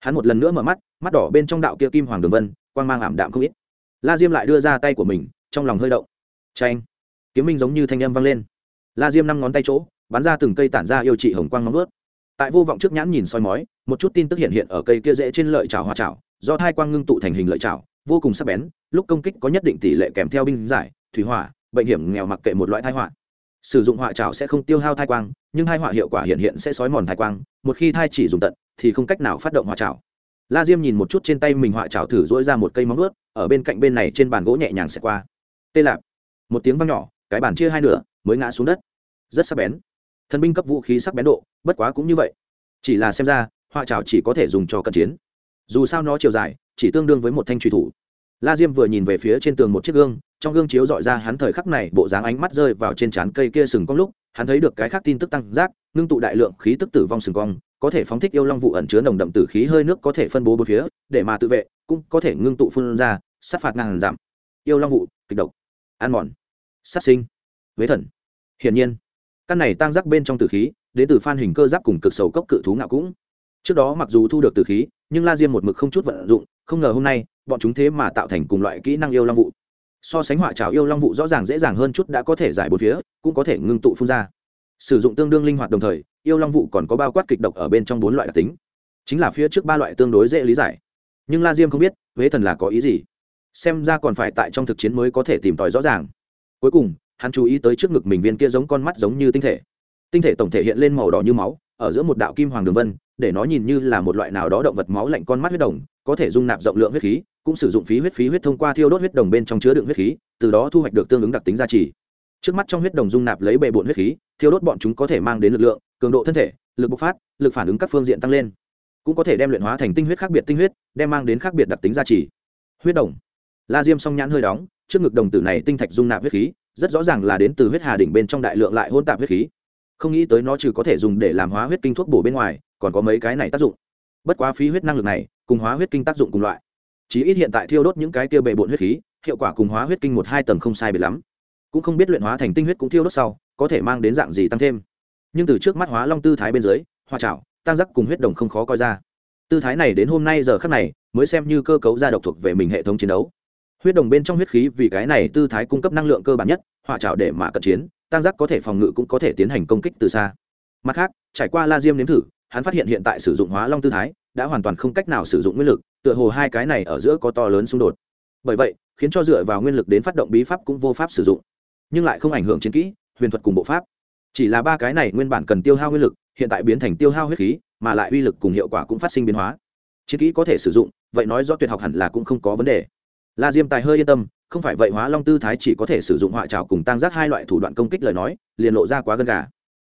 A: Hắn một lần nữa mở mắt mắt đỏ bên trong đạo kia kim hoàng đường vân, quang mang ảm đạm không ít. La diêm lại đưa ra tay của mình, trong lòng hơi động. Tranh kiếm minh giống như thanh âm vang lên. La diêm năm ngón tay chỗ, bắn ra từng cây tản ra yêu trị hồng quang nóng vớt tại vô vọng trước nhãn nhìn soi mói, một chút tin tức hiện hiện ở cây kia dễ trên lợi chảo hoa chảo do hai quang ngưng tụ thành hình lợi chảo vô cùng sắc bén, lúc công kích có nhất định tỷ lệ kèm theo binh giải, thủy hỏa, bệnh hiểm, nghèo mặc kệ một loại thai họa. Sử dụng họa trào sẽ không tiêu hao thai quang, nhưng hai họa hiệu quả hiện hiện sẽ sói mòn thai quang, một khi thai chỉ dùng tận, thì không cách nào phát động họa trào la diêm nhìn một chút trên tay mình họa trào thử dỗi ra một cây móng ướt ở bên cạnh bên này trên bàn gỗ nhẹ nhàng xẹt qua. Tê lạp. Một tiếng vang nhỏ, cái bàn chia hai nửa, mới ngã xuống đất. Rất sắc bén thần binh cấp vũ khí sắc bén độ, bất quá cũng như vậy. Chỉ là xem ra, họa trào chỉ có thể dùng cho cận chiến. Dù sao nó chiều dài, chỉ tương đương với một thanh truy thủ. La diêm vừa nhìn về phía trên tường một chiếc gương, trong gương chiếu dọi ra hắn thời khắc này bộ dáng ánh mắt rơi vào trên trán cây kia sừng cong lúc, hắn thấy được cái khác tin tức tăng giác, ngưng tụ đại lượng khí tức tử vong sừng cong, có thể phóng thích yêu long vụ ẩn chứa nồng đậm tử khí hơi nước có thể phân bố bốn phía, để mà tự vệ, cũng có thể ngưng tụ phun ra, sát phạt ngàn giảm yêu long vụ, kịch độc. Ăn mòn. Sát sinh. Vế thần. Hiển nhiên căn này tăng giác bên trong tử khí, đến từ phan hình cơ giáp cùng cực sầu cốc cự thú ngạo cũng. Trước đó mặc dù thu được tử khí, nhưng la diêm một mực không chút vận dụng, không ngờ hôm nay, bọn chúng thế mà tạo thành cùng loại kỹ năng yêu long vụ. So sánh họa trào yêu long vụ rõ ràng dễ dàng hơn chút đã có thể giải bốn phía, cũng có thể ngưng tụ phun ra. Sử dụng tương đương linh hoạt đồng thời, yêu long vụ còn có bao quát kịch độc ở bên trong bốn loại đặc tính. Chính là phía trước ba loại tương đối dễ lý giải. Nhưng la diêm không biết, huế thần là có ý gì? Xem ra còn phải tại trong thực chiến mới có thể tìm tòi rõ ràng. Cuối cùng hắn chú ý tới trước ngực mình viên kia giống con mắt giống như tinh thể. Tinh thể tổng thể hiện lên màu đỏ như máu, ở giữa một đạo kim hoàng đường vân, để nó nhìn như là một loại nào đó động vật máu lạnh con mắt huyết đồng, có thể dung nạp rộng lượng huyết khí, cũng sử dụng phí huyết phí huyết thông qua thiêu đốt huyết đồng bên trong chứa đựng huyết khí, từ đó thu hoạch được tương ứng đặc tính gia trì. Trước mắt trong huyết đồng dung nạp lấy bề bộn huyết khí, thiêu đốt bọn chúng có thể mang đến lực lượng, cường độ thân thể, lực bộc phát, lực phản ứng các phương diện tăng lên. Cũng có thể đem luyện hóa thành tinh huyết khác biệt tinh huyết, đem mang đến khác biệt đặc tính gia trì. Huyết đồng. La diêm song nhãn hơi đóng, trước ngực đồng tử này tinh thạch dung nạp huyết khí rất rõ ràng là đến từ huyết hà đỉnh bên trong đại lượng lại hôn tạp huyết khí. Không nghĩ tới nó trừ có thể dùng để làm hóa huyết kinh thuốc bổ bên ngoài, còn có mấy cái này tác dụng. Bất quá phí huyết năng lực này, cùng hóa huyết kinh tác dụng cùng loại. Chí ít hiện tại thiêu đốt những cái tiêu bệ bộn huyết khí, hiệu quả cùng hóa huyết kinh một hai tầng không sai biệt lắm. Cũng không biết luyện hóa thành tinh huyết cũng thiêu đốt sau, có thể mang đến dạng gì tăng thêm. Nhưng từ trước mắt hóa long tư thái bên dưới, hoa trảo tăng giác cùng huyết đồng không khó coi ra. Tư thái này đến hôm nay giờ khắc này, mới xem như cơ cấu ra độc thuộc về mình hệ thống chiến đấu huyết đồng bên trong huyết khí vì cái này tư thái cung cấp năng lượng cơ bản nhất, hỏa trảo để mà cận chiến tăng giác có thể phòng ngự cũng có thể tiến hành công kích từ xa. Mặt khác, trải qua la diêm nếm thử, hắn phát hiện hiện tại sử dụng hóa long tư thái, đã hoàn toàn không cách nào sử dụng nguyên lực, tựa hồ hai cái này ở giữa có to lớn xung đột. Bởi vậy, khiến cho dựa vào nguyên lực đến phát động bí pháp cũng vô pháp sử dụng, nhưng lại không ảnh hưởng chiến kỹ, huyền thuật cùng bộ pháp. Chỉ là ba cái này nguyên bản cần tiêu hao nguyên lực, hiện tại biến thành tiêu hao huyết khí, mà lại uy lực cùng hiệu quả cũng phát sinh biến hóa. Chiến kỹ có thể sử dụng, vậy nói do tuyệt học hẳn là cũng không có vấn đề la diêm tài hơi yên tâm, không phải vậy hóa long tư thái chỉ có thể sử dụng họa trào cùng tăng giác hai loại thủ đoạn công kích lời nói, liền lộ ra quá gần gà.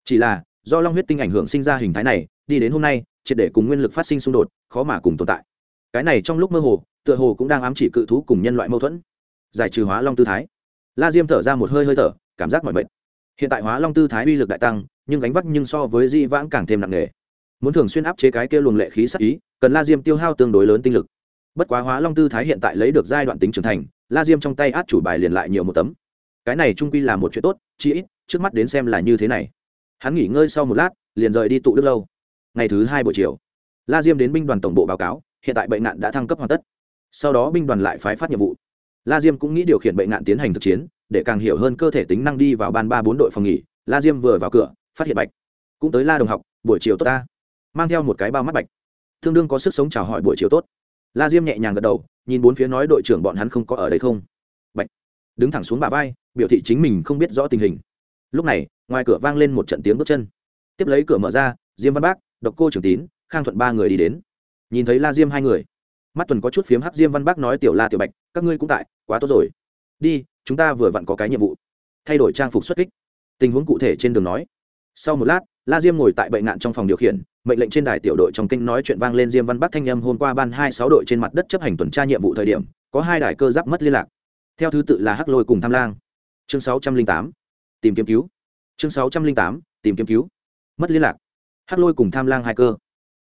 A: Chỉ là, do long huyết tinh ảnh hưởng sinh ra hình thái này, đi đến hôm nay, triệt để cùng nguyên lực phát sinh xung đột, khó mà cùng tồn tại. Cái này trong lúc mơ hồ, tựa hồ cũng đang ám chỉ cự thú cùng nhân loại mâu thuẫn. Giải trừ hóa long tư thái. La diêm thở ra một hơi hơi thở, cảm giác mỏi mệt. Hiện tại hóa long tư thái uy lực đại tăng, nhưng gánh vác nhưng so với di vãng càng thêm nặng nề. Muốn thường xuyên áp chế cái kia luồng lệ khí sắc ý, cần la diêm tiêu hao tương đối lớn tinh lực bất quá hóa long tư thái hiện tại lấy được giai đoạn tính trưởng thành, la diêm trong tay át chủ bài liền lại nhiều một tấm. Cái này trung quy là một chuyện tốt chi ít, trước mắt đến xem là như thế này. Hắn nghỉ ngơi sau một lát, liền rời đi tụ đức lâu. Ngày thứ hai buổi chiều, la diêm đến binh đoàn tổng bộ báo cáo, hiện tại bệnh nạn đã thăng cấp hoàn tất. Sau đó binh đoàn lại phái phát nhiệm vụ. La diêm cũng nghĩ điều khiển bệnh nạn tiến hành thực chiến, để càng hiểu hơn cơ thể tính năng đi vào ban ba bốn đội phòng nghỉ. La diêm vừa vào cửa, phát hiện bạch. Cũng tới la đồng học, buổi chiều tốt ta. Mang theo một cái bao mắt bạch. Tương đương có sức sống chào hỏi buổi chiều tốt la diêm nhẹ nhàng gật đầu, nhìn bốn phía nói đội trưởng bọn hắn không có ở đây không? Bạch. Đứng thẳng xuống bà vai, biểu thị chính mình không biết rõ tình hình. Lúc này, ngoài cửa vang lên một trận tiếng bước chân. Tiếp lấy cửa mở ra, diêm văn bác, độc cô trưởng tín, khang thuận ba người đi đến. Nhìn thấy la diêm hai người, mắt tuần có chút phiếm hắc diêm văn bác nói tiểu la tiểu bạch, các ngươi cũng tại, quá tốt rồi. Đi, chúng ta vừa vặn có cái nhiệm vụ. Thay đổi trang phục xuất kích. Tình huống cụ thể trên đường nói sau một lát, la diêm ngồi tại bệnh nạn trong phòng điều khiển, mệnh lệnh trên đài tiểu đội trong kinh nói chuyện vang lên diêm văn bắc thanh âm hôm qua ban hai sáu đội trên mặt đất chấp hành tuần tra nhiệm vụ thời điểm, có hai đài cơ giáp mất liên lạc. Theo thứ tự là hắc lôi cùng tham lang. Chương sáu trăm linh tám, tìm kiếm cứu. Chương sáu trăm linh tám, tìm kiếm cứu. Mất liên lạc. Hắc lôi cùng tham lang hai cơ.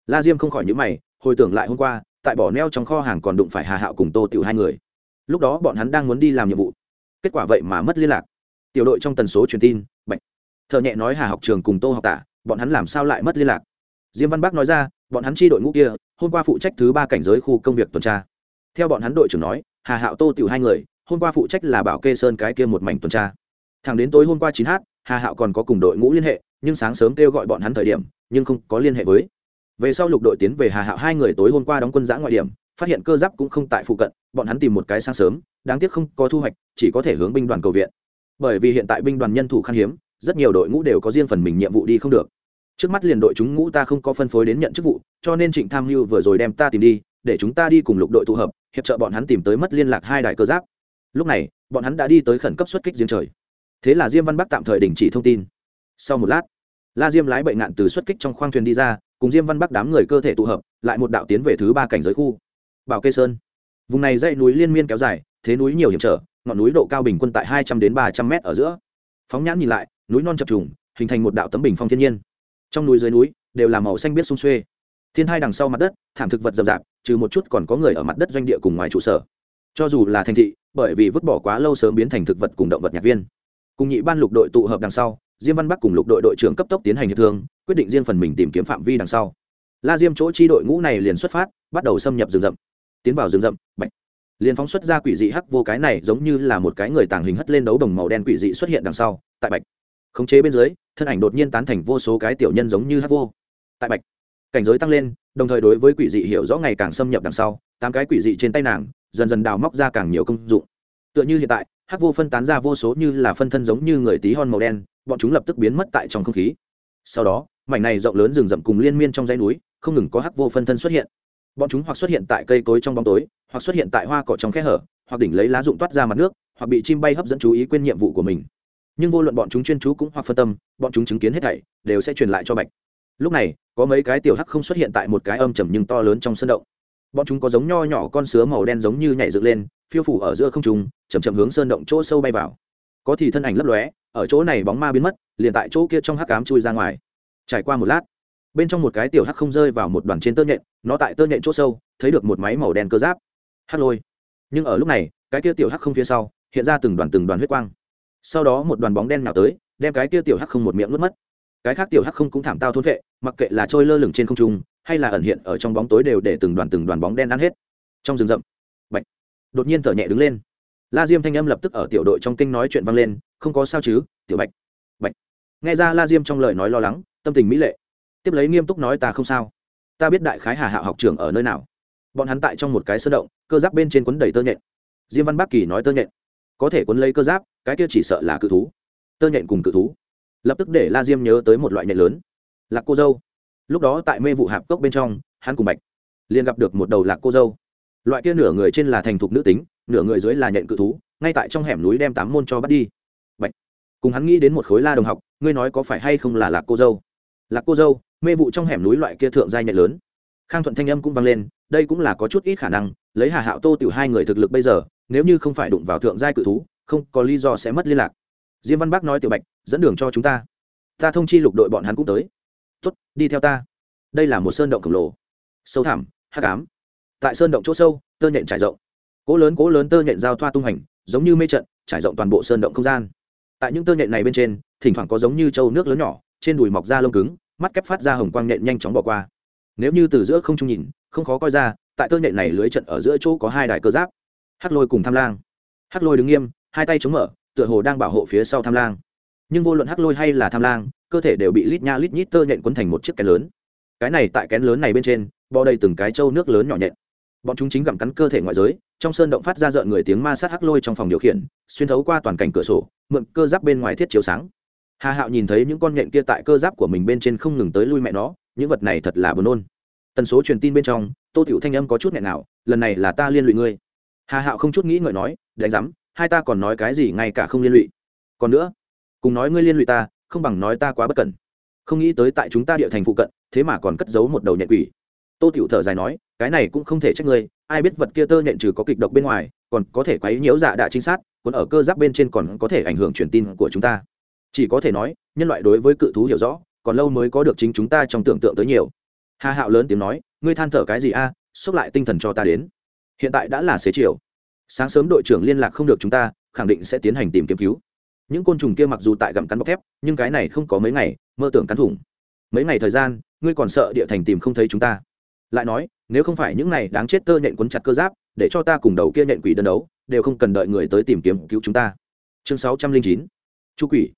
A: La diêm không khỏi nhữ mày, hồi tưởng lại hôm qua, tại bỏ neo trong kho hàng còn đụng phải hà hạo cùng tô tiểu hai người. Lúc đó bọn hắn đang muốn đi làm nhiệm vụ. Kết quả vậy mà mất liên lạc. Tiểu đội trong tần số truyền tin thợ nhẹ nói hà học trường cùng tô học tả, bọn hắn làm sao lại mất liên lạc? Diêm văn bắc nói ra, bọn hắn chi đội ngũ kia, hôm qua phụ trách thứ ba cảnh giới khu công việc tuần tra. Theo bọn hắn đội trưởng nói, hà hạo tô tiểu hai người, hôm qua phụ trách là bảo kê sơn cái kia một mảnh tuần tra. Thẳng đến tối hôm qua chín h hà hạo còn có cùng đội ngũ liên hệ, nhưng sáng sớm kêu gọi bọn hắn thời điểm, nhưng không có liên hệ với. Về sau lục đội tiến về hà hạo hai người tối hôm qua đóng quân giã ngoại điểm, phát hiện cơ giáp cũng không tại phụ cận, bọn hắn tìm một cái sáng sớm, đáng tiếc không có thu hoạch, chỉ có thể hướng binh đoàn cầu viện. Bởi vì hiện tại binh đoàn nhân thủ khan hiếm rất nhiều đội ngũ đều có riêng phần mình nhiệm vụ đi không được. Trước mắt liền đội chúng ngũ ta không có phân phối đến nhận chức vụ, cho nên trịnh tham mưu vừa rồi đem ta tìm đi, để chúng ta đi cùng lục đội tụ hợp, hiệp trợ bọn hắn tìm tới mất liên lạc hai đài cơ giáp. Lúc này, bọn hắn đã đi tới khẩn cấp xuất kích riêng trời. Thế là diêm văn bắc tạm thời đình chỉ thông tin. Sau một lát, la diêm lái bệnh ngạn từ xuất kích trong khoang thuyền đi ra, cùng diêm văn bắc đám người cơ thể tụ hợp, lại một đạo tiến về thứ ba cảnh giới khu. Bảo kê sơn. Vùng này dãy núi liên miên kéo dài, thế núi nhiều hiểm trở, ngọn núi độ cao bình quân tại hai trăm đến ba trăm mét ở giữa. Phóng nhãn nhìn lại núi non chập trùng, hình thành một đạo tấm bình phong thiên nhiên. Trong núi dưới núi, đều là màu xanh biết sung xuê. Thiên hai đằng sau mặt đất, thảm thực vật rậm rạp, trừ một chút còn có người ở mặt đất doanh địa cùng ngoài trụ sở. Cho dù là thành thị, bởi vì vứt bỏ quá lâu sớm biến thành thực vật cùng động vật nhạc viên. Cùng nhị ban lục đội tụ hợp đằng sau, diêm văn bắc cùng lục đội đội trưởng cấp tốc tiến hành hiệp thương, quyết định riêng phần mình tìm kiếm phạm vi đằng sau. La diêm chỗ chi đội ngũ này liền xuất phát, bắt đầu xâm nhập rừng rậm. Tiến vào rừng rậm, bạch. Liền phóng xuất ra quỷ dị hắc vô cái này giống như là một cái người tàng hình hất lên đấu đồng màu đen quỷ dị xuất hiện đằng sau, tại bạch khống chế bên dưới, thân ảnh đột nhiên tán thành vô số cái tiểu nhân giống như hắc vô. Tại bạch, cảnh giới tăng lên, đồng thời đối với quỷ dị hiểu rõ ngày càng xâm nhập đằng sau, tám cái quỷ dị trên tay nàng, dần dần đào móc ra càng nhiều công dụng. Tựa như hiện tại hắc vô phân tán ra vô số như là phân thân giống như người tí hon màu đen, bọn chúng lập tức biến mất tại trong không khí. Sau đó, mảnh này rộng lớn rừng rậm cùng liên miên trong dãy núi, không ngừng có hắc vô phân thân xuất hiện. Bọn chúng hoặc xuất hiện tại cây cối trong bóng tối, hoặc xuất hiện tại hoa cỏ trong khe hở, hoặc đỉnh lấy lá rụng toát ra mặt nước, hoặc bị chim bay hấp dẫn chú ý quên nhiệm vụ của mình nhưng vô luận bọn chúng chuyên chú cũng hoặc phân tâm, bọn chúng chứng kiến hết thảy, đều sẽ truyền lại cho bạch. Lúc này, có mấy cái tiểu hắc không xuất hiện tại một cái âm trầm nhưng to lớn trong sân động. Bọn chúng có giống nho nhỏ con sứa màu đen giống như nhảy dựng lên, phiêu phủ ở giữa không trùng chầm chậm hướng sơn động chỗ sâu bay vào. Có thì thân ảnh lấp lóe, ở chỗ này bóng ma biến mất, liền tại chỗ kia trong hắc cám chui ra ngoài. Trải qua một lát, bên trong một cái tiểu hắc không rơi vào một đoàn trên tơ nhện, nó tại tơ nhện chỗ sâu, thấy được một máy màu đen cơ giáp. Hắc lôi. Nhưng ở lúc này, cái kia tiểu hắc không phía sau, hiện ra từng đoàn từng đoàn huyết quang sau đó một đoàn bóng đen nào tới, đem cái kia tiểu hắc không một miệng nuốt mất. Cái khác tiểu hắc không cũng thảm tao thôn vệ, mặc kệ là trôi lơ lửng trên không trung, hay là ẩn hiện ở trong bóng tối đều để từng đoàn từng đoàn bóng đen ăn hết. Trong rừng rậm, bạch, đột nhiên thở nhẹ đứng lên. La diêm thanh âm lập tức ở tiểu đội trong kinh nói chuyện vang lên, không có sao chứ, tiểu bạch bạch. Nghe ra la diêm trong lời nói lo lắng, tâm tình mỹ lệ. Tiếp lấy nghiêm túc nói, ta không sao. Ta biết đại khái hà hạo học trường ở nơi nào. Bọn hắn tại trong một cái sơ động, cơ giáp bên trên quấn đầy tơ nhện. Diêm văn bắc kỳ nói tơ nhện có thể quấn lấy cơ giáp, cái kia chỉ sợ là cự thú. Tơ nhện cùng cự thú. Lập tức để la diêm nhớ tới một loại nhện lớn. Lạc cô dâu. Lúc đó tại mê vụ hạp cốc bên trong, hắn cùng bạch liền gặp được một đầu lạc cô dâu. Loại kia nửa người trên là thành thục nữ tính, nửa người dưới là nhện cự thú, ngay tại trong hẻm núi đem tám môn cho bắt đi. Bạch cùng hắn nghĩ đến một khối la đồng học, ngươi nói có phải hay không là lạc cô dâu? Lạc cô dâu, mê vụ trong hẻm núi loại kia thượng giai nhện lớn. Khang thuận thanh âm cũng vang lên, đây cũng là có chút ít khả năng, lấy hà hạo tô tiểu hai người thực lực bây giờ nếu như không phải đụng vào thượng giai cự thú, không có lý do sẽ mất liên lạc. Diêm văn bác nói tiểu bạch, dẫn đường cho chúng ta. Ta thông chi lục đội bọn hắn cũng tới. Tuất đi theo ta. Đây là một sơn động khổng lồ. Sâu thẳm hát cám tại sơn động chỗ sâu, tơ nhện trải rộng. Cỗ lớn cỗ lớn tơ nhện giao thoa tung hành giống như mê trận, trải rộng toàn bộ sơn động không gian. Tại những tơ nhện này bên trên, thỉnh thoảng có giống như trâu nước lớn nhỏ, trên đùi mọc da lông cứng, mắt kép phát ra hồng quang nhện nhanh chóng bỏ qua. Nếu như từ giữa không trung nhìn, không khó coi ra, tại tơ nhện này lưới trận ở giữa chỗ có hai đài cơ giáp hắc lôi cùng tham lang. Hắc lôi đứng nghiêm, hai tay chống mở, tựa hồ đang bảo hộ phía sau tham lang. Nhưng vô luận hắc lôi hay là tham lang, cơ thể đều bị lít nha lít nhít tơ nhện quấn thành một chiếc kén lớn. Cái này tại kén lớn này bên trên, bò đầy từng cái trâu nước lớn nhỏ nhện. Bọn chúng chính gặm cắn cơ thể ngoại giới, trong sơn động phát ra rợn người tiếng ma sát hắc lôi trong phòng điều khiển, xuyên thấu qua toàn cảnh cửa sổ, mượn cơ giáp bên ngoài thiết chiếu sáng. Hà hạo nhìn thấy những con nhện kia tại cơ giáp của mình bên trên không ngừng tới lui mẹ nó, những vật này thật là buồn nôn. Tần số truyền tin bên trong, tô tiểu thanh âm có chút nghẹn nào lần này là ta liên lụy ngươi hà hạo không chút nghĩ ngợi nói đánh giám hai ta còn nói cái gì ngay cả không liên lụy. còn nữa cùng nói ngươi liên lụy ta không bằng nói ta quá bất cẩn. không nghĩ tới tại chúng ta địa thành phụ cận thế mà còn cất giấu một đầu nhện quỷ. tô tiểu thở dài nói cái này cũng không thể trách ngươi ai biết vật kia tơ nhện trừ có kịch độc bên ngoài còn có thể quấy nhiễu dạ đạ trinh sát còn ở cơ giáp bên trên còn có thể ảnh hưởng truyền tin của chúng ta. chỉ có thể nói nhân loại đối với cự thú hiểu rõ còn lâu mới có được chính chúng ta trong tưởng tượng tới nhiều. hà hạo lớn tiếng nói ngươi than thở cái gì a à, lại tinh thần cho ta đến hiện tại đã là xế chiều. Sáng sớm đội trưởng liên lạc không được chúng ta, khẳng định sẽ tiến hành tìm kiếm cứu. Những côn trùng kia mặc dù tại gặm cắn bọc thép, nhưng cái này không có mấy ngày, mơ tưởng cắn thủng. Mấy ngày thời gian, ngươi còn sợ địa thành tìm không thấy chúng ta. Lại nói, nếu không phải những này đáng chết tơ nhện quấn chặt cơ giáp, để cho ta cùng đầu kia nhện quỷ đơn đấu, đều không cần đợi người tới tìm kiếm cứu chúng ta. Chương sáu trăm linh chín, chu quỷ.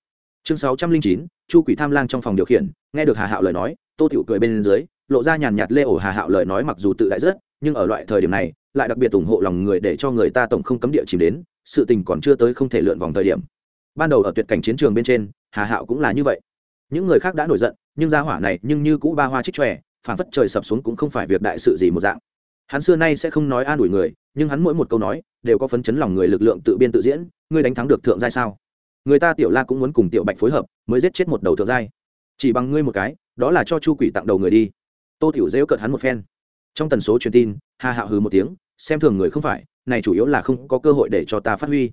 A: Chương sáu trăm linh chín, chu quỷ tham lang trong phòng điều khiển, nghe được hà hạo lời nói, tô tiểu cười bên dưới, lộ ra nhàn nhạt lê ổ hà hạo lời nói mặc dù tự đại rất nhưng ở loại thời điểm này, lại đặc biệt ủng hộ lòng người để cho người ta tổng không cấm địa chìm đến, sự tình còn chưa tới không thể lượn vòng thời điểm. Ban đầu ở tuyệt cảnh chiến trường bên trên, hà hạo cũng là như vậy. Những người khác đã nổi giận, nhưng gia hỏa này nhưng như cũ ba hoa trích tròe phản phất trời sập xuống cũng không phải việc đại sự gì một dạng. Hắn xưa nay sẽ không nói an ủi người, nhưng hắn mỗi một câu nói, đều có phấn chấn lòng người lực lượng tự biên tự diễn, ngươi đánh thắng được thượng giai sao? Người ta tiểu la cũng muốn cùng tiểu bạch phối hợp, mới giết chết một đầu thượng giai. Chỉ bằng ngươi một cái, đó là cho chu quỷ tặng đầu người đi. Tô tiểu dễu cợt hắn một phen trong tần số truyền tin hà hạo hừ một tiếng, xem thường người không phải, này chủ yếu là không có cơ hội để cho ta phát huy.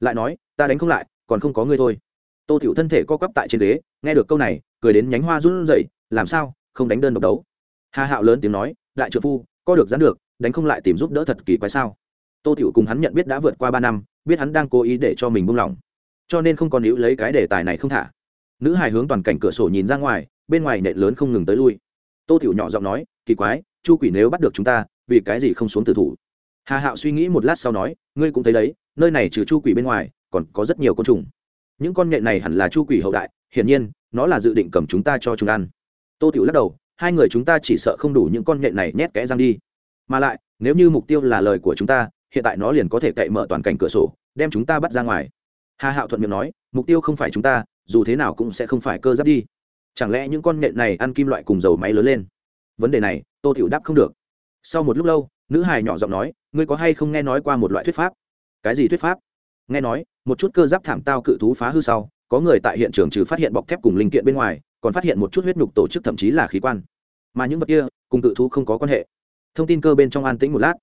A: Lại nói, ta đánh không lại, còn không có ngươi thôi. Tô tiểu thân thể co quắp tại trên ghế, nghe được câu này, cười đến nhánh hoa run rẩy, làm sao, không đánh đơn độc đấu. Hà hạo lớn tiếng nói, đại trợ phu co được dán được, đánh không lại tìm giúp đỡ thật kỳ quái sao. Tô tiểu cùng hắn nhận biết đã vượt qua ba năm, biết hắn đang cố ý để cho mình buông lỏng. Cho nên không còn níu lấy cái đề tài này không thả. Nữ hài hướng toàn cảnh cửa sổ nhìn ra ngoài, bên ngoài nện lớn không ngừng tới lui. Tô tiểu nhỏ giọng nói kỳ quái, chu quỷ nếu bắt được chúng ta, vì cái gì không xuống tử thủ? Hà hạo suy nghĩ một lát sau nói, ngươi cũng thấy đấy, nơi này trừ chu quỷ bên ngoài, còn có rất nhiều côn trùng. Những con nhện này hẳn là chu quỷ hậu đại, hiển nhiên, nó là dự định cầm chúng ta cho chúng ăn. Tô tiểu lắc đầu, hai người chúng ta chỉ sợ không đủ những con nhện này nhét kẽ răng đi. Mà lại, nếu như mục tiêu là lời của chúng ta, hiện tại nó liền có thể cậy mở toàn cảnh cửa sổ, đem chúng ta bắt ra ngoài. Hà hạo thuận miệng nói, mục tiêu không phải chúng ta, dù thế nào cũng sẽ không phải cơ giáp đi. Chẳng lẽ những con nhện này ăn kim loại cùng dầu máy lớn lên? Vấn đề này, tô tiểu đáp không được. Sau một lúc lâu, nữ hài nhỏ giọng nói, ngươi có hay không nghe nói qua một loại thuyết pháp? Cái gì thuyết pháp? Nghe nói, một chút cơ giáp thảm tao cự thú phá hư sau, có người tại hiện trường trừ phát hiện bọc thép cùng linh kiện bên ngoài, còn phát hiện một chút huyết nhục tổ chức thậm chí là khí quan. Mà những vật kia, cùng cự thú không có quan hệ. Thông tin cơ bên trong an tĩnh một lát.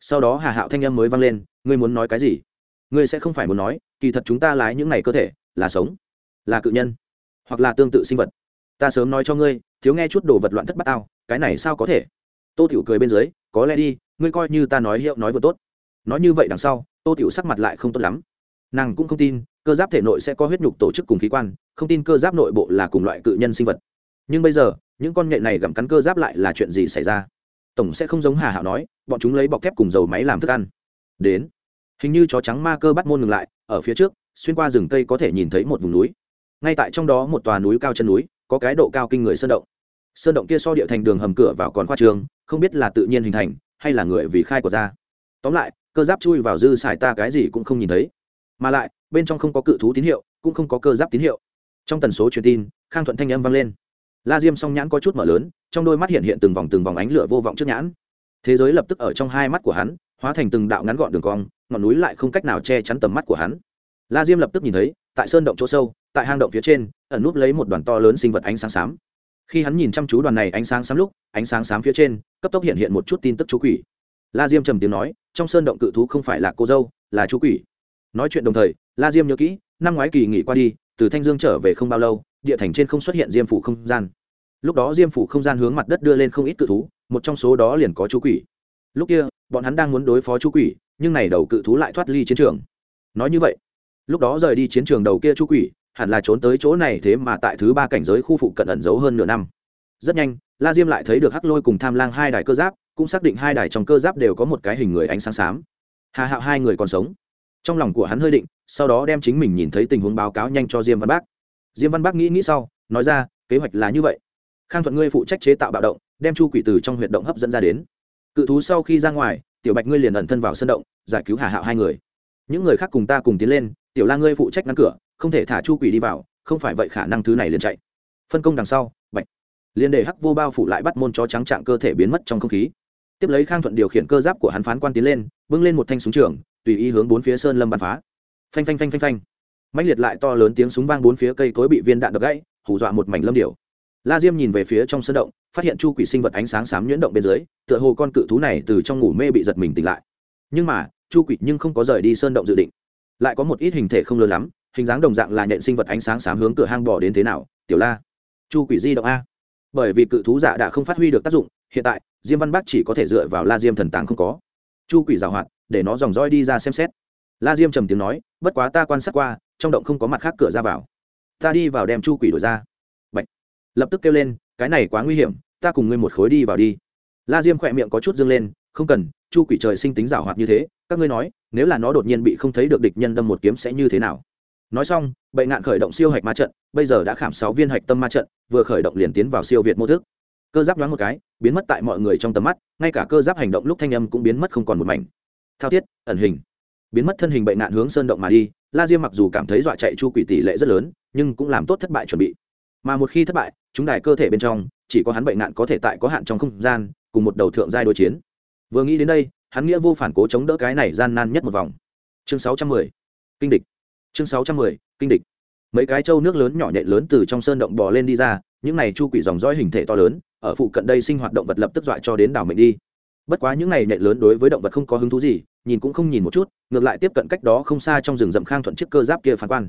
A: Sau đó hà hạo thanh âm mới vang lên, ngươi muốn nói cái gì? Ngươi sẽ không phải muốn nói, kỳ thật chúng ta lái những này cơ thể, là sống, là cự nhân, hoặc là tương tự sinh vật. Ta sớm nói cho ngươi, thiếu nghe chút đồ vật loạn thất bát tao cái này sao có thể? Tô tiểu cười bên dưới, có lẽ đi, ngươi coi như ta nói hiệu nói vừa tốt. Nói như vậy đằng sau, tô tiểu sắc mặt lại không tốt lắm. Nàng cũng không tin, cơ giáp thể nội sẽ có huyết nhục tổ chức cùng khí quan, không tin cơ giáp nội bộ là cùng loại cự nhân sinh vật. Nhưng bây giờ, những con nhện này gặm cắn cơ giáp lại là chuyện gì xảy ra? Tổng sẽ không giống hà hảo nói, bọn chúng lấy bọc thép cùng dầu máy làm thức ăn. Đến. Hình như chó trắng ma cơ bắt môn ngừng lại, ở phía trước, xuyên qua rừng cây có thể nhìn thấy một vùng núi. Ngay tại trong đó một tòa núi cao chân núi, có cái độ cao kinh người sơn động sơn động kia so địa thành đường hầm cửa vào còn khoa trường không biết là tự nhiên hình thành, hay là người vì khai của ra. Tóm lại, cơ giáp chui vào dư xài ta cái gì cũng không nhìn thấy. Mà lại, bên trong không có cự thú tín hiệu, cũng không có cơ giáp tín hiệu. Trong tần số truyền tin, khang thuận thanh âm vang lên. La diêm song nhãn có chút mở lớn, trong đôi mắt hiện hiện từng vòng từng vòng ánh lửa vô vọng trước nhãn. Thế giới lập tức ở trong hai mắt của hắn, hóa thành từng đạo ngắn gọn đường cong, ngọn núi lại không cách nào che chắn tầm mắt của hắn. La diêm lập tức nhìn thấy, tại sơn động chỗ sâu, tại hang động phía trên, ẩn núp lấy một đoàn to lớn sinh vật ánh sáng xám khi hắn nhìn chăm chú đoàn này ánh sáng xám lúc, ánh sáng xám phía trên, cấp tốc hiện hiện một chút tin tức chú quỷ. La diêm trầm tiếng nói, trong sơn động cự thú không phải là cô dâu, là chú quỷ. Nói chuyện đồng thời, la diêm nhớ kỹ, năm ngoái kỳ nghỉ qua đi, từ thanh dương trở về không bao lâu, địa thành trên không xuất hiện diêm phủ không gian. Lúc đó diêm phủ không gian hướng mặt đất đưa lên không ít cự thú, một trong số đó liền có chú quỷ. Lúc kia, bọn hắn đang muốn đối phó chú quỷ, nhưng này đầu cự thú lại thoát ly chiến trường. Nói như vậy, lúc đó rời đi chiến trường đầu kia chú quỷ hẳn là trốn tới chỗ này thế mà tại thứ ba cảnh giới khu phụ cận ẩn giấu hơn nửa năm. Rất nhanh, la diêm lại thấy được hắc lôi cùng tham lang hai đài cơ giáp, cũng xác định hai đài trong cơ giáp đều có một cái hình người ánh sáng xám. Hà hạo hai người còn sống. Trong lòng của hắn hơi định, sau đó đem chính mình nhìn thấy tình huống báo cáo nhanh cho diêm văn bác. Diêm văn bác nghĩ nghĩ sau, nói ra, kế hoạch là như vậy. Khang thuận ngươi phụ trách chế tạo bạo động, đem chu quỷ từ trong huyệt động hấp dẫn ra đến. Cự thú sau khi ra ngoài, tiểu bạch ngươi liền ẩn thân vào sân động, giải cứu hà hạo hai người. Những người khác cùng ta cùng tiến lên, tiểu la ngươi phụ trách ngăn cửa không thể thả chu quỷ đi vào, không phải vậy khả năng thứ này liền chạy. Phân công đằng sau, bạch. Liền để hắc vô bao phủ lại bắt môn chó trắng trạng cơ thể biến mất trong không khí. Tiếp lấy khang thuận điều khiển cơ giáp của hắn phán quan tiến lên, bưng lên một thanh súng trường, tùy ý hướng bốn phía sơn lâm bắn phá. Phanh phanh phanh phanh phanh. Mạnh liệt lại to lớn tiếng súng vang bốn phía cây cối bị viên đạn đập gãy, hù dọa một mảnh lâm điểu. La diêm nhìn về phía trong sân động, phát hiện chu quỷ sinh vật ánh sáng xám nhuyễn động bên dưới, tựa hồ con cự thú này từ trong ngủ mê bị giật mình tỉnh lại. Nhưng mà, chu quỷ nhưng không có rời đi sơn động dự định. Lại có một ít hình thể không lớn lắm hình dáng đồng dạng là nhện sinh vật ánh sáng xám hướng cửa hang bỏ đến thế nào, tiểu la. Chu quỷ di động a. Bởi vì cự thú giả đã không phát huy được tác dụng, hiện tại, diêm văn bắc chỉ có thể dựa vào la diêm thần tàng không có. Chu quỷ rào hoạt, để nó dòng roi đi ra xem xét. La diêm trầm tiếng nói, bất quá ta quan sát qua, trong động không có mặt khác cửa ra vào. Ta đi vào đem chu quỷ đổi ra. Bạch. lập tức kêu lên, cái này quá nguy hiểm, ta cùng ngươi một khối đi vào đi. La diêm khỏe miệng có chút dâng lên, không cần, chu quỷ trời sinh tính rào hoạt như thế, các ngươi nói, nếu là nó đột nhiên bị không thấy được địch nhân đâm một kiếm sẽ như thế nào? Nói xong, bệ ngạn khởi động siêu hạch ma trận, bây giờ đã khảm sáu viên hạch tâm ma trận, vừa khởi động liền tiến vào siêu việt mô thức. Cơ giáp đoán một cái, biến mất tại mọi người trong tầm mắt, ngay cả cơ giáp hành động lúc thanh âm cũng biến mất không còn một mảnh. Thao thiết, ẩn hình. Biến mất thân hình bệ ngạn hướng sơn động mà đi, la diêm mặc dù cảm thấy dọa chạy chu quỷ tỷ lệ rất lớn, nhưng cũng làm tốt thất bại chuẩn bị. Mà một khi thất bại, chúng đài cơ thể bên trong, chỉ có hắn bệnh nạn có thể tại có hạn trong không gian, cùng một đầu thượng giai đối chiến. Vừa nghĩ đến đây, hắn nghĩa vô phản cố chống đỡ cái này gian nan nhất một vòng. Chương sáu trăm mười. Kinh địch chương sáu trăm mười, kinh địch. Mấy cái trâu nước lớn nhỏ nhện lớn từ trong sơn động bò lên đi ra, những này chu quỷ dòng dõi hình thể to lớn, ở phụ cận đây sinh hoạt động vật lập tức dọa cho đến đảo mệnh đi. Bất quá những này nhện lớn đối với động vật không có hứng thú gì, nhìn cũng không nhìn một chút, ngược lại tiếp cận cách đó không xa trong rừng rậm khang thuận chiếc cơ giáp kia phán quan.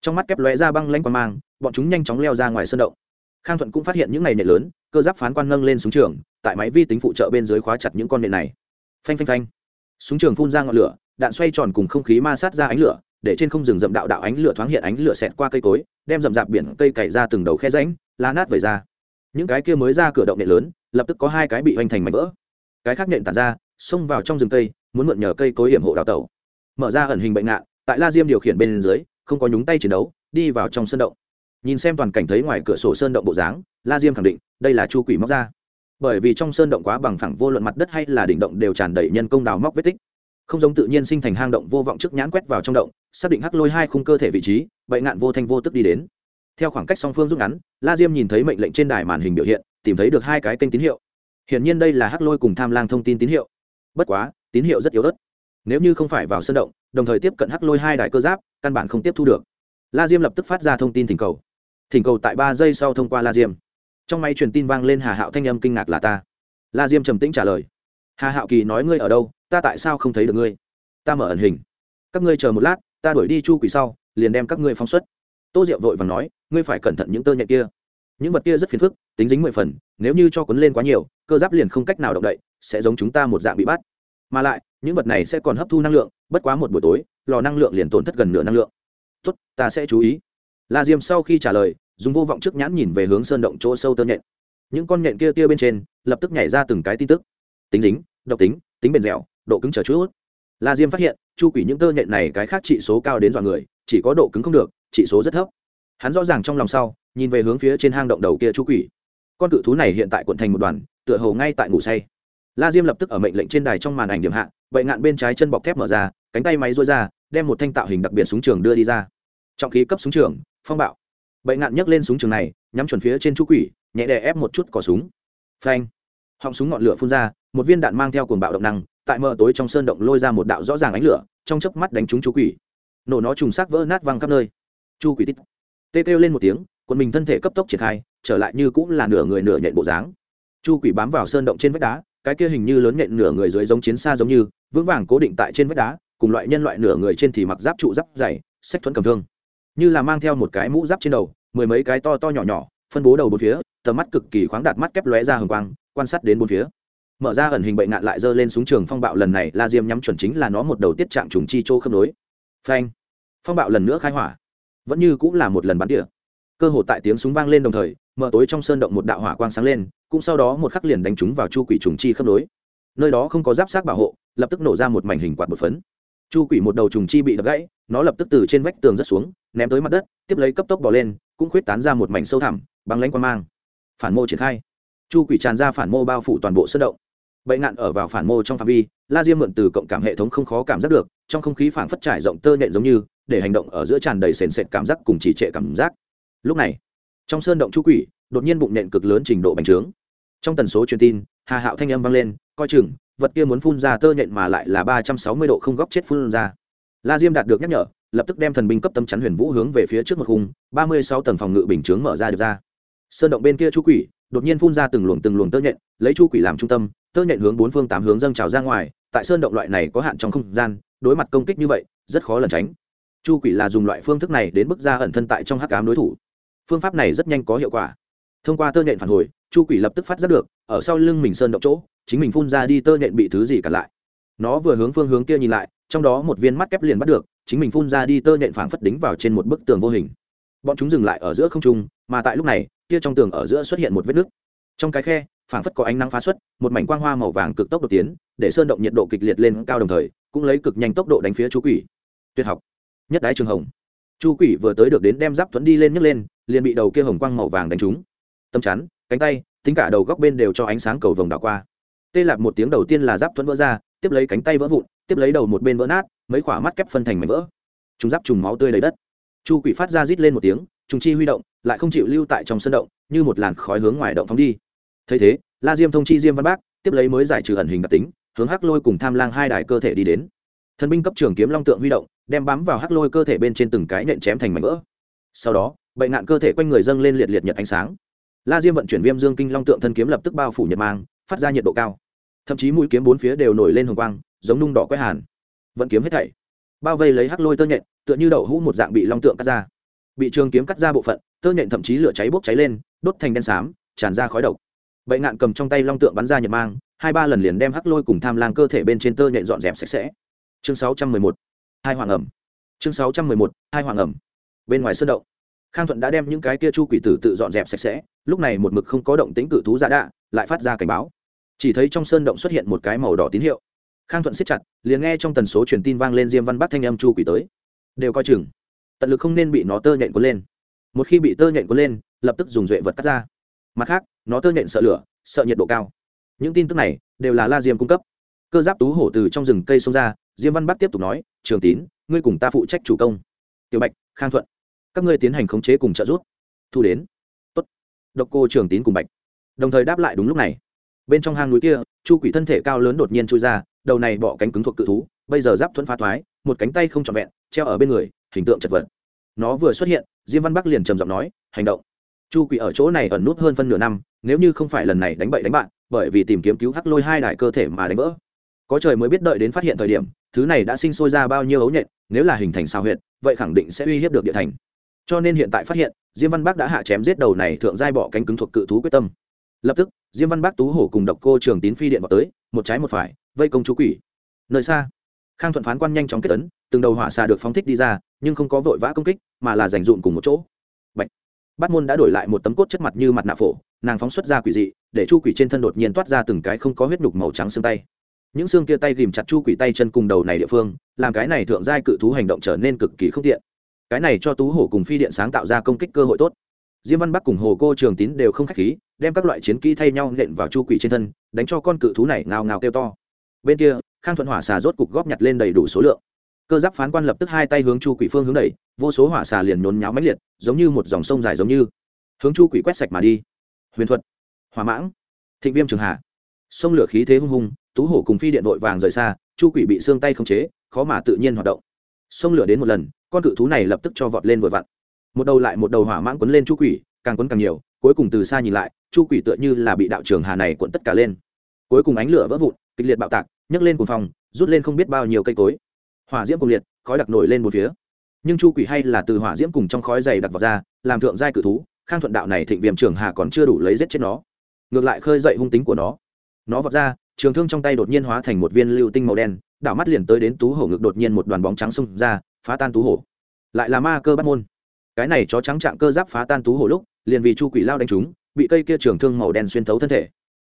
A: Trong mắt kép lóe ra băng lanh qua mang, bọn chúng nhanh chóng leo ra ngoài sơn động. Khang thuận cũng phát hiện những này nệ lớn, cơ giáp phán quan nâng lên súng trường, tại máy vi tính phụ trợ bên dưới khóa chặt những con nệ này. Phanh phanh phanh. Súng trường phun ra ngọn lửa, đạn xoay tròn cùng không khí ma sát ra ánh lửa để trên không rừng rậm đạo đạo ánh lửa thoáng hiện ánh lửa xẹt qua cây cối, đem rậm rạp biển cây cày ra từng đầu khe rãnh, lá nát về ra. Những cái kia mới ra cửa động nện lớn, lập tức có hai cái bị hoành thành mảnh vỡ. Cái khác nện tản ra, xông vào trong rừng cây, muốn mượn nhờ cây cối hiểm hộ đào tẩu. Mở ra ẩn hình bệnh nạn tại la diêm điều khiển bên dưới, không có nhúng tay chiến đấu, đi vào trong sơn động. Nhìn xem toàn cảnh thấy ngoài cửa sổ sơn động bộ dáng, la diêm khẳng định, đây là chu quỷ móc ra. Bởi vì trong sơn động quá bằng phẳng vô luận mặt đất hay là đỉnh động đều tràn đầy nhân công đào móc vết tích. Không giống tự nhiên sinh thành hang động vô vọng trước nhãn quét vào trong động xác định hắc lôi hai khung cơ thể vị trí bậy ngạn vô thanh vô tức đi đến. Theo khoảng cách song phương rút ngắn, la diêm nhìn thấy mệnh lệnh trên đài màn hình biểu hiện, tìm thấy được hai cái kênh tín hiệu. Hiển nhiên đây là hắc lôi cùng tham lang thông tin tín hiệu. Bất quá, tín hiệu rất yếu ớt. Nếu như không phải vào sân động, đồng thời tiếp cận hắc lôi hai đài cơ giáp, căn bản không tiếp thu được. La diêm lập tức phát ra thông tin thỉnh cầu. Thỉnh cầu tại ba giây sau thông qua la diêm. Trong máy truyền tin vang lên hà hạo thanh âm kinh ngạc là ta. La diêm trầm tĩnh trả lời. Hà hạo kỳ nói ngươi ở đâu, ta tại sao không thấy được ngươi? Ta mở ẩn hình. Các ngươi chờ một lát ta đuổi đi chu quỷ sau, liền đem các ngươi phóng xuất. Tô diệu vội và nói, ngươi phải cẩn thận những tơ nhện kia. Những vật kia rất phiền phức, tính dính mười phần, nếu như cho cuốn lên quá nhiều, cơ giáp liền không cách nào động đậy, sẽ giống chúng ta một dạng bị bắt. Mà lại, những vật này sẽ còn hấp thu năng lượng, bất quá một buổi tối, lò năng lượng liền tổn thất gần nửa năng lượng. Tốt, ta sẽ chú ý. La diêm sau khi trả lời, dùng vô vọng trước nhãn nhìn về hướng sơn động chỗ sâu tơ nhện. Những con nhện kia tia bên trên, lập tức nhảy ra từng cái tin tức. Tính dính, độc tính tính bền dẻo, độ cứng trở chút la diêm phát hiện, chu quỷ những tơ nhện này cái khác trị số cao đến dọa người, chỉ có độ cứng không được, trị số rất thấp. Hắn rõ ràng trong lòng sau, nhìn về hướng phía trên hang động đầu kia chu quỷ. Con cự thú này hiện tại quận thành một đoàn, tựa hồ ngay tại ngủ say. La diêm lập tức ở mệnh lệnh trên đài trong màn ảnh điểm hạ vậy ngạn bên trái chân bọc thép mở ra, cánh tay máy rối ra, đem một thanh tạo hình đặc biệt súng trường đưa đi ra. Trọng khí cấp súng trường, phong bạo. Bậy ngạn nhấc lên súng trường này, nhắm chuẩn phía trên chú quỷ, nhẹ đè ép một chút cỏ súng. Phanh. Họng súng ngọn lửa phun ra, một viên đạn mang theo cuồng bạo động năng tại mờ tối trong sơn động lôi ra một đạo rõ ràng ánh lửa, trong chớp mắt đánh trúng chú quỷ. Nổ nó trùng xác vỡ nát văng khắp nơi. Chu quỷ tít. Tê kêu lên một tiếng, quần mình thân thể cấp tốc triển khai, trở lại như cũng là nửa người nửa nhện bộ dáng. Chu quỷ bám vào sơn động trên vách đá, cái kia hình như lớn nhện nửa người dưới giống chiến xa giống như, vững vàng cố định tại trên vách đá, cùng loại nhân loại nửa người trên thì mặc giáp trụ giáp dày sách thuẫn cầm thương. Như là mang theo một cái mũ giáp trên đầu, mười mấy cái to to nhỏ nhỏ, phân bố đầu bốn phía, tầm mắt cực kỳ khoáng đạt mắt kép lóe ra hồng quang, quan sát đến bốn phía mở ra ẩn hình bệnh nạn lại giơ lên súng trường phong bạo lần này, la diêm nhắm chuẩn chính là nó một đầu tiết trạng trùng chi chỗ khớp nối. Phanh. Phong bạo lần nữa khai hỏa. Vẫn như cũng là một lần bắn địa cơ hội tại tiếng súng vang lên đồng thời, mở tối trong sơn động một đạo hỏa quang sáng lên, cũng sau đó một khắc liền đánh trúng vào chu quỷ trùng chi khớp nối. Nơi đó không có giáp sát bảo hộ, lập tức nổ ra một mảnh hình quạt bột phấn. Chu quỷ một đầu trùng chi bị đập gãy, nó lập tức từ trên vách tường rất xuống, ném tới mặt đất, tiếp lấy cấp tốc bỏ lên, cũng khuyết tán ra một mảnh sâu thẳm, băng lãnh quan mang. Phản mô triển khai. Chu quỷ tràn ra phản mô bao phủ toàn bộ sân động bệnh ngạn ở vào phản mô trong phạm vi, la diêm mượn từ cộng cảm hệ thống không khó cảm giác được, trong không khí phảng phất trải rộng tơ nhện giống như, để hành động ở giữa tràn đầy sền sệt cảm giác cùng chỉ trệ cảm giác. Lúc này, trong sơn động chu quỷ, đột nhiên bụng nện cực lớn trình độ bành trướng. Trong tần số truyền tin, hà hạo thanh âm vang lên, coi chừng, vật kia muốn phun ra tơ nhện mà lại là ba trăm sáu mươi độ không góc chết phun ra. La diêm đạt được nhắc nhở, lập tức đem thần binh cấp tâm chắn huyền vũ hướng về phía trước một khung, ba mươi sáu tầng phòng ngự bình chướng mở ra được ra. Sơn động bên kia chu quỷ đột nhiên phun ra từng luồng từng luồng tơ nhện, lấy chu quỷ làm trung tâm, tơ nhện hướng bốn phương tám hướng dâng trào ra ngoài, tại sơn động loại này có hạn trong không gian, đối mặt công kích như vậy, rất khó lẩn tránh. Chu quỷ là dùng loại phương thức này đến bức ra ẩn thân tại trong hắc cám đối thủ. Phương pháp này rất nhanh có hiệu quả. Thông qua tơ nhện phản hồi, chu quỷ lập tức phát giác được, ở sau lưng mình sơn động chỗ, chính mình phun ra đi tơ nhện bị thứ gì cản lại. Nó vừa hướng phương hướng kia nhìn lại, trong đó một viên mắt kép liền bắt được, chính mình phun ra đi tơ nhện phảng phất đính vào trên một bức tường vô hình. Bọn chúng dừng lại ở giữa không trung, mà tại lúc này kia trong tường ở giữa xuất hiện một vết nứt. Trong cái khe, phảng phất có ánh nắng phá xuất, một mảnh quang hoa màu vàng cực tốc đột tiến, để sơn động nhiệt độ kịch liệt lên cao đồng thời, cũng lấy cực nhanh tốc độ đánh phía chú quỷ. Tuyệt học. Nhất đái trường hồng. Chu quỷ vừa tới được đến đem giáp thuẫn đi lên nhấc lên, liền bị đầu kia hồng quang màu vàng đánh trúng. Tâm chắn, cánh tay, tính cả đầu góc bên đều cho ánh sáng cầu vồng đảo qua. Tê lạc một tiếng đầu tiên là giáp thuẫn vỡ ra, tiếp lấy cánh tay vỡ vụn, tiếp lấy đầu một bên vỡ nát, mấy khỏa mắt kép phân thành mảnh vỡ. Chúng giáp trùng máu tươi lấy đất. Chu quỷ phát ra rít lên một tiếng trùng chi huy động, lại không chịu lưu tại trong sân động, như một làn khói hướng ngoài động phóng đi. Thấy thế, la diêm thông chi diêm văn bác, tiếp lấy mới giải trừ ẩn hình đặc tính, hướng hắc lôi cùng tham lang hai đài cơ thể đi đến. Thần binh cấp trường kiếm long tượng huy động, đem bám vào hắc lôi cơ thể bên trên từng cái nện chém thành mảnh vỡ. Sau đó, bệnh nạn cơ thể quanh người dâng lên liệt liệt nhật ánh sáng. La diêm vận chuyển viêm dương kinh long tượng thân kiếm lập tức bao phủ nhật mang, phát ra nhiệt độ cao. Thậm chí mũi kiếm bốn phía đều nổi lên hồng quang, giống nung đỏ quét hàn. Vận kiếm hết thảy. Bao vây lấy hắc lôi tơ nhện, tựa như đậu hũ một dạng bị long tượng cắt ra bị trường kiếm cắt ra bộ phận, tơ nhện thậm chí lửa cháy bốc cháy lên, đốt thành đen xám, tràn ra khói độc. Bệ ngạn cầm trong tay long tượng bắn ra nhật mang, hai ba lần liền đem hắc lôi cùng tham lang cơ thể bên trên tơ nhện dọn dẹp sạch sẽ. Chương sáu trăm mười một, hai hoàng ẩm. Chương sáu trăm mười một, hai hoàng ẩm. Bên ngoài sơn động, khang thuận đã đem những cái kia chu quỷ tử tự dọn dẹp sạch sẽ, lúc này một mực không có động tính cự thú giả đạ, lại phát ra cảnh báo. Chỉ thấy trong sơn động xuất hiện một cái màu đỏ tín hiệu. Khang thuận siết chặt, liền nghe trong tần số truyền tin vang lên diêm văn bắc thanh âm chu quỷ tới. Đều coi chừng tận lực không nên bị nó tơ nhện cuốn lên. Một khi bị tơ nhện cuốn lên, lập tức dùng duệ vật cắt ra. Mặt khác, nó tơ nhện sợ lửa, sợ nhiệt độ cao. Những tin tức này đều là la diêm cung cấp. Cơ giáp tú hổ từ trong rừng cây xông ra, diêm văn bắc tiếp tục nói, trường tín, ngươi cùng ta phụ trách chủ công. Tiểu bạch, khang thuận, các ngươi tiến hành khống chế cùng trợ giúp. Thu đến. Tốt. Độc cô trường tín cùng bạch. Đồng thời đáp lại đúng lúc này. Bên trong hang núi kia, chu quỷ thân thể cao lớn đột nhiên trôi ra, đầu này bỏ cánh cứng thuộc cự thú, bây giờ giáp thuẫn phá thoái, một cánh tay không trọn vẹn, treo ở bên người hình tượng chật vật. Nó vừa xuất hiện, diêm văn bắc liền trầm giọng nói, hành động. Chu quỷ ở chỗ này ẩn nút hơn phân nửa năm, nếu như không phải lần này đánh bậy đánh bạn, bởi vì tìm kiếm cứu hắc lôi hai đại cơ thể mà đánh vỡ. Có trời mới biết đợi đến phát hiện thời điểm, thứ này đã sinh sôi ra bao nhiêu ấu nhện, nếu là hình thành sao huyện vậy khẳng định sẽ uy hiếp được địa thành. Cho nên hiện tại phát hiện, diêm văn bắc đã hạ chém giết đầu này thượng giai bọ cánh cứng thuộc cự thú quyết tâm. Lập tức, diêm văn bắc tú hổ cùng độc cô trường tín phi điện vào tới, một trái một phải, vây công chú quỷ. Nơi xa khang thuận phán quan nhanh chóng kết tấn từng đầu hỏa xà được phóng thích đi ra, nhưng không có vội vã công kích, mà là dành dụm cùng một chỗ. Bạch. bát môn đã đổi lại một tấm cốt chất mặt như mặt nạ phổ, nàng phóng xuất ra quỷ dị, để chu quỷ trên thân đột nhiên toát ra từng cái không có huyết nhục màu trắng xương tay. Những xương kia tay ghìm chặt chu quỷ tay chân cùng đầu này địa phương, làm cái này thượng giai cự thú hành động trở nên cực kỳ không tiện. Cái này cho tú hổ cùng phi điện sáng tạo ra công kích cơ hội tốt. Diêm văn bắc cùng hồ cô trường tín đều không k h á c h khí, đem các loại chiến kỹ thay nhau nện vào chu quỷ trên thân, đánh cho con cự thú này ngào ngào kêu to. Bên kia khang thuận hỏa xà rốt cục góp nhặt lên đầy đủ số lượng. Cơ giáp phán quan lập tức hai tay hướng chu quỷ phương hướng đẩy, vô số hỏa xà liền nhốn nháo mãnh liệt, giống như một dòng sông dài giống như. Hướng chu quỷ quét sạch mà đi. Huyền thuật, hỏa mãng, thịnh viêm trường hạ sông lửa khí thế hung hung tú hổ cùng phi điện vội vàng rời xa, chu quỷ bị xương tay không chế, khó mà tự nhiên hoạt động. Sông lửa đến một lần, con cự thú này lập tức cho vọt lên vội vặn. Một đầu lại một đầu hỏa mãng quấn lên chu quỷ, càng quấn càng nhiều, cuối cùng từ xa nhìn lại, chu quỷ tựa như là bị đạo trường hà này quấn tất cả lên. Cuối cùng ánh lửa vỡ vụn, kịch liệt bạo tạc nhấc lên cuồng phòng rút lên không biết bao nhiêu cây cối. Hỏa diễm cùng liệt khói đặc nổi lên một phía. Nhưng chu quỷ hay là từ hỏa diễm cùng trong khói dày đặc vào ra làm thượng giai cự thú khang thuận đạo này thịnh viêm trường hà còn chưa đủ lấy giết chết nó. Ngược lại khơi dậy hung tính của nó. Nó vọt ra trường thương trong tay đột nhiên hóa thành một viên lưu tinh màu đen đảo mắt liền tới đến tú hổ ngực đột nhiên một đoàn bóng trắng xông ra phá tan tú hổ. Lại là ma cơ bắt môn. Cái này chó trắng trạng cơ giáp phá tan tú hổ lúc liền vì chu quỷ lao đánh chúng, bị cây kia trường thương màu đen xuyên thấu thân thể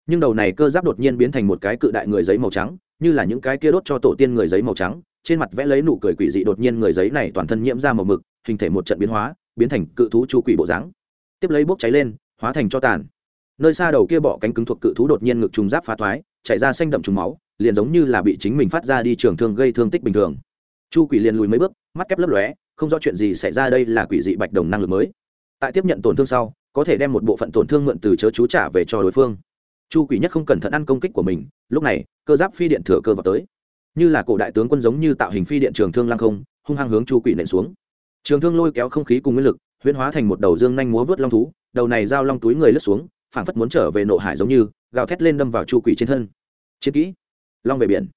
A: nhưng đầu này cơ giáp đột nhiên biến thành một cái cự đại người giấy màu trắng, như là những cái kia đốt cho tổ tiên người giấy màu trắng, trên mặt vẽ lấy nụ cười quỷ dị đột nhiên người giấy này toàn thân nhiễm ra màu mực, hình thể một trận biến hóa, biến thành cự thú chu quỷ bộ dáng. Tiếp lấy bốc cháy lên, hóa thành cho tàn. Nơi xa đầu kia bọ cánh cứng thuộc cự thú đột nhiên ngực trùng giáp phá thoái chạy ra xanh đậm trùng máu, liền giống như là bị chính mình phát ra đi trường thương gây thương tích bình thường. Chu quỷ liền lùi mấy bước, mắt kép lấp lóe, không rõ chuyện gì xảy ra đây là quỷ dị bạch đồng năng lực mới. Tại tiếp nhận tổn thương sau, có thể đem một bộ phận tổn thương mượn từ chớ chú trả về cho đối phương chu quỷ nhất không cẩn thận ăn công kích của mình, lúc này, cơ giáp phi điện thừa cơ vào tới. Như là cổ đại tướng quân giống như tạo hình phi điện trường thương lăng không, hung hăng hướng chu quỷ nện xuống. Trường thương lôi kéo không khí cùng nguyên lực, huyễn hóa thành một đầu dương nhanh múa vớt long thú, đầu này giao long túi người lướt xuống, phảng phất muốn trở về nộ hải giống như, gào thét lên đâm vào chu quỷ trên thân. Chiến kỹ. Long về biển.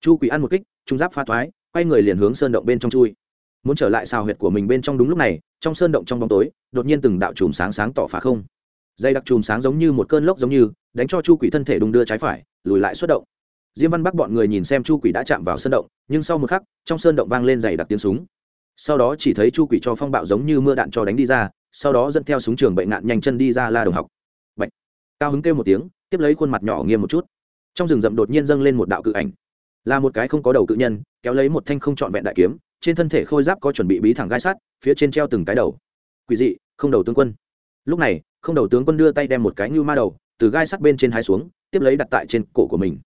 A: Chu quỷ ăn một kích, trung giáp pha thoái, quay người liền hướng sơn động bên trong chui. Muốn trở lại xào huyệt của mình bên trong đúng lúc này, trong sơn động trong bóng tối, đột nhiên từng đạo chùm sáng sáng tỏ phá không dây đặc chùm sáng giống như một cơn lốc giống như, đánh cho chu quỷ thân thể đung đưa trái phải, lùi lại xuất động. Diêm văn bắc bọn người nhìn xem chu quỷ đã chạm vào sơn động, nhưng sau một khắc, trong sơn động vang lên dày đặc tiếng súng. Sau đó chỉ thấy chu quỷ cho phong bạo giống như mưa đạn cho đánh đi ra, sau đó dẫn theo súng trường bệnh nạn nhanh chân đi ra la đồng học. Bệnh cao hứng kêu một tiếng, tiếp lấy khuôn mặt nhỏ nghiêm một chút. Trong rừng rậm đột nhiên dâng lên một đạo cự ảnh. Là một cái không có đầu cự nhân, kéo lấy một thanh không trọn vẹn đại kiếm, trên thân thể khôi giáp có chuẩn bị bí thẳng gai sắt, phía trên treo từng cái đầu. Quỷ dị, không đầu tướng quân lúc này, không đầu tướng quân đưa tay đem một cái như ma đầu từ gai sắt bên trên hai xuống, tiếp lấy đặt tại trên cổ của mình.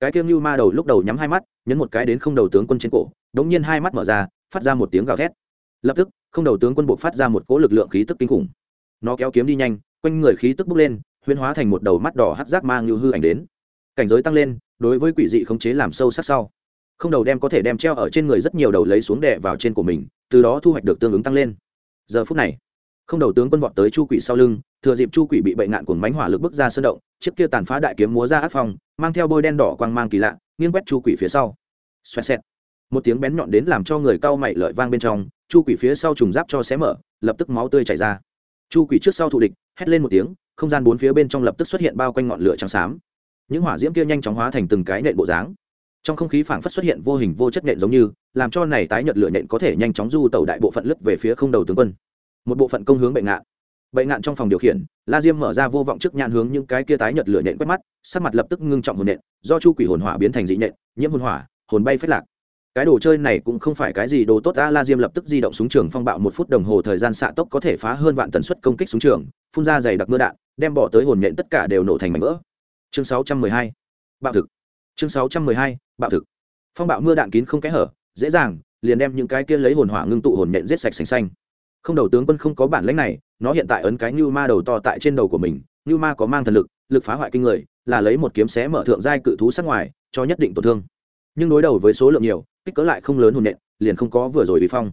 A: Cái kia như ma đầu lúc đầu nhắm hai mắt, nhấn một cái đến không đầu tướng quân trên cổ, đống nhiên hai mắt mở ra, phát ra một tiếng gào thét. Lập tức, không đầu tướng quân buộc phát ra một cỗ lực lượng khí tức kinh khủng. Nó kéo kiếm đi nhanh, quanh người khí tức bốc lên huyên hóa thành một đầu mắt đỏ hắt rác mang như hư ảnh đến. Cảnh giới tăng lên, đối với quỷ dị khống chế làm sâu sắc sau. Không đầu đem có thể đem treo ở trên người rất nhiều đầu lấy xuống đè vào trên của mình, từ đó thu hoạch được tương ứng tăng lên. Giờ phút này không đầu tướng quân vọt tới chu quỷ sau lưng, thừa dịp chu quỷ bị bệnh nạn của mánh hỏa lực bước ra sơn động, chiếc kia tàn phá đại kiếm múa ra áp phong, mang theo bôi đen đỏ quang mang kỳ lạ, nghiêng quét chu quỷ phía sau. Xoẹt xẹt. Một tiếng bén nhọn đến làm cho người cau mày lợi vang bên trong, chu quỷ phía sau trùng giáp cho xé mở, lập tức máu tươi chảy ra. Chu quỷ trước sau thụ địch, hét lên một tiếng, không gian bốn phía bên trong lập tức xuất hiện bao quanh ngọn lửa trắng xám. Những hỏa diễm kia nhanh chóng hóa thành từng cái nện bộ dáng. Trong không khí phảng phất xuất hiện vô hình vô chất nện giống như, làm cho này tái nhật lửa nện có thể nhanh chóng du tàu đại bộ phận lướt về phía không đầu tướng quân một bộ phận công hướng bệnh ngạn bệnh ngạn trong phòng điều khiển, la diêm mở ra vô vọng trước nhãn hướng những cái kia tái nhật lửa nện quét mắt, sắc mặt lập tức ngưng trọng hồn nện, do chu quỷ hồn hỏa biến thành dị nện, nhiễm hồn hỏa, hồn bay phết lạc cái đồ chơi này cũng không phải cái gì đồ tốt, a, la diêm lập tức di động súng trường phong bạo một phút đồng hồ thời gian xạ tốc có thể phá hơn vạn tần suất công kích súng trường, phun ra dày đặc mưa đạn, đem bỏ tới hồn nhện tất cả đều nổ thành mảnh vỡ chương 612. bạo thực chương 612. bạo thực phong bạo mưa đạn kín không kẽ hở, dễ dàng, liền đem những cái kia lấy hồn hỏa ngưng tụ hồn nhện giết sạch sành xanh không đầu tướng quân không có bản lãnh này, nó hiện tại ấn cái như ma đầu to tại trên đầu của mình như ma có mang thần lực lực phá hoại kinh người, là lấy một kiếm xé mở thượng giai cự thú sát ngoài, cho nhất định tổn thương. Nhưng đối đầu với số lượng nhiều, kích cỡ lại không lớn hồn nện, liền không có vừa rồi bị phong.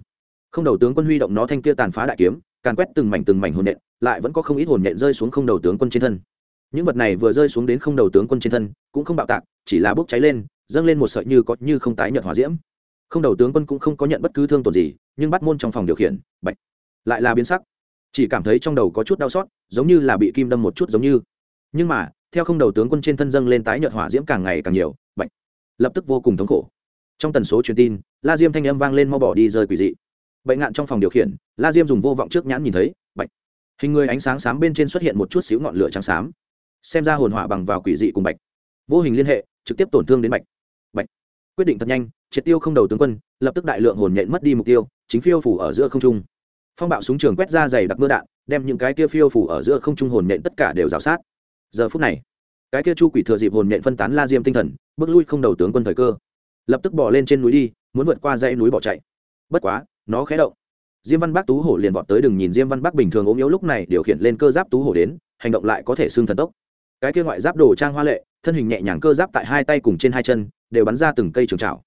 A: Không đầu tướng quân huy động nó thanh kia tàn phá đại kiếm, càn quét từng mảnh từng mảnh hồn nện, lại vẫn có không ít hồn nện rơi xuống không đầu tướng quân trên thân. Những vật này vừa rơi xuống đến không đầu tướng quân trên thân, cũng không bạo tạc, chỉ là bốc cháy lên, dâng lên một sợi như có như không tái nhợt hỏa diễm. Không đầu tướng quân cũng không có nhận bất cứ thương tổn gì, nhưng bắt môn trong phòng điều khiển bệnh lại là biến sắc. Chỉ cảm thấy trong đầu có chút đau xót, giống như là bị kim đâm một chút giống như. Nhưng mà, theo không đầu tướng quân trên thân dâng lên tái nhợt hỏa diễm càng ngày càng nhiều bệnh lập tức vô cùng thống khổ. Trong tần số truyền tin, la diêm thanh âm vang lên mau bỏ đi rơi quỷ dị. Bệnh ngạn trong phòng điều khiển, la diêm dùng vô vọng trước nhãn nhìn thấy bệnh hình người ánh sáng xám bên trên xuất hiện một chút xíu ngọn lửa trắng xám. Xem ra hồn hỏa bằng vào quỷ dị cùng bạch. Vô hình liên hệ, trực tiếp tổn thương đến bạch. Bạch. Quyết định thật nhanh, triệt tiêu không đầu tướng quân, lập tức đại lượng hồn nhện mất đi mục tiêu, chính phiêu phủ ở giữa không trung phong bạo súng trường quét ra dày đặc mưa đạn, đem những cái kia phiêu phủ ở giữa không trung hồn nhện tất cả đều rào sát. Giờ phút này, cái kia chu quỷ thừa dịp hồn nhện phân tán la diêm tinh thần, bước lui không đầu tướng quân thời cơ. Lập tức bỏ lên trên núi đi, muốn vượt qua dãy núi bỏ chạy. Bất quá, nó khé động. Diêm văn bắc tú hổ liền vọt tới đừng nhìn diêm văn bắc bình thường ốm yếu lúc này điều khiển lên cơ giáp tú hổ đến, hành động lại có thể xương thần tốc. Cái kia ngoại giáp đồ trang hoa lệ, thân hình nhẹ nhàng cơ giáp tại hai tay cùng trên hai chân, đều bắn ra từng cây trường trào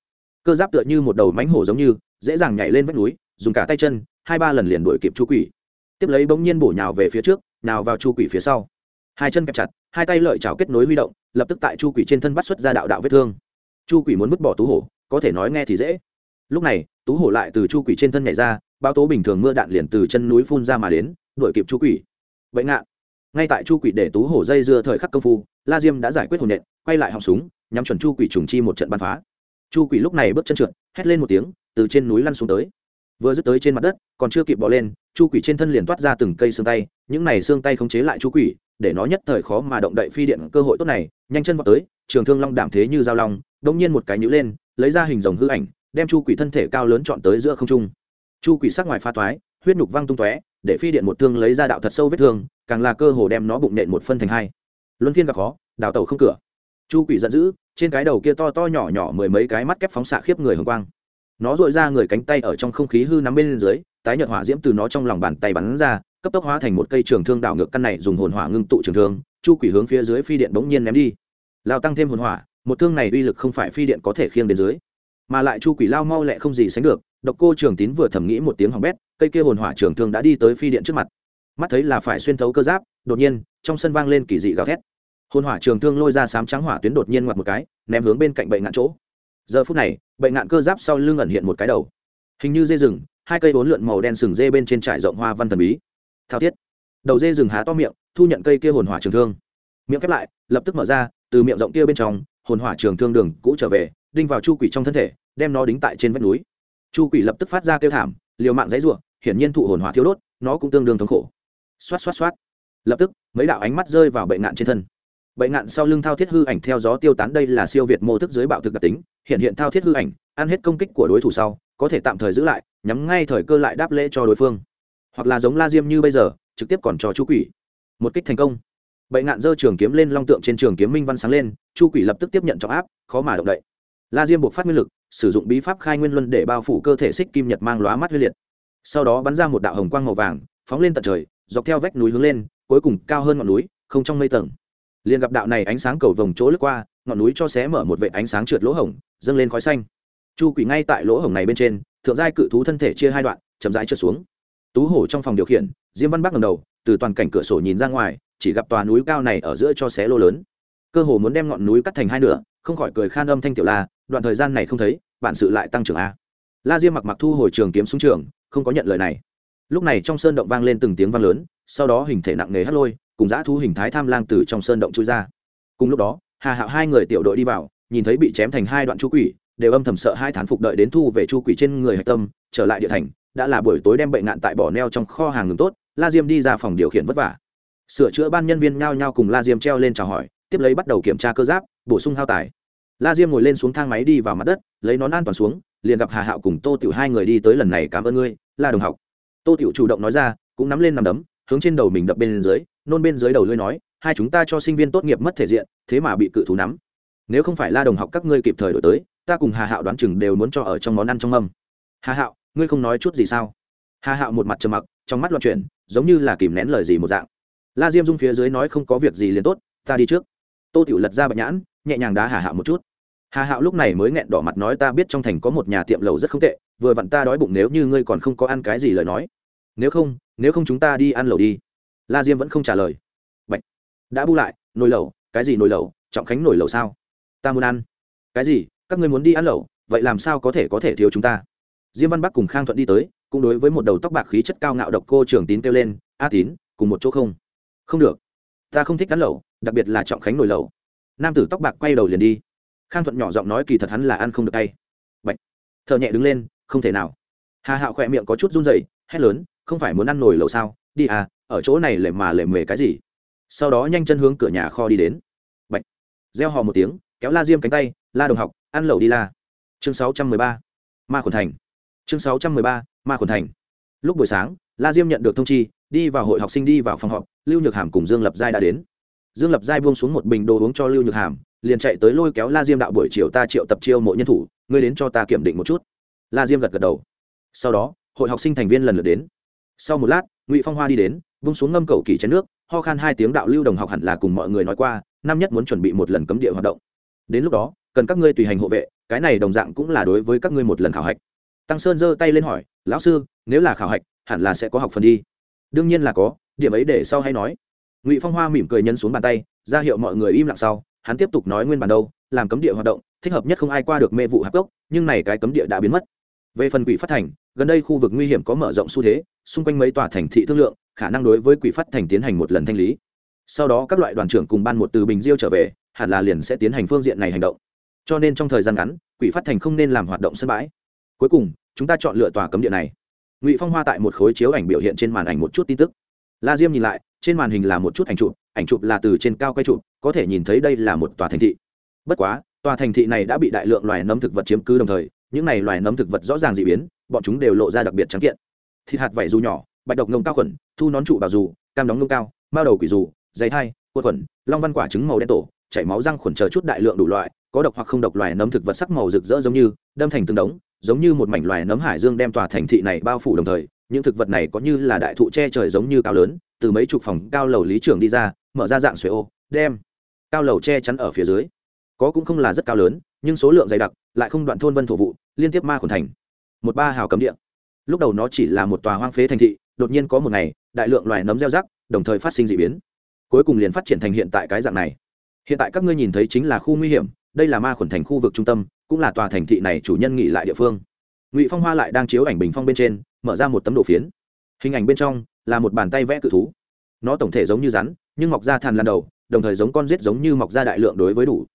A: cơ giáp tựa như một đầu mánh hổ giống như, dễ dàng nhảy lên vách núi, dùng cả tay chân hai ba lần liền đuổi kịp chu quỷ. Tiếp lấy bỗng nhiên bổ nhào về phía trước nào vào chu quỷ phía sau. Hai chân kẹp chặt, hai tay lợi chảo kết nối huy động, lập tức tại chu quỷ trên thân bắt xuất ra đạo đạo vết thương. Chu quỷ muốn vứt bỏ tú hổ, có thể nói nghe thì dễ. Lúc này, tú hổ lại từ chu quỷ trên thân nhảy ra bao tố bình thường mưa đạn liền từ chân núi phun ra mà đến, đuổi kịp chu quỷ. Vậy ngạn ngay tại chu quỷ để tú hổ dây dưa thời khắc công phu, la diêm đã giải quyết hồn nện, quay lại họng súng, nhắm chuẩn chu quỷ trùng chi một trận bắn phá. Chu quỷ lúc này bước chân trượt, hét lên một tiếng, từ trên núi lăn xuống tới vừa dứt tới trên mặt đất, còn chưa kịp bỏ lên, chu quỷ trên thân liền toát ra từng cây xương tay, những này xương tay không chế lại chu quỷ, để nó nhất thời khó mà động đậy phi điện cơ hội tốt này, nhanh chân vào tới, trường thương long đảm thế như dao long đông nhiên một cái nhữ lên, lấy ra hình rồng hư ảnh, đem chu quỷ thân thể cao lớn chọn tới giữa không trung. Chu quỷ sắc ngoài pha toái, huyết nhục văng tung tóe, để phi điện một thương lấy ra đạo thật sâu vết thương, càng là cơ hồ đem nó bụng nện một phân thành hai. Luân phiên gặp khó, đào tẩu không cửa. Chu quỷ giận dữ, trên cái đầu kia to to nhỏ nhỏ mười mấy cái mắt kép phóng xạ khiếp người hồng quang nó dội ra người cánh tay ở trong không khí hư nắm bên dưới, tái nhợt hỏa diễm từ nó trong lòng bàn tay bắn ra, cấp tốc hóa thành một cây trường thương đảo ngược căn này dùng hồn hỏa ngưng tụ trường thương, chu quỷ hướng phía dưới phi điện bỗng nhiên ném đi. Lao tăng thêm hồn hỏa, một thương này uy lực không phải phi điện có thể khiêng đến dưới, mà lại chu quỷ lao mau lẹ không gì sánh được, độc cô trường tín vừa thầm nghĩ một tiếng hỏng bét, cây kia hồn hỏa trường thương đã đi tới phi điện trước mặt. Mắt thấy là phải xuyên thấu cơ giáp, đột nhiên, trong sân vang lên kỳ dị gào thét. Hồn hỏa trường thương lôi ra sám trắng hỏa tuyến đột nhiên ngoặt một cái, ném hướng bên cạnh bệnh ngạn chỗ giờ phút này, bệnh ngạn cơ giáp sau lưng ẩn hiện một cái đầu. Hình như dê rừng, hai cây bốn lượn màu đen sừng dê bên trên trải rộng hoa văn thần bí. Thao thiết. Đầu dê rừng há to miệng, thu nhận cây kia hồn hỏa trường thương. Miệng khép lại, lập tức mở ra, từ miệng rộng kia bên trong, hồn hỏa trường thương đường cũ trở về, đinh vào chu quỷ trong thân thể, đem nó đính tại trên vách núi. Chu quỷ lập tức phát ra kêu thảm, liều mạng dãy ruộng hiển nhiên thụ hồn hỏa thiếu đốt, nó cũng tương đương thống khổ. Xoát xoát xoát. Lập tức, mấy đạo ánh mắt rơi vào bệnh nạn trên thân bệnh ngạn sau lưng thao thiết hư ảnh theo gió tiêu tán đây là siêu việt mô thức dưới bạo thực đặc tính, hiện hiện thao thiết hư ảnh, ăn hết công kích của đối thủ sau, có thể tạm thời giữ lại, nhắm ngay thời cơ lại đáp lễ cho đối phương. Hoặc là giống la diêm như bây giờ, trực tiếp còn cho chu quỷ. Một kích thành công. Bệnh ngạn dơ trường kiếm lên long tượng trên trường kiếm minh văn sáng lên, chu quỷ lập tức tiếp nhận trọng áp, khó mà động đậy. La diêm buộc phát nguyên lực, sử dụng bí pháp khai nguyên luân để bao phủ cơ thể xích kim nhật mang lóa mắt huyết liệt. Sau đó bắn ra một đạo hồng quang màu vàng, phóng lên tận trời, dọc theo vách núi hướng lên, cuối cùng cao hơn ngọn núi, không trong mây tầng liền gặp đạo này ánh sáng cầu vồng chỗ lướt qua, ngọn núi cho xé mở một vệ ánh sáng trượt lỗ hổng, dâng lên khói xanh. Chu quỷ ngay tại lỗ hổng này bên trên, thượng giai cự thú thân thể chia hai đoạn, chậm rãi trượt xuống. Tú hổ trong phòng điều khiển, diêm văn bắc ngầm đầu, từ toàn cảnh cửa sổ nhìn ra ngoài, chỉ gặp tòa núi cao này ở giữa cho xé lô lớn. Cơ hồ muốn đem ngọn núi cắt thành hai nửa, không khỏi cười khan âm thanh tiểu la, đoạn thời gian này không thấy, bản sự lại tăng trưởng a. La diêm mặc mặc thu hồi trường kiếm xuống trường, không có nhận lời này. Lúc này trong sơn động vang lên từng tiếng vang lớn, sau đó hình thể nặng nề hắt lôi cùng dã thú hình thái tham lang từ trong sơn động chui ra. Cùng lúc đó, hà hạo hai người tiểu đội đi vào, nhìn thấy bị chém thành hai đoạn chu quỷ, đều âm thầm sợ hai thán phục đợi đến thu về chu quỷ trên người hạch tâm, trở lại địa thành, đã là buổi tối đem bệnh nạn tại bỏ neo trong kho hàng ngừng tốt, la diêm đi ra phòng điều khiển vất vả. Sửa chữa ban nhân viên nhao nhao cùng la diêm treo lên chào hỏi, tiếp lấy bắt đầu kiểm tra cơ giáp, bổ sung hao tài. La diêm ngồi lên xuống thang máy đi vào mặt đất, lấy nón an toàn xuống, liền gặp hà hạo cùng tô tiểu hai người đi tới lần này cảm ơn ngươi la đồng học. Tô tiểu chủ động nói ra, cũng nắm lên nằm đấm, hướng trên đầu mình đập bên dưới nôn bên dưới đầu lưới nói, hai chúng ta cho sinh viên tốt nghiệp mất thể diện, thế mà bị cự thú nắm. Nếu không phải la đồng học các ngươi kịp thời đổi tới, ta cùng hà hạo đoán chừng đều muốn cho ở trong món ăn trong mâm. Hà hạo, ngươi không nói chút gì sao? Hà hạo một mặt trầm mặc, trong mắt loạn chuyển, giống như là kìm nén lời gì một dạng. La diêm dung phía dưới nói không có việc gì liền tốt, ta đi trước. Tô tiểu lật ra bạch nhãn, nhẹ nhàng đá hà hạo một chút. Hà hạo lúc này mới nghẹn đỏ mặt nói, ta biết trong thành có một nhà tiệm lầu rất không tệ, vừa vặn ta đói bụng nếu như ngươi còn không có ăn cái gì lời nói. Nếu không nếu không chúng ta đi ăn lẩu đi la diêm vẫn không trả lời. Bạch. đã bu lại, nồi lẩu, cái gì nồi lẩu? Trọng khánh nồi lẩu sao? Ta muốn ăn. Cái gì? Các ngươi muốn đi ăn lẩu, vậy làm sao có thể có thể thiếu chúng ta? Diêm văn bắc cùng khang thuận đi tới, cũng đối với một đầu tóc bạc khí chất cao ngạo độc cô trưởng tín kêu lên, a tín, cùng một chỗ không? Không được. Ta không thích ăn lẩu, đặc biệt là trọng khánh nồi lẩu. Nam tử tóc bạc quay đầu liền đi. Khang thuận nhỏ giọng nói kỳ thật hắn là ăn không được tay Bạch. thợ nhẹ đứng lên, không thể nào. Hà hạo khỏe miệng có chút run rẩy, hét lớn, không phải muốn ăn nồi lẩu sao? Đi à ở chỗ này lệ mà lệ mề cái gì? Sau đó nhanh chân hướng cửa nhà kho đi đến. Bạch. gieo hò một tiếng, kéo la diêm cánh tay, la đồng học, ăn lẩu đi la. Chương sáu trăm mười ba. Ma khuẩn thành. Chương sáu trăm mười ba, ma khuẩn thành. Lúc buổi sáng, la diêm nhận được thông chi, đi vào hội học sinh đi vào phòng họp, lưu nhược hàm cùng dương lập giai đã đến. Dương lập giai buông xuống một bình đồ uống cho lưu nhược hàm, liền chạy tới lôi kéo la diêm đạo buổi chiều ta triệu tập chiêu mộ nhân thủ, ngươi đến cho ta kiểm định một chút. La diêm gật gật đầu. Sau đó, hội học sinh thành viên lần lượt đến. Sau một lát ngụy phong hoa đi đến vung xuống ngâm cầu kỳ chén nước ho khan hai tiếng đạo lưu đồng học hẳn là cùng mọi người nói qua năm nhất muốn chuẩn bị một lần cấm địa hoạt động đến lúc đó cần các ngươi tùy hành hộ vệ cái này đồng dạng cũng là đối với các ngươi một lần khảo hạch tăng sơn giơ tay lên hỏi lão sư nếu là khảo hạch hẳn là sẽ có học phần đi đương nhiên là có điểm ấy để sau hay nói ngụy phong hoa mỉm cười nhấn xuống bàn tay ra hiệu mọi người im lặng sau hắn tiếp tục nói nguyên bản đâu làm cấm địa hoạt động thích hợp nhất không ai qua được mê vụ hạp gốc nhưng này cái cấm địa đã biến mất về phần quỷ phát thành, gần đây khu vực nguy hiểm có mở rộng xu thế, xung quanh mấy tòa thành thị thương lượng, khả năng đối với quỷ phát thành tiến hành một lần thanh lý. Sau đó các loại đoàn trưởng cùng ban một từ bình diêu trở về, hẳn là liền sẽ tiến hành phương diện này hành động. Cho nên trong thời gian ngắn, quỷ phát thành không nên làm hoạt động sân bãi. Cuối cùng, chúng ta chọn lựa tòa cấm địa này. Ngụy phong hoa tại một khối chiếu ảnh biểu hiện trên màn ảnh một chút tin tức. La diêm nhìn lại, trên màn hình là một chút ảnh chụp ảnh chụp là từ trên cao quay chụp, có thể nhìn thấy đây là một tòa thành thị. Bất quá, tòa thành thị này đã bị đại lượng loài nấm thực vật chiếm cứ đồng thời những này loài nấm thực vật rõ ràng dị biến, bọn chúng đều lộ ra đặc biệt trắng kiện. Thịt hạt vảy dù nhỏ, bạch độc ngông cao khuẩn, thu nón trụ bào dù, cam đóng ngông cao, mao đầu quỷ dù, dày thai quất khuẩn, long văn quả trứng màu đen tổ, chảy máu răng khuẩn chờ chút đại lượng đủ loại, có độc hoặc không độc loài nấm thực vật sắc màu rực rỡ giống như, đâm thành từng đống, giống như một mảnh loài nấm hải dương đem tòa thành thị này bao phủ đồng thời, những thực vật này có như là đại thụ che trời giống như cao lớn, từ mấy chục phòng cao lầu lý trưởng đi ra, mở ra dạng xuế ô, đem cao lầu che chắn ở phía dưới. Có cũng không là rất cao lớn nhưng số lượng dày đặc, lại không đoạn thôn vân thổ vụ liên tiếp ma khuẩn thành. Một ba hào cấm địa. Lúc đầu nó chỉ là một tòa hoang phế thành thị, đột nhiên có một ngày, đại lượng loài nấm gieo rắc, đồng thời phát sinh d ị biến. Cuối cùng liền phát triển thành hiện tại cái dạng này. Hiện tại các ngươi nhìn thấy chính là khu nguy hiểm, đây là ma khuẩn thành khu vực trung tâm, cũng là tòa thành thị này chủ nhân nghỉ lại địa phương. Ngụy phong hoa lại đang chiếu ảnh bình phong bên trên, mở ra một tấm đồ phiến. Hình ảnh bên trong, là một bàn tay vẽ cự thú. Nó tổng thể giống như rắn, nhưng mọc ra thàn lan đầu, đồng thời giống con rết giống như mọc ra đại lượng đối với đủ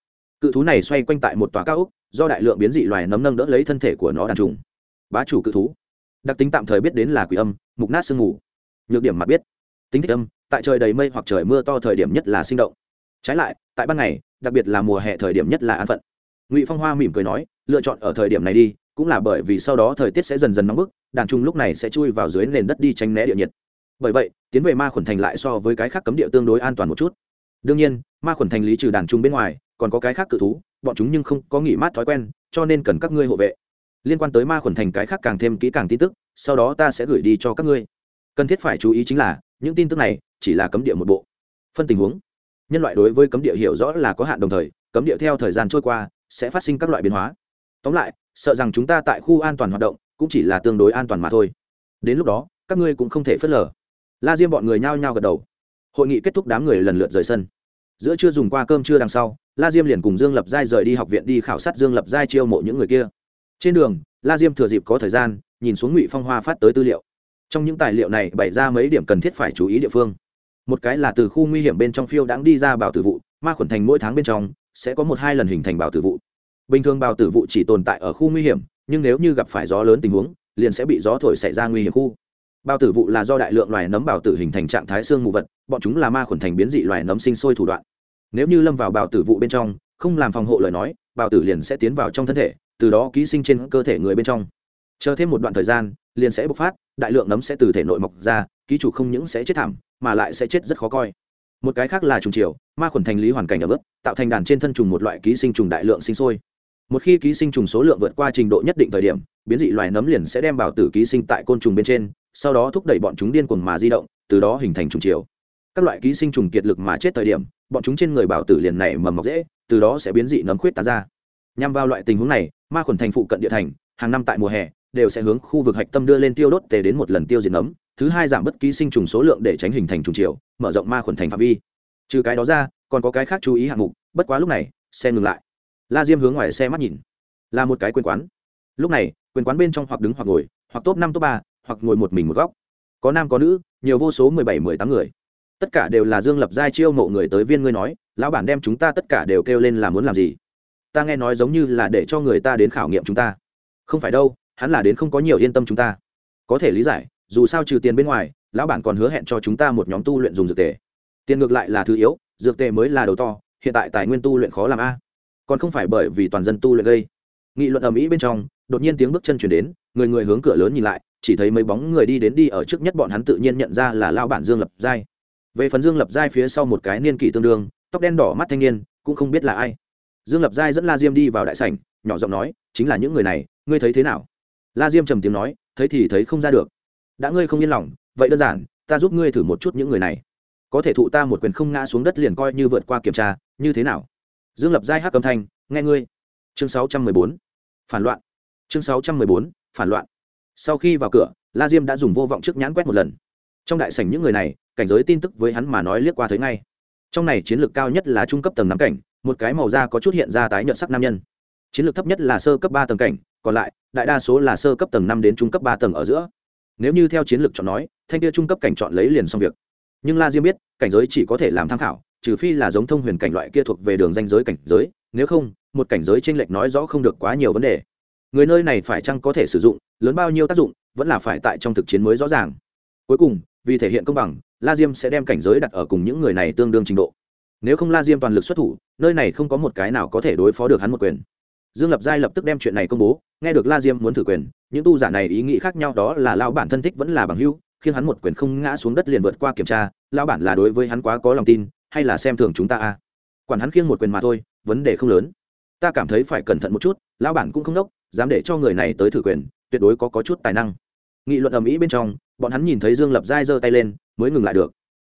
A: cự thú này xoay quanh tại một tòa cao ốc, do đại lượng biến dị loài nấm nâng đỡ lấy thân thể của nó đàn trùng. Bá chủ cự thú. Đặc tính tạm thời biết đến là quỷ âm, mục nát sương mù. Nhược điểm mà biết. Tính thích âm, tại trời đầy mây hoặc trời mưa to thời điểm nhất là sinh động. Trái lại, tại ban ngày, đặc biệt là mùa hè thời điểm nhất là an phận. Ngụy phong hoa mỉm cười nói, lựa chọn ở thời điểm này đi, cũng là bởi vì sau đó thời tiết sẽ dần dần nóng bức, đàn trung lúc này sẽ chui vào dưới nền đất đi tránh né địa nhiệt. Bởi vậy, tiến về ma khuẩn thành lại so với cái khác cấm địa tương đối an toàn một chút đương nhiên, ma khuẩn thành lý trừ đàn trung bên ngoài, còn có cái khác cự thú, bọn chúng nhưng không có nghỉ mát thói quen, cho nên cần các ngươi hộ vệ. Liên quan tới ma khuẩn thành cái khác càng thêm kỹ càng tin tức, sau đó ta sẽ gửi đi cho các ngươi. Cần thiết phải chú ý chính là, những tin tức này chỉ là cấm địa một bộ. Phân tình huống. Nhân loại đối với cấm địa hiểu rõ là có hạn đồng thời, cấm địa theo thời gian trôi qua, sẽ phát sinh các loại biến hóa. Tóm lại, sợ rằng chúng ta tại khu an toàn hoạt động, cũng chỉ là tương đối an toàn mà thôi. Đến lúc đó, các ngươi cũng không thể phớt lờ. La diêm bọn người nhao nhao gật đầu hội nghị kết thúc đám người lần lượt rời sân. Giữa chưa dùng qua cơm trưa đằng sau, la diêm liền cùng dương lập giai rời đi học viện đi khảo sát dương lập giai chiêu mộ những người kia. Trên đường, la diêm thừa dịp có thời gian, nhìn xuống ngụy phong hoa phát tới tư liệu. Trong những tài liệu này bày ra mấy điểm cần thiết phải chú ý địa phương. Một cái là từ khu nguy hiểm bên trong phiêu đáng đi ra bảo tử vụ, ma khuẩn thành mỗi tháng bên trong sẽ có một hai lần hình thành bảo tử vụ. Bình thường bảo tử vụ chỉ tồn tại ở khu nguy hiểm, nhưng nếu như gặp phải gió lớn tình huống, liền sẽ bị gió thổi xảy ra nguy hiểm khu bao tử vụ là do đại lượng loài nấm bào tử hình thành trạng thái xương mù vật, bọn chúng là ma khuẩn thành biến dị loài nấm sinh sôi thủ đoạn. Nếu như lâm vào bào tử vụ bên trong, không làm phòng hộ lời nói bào tử liền sẽ tiến vào trong thân thể, từ đó ký sinh trên cơ thể người bên trong. Chờ thêm một đoạn thời gian, liền sẽ bộc phát, đại lượng nấm sẽ từ thể nội mọc ra, ký chủ không những sẽ chết thảm, mà lại sẽ chết rất khó coi. Một cái khác là trùng chiều, ma khuẩn thành lý hoàn cảnh ở bước tạo thành đàn trên thân trùng một loại ký sinh trùng đại lượng sinh sôi. Một khi ký sinh trùng số lượng vượt qua trình độ nhất định thời điểm, biến dị loài nấm liền sẽ đem bào tử ký sinh tại côn trùng bên trên sau đó thúc đẩy bọn chúng điên cuồng mà di động, từ đó hình thành trùng chiều. Các loại ký sinh trùng kiệt lực mà chết thời điểm, bọn chúng trên người bảo tử liền nảy mầm mọc dễ, từ đó sẽ biến dị nấm khuyết tán ra. Nhằm vào loại tình huống này, ma khuẩn thành phụ cận địa thành, hàng năm tại mùa hè, đều sẽ hướng khu vực hạch tâm đưa lên tiêu đốt tề đến một lần tiêu diệt nấm, thứ hai giảm bất ký sinh trùng số lượng để tránh hình thành trùng chiều, mở rộng ma khuẩn thành phạm vi. Trừ cái đó ra, còn có cái khác chú ý hạng mục, bất quá lúc này, xe ngừng lại. La diêm hướng ngoài xe mắt nhìn. Là một cái quyền quán. Lúc này, quyền quán bên trong hoặc đứng hoặc ngồi, hoặc top năm, top ba hoặc ngồi một mình một góc. Có nam có nữ, nhiều vô số mười bảy, mười tám người. Tất cả đều là dương lập giai chiêu mộ người tới viên ngươi nói, lão bản đem chúng ta tất cả đều kêu lên là muốn làm gì? Ta nghe nói giống như là để cho người ta đến khảo nghiệm chúng ta. Không phải đâu, hắn là đến không có nhiều yên tâm chúng ta. Có thể lý giải, dù sao trừ tiền bên ngoài, lão bản còn hứa hẹn cho chúng ta một nhóm tu luyện dùng dược tề. Tiền ngược lại là thứ yếu, dược tề mới là đầu to, hiện tại tài nguyên tu luyện khó làm a. Còn không phải bởi vì toàn dân tu luyện gây. Nghị luận ở mỹ bên trong, đột nhiên tiếng bước chân chuyển đến, người người hướng cửa lớn nhìn lại chỉ thấy mấy bóng người đi đến đi ở trước nhất bọn hắn tự nhiên nhận ra là lao bản dương lập giai. Về phần dương lập giai phía sau một cái niên kỷ tương đương, tóc đen đỏ mắt thanh niên, cũng không biết là ai. Dương lập giai dẫn la diêm đi vào đại sảnh, nhỏ giọng nói, chính là những người này, ngươi thấy thế nào? La diêm trầm tiếng nói, thấy thì thấy không ra được. Đã ngươi không yên lòng, vậy đơn giản, ta giúp ngươi thử một chút những người này. Có thể thụ ta một quyền không ngã xuống đất liền coi như vượt qua kiểm tra, như thế nào? Dương lập giai hát âm thanh, nghe ngươi. Chương sáu trăm mười bốn, phản loạn. Chương sáu trăm mười bốn, phản loạn sau khi vào cửa, la diêm đã dùng vô vọng trước nhãn quét một lần. Trong đại sảnh những người này, cảnh giới tin tức với hắn mà nói liếc qua thấy ngay. Trong này chiến lược cao nhất là trung cấp tầng năm cảnh, một cái màu da có chút hiện ra tái nhợt sắc nam nhân. Chiến lược thấp nhất là sơ cấp ba tầng cảnh, còn lại, đại đa số là sơ cấp tầng năm đến trung cấp ba tầng ở giữa. Nếu như theo chiến lược chọn nói, thanh kia trung cấp cảnh chọn lấy liền xong việc. Nhưng la diêm biết, cảnh giới chỉ có thể làm tham khảo, trừ phi là giống thông huyền cảnh loại kia thuộc về đường danh giới cảnh giới, nếu không, một cảnh giới t r ê n lệch nói rõ không được quá nhiều vấn đề. Người nơi này phải chăng có thể sử dụng lớn bao nhiêu tác dụng, vẫn là phải tại trong thực chiến mới rõ ràng. Cuối cùng, vì thể hiện công bằng, la diêm sẽ đem cảnh giới đặt ở cùng những người này tương đương trình độ. Nếu không la diêm toàn lực xuất thủ, nơi này không có một cái nào có thể đối phó được hắn một quyền. Dương lập giai lập tức đem chuyện này công bố, nghe được la diêm muốn thử quyền, những tu giả này ý nghĩ khác nhau đó là lao bản thân thích vẫn là bằng hưu khiến hắn một quyền không ngã xuống đất liền vượt qua kiểm tra lao bản là đối với hắn quá có lòng tin, hay là xem thường chúng ta à quản hắn khiêng một quyền mà thôi, vấn đề không lớn. Ta cảm thấy phải cẩn thận một chút lao bản cũng không đốc, dám để cho người này tới thử quyền tuyệt đối có, có chút tài năng. Nghị luận ầm ĩ bên trong bọn hắn nhìn thấy dương lập giai giơ tay lên mới ngừng lại được.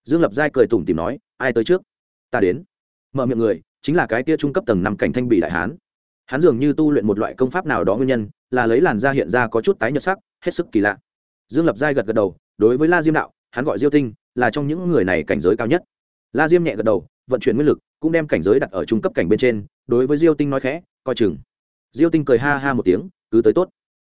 A: Dương lập giai cười tủm tìm nói ai tới trước? Ta đến. Mở miệng người chính là cái tia trung cấp tầng năm cảnh thanh bị đại hán. Hắn dường như tu luyện một loại công pháp nào đó nguyên nhân là lấy làn da hiện ra có chút tái nhợt sắc hết sức kỳ lạ. Dương lập giai gật gật đầu đối với la diêm đạo hắn gọi diêu tinh là trong những người này cảnh giới cao nhất. La diêm nhẹ gật đầu vận chuyển nguyên lực cũng đem cảnh giới đặt ở trung cấp cảnh bên trên đối với diêu tinh nói khẽ coi chừng. Diêu tinh cười ha ha một tiếng cứ tới tốt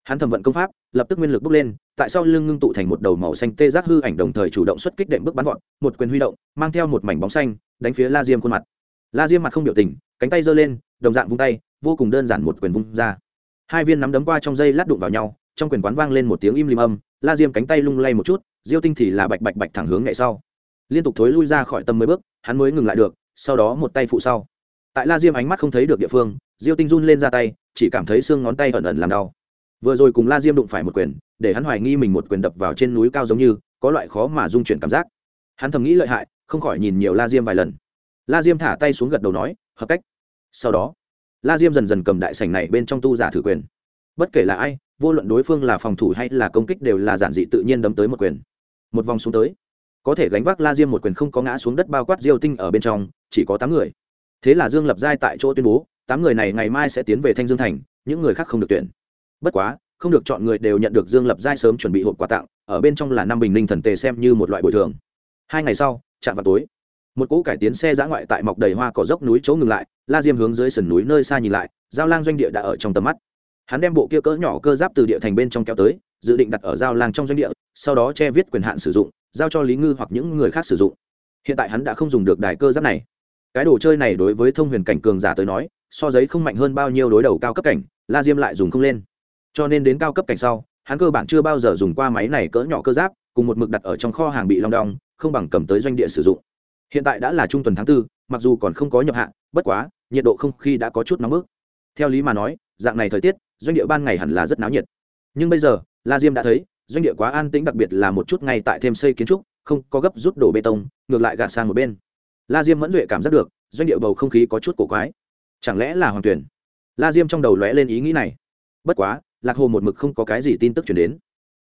A: hắn thẩm vận công pháp, lập tức nguyên lực bốc lên, tại sau lưng ngưng tụ thành một đầu màu xanh tê giác hư ảnh đồng thời chủ động xuất kích đệm bước bắn vọt, một quyền huy động, mang theo một mảnh bóng xanh, đánh phía la diêm khuôn mặt. La diêm mặt không biểu tình, cánh tay giơ lên, đồng dạng vung tay, vô cùng đơn giản một quyền vung ra. Hai viên nắm đấm qua trong dây lát đụng vào nhau, trong quyền quán vang lên một tiếng im lim âm, la diêm cánh tay lung lay một chút, diêu tinh thì là bạch bạch bạch thẳng hướng ngày sau. Liên tục thối lui ra khỏi tầm mấy bước, hắn mới ngừng lại được, sau đó một tay phụ sau. Tại la diêm ánh mắt không thấy được địa phương, diêu tinh run lên ra tay, chỉ cảm thấy xương ngón tay ẩn ẩn làm đau vừa rồi cùng la diêm đụng phải một quyền, để hắn hoài nghi mình một quyền đập vào trên núi cao giống như, có loại khó mà dung chuyển cảm giác. Hắn thầm nghĩ lợi hại, không khỏi nhìn nhiều la diêm vài lần. La diêm thả tay xuống gật đầu nói, hợp cách. Sau đó, la diêm dần dần cầm đại sảnh này bên trong tu giả thử quyền. Bất kể là ai, vô luận đối phương là phòng thủ hay là công kích đều là giản dị tự nhiên đấm tới một quyền. Một vòng xuống tới, có thể gánh vác la diêm một quyền không có ngã xuống đất bao quát diêu tinh ở bên trong, chỉ có tám người. Thế là dương lập giai tại chỗ tuyên bố, tám người này ngày mai sẽ tiến về thanh dương thành, những người khác không được tuyển bất quá, không được chọn người đều nhận được dương lập giai sớm chuẩn bị hộp quà tặng, ở bên trong là năm bình ninh thần tề xem như một loại bồi thường. Hai ngày sau, chạm vào tối, một cỗ cải tiến xe giã ngoại tại mọc đầy hoa cỏ dốc núi chỗ ngừng lại, la diêm hướng dưới sườn núi nơi xa nhìn lại, giao lang doanh địa đã ở trong tầm mắt. Hắn đem bộ kia cỡ nhỏ cơ giáp từ địa thành bên trong kéo tới, dự định đặt ở giao lang trong doanh địa, sau đó che viết quyền hạn sử dụng, giao cho lý ngư hoặc những người khác sử dụng. Hiện tại hắn đã không dùng được đài cơ giáp này. Cái đồ chơi này đối với thông huyền cảnh cường giả tới nói, so giấy không mạnh hơn bao nhiêu đối đầu cao cấp cảnh, la diêm lại dùng không lên cho nên đến cao cấp cảnh sau, hắn cơ bản chưa bao giờ dùng qua máy này cỡ nhỏ cơ giáp, cùng một mực đặt ở trong kho hàng bị long đong, không bằng cầm tới doanh địa sử dụng. Hiện tại đã là trung tuần tháng tư, mặc dù còn không có nhập hạ bất quá, nhiệt độ không khí đã có chút nóng bức. Theo lý mà nói, dạng này thời tiết, doanh địa ban ngày hẳn là rất náo nhiệt. Nhưng bây giờ, la diêm đã thấy, doanh địa quá an tĩnh đặc biệt là một chút ngay tại thêm xây kiến trúc, không có gấp rút đổ bê tông, ngược lại gạt sang một bên. La diêm mẫn duệ cảm giác được, doanh địa bầu không khí có chút cổ quái. Chẳng lẽ là hoàng tuyển? La diêm trong đầu lóe lên ý nghĩ này. Bất quá lạc hồ một mực không có cái gì tin tức chuyển đến.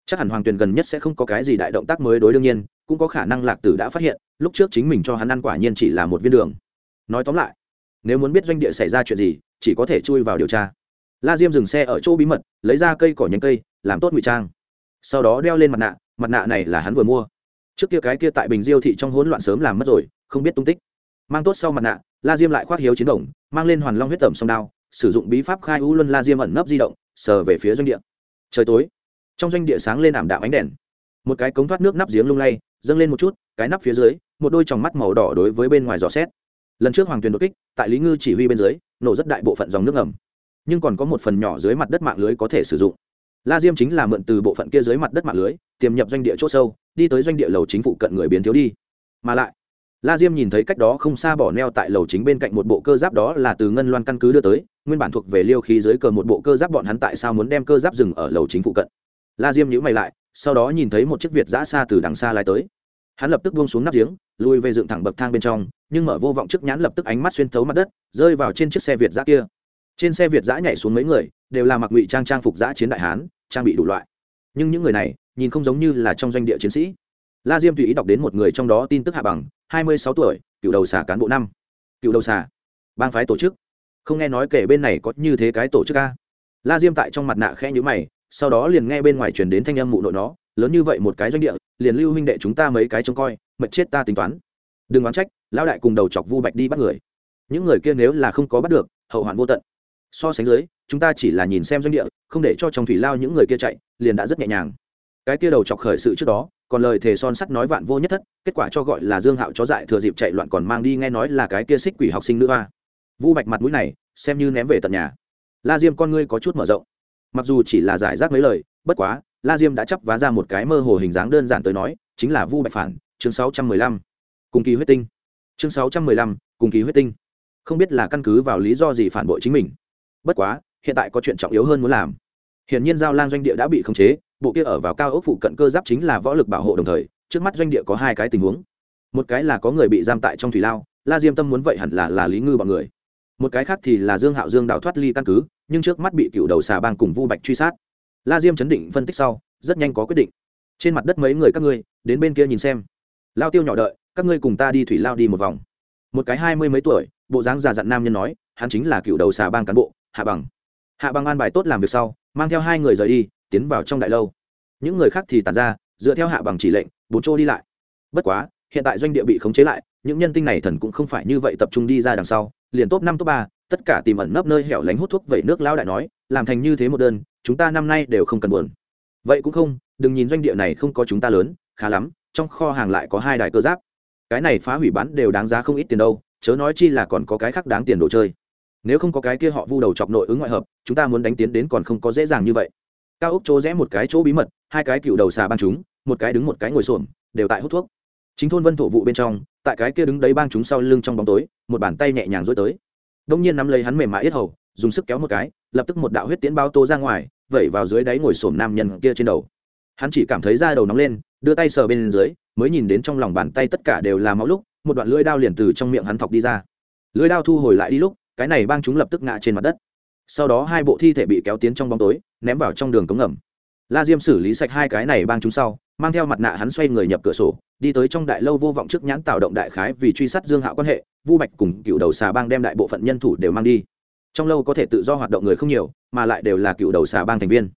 A: Chắc hẳn hoàng tuyền gần nhất sẽ không có cái gì đại động tác mới đối đương nhiên, cũng có khả năng lạc tử đã phát hiện, lúc trước chính mình cho hắn ăn quả nhiên chỉ là một viên đường. Nói tóm lại, nếu muốn biết doanh địa xảy ra chuyện gì, chỉ có thể chui vào điều tra. La diêm dừng xe ở chỗ bí mật, lấy ra cây cỏ nhánh cây, làm tốt ngụy trang. Sau đó đeo lên mặt nạ mặt nạ này là hắn vừa mua. Trước kia cái kia tại bình diêu thị trong hỗn loạn sớm làm mất rồi, không biết tung tích. Mang tốt sau mặt nạ, la diêm lại khoác hiếu chiến đồng mang lên hoàn long huyết tẩm sông đao, sử dụng bí pháp khai u luân la diêm ẩn nấp di động sờ về phía doanh địa. Trời tối, trong doanh địa sáng lên ảm đạm ánh đèn. Một cái cống thoát nước nắp giếng lung lay, dâng lên một chút, cái nắp phía dưới, một đôi tròng mắt màu đỏ đối với bên ngoài gió xét. Lần trước hoàng tuyền đột kích, tại lý ngư chỉ huy bên dưới, nổ rất đại bộ phận dòng nước ngầm. Nhưng còn có một phần nhỏ dưới mặt đất mạng lưới có thể sử dụng. La diêm chính là mượn từ bộ phận kia dưới mặt đất mạng lưới, tiềm nhập doanh địa c h ỗ sâu, đi tới doanh địa lầu chính phủ cận người biến thiếu đi. Mà lại la diêm nhìn thấy cách đó không xa bỏ neo tại lầu chính bên cạnh một bộ cơ giáp đó là từ ngân loan căn cứ đưa tới, nguyên bản thuộc về liêu khí dưới cờ một bộ cơ giáp bọn hắn tại sao muốn đem cơ giáp dừng ở lầu chính phụ cận. La diêm nhữ mày lại, sau đó nhìn thấy một chiếc việt giã xa từ đằng xa lái tới. Hắn lập tức buông xuống nắp giếng, lùi về dựng thẳng bậc thang bên trong, nhưng mở vô vọng trước nhãn lập tức ánh mắt xuyên thấu mặt đất, rơi vào trên chiếc xe việt giã kia. Trên xe việt giã nhảy xuống mấy người, đều là mặc ngụy trang trang phục giã chiến đại hán, trang bị đủ loại. Nhưng những người này, nhìn không giống như là trong doanh địa chiến sĩ la diêm tùy ý đọc đến một người trong đó tin tức hạ bằng, hai mươi sáu tuổi, cựu đầu xà cán bộ năm. Cựu đầu xà, bang phái tổ chức. Không nghe nói kể bên này có như thế cái tổ chức a. La diêm tại trong mặt nạ khẽ nhữ mày, sau đó liền nghe bên ngoài truyền đến thanh âm mụ nội nó, lớn như vậy một cái doanh địa, liền lưu huynh đệ chúng ta mấy cái trông coi mật chết ta tính toán. Đừng oán trách, lão đại cùng đầu chọc vu bạch đi bắt người. Những người kia nếu là không có bắt được, hậu hoạn vô tận. So sánh dưới, chúng ta chỉ là nhìn xem doanh địa, không để cho trong thủy lao những người kia chạy, liền đã rất nhẹ nhàng. Cái kia đầu chọc khởi sự trước đó còn lời thề son sắt nói vạn vô nhất thất, kết quả cho gọi là dương hạo chó dại thừa dịp chạy loạn còn mang đi nghe nói là cái kia xích quỷ học sinh nữ hoa. Vu bạch mặt mũi này, xem như ném về tận nhà. La diêm con ngươi có chút mở rộng. Mặc dù chỉ là giải rác mấy lời, bất quá, la diêm đã chấp vá ra một cái mơ hồ hình dáng đơn giản tới nói, chính là vu bạch phản, chương sáu trăm mười lăm. Cùng kỳ huyết tinh. Chương sáu trăm mười lăm, cùng kỳ huyết tinh. Không biết là căn cứ vào lý do gì phản bội chính mình. Bất quá, hiện tại có chuyện trọng yếu hơn muốn làm. Hiển nhiên giao lang doanh địa đã bị khống chế bộ kia ở vào cao ốc phụ cận cơ giáp chính là võ lực bảo hộ đồng thời, trước mắt doanh địa có hai cái tình huống. Một cái là có người bị giam tại trong thủy lao, la diêm tâm muốn vậy hẳn là là lý ngư bọn người. Một cái khác thì là dương hạo dương đào thoát ly căn cứ, nhưng trước mắt bị cựu đầu xà bang cùng vu bạch truy sát. La diêm chấn định phân tích sau, rất nhanh có quyết định. Trên mặt đất mấy người các ngươi, đến bên kia nhìn xem. Lao tiêu nhỏ đợi, các ngươi cùng ta đi thủy lao đi một vòng. Một cái hai mươi mấy tuổi, bộ dáng già dặn nam nhân nói, hắn chính là cựu đầu xà bang cán bộ, hạ bằng. Hạ bằng an bài tốt làm việc sau, mang theo hai người rời đi tiến vào trong đại lâu. Những người khác thì tàn ra, dựa theo hạ bằng chỉ lệnh, bốn chỗ đi lại. Bất quá, hiện tại doanh địa bị khống chế lại, những nhân tinh này thần cũng không phải như vậy tập trung đi ra đằng sau, liền top năm, top ba, tất cả tìm ẩn nấp nơi hẻo lánh hút thuốc vẩy nước lão đại nói, làm thành như thế một đơn, chúng ta năm nay đều không cần buồn. Vậy cũng không, đừng nhìn doanh địa này không có chúng ta lớn, khá lắm, trong kho hàng lại có hai đài cơ giáp. Cái này phá hủy bán đều đáng giá không ít tiền đâu, chớ nói chi là còn có cái khác đáng tiền đồ chơi. Nếu không có cái kia họ vu đầu chọc nội ứng ngoại hợp, chúng ta muốn đánh tiến đến còn không có dễ dàng như vậy cao ốc chỗ rẽ một cái chỗ bí mật, hai cái cựu đầu xà băng chúng, một cái đứng một cái ngồi xổm, đều tại hút thuốc. Chính thôn vân thổ vụ bên trong, tại cái kia đứng đấy bang chúng sau lưng trong bóng tối, một bàn tay nhẹ nhàng rối tới. Đông nhiên nắm lấy hắn mềm mại yết hầu, dùng sức kéo một cái, lập tức một đạo huyết tiễn bao tô ra ngoài, vẩy vào dưới đáy ngồi xổm nam nhân kia trên đầu. Hắn chỉ cảm thấy da đầu nóng lên, đưa tay sờ bên dưới, mới nhìn đến trong lòng bàn tay tất cả đều là máu lúc, một đoạn lưỡi đao liền từ trong miệng hắn thọc đi ra. Lưỡi đao thu hồi lại đi lúc, cái này bang chúng lập tức ngã trên mặt đất sau đó hai bộ thi thể bị kéo tiến trong bóng tối, ném vào trong đường cống ngầm. La diêm xử lý sạch hai cái này bang chúng sau, mang theo mặt nạ hắn xoay người nhập cửa sổ, đi tới trong đại lâu vô vọng trước nhãn tạo động đại khái vì truy sát dương hạo quan hệ, vu bạch cùng cựu đầu xà bang đem đại bộ phận nhân thủ đều mang đi. Trong lâu có thể tự do hoạt động người không nhiều, mà lại đều là cựu đầu xà bang thành viên.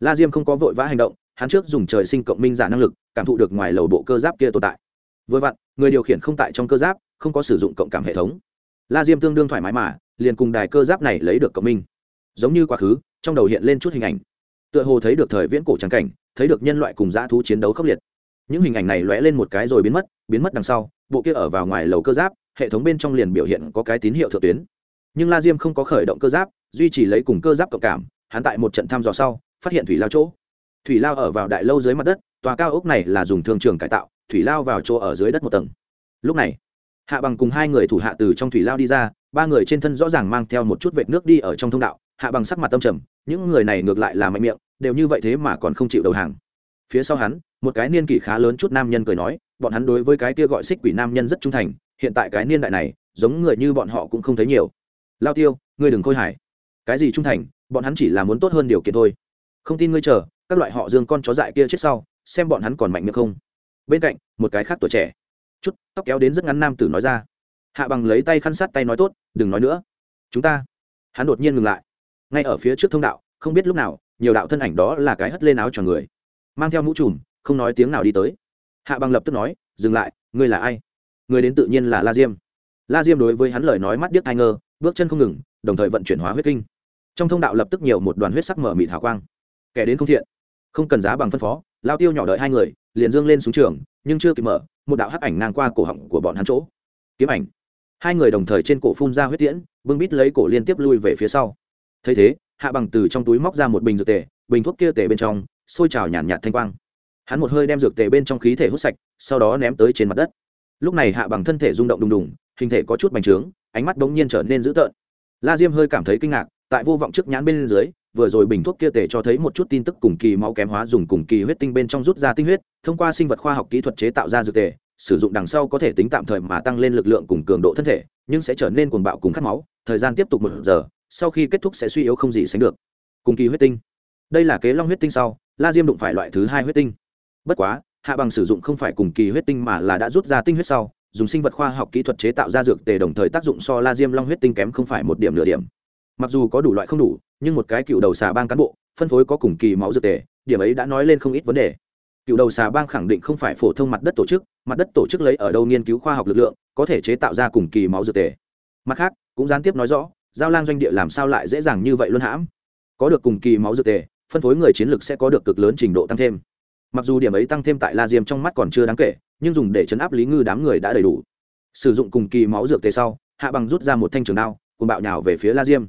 A: La diêm không có vội vã hành động, hắn trước dùng trời sinh cộng minh giả năng lực, cảm thụ được ngoài lầu bộ cơ giáp kia tồn tại. Vừa vặn, người điều khiển không tại trong cơ giáp, không có sử dụng cộng cảm hệ thống. La diêm tương đương thoải mái mà, liền cùng đài cơ giáp này lấy được cộng minh giống như quá khứ, trong đầu hiện lên chút hình ảnh. Tựa hồ thấy được thời viễn cổ trắng cảnh, thấy được nhân loại cùng dã thú chiến đấu khốc liệt. Những hình ảnh này lóe lên một cái rồi biến mất biến mất đằng sau, bộ kia ở vào ngoài lầu cơ giáp, hệ thống bên trong liền biểu hiện có cái tín hiệu thượng tuyến. Nhưng la diêm không có khởi động cơ giáp, duy trì lấy cùng cơ giáp cộng cảm, hắn tại một trận thăm dò sau, phát hiện thủy lao chỗ. Thủy lao ở vào đại lâu dưới mặt đất, tòa cao ốc này là dùng thương trường cải tạo, thủy lao vào chỗ ở dưới đất một tầng. Lúc này, hạ bằng cùng hai người thủ hạ từ trong thủy lao đi ra, ba người trên thân rõ ràng mang theo một chút vệt nước đi ở trong thông đạo hạ bằng sắc mặt tâm trầm, những người này ngược lại là mạnh miệng, đều như vậy thế mà còn không chịu đầu hàng. Phía sau hắn, một cái niên kỷ khá lớn chút nam nhân cười nói, bọn hắn đối với cái kia gọi xích quỷ nam nhân rất trung thành, hiện tại cái niên đại này, giống người như bọn họ cũng không thấy nhiều. Lao tiêu, ngươi đừng khôi hài. Cái gì trung thành, bọn hắn chỉ là muốn tốt hơn điều kiện thôi. Không tin ngươi chờ, các loại họ dương con chó dại kia chết sau, xem bọn hắn còn mạnh miệng không. Bên cạnh, một cái khác tuổi trẻ. Chút, tóc kéo đến rất ngắn nam tử nói ra. Hạ bằng lấy tay khăn sát tay nói tốt, đừng nói nữa. Chúng ta. Hắn đột nhiên ngừng lại ngay ở phía trước thông đạo, không biết lúc nào, nhiều đạo thân ảnh đó là cái hất lên áo cho người. Mang theo mũ trùm, không nói tiếng nào đi tới. Hạ bằng lập tức nói, dừng lại, ngươi là ai? Người đến tự nhiên là la diêm. La diêm đối với hắn lời nói mắt điếc ai ngơ, bước chân không ngừng, đồng thời vận chuyển hóa huyết kinh. Trong thông đạo lập tức nhiều một đoàn huyết sắc mở mịt hào quang. Kẻ đến không thiện, không cần giá bằng phân phó, lao tiêu nhỏ đợi hai người, liền dương lên xuống trường, nhưng chưa kịp mở, một đạo hắc ảnh ngang qua cổ họng của bọn hắn chỗ. Kiếm ảnh. Hai người đồng thời trên cổ phun ra huyết tiễn, bưng bít lấy cổ liên tiếp lui về phía sau thấy thế hạ bằng từ trong túi móc ra một bình dược tề bình thuốc kia tề bên trong sôi trào nhàn nhạt, nhạt thanh quang. Hắn một hơi đem dược tề bên trong khí thể hút sạch sau đó ném tới trên mặt đất. Lúc này hạ bằng thân thể rung động đùng đùng hình thể có chút bành trướng ánh mắt bỗng nhiên trở nên dữ tợn. La diêm hơi cảm thấy kinh ngạc tại vô vọng trước nhãn bên dưới vừa rồi bình thuốc kia tể cho thấy một chút tin tức cùng kỳ máu kém hóa dùng cùng kỳ huyết tinh bên trong rút ra tinh huyết thông qua sinh vật khoa học kỹ thuật chế tạo ra dược tề sử dụng đằng sau có thể tính tạm thời mà tăng lên lực lượng cùng cường độ thân thể nhưng sẽ trở nên cuồng bạo cùng khát máu thời gian tiếp tục một giờ sau khi kết thúc sẽ suy yếu không gì sánh được. Cùng kỳ huyết tinh. Đây là kế long huyết tinh sau, la diêm đụng phải loại thứ hai huyết tinh. Bất quá, hạ bằng sử dụng không phải cùng kỳ huyết tinh mà là đã rút ra tinh huyết sau, dùng sinh vật khoa học kỹ thuật chế tạo ra dược tề đồng thời tác dụng so la diêm long huyết tinh kém không phải một điểm nửa điểm. Mặc dù có đủ loại không đủ, nhưng một cái cựu đầu xà bang cán bộ, phân phối có cùng kỳ máu dược tề, điểm ấy đã nói lên không ít vấn đề. Cựu đầu xà bang khẳng định không phải phổ thông mặt đất tổ chức, mặt đất tổ chức lấy ở đâu nghiên cứu khoa học lực lượng, có thể chế tạo ra cùng kỳ máu dược tề. Mặt khác, cũng gián tiếp nói rõ giao lang doanh địa làm sao lại dễ dàng như vậy luôn hãm? Có được cùng kỳ máu dược tề, phân phối người chiến lược sẽ có được cực lớn trình độ tăng thêm. Mặc dù điểm ấy tăng thêm tại la diêm trong mắt còn chưa đáng kể, nhưng dùng để chấn áp lý ngư đám người đã đầy đủ. Sử dụng cùng kỳ máu dược tề sau, hạ bằng rút ra một thanh trường đao, cùng bạo nhào về phía la diêm.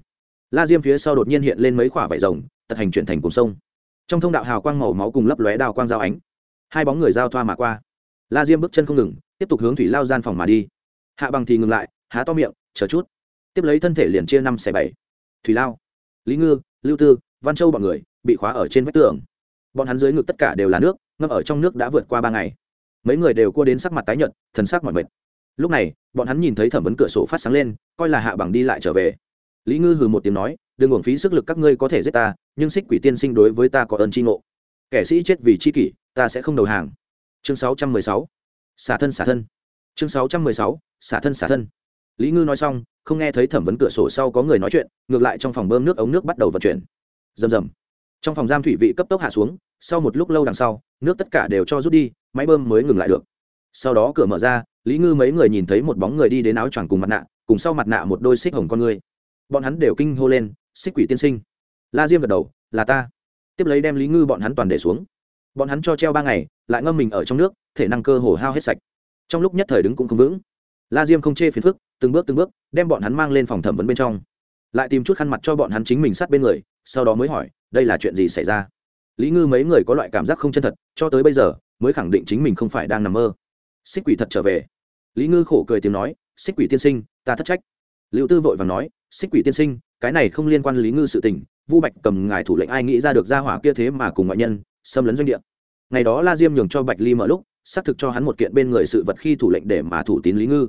A: La diêm phía sau đột nhiên hiện lên mấy khoả vải rồng, tật hành chuyển thành cùng sông. Trong thông đạo hào quang màu máu cùng lấp lóe đào quang giao ánh, hai bóng người giao thoa mà qua. La diêm bước chân không ngừng, tiếp tục hướng thủy lao gian phòng mà đi. Hạ bằng thì ngừng lại, há to miệng, chờ chút tiếp lấy thân thể liền chia năm xẻ bảy. Thủy lao, lý ngư, lưu tư, văn châu bọn người bị khóa ở trên vách tường. Bọn hắn dưới ngực tất cả đều là nước, ngâm ở trong nước đã vượt qua ba ngày. Mấy người đều cua đến sắc mặt tái nhợt, thần sắc mỏi mệt. Lúc này, bọn hắn nhìn thấy thẩm vấn cửa sổ phát sáng lên, coi là hạ bằng đi lại trở về. Lý ngư hừ một tiếng nói, đừng uổng phí sức lực các ngươi có thể giết ta, nhưng xích quỷ tiên sinh đối với ta có ơn tri ngộ. Kẻ sĩ chết vì chi kỷ, ta sẽ không đầu hàng. Chương 616. xả thân xả thân. Chương 616. xả thân xả thân lý ngư nói xong, không nghe thấy thẩm vấn cửa sổ sau có người nói chuyện, ngược lại trong phòng bơm nước ống nước bắt đầu vận chuyển. Rầm rầm. Trong phòng giam thủy vị cấp tốc hạ xuống, sau một lúc lâu đằng sau, nước tất cả đều cho rút đi, máy bơm mới ngừng lại được. Sau đó cửa mở ra, lý ngư mấy người nhìn thấy một bóng người đi đến áo choàng cùng mặt nạ, cùng sau mặt nạ một đôi xích hồng con người. Bọn hắn đều kinh hô lên, xích quỷ tiên sinh. La diêm gật đầu, là ta. Tiếp lấy đem lý ngư bọn hắn toàn để xuống. Bọn hắn cho treo ba ngày, lại ngâm mình ở trong nước, thể năng cơ hồ hao hết sạch. Trong lúc nhất thời đứng cũng không vững, la diêm không chê phiền phức từng bước từng bước, đem bọn hắn mang lên phòng thẩm vấn bên trong. Lại tìm chút khăn mặt cho bọn hắn chính mình sát bên người, sau đó mới hỏi, đây là chuyện gì xảy ra? Lý ngư mấy người có loại cảm giác không chân thật, cho tới bây giờ, mới khẳng định chính mình không phải đang nằm mơ. Xích quỷ thật trở về. Lý ngư khổ cười tiếng nói, xích quỷ tiên sinh, ta thất trách. Liệu tư vội và nói, xích quỷ tiên sinh, cái này không liên quan lý ngư sự tình, vu bạch cầm ngài thủ lệnh ai nghĩ ra được ra hỏa kia thế mà cùng ngoại nhân, xâm lấn doanh địa. Ngày đó la diêm nhường cho bạch ly mở lúc, xác thực cho hắn một kiện bên người sự vật khi thủ lệnh để mà thủ tín lý ngư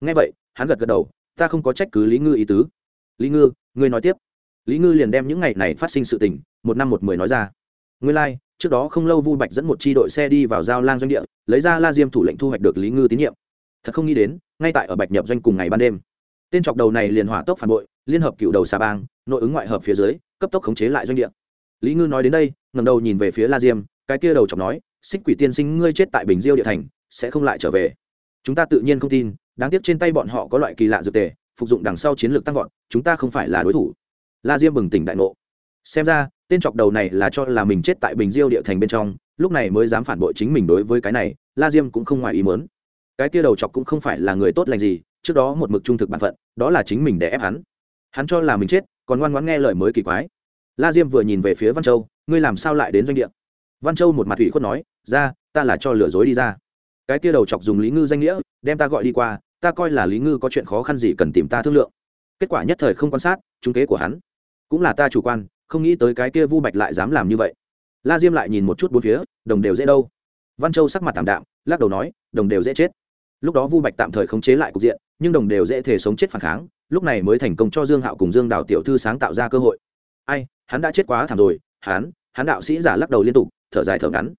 A: nghe vậy hắn gật gật đầu ta không có trách cứ lý ngư ý tứ. Lý ngư ngươi nói tiếp. Lý ngư liền đem những ngày này phát sinh sự tình một năm một mười nói ra. Ngươi lai、like, trước đó không lâu vu bạch dẫn một c h i đội xe đi vào giao lang doanh địa lấy ra la diêm thủ lệnh thu hoạch được lý ngư tín nhiệm. Thật không nghĩ đến ngay tại ở bạch nhập doanh cùng ngày ban đêm tên chọc đầu này liền hỏa tốc phản bội liên hợp cựu đầu xà bang nội ứng ngoại hợp phía dưới cấp tốc khống chế lại doanh địa. Lý ngư nói đến đây ngầm đầu nhìn về phía la diêm cái kia đầu chọc nói xích quỷ tiên sinh ngươi chết tại bình diêu địa thành sẽ không lại trở về. Chúng ta tự nhiên không tin đáng tiếc trên tay bọn họ có loại kỳ lạ dược tề, phục dụng đằng sau chiến lược tăng vọt, chúng ta không phải là đối thủ. La diêm bừng tỉnh đại ngộ. Xem ra, tên chọc đầu này là cho là mình chết tại bình diêu địa thành bên trong, lúc này mới dám phản bội chính mình đối với cái này, la diêm cũng không ngoài ý mớn cái kia đầu chọc cũng không phải là người tốt lành gì, trước đó một mực trung thực bản phận, đó là chính mình để ép hắn. Hắn cho là mình chết, còn ngoan ngoãn nghe lời mới kỳ quái. La diêm vừa nhìn về phía văn châu, ngươi làm sao lại đến doanh địa? Văn châu một mặt ủy khuất nói, ra, ta là cho lừa dối đi ra. Cái kia đầu chọc dùng lý ngư danh nghĩa, đem ta gọi đi qua ta coi là lý ngư có chuyện khó khăn gì cần tìm ta thương lượng. Kết quả nhất thời không quan sát trung kế của hắn. Cũng là ta chủ quan, không nghĩ tới cái kia vu bạch lại dám làm như vậy. La diêm lại nhìn một chút bốn phía, đồng đều dễ đâu. Văn châu sắc mặt tảm đạm, lắc đầu nói, đồng đều dễ chết. Lúc đó vu bạch tạm thời khống chế lại cục diện, nhưng đồng đều dễ thể sống chết phản kháng, lúc này mới thành công cho dương hạo cùng dương đào tiểu thư sáng tạo ra cơ hội. Ai, hắn đã chết quá thảm rồi, hắn hắn đạo sĩ giả lắc đầu liên tục, thở dài thở ngắn.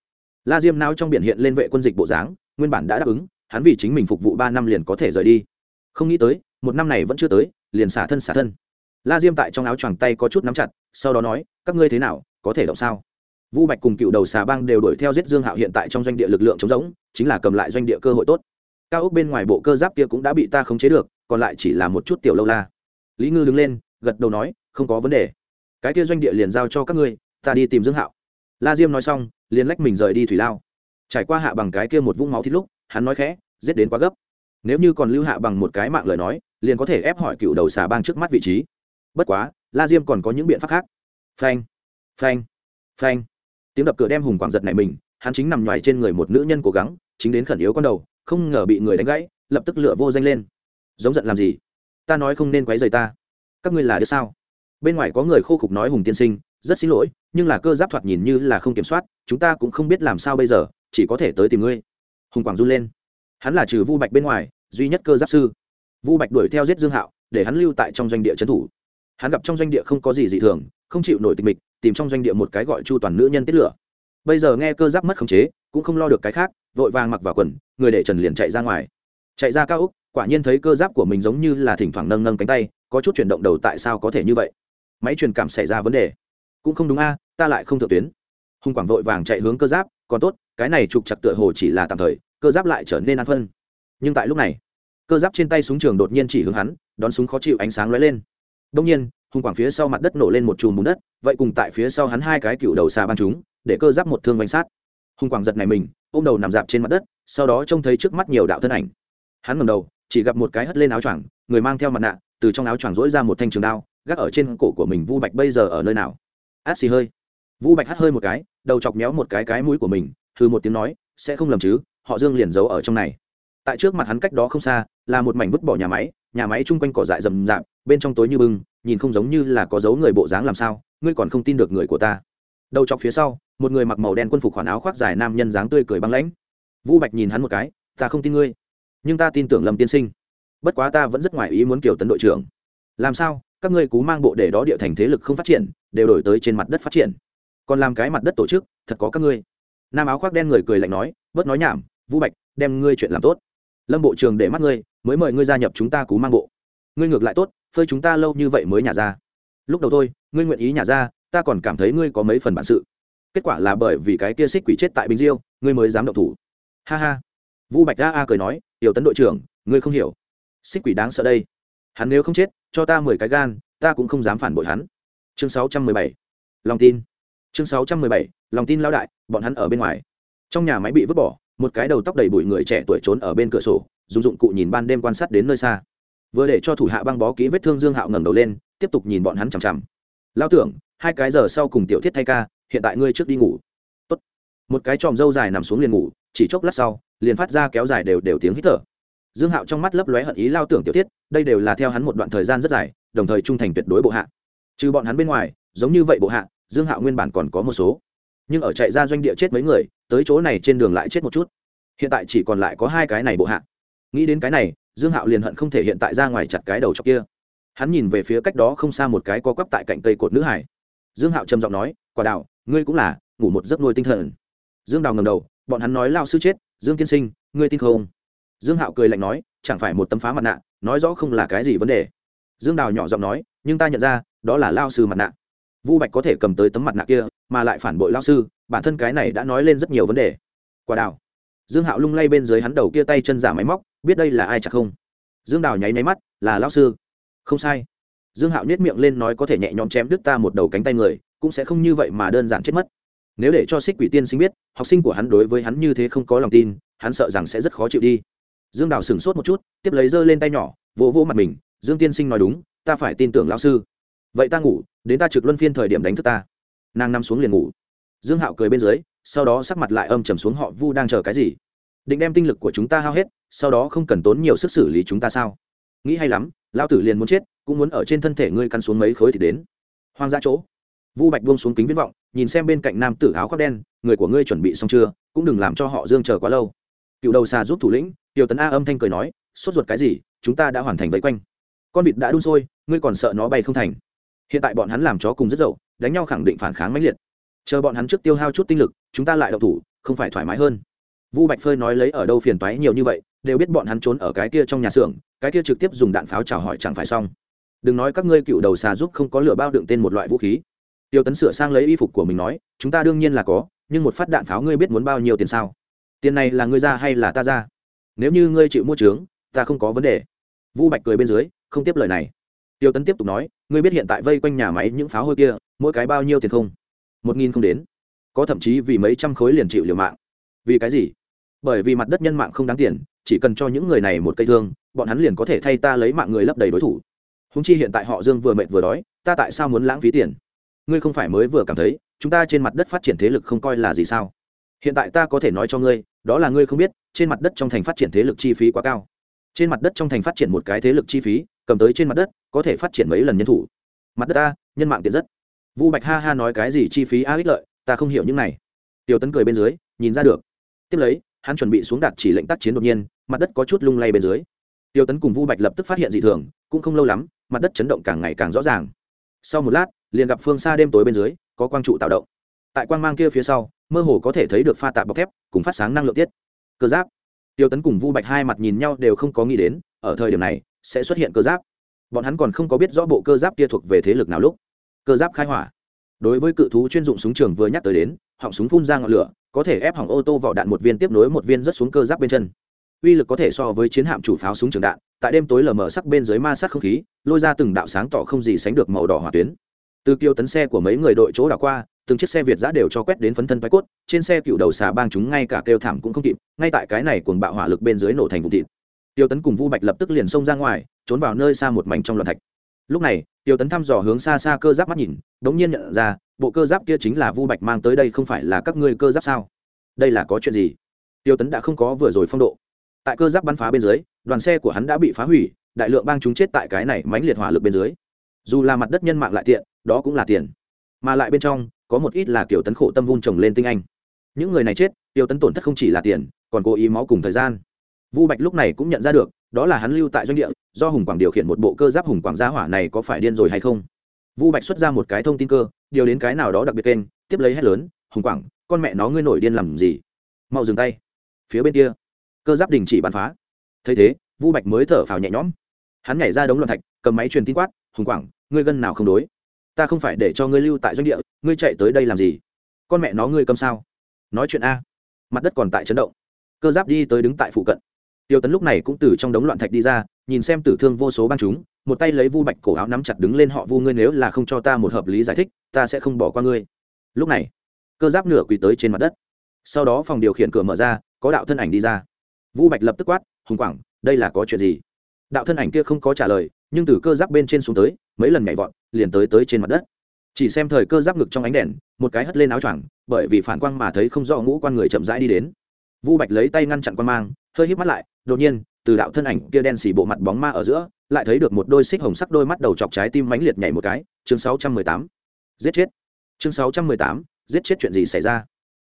A: La diêm nao trong biển hiện lên vệ quân dịch bộ dáng, nguyên bản đã đáp ứng hắn vì chính mình phục vụ ba năm liền có thể rời đi. Không nghĩ tới một năm này vẫn chưa tới liền xả thân xả thân. La diêm tại trong áo choàng tay có chút nắm chặt sau đó nói các ngươi thế nào có thể động sao? Vu bạch cùng cựu đầu xà bang đều đuổi theo giết dương hạo hiện tại trong doanh địa lực lượng chống giống, chính là cầm lại doanh địa cơ hội tốt. Cao ốc bên ngoài bộ cơ giáp kia cũng đã bị ta khống chế được còn lại chỉ là một chút tiểu lâu la. Lý ngư đứng lên gật đầu nói không có vấn đề. Cái kia doanh địa liền giao cho các ngươi ta đi tìm dương hạo. La diêm nói xong liền lách mình rời đi thủy lao. Trải qua hạ bằng cái kia một vũng máu thịt lúc hắn nói khẽ, giết đến quá gấp. Nếu như còn lưu hạ bằng một cái mạng lời nói, liền có thể ép hỏi cựu đầu xà bang trước mắt vị trí. Bất quá, la diêm còn có những biện pháp khác. Phanh phanh phanh. Tiếng đập cửa đem hùng quảng giật này mình, hắn chính nằm ngoài trên người một nữ nhân cố gắng, chính đến khẩn yếu con đầu, không ngờ bị người đánh gãy, lập tức lửa vô danh lên. Giống giận làm gì? Ta nói không nên quấy rầy ta. Các ngươi là đứa sao? Bên ngoài có người khô khục nói hùng tiên sinh, rất xin lỗi, nhưng là cơ giáp thoạt nhìn như là không kiểm soát, chúng ta cũng không biết làm sao bây giờ, chỉ có thể tới tìm ngươi hùng quảng run lên. Hắn là trừ vu bạch bên ngoài, duy nhất cơ giáp sư. Vu bạch đuổi theo giết dương hạo, để hắn lưu tại trong doanh địa trấn thủ. Hắn gặp trong doanh địa không có gì dị thường, không chịu nổi tình mịch, tìm trong doanh địa một cái gọi chu toàn nữ nhân tiết lửa. Bây giờ nghe cơ giáp mất khống chế, cũng không lo được cái khác, vội vàng mặc vào quần, người để trần liền chạy ra ngoài. Chạy ra cao úc quả nhiên thấy cơ giáp của mình giống như là thỉnh thoảng nâng nâng cánh tay, có chút chuyển động đầu tại sao có thể như vậy. Máy truyền cảm xảy ra vấn đề. Cũng không đúng a, ta lại không thượng tuyến. Hùng quảng vội vàng chạy hướng cơ giáp còn tốt, cái này trục chặt tựa hồ chỉ là tạm thời, cơ giáp lại trở nên ăn phân. Nhưng tại lúc này, cơ giáp trên tay súng trường đột nhiên chỉ hướng hắn, đón súng khó chịu ánh sáng lóe lên. Đông nhiên hùng quảng phía sau mặt đất nổ lên một chùm bùn đất, vậy cùng tại phía sau hắn hai cái cựu đầu xà băng chúng, để cơ giáp một thương bánh sát. Hùng quảng giật này mình, ôm đầu nằm dạp trên mặt đất, sau đó trông thấy trước mắt nhiều đạo thân ảnh. Hắn ngầm đầu, chỉ gặp một cái hất lên áo choàng, người mang theo mặt nạ, từ trong áo choàng rỗi ra một thanh trường đao, gác ở trên cổ của mình, vu bạch bây giờ ở nơi nào? Át xì hơi. Vu bạch hắt hơi một cái đầu chọc méo một cái cái mũi của mình thư một tiếng nói, sẽ không lầm chứ, họ dương liền giấu ở trong này. Tại trước mặt hắn cách đó không xa, là một mảnh vứt bỏ nhà máy nhà máy chung quanh cỏ dại rầm rạp, bên trong tối như bưng, nhìn không giống như là có dấu người bộ dáng làm sao, ngươi còn không tin được người của ta. Đầu chọc phía sau, một người mặc màu đen quân phục khoản áo khoác dài nam nhân dáng tươi cười băng lãnh. Vũ bạch nhìn hắn một cái, ta không tin ngươi, nhưng ta tin tưởng lâm tiên sinh. Bất quá ta vẫn rất ngoài ý muốn kiểu tấn đội trưởng. Làm sao, các ngươi cú mang bộ để đó địa thành thế lực không phát triển, đều đổi tới trên mặt đất phát triển còn làm cái mặt đất tổ chức, thật có các ngươi. Nam áo khoác đen người cười lạnh nói, bớt nói nhảm, vũ bạch, đem ngươi chuyện làm tốt. Lâm bộ trưởng để mắt ngươi, mới mời ngươi gia nhập chúng ta cú mang bộ. Ngươi ngược lại tốt, phơi chúng ta lâu như vậy mới nhả ra. Lúc đầu thôi, ngươi nguyện ý nhả ra, ta còn cảm thấy ngươi có mấy phần bản sự. Kết quả là bởi vì cái kia xích quỷ chết tại bình diêu, ngươi mới dám động thủ. Ha ha. Vũ bạch a a cười nói, tiểu tấn đội trưởng, ngươi không hiểu. Xích quỷ đáng sợ đây. Hắn nếu không chết, cho ta mười cái gan, ta cũng không dám phản bội hắn. Chương sáu trăm mười bảy. Lòng tin chương sáu trăm mười bảy, lòng tin lao đại, bọn hắn ở bên ngoài. Trong nhà máy bị vứt bỏ, một cái đầu tóc đầy bụi người trẻ tuổi trốn ở bên cửa sổ, dùng dụng cụ nhìn ban đêm quan sát đến nơi xa. Vừa để cho thủ hạ băng bó kỹ vết thương dương hạo ngẩng đầu lên, tiếp tục nhìn bọn hắn chằm chằm. Lao tưởng, hai cái giờ sau cùng tiểu thiết thay ca, hiện tại ngươi trước đi ngủ. Tốt. một cái tròm râu dài nằm xuống liền ngủ, chỉ chốc lát sau, liền phát ra kéo dài đều đều tiếng hít thở. Dương hạo trong mắt lấp lóe hận ý lao tưởng tiểu thiết, đây đều là theo hắn một đoạn thời gian rất dài, đồng thời trung thành tuyệt đối bộ hạ. Trừ bọn hắn bên ngoài, giống như vậy bộ hạ dương hạo nguyên bản còn có một số. Nhưng ở chạy ra doanh địa chết mấy người, tới chỗ này trên đường lại chết một chút. Hiện tại chỉ còn lại có hai cái này bộ hạ. Nghĩ đến cái này, dương hạo liền hận không thể hiện tại ra ngoài chặt cái đầu chọc kia. Hắn nhìn về phía cách đó không xa một cái co quắp tại cạnh cây cột nữ hải. Dương hạo trầm giọng nói, quả đạo ngươi cũng là, ngủ một giấc nuôi tinh thần. Dương đào ngầm đầu, bọn hắn nói lao sư chết, dương tiên sinh, ngươi tin không? Dương hạo cười lạnh nói, chẳng phải một tấm phá mặt nạ, nói rõ không là cái gì vấn đề. Dương đào nhỏ giọng nói, nhưng ta nhận ra, đó là lao sư mặt nạ vu bạch có thể cầm tới tấm mặt nạ kia, mà lại phản bội lao sư, bản thân cái này đã nói lên rất nhiều vấn đề. Quả đào dương hạo lung lay bên dưới hắn đầu kia tay chân giả máy móc, biết đây là ai chả không? Dương đào nháy nháy mắt, là lao sư. Không sai. Dương hạo nhét miệng lên nói có thể nhẹ nhõm chém đứt ta một đầu cánh tay người, cũng sẽ không như vậy mà đơn giản chết mất. Nếu để cho xích quỷ tiên sinh biết, học sinh của hắn đối với hắn như thế không có lòng tin, hắn sợ rằng sẽ rất khó chịu đi. Dương đào sửng sốt một chút, tiếp lấy giơ lên tay nhỏ, vỗ vỗ mặt mình. Dương tiên sinh nói đúng, ta phải tin tưởng lão sư. Vậy ta ngủ đến ta trực luân phiên thời điểm đánh thức ta. Nàng nằm xuống liền ngủ. Dương hạo cười bên dưới, sau đó sắc mặt lại âm trầm xuống, họ vu đang chờ cái gì? Định đem tinh lực của chúng ta hao hết, sau đó không cần tốn nhiều sức xử lý chúng ta sao? Nghĩ hay lắm, lão tử liền muốn chết, cũng muốn ở trên thân thể ngươi căn xuống mấy khối thì đến. Hoang dã chỗ. Vu bạch buông xuống kính viễn vọng, nhìn xem bên cạnh nam tử áo khoác đen, người của ngươi chuẩn bị xong chưa? Cũng đừng làm cho họ dương chờ quá lâu. Cựu đầu xà giúp thủ lĩnh, tiểu tấn a âm thanh cười nói, sốt ruột cái gì? Chúng ta đã hoàn thành vây quanh. Con vịt đã đun sôi, ngươi còn sợ nó bay không thành hiện tại bọn hắn làm chó cùng rất dậu, đánh nhau khẳng định phản kháng mãnh liệt. Chờ bọn hắn trước tiêu hao chút tinh lực, chúng ta lại đậu thủ, không phải thoải mái hơn. Vu bạch phơi nói lấy ở đâu phiền toái nhiều như vậy, đều biết bọn hắn trốn ở cái kia trong nhà xưởng, cái kia trực tiếp dùng đạn pháo chào hỏi chẳng phải xong. Đừng nói các ngươi cựu đầu xà giúp không có lửa bao đựng tên một loại vũ khí. Tiêu tấn sửa sang lấy y phục của mình nói, chúng ta đương nhiên là có, nhưng một phát đạn pháo ngươi biết muốn bao nhiêu tiền sao? Tiền này là ngươi ra hay là ta ra? Nếu như ngươi chịu mua trướng, ta không có vấn đề. Vu bạch cười bên dưới, không tiếp lời này tiêu tấn tiếp tục nói, ngươi biết hiện tại vây quanh nhà máy những pháo hôi kia, mỗi cái bao nhiêu tiền không? Một nghìn không đến. Có thậm chí vì mấy trăm khối liền chịu liều mạng. Vì cái gì? Bởi vì mặt đất nhân mạng không đáng tiền, chỉ cần cho những người này một cây thương, bọn hắn liền có thể thay ta lấy mạng người lấp đầy đối thủ. Húng chi hiện tại họ dương vừa mệt vừa đói, ta tại sao muốn lãng phí tiền? Ngươi không phải mới vừa cảm thấy, chúng ta trên mặt đất phát triển thế lực không coi là gì sao? Hiện tại ta có thể nói cho ngươi, đó là ngươi không biết, trên mặt đất trong thành phát triển thế lực chi phí quá cao. Trên mặt đất trong thành phát triển một cái thế lực chi phí cầm tới trên mặt đất, có thể phát triển mấy lần nhân thủ. Mặt đất ta, nhân mạng tiện rất. Vu bạch ha ha nói cái gì chi phí a ích lợi, ta không hiểu những này. Tiểu tấn cười bên dưới, nhìn ra được. Tiếp lấy, hắn chuẩn bị xuống đạt chỉ lệnh tác chiến đột nhiên, mặt đất có chút lung lay bên dưới. Tiêu tấn cùng vu bạch lập tức phát hiện dị thường, cũng không lâu lắm, mặt đất chấn động càng ngày càng rõ ràng. Sau một lát, liền gặp phương xa đêm tối bên dưới, có quang trụ tạo động. Tại quang mang kia phía sau, mơ hồ có thể thấy được pha tạp bọc thép, cùng phát sáng năng lượng tiết. Cơ giáp. Tiêu tấn cùng vu bạch hai mặt nhìn nhau đều không có nghĩ đến, ở thời điểm này sẽ xuất hiện cơ giáp. Bọn hắn còn không có biết rõ bộ cơ giáp kia thuộc về thế lực nào lúc. Cơ giáp khai hỏa. Đối với cự thú chuyên dụng súng trường vừa nhắc tới đến, họng súng phun ra ngọn lửa, có thể ép hỏng ô tô vỏ đạn một viên tiếp nối một viên rất xuống cơ giáp bên chân. Uy lực có thể so với chiến hạm chủ pháo súng trường đạn, tại đêm tối lờ mờ sắc bên dưới ma sát không khí, lôi ra từng đạo sáng tỏ không gì sánh được màu đỏ hỏa tuyến. Từ kiêu tấn xe của mấy người đội chỗ đảo qua, từng chiếc xe việt giã đều cho quét đến phấn thân bay cốt, trên xe cựu đầu xà bang chúng ngay cả kêu thảm cũng không kịp, ngay tại cái này cuồng bạo hỏa lực bên dưới nổ thành vùng thịt tiêu tấn cùng vu bạch lập tức liền xông ra ngoài, trốn vào nơi xa một mảnh trong loạn thạch. Lúc này, tiêu tấn thăm dò hướng xa xa cơ giáp mắt nhìn, đống nhiên nhận ra, bộ cơ giáp kia chính là vu bạch mang tới đây không phải là các ngươi cơ giáp sao? Đây là có chuyện gì? Tiêu tấn đã không có vừa rồi phong độ. Tại cơ giáp bắn phá bên dưới, đoàn xe của hắn đã bị phá hủy, đại lượng bang chúng chết tại cái này mãnh liệt hỏa lực bên dưới. Dù là mặt đất nhân mạng lại tiện, đó cũng là tiền. Mà lại bên trong, có một ít là kiểu tấn khổ tâm vun trồng lên tinh anh. Những người này chết, tiêu tấn tổn thất không chỉ là tiền, còn cố ý máu cùng thời gian vu bạch lúc này cũng nhận ra được, đó là hắn lưu tại doanh địa, do hùng quảng điều khiển một bộ cơ giáp hùng quảng gia hỏa này có phải điên rồi hay không? Vu bạch xuất ra một cái thông tin cơ, điều đến cái nào đó đặc biệt kênh, tiếp lấy hét lớn, hùng quảng, con mẹ nó ngươi nổi điên làm gì? Mau dừng tay. Phía bên kia, cơ giáp đình chỉ bắn phá. Thấy thế, vu bạch mới thở phào nhẹ nhõm. Hắn nhảy ra đống loạn thạch, cầm máy truyền tin quát, hùng quảng, ngươi gân nào không đối? Ta không phải để cho ngươi lưu tại doanh địa, ngươi chạy tới đây làm gì? Con mẹ nó ngươi cầm sao? Nói chuyện a. Mặt đất còn tại chấn động. Cơ giáp đi tới đứng tại phụ cận tiêu tấn lúc này cũng từ trong đống loạn thạch đi ra, nhìn xem tử thương vô số băng chúng, một tay lấy vu bạch cổ áo nắm chặt đứng lên, họ vu ngươi nếu là không cho ta một hợp lý giải thích, ta sẽ không bỏ qua ngươi. Lúc này, cơ giáp nửa quỳ tới trên mặt đất. Sau đó phòng điều khiển cửa mở ra, có đạo thân ảnh đi ra. Vu bạch lập tức quát, hùng quảng, đây là có chuyện gì? Đạo thân ảnh kia không có trả lời, nhưng từ cơ giáp bên trên xuống tới, mấy lần nhảy vọt, liền tới tới trên mặt đất. Chỉ xem thời cơ giáp ngực trong ánh đèn, một cái hất lên áo choàng, bởi vì phản quang mà thấy không rõ ngũ quan người chậm rãi đi đến. Vu bạch lấy tay ngăn chặn quan mang, hơi hít mắt lại đột nhiên từ đạo thân ảnh kia đen xì bộ mặt bóng ma ở giữa lại thấy được một đôi xích hồng sắc đôi mắt đầu chọc trái tim mãnh liệt nhảy một cái. Chương 618. giết chết. Chương 618, giết chết chuyện gì xảy ra?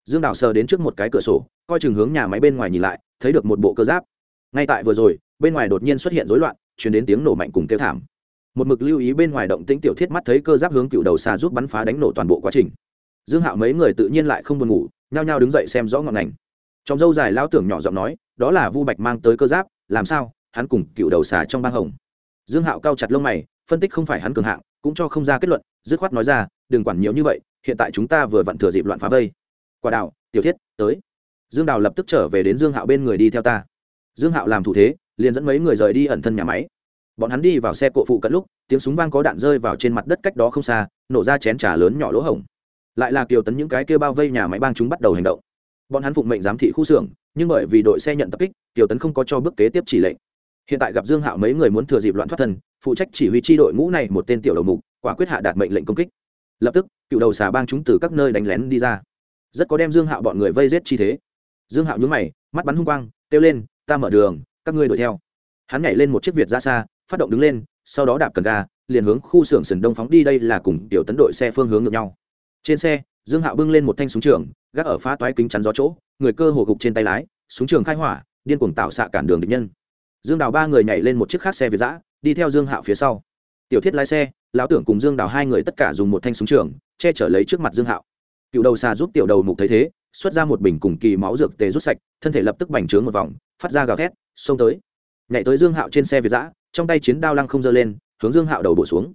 A: Dương đào sờ đến trước một cái cửa sổ coi chừng hướng nhà máy bên ngoài nhìn lại thấy được một bộ cơ giáp. Ngay tại vừa rồi bên ngoài đột nhiên xuất hiện rối loạn chuyển đến tiếng nổ mạnh cùng kêu thảm. Một mực lưu ý bên ngoài động tĩnh tiểu thiết mắt thấy cơ giáp hướng cựu đầu xa giúp bắn phá đánh nổ toàn bộ quá trình. Dương hạo mấy người tự nhiên lại không buồn ngủ nhao nhao đứng dậy xem rõ ngọn ngành. Trong dâu dài lao tưởng nhỏ giọng nói đó là vu bạch mang tới cơ giáp, làm sao, hắn cùng cựu đầu xà trong bang hồng. Dương hạo cao chặt lông mày, phân tích không phải hắn cường hạng, cũng cho không ra kết luận, dứt khoát nói ra, đừng quản nhiều như vậy, hiện tại chúng ta vừa vặn thừa dịp loạn phá vây. Quả đạo tiểu thiết, tới. Dương đào lập tức trở về đến dương hạo bên người đi theo ta. Dương hạo làm thủ thế, liền dẫn mấy người rời đi ẩn thân nhà máy. Bọn hắn đi vào xe cộ phụ cận lúc, tiếng súng vang có đạn rơi vào trên mặt đất cách đó không xa, nổ ra chén trà lớn nhỏ lỗ hổng. Lại là kiều tấn những cái kia bao vây nhà máy bang chúng bắt đầu hành động bọn hắn phụng mệnh giám thị khu xưởng, nhưng bởi vì đội xe nhận tập kích Tiểu tấn không có cho bước kế tiếp chỉ lệnh. Hiện tại gặp dương hạo mấy người muốn thừa dịp loạn thoát thân, phụ trách chỉ huy tri đội ngũ này một tên tiểu đầu mục, quả quyết hạ đạt mệnh lệnh công kích. Lập tức, cựu đầu xà bang chúng từ các nơi đánh lén đi ra. Rất có đem dương hạo bọn người vây giết chi thế. Dương hạo nhúng mày, mắt bắn hung quang, kêu lên, ta mở đường, các ngươi đuổi theo. Hắn nhảy lên một chiếc việt ra xa, phát động đứng lên, sau đó đạp cần ga, liền hướng khu xưởng sườn đông phóng đi, đây là cùng tiểu tấn đội xe phương hướng ngược nhau trên xe, dương hạo bưng lên một thanh súng trường, gác ở phá toái kính chắn gió chỗ, người cơ hồ gục trên tay lái, súng trường khai hỏa, điên cuồng tạo xạ cản đường địch nhân. Dương đào ba người nhảy lên một chiếc khác xe việt giã, đi theo dương hạo phía sau. Tiểu thiết lái xe, lão tưởng cùng dương đào hai người tất cả dùng một thanh súng trường, che chở lấy trước mặt dương hạo. Cựu đầu xà giúp tiểu đầu mục thấy thế, xuất ra một bình cùng kỳ máu dược tề rút sạch, thân thể lập tức bành trướng một vòng, phát ra gào thét, xông tới. Nhảy tới dương hạo trên xe việt giã, trong tay chiến đao lăng không giơ lên, hướng dương hạo đầu bổ xuống.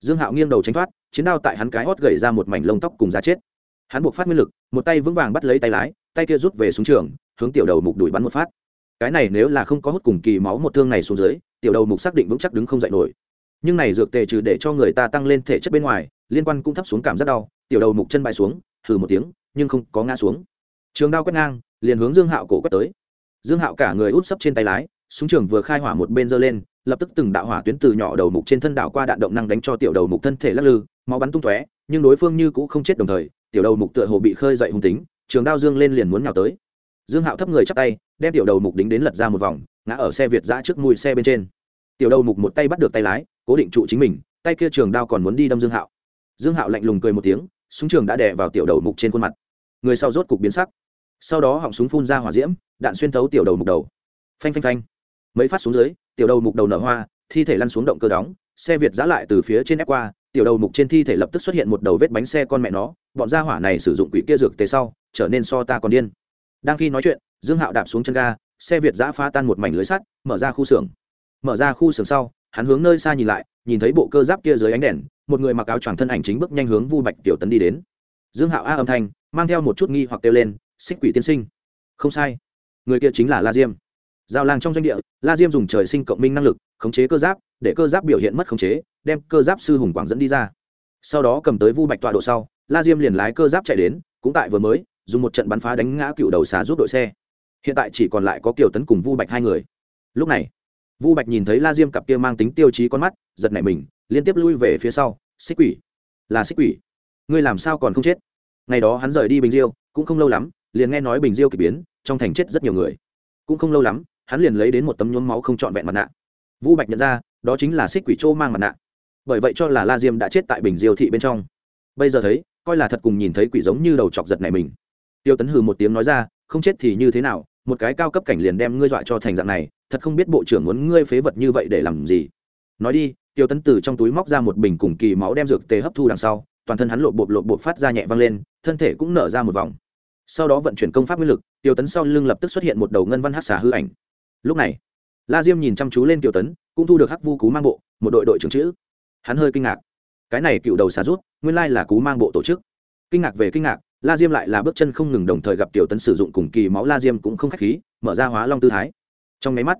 A: Dương hạo nghiêng đầu tránh thoát chiến đao tại hắn cái hót gầy ra một mảnh lông tóc cùng da chết. Hắn buộc phát nguyên lực, một tay vững vàng bắt lấy tay lái, tay kia rút về xuống trường, hướng tiểu đầu mục đuổi bắn một phát. Cái này nếu là không có hút cùng kỳ máu một thương này xuống dưới, tiểu đầu mục xác định vững chắc đứng không dậy nổi. Nhưng này dược tề trừ để cho người ta tăng lên thể chất bên ngoài, liên quan cũng thấp xuống cảm giác đau, tiểu đầu mục chân bay xuống thử một tiếng, nhưng không có ngã xuống. Trường đao quét ngang, liền hướng dương hạo cổ quét tới. Dương hạo cả người út sấp trên tay lái, súng trường vừa khai hỏa một bên giơ lên lập tức từng đạo hỏa tuyến từ nhỏ đầu mục trên thân đảo qua đạn động năng đánh cho tiểu đầu mục thân thể lắc lư, máu bắn tung tóe, nhưng đối phương như cũng không chết đồng thời, tiểu đầu mục tựa hồ bị khơi dậy hung tính, trường đao dương lên liền muốn nhào tới. Dương hạo thấp người chắp tay, đem tiểu đầu mục đính đến lật ra một vòng, ngã ở xe việt giã trước mùi xe bên trên. Tiểu đầu mục một tay bắt được tay lái, cố định trụ chính mình, tay kia trường đao còn muốn đi đâm dương hạo. Dương hạo lạnh lùng cười một tiếng, súng trường đã đè vào tiểu đầu mục trên khuôn mặt. Người sau rốt cục biến sắc. Sau đó họng súng phun ra hỏa diễm, đạn xuyên thấu tiểu đầu mục đầu. Phanh phanh phanh. Mấy phát xuống dưới tiểu đầu mục đầu nở hoa, thi thể lăn xuống động cơ đóng, xe việt giã lại từ phía trên ép qua, tiểu đầu mục trên thi thể lập tức xuất hiện một đầu vết bánh xe con mẹ nó, bọn gia hỏa này sử dụng quỷ kia dược tế sau, trở nên so ta còn điên. Đang khi nói chuyện, dương hạo đạp xuống chân ga, xe việt giã phá tan một mảnh lưới sắt, mở ra khu xưởng. Mở ra khu xưởng sau, hắn hướng nơi xa nhìn lại, nhìn thấy bộ cơ giáp kia dưới ánh đèn, một người mặc áo choàng thân ảnh chính bước nhanh hướng vu bạch tiểu tấn đi đến. Dương hạo a âm thanh, mang theo một chút nghi hoặc kêu lên, xích quỷ tiên sinh. Không sai, người kia chính là la diêm giao lang trong doanh địa, la diêm dùng trời sinh cộng minh năng lực, khống chế cơ giáp, để cơ giáp biểu hiện mất khống chế, đem cơ giáp sư hùng quảng dẫn đi ra. Sau đó cầm tới vu bạch tọa độ sau, la diêm liền lái cơ giáp chạy đến, cũng tại vừa mới, dùng một trận bắn phá đánh ngã cựu đầu xà giúp đội xe. Hiện tại chỉ còn lại có kiều tấn cùng vu bạch hai người. Lúc này, vu bạch nhìn thấy la diêm cặp kia mang tính tiêu chí con mắt, giật nảy mình, liên tiếp lui về phía sau, xích quỷ, là xích quỷ. Ngươi làm sao còn không chết? Ngày đó hắn rời đi bình diêu, cũng không lâu lắm, liền nghe nói bình diêu k ỳ biến, trong thành chết rất nhiều người. Cũng không lâu lắm hắn liền lấy đến một tấm nhuốm máu không trọn vẹn mặt nạ. Vu bạch nhận ra, đó chính là xích quỷ châu mang mặt nạ. Bởi vậy cho là la diêm đã chết tại bình diêu thị bên trong. Bây giờ thấy, coi là thật cùng nhìn thấy quỷ giống như đầu chọc giật này mình. Tiêu tấn hừ một tiếng nói ra, không chết thì như thế nào, một cái cao cấp cảnh liền đem ngươi dọa cho thành dạng này, thật không biết bộ trưởng muốn ngươi phế vật như vậy để làm gì. Nói đi, tiêu tấn từ trong túi móc ra một bình cùng kỳ máu đem dược tê hấp thu đằng sau, toàn thân hắn lộ bộp lộ bộp phát ra nhẹ văng lên, thân thể cũng nở ra một vòng. Sau đó vận chuyển công pháp nguyên lực, tiêu tấn sau lưng lập tức xuất hiện một đầu ngân văn hát xả hư ảnh lúc này, la diêm nhìn chăm chú lên kiều tấn, cũng thu được hắc vu cú mang bộ, một đội đội trưởng chữ. Hắn hơi kinh ngạc. Cái này cựu đầu xà rút, nguyên lai là cú mang bộ tổ chức. Kinh ngạc về kinh ngạc, la diêm lại là bước chân không ngừng đồng thời gặp tiểu tấn sử dụng cùng kỳ máu la diêm cũng không k h á c h khí, mở ra hóa long tư thái. Trong máy mắt,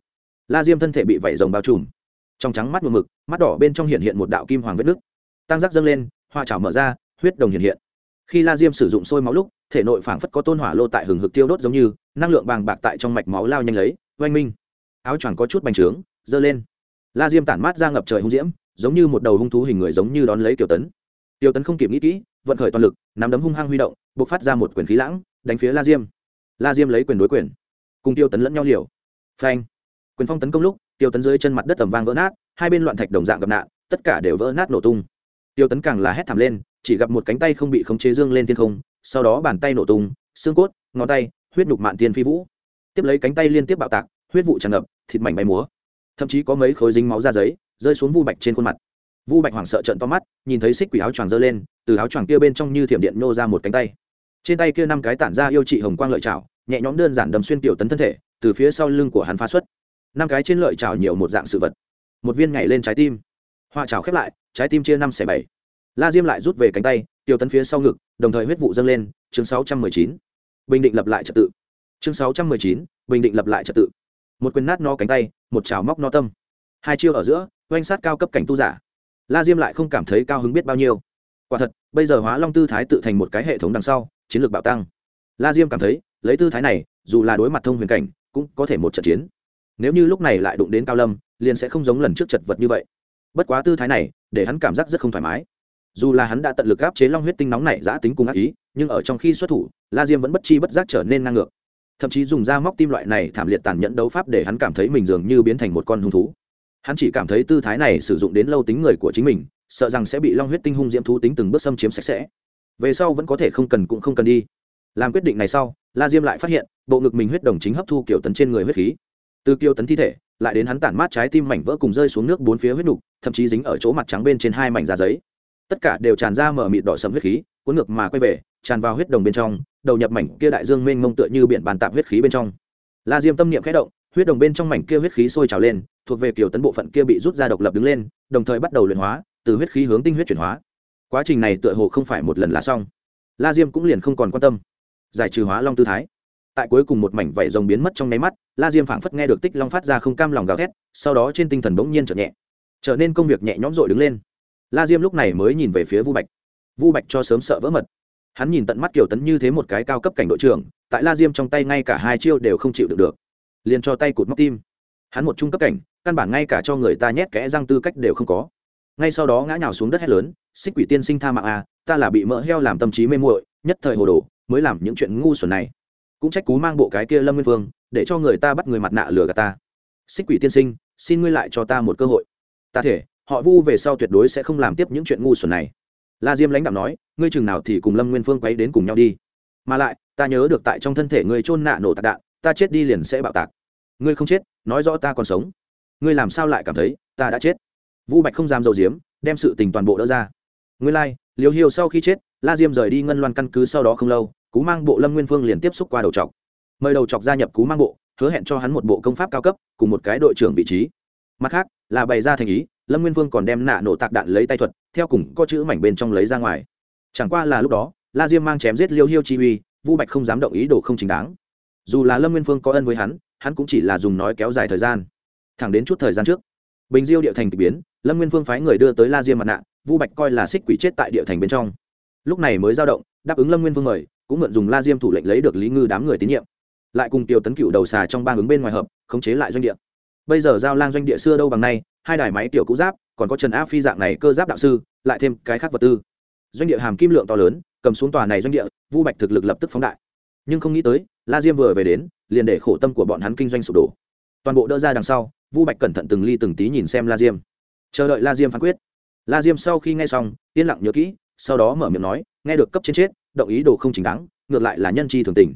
A: la diêm thân thể bị vẩy rồng bao trùm. Trong trắng mắt một mực, mắt đỏ bên trong hiện hiện một đạo kim hoàng vết nước tăng giác dâng lên, hoa trào mở ra, huyết đồng hiện hiện. Khi la diêm sử dụng sôi máu lúc, thể nội phảng phất có tôn hỏa lô tại hừng hực tiêu đốt giống như, năng lượng bàng bạc tại trong mạch máu lao nhanh lấy oanh minh. Áo choàng có chút bành trướng, giơ lên. La diêm tản mát ra ngập trời hung diễm, giống như một đầu hung thú hình người giống như đón lấy tiểu tấn. Tiểu tấn không kịp nghĩ kỹ, vận khởi toàn lực, nắm đấm hung hăng huy động buộc phát ra một quyền khí lãng, đánh phía la diêm. La diêm lấy quyền đối quyền, cùng tiêu tấn lẫn nhau liều. Phanh. Quyền phong tấn công lúc tiêu tấn dưới chân mặt đất tầm vang vỡ nát, hai bên loạn thạch đồng dạng gặp nạn, tất cả đều vỡ nát nổ tung. Tiêu tấn càng là hét thảm lên, chỉ gặp một cánh tay không bị khống chế dương lên thiên không, sau đó bàn tay nổ tung, xương cốt, ngón tay, huyết nhục mạn tiên phi vũ tiếp lấy cánh tay liên tiếp bạo tạc, huyết vụ tràn ngập, thịt mảnh bay múa. Thậm chí có mấy khối dính máu ra giấy rơi xuống vu bạch trên khuôn mặt. Vu bạch hoảng sợ trận to mắt, nhìn thấy xích quỷ áo choàng giơ lên, từ áo choàng kia bên trong như thiểm điện nô ra một cánh tay. Trên tay kia năm cái tản ra yêu trị hồng quang lợi chảo nhẹ nhõm đơn giản đầm xuyên tiểu tấn thân thể, từ phía sau lưng của hắn phá xuất. Năm cái trên lợi chảo nhiều một dạng sự vật. Một viên nhảy lên trái tim. Hoa chảo khép lại, trái tim chia năm xẻ bảy. La diêm lại rút về cánh tay, tiểu tấn phía sau ngực, đồng thời huyết vụ dâng lên, chương sáu trăm mười chín. Bình định lập lại trật tự chương sáu trăm mười chín, bình định lập lại trật tự. Một quyền nát no cánh tay, một chảo móc no tâm. Hai chiêu ở giữa, oanh sát cao cấp cảnh tu giả. La diêm lại không cảm thấy cao hứng biết bao nhiêu. Quả thật, bây giờ hóa long tư thái tự thành một cái hệ thống đằng sau, chiến lược bạo tăng. La diêm cảm thấy, lấy tư thái này, dù là đối mặt thông huyền cảnh, cũng có thể một trận chiến. Nếu như lúc này lại đụng đến cao lâm, liền sẽ không giống lần trước chật vật như vậy. Bất quá tư thái này, để hắn cảm giác rất không thoải mái. Dù là hắn đã tận lực áp chế long huyết tinh nóng này giã tính cùng ác ý, nhưng ở trong khi xuất thủ, la diêm vẫn bất chi bất giác trở nên ngang ngược thậm chí dùng da móc tim loại này thảm liệt tàn nhẫn đấu pháp để hắn cảm thấy mình dường như biến thành một con hung thú. Hắn chỉ cảm thấy tư thái này sử dụng đến lâu tính người của chính mình, sợ rằng sẽ bị long huyết tinh hung diễm thú tính từng bước xâm chiếm sạch sẽ. Về sau vẫn có thể không cần cũng không cần đi. Làm quyết định này sau, la diêm lại phát hiện, bộ ngực mình huyết đồng chính hấp thu kiểu tấn trên người huyết khí. Từ kiểu tấn thi thể, lại đến hắn tản mát trái tim mảnh vỡ cùng rơi xuống nước bốn phía huyết đục thậm chí dính ở chỗ mặt trắng bên trên hai mảnh da giấy. Tất cả đều tràn ra mở mịt đỏ sầm huyết khí, cuốn ngược mà quay về, tràn vào huyết đồng bên trong đầu nhập mảnh kia đại dương mênh mông tựa như biển bàn tạp huyết khí bên trong. La diêm tâm niệm khẽ động, huyết đồng bên trong mảnh kia huyết khí sôi trào lên, thuộc về kiểu tấn bộ phận kia bị rút ra độc lập đứng lên, đồng thời bắt đầu luyện hóa, từ huyết khí hướng tinh huyết chuyển hóa. Quá trình này tựa hồ không phải một lần là xong. La diêm cũng liền không còn quan tâm. Giải trừ hóa long tư thái. Tại cuối cùng một mảnh vảy rồng biến mất trong nháy mắt, la diêm phảng phất nghe được tích long phát ra không cam lòng gào thét, sau đó trên tinh thần bỗng nhiên trở nhẹ, trở nên công việc nhẹ nhõm rồi đứng lên. La diêm lúc này mới nhìn về phía vu bạch. Vu bạch cho sớm sợ vỡ mật hắn nhìn tận mắt kiều tấn như thế một cái cao cấp cảnh đội trưởng, tại la diêm trong tay ngay cả hai chiêu đều không chịu được được. Liền cho tay cụt móc tim. Hắn một trung cấp cảnh, căn bản ngay cả cho người ta nhét kẽ răng tư cách đều không có. Ngay sau đó ngã nhào xuống đất hét lớn, xích quỷ tiên sinh tha mạng à ta là bị mỡ heo làm tâm trí mê muội, nhất thời hồ đồ, mới làm những chuyện ngu xuẩn này. Cũng trách cú mang bộ cái kia lâm nguyên vương, để cho người ta bắt người mặt nạ lừa gạt ta. Xích quỷ tiên sinh, xin ngươi lại cho ta một cơ hội. Ta thể, họ vu về sau tuyệt đối sẽ không làm tiếp những chuyện ngu xuẩn này la diêm lãnh đạo nói ngươi chừng nào thì cùng lâm nguyên phương quấy đến cùng nhau đi. Mà lại ta nhớ được tại trong thân thể ngươi trôn nạ nổ tạc đạn ta chết đi liền sẽ bạo tạc. Ngươi không chết nói rõ ta còn sống. Ngươi làm sao lại cảm thấy ta đã chết? Vu bạch không dám dầu diếm đem sự tình toàn bộ đỡ ra. Ngươi lai、like, liều hiều sau khi chết la diêm rời đi ngân loan căn cứ sau đó không lâu cú mang bộ lâm nguyên phương liền tiếp xúc qua đầu chọc, mời đầu chọc gia nhập cú mang bộ hứa hẹn cho hắn một bộ công pháp cao cấp cùng một cái đội trưởng vị trí. Mặt khác là bày ra thành ý lâm nguyên vương còn đem nạ nổ tạc đạn lấy tay thuật, theo cùng có chữ mảnh bên trong lấy ra ngoài. Chẳng qua là lúc đó, la diêm mang chém giết liêu hiêu chi uy, vu bạch không dám động ý đồ không chính đáng. Dù là lâm nguyên phương có ân với hắn hắn cũng chỉ là dùng nói kéo dài thời gian. Thẳng đến chút thời gian trước, bình diêu địa thành k ỳ biến, lâm nguyên phương phái người đưa tới la diêm mặt nạ, vu bạch coi là xích quỷ chết tại địa thành bên trong. Lúc này mới giao động, đáp ứng lâm nguyên phương mời, cũng mượn dùng la diêm thủ lệnh lấy được lý ngư đám người tín nhiệm. Lại cùng tiêu tấn cựu đầu xà trong ba ứng bên ngoài hợp, khống chế lại doanh địa bây giờ giao lang doanh địa xưa đâu bằng nay, hai đài máy tiểu cũ giáp, còn có trần áp phi dạng này cơ giáp đạo sư, lại thêm cái khác vật tư. Doanh địa hàm kim lượng to lớn, cầm xuống tòa này doanh địa, vu bạch thực lực lập tức phóng đại. Nhưng không nghĩ tới, la diêm vừa về đến, liền để khổ tâm của bọn hắn kinh doanh sụp đổ. Toàn bộ đỡ ra đằng sau, vu bạch cẩn thận từng ly từng tí nhìn xem la diêm. Chờ đợi la diêm phán quyết. La diêm sau khi nghe xong, yên lặng nhớ kỹ, sau đó mở miệng nói, nghe được cấp trên chết, động ý đồ không chính đáng, ngược lại là nhân chi thường tình.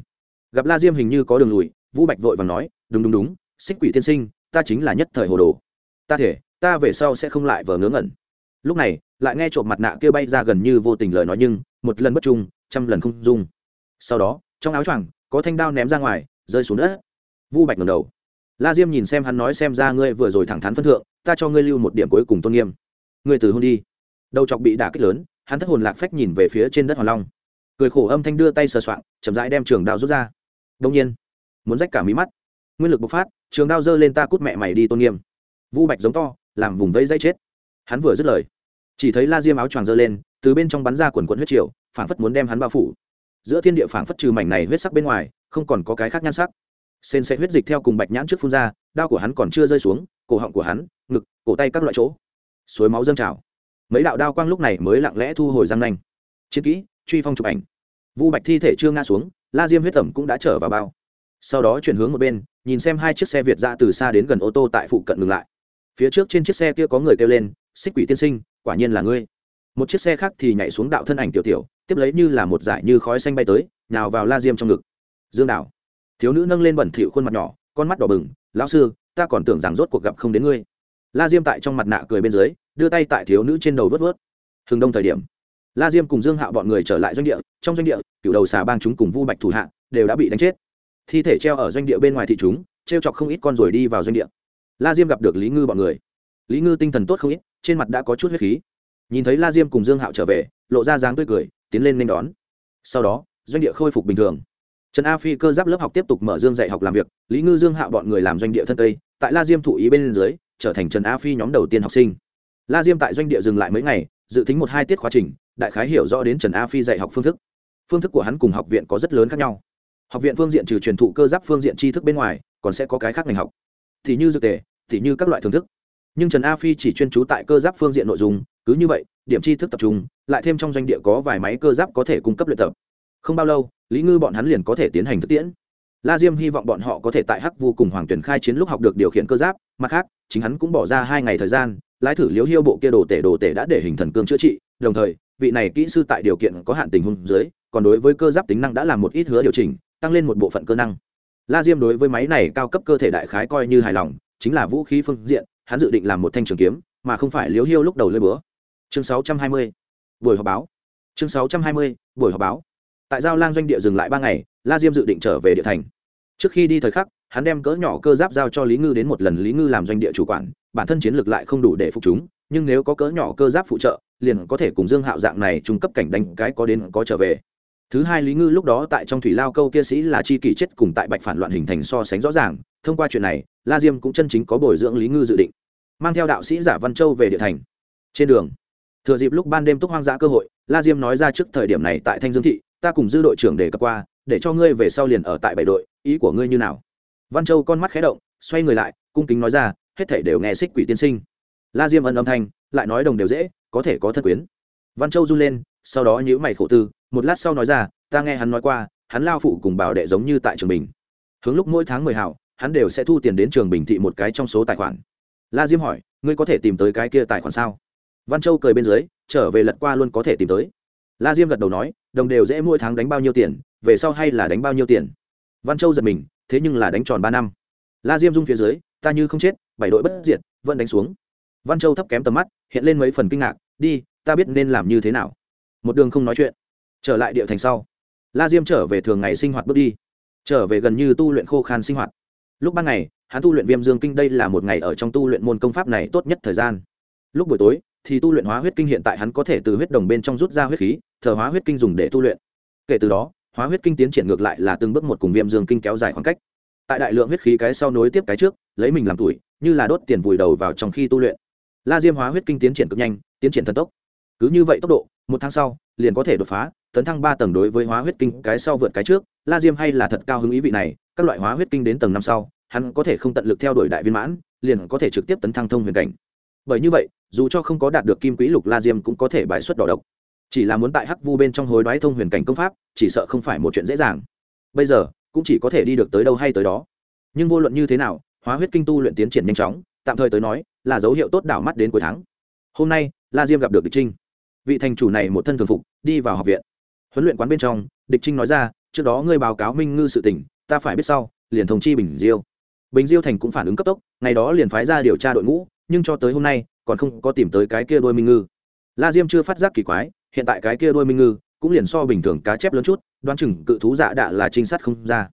A: Gặp la diêm hình như có đường lùi, vu bạch vội và nói, đúng đúng đúng, xích quỷ tiên sinh ta chính là nhất thời hồ đồ. Ta thể, ta về sau sẽ không lại vờ ngớ ngẩn. Lúc này, lại nghe trộm mặt nạ kia bay ra gần như vô tình lời nói nhưng, một lần bất trung, trăm lần không dung. Sau đó, trong áo choàng, có thanh đao ném ra ngoài, rơi xuống đất. Vu bạch ngầm đầu. La diêm nhìn xem hắn nói xem ra ngươi vừa rồi thẳng thắn phân thượng, ta cho ngươi lưu một điểm cuối cùng tôn nghiêm. Ngươi từ hôn đi. Đầu chọc bị đả kích lớn, hắn thất hồn lạc phách nhìn về phía trên đất hoàng long. Cười khổ âm thanh đưa tay sờ soạng, chậm rãi đem trường đao rút ra. Đông nhiên, muốn rách cả mí mắt nguyên lực bộc phát, trường đao giơ lên ta cút mẹ mày đi tôn nghiêm. Vu bạch giống to, làm vùng vây dây chết. Hắn vừa dứt lời, chỉ thấy la diêm áo choàng giơ lên, từ bên trong bắn ra quần quần huyết triều, phảng phất muốn đem hắn bao phủ. Giữa thiên địa phảng phất trừ mảnh này huyết sắc bên ngoài, không còn có cái khác nhan sắc. Sên sẽ huyết dịch theo cùng bạch nhãn trước phun ra, đao của hắn còn chưa rơi xuống, cổ họng của hắn, ngực, cổ tay các loại chỗ, suối máu dâng trào. Mấy đạo đao quang lúc này mới lặng lẽ thu hồi răng nanh. Chiến kỹ, truy phong chụp ảnh. Vu bạch thi thể chưa ngã xuống, la diêm huyết tẩm cũng đã trở vào bao sau đó chuyển hướng một bên, nhìn xem hai chiếc xe việt ra từ xa đến gần ô tô tại phụ cận ngừng lại. Phía trước trên chiếc xe kia có người kêu lên, xích quỷ tiên sinh, quả nhiên là ngươi. Một chiếc xe khác thì nhảy xuống đạo thân ảnh tiểu tiểu, tiếp lấy như là một giải như khói xanh bay tới nào vào la diêm trong ngực. Dương đảo thiếu nữ nâng lên bẩn thỉu khuôn mặt nhỏ, con mắt đỏ bừng, lão sư, ta còn tưởng rằng rốt cuộc gặp không đến ngươi. La diêm tại trong mặt nạ cười bên dưới, đưa tay tại thiếu nữ trên đầu vớt vớt. Hừng đông thời điểm, la diêm cùng dương hạo bọn người trở lại doanh địa, trong doanh địa, cựu đầu xà bang chúng cùng vu bạch thủ hạ, đều đã bị đánh chết thi thể treo ở doanh địa bên ngoài thị chúng t r e o chọc không ít con rồi đi vào doanh địa. La diêm gặp được lý ngư bọn người. Lý ngư tinh thần tốt không ít, trên mặt đã có chút huyết khí. Nhìn thấy la diêm cùng dương hạo trở về, lộ ra dáng tươi cười, tiến lên nên đón. Sau đó, doanh địa khôi phục bình thường. Trần a phi cơ giáp lớp học tiếp tục mở dương dạy học làm việc, lý ngư dương hạo bọn người làm doanh địa thân tây tại la diêm thụ ý bên dưới, trở thành trần a phi nhóm đầu tiên học sinh. La diêm tại doanh địa dừng lại mấy ngày, dự tính một hai tiết khóa trình, đại khái hiểu rõ đến trần a phi dạy học phương thức. Phương thức của hắn cùng học viện có rất lớn khác nhau học viện phương diện trừ truyền thụ cơ giáp phương diện tri thức bên ngoài, còn sẽ có cái khác ngành học. Thì như dược tề, thì như các loại thưởng thức. Nhưng trần a phi chỉ chuyên trú tại cơ giáp phương diện nội dung, cứ như vậy, điểm tri thức tập trung, lại thêm trong doanh địa có vài máy cơ giáp có thể cung cấp luyện tập. Không bao lâu, lý ngư bọn hắn liền có thể tiến hành thực tiễn. La diêm hy vọng bọn họ có thể tại hắc vu cùng hoàng tuyển khai chiến lúc học được điều khiển cơ giáp, mặt khác, chính hắn cũng bỏ ra hai ngày thời gian, lái thử liếu hiêu bộ kia đồ tể đồ tể đã để hình thần cương chữa trị, đồng thời, vị này kỹ sư tại điều kiện có hạn tình huống dưới, còn đối với cơ giáp tính năng đã làm một ít hứa điều chỉnh tăng lên một bộ phận cơ năng la diêm đối với máy này cao cấp cơ thể đại khái coi như hài lòng, chính là vũ khí phương diện, hắn dự định làm một thanh trường kiếm, mà không phải liếu hiêu lúc đầu lơi bữa chương 620. buổi họp báo chương 620. buổi họp báo tại giao lang doanh địa dừng lại ba ngày, la diêm dự định trở về địa thành trước khi đi thời khắc, hắn đem cỡ nhỏ cơ giáp giao cho lý ngư đến một lần lý ngư làm doanh địa chủ quản, bản thân chiến lược lại không đủ để phục chúng, nhưng nếu có cỡ nhỏ cơ giáp phụ trợ, liền có thể cùng dương hạo dạng này trung cấp cảnh đánh cái có đến có trở về thứ hai lý ngư lúc đó tại trong thủy lao câu kia sĩ là chi kỷ chết cùng tại bạch phản loạn hình thành so sánh rõ ràng. Thông qua chuyện này, la diêm cũng chân chính có bồi dưỡng lý ngư dự định, mang theo đạo sĩ giả văn châu về địa thành. Trên đường, thừa dịp lúc ban đêm túc hoang dã cơ hội, la diêm nói ra trước thời điểm này tại thanh dương thị, ta cùng dư đội trưởng đề cập qua, để cho ngươi về sau liền ở tại bảy đội, ý của ngươi như nào? Văn châu con mắt khé động, xoay người lại, cung kính nói ra, hết thể đều nghe xích quỷ tiên sinh. La diêm ân âm thanh, lại nói đồng đều dễ, có thể có thân quyến. Văn châu run lên, sau đó nhữ mày khổ tư một lát sau nói ra, ta nghe hắn nói qua, hắn lao phụ cùng bảo đệ giống như tại trường bình. Hướng lúc mỗi tháng mười hảo, hắn đều sẽ thu tiền đến trường bình thị một cái trong số tài khoản. La diêm hỏi, ngươi có thể tìm tới cái kia tài khoản sao? Văn châu cười bên dưới, trở về lật qua luôn có thể tìm tới. La diêm gật đầu nói, đồng đều dễ mỗi tháng đánh bao nhiêu tiền, về sau hay là đánh bao nhiêu tiền? Văn châu giật mình, thế nhưng là đánh tròn ba năm. La diêm rung phía dưới, ta như không chết, bảy đội bất diệt, vẫn đánh xuống. Văn châu thấp kém tầm mắt, hiện lên mấy phần kinh ngạc, đi, ta biết nên làm như thế nào. Một đường không nói chuyện trở lại địa thành sau, la diêm trở về thường ngày sinh hoạt bước đi. Trở về gần như tu luyện khô khan sinh hoạt. Lúc ban ngày, hắn tu luyện viêm dương kinh đây là một ngày ở trong tu luyện môn công pháp này tốt nhất thời gian. Lúc buổi tối, thì tu luyện hóa huyết kinh hiện tại hắn có thể từ huyết đồng bên trong rút ra huyết khí, thờ hóa huyết kinh dùng để tu luyện. Kể từ đó, hóa huyết kinh tiến triển ngược lại là từng bước một cùng viêm dương kinh kéo dài khoảng cách. Tại đại lượng huyết khí cái sau nối tiếp cái trước, lấy mình làm tuổi, như là đốt tiền vùi đầu vào trong khi tu luyện. La diêm hóa huyết kinh tiến triển cực nhanh, tiến triển thần tốc. Cứ như vậy tốc độ, một tháng sau, liền có thể đột phá tấn thăng ba tầng đối với hóa huyết kinh cái sau vượt cái trước, la diêm hay là thật cao hứng ý vị này, các loại hóa huyết kinh đến tầng năm sau, hắn có thể không tận lực theo đuổi đại viên mãn, liền có thể trực tiếp tấn thăng thông huyền cảnh. Bởi như vậy, dù cho không có đạt được kim quý lục la diêm cũng có thể bài xuất đỏ độc. Chỉ là muốn tại hắc vu bên trong hối đoái thông huyền cảnh công pháp, chỉ sợ không phải một chuyện dễ dàng. Bây giờ, cũng chỉ có thể đi được tới đâu hay tới đó. Nhưng vô luận như thế nào, hóa huyết kinh tu luyện tiến triển nhanh chóng, tạm thời tới nói, là dấu hiệu tốt đảo mắt đến cuối tháng. Hôm nay, la diêm gặp được địch trinh. Vị thành chủ này một thân thường phục, đi vào học viện huấn luyện quán bên trong, địch trinh nói ra, trước đó ngươi báo cáo minh ngư sự tỉnh ta phải biết sau, liền thông chi bình diêu. Bình diêu thành cũng phản ứng cấp tốc, ngày đó liền phái ra điều tra đội ngũ, nhưng cho tới hôm nay, còn không có tìm tới cái kia đôi minh ngư. La diêm chưa phát giác kỳ quái, hiện tại cái kia đôi minh ngư cũng liền so bình thường cá chép lớn chút, đoán chừng cự thú dạ đạ là trinh sát không ra.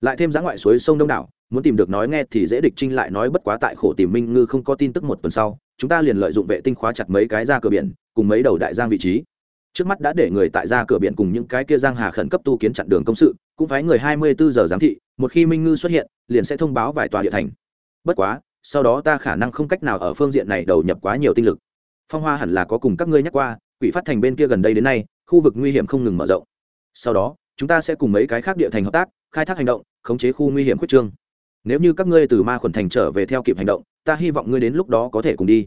A: Lại thêm giã ngoại suối sông đông đảo, muốn tìm được nói nghe thì dễ địch trinh lại nói bất quá tại khổ tìm minh ngư không có tin tức một tuần sau, chúng ta liền lợi dụng vệ tinh khóa chặt mấy cái ra cửa biển, cùng mấy đầu đại giang vị trí trước mắt đã để người tại ra cửa biển cùng những cái kia giang hà khẩn cấp tu kiến chặn đường công sự, cũng phái người hai mươi bốn giờ giám thị, một khi minh ngư xuất hiện, liền sẽ thông báo vài tòa địa thành. Bất quá, sau đó ta khả năng không cách nào ở phương diện này đầu nhập quá nhiều tinh lực. Phong hoa hẳn là có cùng các ngươi nhắc qua, quỷ phát thành bên kia gần đây đến nay, khu vực nguy hiểm không ngừng mở rộng. Sau đó, chúng ta sẽ cùng mấy cái khác địa thành hợp tác, khai thác hành động, khống chế khu nguy hiểm khuyết trương. Nếu như các ngươi từ ma khuẩn thành trở về theo kịp hành động, ta hy vọng ngươi đến lúc đó có thể cùng đi.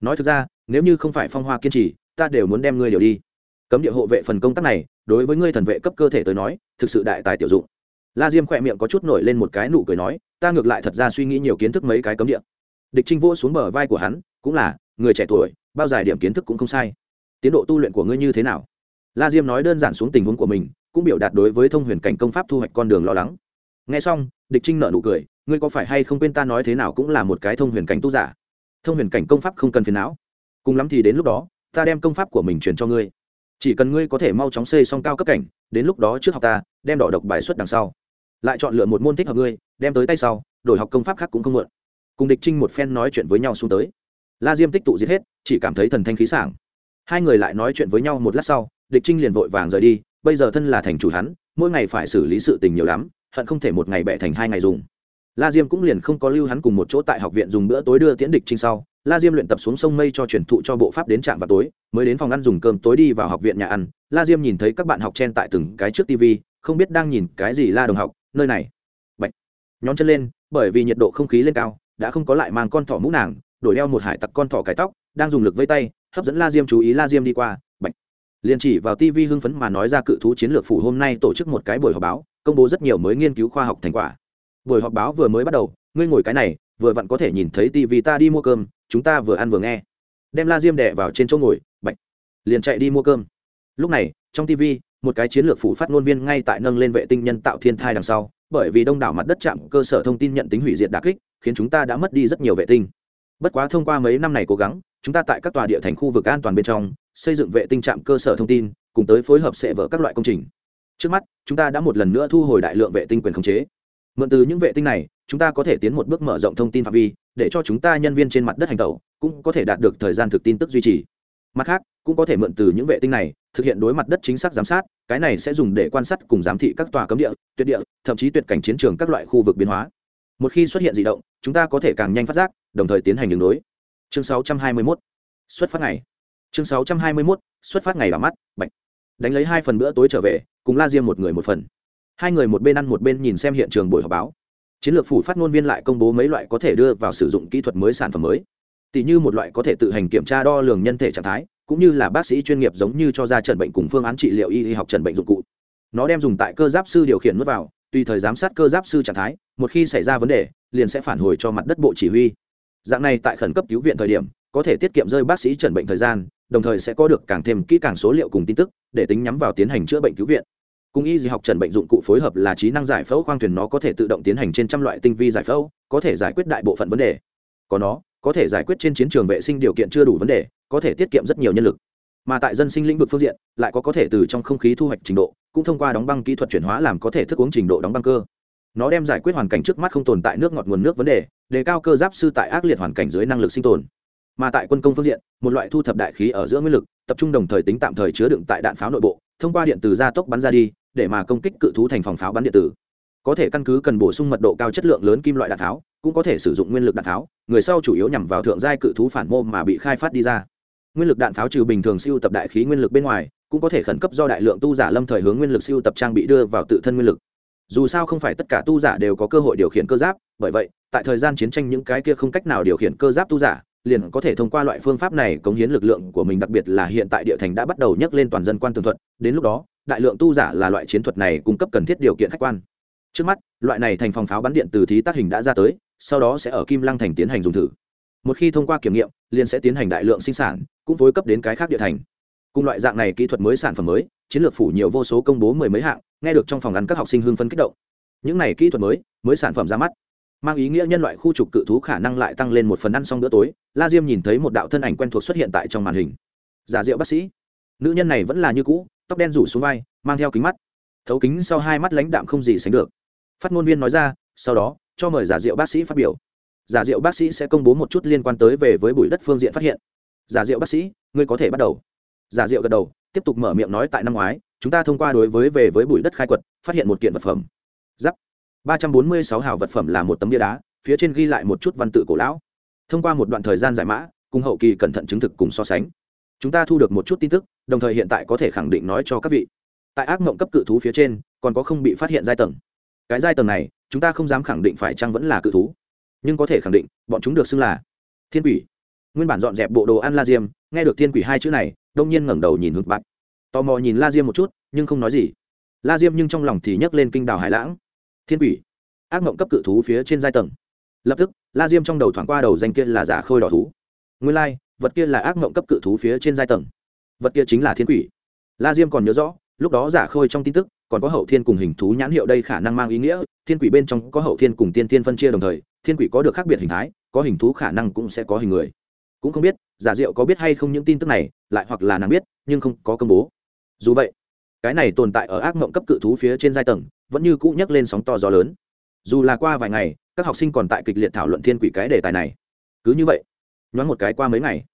A: Nói thực ra, nếu như không phải phong hoa kiên trì, ta đều muốn đem ngươi đều đi cấm địa hộ vệ phần công tác này, đối với ngươi thần vệ cấp cơ thể tới nói, thực sự đại tài tiểu dụng. La diêm khỏe miệng có chút nổi lên một cái nụ cười nói, ta ngược lại thật ra suy nghĩ nhiều kiến thức mấy cái cấm địa. Địch trinh vỗ xuống bờ vai của hắn, cũng là, người trẻ tuổi, bao dài điểm kiến thức cũng không sai. Tiến độ tu luyện của ngươi như thế nào? La diêm nói đơn giản xuống tình huống của mình, cũng biểu đạt đối với thông huyền cảnh công pháp thu hoạch con đường lo lắng. Nghe xong, địch trinh nợ nụ cười, ngươi có phải hay không quên ta nói thế nào cũng là một cái thông huyền cảnh tu giả? Thông huyền cảnh công pháp không cần phiền não. Cùng lắm thì đến lúc đó, ta đem công pháp của mình truyền cho ngươi chỉ cần ngươi có thể mau chóng xây xong cao cấp cảnh, đến lúc đó trước học ta, đem đỏ độc bài xuất đằng sau. Lại chọn lựa một môn thích hợp ngươi, đem tới tay sau, đổi học công pháp khác cũng không muộn. Cùng địch trinh một phen nói chuyện với nhau xuống tới. La diêm tích tụ giết hết, chỉ cảm thấy thần thanh khí sảng. Hai người lại nói chuyện với nhau một lát sau, địch trinh liền vội vàng rời đi, bây giờ thân là thành chủ hắn, mỗi ngày phải xử lý sự tình nhiều lắm, hận không thể một ngày bẻ thành hai ngày dùng la diêm cũng liền không có lưu hắn cùng một chỗ tại học viện dùng bữa tối đưa tiễn địch trinh sau. La diêm luyện tập xuống sông mây cho truyền thụ cho bộ pháp đến trạm vào tối, mới đến phòng ăn dùng cơm tối đi vào học viện nhà ăn. La diêm nhìn thấy các bạn học chen tại từng cái trước tv không biết đang nhìn cái gì la đồng học, nơi này. Bạch. nhón chân lên, bởi vì nhiệt độ không khí lên cao, đã không có lại mang con thỏ mũ nàng, đổi đeo một hải tặc con thỏ cái tóc, đang dùng lực vây tay, hấp dẫn la diêm chú ý la diêm đi qua. Bạch. liền chỉ vào tv hưng phấn mà nói ra cự thú chiến lược phủ hôm nay tổ chức một cái buổi họp báo, công bố rất nhiều mới nghiên cứu khoa học thành quả buổi họp báo vừa mới bắt đầu, ngươi ngồi cái này, vừa vặn có thể nhìn thấy tv ta đi mua cơm, chúng ta vừa ăn vừa nghe. Đem la diêm đẻ vào trên chỗ ngồi, bạch, liền chạy đi mua cơm. Lúc này, trong tv một cái chiến lược phủ phát ngôn viên ngay tại nâng lên vệ tinh nhân tạo thiên thai đằng sau, bởi vì đông đảo mặt đất chạm cơ sở thông tin nhận tính hủy diệt đà kích, khiến chúng ta đã mất đi rất nhiều vệ tinh. Bất quá thông qua mấy năm này cố gắng, chúng ta tại các tòa địa thành khu vực an toàn bên trong, xây dựng vệ tinh trạm cơ sở thông tin, cùng tới phối hợp sẽ vỡ các loại công trình. Trước mắt, chúng ta đã một lần nữa thu hồi đại lượng vệ tinh quyền khống chế mượn từ những vệ tinh này, chúng ta có thể tiến một bước mở rộng thông tin phạm vi, để cho chúng ta nhân viên trên mặt đất hành tẩu, cũng có thể đạt được thời gian thực tin tức duy trì. Mặt khác, cũng có thể mượn từ những vệ tinh này, thực hiện đối mặt đất chính xác giám sát, cái này sẽ dùng để quan sát cùng giám thị các tòa cấm địa, tuyệt địa, thậm chí tuyệt cảnh chiến trường các loại khu vực biến hóa. Một khi xuất hiện d ị động, chúng ta có thể càng nhanh phát giác, đồng thời tiến hành đường đối. Chương 621 xuất phát ngày. Chương 621 xuất phát ngày đỏ mắt, bạch. Đánh lấy hai phần bữa tối trở về, cùng la diêm một người một phần hai người một bên ăn một bên nhìn xem hiện trường buổi họp báo. Chiến lược phủ phát ngôn viên lại công bố mấy loại có thể đưa vào sử dụng kỹ thuật mới sản phẩm mới. Tỷ như một loại có thể tự hành kiểm tra đo lường nhân thể trạng thái, cũng như là bác sĩ chuyên nghiệp giống như cho ra trần bệnh cùng phương án trị liệu y học trần bệnh dụng cụ. Nó đem dùng tại cơ giáp sư điều khiển n vào, tùy thời giám sát cơ giáp sư trạng thái, một khi xảy ra vấn đề, liền sẽ phản hồi cho mặt đất bộ chỉ huy. Dạng này tại khẩn cấp cứu viện thời điểm, có thể tiết kiệm rơi bác sĩ trần bệnh thời gian, đồng thời sẽ có được càng thêm kỹ càng số liệu cùng tin tức để tính nhắm vào tiến hành chữa bệnh cứu viện cùng y gì học trần bệnh dụng cụ phối hợp là trí năng giải phẫu khoang thuyền nó có thể tự động tiến hành trên trăm loại tinh vi giải phẫu, có thể giải quyết đại bộ phận vấn đề. Có nó, có thể giải quyết trên chiến trường vệ sinh điều kiện chưa đủ vấn đề, có thể tiết kiệm rất nhiều nhân lực. Mà tại dân sinh lĩnh vực phương diện, lại có có thể từ trong không khí thu hoạch trình độ, cũng thông qua đóng băng kỹ thuật chuyển hóa làm có thể thức uống trình độ đóng băng cơ. Nó đem giải quyết hoàn cảnh trước mắt không tồn tại nước ngọt nguồn nước vấn đề đề cao cơ giáp sư tại ác liệt hoàn cảnh dưới năng lực sinh tồn. Mà tại quân công phương diện, một loại thu thập đại khí ở giữa nguyên lực, tập trung đồng thời tính tạm thời chứa đựng tại đạn pháo nội bộ, thông qua điện từ gia tốc bắn ra đi để mà công kích cự thú thành phòng pháo bắn điện tử. Có thể căn cứ cần bổ sung mật độ cao chất lượng lớn kim loại đạn tháo, cũng có thể sử dụng nguyên lực đạn tháo, người sau chủ yếu nhằm vào thượng giai cự thú phản mô mà bị khai phát đi ra. Nguyên lực đạn pháo trừ bình thường siêu tập đại khí nguyên lực bên ngoài, cũng có thể khẩn cấp do đại lượng tu giả lâm thời hướng nguyên lực siêu tập trang bị đưa vào tự thân nguyên lực. Dù sao không phải tất cả tu giả đều có cơ hội điều khiển cơ giáp, bởi vậy, tại thời gian chiến tranh những cái kia không cách nào điều khiển cơ giáp tu giả liền có thể thông qua loại phương pháp này cống hiến lực lượng của mình, đặc biệt là hiện tại địa thành đã bắt đầu nhấc lên toàn dân quan tường thuật. Đến lúc đó, đại lượng tu giả là loại chiến thuật này cung cấp cần thiết điều kiện khách quan. Trước mắt, loại này thành phòng pháo bắn điện từ thí tác hình đã ra tới, sau đó sẽ ở kim lăng thành tiến hành dùng thử. Một khi thông qua kiểm nghiệm, liền sẽ tiến hành đại lượng sinh sản, cũng phối cấp đến cái khác địa thành. Cùng loại dạng này kỹ thuật mới sản phẩm mới, chiến lược phủ nhiều vô số công bố mười mấy hạng, nghe được trong phòng ngắn các học sinh hưng phân kích động. Những này kỹ thuật mới mới sản phẩm ra mắt mang ý nghĩa nhân loại khu trục cự thú khả năng lại tăng lên một phần ăn xong bữa tối. La diêm nhìn thấy một đạo thân ảnh quen thuộc xuất hiện tại trong màn hình. Giả diệu bác sĩ. Nữ nhân này vẫn là như cũ, tóc đen rủ xuống vai, mang theo kính mắt. Thấu kính sau hai mắt lãnh đạm không gì sánh được. Phát ngôn viên nói ra, sau đó, cho mời giả diệu bác sĩ phát biểu. Giả diệu bác sĩ sẽ công bố một chút liên quan tới về với bụi đất phương diện phát hiện. Giả diệu bác sĩ, ngươi có thể bắt đầu. Giả diệu gật đầu, tiếp tục mở miệng nói tại năm ngoái, chúng ta thông qua đối với về với bụi đất khai quật, phát hiện một kiện vật phẩm. Giáp ba trăm bốn mươi sáu hào vật phẩm là một tấm bia đá, phía trên ghi lại một chút văn tự cổ lão. Thông qua một đoạn thời gian giải mã, cùng hậu kỳ cẩn thận chứng thực cùng so sánh. Chúng ta thu được một chút tin tức, đồng thời hiện tại có thể khẳng định nói cho các vị. Tại ác mộng cấp cự thú phía trên, còn có không bị phát hiện giai tầng. Cái giai tầng này, chúng ta không dám khẳng định phải chăng vẫn là cự thú. Nhưng có thể khẳng định, bọn chúng được xưng là thiên quỷ. Nguyên bản dọn dẹp bộ đồ ăn la diêm, nghe được thiên quỷ hai chữ này, đông nhiên ngẩng đầu nhìn hụt bạc. Tò mò nhìn la diêm một chút, nhưng không nói gì. La diêm nhưng trong lòng thì nhấc lên kinh đào hải lãng thiên quỷ. Ác mộng cấp cự thú phía trên giai tầng. Lập tức la diêm trong đầu thoảng qua đầu danh kia là giả khôi đỏ thú. Nguyên lai、like, vật kia là ác mộng cấp cự thú phía trên giai tầng. Vật kia chính là thiên quỷ. La diêm còn nhớ rõ lúc đó giả khôi trong tin tức còn có hậu thiên cùng hình thú nhãn hiệu đây khả năng mang ý nghĩa thiên quỷ bên trong có hậu thiên cùng tiên thiên phân chia đồng thời thiên quỷ có được khác biệt hình thái có hình thú khả năng cũng sẽ có hình người. Cũng không biết giả diệu có biết hay không những tin tức này lại hoặc là nàng biết nhưng không có công bố. Dù vậy cái này tồn tại ở ác mộng cấp cự thú phía trên giai tầng vẫn như cũ nhắc lên sóng to gió lớn. Dù là qua vài ngày, các học sinh còn tại kịch liệt thảo luận thiên quỷ cái đề tài này. Cứ như vậy, nhoáng một cái qua mấy ngày,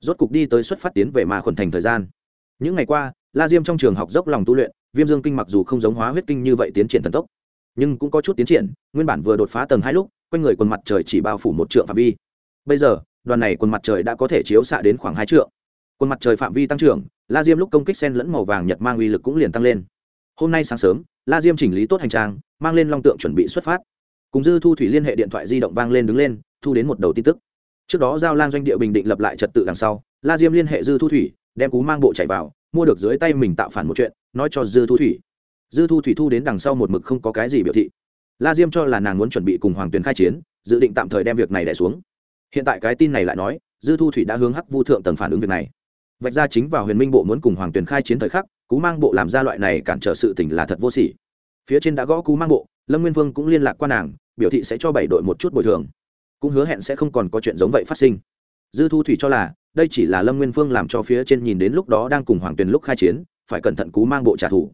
A: rốt cục đi tới xuất phát tiến về mà khuẩn thành thời gian. Những ngày qua, la diêm trong trường học dốc lòng tu luyện, viêm dương kinh mặc dù không giống hóa huyết kinh như vậy tiến triển thần tốc, nhưng cũng có chút tiến triển, nguyên bản vừa đột phá tầng hai lúc, quanh người quần mặt trời chỉ bao phủ một trượng phạm vi. Bây giờ, đoàn này quần mặt trời đã có thể chiếu xạ đến khoảng hai trượng. Quần mặt trời phạm vi tăng trưởng, la diêm lúc công kích sen lẫn màu vàng nhật mang uy lực cũng liền tăng lên hôm nay sáng sớm, la diêm chỉnh lý tốt hành trang, mang lên long tượng chuẩn bị xuất phát. Cùng dư thu thủy liên hệ điện thoại di động vang lên đứng lên, thu đến một đầu tin tức. Trước đó giao lan doanh địa bình định lập lại trật tự đằng sau, la diêm liên hệ dư thu thủy, đem cú mang bộ chạy vào, mua được dưới tay mình tạo phản một chuyện, nói cho dư thu thủy. Dư thu thủy thu đến đằng sau một mực không có cái gì biểu thị. La diêm cho là nàng muốn chuẩn bị cùng hoàng tuyền khai chiến, dự định tạm thời đem việc này đẻ xuống. Hiện tại cái tin này lại nói, dư thu thủy đã hướng hắc vu thượng tầng phản ứng việc này. Vạch ra chính vào huyền minh bộ muốn cùng hoàng tuyền khai chiến thời khắc cú mang bộ làm ra loại này cản trở sự tình là thật vô sỉ. Phía trên đã gõ cú mang bộ, lâm nguyên vương cũng liên lạc qua nàng, biểu thị sẽ cho bảy đội một chút bồi thường. Cũng hứa hẹn sẽ không còn có chuyện giống vậy phát sinh. Dư thu thủy cho là, đây chỉ là lâm nguyên phương làm cho phía trên nhìn đến lúc đó đang cùng hoàng tuyền lúc khai chiến, phải cẩn thận cú mang bộ trả thù.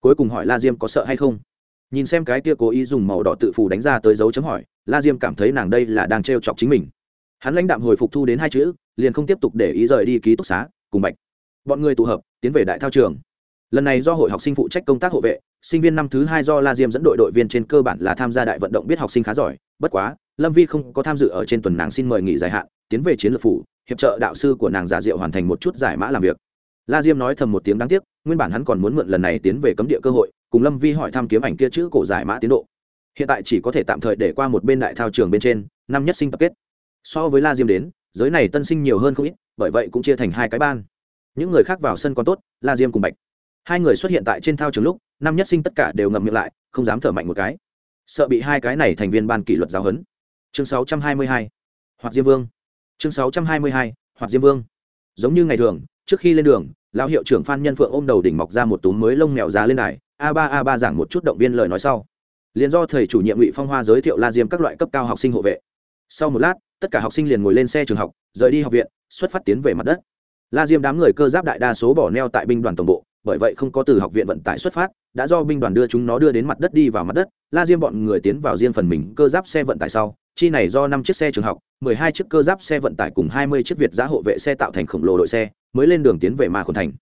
A: Cuối cùng hỏi la diêm có sợ hay không? Nhìn xem cái kia cố ý dùng màu đỏ tự phù đánh ra tới dấu chấm hỏi, la diêm cảm thấy nàng đây là đang t chọc chính mình. Hắn lãnh đạm hồi phục thu đến hai chữ, liền không tiếp tục để ý rời đi ký túc xá, cùng bạch. Bọn người tụ hợp, tiến về đại thao trường lần này do hội học sinh phụ trách công tác hộ vệ, sinh viên năm thứ hai do la diêm dẫn đội đội viên trên cơ bản là tham gia đại vận động biết học sinh khá giỏi. Bất quá, lâm vi không có tham dự ở trên tuần nàng xin mời nghỉ dài hạn, tiến về chiến lược phủ, hiệp trợ đạo sư của nàng giả diệu hoàn thành một chút giải mã làm việc. La diêm nói thầm một tiếng đáng tiếc, nguyên bản hắn còn muốn mượn lần này tiến về cấm địa cơ hội, cùng lâm vi hỏi thăm kiếm ảnh kia chữ cổ giải mã tiến độ. Hiện tại chỉ có thể tạm thời để qua một bên đại thao trường bên trên, năm nhất sinh tập kết. So với la diêm đến, giới này tân sinh nhiều hơn không ít, bởi vậy cũng chia thành hai cái ban. Những người khác vào sân còn tốt, la diêm cùng bạch hai người xuất hiện tại trên thao trường lúc, năm nhất sinh tất cả đều ngậm miệng lại, không dám thở mạnh một cái. Sợ bị hai cái này thành viên ban kỷ luật giáo huấn. Chương 622. hoặc diêm vương. Chương 622. hoặc diêm vương. Giống như ngày thường, trước khi lên đường, lão hiệu trưởng phan nhân phượng ôm đầu đỉnh mọc ra một túm mới lông mèo giá lên đài, a ba a ba giảng một chút động viên lời nói sau. Liền do thầy chủ nhiệm ngụy phong hoa giới thiệu la diêm các loại cấp cao học sinh hộ vệ. Sau một lát, tất cả học sinh liền ngồi lên xe trường học, rời đi học viện, xuất phát tiến về mặt đất. La diêm đám người cơ giáp đại đa số bỏ neo tại binh đoàn tổng bộ bởi vậy không có từ học viện vận tải xuất phát, đã do binh đoàn đưa chúng nó đưa đến mặt đất đi vào mặt đất, la diêm bọn người tiến vào riêng phần mình cơ giáp xe vận tải sau, chi này do năm chiếc xe trường học, mười hai chiếc cơ giáp xe vận tải cùng hai mươi chiếc việt giá hộ vệ xe tạo thành khổng lồ đội xe, mới lên đường tiến về ma khôn thành.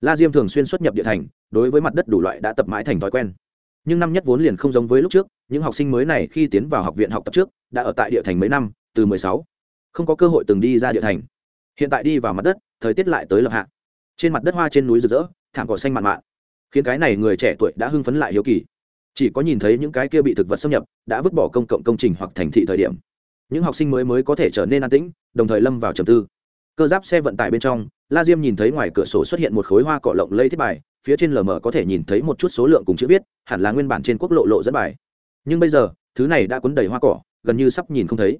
A: La diêm thường xuyên xuất nhập địa thành, đối với mặt đất đủ loại đã tập mãi thành thói quen. Nhưng năm nhất vốn liền không giống với lúc trước, những học sinh mới này khi tiến vào học viện học tập trước, đã ở tại địa thành mấy năm, từ mười sáu. Không có cơ hội từng đi ra địa thành. Hiện tại đi vào mặt đất, thời tiết lại tới lập hạ. Trên mặt đất hoa trên núi rực rỡ thảm cỏ xanh mặn mạn, khiến cái này người trẻ tuổi đã hưng phấn lại hiếu kỳ. Chỉ có nhìn thấy những cái kia bị thực vật xâm nhập, đã vứt bỏ công cộng công trình hoặc thành thị thời điểm, những học sinh mới mới có thể trở nên an tĩnh, đồng thời lâm vào trầm tư. Cơ giáp xe vận tải bên trong, la diêm nhìn thấy ngoài cửa sổ xuất hiện một khối hoa cỏ lộng lây thiết bài, phía trên lờ mờ có thể nhìn thấy một chút số lượng cùng chữ viết, hẳn là nguyên bản trên quốc lộ lộ dẫn bài. Nhưng bây giờ, thứ này đã cuốn đầy hoa cỏ, gần như sắp nhìn không thấy.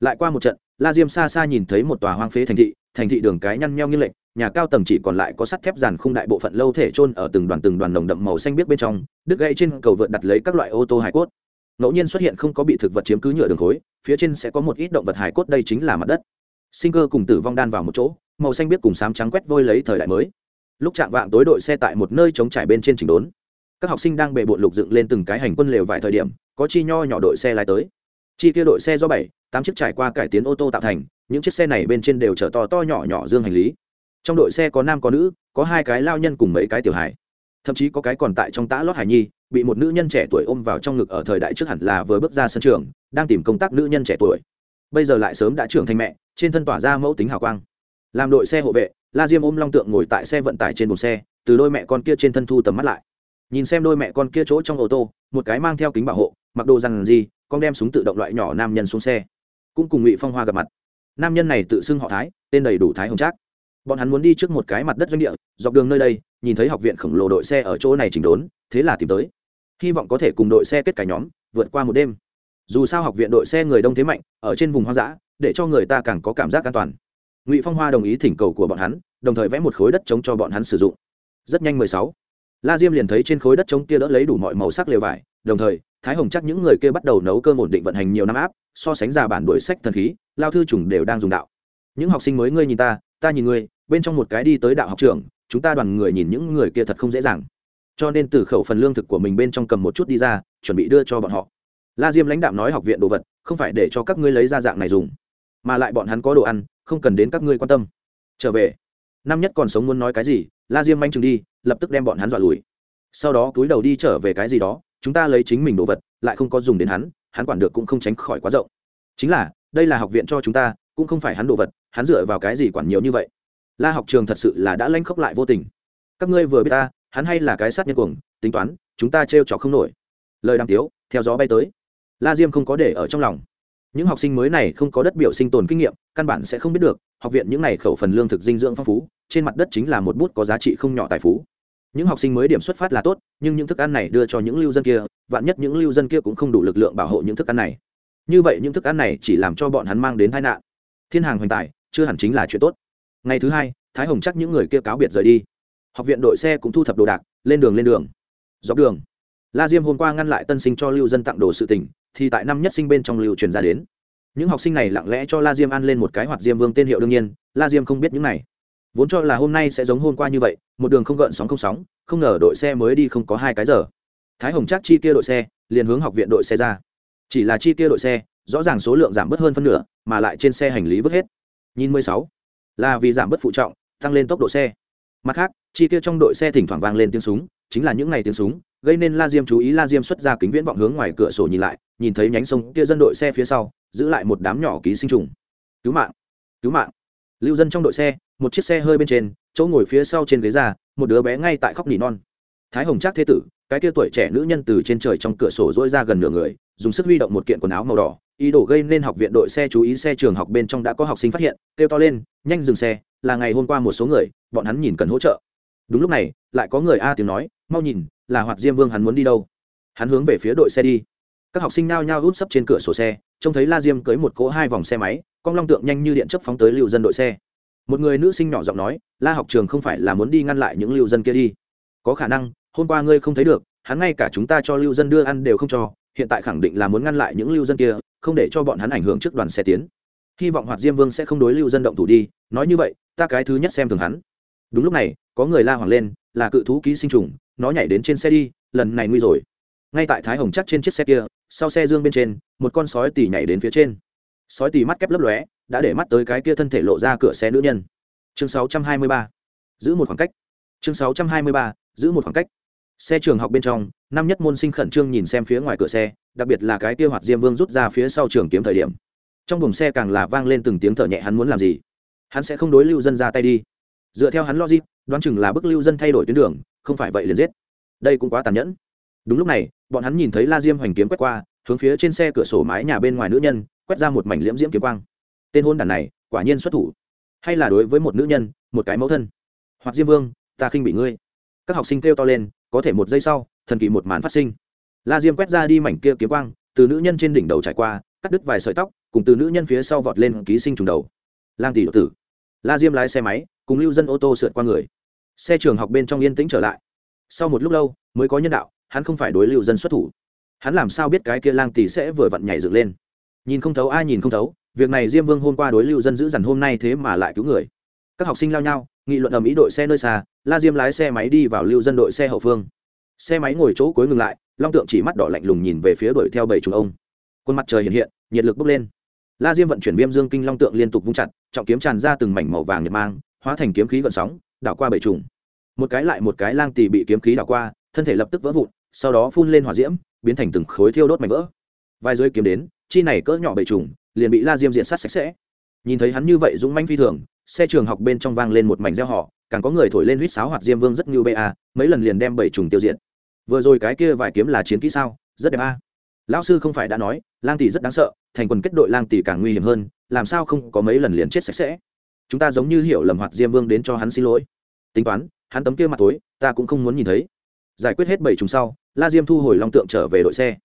A: Lại qua một trận la diêm xa xa nhìn thấy một tòa hoang phế thành thị thành thị đường cái nhăn nheo như lệnh nhà cao tầng chỉ còn lại có sắt thép dàn khung đại bộ phận lâu thể trôn ở từng đoàn từng đoàn nồng đậm màu xanh biếc bên trong, đứt gãy trên cầu vượt đặt lấy các loại ô tô hải cốt. Ngẫu nhiên xuất hiện không có bị thực vật chiếm cứ nhựa đường khối, phía trên sẽ có một ít động vật hải cốt, đây chính là mặt đất. Sinh cơ cùng tử vong đan vào một chỗ, màu xanh biếc cùng sám trắng quét vôi lấy thời đại mới. Lúc chạm vạng tối đội xe tại một nơi trống trải bên trên chỉnh đốn, các học sinh đang bề bộn lục dựng lên từng cái hành quân lều vài thời điểm, có chi nho nhỏ đội xe lái tới chi kia đội xe do bảy, tám chiếc trải qua cải tiến ô tô tạo thành, những chiếc xe này bên trên đều chở to to nhỏ nhỏ dương hành lý. Trong đội xe có nam có nữ, có hai cái lao nhân cùng mấy cái tiểu hải thậm chí có cái còn tại trong tã lót hải nhi, bị một nữ nhân trẻ tuổi ôm vào trong ngực ở thời đại trước hẳn là vừa bước ra sân trường, đang tìm công tác nữ nhân trẻ tuổi. Bây giờ lại sớm đã trưởng thành mẹ, trên thân tỏa ra mẫu tính hào quang. Làm đội xe hộ vệ, la diêm ôm long tượng ngồi tại xe vận tải trên một xe, từ đôi mẹ con kia trên thân thu tầm mắt lại. Nhìn xem đôi mẹ con kia chỗ trong ô tô, một cái mang theo kính bảo hộ mặc đồ rằng gì, con đem súng tự động loại nhỏ nam nhân xuống xe. Cũng cùng ngụy phong hoa gặp mặt. Nam nhân này tự xưng họ thái, tên đầy đủ thái hồng trác. Bọn hắn muốn đi trước một cái mặt đất doanh địa, dọc đường nơi đây, nhìn thấy học viện khổng lồ đội xe ở chỗ này chỉnh đốn, thế là tìm tới. Hy vọng có thể cùng đội xe kết cả nhóm, vượt qua một đêm. Dù sao học viện đội xe người đông thế mạnh, ở trên vùng hoang dã, để cho người ta càng có cảm giác an toàn. Ngụy phong hoa đồng ý thỉnh cầu của bọn hắn, đồng thời vẽ một khối đất trống cho bọn hắn sử dụng. Rất nhanh mười sáu. La diêm liền thấy trên khối đất trống kia đỡ lấy đủ mọi màu sắc lều vải, đồng thời thái hồng chắc những người kia bắt đầu nấu cơm ổn định vận hành nhiều năm áp, so sánh ra bản đuổi sách thần khí, lao thư chủng đều đang dùng đạo. Những học sinh mới ngươi nhìn ta ta nhìn ngươi, bên trong một cái đi tới đạo học trường, chúng ta đoàn người nhìn những người kia thật không dễ dàng. Cho nên từ khẩu phần lương thực của mình bên trong cầm một chút đi ra, chuẩn bị đưa cho bọn họ. La diêm lãnh đạo nói học viện đồ vật, không phải để cho các ngươi lấy ra dạng này dùng, mà lại bọn hắn có đồ ăn, không cần đến các ngươi quan tâm. Trở về. Năm nhất còn sống muốn nói cái gì, la diêm manh chừng đi, lập tức đem bọn hắn dọa lùi. Sau đó túi đầu đi trở về cái gì đó chúng ta lấy chính mình đồ vật, lại không có dùng đến hắn hắn quản được cũng không tránh khỏi quá rộng. Chính là, đây là học viện cho chúng ta, cũng không phải hắn đồ vật, hắn dựa vào cái gì quản nhiều như vậy? La học trường thật sự là đã lanh khóc lại vô tình. Các ngươi vừa biết ta, hắn hay là cái sát nhân cuồng, tính toán, chúng ta trêu trò không nổi. Lời đàm tiếu, theo gió bay tới. La diêm không có để ở trong lòng. Những học sinh mới này không có đất biểu sinh tồn kinh nghiệm, căn bản sẽ không biết được, học viện những n à y khẩu phần lương thực dinh dưỡng phong phú, trên mặt đất chính là một bút có giá trị không nhỏ tài phú những học sinh mới điểm xuất phát là tốt, nhưng những thức ăn này đưa cho những lưu dân kia, vạn nhất những lưu dân kia cũng không đủ lực lượng bảo hộ những thức ăn này. Như vậy những thức ăn này chỉ làm cho bọn hắn mang đến tai nạn. Thiên hàng hoành tài, chưa hẳn chính là chuyện tốt. Ngày thứ hai, thái hồng chắc những người kia cáo biệt rời đi. Học viện đội xe cũng thu thập đồ đạc, lên đường lên đường. Dọc đường, la diêm hôm qua ngăn lại tân sinh cho lưu dân tặng đồ sự tỉnh thì tại năm nhất sinh bên trong lưu truyền ra đến. Những học sinh này lặng lẽ cho la diêm ăn lên một cái hoạt diêm vương tên hiệu đương nhiên, la diêm không biết những này vốn cho là hôm nay sẽ giống hôm qua như vậy, một đường không gợn sóng không sóng, không ngờ đội xe mới đi không có hai cái giờ. Thái hồng chắc chi kia đội xe, liền hướng học viện đội xe ra. Chỉ là chi kia đội xe, rõ ràng số lượng giảm bớt hơn phân nửa, mà lại trên xe hành lý vứt hết. Nhìn mười sáu, là vì giảm bớt phụ trọng, tăng lên tốc độ xe. Mặt khác, chi kia trong đội xe thỉnh thoảng vang lên tiếng súng, chính là những ngày tiếng súng, gây nên la diêm chú ý la diêm xuất ra kính viễn vọng hướng ngoài cửa sổ nhìn lại, nhìn thấy nhánh sông kia dân đội xe phía sau, giữ lại một đám nhỏ ký sinh trùng. Cứu mạng cứu mạng lưu dân trong đội xe, một chiếc xe hơi bên trên, chỗ ngồi phía sau trên ghế ra, một đứa bé ngay tại khóc nỉ non. Thái hồng trác thế tử, cái kia tuổi trẻ nữ nhân từ trên trời trong cửa sổ dỗi ra gần nửa người, dùng sức huy động một kiện quần áo màu đỏ, ý đồ gây nên học viện đội xe chú ý xe trường học bên trong đã có học sinh phát hiện, kêu to lên, nhanh dừng xe, là ngày hôm qua một số người, bọn hắn nhìn cần hỗ trợ. Đúng lúc này, lại có người a tiếng nói, mau nhìn, là hoạt diêm vương hắn muốn đi đâu? Hắn hướng về phía đội xe đi. Các học sinh nao nhao út sấp trên cửa sổ xe, trông thấy la diêm cưới một cỗ hai vòng xe máy con long tượng nhanh như điện chấp phóng tới lưu dân đội xe. Một người nữ sinh nhỏ giọng nói, la học trường không phải là muốn đi ngăn lại những lưu dân kia đi. Có khả năng, hôm qua ngươi không thấy được, hắn ngay cả chúng ta cho lưu dân đưa ăn đều không cho, hiện tại khẳng định là muốn ngăn lại những lưu dân kia, không để cho bọn hắn ảnh hưởng trước đoàn xe tiến. Hy vọng hoạt diêm vương sẽ không đối lưu dân động thủ đi, nói như vậy, ta cái thứ nhất xem thường hắn. Đúng lúc này, có người la hoàng lên, là cự thú ký sinh trùng, nó nhảy đến trên xe đi, lần này nguy rồi. Ngay tại thái hồng chắc trên chiếc xe kia, sau xe dương bên trên, một con sói tỉ nhảy đến phía trên sói tì mắt kép lấp lóe, đã để mắt tới cái kia thân thể lộ ra cửa xe nữ nhân. Chương 623. giữ một khoảng cách. Chương 623. giữ một khoảng cách. Xe trường học bên trong, năm nhất môn sinh khẩn trương nhìn xem phía ngoài cửa xe, đặc biệt là cái kia hoạt diêm vương rút ra phía sau trường kiếm thời điểm. Trong buồng xe càng là vang lên từng tiếng thở nhẹ hắn muốn làm gì? Hắn sẽ không đối lưu dân ra tay đi. Dựa theo hắn logic, đoán chừng là bức lưu dân thay đổi tuyến đường, không phải vậy liền giết. Đây cũng quá tàn nhẫn. Đúng lúc này, bọn hắn nhìn thấy la diêm hoành kiếm quét qua, hướng phía trên xe cửa sổ mái nhà bên ngoài nữ nhân quét ra một mảnh liễm diễm kiếm quang. Tên hôn đàn này, quả nhiên xuất thủ. Hay là đối với một nữ nhân, một cái mẫu thân. Hoặc diêm vương, ta khinh bị ngươi. Các học sinh kêu to lên, có thể một giây sau, thần kỳ một màn phát sinh. La diêm quét ra đi mảnh kia kiếm quang, từ nữ nhân trên đỉnh đầu trải qua, cắt đứt vài sợi tóc, cùng từ nữ nhân phía sau vọt lên ký sinh trùng đầu. Lang tỷ tử. La diêm lái xe máy, cùng lưu dân ô tô sượt qua người. Xe trường học bên trong yên tĩnh trở lại. Sau một lúc lâu, mới có nhân đạo, hắn không phải đối lưu dân xuất thủ. Hắn làm sao biết cái kia lang tỷ sẽ vừa vặn nhảy dựng lên? Nhìn không thấu ai nhìn không thấu, việc này diêm vương hôm qua đối lưu dân giữ dằn hôm nay thế mà lại cứu người. Các học sinh lao nhau, nghị luận ầm ĩ đội xe nơi xa, la diêm lái xe máy đi vào lưu dân đội xe hậu phương. Xe máy ngồi chỗ cuối ngừng lại, long tượng chỉ mắt đỏ lạnh lùng nhìn về phía đuổi theo bảy trùng ông. Quân mặt trời hiện hiện, nhiệt lực bốc lên. La diêm vận chuyển viêm dương kinh long tượng liên tục vung chặt, trọng kiếm tràn ra từng mảnh màu vàng nhật mang, hóa thành kiếm khí gợn sóng, đảo qua bảy trùng. Một cái lại một cái lang tỳ bị kiếm khí đảo qua, thân thể lập tức vỡ vụn, sau đó phun lên hỏa diễm, biến thành từng khối thiêu đốt mảnh vỡ. Vai dưới kiếm đến chi này cỡ nhỏ bảy trùng, liền bị la diêm diện sát sạch sẽ. Nhìn thấy hắn như vậy dũng manh phi thường, xe trường học bên trong vang lên một mảnh reo họ càng có người thổi lên huýt sáo hoạt diêm vương rất như ba mấy lần liền đem bảy trùng tiêu diệt. Vừa rồi cái kia vài kiếm là chiến kỹ sao, rất đẹp a. Lão sư không phải đã nói, lang tỷ rất đáng sợ, thành quần kết đội lang tỷ càng nguy hiểm hơn, làm sao không có mấy lần liền chết sạch sẽ. Chúng ta giống như hiểu lầm hoạt diêm vương đến cho hắn xin lỗi. Tính toán, hắn tấm kia mặt tối, ta cũng không muốn nhìn thấy. Giải quyết hết bảy trùng sau, la diêm thu hồi long tượng trở về đội xe.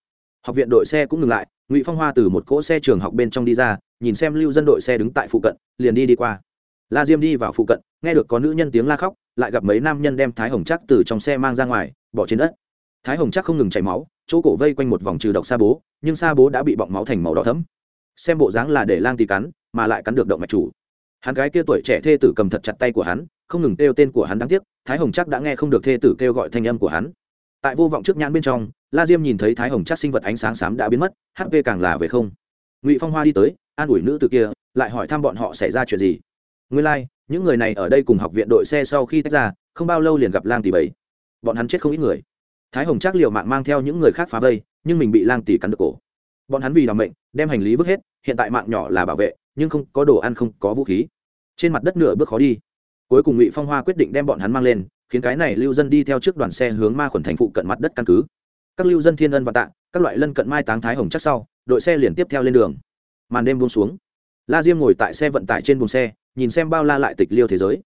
A: Học viện đội xe cũng ngừng lại ngụy phong hoa từ một cỗ xe trường học bên trong đi ra nhìn xem lưu dân đội xe đứng tại phụ cận liền đi đi qua la diêm đi vào phụ cận nghe được có nữ nhân tiếng la khóc lại gặp mấy nam nhân đem thái hồng chắc từ trong xe mang ra ngoài bỏ trên đất thái hồng chắc không ngừng chảy máu chỗ cổ vây quanh một vòng trừ độc sa bố nhưng sa bố đã bị bọng máu thành màu đỏ thấm xem bộ dáng là để lang tì cắn mà lại cắn được động mạch chủ hắn gái kia tuổi trẻ thê tử cầm thật chặt tay của hắn không ngừng kêu tên của hắn đáng tiếc thái hồng chắc đã nghe không được thê tử kêu gọi thanh âm của hắn tại vô vọng trước nhãn bên trong la diêm nhìn thấy thái hồng chắc sinh vật ánh sáng xám đã biến mất hp càng là về không. Ngụy phong hoa đi tới an ủi nữ từ kia lại hỏi thăm bọn họ xảy ra chuyện gì. Nguyên lai、like, những người này ở đây cùng học viện đội xe sau khi tách ra không bao lâu liền gặp lang tỷ bảy bọn hắn chết không ít người. Thái hồng chắc liều mạng mang theo những người khác phá vây nhưng mình bị lang tỷ cắn được cổ. Bọn hắn vì làm mệnh đem hành lý vứt hết hiện tại mạng nhỏ là bảo vệ nhưng không có đồ ăn không có vũ khí. Trên mặt đất nửa bước khó đi. Cuối cùng ngụy phong hoa quyết định đem bọn hắn mang lên khiến cái này lưu dân đi theo trước đoàn xe hướng ma khuẩn thành phụ cận mặt đất căn cứ các lưu dân thiên ân và tạ, các loại lân cận mai táng thái hồng chắc sau, đội xe liền tiếp theo lên đường. Màn đêm buông xuống. La diêm ngồi tại xe vận tải trên buồng xe, nhìn xem bao la lại tịch liêu thế giới.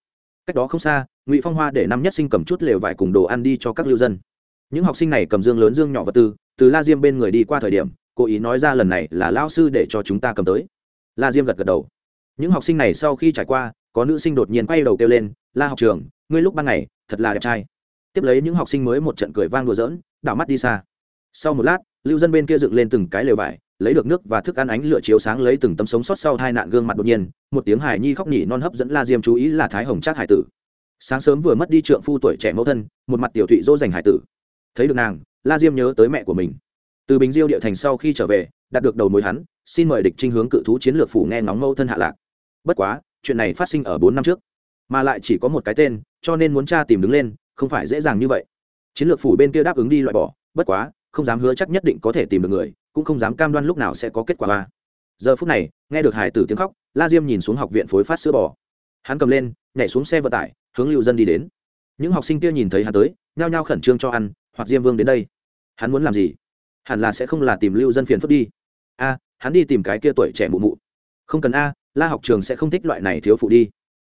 A: Cách đó không xa, ngụy phong hoa để năm nhất sinh cầm chút lều vải cùng đồ ăn đi cho các lưu dân. Những học sinh này cầm dương lớn dương nhỏ vật tư, từ la diêm bên người đi qua thời điểm, cố ý nói ra lần này là lao sư để cho chúng ta cầm tới. La diêm gật gật đầu. Những học sinh này sau khi trải qua, có nữ sinh đột nhiên quay đầu kêu lên, la học trường, ngươi lúc ban ngày, thật là đẹp trai. Tiếp lấy những học sinh mới một trận cười vang đùa giỡn đảo mắt đi xa. Sau một lát, lưu dân bên kia dựng lên từng cái lều vải, lấy được nước và thức ăn ánh lửa chiếu sáng lấy từng tấm sống sót sau hai nạn gương mặt đột nhiên, một tiếng hài nhi khóc nhỉ non hấp dẫn la diêm chú ý là thái hồng trác hải tử. Sáng sớm vừa mất đi trượng phu tuổi trẻ mẫu thân, một mặt tiểu thụy dỗ dành hải tử. Thấy được nàng, la diêm nhớ tới mẹ của mình. Từ bình diêu địa thành sau khi trở về, đạt được đầu mối hắn, xin mời địch trinh hướng cự thú chiến lược phủ nghe ngóng mẫu thân hạ lạc. Bất quá, chuyện này phát sinh ở bốn năm trước, mà lại chỉ có một cái tên, cho nên muốn cha tìm đứng lên, không phải dễ dàng như vậy chiến lược phủ bên kia đáp ứng đi loại bỏ, bất quá, không dám hứa chắc nhất định có thể tìm được người, cũng không dám cam đoan lúc nào sẽ có kết quả ba. Giờ phút này, nghe được hải tử tiếng khóc, la diêm nhìn xuống học viện phối phát sữa bò. Hắn cầm lên, nhảy xuống xe vận tải, hướng lưu dân đi đến. Những học sinh kia nhìn thấy hắn tới, nhao nhao khẩn trương cho ăn, hoặc diêm vương đến đây. Hắn muốn làm gì? Hẳn là sẽ không là tìm lưu dân phiền phức đi. A, hắn đi tìm cái kia tuổi trẻ mụ mụ. Không cần a, la học trường sẽ không thích loại này thiếu phụ đi.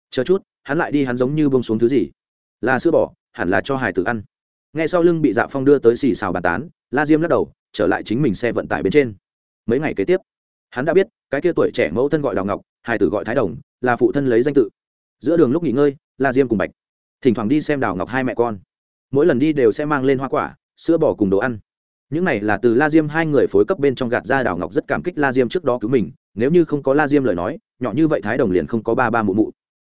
A: Chờ chút, hắn lại đi, hắn giống như bông xuống thứ gì. Là sữa bò, hẳn là cho hải tử ăn ngay sau lưng bị dạ phong đưa tới xì xào bàn tán, la diêm lắc đầu, trở lại chính mình xe vận tải bên trên. Mấy ngày kế tiếp, hắn đã biết, cái kia tuổi trẻ mẫu thân gọi đào ngọc hải tử gọi thái đồng, là phụ thân lấy danh tự. Giữa đường lúc nghỉ ngơi, la diêm cùng bạch, thỉnh thoảng đi xem đào ngọc hai mẹ con. Mỗi lần đi đều sẽ mang lên hoa quả, sữa bò cùng đồ ăn. Những này là từ la diêm hai người phối cấp bên trong gạt ra đào ngọc rất cảm kích la diêm trước đó cứu mình, nếu như không có la diêm lời nói, nhỏ như vậy thái đồng liền không có ba ba mụ mụ.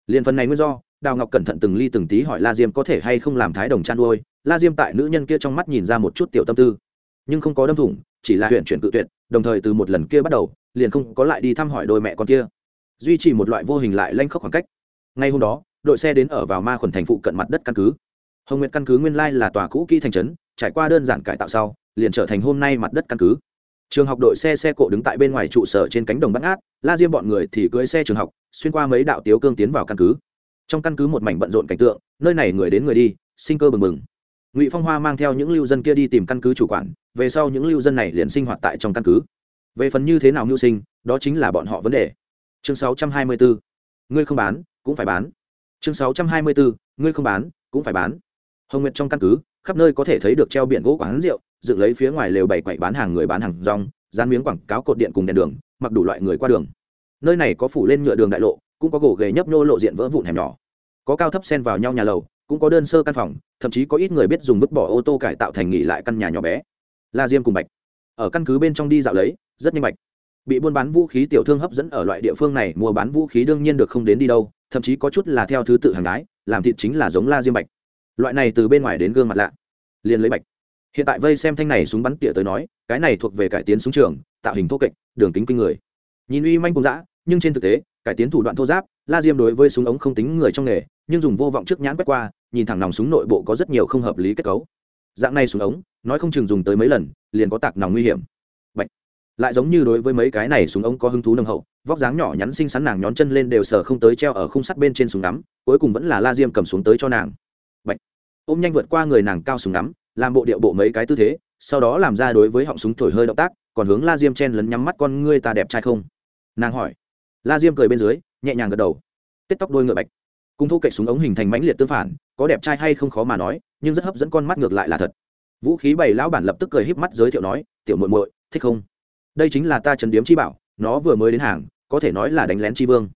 A: Liền phần này nguyên do đào ngọc cẩn thận từng ly từng tí hỏi la diêm có thể hay không làm thái đồng chăn nuôi. La diêm tại nữ nhân kia trong mắt nhìn ra một chút tiểu tâm tư. Nhưng không có đâm thủng, chỉ là huyện chuyển cự tuyệt, đồng thời từ một lần kia bắt đầu, liền không có lại đi thăm hỏi đôi mẹ con kia. Duy trì một loại vô hình lại lanh khóc khoảng cách. Ngay hôm đó, đội xe đến ở vào ma khuẩn thành phụ cận mặt đất căn cứ. Hồng nguyệt căn cứ nguyên lai là tòa cũ kỹ thành trấn, trải qua đơn giản cải tạo sau, liền trở thành hôm nay mặt đất căn cứ. Trường học đội xe xe cộ đứng tại bên ngoài trụ sở trên cánh đồng bắt ngát, la diêm bọn người thì cưới xe trường học, xuyên qua mấy đạo tiếu cương tiến vào căn cứ trong căn cứ một mảnh bận rộn cảnh tượng, nơi này người đến người đi, sinh cơ bừng bừng. Ngụy phong hoa mang theo những lưu dân kia đi tìm căn cứ chủ quản, về sau những lưu dân này liền sinh hoạt tại trong căn cứ. Về phần như thế nào mưu sinh, đó chính là bọn họ vấn đề. Chương 624. ngươi không bán, cũng phải bán. Chương 624. ngươi không bán, cũng phải bán. Hồng nguyệt trong căn cứ, khắp nơi có thể thấy được treo biển gỗ quán rượu, dựng lấy phía ngoài lều bày quậy bán hàng người bán hàng rong, dán miếng quảng cáo cột điện cùng đèn đường, mặc đủ loại người qua đường. Nơi này có phủ lên nhựa đường đại lộ, cũng có gỗ ghề nhấp nhô lộ diện vỡ vụn hẻm nhỏ có cao thấp xen vào nhau nhà lầu, cũng có đơn sơ căn phòng, thậm chí có ít người biết dùng vứt bỏ ô tô cải tạo thành nghỉ lại căn nhà nhỏ bé. La diêm cùng bạch, ở căn cứ bên trong đi dạo lấy, rất nhanh bạch, bị buôn bán vũ khí tiểu thương hấp dẫn ở loại địa phương này, mua bán vũ khí đương nhiên được không đến đi đâu, thậm chí có chút là theo thứ tự hàng ái làm thịt chính là giống la diêm bạch. Loại này từ bên ngoài đến gương mặt lạ, liền lấy bạch. Hiện tại vây xem thanh này súng bắn tỉa tới nói, cái này thuộc về cải tiến súng trường, tạo hình thô kệch, đường kính kinh người. Nhìn uy manh cùng dã, nhưng trên thực tế, cải tiến thủ đoạn thô giáp, la diêm đối với súng ống không tính người trong nghề nhưng dùng vô vọng trước nhãn quét qua, nhìn thẳng nòng súng nội bộ có rất nhiều không hợp lý kết cấu. Dạng này súng ống, nói không chừng dùng tới mấy lần, liền có tạc nòng nguy hiểm. Bạch. lại giống như đối với mấy cái này súng ống có hứng thú nâng hậu, vóc dáng nhỏ nhắn xinh xắn nàng nhón chân lên đều sờ không tới treo ở khung sắt bên trên súng ngắm, cuối cùng vẫn là la diêm cầm xuống tới cho nàng. Bạch. ôm nhanh vượt qua người nàng cao súng ngắm, làm bộ điệu bộ mấy cái tư thế, sau đó làm ra đối với họng súng thổi hơi động tác, còn hướng la diêm chen lấn nhắm mắt con ngươi ta đẹp trai không? Nàng hỏi. La diêm cười bên dưới, nhẹ nhàng gật đầu. Tết tóc đôi ngựa bạch cùng thu cậy súng ống hình thành mãnh liệt tương phản, có đẹp trai hay không khó mà nói, nhưng rất hấp dẫn con mắt ngược lại là thật. Vũ khí bày lão bản lập tức cười híp mắt giới thiệu nói, tiểu muội muội, thích không? Đây chính là ta trần điếm chi bảo, nó vừa mới đến hàng, có thể nói là đánh lén chi vương.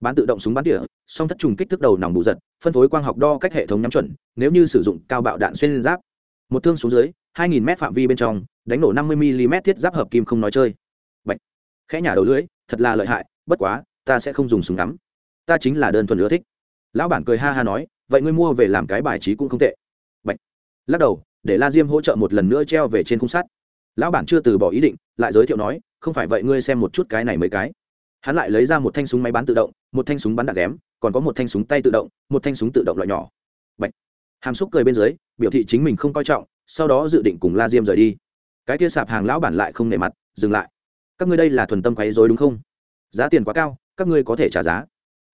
A: Bán tự động súng bắn tỉa, song thất trùng kích thước đầu nòng bù giật, phân phối quang học đo cách hệ thống nhắm chuẩn, nếu như sử dụng cao bạo đạn xuyên giáp. Một thương xuống dưới 2.000 m phạm vi bên trong, đánh nổ 50 mm thiết giáp hợp kim không nói chơi. Bạch. khẽ nhả đầu lưới thật là lợi hại, bất quá, ta sẽ không dùng súng ngắm. Ta chính là đơn thuần ưa thích lão bản cười ha ha nói, vậy ngươi mua về làm cái bài trí cũng không tệ. Bạch. lắc đầu, để la diêm hỗ trợ một lần nữa treo về trên khung sắt. Lão bản chưa từ bỏ ý định, lại giới thiệu nói, không phải vậy ngươi xem một chút cái này mấy cái. Hắn lại lấy ra một thanh súng máy bán tự động, một thanh súng bắn đạn ghém, còn có một thanh súng tay tự động, một thanh súng tự động loại nhỏ. Bạch. hàm xúc cười bên dưới, biểu thị chính mình không coi trọng, sau đó dự định cùng la diêm rời đi. Cái kia sạp hàng lão bản lại không nể mặt, dừng lại. Các ngươi đây là thuần tâm quấy dối đúng không? Giá tiền quá cao, các ngươi có thể trả giá.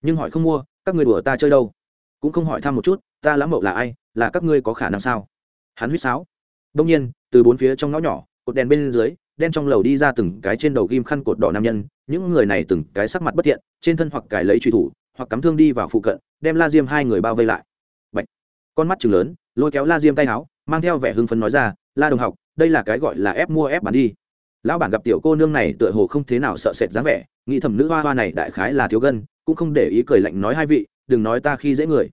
A: Nhưng hỏi không mua các ngươi đùa ta chơi đâu? Cũng không hỏi thăm một chút, ta lãm mậu là ai, là các ngươi có khả năng sao? Hắn huýt sáo. Đông nhiên, từ bốn phía trong ngõ nhỏ, cột đèn bên dưới, đen trong lầu đi ra từng cái trên đầu ghim khăn cột đỏ nam nhân, những người này từng cái sắc mặt bất thiện, trên thân hoặc cài lấy truy thủ, hoặc cắm thương đi vào phụ cận, đem la diêm hai người bao vây lại. Bạch. con mắt chừng lớn, lôi kéo la diêm tay áo, mang theo vẻ hưng phấn nói ra, la đồng học, đây là cái gọi là ép mua ép bán đi. Lão bản gặp tiểu cô nương này tựa hồ không thế nào sợ sệt dáng vẻ, nghĩ thầm nữ hoa hoa này đại khái là thiếu gân cũng không để ý cười lạnh nói hai vị, đừng nói ta khi dễ người.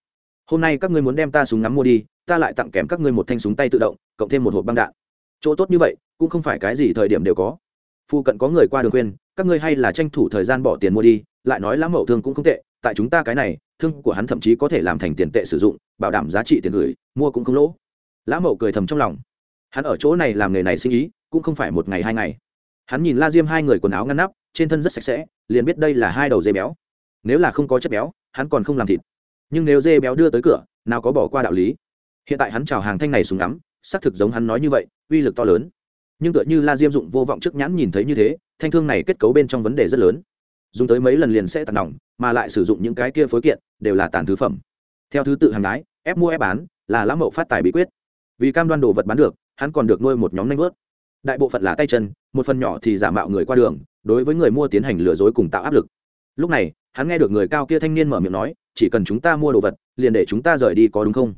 A: Hôm nay các ngươi muốn đem ta súng ngắm mua đi, ta lại tặng kèm các ngươi một thanh súng tay tự động, cộng thêm một hộp băng đạn. Chỗ tốt như vậy, cũng không phải cái gì thời điểm đều có. Phu cận có người qua đường khuyên, các ngươi hay là tranh thủ thời gian bỏ tiền mua đi, lại nói lãm mậu thương cũng không tệ, tại chúng ta cái này, thương của hắn thậm chí có thể làm thành tiền tệ sử dụng, bảo đảm giá trị tiền gửi, mua cũng không lỗ. Lãm mậu cười thầm trong lòng. Hắn ở chỗ này làm nghề này sinh ý, cũng không phải một ngày hai ngày. Hắn nhìn la diêm hai người quần áo ngăn nắp, trên thân rất sạch sẽ, liền biết đây là hai đầu dây béo nếu là không có chất béo hắn còn không làm thịt. Nhưng nếu dê béo đưa tới cửa nào có bỏ qua đạo lý. Hiện tại hắn chào hàng thanh này súng ngắm xác thực giống hắn nói như vậy uy lực to lớn. Nhưng tựa như la diêm dụng vô vọng trước nhãn nhìn thấy như thế thanh thương này kết cấu bên trong vấn đề rất lớn. Dùng tới mấy lần liền sẽ tàn nỏng mà lại sử dụng những cái kia phối kiện đều là tàn thứ phẩm. Theo thứ tự hàng lái, ép mua ép bán là lãm mậu phát tài bí quyết. Vì cam đoan đồ vật bán được hắn còn được nuôi một nhóm nanh vớt. Đại bộ phận là tay chân một phần nhỏ thì giả mạo người qua đường đối với người mua tiến hành lừa dối cùng tạo áp lực. Lúc này hắn nghe được người cao kia thanh niên mở miệng nói, chỉ cần chúng ta mua đồ vật, liền để chúng ta rời đi có đúng không?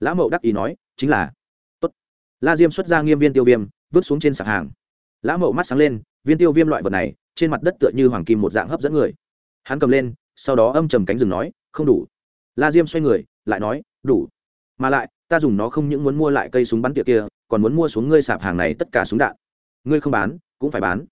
A: Lã mậu đắc ý nói, chính là. Tốt. la diêm xuất ra nghiêm viên tiêu viêm, vứt xuống trên sạp hàng. Lã mậu mắt sáng lên, viên tiêu viêm loại vật này, trên mặt đất tựa như hoàng kim một dạng hấp dẫn người. Hắn cầm lên, sau đó âm trầm cánh rừng nói, không đủ. La diêm xoay người, lại nói, đủ. Mà lại, ta dùng nó không những muốn mua lại cây súng bắn tiệc kia, còn muốn mua xuống ngươi sạp hàng này tất cả súng đạn. Ngươi không bán, cũng phải bán.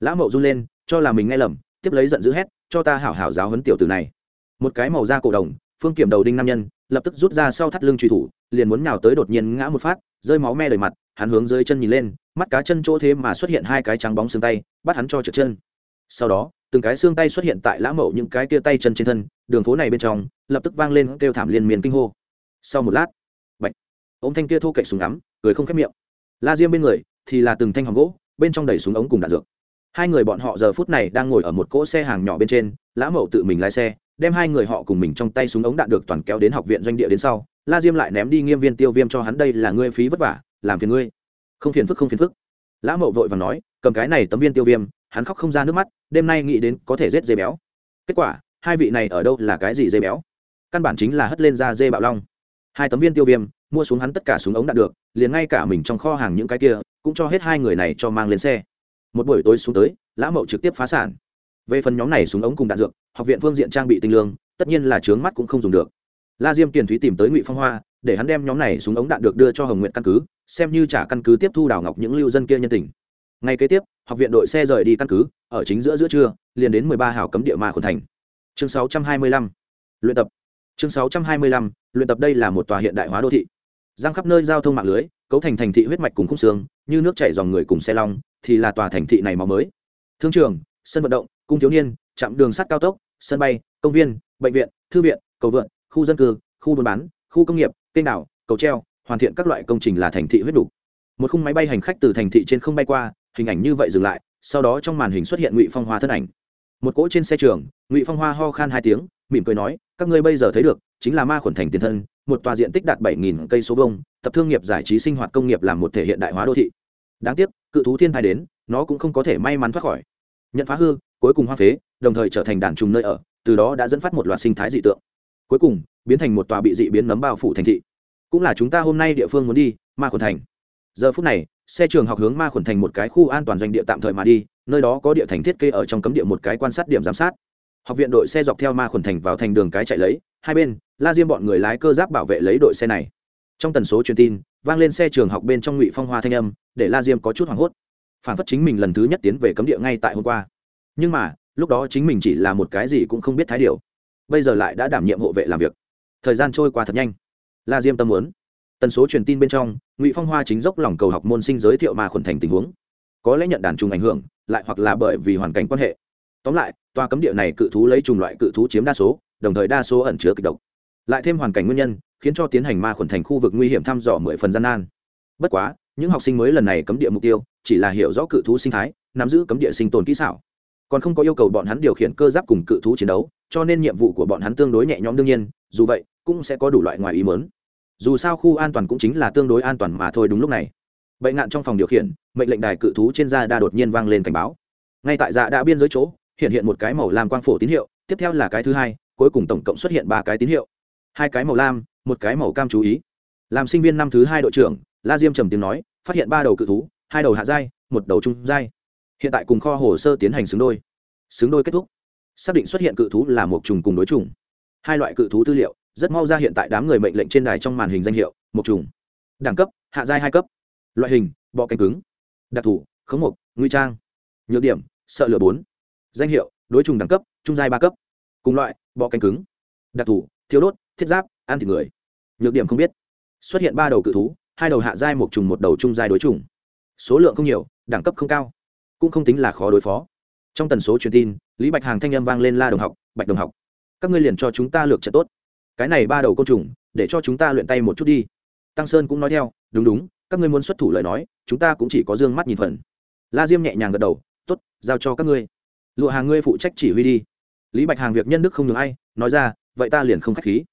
A: Lã mậu run lên, cho là mình nghe lầm, tiếp lấy giận dữ hét cho ta hảo hảo giáo huấn tiểu tử này. Một cái màu da cổ đồng, phương kiểm đầu đinh nam nhân, lập tức rút ra sau thắt lưng truy thủ, liền muốn nhào tới đột nhiên ngã một phát, rơi máu me đầy mặt, hắn hướng dưới chân nhìn lên, mắt cá chân chỗ thế mà xuất hiện hai cái trắng bóng xương tay, bắt hắn cho trượt chân. Sau đó, từng cái xương tay xuất hiện tại lã mậu những cái kia tay chân trên thân, đường phố này bên trong, lập tức vang lên kêu thảm liên miền kinh hô. Sau một lát, bạch, ống thanh kia thô cậy súng ngắm, cười không khép miệng. La diêm bên người thì là từng thanh hòm gỗ, bên trong đầy súng ống cùng đạn dược hai người bọn họ giờ phút này đang ngồi ở một cỗ xe hàng nhỏ bên trên, lã mậu tự mình lái xe, đem hai người họ cùng mình trong tay súng ống đạn được toàn kéo đến học viện doanh địa đến sau, la diêm lại ném đi nghiêm viên tiêu viêm cho hắn, đây là ngươi phí vất vả, làm phiền ngươi. Không phiền phức, không phiền phức. Lã mậu vội và nói, cầm cái này tấm viên tiêu viêm. Hắn khóc không ra nước mắt, đêm nay nghĩ đến có thể giết dê béo. Kết quả, hai vị này ở đâu là cái gì dê béo? Căn bản chính là hất lên ra dê bạo long. Hai tấm viên tiêu viêm, mua xuống hắn tất cả súng ống đạn được, liền ngay cả mình trong kho hàng những cái kia, cũng cho hết hai người này cho mang lên xe một buổi tối xuống tới, lã mậu trực tiếp phá sản. Về phần nhóm này súng ống cùng đạn dược, học viện phương diện trang bị tinh lương, tất nhiên là trướng mắt cũng không dùng được. La diêm kiền thúy tìm tới ngụy phong hoa, để hắn đem nhóm này súng ống đạn được đưa cho hồng nguyện căn cứ, xem như trả căn cứ tiếp thu đào ngọc những lưu dân kia nhân tình. Ngay kế tiếp, học viện đội xe rời đi căn cứ, ở chính giữa giữa trưa, liền đến mười ba hào cấm địa ma khuẩn thành. Chương sáu trăm hai mươi lăm, luyện tập. Chương sáu trăm hai mươi lăm, luyện tập đây là một tòa hiện đại hóa đô thị. Giang khắp nơi giao thông mạng lưới, cấu thành thành thị huyết mạch cùng khung xương như nước chảy dòng người cùng xe long, thì là tòa thành thị này màu mới thương trường, sân vận động, cung thiếu niên trạm đường sắt cao tốc, sân bay, công viên, bệnh viện, thư viện, cầu vượn, khu dân cư, khu buôn bán, khu công nghiệp, kênh đảo, cầu treo, hoàn thiện các loại công trình là thành thị huyết đủ. một khung máy bay hành khách từ thành thị trên không bay qua, hình ảnh như vậy dừng lại, sau đó trong màn hình xuất hiện ngụy phong hoa thân ảnh một cỗ trên xe trường, ngụy phong hoa ho khan hai tiếng, mỉm cười nói, các ngươi bây giờ thấy được, chính là ma khuẩn thành tiền thân một tòa diện tích đạt bảy nghìn cây số vông tập thương nghiệp giải trí sinh hoạt công nghiệp làm một thể hiện đại hóa đô thị. Đáng tiếc, cự thú thiên thai đến, nó cũng không có thể may mắn thoát khỏi. Nhận phá hư, cuối cùng hoa phế, đồng thời trở thành đàn trùng nơi ở, từ đó đã dẫn phát một loạt sinh thái dị tượng. Cuối cùng, biến thành một tòa bị dị biến nấm bao phủ thành thị. Cũng là chúng ta hôm nay địa phương muốn đi, ma khuẩn thành. Giờ phút này, xe trường học hướng ma khuẩn thành một cái khu an toàn doanh địa tạm thời mà đi, nơi đó có địa thành thiết kế ở trong cấm địa một cái quan sát điểm giám sát học viện đội xe dọc theo ma khuẩn thành vào thành đường cái chạy lấy, hai bên, la diêm bọn người lái cơ giáp bảo vệ lấy đội xe này. Trong tần số truyền tin, vang lên xe trường học bên trong ngụy phong hoa thanh âm, để la diêm có chút hoảng hốt. Phản phất chính mình lần thứ nhất tiến về cấm địa ngay tại hôm qua. Nhưng mà, lúc đó chính mình chỉ là một cái gì cũng không biết thái điều. Bây giờ lại đã đảm nhiệm hộ vệ làm việc. Thời gian trôi qua thật nhanh. La diêm tâm muốn. Tần số truyền tin bên trong, ngụy phong hoa chính dốc lòng cầu học môn sinh giới thiệu ma khuẩn thành tình huống. Có lẽ nhận đàn trùng ảnh hưởng, lại hoặc là bởi vì hoàn cảnh quan hệ tóm lại, tòa cấm địa này cự thú lấy trùng loại cự thú chiếm đa số, đồng thời đa số ẩn chứa kịch độc. Lại thêm hoàn cảnh nguyên nhân, khiến cho tiến hành ma khuẩn thành khu vực nguy hiểm thăm dò mười phần gian nan. Bất quá, những học sinh mới lần này cấm địa mục tiêu, chỉ là hiểu rõ cự thú sinh thái, nắm giữ cấm địa sinh tồn kỹ xảo. Còn không có yêu cầu bọn hắn điều khiển cơ giáp cùng cự thú chiến đấu, cho nên nhiệm vụ của bọn hắn tương đối nhẹ nhõm đương nhiên, dù vậy, cũng sẽ có đủ loại ngoài ý mớn dù sao khu an toàn cũng chính là tương đối an toàn mà thôi đúng lúc này. Bệnh ngạn trong phòng điều khiển, mệnh lệnh đài cự thú trên da đa đột nhiên vang lên cảnh báo. Ngay tại dạ đã biên giới chỗ hiện hiện một cái màu lam quang phổ tín hiệu, tiếp theo là cái thứ hai, cuối cùng tổng cộng xuất hiện ba cái tín hiệu. Hai cái màu lam, một cái màu cam chú ý. Làm sinh viên năm thứ hai đội trưởng, la diêm trầm tiếng nói, phát hiện ba đầu cự thú, hai đầu hạ giai, một đầu trung giai. Hiện tại cùng kho hồ sơ tiến hành xứng đôi. Xứng đôi kết thúc. Xác định xuất hiện cự thú là một trùng cùng đối trùng hai loại cự thú tư liệu, rất mau ra hiện tại đám người mệnh lệnh trên đài trong màn hình danh hiệu, một trùng đẳng cấp, hạ giai hai cấp. Loại hình, bọ cánh cứng. Đặc thù, khống mục, nguy trang. Nhược điểm, sợ lửa bốn danh hiệu, đối trùng đẳng cấp, trung giai ba cấp. Cùng loại, bọ cánh cứng, đặc thù thiếu đốt, thiết giáp, ăn thịt người. Nhược điểm không biết. Xuất hiện ba đầu cự thú, hai đầu hạ giai một trùng, một đầu trung giai đối trùng. Số lượng không nhiều, đẳng cấp không cao. Cũng không tính là khó đối phó. Trong tần số truyền tin, lý bạch hàng thanh â m vang lên la đồng học, bạch đồng học, các ngươi liền cho chúng ta lược trận tốt. Cái này ba đầu côn trùng, để cho chúng ta luyện tay một chút đi. Tăng sơn cũng nói theo, đúng đúng, các ngươi muốn xuất thủ lời nói, chúng ta cũng chỉ có d ư ơ n g mắt nhìn phần. La diêm nhẹ nhàng gật đầu t ố t giao cho các ngươi lụa hàng ngươi phụ trách chỉ huy đi. Lý bạch hàng việc nhân đức không ngừng ai, nói ra, vậy ta liền không k h á c h khí.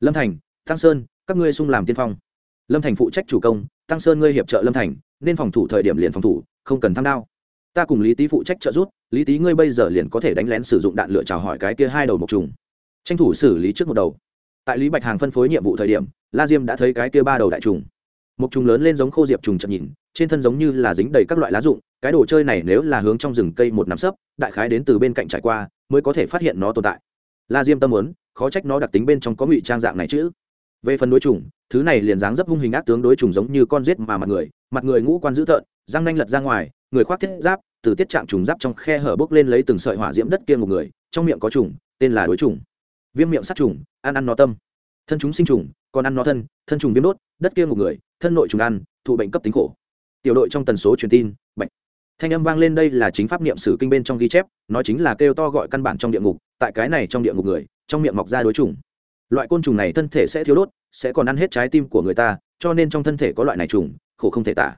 A: Lâm thành tăng sơn, các ngươi sung làm tiên phong. Lâm thành phụ trách chủ công tăng sơn ngươi hiệp trợ lâm thành, nên phòng thủ thời điểm liền phòng thủ, không cần tham đao. Ta cùng lý tý phụ trách trợ giúp, lý tý ngươi bây giờ liền có thể đánh lén sử dụng đạn lựa chào hỏi cái kia hai đầu mộc trùng. Tranh thủ xử lý trước một đầu. Tại lý bạch hàng phân phối nhiệm vụ thời điểm, la diêm đã thấy cái kia ba đầu đại trùng. Mộc trùng lớn lên giống khô diệp trùng chậm nhìn, trên thân giống như là dính đầy các loại lá rụng cái đồ chơi này nếu là hướng trong rừng cây một nắm sấp, đại khái đến từ bên cạnh trải qua, mới có thể phát hiện nó tồn tại. La diêm tâm muốn, khó trách nó đặc tính bên trong có ngụy trang dạng này chứ. Về phần đối trùng thứ này liền dáng dấp hung hình ác tướng đối trùng giống như con rết mà mặt người mặt người ngũ quan dữ tợn, răng nanh lật ra ngoài, người khoác thiết giáp, từ tiết trạng trùng giáp trong khe hở bốc lên lấy từng sợi hỏa diễm đất kia một người, trong miệng có trùng tên là đối trùng viêm miệng sát trùng ăn ăn nó tâm. Thân chúng sinh trùng còn ăn nó thân thân trùng viêm đốt, đất kia ngục người, thân nội trùng ăn, thụ bệnh cấp tính khổ. Tiểu đội trong tần số truyền tin bệnh thanh âm vang lên đây là chính pháp niệm sử kinh bên trong ghi chép nói chính là kêu to gọi căn bản trong địa ngục, tại cái này trong địa ngục người, trong miệng mọc ra đối trùng loại côn trùng này thân thể sẽ thiếu đốt, sẽ còn ăn hết trái tim của người ta, cho nên trong thân thể có loại này trùng, khổ không thể tả.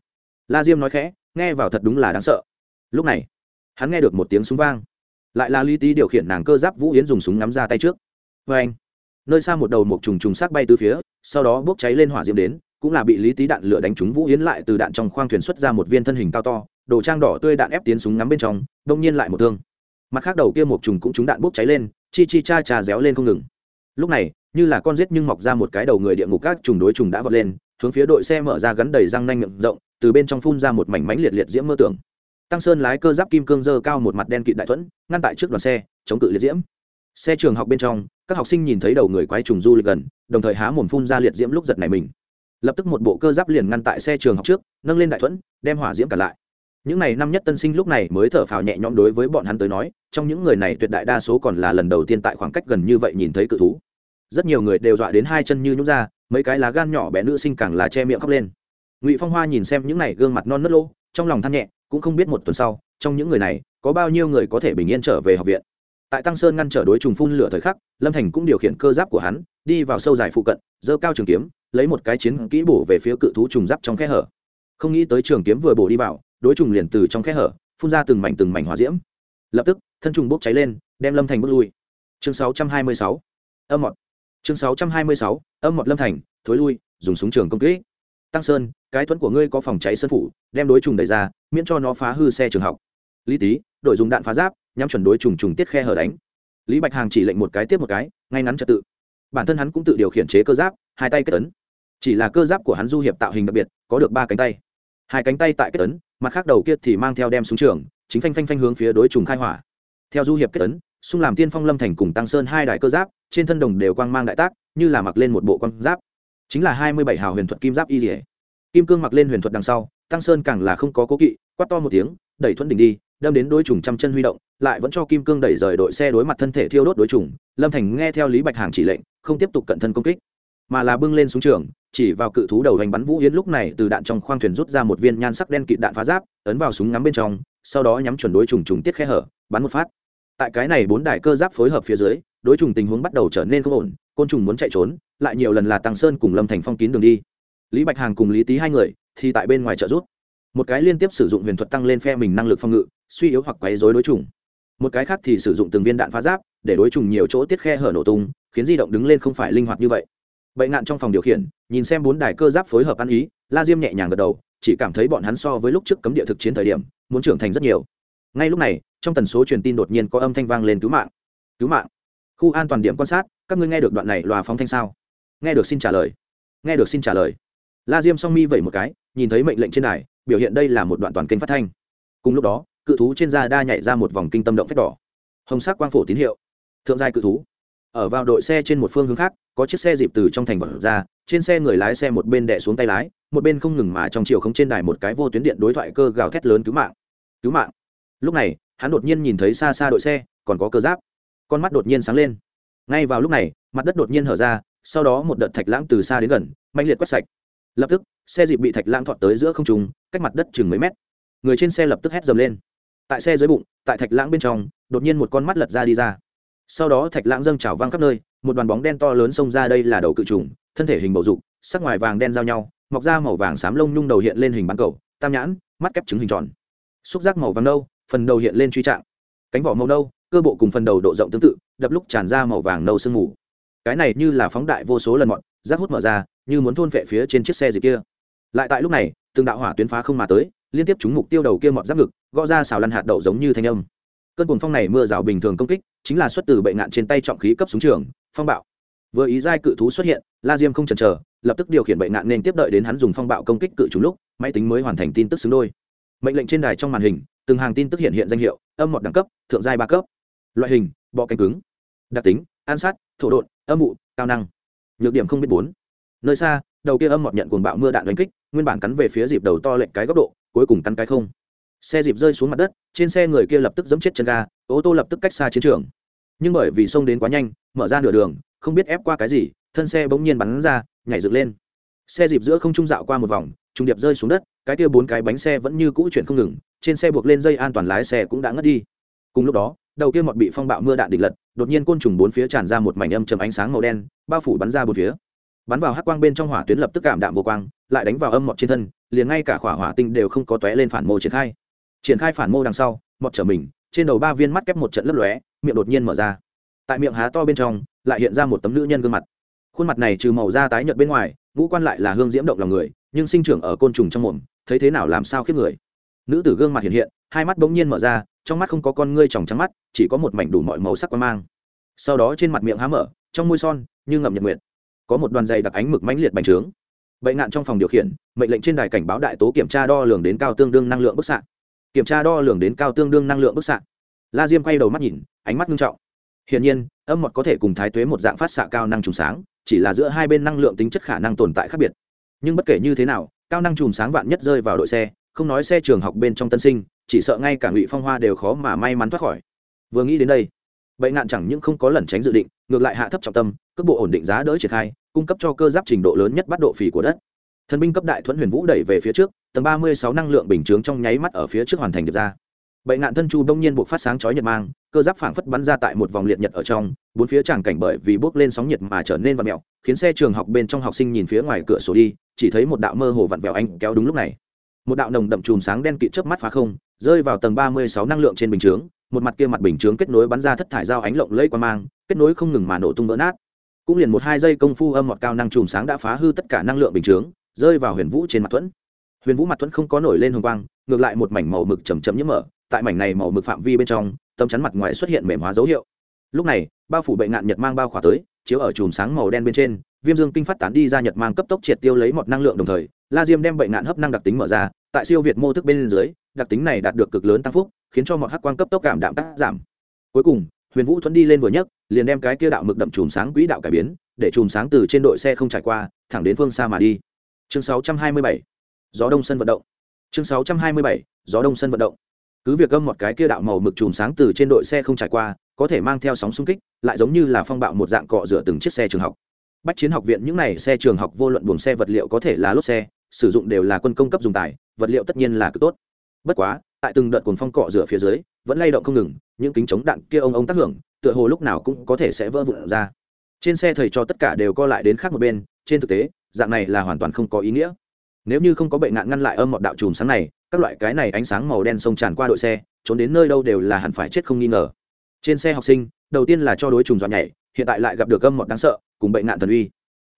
A: La diêm nói khẽ, nghe vào thật đúng là đáng sợ. Lúc này, hắn nghe được một tiếng súng vang. Lại là lý tý điều khiển nàng cơ giáp vũ yến dùng súng ngắm ra tay trước. Vê anh, nơi xa một đầu một trùng trùng xác bay từ phía, sau đó bốc cháy lên hỏa diễm đến, cũng là bị lý tý đạn lửa đánh trúng vũ yến lại từ đạn trong khoang thuyền xuất ra một viên thân hình cao to đồ trang đỏ tươi đạn ép tiến súng ngắm bên trong, đông nhiên lại một thương. Mặt khác đầu kia một trùng cũng trúng đạn bốc cháy lên, chi chi cha cha réo lên không ngừng. Lúc này, như là con rết nhưng mọc ra một cái đầu người địa ngục các trùng đối trùng đã vọt lên, hướng phía đội xe mở ra gắn đầy răng nanh miệng rộng, từ bên trong phun ra một mảnh mánh liệt liệt diễm mơ tưởng. Tăng sơn lái cơ giáp kim cương dơ cao một mặt đen kịt đại thuẫn, ngăn tại trước đoàn xe, chống cự liệt diễm. Xe trường học bên trong, các học sinh nhìn thấy đầu người quái trùng du lịch gần, đồng thời há mồm phun ra liệt diễm lúc giật này mình. Lập tức một bộ cơ giáp liền ngăn tại xe trường học trước, nâng lên đại thuẫn, đem hỏa diễm cả lại những này năm nhất tân sinh lúc này mới thở phào nhẹ nhõm đối với bọn hắn tới nói, trong những người này tuyệt đại đa số còn là lần đầu tiên tại khoảng cách gần như vậy nhìn thấy cự thú. Rất nhiều người đều dọa đến hai chân như nhúc ra, mấy cái lá gan nhỏ bé nữ sinh càng là che miệng khóc lên. Ngụy phong hoa nhìn xem những này gương mặt non nớt lỗ trong lòng than nhẹ, cũng không biết một tuần sau, trong những người này, có bao nhiêu người có thể bình yên trở về học viện. Tại tăng sơn ngăn trở đối trùng phun lửa thời khắc, lâm thành cũng điều khiển cơ giáp của hắn, đi vào sâu dài phụ cận dơ cao trường kiếm, lấy một cái chiến kỹ bổ về phía cự thú trùng giáp trong khe hở. Không nghĩ tới trường kiếm vừa bổ đi vào đối trùng liền từ trong khe hở, phun ra từng mảnh từng mảnh hỏa diễm lập tức, thân trùng bốc cháy lên, đem lâm thành bước lui chương 626. âm mọt chương 626. âm mọt lâm thành, thối lui, dùng súng trường công kích tăng sơn, cái thuẫn của ngươi có phòng cháy sân phủ, đem đối trùng đẩy ra, miễn cho nó phá hư xe trường học lý tý, đội dùng đạn phá giáp, nhắm chuẩn đối trùng trùng tiết khe hở đánh lý bạch hàng chỉ lệnh một cái tiếp một cái, ngay ngắn trật tự bản thân hắn cũng tự điều khiển chế cơ giáp, hai tay kết tấn. chỉ là cơ giáp của hắn du hiệp tạo hình đặc biệt, có được ba cánh tay hai cánh tay tại kết tấn mặt khác đầu kia thì mang theo đem súng trường, chính phanh phanh phanh hướng phía đối trùng khai hỏa. Theo du hiệp kết tấn xung làm tiên phong lâm thành cùng tăng sơn hai đại cơ giáp, trên thân đồng đều quang mang đại tác, như là mặc lên một bộ quang giáp. Chính là hai mươi bảy hào huyền thuật kim giáp y dỉa kim cương mặc lên huyền thuật đằng sau, tăng sơn càng là không có cố kỵ, quát to một tiếng, đẩy thuẫn đỉnh đi, đâm đến đối trùng trăm chân huy động, lại vẫn cho kim cương đẩy rời đội xe đối mặt thân thể thiêu đốt đối trùng. Lâm thành nghe theo lý bạch hàng chỉ lệnh, không tiếp tục cận thân công kích, mà là bưng lên súng trường chỉ vào cự thú đầu hành bắn vũ yến lúc này từ đạn trong khoang thuyền rút ra một viên nhan sắc đen kịt đạn phá giáp, ấn vào súng ngắm bên trong, sau đó nhắm chuẩn đối trùng trùng tiết khe hở, bắn một phát. Tại cái này bốn đài cơ giáp phối hợp phía dưới, đối trùng tình huống bắt đầu trở nên không ổn, côn trùng muốn chạy trốn, lại nhiều lần là tăng sơn cùng lâm thành phong kín đường đi. Lý bạch hàng cùng lý tý hai người thì tại bên ngoài trợ rút một cái liên tiếp sử dụng huyền thuật tăng lên phe mình năng lực phòng ngự, suy yếu hoặc quấy rối đối trùng. Một cái khác thì sử dụng từng viên đạn phá giáp, để đối trùng nhiều chỗ tiết khe hở nổ tung, khiến di động đứng lên không phải linh hoạt như vậy vậy ngạn trong phòng điều khiển, nhìn xem bốn đài cơ giáp phối hợp ăn ý, la diêm nhẹ nhàng gật đầu, chỉ cảm thấy bọn hắn so với lúc trước cấm địa thực chiến thời điểm, muốn trưởng thành rất nhiều. Ngay lúc này, trong tần số truyền tin đột nhiên có âm thanh vang lên cứu mạng. Cứu mạng. Khu an toàn điểm quan sát, các ngươi nghe được đoạn này loà phóng thanh sao? Nghe được xin trả lời. Nghe được xin trả lời. La diêm song mi vẩy một cái, nhìn thấy mệnh lệnh trên đài, biểu hiện đây là một đoạn toàn kênh phát thanh. Cùng lúc đó, cự thú trên da đa nhảy ra một vòng kinh tâm động phép đỏ. Hồng sắc quang phổ tín hiệu. Thượng giai cự thú ở vào đội xe trên một phương hướng khác, có chiếc xe dịp từ trong thành vật ra, trên xe người lái xe một bên đẻ xuống tay lái, một bên không ngừng mà trong chiều không trên đài một cái vô tuyến điện đối thoại cơ gào thét lớn cứu mạng. Cứu mạng. Lúc này, hắn đột nhiên nhìn thấy xa xa đội xe, còn có cơ giáp. Con mắt đột nhiên sáng lên. Ngay vào lúc này, mặt đất đột nhiên hở ra, sau đó một đợt thạch lãng từ xa đến gần mạnh liệt quét sạch. Lập tức, xe dịp bị thạch lãng thọt tới giữa không trùng cách mặt đất chừng mấy mét. Người trên xe lập tức hét dầm lên. Tại xe dưới bụng, tại thạch lãng bên trong, đột nhiên một con mắt lật ra đi ra sau đó thạch lãng dâng trào vang khắp nơi, một đoàn bóng đen to lớn xông ra đây là đầu cự trùng, thân thể hình bầu dục, sắc ngoài vàng đen giao nhau, mọc ra màu vàng xám lông nhung đầu hiện lên hình bán cầu, tam nhãn, mắt kép trứng hình tròn. Xúc giác màu vàng nâu, phần đầu hiện lên truy trạng. Cánh vỏ màu nâu, cơ bộ cùng phần đầu độ rộng tương tự, đập lúc tràn ra màu vàng nâu sương mù. Cái này như là phóng đại vô số lần mọn rác hút mở ra, như muốn thôn vệ phía trên chiếc xe gì kia. Lại tại lúc này, từng đạo hỏa tuyến phá không mà tới, liên tiếp chúng mục tiêu đầu kia mọt giáp ngực, gõ ra xào lăn hạt đậu giống như thanh âm cơn cuồng phong này mưa rào bình thường công kích, chính là xuất từ bệnh ngạn trên tay trọng khí cấp súng trường, phong bạo. Vừa ý giai cự thú xuất hiện, la diêm không chần chờ, lập tức điều khiển bệnh ngạn nên tiếp đợi đến hắn dùng phong bạo công kích cự trùng lúc, máy tính mới hoàn thành tin tức xứng đôi. Mệnh lệnh trên đài trong màn hình, từng hàng tin tức hiện hiện danh hiệu, âm một đẳng cấp, thượng giai ba cấp. Loại hình, bọ cánh cứng. Đặc tính, an sát, thổ độn, âm mụ cao năng. Nhược điểm không biết bốn. Nơi xa, đầu kia âm mọt nhận cuồng bạo mưa đạn đánh kích, nguyên bản cắn về phía dịp đầu to lệnh cái góc độ, cuối cùng cắn cái không xe dịp rơi xuống mặt đất, trên xe người kia lập tức giẫm chết chân ga, ô tô lập tức cách xa chiến trường. Nhưng bởi vì xông đến quá nhanh, mở ra nửa đường, không biết ép qua cái gì, thân xe bỗng nhiên bắn ra, nhảy dựng lên. Xe dịp giữa không trung dạo qua một vòng trung điệp rơi xuống đất, cái kia bốn cái bánh xe vẫn như cũ chuyển không ngừng, trên xe buộc lên dây an toàn lái xe cũng đã ngất đi. Cùng lúc đó, đầu kia mọt bị phong bạo mưa đạn địch lật, đột nhiên côn trùng bốn phía tràn ra một mảnh âm trầm ánh sáng màu đen, bao phủ bắn ra bốn phía. Bắn vào hắc quang bên trong hỏa tuyến lập tức cảm đạm vô quang, lại đánh vào âm mọt trên thân, liền ngay cả khỏa hỏa tinh đều không có tóe lên phản mồ triển khai triển khai phản mô đằng sau, mọt trở mình, trên đầu ba viên mắt kép một trận lấp lóe, miệng đột nhiên mở ra. Tại miệng há to bên trong, lại hiện ra một tấm nữ nhân gương mặt. Khuôn mặt này trừ màu da tái nhợt bên ngoài, ngũ quan lại là hương diễm động lòng người, nhưng sinh trưởng ở côn trùng trong mồm, thấy thế nào làm sao khiếp người. Nữ tử gương mặt hiện hiện, hai mắt bỗng nhiên mở ra, trong mắt không có con ngươi tròng trắng mắt, chỉ có một mảnh đủ mọi màu sắc quan mang. Sau đó trên mặt miệng há mở, trong môi son, như ngậm nhật nguyện có một đoàn dày đặc ánh mực mãnh liệt bành trướng. Bệnh nạn trong phòng điều khiển, mệnh lệnh trên đài cảnh báo đại tố kiểm tra đo lường đến cao tương đương năng lượng bức xạ kiểm tra đo lường đến cao tương đương năng lượng bức xạ. La diêm quay đầu mắt nhìn, ánh mắt nghiêm trọng. Hiển nhiên, âm mọt có thể cùng thái tuế một dạng phát xạ cao năng trùng sáng, chỉ là giữa hai bên năng lượng tính chất khả năng tồn tại khác biệt. Nhưng bất kể như thế nào, cao năng chùm sáng vạn nhất rơi vào đội xe, không nói xe trường học bên trong tân sinh, chỉ sợ ngay cả ngụy phong hoa đều khó mà may mắn thoát khỏi. Vừa nghĩ đến đây, bệnh nạn chẳng những không có lẩn tránh dự định, ngược lại hạ thấp trọng tâm, cước bộ ổn định giá đỡ triển khai, cung cấp cho cơ giáp trình độ lớn nhất bắt độ phì của đất thần binh cấp đại thuẫn huyền vũ đẩy về phía trước, tầng ba mươi sáu năng lượng bình chướng trong nháy mắt ở phía trước hoàn thành được ra. Bệ nạn thân chu đông nhiên buộc phát sáng chói nhật mang, cơ giáp phảng phất bắn ra tại một vòng liệt nhật ở trong, bốn phía tràng cảnh bởi vì bước lên sóng nhiệt mà trở nên vặn vẹo khiến xe trường học bên trong học sinh nhìn phía ngoài cửa sổ đi, chỉ thấy một đạo mơ hồ vặn vẹo anh kéo đúng lúc này. Một đạo nồng đậm chùm sáng đen kịt chớp mắt phá không, rơi vào tầng ba mươi sáu năng lượng trên bình chướng, một mặt kia mặt bình chướng kết nối bắn ra thất thải dao ánh lộng lẫy qua mang, kết nối không ngừng mà nổ tung vỡ nát. Cũng liền một hai giây công phu âm mọt cao năng chùm sáng đã phá hư tất cả năng lượng bình chướng rơi vào huyền vũ trên mặt thuẫn. Huyền vũ mặt thuẫn không có nổi lên hồng quang ngược lại một mảnh màu mực chầm chậm nhiễm mở tại mảnh này màu mực phạm vi bên trong tấm chắn mặt ngoài xuất hiện mềm hóa dấu hiệu. Lúc này bao phủ bệnh ngạn nhật mang bao khỏa tới chiếu ở chùm sáng màu đen bên trên viêm dương kinh phát tán đi ra nhật mang cấp tốc triệt tiêu lấy một năng lượng đồng thời la diêm đem bệnh ngạn hấp năng đặc tính mở ra tại siêu việt mô thức bên dưới đặc tính này đạt được cực lớn tăng phúc khiến cho mọi hắc quang cấp tốc cảm đạm tác giảm. Cuối cùng huyền vũ thuẫn đi lên vừa nhất, liền đem cái kia đạo mực đậm chùm sáng quỹ đạo cải biến để chùm sáng từ trên đội xe không trải qua thẳng đến phương xa mà đi chương 627 gió đông sân vận động. Chương 627 gió đông sân vận động. Cứ việc gâm một cái kia đạo màu mực chùm sáng từ trên đội xe không trải qua, có thể mang theo sóng xung kích, lại giống như là phong bạo một dạng cọ rửa từng chiếc xe trường học. Bách chiến học viện những này xe trường học vô luận buồng xe vật liệu có thể là lốp xe, sử dụng đều là quân công cấp dùng tài, vật liệu tất nhiên là cực tốt. Bất quá, tại từng đợt cuồng phong cọ rửa phía dưới, vẫn lay động không ngừng, những kính chống đạn kia ông ông tác hưởng, tựa hồ lúc nào cũng có thể sẽ vỡ vụn ra. Trên xe thầy cho tất cả đều co lại đến khác một bên, trên thực tế dạng này là hoàn toàn không có ý nghĩa. Nếu như không có bệnh nạn ngăn lại âm mọt đạo chùm sáng này, các loại cái này ánh sáng màu đen sông tràn qua đội xe, trốn đến nơi đâu đều là hẳn phải chết không nghi ngờ. Trên xe học sinh, đầu tiên là cho đối trùng dọn nhảy, hiện tại lại gặp được âm mọt đáng sợ, cùng bệnh nạn thần uy.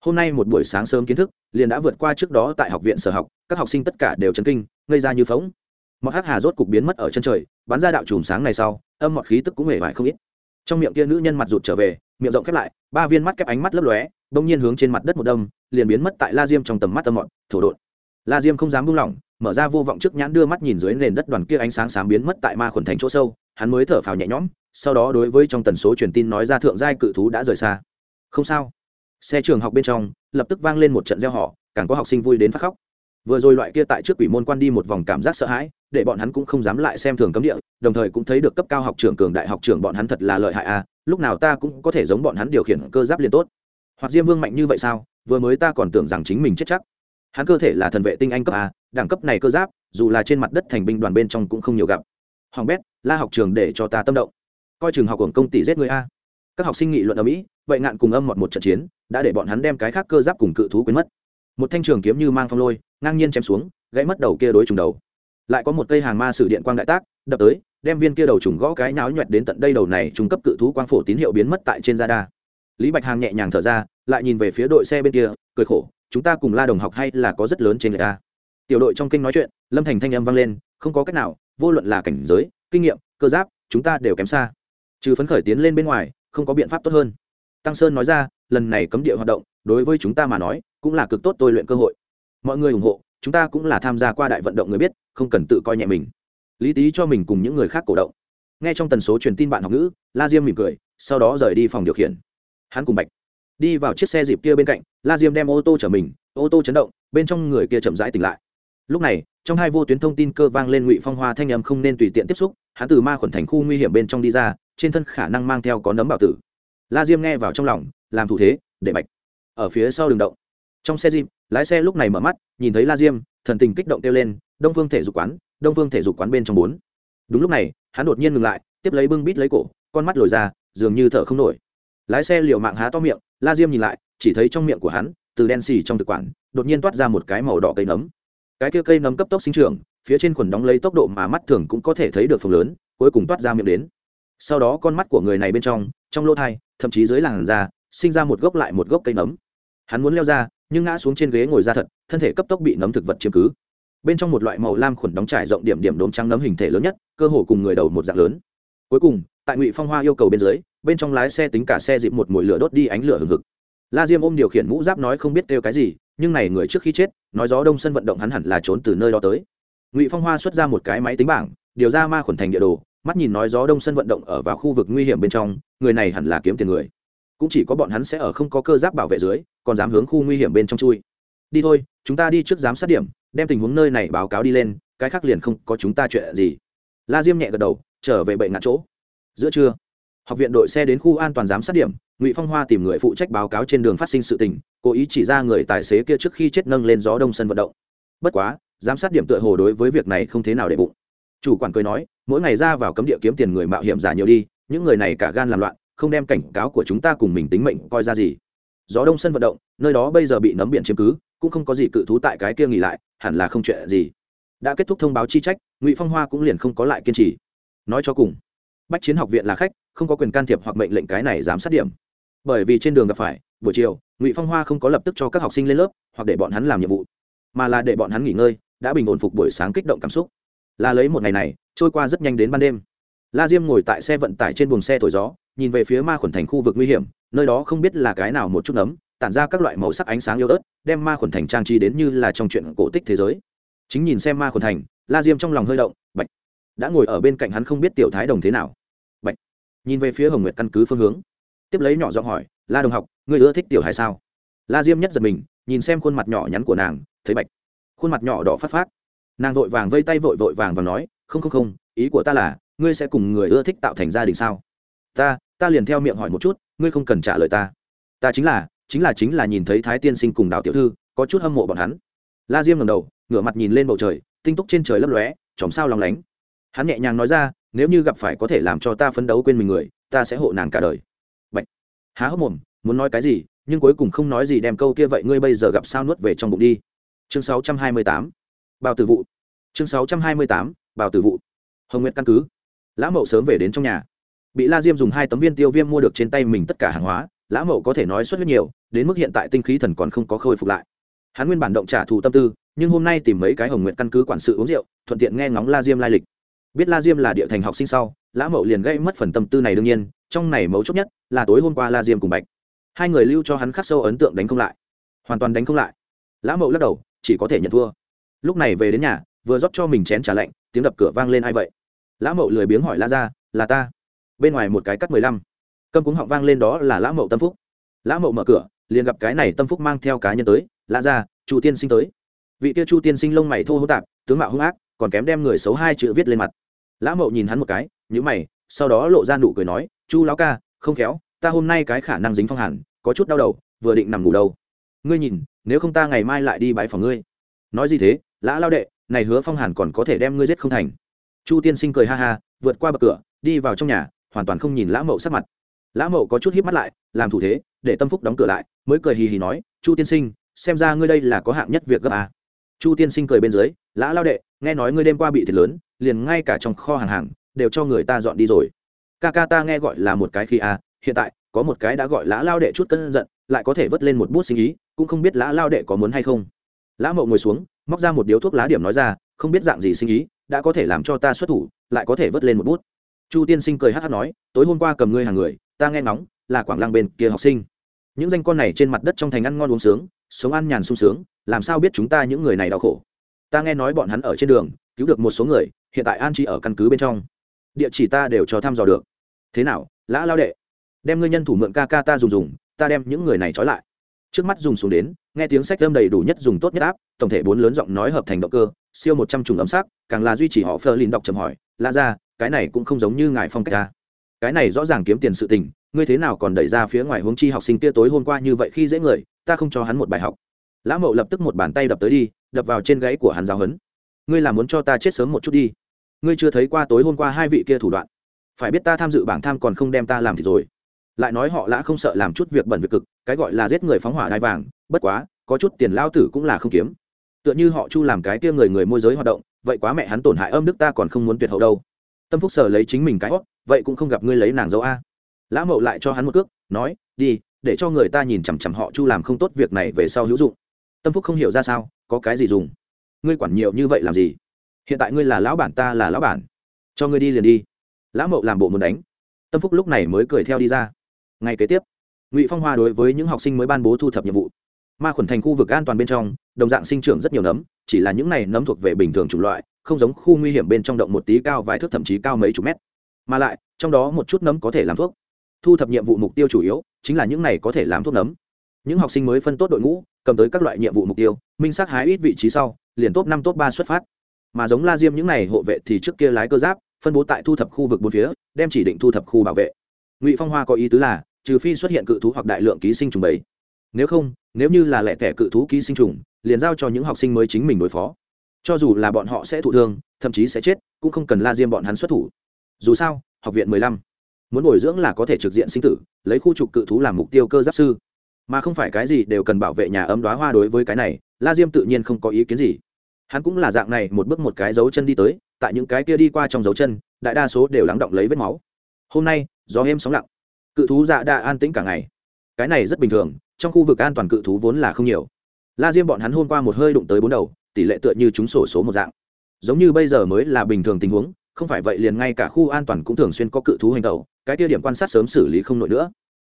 A: Hôm nay một buổi sáng sớm kiến thức, liền đã vượt qua trước đó tại học viện sở học, các học sinh tất cả đều chấn kinh, ngây ra như phóng mọt hắc hà rốt cục biến mất ở chân trời, bắn ra đạo chùm sáng này sau, âm mọt khí tức cũng hề vải không ít. Trong miệng kia nữ nhân mặt rụt trở về, miệng rộng khép lại, ba viên mắt kép ánh mắt lấp lóe bỗng nhiên hướng trên mặt đất một đâm liền biến mất tại la diêm trong tầm mắt âm mọn thổ đột la diêm không dám buông lỏng mở ra vô vọng trước nhãn đưa mắt nhìn dưới nền đất đoàn kia ánh sáng xám biến mất tại ma khuẩn thành chỗ sâu hắn mới thở phào nhẹ nhõm sau đó đối với trong tần số truyền tin nói ra thượng giai cự thú đã rời xa. Không sao. Xe trường học bên trong lập tức vang lên một trận gieo họ càng có học sinh vui đến phát khóc. Vừa rồi loại kia tại trước quỷ môn quan đi một vòng cảm giác sợ hãi để bọn hắn cũng không dám lại xem thường cấm địa đồng thời cũng thấy được cấp cao học trưởng cường đại học trưởng bọn hắn thật là lợi hại a à, lúc nào ta cũng có thể giống bọn hắn điều khiển cơ giáp liền tốt hoặc diêm vương mạnh như vậy sao? Vừa mới ta còn tưởng rằng chính mình chết chắc. Hắn cơ thể là thần vệ tinh anh cấp a, đẳng cấp này cơ giáp, dù là trên mặt đất thành binh đoàn bên trong cũng không nhiều gặp. Hoàng bét, la học trường để cho ta tâm động. Coi trường học của công tỷ giết người a. Các học sinh nghị luận ở mỹ, vậy ngạn cùng âm mọt một trận chiến, đã để bọn hắn đem cái khác cơ giáp cùng cự thú quên mất. Một thanh trường kiếm như mang phong lôi, ngang nhiên chém xuống, gãy mất đầu kia đối trùng đầu. Lại có một cây hàng ma sử điện quang đại tác, đập tới, đem viên kia đầu trùng gõ cái náo nhuẹt đến tận đây đầu này trung cấp cự thú quang phổ tín hiệu biến mất tại trên radar lý bạch hàng nhẹ nhàng thở ra, lại nhìn về phía đội xe bên kia, cười khổ, chúng ta cùng la đồng học hay là có rất lớn trên người ta tiểu đội trong kinh nói chuyện, lâm thành thanh âm vang lên, không có cách nào, vô luận là cảnh giới, kinh nghiệm, cơ giáp, chúng ta đều kém xa. Trừ phấn khởi tiến lên bên ngoài, không có biện pháp tốt hơn. Tăng sơn nói ra, lần này cấm địa hoạt động, đối với chúng ta mà nói, cũng là cực tốt tôi luyện cơ hội. Mọi người ủng hộ, chúng ta cũng là tham gia qua đại vận động người biết, không cần tự coi nhẹ mình. Lý tý cho mình cùng những người khác cổ động. Nghe trong tần số truyền tin bạn học ngữ, la diêm mỉm cười, sau đó rời đi phòng điều khiển hắn cùng bạch đi vào chiếc xe dịp kia bên cạnh, la diêm đem ô tô chở mình, ô tô chấn động, bên trong người kia chậm rãi tỉnh lại. Lúc này, trong hai vô tuyến thông tin cơ vang lên ngụy phong hoa thanh âm không nên tùy tiện tiếp xúc, hắn từ ma khuẩn thành khu nguy hiểm bên trong đi ra, trên thân khả năng mang theo có nấm bảo tử. La diêm nghe vào trong lòng, làm thủ thế, để bạch ở phía sau đường động. Trong xe dịp, lái xe lúc này mở mắt, nhìn thấy la diêm, thần tình kích động kêu lên, đông phương thể dục quán, đông phương thể dục quán bên trong bốn. Đúng lúc này, hắn đột nhiên ngừng lại, tiếp lấy bưng bít lấy cổ, con mắt lồi ra, dường như thở không nổi lái xe liều mạng há to miệng, la diêm nhìn lại, chỉ thấy trong miệng của hắn, từ đen xì trong thực quản, đột nhiên toát ra một cái màu đỏ cây nấm. Cái kia cây nấm cấp tốc sinh trưởng, phía trên khuẩn đóng lấy tốc độ mà mắt thường cũng có thể thấy được phần lớn, cuối cùng toát ra miệng đến. Sau đó con mắt của người này bên trong trong lỗ thai, thậm chí dưới làn da, sinh ra một gốc lại một gốc cây nấm. Hắn muốn leo ra, nhưng ngã xuống trên ghế ngồi ra thật, thân thể cấp tốc bị nấm thực vật chiếm cứ. Bên trong một loại màu lam khuẩn đóng trải rộng điểm điểm đốm trắng nấm hình thể lớn nhất, cơ hồ cùng người đầu một dạng lớn. Cuối cùng, tại ngụy phong hoa yêu cầu bên dưới bên trong lái xe tính cả xe dịp một mồi lửa đốt đi ánh lửa hừng hực. La diêm ôm điều khiển mũ giáp nói không biết kêu cái gì, nhưng này người trước khi chết, nói gió đông sân vận động hắn hẳn là trốn từ nơi đó tới. Ngụy phong hoa xuất ra một cái máy tính bảng, điều ra ma khuẩn thành địa đồ, mắt nhìn nói gió đông sân vận động ở vào khu vực nguy hiểm bên trong, người này hẳn là kiếm tiền người. Cũng chỉ có bọn hắn sẽ ở không có cơ giáp bảo vệ dưới, còn dám hướng khu nguy hiểm bên trong chui. Đi thôi, chúng ta đi trước giám sát điểm, đem tình huống nơi này báo cáo đi lên, cái khác liền không có chúng ta chuyện gì. La diêm nhẹ gật đầu, trở về bệnh ngạn chỗ. Giữa trưa học viện đội xe đến khu an toàn giám sát điểm, ngụy phong hoa tìm người phụ trách báo cáo trên đường phát sinh sự tình, cố ý chỉ ra người tài xế kia trước khi chết nâng lên gió đông sân vận động. Bất quá, giám sát điểm tựa hồ đối với việc này không thế nào để bụng. Chủ quản cười nói, mỗi ngày ra vào cấm địa kiếm tiền người mạo hiểm giả nhiều đi, những người này cả gan làm loạn, không đem cảnh cáo của chúng ta cùng mình tính mệnh coi ra gì. Gió đông sân vận động, nơi đó bây giờ bị nấm biển chiếm cứ, cũng không có gì cự thú tại cái kia nghỉ lại, hẳn là không chuyện gì. Đã kết thúc thông báo chi trách, ngụy phong hoa cũng liền không có lại kiên trì. Nói cho cùng bách chiến học viện là khách, không có quyền can thiệp hoặc mệnh lệnh cái này giám sát điểm. Bởi vì trên đường gặp phải, buổi chiều, ngụy phong hoa không có lập tức cho các học sinh lên lớp, hoặc để bọn hắn làm nhiệm vụ, mà là để bọn hắn nghỉ ngơi, đã bình ổn phục buổi sáng kích động cảm xúc. Là lấy một ngày này, trôi qua rất nhanh đến ban đêm. La diêm ngồi tại xe vận tải trên buồng xe thổi gió, nhìn về phía ma khuẩn thành khu vực nguy hiểm, nơi đó không biết là cái nào một chút nấm, tản ra các loại màu sắc ánh sáng yếu ớt, đem ma khuẩn thành trang trí đến như là trong chuyện cổ tích thế giới. Chính nhìn xem ma khuẩn thành, la diêm trong lòng hơi động, bạch. Đã ngồi ở bên cạnh hắn không biết tiểu thái đồng thế nào nhìn về phía hồng nguyệt căn cứ phương hướng. Tiếp lấy nhỏ giọng hỏi, la đồng học người ưa thích tiểu hài sao? La diêm nhất giật mình, nhìn xem khuôn mặt nhỏ nhắn của nàng, thấy bạch. Khuôn mặt nhỏ đỏ phát phát. Nàng vội vàng vây tay vội vội vàng và nói, không không không, ý của ta là, ngươi sẽ cùng người ưa thích tạo thành gia đình sao? Ta ta liền theo miệng hỏi một chút, ngươi không cần trả lời ta. Ta chính là chính là chính là nhìn thấy thái tiên sinh cùng đào tiểu thư, có chút hâm mộ bọn hắn. La diêm ngầm đầu, ngửa mặt nhìn lên bầu trời, tinh túc trên trời lấp lóe, chòm sao lòng lánh. Hắn nhẹ nhàng nói ra nếu như gặp phải có thể làm cho ta phấn đấu quên mình người, ta sẽ hộ nàng cả đời. Bạch. há hốc mồm, muốn nói cái gì, nhưng cuối cùng không nói gì đem câu kia vậy ngươi bây giờ gặp sao nuốt về trong bụng đi. Chương 628. bào tử vụ. Chương 628. bào tử vụ. Hồng nguyệt căn cứ. Lã mậu sớm về đến trong nhà. Bị la diêm dùng hai tấm viên tiêu viêm mua được trên tay mình tất cả hàng hóa, lã mậu có thể nói suất huyết nhiều, đến mức hiện tại tinh khí thần còn không có khôi phục lại. Hắn nguyên bản động trả thù tâm tư, nhưng hôm nay tìm mấy cái hồng nguyện căn cứ quản sự uống rượu, thuận tiện nghe ngóng la diêm lai lịch biết la diêm là địa thành học sinh sau, lã mậu liền gây mất phần tâm tư này đương nhiên, trong này mấu chốt nhất là tối hôm qua la diêm cùng bạch. Hai người lưu cho hắn khắc sâu ấn tượng đánh không lại. Hoàn toàn đánh không lại. Lã mậu lắc đầu, chỉ có thể nhận thua. Lúc này về đến nhà, vừa rót cho mình chén trà lạnh, tiếng đập cửa vang lên ai vậy? Lã mậu lười biếng hỏi la ra là ta? Bên ngoài một cái cắt mười lăm. Câm cúng họng vang lên đó là lã mậu tâm phúc. Lã mậu mở cửa, liền gặp cái này tâm phúc mang theo cá nhân tới, lã ra chu tiên sinh tới. Vị kia chu tiên sinh lông mày thô hô tạp, tướng mạo hung ác, còn kém đem người xấu hai chữ viết lên mặt lã mậu nhìn hắn một cái nhữ mày, sau đó lộ ra nụ cười nói, chu lão ca, không khéo, ta hôm nay cái khả năng dính phong hàn, có chút đau đầu, vừa định nằm ngủ đâu. Ngươi nhìn, nếu không ta ngày mai lại đi bãi phòng ngươi. Nói gì thế, lã lao đệ, này hứa phong hàn còn có thể đem ngươi giết không thành. Chu tiên sinh cười ha ha, vượt qua bậc cửa, đi vào trong nhà, hoàn toàn không nhìn lã mậu sắc mặt. Lã mậu có chút híp mắt lại, làm thủ thế, để tâm phúc đóng cửa lại, mới cười hì hì nói, chu tiên sinh, xem ra ngươi đây là có hạng nhất việc gấp à. chu tiên sinh cười bên dưới, lã lao đệ, nghe nói ngươi đêm qua bị thiệt lớn liền ngay cả trong kho hàng hàng đều cho người ta dọn đi rồi. Ca ca ta nghe gọi là một cái khi à, hiện tại có một cái đã gọi lã lao đệ chút cân giận lại có thể vớt lên một bút sinh ý cũng không biết lã lao đệ có muốn hay không. Lã mậu ngồi xuống móc ra một điếu thuốc lá điểm nói ra không biết dạng gì sinh ý đã có thể làm cho ta xuất thủ lại có thể vớt lên một bút. Chu tiên sinh cười hát hát nói tối hôm qua cầm ngươi hàng người ta nghe ngóng là quảng lăng bên kia học sinh. Những danh con này trên mặt đất trong thành ăn ngon uống sướng sống ăn nhàn sung sướng làm sao biết chúng ta những người này đau khổ ta nghe nói bọn hắn ở trên đường, cứu được một số người, hiện tại an trí ở căn cứ bên trong. Địa chỉ ta đều cho thăm dò được. Thế nào, lã lao đệ? Đem ngươi nhân thủ mượn ca ca ta dùng dùng, ta đem những người này trói lại. Trước mắt dùng xuống đến, nghe tiếng sách âm đầy đủ nhất dùng tốt nhất áp, tổng thể bốn lớn giọng nói hợp thành động cơ, siêu một trăm trùng ấm sắc, càng là duy trì họ phơ lin đọc chầm hỏi, lã ra cái này cũng không giống như ngài phong cách ta. Cái này rõ ràng kiếm tiền sự tình, ngươi thế nào còn đẩy ra phía ngoài hướng chi học sinh kia tối hôm qua như vậy khi dễ người, ta không cho hắn một bài học lã mậu lập tức một bàn tay đập tới đi, đập vào trên gáy của hắn giáo hấn ngươi là muốn cho ta chết sớm một chút đi. Ngươi chưa thấy qua tối hôm qua hai vị kia thủ đoạn. Phải biết ta tham dự bảng tham còn không đem ta làm thì rồi. Lại nói họ lã không sợ làm chút việc bẩn việc cực, cái gọi là giết người phóng hỏa đai vàng, bất quá, có chút tiền lao tử cũng là không kiếm. Tựa như họ chu làm cái kia người người môi giới hoạt động, vậy quá mẹ hắn tổn hại âm đức ta còn không muốn tuyệt hậu đâu. Tâm phúc sở lấy chính mình cái hót vậy cũng không gặp ngươi lấy nàng dâu a. Lã mậu lại cho hắn một cước, nói, đi, để cho người ta nhìn chằm chằm họ chu làm không tốt việc này về sau hữu dụng tâm phúc không hiểu ra sao, có cái gì dùng? Ngươi quản nhiều như vậy làm gì? Hiện tại ngươi là lão bản ta là lão bản. Cho ngươi đi liền đi. Lã mậu làm bộ muốn đánh. Tâm phúc lúc này mới cười theo đi ra. Ngay kế tiếp, ngụy phong hoa đối với những học sinh mới ban bố thu thập nhiệm vụ. Ma khuẩn thành khu vực an toàn bên trong, đồng dạng sinh trưởng rất nhiều nấm, chỉ là những này nấm thuộc về bình thường chủng loại, không giống khu nguy hiểm bên trong động một tí cao vài thước thậm chí cao mấy chục mét. Mà lại, trong đó một chút nấm có thể làm thuốc. Thu thập nhiệm vụ mục tiêu chủ yếu chính là những này có thể làm thuốc nấm những học sinh mới phân tốt đội ngũ, cầm tới các loại nhiệm vụ mục tiêu, minh sát hái ít vị trí sau, liền top năm, top ba xuất phát. Mà giống la diêm những này hộ vệ thì trước kia lái cơ giáp, phân bố tại thu thập khu vực bốn phía, đem chỉ định thu thập khu bảo vệ. Ngụy phong hoa có ý tứ là, trừ phi xuất hiện cự thú hoặc đại lượng ký sinh trùng bấy nếu không, nếu như là lẻ tẻ cự thú ký sinh trùng, liền giao cho những học sinh mới chính mình đối phó. Cho dù là bọn họ sẽ thụ thương, thậm chí sẽ chết, cũng không cần la diêm bọn hắn xuất thủ. Dù sao, học viện mười lăm, muốn bồi dưỡng là có thể trực diện sinh tử, lấy khu trục cự thú làm mục tiêu cơ giáp sư mà không phải cái gì đều cần bảo vệ nhà ấm đoá hoa đối với cái này, la diêm tự nhiên không có ý kiến gì. Hắn cũng là dạng này, một bước một cái dấu chân đi tới, tại những cái kia đi qua trong dấu chân, đại đa số đều lắng động lấy vết máu. Hôm nay, gió êm sóng lặng. Cự thú dạ đã an tĩnh cả ngày. Cái này rất bình thường, trong khu vực an toàn cự thú vốn là không nhiều. La diêm bọn hắn hôm qua một hơi đụng tới bốn đầu, tỷ lệ tựa như chúng sổ số một dạng. Giống như bây giờ mới là bình thường tình huống, không phải vậy liền ngay cả khu an toàn cũng thường xuyên có cự thú hành tẩu, cái tiêu điểm quan sát sớm xử lý không nổi nữa.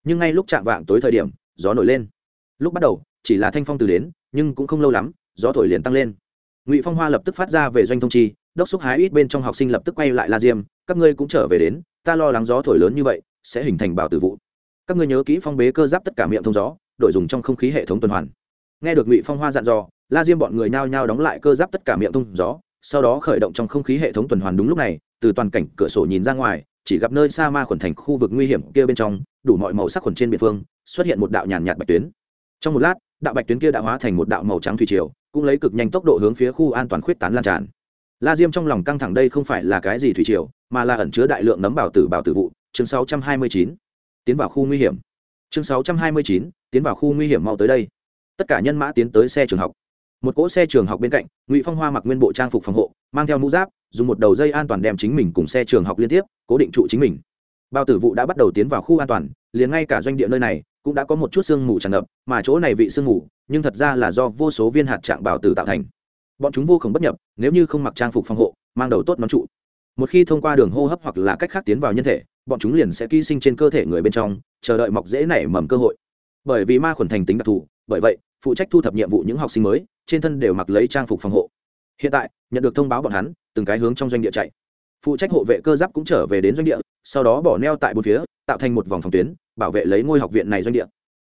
A: Nhưng ngay lúc chạm vạng tối thời điểm gió nổi lên. Lúc bắt đầu, chỉ là thanh phong từ đến, nhưng cũng không lâu lắm, gió thổi liền tăng lên. Ngụy phong hoa lập tức phát ra về doanh thông chi, đốc xúc hái ít bên trong học sinh lập tức quay lại la diêm, các ngươi cũng trở về đến, ta lo lắng gió thổi lớn như vậy, sẽ hình thành bảo tử vụ. Các ngươi nhớ kỹ phong bế cơ giáp tất cả miệng thông gió, đội dùng trong không khí hệ thống tuần hoàn. Nghe được ngụy phong hoa dặn dò, la diêm bọn người nhao nhao đóng lại cơ giáp tất cả miệng thông gió, sau đó khởi động trong không khí hệ thống tuần hoàn đúng lúc này, từ toàn cảnh cửa sổ nhìn ra ngoài, chỉ gặp nơi xa ma khuẩn thành khu vực nguy hiểm kia bên trong, đủ mọi màu sắc khuẩn trên biển phương xuất hiện một đạo nhàn nhạt bạch tuyến. Trong một lát đạo bạch tuyến kia đã hóa thành một đạo màu trắng thủy triều cũng lấy cực nhanh tốc độ hướng phía khu an toàn khuyết tán lan tràn. La diêm trong lòng căng thẳng đây không phải là cái gì thủy triều mà là ẩn chứa đại lượng nấm bảo tử bảo tử vụ. Chương 629. tiến vào khu nguy hiểm. Chương 629, tiến vào khu nguy hiểm mau tới đây. Tất cả nhân mã tiến tới xe trường học. Một cỗ xe trường học bên cạnh ngụy phong hoa mặc nguyên bộ trang phục phòng hộ mang theo mũ giáp dùng một đầu dây an toàn đem chính mình cùng xe trường học liên tiếp cố định trụ chính mình. Bao tử vụ đã bắt đầu tiến vào khu an toàn liền ngay cả doanh địa nơi này cũng đã có một chút sương mù tràn ngập, mà chỗ này vị sương mù, nhưng thật ra là do vô số viên hạt trạng bảo tử tạo thành. Bọn chúng vô cùng bất nhập, nếu như không mặc trang phục phòng hộ, mang đầu tốt nón trụ. Một khi thông qua đường hô hấp hoặc là cách khác tiến vào nhân thể, bọn chúng liền sẽ ký sinh trên cơ thể người bên trong, chờ đợi mọc dễ nảy mầm cơ hội. Bởi vì ma khuẩn thành tính đặc thù, bởi vậy, phụ trách thu thập nhiệm vụ những học sinh mới, trên thân đều mặc lấy trang phục phòng hộ. Hiện tại, nhận được thông báo bọn hắn, từng cái hướng trong doanh địa chạy. Phụ trách hộ vệ cơ giáp cũng trở về đến doanh địa, sau đó bỏ neo tại bốn phía tạo thành một vòng phòng tuyến, bảo vệ lấy ngôi học viện này doanh địa.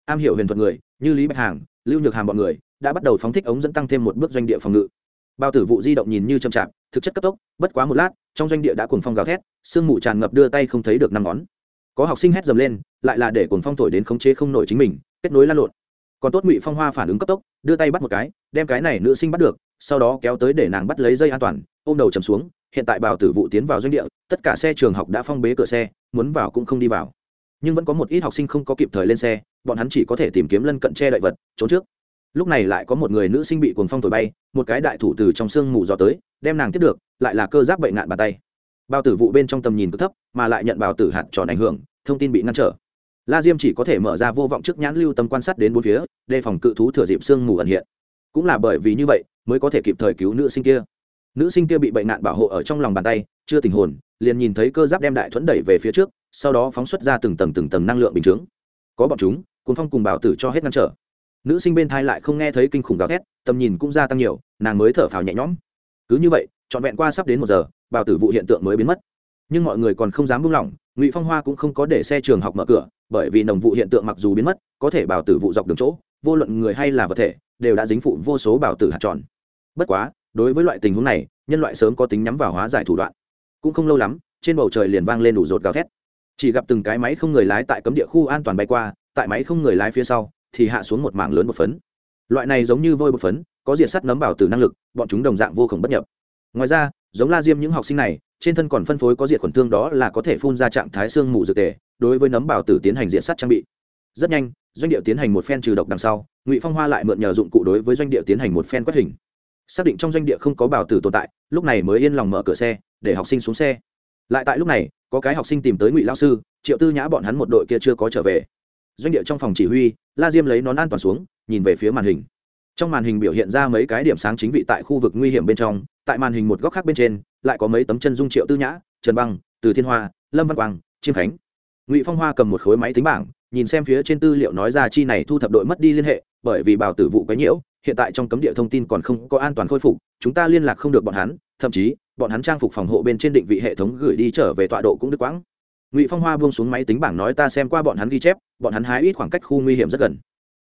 A: Am hiểu huyền thuật người, như lý bạch hàng, lưu nhược hàm bọn người, đã bắt đầu phóng thích ống dẫn tăng thêm một bước doanh địa phòng ngự. Bao tử vụ di động nhìn như chậm chạp, thực chất cấp tốc, bất quá một lát, trong doanh địa đã cuồng phong gào thét, sương mù tràn ngập đưa tay không thấy được năm ngón. Có học sinh hét dầm lên, lại là để cuồng phong thổi đến khống chế không nổi chính mình, kết nối lan lộn. Còn tốt ngụy phong hoa phản ứng cấp tốc, đưa tay bắt một cái, đem cái này nữ sinh bắt được sau đó kéo tới để nàng bắt lấy dây an toàn, ôm đầu chầm xuống, hiện tại bảo tử vụ tiến vào doanh địa, tất cả xe trường học đã phong bế cửa xe, muốn vào cũng không đi vào. Nhưng vẫn có một ít học sinh không có kịp thời lên xe, bọn hắn chỉ có thể tìm kiếm lân cận che đậy vật, trốn trước. Lúc này lại có một người nữ sinh bị cuồng phong thổi bay, một cái đại thủ từ trong sương mù gió tới, đem nàng tiếp được, lại là cơ giáp bệnh nạn bàn tay. Bao tử vụ bên trong tầm nhìn cực thấp, mà lại nhận bào tử hạt tròn ảnh hưởng, thông tin bị ngăn trở. La diêm chỉ có thể mở ra vô vọng trước nhãn lưu tâm quan sát đến bốn phía, đề phòng cự thú thừa dịp sương mù ẩn hiện. Cũng là bởi vì như vậy mới có thể kịp thời cứu nữ sinh kia. Nữ sinh kia bị bệnh nạn bảo hộ ở trong lòng bàn tay, chưa tình hồn, liền nhìn thấy cơ giáp đem đại thuẫn đẩy về phía trước, sau đó phóng xuất ra từng tầng từng tầng năng lượng bình chướng. Có bọn chúng, cuốn phong cùng bảo tử cho hết ngăn trở. Nữ sinh bên thai lại không nghe thấy kinh khủng gào thét, tầm nhìn cũng gia tăng nhiều, nàng mới thở phào nhẹ nhõm. Cứ như vậy, trọn vẹn qua sắp đến một giờ bảo tử vụ hiện tượng mới biến mất. Nhưng mọi người còn không dám buông lỏng, ngụy phong hoa cũng không có để xe trường học mở cửa, bởi vì nồng vụ hiện tượng mặc dù biến mất, có thể bảo tử vụ dọc đường chỗ, vô luận người hay là vật thể, đều đã dính phụ vô số bảo tử hạt tròn bất quá, đối với loại tình huống này, nhân loại sớm có tính nhắm vào hóa giải thủ đoạn. Cũng không lâu lắm, trên bầu trời liền vang lên đủ rột gào thét. Chỉ gặp từng cái máy không người lái tại cấm địa khu an toàn bay qua, tại máy không người lái phía sau, thì hạ xuống một mảng lớn bột phấn. Loại này giống như vôi bột phấn, có diệt sắt nấm bảo tử năng lực, bọn chúng đồng dạng vô khổng bất nhập. Ngoài ra, giống la diêm những học sinh này, trên thân còn phân phối có diệt khuẩn thương đó là có thể phun ra trạng thái xương mù dược tề, đối với nấm bảo tử tiến hành diện sắt trang bị. Rất nhanh, doanh địa tiến hành một phen trừ độc đằng sau, ngụy phong hoa lại mượn nhờ dụng cụ đối với doanh địa tiến hành một phen quét hình xác định trong doanh địa không có bảo tử tồn tại, lúc này mới yên lòng mở cửa xe, để học sinh xuống xe. Lại tại lúc này, có cái học sinh tìm tới ngụy lao sư, triệu tư nhã bọn hắn một đội kia chưa có trở về. Doanh địa trong phòng chỉ huy, la diêm lấy nón an toàn xuống, nhìn về phía màn hình. Trong màn hình biểu hiện ra mấy cái điểm sáng chính vị tại khu vực nguy hiểm bên trong, tại màn hình một góc khác bên trên, lại có mấy tấm chân dung triệu tư nhã, trần băng, từ thiên hoa, lâm văn quang, chiêm khánh. Ngụy phong hoa cầm một khối máy tính bảng, nhìn xem phía trên tư liệu nói ra chi này thu thập đội mất đi liên hệ, bởi vì bảo tử vụ quấy nhiễu hiện tại trong cấm địa thông tin còn không có an toàn khôi phục, chúng ta liên lạc không được bọn hắn, thậm chí, bọn hắn trang phục phòng hộ bên trên định vị hệ thống gửi đi trở về tọa độ cũng đứt quãng. Ngụy phong hoa buông xuống máy tính bảng nói ta xem qua bọn hắn ghi chép, bọn hắn hái ít khoảng cách khu nguy hiểm rất gần.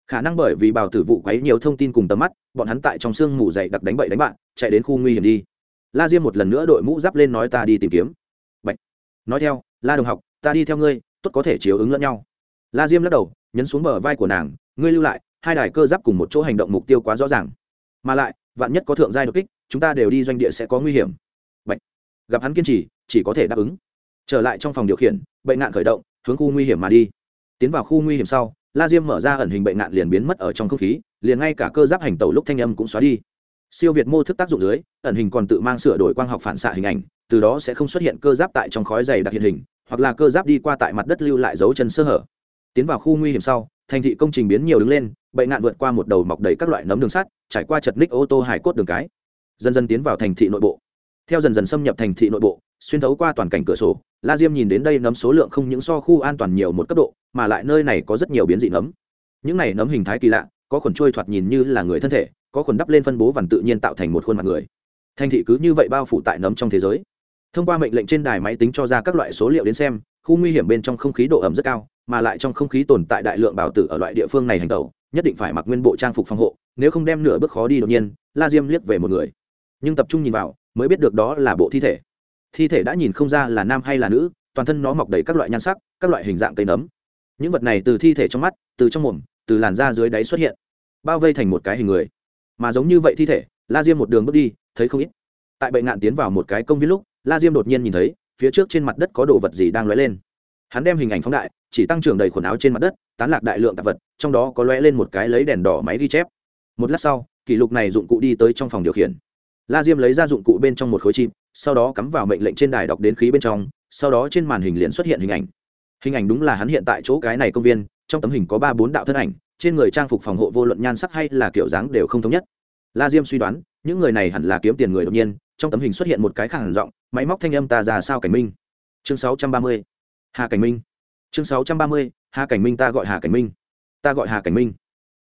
A: Khả năng bởi vì bào tử vụ quấy nhiều thông tin cùng tầm mắt, bọn hắn tại trong sương mù dày đặc đánh bậy đánh bạn chạy đến khu nguy hiểm đi. La diêm một lần nữa đội mũ giáp lên nói ta đi tìm kiếm. Bạch. nói theo, la đồng học, ta đi theo ngươi, tốt có thể chiếu ứng lẫn nhau. La diêm lắc đầu, nhấn xuống bờ vai của nàng, ngươi lưu lại hai đài cơ giáp cùng một chỗ hành động mục tiêu quá rõ ràng. Mà lại, vạn nhất có thượng giai đột kích, chúng ta đều đi doanh địa sẽ có nguy hiểm. Bạch. gặp hắn kiên trì, chỉ có thể đáp ứng. Trở lại trong phòng điều khiển, bệnh nạn khởi động, hướng khu nguy hiểm mà đi. Tiến vào khu nguy hiểm sau, la diêm mở ra ẩn hình bệnh nạn liền biến mất ở trong không khí, liền ngay cả cơ giáp hành tàu lúc thanh âm cũng xóa đi. Siêu việt mô thức tác dụng dưới, ẩn hình còn tự mang sửa đổi quang học phản xạ hình ảnh, từ đó sẽ không xuất hiện cơ giáp tại trong khói dày đặc hiện hình, hoặc là cơ giáp đi qua tại mặt đất lưu lại dấu chân sơ hở. Tiến vào khu nguy hiểm sau thành thị công trình biến nhiều đứng lên bệnh nạn vượt qua một đầu mọc đầy các loại nấm đường sắt, trải qua chật ních ô tô hải cốt đường cái. Dần dần tiến vào thành thị nội bộ. Theo dần dần xâm nhập thành thị nội bộ, xuyên thấu qua toàn cảnh cửa sổ, la diêm nhìn đến đây nấm số lượng không những so khu an toàn nhiều một cấp độ, mà lại nơi này có rất nhiều biến dị nấm. Những này nấm hình thái kỳ lạ, có khuẩn trôi thoạt nhìn như là người thân thể, có khuẩn đắp lên phân bố vằn tự nhiên tạo thành một khuôn mặt người. Thành thị cứ như vậy bao phủ tại nấm trong thế giới. Thông qua mệnh lệnh trên đài máy tính cho ra các loại số liệu đến xem, khu nguy hiểm bên trong không khí độ ẩm rất cao mà lại trong không khí tồn tại đại lượng bảo tử ở loại địa phương này hành tẩu, nhất định phải mặc nguyên bộ trang phục phòng hộ, nếu không đem nửa bước khó đi đột nhiên, la diêm liếc về một người. Nhưng tập trung nhìn vào, mới biết được đó là bộ thi thể. Thi thể đã nhìn không ra là nam hay là nữ, toàn thân nó mọc đầy các loại nhan sắc, các loại hình dạng cây nấm. Những vật này từ thi thể trong mắt, từ trong mồm, từ làn da dưới đáy xuất hiện, bao vây thành một cái hình người. Mà giống như vậy thi thể, la diêm một đường bước đi, thấy không ít. Tại bệnh ngạn tiến vào một cái công viên lúc, la diêm đột nhiên nhìn thấy, phía trước trên mặt đất có đồ vật gì đang lóe lên. Hắn đem hình ảnh phóng đại chỉ tăng trưởng đầy quần áo trên mặt đất, tán lạc đại lượng tạp vật, trong đó có lóe lên một cái lấy đèn đỏ máy ghi chép. Một lát sau, kỷ lục này dụng cụ đi tới trong phòng điều khiển. La diêm lấy ra dụng cụ bên trong một khối chim sau đó cắm vào mệnh lệnh trên đài đọc đến khí bên trong, sau đó trên màn hình liền xuất hiện hình ảnh. Hình ảnh đúng là hắn hiện tại chỗ cái này công viên, trong tấm hình có ba bốn đạo thân ảnh, trên người trang phục phòng hộ vô luận nhan sắc hay là kiểu dáng đều không thống nhất. La diêm suy đoán, những người này hẳn là kiếm tiền người đột nhiên, trong tấm hình xuất hiện một cái khẳng giọng, máy móc thanh âm ta ra sao cảnh minh? Chương sáu trăm ba mươi. Hà cảnh minh chương sáu trăm ba mươi, hà cảnh minh ta gọi hà cảnh minh. Ta gọi hà cảnh minh.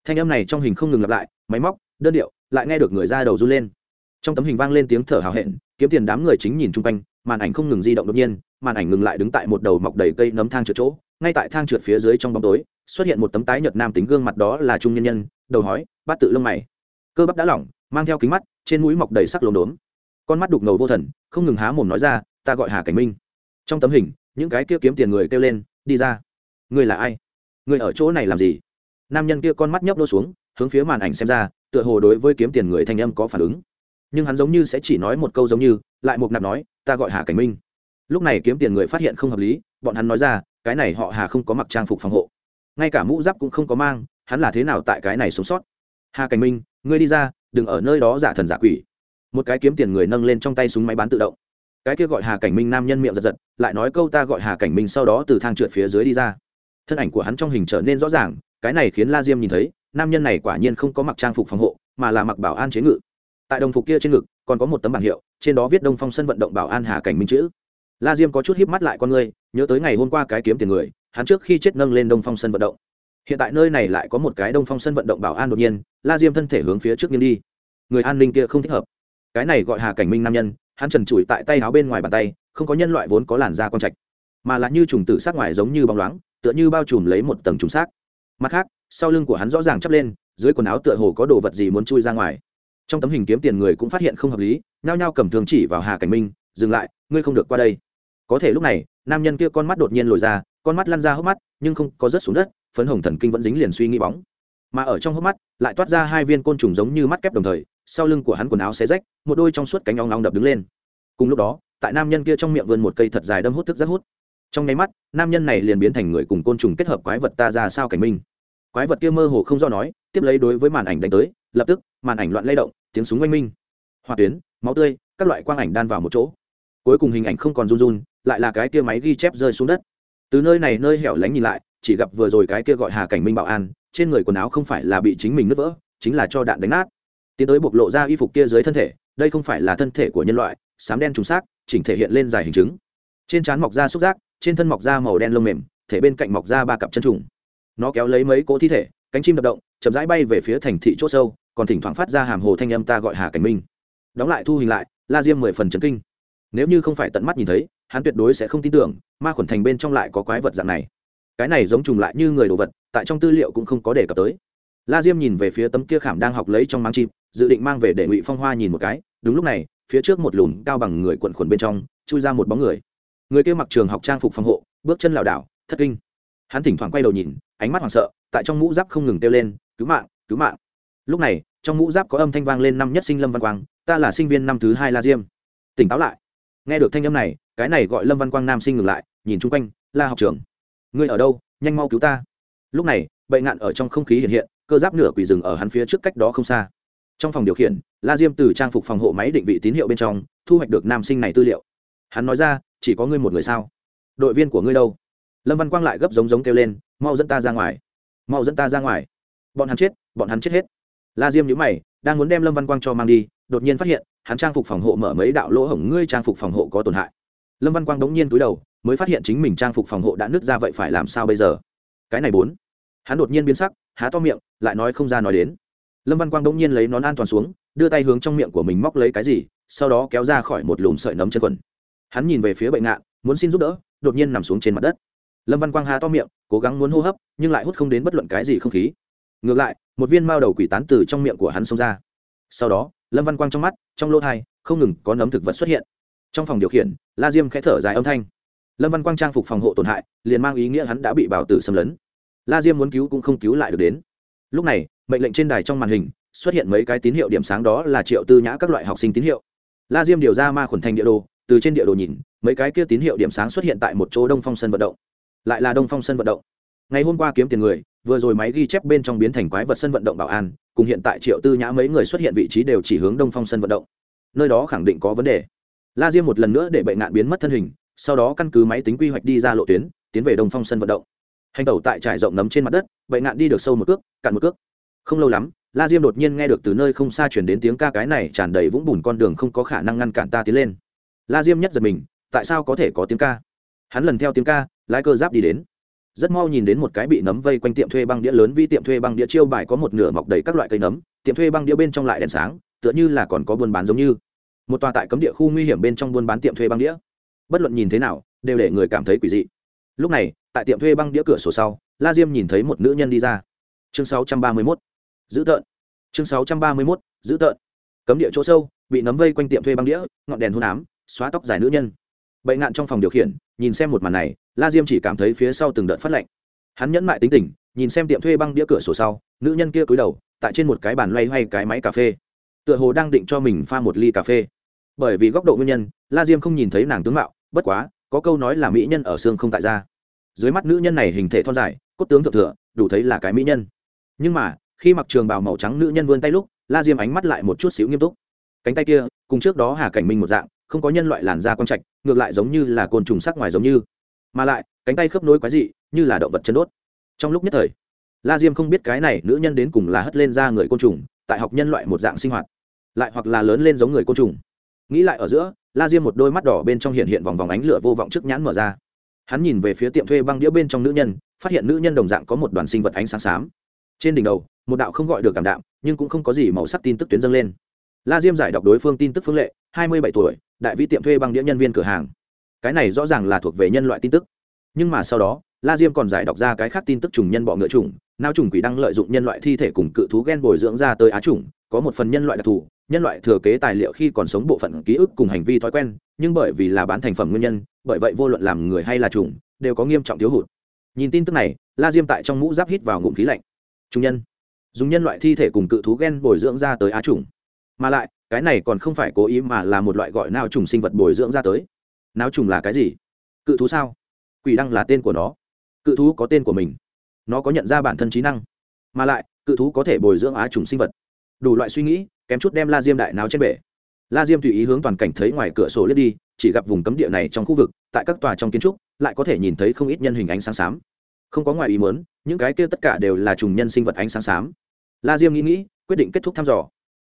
A: Thanh âm này trong hình không ngừng lặp lại, máy móc, đơn điệu, lại nghe được người ra đầu run lên. Trong tấm hình vang lên tiếng thở hào hẹn, kiếm tiền đám người chính nhìn chung quanh, màn ảnh không ngừng di động đột nhiên, màn ảnh ngừng lại đứng tại một đầu mọc đầy cây nấm thang trượt chỗ, ngay tại thang trượt phía dưới trong bóng tối, xuất hiện một tấm tái nhợt nam tính gương mặt đó là trung nhân nhân, đầu hói, bát tự lông mày. Cơ bắp đã lỏng, mang theo kính mắt, trên mũi mọc đầy sắc lốm đốm. Con mắt đục ngầu vô thần, không ngừng há mồm nói ra, ta gọi hà cảnh minh. Trong tấm hình, những cái kia kiếm tiền người kêu lên đi ra. Ngươi là ai? Ngươi ở chỗ này làm gì? Nam nhân kia con mắt nhấp đô xuống, hướng phía màn ảnh xem ra, tựa hồ đối với kiếm tiền người thanh âm có phản ứng. Nhưng hắn giống như sẽ chỉ nói một câu giống như, lại một nạp nói, ta gọi hà cảnh minh. Lúc này kiếm tiền người phát hiện không hợp lý, bọn hắn nói ra, cái này họ hà không có mặc trang phục phòng hộ. Ngay cả mũ giáp cũng không có mang, hắn là thế nào tại cái này sống sót? Hà cảnh minh, ngươi đi ra, đừng ở nơi đó giả thần giả quỷ. Một cái kiếm tiền người nâng lên trong tay súng máy bán tự động cái kia gọi hà cảnh minh nam nhân miệng giật giật, lại nói câu ta gọi hà cảnh minh sau đó từ thang trượt phía dưới đi ra. Thân ảnh của hắn trong hình trở nên rõ ràng, cái này khiến la diêm nhìn thấy, nam nhân này quả nhiên không có mặc trang phục phòng hộ, mà là mặc bảo an chế ngự. Tại đồng phục kia trên ngực, còn có một tấm bảng hiệu, trên đó viết đông phong sân vận động bảo an hà cảnh minh chữ. La diêm có chút híp mắt lại con người, nhớ tới ngày hôm qua cái kiếm tiền người, hắn trước khi chết nâng lên đông phong sân vận động. Hiện tại nơi này lại có một cái đông phong sân vận động bảo an đột nhiên, la diêm thân thể hướng phía trước nghiêng đi. Người an ninh kia không thích hợp. Cái này gọi hà cảnh minh nam nhân hắn trần trụi tại tay áo bên ngoài bàn tay, không có nhân loại vốn có làn da con trạch, mà là như trùng tử sát ngoài giống như bóng loáng, tựa như bao trùm lấy một tầng trùng xác mặt khác, sau lưng của hắn rõ ràng chắp lên, dưới quần áo tựa hồ có đồ vật gì muốn chui ra ngoài. Trong tấm hình kiếm tiền người cũng phát hiện không hợp lý, nhao nhao cầm thường chỉ vào hà cảnh minh, dừng lại, ngươi không được qua đây. Có thể lúc này, nam nhân kia con mắt đột nhiên lồi ra, con mắt lăn ra hốc mắt, nhưng không có rớt xuống đất, phấn hồng thần kinh vẫn dính liền suy nghĩ bóng. Mà ở trong hốc mắt, lại toát ra hai viên côn trùng giống như mắt kép đồng thời sau lưng của hắn quần áo xé rách, một đôi trong suốt cánh ong ong đập đứng lên. Cùng lúc đó, tại nam nhân kia trong miệng vươn một cây thật dài đâm hút thức rất hút. Trong nháy mắt, nam nhân này liền biến thành người cùng côn trùng kết hợp quái vật ta ra sao cảnh minh. Quái vật kia mơ hồ không do nói, tiếp lấy đối với màn ảnh đánh tới, lập tức, màn ảnh loạn lay động, tiếng súng oanh minh. Hỏa tuyến, máu tươi, các loại quang ảnh đan vào một chỗ. Cuối cùng hình ảnh không còn run run, lại là cái kia máy ghi chép rơi xuống đất. Từ nơi này nơi hẻo lánh nhìn lại, chỉ gặp vừa rồi cái kia gọi hà cảnh minh bảo an, trên người quần áo không phải là bị chính mình nứt vỡ, chính là cho đạn đánh nát tiến tới bộc lộ ra y phục kia dưới thân thể, đây không phải là thân thể của nhân loại, sám đen trùng xác chỉnh thể hiện lên dài hình chứng trên trán mọc ra xúc giác, trên thân mọc ra màu đen lông mềm, thể bên cạnh mọc ra ba cặp chân trùng. Nó kéo lấy mấy cỗ thi thể, cánh chim đập động, chậm rãi bay về phía thành thị c h ỗ sâu, còn thỉnh thoảng phát ra hàm hồ thanh âm ta gọi hà cảnh minh. Đóng lại thu hình lại, la diêm mười phần chấn kinh. Nếu như không phải tận mắt nhìn thấy, hắn tuyệt đối sẽ không tin tưởng, ma khuẩn thành bên trong lại có quái vật dạng này. Cái này giống trùng lại như người đồ vật, tại trong tư liệu cũng không có đề cập tới la diêm nhìn về phía tấm kia khảm đang học lấy trong máng chim, dự định mang về để ngụy phong hoa nhìn một cái. Đúng lúc này, phía trước một lùn cao bằng người quận khuẩn bên trong, chui ra một bóng người. Người kia mặc trường học trang phục phòng hộ, bước chân lảo đảo, thất kinh. Hắn thỉnh thoảng quay đầu nhìn, ánh mắt hoảng sợ, tại trong mũ giáp không ngừng kêu lên, cứu mạng cứu mạng. Lúc này, trong mũ giáp có âm thanh vang lên năm nhất sinh lâm văn quang, ta là sinh viên năm thứ hai la diêm. Tỉnh táo lại. Nghe được thanh âm này, cái này gọi lâm văn quang nam sinh ngừng lại, nhìn chung quanh, la học trường ngươi ở đâu? Nhanh mau cứu ta. Lúc này bệnh ngạn ở trong không khí hiện hiện cơ giáp nửa quỷ rừng ở hắn phía trước cách đó không xa. Trong phòng điều khiển, la diêm từ trang phục phòng hộ máy định vị tín hiệu bên trong, thu hoạch được nam sinh này tư liệu. Hắn nói ra, chỉ có ngươi một người sao? Đội viên của ngươi đâu? Lâm văn quang lại gấp giống giống kêu lên, mau dẫn ta ra ngoài. Mau dẫn ta ra ngoài. Bọn hắn chết, bọn hắn chết hết. La diêm nhữ mày, đang muốn đem lâm văn quang cho mang đi, đột nhiên phát hiện, hắn trang phục phòng hộ mở mấy đạo lỗ hổng, ngươi trang phục phòng hộ có tổn hại. Lâm văn quang đống nhiên túi đầu, mới phát hiện chính mình trang phục phòng hộ đã nứt ra vậy phải làm sao bây giờ? Cái này bốn. Hắn đột nhiên biến sắc há to miệng, lại nói không ra nói đến. Lâm văn quang đống nhiên lấy nón an toàn xuống, đưa tay hướng trong miệng của mình móc lấy cái gì, sau đó kéo ra khỏi một lùm sợi nấm chân quần. Hắn nhìn về phía bệnh ngạn, muốn xin giúp đỡ, đột nhiên nằm xuống trên mặt đất. Lâm văn quang há to miệng, cố gắng muốn hô hấp, nhưng lại hút không đến bất luận cái gì không khí. Ngược lại, một viên mao đầu quỷ tán từ trong miệng của hắn xông ra. Sau đó, lâm văn quang trong mắt, trong lỗ thai, không ngừng có nấm thực vật xuất hiện. Trong phòng điều khiển, la diêm khẽ thở dài âm thanh. Lâm văn quang trang phục phòng hộ tổn hại, liền mang ý nghĩa hắn đã bị bảo tử xâm lấn la diêm muốn cứu cũng không cứu lại được đến. Lúc này, mệnh lệnh trên đài trong màn hình xuất hiện mấy cái tín hiệu điểm sáng đó là triệu tư nhã các loại học sinh tín hiệu. La diêm điều ra ma khuẩn thành địa đồ, từ trên địa đồ nhìn, mấy cái kia tín hiệu điểm sáng xuất hiện tại một chỗ đông phong sân vận động. Lại là đông phong sân vận động. Ngày hôm qua kiếm tiền người, vừa rồi máy ghi chép bên trong biến thành quái vật sân vận động bảo an, cùng hiện tại triệu tư nhã mấy người xuất hiện vị trí đều chỉ hướng đông phong sân vận động. Nơi đó khẳng định có vấn đề. La diêm một lần nữa để bệnh nạn biến mất thân hình, sau đó căn cứ máy tính quy hoạch đi ra lộ tuyến, tiến về đông phong sân vận động hành tẩu tại trải rộng nấm trên mặt đất vậy ngạn đi được sâu một cước, cạn một cước. Không lâu lắm, la diêm đột nhiên nghe được từ nơi không xa chuyển đến tiếng ca cái này tràn đầy vũng bùn con đường không có khả năng ngăn cản ta tiến lên. La diêm nhất giật mình, tại sao có thể có tiếng ca? Hắn lần theo tiếng ca, lái cơ giáp đi đến. Rất mau nhìn đến một cái bị nấm vây quanh tiệm thuê băng đĩa lớn vì tiệm thuê băng đĩa chiêu bài có một nửa mọc đầy các loại cây nấm, tiệm thuê băng đĩa bên trong lại đèn sáng, tựa như là còn có buôn bán giống như. Một tòa tại cấm địa khu nguy hiểm bên trong buôn bán tiệm thuê băng đĩa. Bất luận nhìn thế nào, đều để người cảm thấy quỷ dị lúc này, tại tiệm thuê băng đĩa cửa sổ sau, la diêm nhìn thấy một nữ nhân đi ra. Chương 631. giữ tợn. Chương 631. giữ tợn. Cấm địa chỗ sâu, bị nấm vây quanh tiệm thuê băng đĩa, ngọn đèn hôn ám, xóa tóc dài nữ nhân. Bệnh nạn trong phòng điều khiển, nhìn xem một màn này, la diêm chỉ cảm thấy phía sau từng đợt phát lạnh. Hắn nhẫn mại tính tình, nhìn xem tiệm thuê băng đĩa cửa sổ sau, nữ nhân kia cúi đầu, tại trên một cái bàn loay hoay cái máy cà phê. Tựa hồ đang định cho mình pha một ly cà phê. Bởi vì góc độ nguyên nhân, la diêm không nhìn thấy nàng tướng mạo, bất quá, có câu nói là mỹ nhân ở xương không tại ra dưới mắt nữ nhân này hình thể thon dài, cốt tướng thượng thừa, đủ thấy là cái mỹ nhân. Nhưng mà, khi mặc trường bào màu trắng nữ nhân vươn tay lúc, la diêm ánh mắt lại một chút xíu nghiêm túc. Cánh tay kia, cùng trước đó hà cảnh minh một dạng, không có nhân loại làn da quang trạch, ngược lại giống như là côn trùng sắc ngoài giống như. Mà lại, cánh tay khớp nối quái dị, như là động vật chân đốt. Trong lúc nhất thời, la diêm không biết cái này nữ nhân đến cùng là hất lên ra người côn trùng, tại học nhân loại một dạng sinh hoạt, lại hoặc là lớn lên giống người côn trùng. Nghĩ lại ở giữa, la diêm một đôi mắt đỏ bên trong hiện hiện vòng vòng ánh lửa vô vọng trước nhãn mở ra hắn nhìn về phía tiệm thuê băng đĩa bên trong nữ nhân, phát hiện nữ nhân đồng dạng có một đoàn sinh vật ánh sáng xám. Trên đỉnh đầu, một đạo không gọi được cảm đạm, nhưng cũng không có gì màu sắc tin tức tuyến dâng lên. La diêm giải đọc đối phương tin tức phương lệ, hai mươi bảy tuổi, đại vi tiệm thuê băng đĩa nhân viên cửa hàng. Cái này rõ ràng là thuộc về nhân loại tin tức. Nhưng mà sau đó, la diêm còn giải đọc ra cái khác tin tức trùng nhân bọ ngựa trùng nao trùng quỷ đang lợi dụng nhân loại thi thể cùng cự thú ghen bồi dưỡng ra tới á trùng có một phần nhân loại đặc thù nhân loại thừa kế tài liệu khi còn sống bộ phận ký ức cùng hành vi thói quen, nhưng bởi vì là bán thành phẩm nguyên nhân, bởi vậy vô luận làm người hay là trùng đều có nghiêm trọng thiếu hụt. Nhìn tin tức này, la diêm tại trong mũ giáp hít vào ngụm khí lạnh. Trung nhân, dùng nhân loại thi thể cùng cự thú ghen bồi dưỡng ra tới á trùng mà lại, cái này còn không phải cố ý mà là một loại gọi nào trùng sinh vật bồi dưỡng ra tới. Nào trùng là cái gì? Cự thú sao? Quỷ đăng là tên của nó. Cự thú có tên của mình. Nó có nhận ra bản thân trí năng. Mà lại, cự thú có thể bồi dưỡng á trùng sinh vật. Đủ loại suy nghĩ kém chút đem la diêm đại náo trên bể. La diêm tùy ý hướng toàn cảnh thấy ngoài cửa sổ lướt đi, chỉ gặp vùng cấm địa này trong khu vực, tại các tòa trong kiến trúc, lại có thể nhìn thấy không ít nhân hình ánh sáng xám. Không có ngoài ý muốn, những cái kia tất cả đều là trùng nhân sinh vật ánh sáng xám. La diêm nghĩ nghĩ, quyết định kết thúc thăm dò.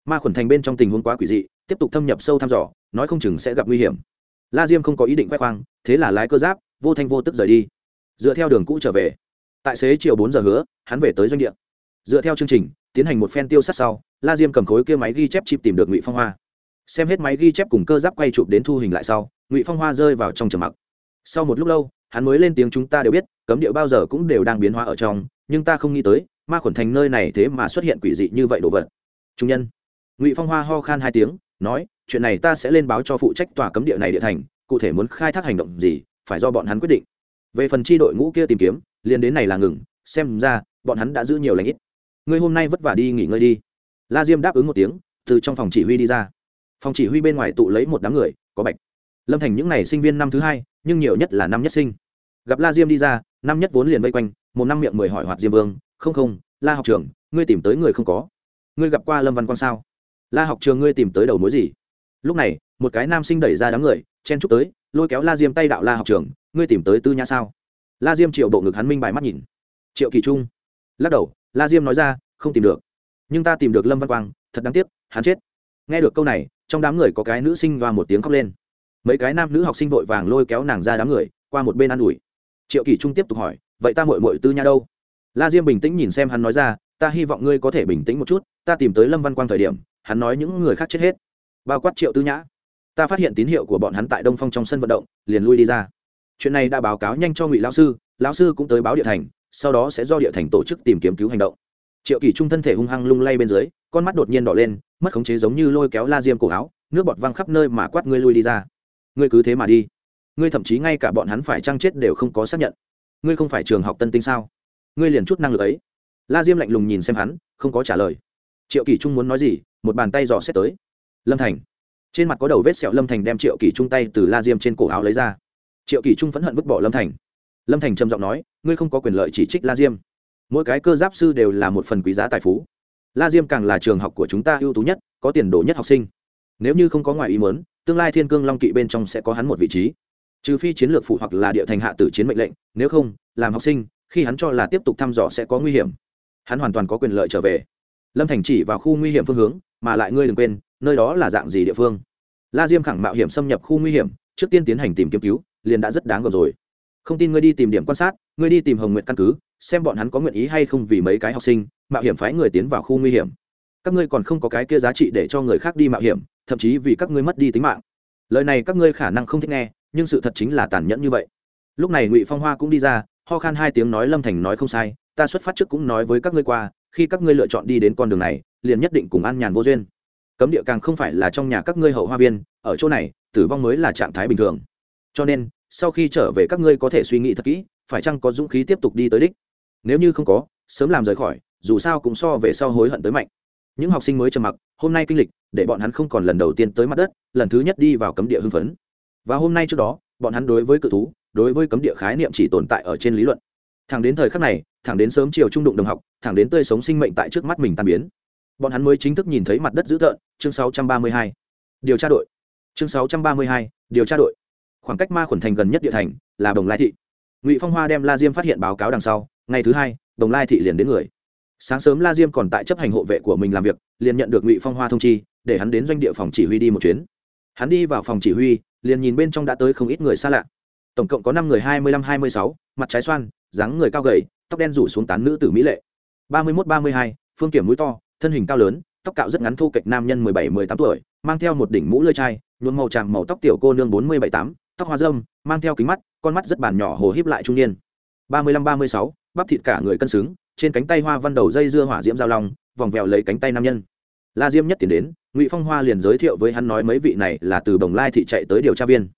A: Ma khuẩn thành bên trong tình huống quá quỷ dị, tiếp tục thâm nhập sâu thăm dò, nói không chừng sẽ gặp nguy hiểm. La diêm không có ý định khoe khoang, thế là lái cơ giáp, vô thanh vô tức rời đi. Dựa theo đường cũ trở về. Tại xế chiều bốn giờ hứa, hắn về tới doanh địa dựa theo chương trình, tiến hành một phen tiêu sát sau, la diêm cầm khối kia máy ghi chép chip tìm được ngụy phong hoa. Xem hết máy ghi chép cùng cơ giáp quay chụp đến thu hình lại sau, ngụy phong hoa rơi vào trong trầm mặc. Sau một lúc lâu, hắn mới lên tiếng chúng ta đều biết, cấm địa bao giờ cũng đều đang biến hóa ở trong, nhưng ta không nghĩ tới, ma khuẩn thành nơi này thế mà xuất hiện quỷ dị như vậy đồ vật. Trung nhân. Ngụy phong hoa ho khan hai tiếng, nói, chuyện này ta sẽ lên báo cho phụ trách tòa cấm địa này địa thành, cụ thể muốn khai thác hành động gì, phải do bọn hắn quyết định. Về phần chi đội ngũ kia tìm kiếm, liền đến này là ngừng, xem ra, bọn hắn đã giữ nhiều lãnh ít ngươi hôm nay vất vả đi nghỉ ngơi đi. La diêm đáp ứng một tiếng, từ trong phòng chỉ huy đi ra. Phòng chỉ huy bên ngoài tụ lấy một đám người, có bạch, lâm thành những n à y sinh viên năm thứ hai, nhưng nhiều nhất là năm nhất sinh. Gặp la diêm đi ra, năm nhất vốn liền vây quanh, một năm miệng mười hỏi hoạt diêm vương, không không, la học trường, ngươi tìm tới người không có. Ngươi gặp qua lâm văn quang sao? La học trường ngươi tìm tới đầu mối gì? Lúc này, một cái nam sinh đẩy ra đám người, chen chúc tới, lôi kéo la diêm tay đạo la học trường, ngươi tìm tới tư nhã sao? La diêm triệu bộ ngực hắn minh bài mắt nhìn. Triệu kỳ trung. Lắc đầu la diêm nói ra, không tìm được. Nhưng ta tìm được lâm văn quang, thật đáng tiếc, hắn chết. Nghe được câu này, trong đám người có cái nữ sinh và một tiếng khóc lên. Mấy cái nam nữ học sinh vội vàng lôi kéo nàng ra đám người, qua một bên ă n ủi. Triệu kỳ trung tiếp tục hỏi, vậy ta mội mội tư nha đâu? La diêm bình tĩnh nhìn xem hắn nói ra, ta hy vọng ngươi có thể bình tĩnh một chút, ta tìm tới lâm văn quang thời điểm, hắn nói những người khác chết hết. Bao quát triệu tư nhã. Ta phát hiện tín hiệu của bọn hắn tại đông phong trong sân vận động, liền lui đi ra. Chuyện này đã báo cáo nhanh cho ngụy lão sư lão sư cũng tới báo địa thành sau đó sẽ do địa thành tổ chức tìm kiếm cứu hành động. Triệu kỳ trung thân thể hung hăng lung lay bên dưới, con mắt đột nhiên đỏ lên, mất khống chế giống như lôi kéo la diêm cổ áo, nước bọt văng khắp nơi mà quát ngươi lui đi ra. Ngươi cứ thế mà đi. Ngươi thậm chí ngay cả bọn hắn phải trăng chết đều không có xác nhận. Ngươi không phải trường học tân tinh sao? Ngươi liền chút năng lực ấy. La diêm lạnh lùng nhìn xem hắn, không có trả lời. Triệu kỳ trung muốn nói gì, một bàn tay dò xét tới. Lâm thành. Trên mặt có đầu vết sẹo lâm thành đem triệu kỳ trung tay từ la diêm trên cổ áo lấy ra. Triệu kỳ trung phẫn hận vứt bỏ lâm thành lâm thành trầm giọng nói, ngươi không có quyền lợi chỉ trích la diêm. Mỗi cái cơ giáp sư đều là một phần quý giá tài phú. La diêm càng là trường học của chúng ta ưu tú nhất, có tiền đồ nhất học sinh. Nếu như không có ngoài ý mớn tương lai thiên cương long kỵ bên trong sẽ có hắn một vị trí. Trừ phi chiến lược phụ hoặc là địa thành hạ tử chiến mệnh lệnh, nếu không, làm học sinh, khi hắn cho là tiếp tục thăm dò sẽ có nguy hiểm. Hắn hoàn toàn có quyền lợi trở về. Lâm thành chỉ vào khu nguy hiểm phương hướng, mà lại ngươi đừng quên, nơi đó là dạng gì địa phương? La diêm khẳng mạo hiểm xâm nhập khu nguy hiểm, trước tiên tiến hành tìm kiếm cứu, liền đã rất đáng gờm rồi không tin ngươi đi tìm điểm quan sát, ngươi đi tìm hồng nguyện căn cứ, xem bọn hắn có nguyện ý hay không vì mấy cái học sinh, mạo hiểm phái người tiến vào khu nguy hiểm. Các ngươi còn không có cái kia giá trị để cho người khác đi mạo hiểm, thậm chí vì các ngươi mất đi tính mạng. Lời này các ngươi khả năng không thích nghe, nhưng sự thật chính là tàn nhẫn như vậy. Lúc này ngụy phong hoa cũng đi ra, ho khan hai tiếng nói lâm thành nói không sai, ta xuất phát trước cũng nói với các ngươi qua, khi các ngươi lựa chọn đi đến con đường này, liền nhất định cùng an nhàn vô duyên. Cấm địa càng không phải là trong nhà các ngươi hậu hoa viên, ở chỗ này, tử vong mới là trạng thái bình thường. Cho nên sau khi trở về các ngươi có thể suy nghĩ thật kỹ phải chăng có dũng khí tiếp tục đi tới đích? Nếu như không có sớm làm rời khỏi dù sao cũng so về sau hối hận tới mạnh. Những học sinh mới trầm mặc hôm nay kinh lịch để bọn hắn không còn lần đầu tiên tới mặt đất lần thứ nhất đi vào cấm địa hưng phấn. Và hôm nay trước đó bọn hắn đối với cự thú đối với cấm địa khái niệm chỉ tồn tại ở trên lý luận. Thẳng đến thời khắc này thẳng đến sớm chiều trung đụng đồng học thẳng đến tươi sống sinh mệnh tại trước mắt mình tan biến. Bọn hắn mới chính thức nhìn thấy mặt đất dữ tợn chương 632. điều tra đội. Chương 632, điều tra đội khoảng cách ma khuẩn thành gần nhất địa thành là đồng lai thị. Ngụy phong hoa đem la diêm phát hiện báo cáo đằng sau, ngày thứ hai, đồng lai thị liền đến người. Sáng sớm la diêm còn tại chấp hành hộ vệ của mình làm việc, liền nhận được ngụy phong hoa thông chi, để hắn đến doanh địa phòng chỉ huy đi một chuyến. Hắn đi vào phòng chỉ huy, liền nhìn bên trong đã tới không ít người xa lạ. Tổng cộng có năm người hai mươi lăm, hai mươi sáu, mặt trái xoan, dáng người cao gầy, tóc đen rủ xuống tán nữ tử mỹ lệ. ba mươi mốt, ba mươi hai, phương kiểm mũi to, thân hình cao lớn, tóc cạo rất ngắn thu kệch nam nhân mười bảy, mười tám tuổi, mang theo một đỉnh mũ lơi chai, nhuộm màu tràng màu tóc tiểu cô nương bốn mươi bảy tám tóc hoa dâm mang theo kính mắt, con mắt rất bản nhỏ hồ híp lại trung niên. Ba mươi lăm, ba mươi sáu, bắp thịt cả người cân xứng, trên cánh tay hoa văn đầu dây dưa hỏa diễm giao long, vòng vèo lấy cánh tay nam nhân. La diêm nhất tiến đến, ngụy phong hoa liền giới thiệu với hắn nói mấy vị này là từ bồng lai thị chạy tới điều tra viên.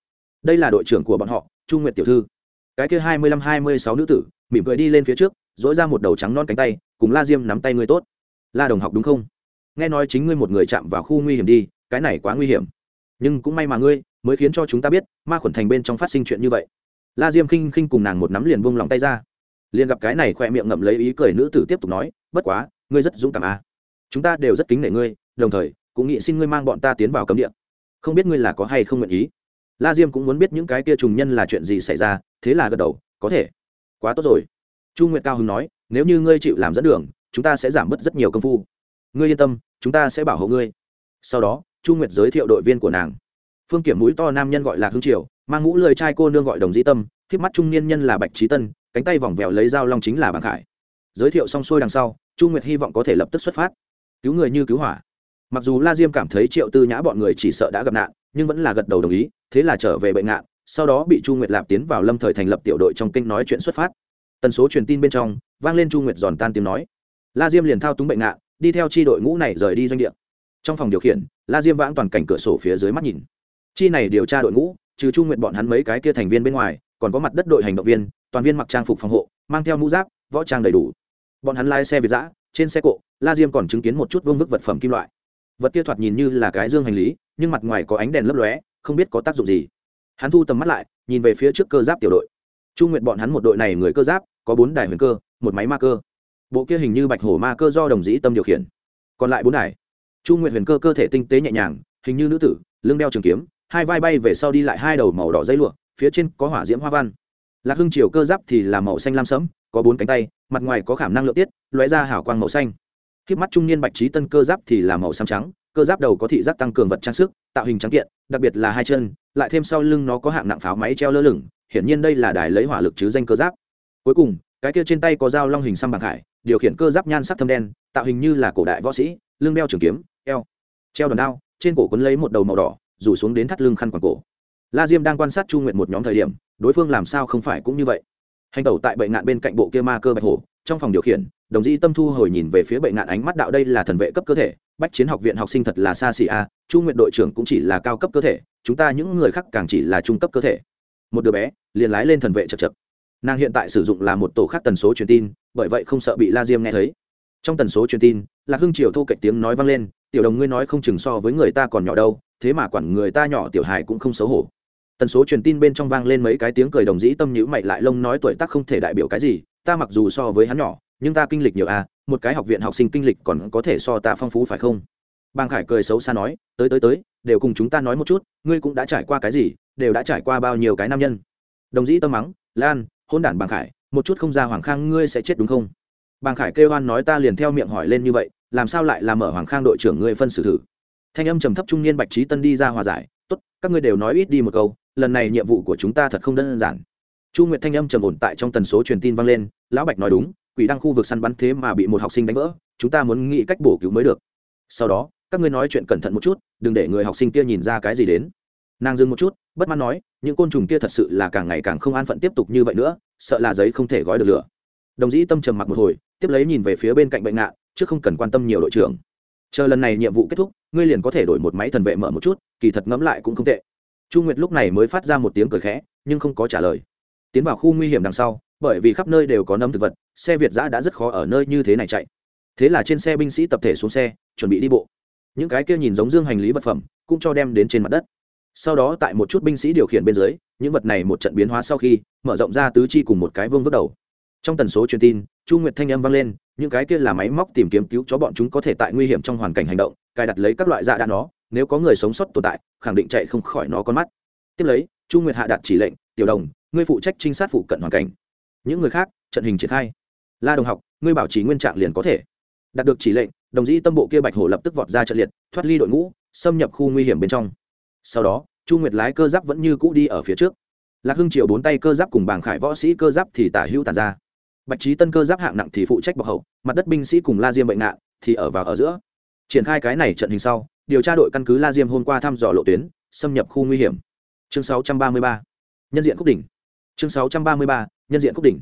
A: Đây là đội trưởng của bọn họ trung nguyệt tiểu thư. Cái kia hai mươi lăm, hai mươi sáu nữ tử, mỉm cười đi lên phía trước dỗi ra một đầu trắng non cánh tay, cùng la diêm nắm tay ngươi tốt. La đồng học đúng không? Nghe nói chính ngươi một người chạm vào khu nguy hiểm đi, cái này quá nguy hiểm. Nhưng cũng may mà ngươi mới khiến cho chúng ta biết ma khuẩn thành bên trong phát sinh chuyện như vậy. La diêm khinh khinh cùng nàng một nắm liền buông lòng tay ra. Liền gặp cái này khoe miệng ngậm lấy ý cười nữ tử tiếp tục nói, bất quá, ngươi rất dũng cảm à. chúng ta đều rất kính nể ngươi, đồng thời, cũng nghĩ xin ngươi mang bọn ta tiến vào cấm địa. Không biết ngươi là có hay không nguyện ý? La diêm cũng muốn biết những cái kia trùng nhân là chuyện gì xảy ra, thế là gật đầu, có thể. Quá tốt rồi. Chu nguyệt cao hưng nói, nếu như ngươi chịu làm dẫn đường, chúng ta sẽ giảm bớt rất nhiều công phu. Ngươi yên tâm, chúng ta sẽ bảo hộ ngươi. Sau đó, chu nguyệt giới thiệu đội viên của nàng phương kiểm mũi to nam nhân gọi là hương triều, mang mũ lười trai cô nương gọi đồng dĩ tâm, khiếp mắt trung niên nhân là bạch trí tân, cánh tay vòng vèo lấy dao long chính là Bàng khải. Giới thiệu xong xuôi đằng sau, chu nguyệt hy vọng có thể lập tức xuất phát. Cứu người như cứu hỏa. Mặc dù la diêm cảm thấy triệu tư nhã bọn người chỉ sợ đã gặp nạn, nhưng vẫn là gật đầu đồng ý, thế là trở về bệnh nạn sau đó bị chu nguyệt lạp tiến vào lâm thời thành lập tiểu đội trong kinh nói chuyện xuất phát. Tần số truyền tin bên trong, vang lên chu nguyệt giòn tan tiếng nói. La diêm liền thao túng bệnh nạn đi theo chi đội ngũ này rời đi doanh địa. Trong phòng điều khiển, la diêm vãng toàn cảnh cửa sổ phía dưới mắt nhìn chi này điều tra đội ngũ, trừ chu nguyệt bọn hắn mấy cái kia thành viên bên ngoài, còn có mặt đất đội hành động viên, toàn viên mặc trang phục phòng hộ, mang theo mũ giáp, võ trang đầy đủ. Bọn hắn lái xe việt giã trên xe cộ, la diêm còn chứng kiến một chút vương vức vật phẩm kim loại. Vật kia thoạt nhìn như là cái dương hành lý, nhưng mặt ngoài có ánh đèn lấp lóe, không biết có tác dụng gì. Hắn thu tầm mắt lại, nhìn về phía trước cơ giáp tiểu đội. Chu nguyện bọn hắn một đội này người cơ giáp, có bốn đài huyền cơ, một máy ma cơ. Bộ kia hình như bạch hổ ma cơ do đồng dĩ tâm điều khiển. Còn lại bốn đài. Chu nguyện huyền cơ cơ thể tinh tế nhẹ nhàng, hình như nữ tử, lưng đeo trường kiếm hai vai bay về sau đi lại hai đầu màu đỏ dây lụa, phía trên có hỏa diễm hoa văn. Lạc hưng triều cơ giáp thì là màu xanh lam sẫm, có bốn cánh tay, mặt ngoài có khảm năng lượng tiết, lóe ra hảo quang màu xanh. Khiếp mắt trung niên bạch trí tân cơ giáp thì là màu xám trắng, cơ giáp đầu có thị giác tăng cường vật trang sức, tạo hình trắng kiện, đặc biệt là hai chân, lại thêm sau lưng nó có hạng nặng pháo máy treo lơ lửng, hiển nhiên đây là đài lấy hỏa lực chứ danh cơ giáp. Cuối cùng, cái kia trên tay có dao long hình xăm bạc hải, điều khiển cơ giáp nhan sắc thâm đen, tạo hình như là cổ đại võ sĩ, lưng đeo trường kiếm, eo, treo đòn đao, trên cổ quấn lấy một đầu màu đỏ rủ xuống đến thắt lưng khăn quàng cổ. La diêm đang quan sát chu nguyện một nhóm thời điểm, đối phương làm sao không phải cũng như vậy. Hành tẩu tại bệnh ngạn bên cạnh bộ kia ma cơ bạch hổ, trong phòng điều khiển, đồng di tâm thu hồi nhìn về phía bệnh ngạn ánh mắt đạo đây là thần vệ cấp cơ thể, bách chiến học viện học sinh thật là xa xỉ a, chu nguyện đội trưởng cũng chỉ là cao cấp cơ thể, chúng ta những người khác càng chỉ là trung cấp cơ thể. Một đứa bé, liền lái lên thần vệ chật chật. Nàng hiện tại sử dụng là một tổ khác tần số truyền tin, bởi vậy không sợ bị la diêm nghe thấy. Trong tần số truyền tin, lạc hưng triều thô cạnh tiếng nói vang lên, tiểu đồng ngươi nói không chừng so với người ta còn nhỏ đâu thế mà quản người ta nhỏ tiểu hài cũng không xấu hổ. Tần số truyền tin bên trong vang lên mấy cái tiếng cười đồng dĩ tâm nhữ mày lại lông nói tuổi tác không thể đại biểu cái gì, ta mặc dù so với hắn nhỏ, nhưng ta kinh lịch nhiều à một cái học viện học sinh kinh lịch còn có thể so ta phong phú phải không? Bang khải cười xấu xa nói, tới tới tới, đều cùng chúng ta nói một chút, ngươi cũng đã trải qua cái gì, đều đã trải qua bao nhiêu cái nam nhân? Đồng dĩ tâm mắng, lan, hôn đản bang khải, một chút không ra hoàng khang ngươi sẽ chết đúng không? Bang khải kêu hoan nói ta liền theo miệng hỏi lên như vậy, làm sao lại làm mở hoàng khang đội trưởng ngươi phân xử thử? Thanh âm trầm thấp trung niên bạch trí tân đi ra hòa giải, tốt, các ngươi đều nói ít đi một câu, lần này nhiệm vụ của chúng ta thật không đơn giản. Chu nguyệt thanh âm trầm ổn tại trong tần số truyền tin vang lên, lão bạch nói đúng, quỷ đăng khu vực săn bắn thế mà bị một học sinh đánh vỡ, chúng ta muốn nghĩ cách bổ cứu mới được. Sau đó, các ngươi nói chuyện cẩn thận một chút, đừng để người học sinh kia nhìn ra cái gì đến. Nàng dừng một chút, bất mãn nói, những côn trùng kia thật sự là càng ngày càng không an phận tiếp tục như vậy nữa, sợ là giấy không thể gói được lửa. Đồng dĩ tâm trầm mặc một hồi, tiếp lấy nhìn về phía bên cạnh bệnh nạn chứ không cần quan tâm nhiều đội trưởng. Chờ lần này nhiệm vụ kết thúc ngươi liền có thể đổi một máy thần vệ mở một chút, kỳ thật ngẫm lại cũng không tệ. Chu nguyệt lúc này mới phát ra một tiếng cười khẽ, nhưng không có trả lời. Tiến vào khu nguy hiểm đằng sau, bởi vì khắp nơi đều có nấm thực vật, xe việt giã đã rất khó ở nơi như thế này chạy. Thế là trên xe binh sĩ tập thể xuống xe, chuẩn bị đi bộ. Những cái kia nhìn giống dương hành lý vật phẩm, cũng cho đem đến trên mặt đất. Sau đó tại một chút binh sĩ điều khiển bên dưới, những vật này một trận biến hóa sau khi, mở rộng ra tứ chi cùng một cái vương vớt đầu. Trong tần số truyền tin, chu nguyệt thanh âm vang lên những cái kia là máy móc tìm kiếm cứu cho bọn chúng có thể tại nguy hiểm trong hoàn cảnh hành động, cài đặt lấy các loại dạ đạn nó, nếu có người sống sót tồn tại, khẳng định chạy không khỏi nó con mắt. Tiếp lấy, chu nguyệt hạ đạt chỉ lệnh, tiểu đồng, ngươi phụ trách trinh sát phụ cận hoàn cảnh. Những người khác, trận hình triển khai. La đồng học, ngươi bảo trì nguyên trạng liền có thể. Đạt được chỉ lệnh, đồng dĩ tâm bộ kia bạch hổ lập tức vọt ra trận liệt, thoát ly đội ngũ, xâm nhập khu nguy hiểm bên trong. Sau đó, chu nguyệt lái cơ giáp vẫn như cũ đi ở phía trước. Lạc hưng triệu bốn tay cơ giáp cùng bảng khải võ sĩ cơ giáp thì tả hữu tàn ra bạch trí tân cơ giáp hạng nặng thì phụ trách bọc hậu, mặt đất binh sĩ cùng la diêm bệnh nạn thì ở vào ở giữa. Triển khai cái này trận hình sau, điều tra đội căn cứ la diêm hôm qua thăm dò lộ tuyến, xâm nhập khu nguy hiểm. Chương 633. nhân diện cúc đỉnh. Chương 633. nhân diện cúc đỉnh.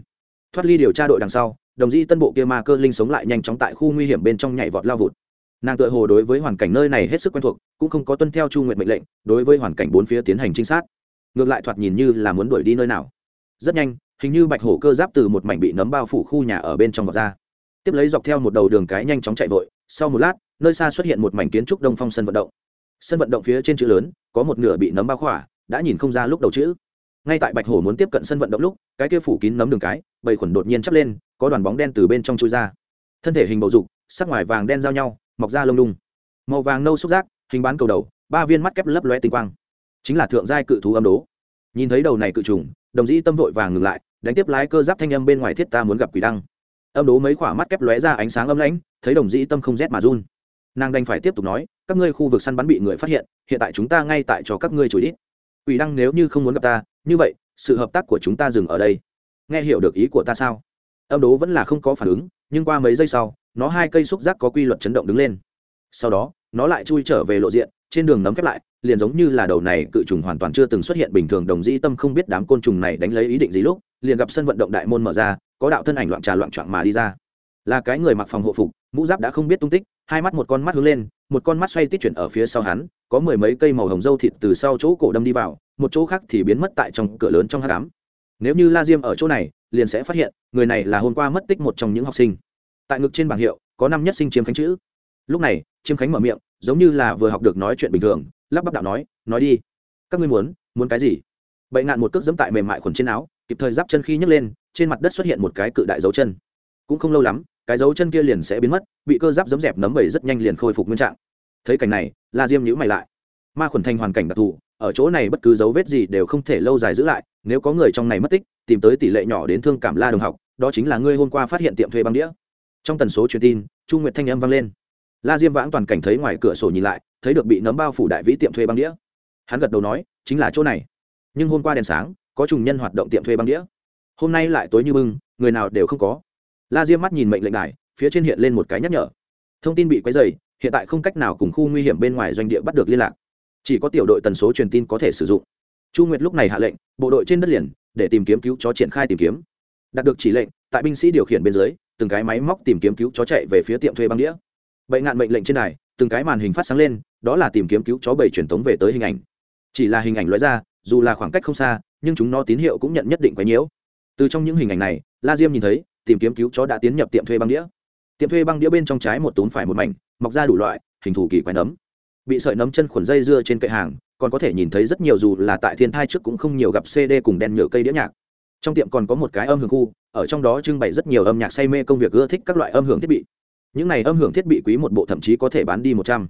A: Thoát ly điều tra đội đằng sau, đồng di tân bộ kia ma cơ linh sống lại nhanh chóng tại khu nguy hiểm bên trong nhảy vọt lao vụt. Nàng tự hồ đối với hoàn cảnh nơi này hết sức quen thuộc, cũng không có tuân theo chu nguyện mệnh lệnh, đối với hoàn cảnh bốn phía tiến hành trinh sát. Ngược lại thoạt nhìn như là muốn đuổi đi nơi nào rất nhanh, hình như bạch hổ cơ giáp từ một mảnh bị nấm bao phủ khu nhà ở bên trong vọt ra. Tiếp lấy dọc theo một đầu đường cái nhanh chóng chạy vội, sau một lát, nơi xa xuất hiện một mảnh kiến trúc đông phong sân vận động. Sân vận động phía trên chữ lớn, có một nửa bị nấm bao khỏa, đã nhìn không ra lúc đầu chữ. Ngay tại bạch hổ muốn tiếp cận sân vận động lúc, cái kia phủ kín nấm đường cái, bầy khuẩn đột nhiên chắp lên, có đoàn bóng đen từ bên trong chui ra. Thân thể hình bầu dục, sắc ngoài vàng đen giao nhau, mọc ra lông đung màu vàng nâu xúc giác, hình bán cầu đầu, ba viên mắt kép lấp lóe tinh quang. Chính là thượng giai cự thú âm đố. Nhìn thấy đầu này cự trùng đồng dĩ tâm vội vàng ngừng lại, đánh tiếp lái cơ giáp thanh âm bên ngoài thiết ta muốn gặp quỷ đăng. Âm đố mấy khỏa mắt kép lóe ra ánh sáng âm lãnh, thấy đồng dĩ tâm không rét mà run. Nàng đành phải tiếp tục nói, các ngươi khu vực săn bắn bị người phát hiện hiện tại chúng ta ngay tại cho các ngươi chủ đít. Quỷ đăng nếu như không muốn gặp ta, như vậy, sự hợp tác của chúng ta dừng ở đây. Nghe hiểu được ý của ta sao? Âm đố vẫn là không có phản ứng, nhưng qua mấy giây sau, nó hai cây xúc giác có quy luật chấn động đứng lên. Sau đó, nó lại chui trở về lộ diện, trên đường nấm khép lại liền giống như là đầu này cự trùng hoàn toàn chưa từng xuất hiện bình thường, đồng dĩ tâm không biết đám côn trùng này đánh lấy ý định gì lúc, liền gặp sân vận động đại môn mở ra, có đạo thân ảnh loạn trà loạn trọn mà đi ra. Là cái người mặc phòng hộ phục, mũ giáp đã không biết tung tích, hai mắt một con mắt hướng lên, một con mắt xoay tít chuyển ở phía sau hắn, có mười mấy cây màu hồng dâu thịt từ sau chỗ cổ đâm đi vào, một chỗ khác thì biến mất tại trong cửa lớn trong hát đám nếu như la diêm ở chỗ này, liền sẽ phát hiện, người này là hôm qua mất tích một trong những học sinh. Tại ngực trên bảng hiệu, có năm nhất sinh chiếm khánh chữ. Lúc này chiêm khánh mở miệng, giống như là vừa học được nói chuyện bình thường lắp bắp đạo nói nói đi. Các ngươi muốn muốn cái gì? Bệnh ngạn một cước dẫm tại mềm mại khuẩn trên áo, kịp thời giáp chân khi nhấc lên, trên mặt đất xuất hiện một cái cự đại dấu chân. Cũng không lâu lắm, cái dấu chân kia liền sẽ biến mất, bị cơ giáp dấm dẹp nấm bầy rất nhanh liền khôi phục nguyên trạng. Thấy cảnh này, la diêm nhữ mày lại. Ma khuẩn thành hoàn cảnh đặc thù, ở chỗ này bất cứ dấu vết gì đều không thể lâu dài giữ lại, nếu có người trong này mất tích, tìm tới tỷ lệ nhỏ đến thương cảm la đồng học, đó chính là ngươi hôm qua phát hiện tiệm thuê băng đĩa. Trong tần số truyền tin, chu nguyệt thanh âm vang lên. La diêm vãng toàn cảnh thấy ngoài cửa sổ nhìn lại thấy được bị nấm bao phủ đại vĩ tiệm thuê băng đĩa. Hắn gật đầu nói, chính là chỗ này. Nhưng hôm qua đèn sáng, có trùng nhân hoạt động tiệm thuê băng đĩa. Hôm nay lại tối như bưng, người nào đều không có. La diêm mắt nhìn mệnh lệnh đài, phía trên hiện lên một cái nhắc nhở. Thông tin bị quấy dày hiện tại không cách nào cùng khu nguy hiểm bên ngoài doanh địa bắt được liên lạc. Chỉ có tiểu đội tần số truyền tin có thể sử dụng. Chu nguyệt lúc này hạ lệnh, bộ đội trên đất liền, để tìm kiếm cứu chó triển khai tìm kiếm. Đạt được chỉ lệnh, tại binh sĩ điều khiển bên dưới, từng cái máy móc tìm kiếm cứu chó chạy về phía tiệm thuê băng đĩa. Bệnh ngạn mệnh lệnh trên này từng cái màn hình phát sáng lên, đó là tìm kiếm cứu chó bảy truyền tống về tới hình ảnh. Chỉ là hình ảnh loại ra, dù là khoảng cách không xa, nhưng chúng nó tín hiệu cũng nhận nhất định quấy nhiễu. Từ trong những hình ảnh này, la diêm nhìn thấy, tìm kiếm cứu chó đã tiến nhập tiệm thuê băng đĩa. Tiệm thuê băng đĩa bên trong trái một tốn phải một mảnh, mọc ra đủ loại, hình thù kỳ quái nấm. Bị sợi nấm chân khuẩn dây dưa trên kệ hàng, còn có thể nhìn thấy rất nhiều dù là tại thiên thai trước cũng không nhiều gặp cd cùng đen nhựa cây đĩa nhạc. Trong tiệm còn có một cái âm hưởng khu, ở trong đó trưng bày rất nhiều âm nhạc say mê công việc ưa thích các loại âm hưởng thiết bị những này âm hưởng thiết bị quý một bộ thậm chí có thể bán đi một trăm.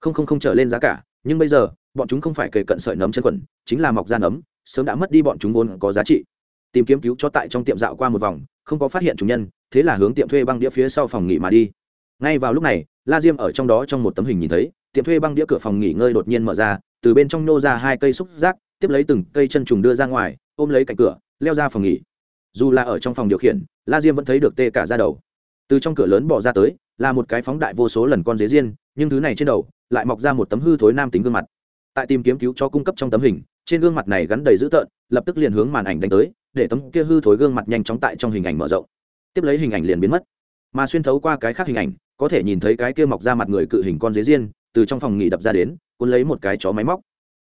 A: Không không không trở lên giá cả nhưng bây giờ bọn chúng không phải kề cận sợi nấm chân quần, chính là mọc da nấm sớm đã mất đi bọn chúng vốn có giá trị. Tìm kiếm cứu cho tại trong tiệm dạo qua một vòng không có phát hiện chủ nhân thế là hướng tiệm thuê băng đĩa phía sau phòng nghỉ mà đi. Ngay vào lúc này la diêm ở trong đó trong một tấm hình nhìn thấy tiệm thuê băng đĩa cửa phòng nghỉ ngơi đột nhiên mở ra từ bên trong nô ra hai cây xúc rác tiếp lấy từng cây chân trùng đưa ra ngoài ôm lấy cạnh cửa leo ra phòng nghỉ. Dù là ở trong phòng điều khiển la diêm vẫn thấy được tê cả ra đầu từ trong cửa lớn bỏ ra tới, là một cái phóng đại vô số lần con dế riêng nhưng thứ này trên đầu lại mọc ra một tấm hư thối nam tính gương mặt. Tại tìm kiếm cứu cho cung cấp trong tấm hình, trên gương mặt này gắn đầy dữ tợn, lập tức liền hướng màn ảnh đánh tới, để tấm kia hư thối gương mặt nhanh chóng tại trong hình ảnh mở rộng. Tiếp lấy hình ảnh liền biến mất. Mà xuyên thấu qua cái khác hình ảnh, có thể nhìn thấy cái kia mọc ra mặt người cự hình con dế riêng từ trong phòng nghỉ đập ra đến, cuốn lấy một cái chó máy móc.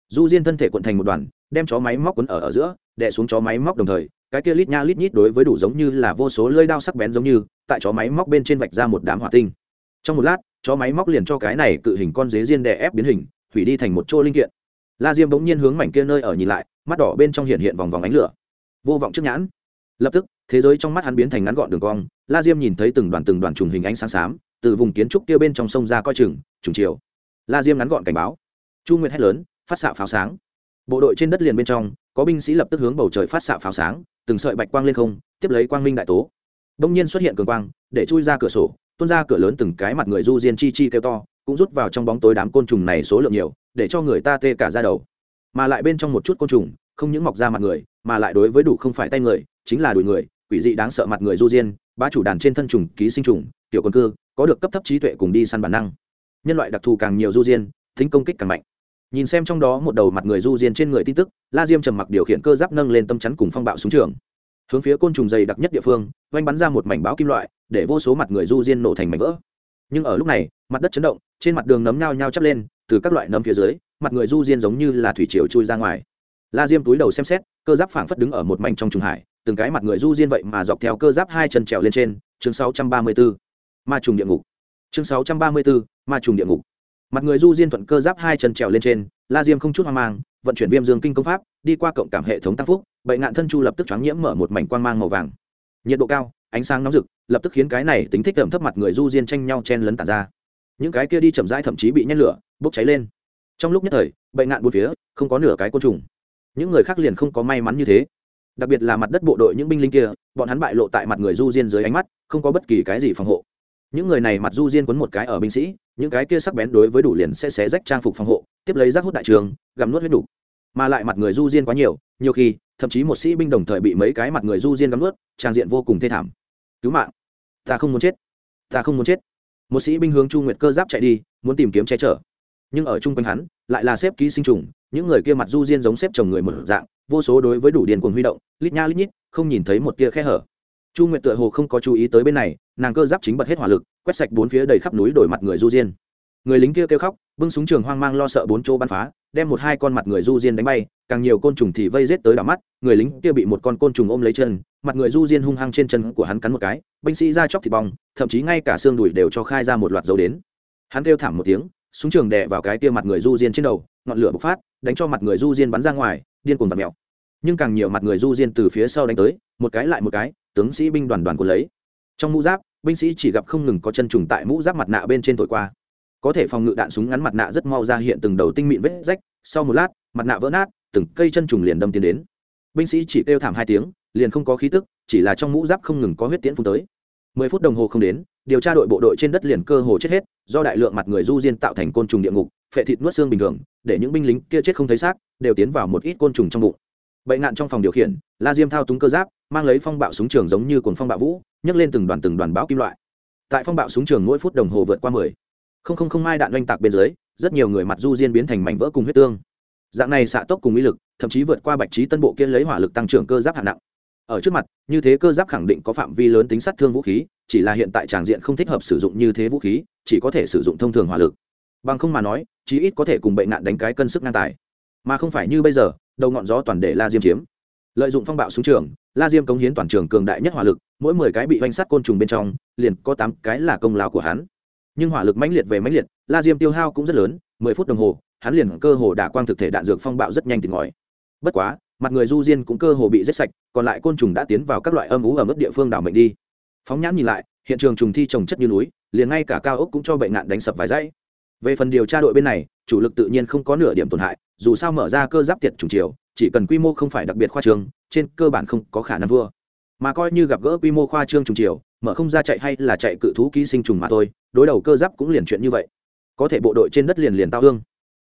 A: Du diên thân thể cuộn thành một đoàn, đem chó máy móc cuốn ở ở giữa, đè xuống chó máy móc đồng thời, cái kia lít nha lít nhít đối với đủ giống như là vô số lưỡi đao sắc bén giống như tại chó máy móc bên trên vạch ra một đám hỏa tinh. Trong một lát, chó máy móc liền cho cái này cự hình con dế diên đè ép biến hình, hủy đi thành một chỗ linh kiện. La diêm bỗng nhiên hướng mảnh kia nơi ở nhìn lại, mắt đỏ bên trong hiện hiện vòng vòng ánh lửa. Vô vọng trước nhãn. Lập tức, thế giới trong mắt hắn biến thành ngắn gọn đường cong, la diêm nhìn thấy từng đoàn từng đoàn trùng hình ánh sáng xám, từ vùng kiến trúc kia bên trong sông ra coi chừng, trùng chiều. La diêm ngắn gọn cảnh báo. Chu nguyệt hét lớn, phát xạ pháo sáng. Bộ đội trên đất liền bên trong, có binh sĩ lập tức hướng bầu trời phát xạ pháo sáng, từng sợi bạch quang lên không, tiếp lấy quang minh đại tố đông nhiên xuất hiện cường quang, để chui ra cửa sổ, tuôn ra cửa lớn từng cái mặt người du diên chi chi kêu to, cũng rút vào trong bóng tối đám côn trùng này số lượng nhiều, để cho người ta tê cả ra đầu. Mà lại bên trong một chút côn trùng, không những mọc ra mặt người, mà lại đối với đủ không phải tay người, chính là đùi người, quỷ dị đáng sợ mặt người du diên ba chủ đàn trên thân trùng, ký sinh trùng, tiểu quân cư, có được cấp thấp trí tuệ cùng đi săn bản năng. Nhân loại đặc thù càng nhiều du diên tính công kích càng mạnh. Nhìn xem trong đó một đầu mặt người du diên trên người tin tức, la diêm trầm mặc điều khiển cơ giáp nâng lên tâm chắn cùng phong bạo xuống trường hướng phía côn trùng dày đặc nhất địa phương oanh bắn ra một mảnh báo kim loại để vô số mặt người du diên nổ thành mảnh vỡ. Nhưng ở lúc này mặt đất chấn động trên mặt đường nấm nhao nhao chắp lên từ các loại nấm phía dưới mặt người du diên giống như là thủy triều chui ra ngoài. La diêm túi đầu xem xét cơ giáp phảng phất đứng ở một mảnh trong trùng hải từng cái mặt người du diên vậy mà dọc theo cơ giáp hai chân trèo lên trên chương 634. ma trùng địa ngục. Chương 634, ma trùng địa ngục. Mặt người du diên thuận cơ giáp hai chân trèo lên trên la diêm không chút hoang mang vận chuyển viêm dương kinh công pháp đi qua cộng cảm hệ thống tăng phúc bệnh ngạn thân chu lập tức choáng nhiễm mở một mảnh quang mang màu vàng. Nhiệt độ cao, ánh sáng nóng rực, lập tức khiến cái này tính thích tẩm thấp mặt người du diên tranh nhau chen lấn tàn ra. Những cái kia đi chậm rãi thậm chí bị nhét lửa, bốc cháy lên. Trong lúc nhất thời bệnh ngạn bốn phía, không có nửa cái côn trùng. Những người khác liền không có may mắn như thế. Đặc biệt là mặt đất bộ đội những binh lính kia, bọn hắn bại lộ tại mặt người du diên dưới ánh mắt, không có bất kỳ cái gì phòng hộ. Những người này mặt du diên quấn một cái ở binh sĩ, những cái kia sắc bén đối với đủ liền sẽ xé rách trang phục phòng hộ, tiếp lấy rác hút đại trường, gặm nuốt huyết đủ. Mà lại mặt người du diên quá nhiều nhiều khi thậm chí một sĩ binh đồng thời bị mấy cái mặt người du diên gắm ướt, trang diện vô cùng thê thảm. Cứu mạng. Ta không muốn chết. Ta không muốn chết. Một sĩ binh hướng chu nguyệt cơ giáp chạy đi, muốn tìm kiếm che chở. Nhưng ở chung quanh hắn, lại là xếp ký sinh trùng, những người kia mặt du diên giống xếp chồng người một dạng, vô số đối với đủ điền cuồng huy động, lít nha lít nhít, không nhìn thấy một tia khe hở. Chu nguyệt tựa hồ không có chú ý tới bên này, nàng cơ giáp chính bật hết hỏa lực, quét sạch bốn phía đầy khắp núi đổi mặt người du diên người lính kia kêu khóc, bưng súng trường hoang mang lo sợ bốn chỗ bắn phá, đem một hai con mặt người du diên đánh bay, càng nhiều côn trùng thì vây rết tới đảo mắt, người lính kia bị một con côn trùng ôm lấy chân, mặt người du diên hung hăng trên chân của hắn cắn một cái, binh sĩ ra chóc thịt bong, thậm chí ngay cả xương đùi đều cho khai ra một loạt dấu đến. Hắn kêu thảm một tiếng, súng trường đè vào cái tia mặt người du diên trên đầu, ngọn lửa bộc phát, đánh cho mặt người du diên bắn ra ngoài, điên cuồng và mèo. Nhưng càng nhiều mặt người du diên từ phía sau đánh tới, một cái lại một cái, tướng sĩ binh đoàn đoàn của lấy. Trong mũ giáp, binh sĩ chỉ gặp không ngừng có chân trùng tại mũ giáp mặt nạ bên trên thổi qua có thể phòng ngự đạn súng ngắn mặt nạ rất mau ra hiện từng đầu tinh mịn vết rách, sau một lát, mặt nạ vỡ nát, từng cây chân trùng liền đâm tiến đến. Binh sĩ chỉ kêu thảm hai tiếng, liền không có khí tức, chỉ là trong mũ giáp không ngừng có huyết tiễn phun tới. Mười phút đồng hồ không đến, điều tra đội bộ đội trên đất liền cơ hồ chết hết, do đại lượng mặt người du diên tạo thành côn trùng địa ngục, phệ thịt nuốt xương bình thường, để những binh lính kia chết không thấy xác, đều tiến vào một ít côn trùng trong bụng. Bệnh nạn trong phòng điều khiển, la diêm thao túng cơ giáp, mang lấy phong bạo súng trường giống như cồn phong bạo vũ, nhấc lên từng đoàn từng đoàn bão kim loại. Tại phong bạo súng trường mỗi phút đồng hồ vượt qua mười không không không mai đạn oanh tạc bên dưới, rất nhiều người mặt du diên biến thành mảnh vỡ cùng huyết tương. Dạng này xạ tốc cùng uy lực, thậm chí vượt qua bạch trí tân bộ kiên lấy hỏa lực tăng trưởng cơ giáp hạng nặng. Ở trước mặt, như thế cơ giáp khẳng định có phạm vi lớn tính sát thương vũ khí, chỉ là hiện tại tràng diện không thích hợp sử dụng như thế vũ khí, chỉ có thể sử dụng thông thường hỏa lực. Bằng không mà nói, chí ít có thể cùng bệnh nạn đánh cái cân sức ngang tài. Mà không phải như bây giờ, đầu ngọn gió toàn để la diêm chiếm. Lợi dụng phong bạo xuống trường, la diêm cống hiến toàn trường cường đại nhất hỏa lực, mỗi mười cái bị oanh sát côn trùng bên trong, liền có tám cái là công lao của hắn nhưng hỏa lực mãnh liệt về mãnh liệt, la diêm tiêu hao cũng rất lớn, mười phút đồng hồ, hắn liền cơ hồ đả quang thực thể đạn dược phong bạo rất nhanh tìm ngòi bất quá, mặt người du diên cũng cơ hồ bị rết sạch, còn lại côn trùng đã tiến vào các loại âm ú ở mức địa phương đảo mệnh đi. Phóng nhãn nhìn lại, hiện trường trùng thi trồng chất như núi, liền ngay cả cao ốc cũng cho bệnh nạn đánh sập vài dãy. Về phần điều tra đội bên này, chủ lực tự nhiên không có nửa điểm tổn hại, dù sao mở ra cơ giáp tiệt trùng chiều, chỉ cần quy mô không phải đặc biệt khoa trương, trên cơ bản không có khả năng vua. Mà coi như gặp gỡ quy mô khoa trương trùng chiều mở không ra chạy hay là chạy cự thú ký sinh trùng mà thôi, đối đầu cơ giáp cũng liền chuyện như vậy. Có thể bộ đội trên đất liền liền tao hương.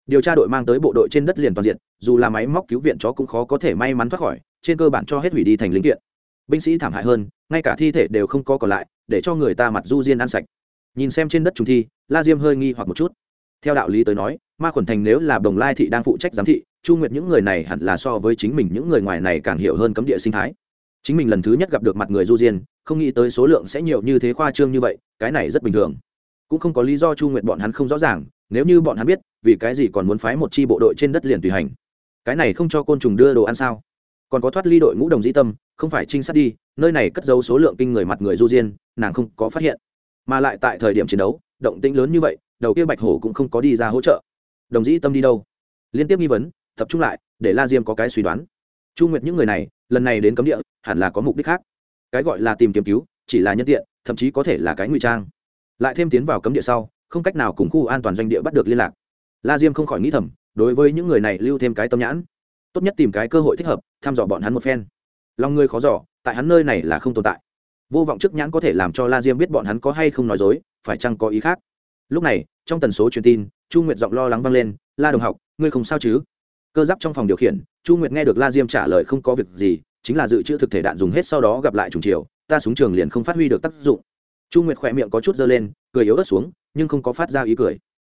A: Điều tra đội mang tới bộ đội trên đất liền toàn diện, dù là máy móc cứu viện chó cũng khó có thể may mắn thoát khỏi, trên cơ bản cho hết hủy đi thành linh kiện. Binh sĩ thảm hại hơn, ngay cả thi thể đều không có còn lại, để cho người ta mặt du diên ăn sạch. Nhìn xem trên đất trùng thi, la diêm hơi nghi hoặc một chút. Theo đạo lý tới nói, ma khuẩn thành nếu là đồng lai thị đang phụ trách giám thị, chu nguyệt những người này hẳn là so với chính mình những người ngoài này càng hiểu hơn cấm địa sinh thái chính mình lần thứ nhất gặp được mặt người du diên, không nghĩ tới số lượng sẽ nhiều như thế khoa trương như vậy, cái này rất bình thường. Cũng không có lý do chu nguyệt bọn hắn không rõ ràng, nếu như bọn hắn biết, vì cái gì còn muốn phái một chi bộ đội trên đất liền tùy hành? Cái này không cho côn trùng đưa đồ ăn sao? Còn có thoát ly đội ngũ đồng dĩ tâm, không phải trinh sát đi, nơi này cất giấu số lượng kinh người mặt người du diên, nàng không có phát hiện. Mà lại tại thời điểm chiến đấu, động tĩnh lớn như vậy, đầu kia bạch hổ cũng không có đi ra hỗ trợ. Đồng dĩ tâm đi đâu? Liên tiếp nghi vấn, tập trung lại, để la diêm có cái suy đoán. Chu nguyệt những người này lần này đến cấm địa, hẳn là có mục đích khác. Cái gọi là tìm kiếm cứu, chỉ là nhân tiện, thậm chí có thể là cái ngụy trang. Lại thêm tiến vào cấm địa sau, không cách nào cùng khu an toàn doanh địa bắt được liên lạc. La diêm không khỏi nghĩ thầm, đối với những người này lưu thêm cái tâm nhãn. Tốt nhất tìm cái cơ hội thích hợp, thăm dò bọn hắn một phen. Lòng người khó dò, tại hắn nơi này là không tồn tại. Vô vọng trước nhãn có thể làm cho la diêm biết bọn hắn có hay không nói dối, phải chăng có ý khác? Lúc này, trong tần số truyền tin, chu nguyệt giọng lo lắng vang lên, la đồng học, ngươi không sao chứ? Cơ giáp trong phòng điều khiển, chu nguyệt nghe được la diêm trả lời không có việc gì, chính là dự trữ thực thể đạn dùng hết sau đó gặp lại trùng chiều, ta súng trường liền không phát huy được tác dụng. Chu nguyệt khỏe miệng có chút dơ lên, cười yếu ớt xuống, nhưng không có phát ra ý cười.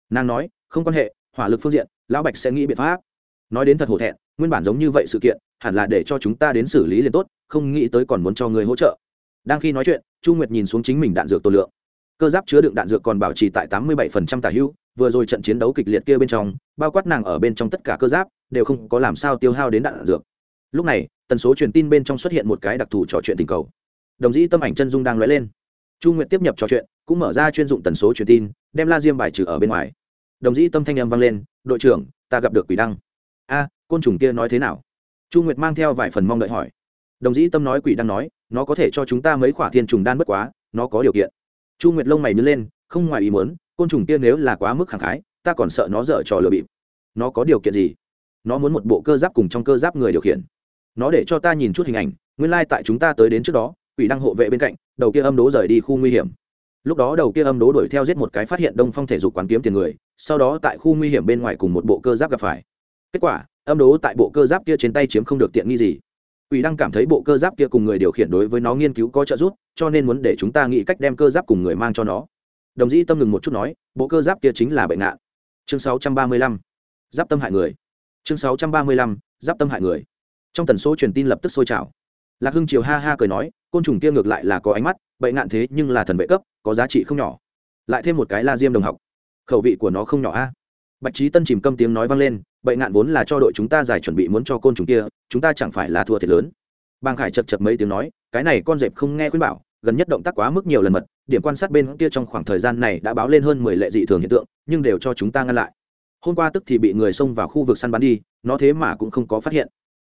A: Nàng nói, không quan hệ, hỏa lực phương diện, lão bạch sẽ nghĩ biện pháp. Nói đến thật hổ thẹn, nguyên bản giống như vậy sự kiện, hẳn là để cho chúng ta đến xử lý liền tốt, không nghĩ tới còn muốn cho người hỗ trợ. Đang khi nói chuyện, chu nguyệt nhìn xuống chính mình đạn dược tổ lượng. Cơ giáp chứa đựng đạn dược còn bảo trì tại tám mươi bảy tả hữu vừa rồi trận chiến đấu kịch liệt kia bên trong, bao quát nàng ở bên trong tất cả cơ giáp đều không có làm sao tiêu hao đến đạn dược. Lúc này, tần số truyền tin bên trong xuất hiện một cái đặc thù trò chuyện tình cầu. Đồng dĩ tâm ảnh chân dung đang lóe lên. Chu nguyệt tiếp nhập trò chuyện, cũng mở ra chuyên dụng tần số truyền tin, đem la diêm bài trừ ở bên ngoài. Đồng dĩ tâm thanh âm vang lên, đội trưởng, ta gặp được quỷ đăng. A, côn trùng kia nói thế nào? Chu nguyệt mang theo vài phần mong đợi hỏi. Đồng dĩ tâm nói quỷ đăng nói, nó có thể cho chúng ta mấy khoả thiên trùng đan bất quá, nó có điều kiện. Chu nguyệt lông mày nhớ lên, không ngoài ý muốn, côn trùng kia nếu là quá mức khẳng khái, ta còn sợ nó dở trò lừa bịp. Nó có điều kiện gì? Nó muốn một bộ cơ giáp cùng trong cơ giáp người điều khiển. Nó để cho ta nhìn chút hình ảnh, nguyên lai、like、tại chúng ta tới đến trước đó, quỷ đăng hộ vệ bên cạnh, đầu kia âm đố rời đi khu nguy hiểm. Lúc đó đầu kia âm đố đuổi theo giết một cái phát hiện đông phong thể dục quán kiếm tiền người, sau đó tại khu nguy hiểm bên ngoài cùng một bộ cơ giáp gặp phải. Kết quả, âm đố tại bộ cơ giáp kia trên tay chiếm không được tiện nghi gì. Quỷ đăng cảm thấy bộ cơ giáp kia cùng người điều khiển đối với nó nghiên cứu có trợ giúp, cho nên muốn để chúng ta nghĩ cách đem cơ giáp cùng người mang cho nó. Đồng dĩ tâm ngừng một chút nói, bộ cơ giáp kia chính là bệnh nạn. Chương 635. giáp tâm hại người chương 635. giáp tâm hại người. Trong tần số truyền tin lập tức sôi trào. Lạc hưng triều ha ha cười nói, côn trùng kia ngược lại là có ánh mắt bậy ngạn thế nhưng là thần vệ cấp, có giá trị không nhỏ. Lại thêm một cái la diêm đồng học. Khẩu vị của nó không nhỏ a. Bạch trí tân chìm câm tiếng nói vang lên bậy ngạn vốn là cho đội chúng ta giải chuẩn bị muốn cho côn trùng kia, chúng ta chẳng phải là thua thiệt lớn. Bang khải chật chật mấy tiếng nói, cái này con dẹp không nghe khuyên bảo, gần nhất động tác quá mức nhiều lần mật, điểm quan sát bên kia trong khoảng thời gian này đã báo lên hơn mười lệ dị thường hiện tượng, nhưng đều cho chúng ta ngăn lại hôm qua tức thì bị người xông vào khu vực săn bắn đi, nó thế mà cũng không có phát hiện.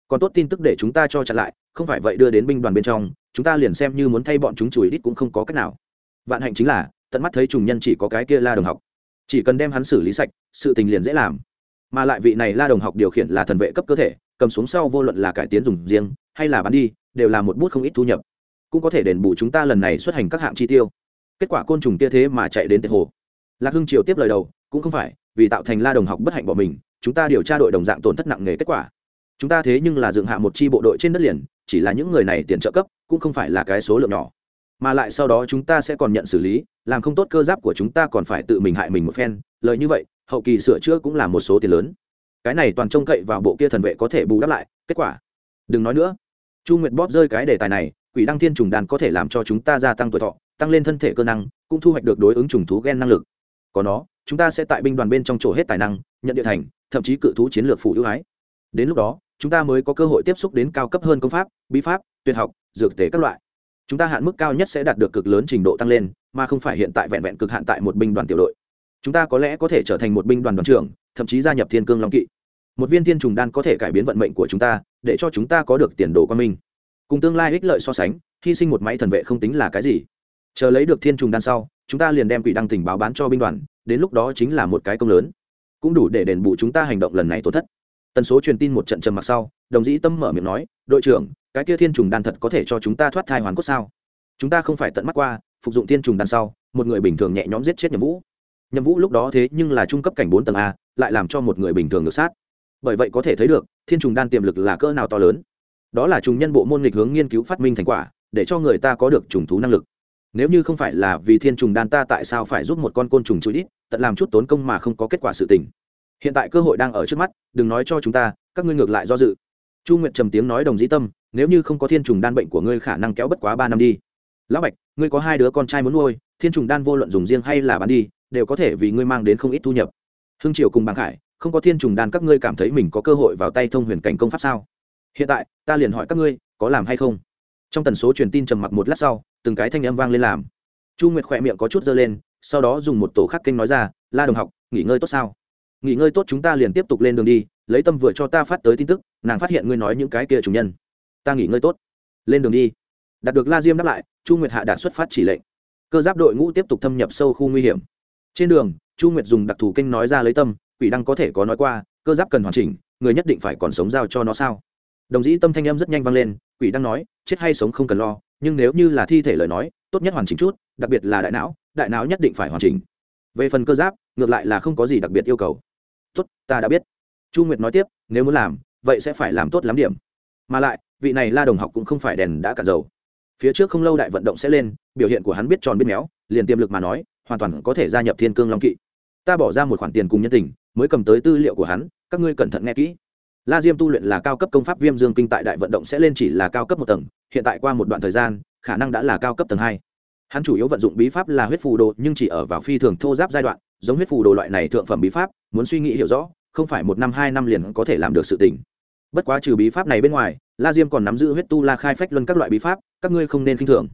A: Còn tốt tin tức để chúng ta cho chặn lại, không phải vậy đưa đến binh đoàn bên trong, chúng ta liền xem như muốn thay bọn chúng chùi đít cũng không có cách nào. Vạn hạnh chính là, tận mắt thấy trùng nhân chỉ có cái kia la đồng học. Chỉ cần đem hắn xử lý sạch, sự tình liền dễ làm. Mà lại vị này la đồng học điều khiển là thần vệ cấp cơ thể, cầm xuống sau vô luận là cải tiến dùng riêng, hay là bán đi, đều là một bút không ít thu nhập. Cũng có thể đền bù chúng ta lần này xuất hành các hạng chi tiêu. Kết quả côn trùng kia thế mà chạy đến tệ hồ. Lạc hưng triều tiếp lời đầu, cũng không phải vì tạo thành la đồng học bất hạnh bỏ mình, chúng ta điều tra đội đồng dạng tổn thất nặng nề kết quả. Chúng ta thế nhưng là dựng hạ một chi bộ đội trên đất liền, chỉ là những người này tiền trợ cấp, cũng không phải là cái số lượng nhỏ. Mà lại sau đó chúng ta sẽ còn nhận xử lý, làm không tốt cơ giáp của chúng ta còn phải tự mình hại mình một phen, lời như vậy, hậu kỳ sửa chữa cũng là một số tiền lớn. Cái này toàn trông cậy vào bộ kia thần vệ có thể bù đắp lại, kết quả. Đừng nói nữa. Chu nguyệt bóp rơi cái đề tài này, quỷ đăng thiên trùng đàn có thể làm cho chúng ta gia tăng tuổi thọ, tăng lên thân thể cơ năng, cũng thu hoạch được đối ứng trùng thú gen năng lực. Có nó chúng ta sẽ tại binh đoàn bên trong chỗ hết tài năng, nhận địa thành, thậm chí cự thú chiến lược phụ ưu ái. Đến lúc đó, chúng ta mới có cơ hội tiếp xúc đến cao cấp hơn công pháp, bí pháp, tuyệt học, dược tế các loại. Chúng ta hạn mức cao nhất sẽ đạt được cực lớn trình độ tăng lên, mà không phải hiện tại vẹn vẹn cực hạn tại một binh đoàn tiểu đội. Chúng ta có lẽ có thể trở thành một binh đoàn đoàn trưởng, thậm chí gia nhập thiên cương long kỵ. Một viên thiên trùng đan có thể cải biến vận mệnh của chúng ta, để cho chúng ta có được tiền đồ quan minh. Cùng tương lai ích lợi so sánh, hy sinh một máy thần vệ không tính là cái gì. Chờ lấy được thiên trùng đan sau, chúng ta liền đem quỷ đăng tình báo bán cho binh đoàn đến lúc đó chính là một cái công lớn. Cũng đủ để đền bù chúng ta hành động lần này tổn thất. Tần số truyền tin một trận trầm mặc sau, đồng dĩ tâm mở miệng nói, đội trưởng, cái kia thiên trùng đan thật có thể cho chúng ta thoát thai hoàn cốt sao? Chúng ta không phải tận mắt qua, phục dụng thiên trùng đan sau, một người bình thường nhẹ nhõm giết chết nhậm vũ. Nhậm vũ lúc đó thế nhưng là trung cấp cảnh bốn tầng a, lại làm cho một người bình thường ngược sát. Bởi vậy có thể thấy được, thiên trùng đan tiềm lực là cỡ nào to lớn. Đó là trùng nhân bộ môn nghịch hướng nghiên cứu phát minh thành quả, để cho người ta có được trùng thú năng lực nếu như không phải là vì thiên trùng đan ta tại sao phải giúp một con côn trùng chui ít, tận làm chút tốn công mà không có kết quả sự tình. Hiện tại cơ hội đang ở trước mắt, đừng nói cho chúng ta, các ngươi ngược lại do dự. Chu nguyệt trầm tiếng nói đồng dĩ tâm, nếu như không có thiên trùng đan bệnh của ngươi khả năng kéo bất quá ba năm đi. Lão bạch, ngươi có hai đứa con trai muốn nuôi, thiên trùng đan vô luận dùng riêng hay là bán đi, đều có thể vì ngươi mang đến không ít thu nhập. Hưng triều cùng bàng khải, không có thiên trùng đan các ngươi cảm thấy mình có cơ hội vào tay thông huyền cảnh công pháp sao? Hiện tại, ta liền hỏi các ngươi, có làm hay không? Trong tần số truyền tin trầm mặc một lát sau từng cái thanh âm vang lên làm. Chu nguyệt khỏe miệng có chút dơ lên, sau đó dùng một tổ khắc kênh nói ra, la đồng học, nghỉ ngơi tốt sao? Nghỉ ngơi tốt, chúng ta liền tiếp tục lên đường đi, lấy tâm vừa cho ta phát tới tin tức, nàng phát hiện ngươi nói những cái kia chủ nhân. Ta nghỉ ngơi tốt. Lên đường đi. Đạt được la diêm đáp lại, chu nguyệt hạ đạt xuất phát chỉ lệnh. Cơ giáp đội ngũ tiếp tục thâm nhập sâu khu nguy hiểm. Trên đường, chu nguyệt dùng đặc thù kênh nói ra lấy tâm, quỷ đăng có thể có nói qua, cơ giáp cần hoàn chỉnh, người nhất định phải còn sống giao cho nó sao? Đồng dĩ tâm thanh âm rất nhanh vang lên, quỷ đăng nói, chết hay sống không cần lo nhưng nếu như là thi thể lời nói, tốt nhất hoàn chỉnh chút, đặc biệt là đại não đại não nhất định phải hoàn chỉnh. Về phần cơ giáp, ngược lại là không có gì đặc biệt yêu cầu. Tốt, ta đã biết. Chu nguyệt nói tiếp, nếu muốn làm, vậy sẽ phải làm tốt lắm điểm. Mà lại, vị này la đồng học cũng không phải đèn đã cạn dầu. Phía trước không lâu đại vận động sẽ lên, biểu hiện của hắn biết tròn biết méo, liền tiềm lực mà nói, hoàn toàn có thể gia nhập thiên cương long kỵ. Ta bỏ ra một khoản tiền cùng nhân tình, mới cầm tới tư liệu của hắn, các ngươi cẩn thận nghe kỹ la diêm tu luyện là cao cấp công pháp viêm dương kinh tại đại vận động sẽ lên chỉ là cao cấp một tầng, hiện tại qua một đoạn thời gian, khả năng đã là cao cấp tầng hai. Hắn chủ yếu vận dụng bí pháp là huyết phù đồ, nhưng chỉ ở vào phi thường thô giáp giai đoạn, giống huyết phù đồ loại này thượng phẩm bí pháp, muốn suy nghĩ hiểu rõ, không phải một năm, hai năm liền có thể làm được sự tình. Bất quá trừ bí pháp này bên ngoài, la diêm còn nắm giữ huyết tu la khai phách luân các loại bí pháp, các ngươi không nên k i n h thường.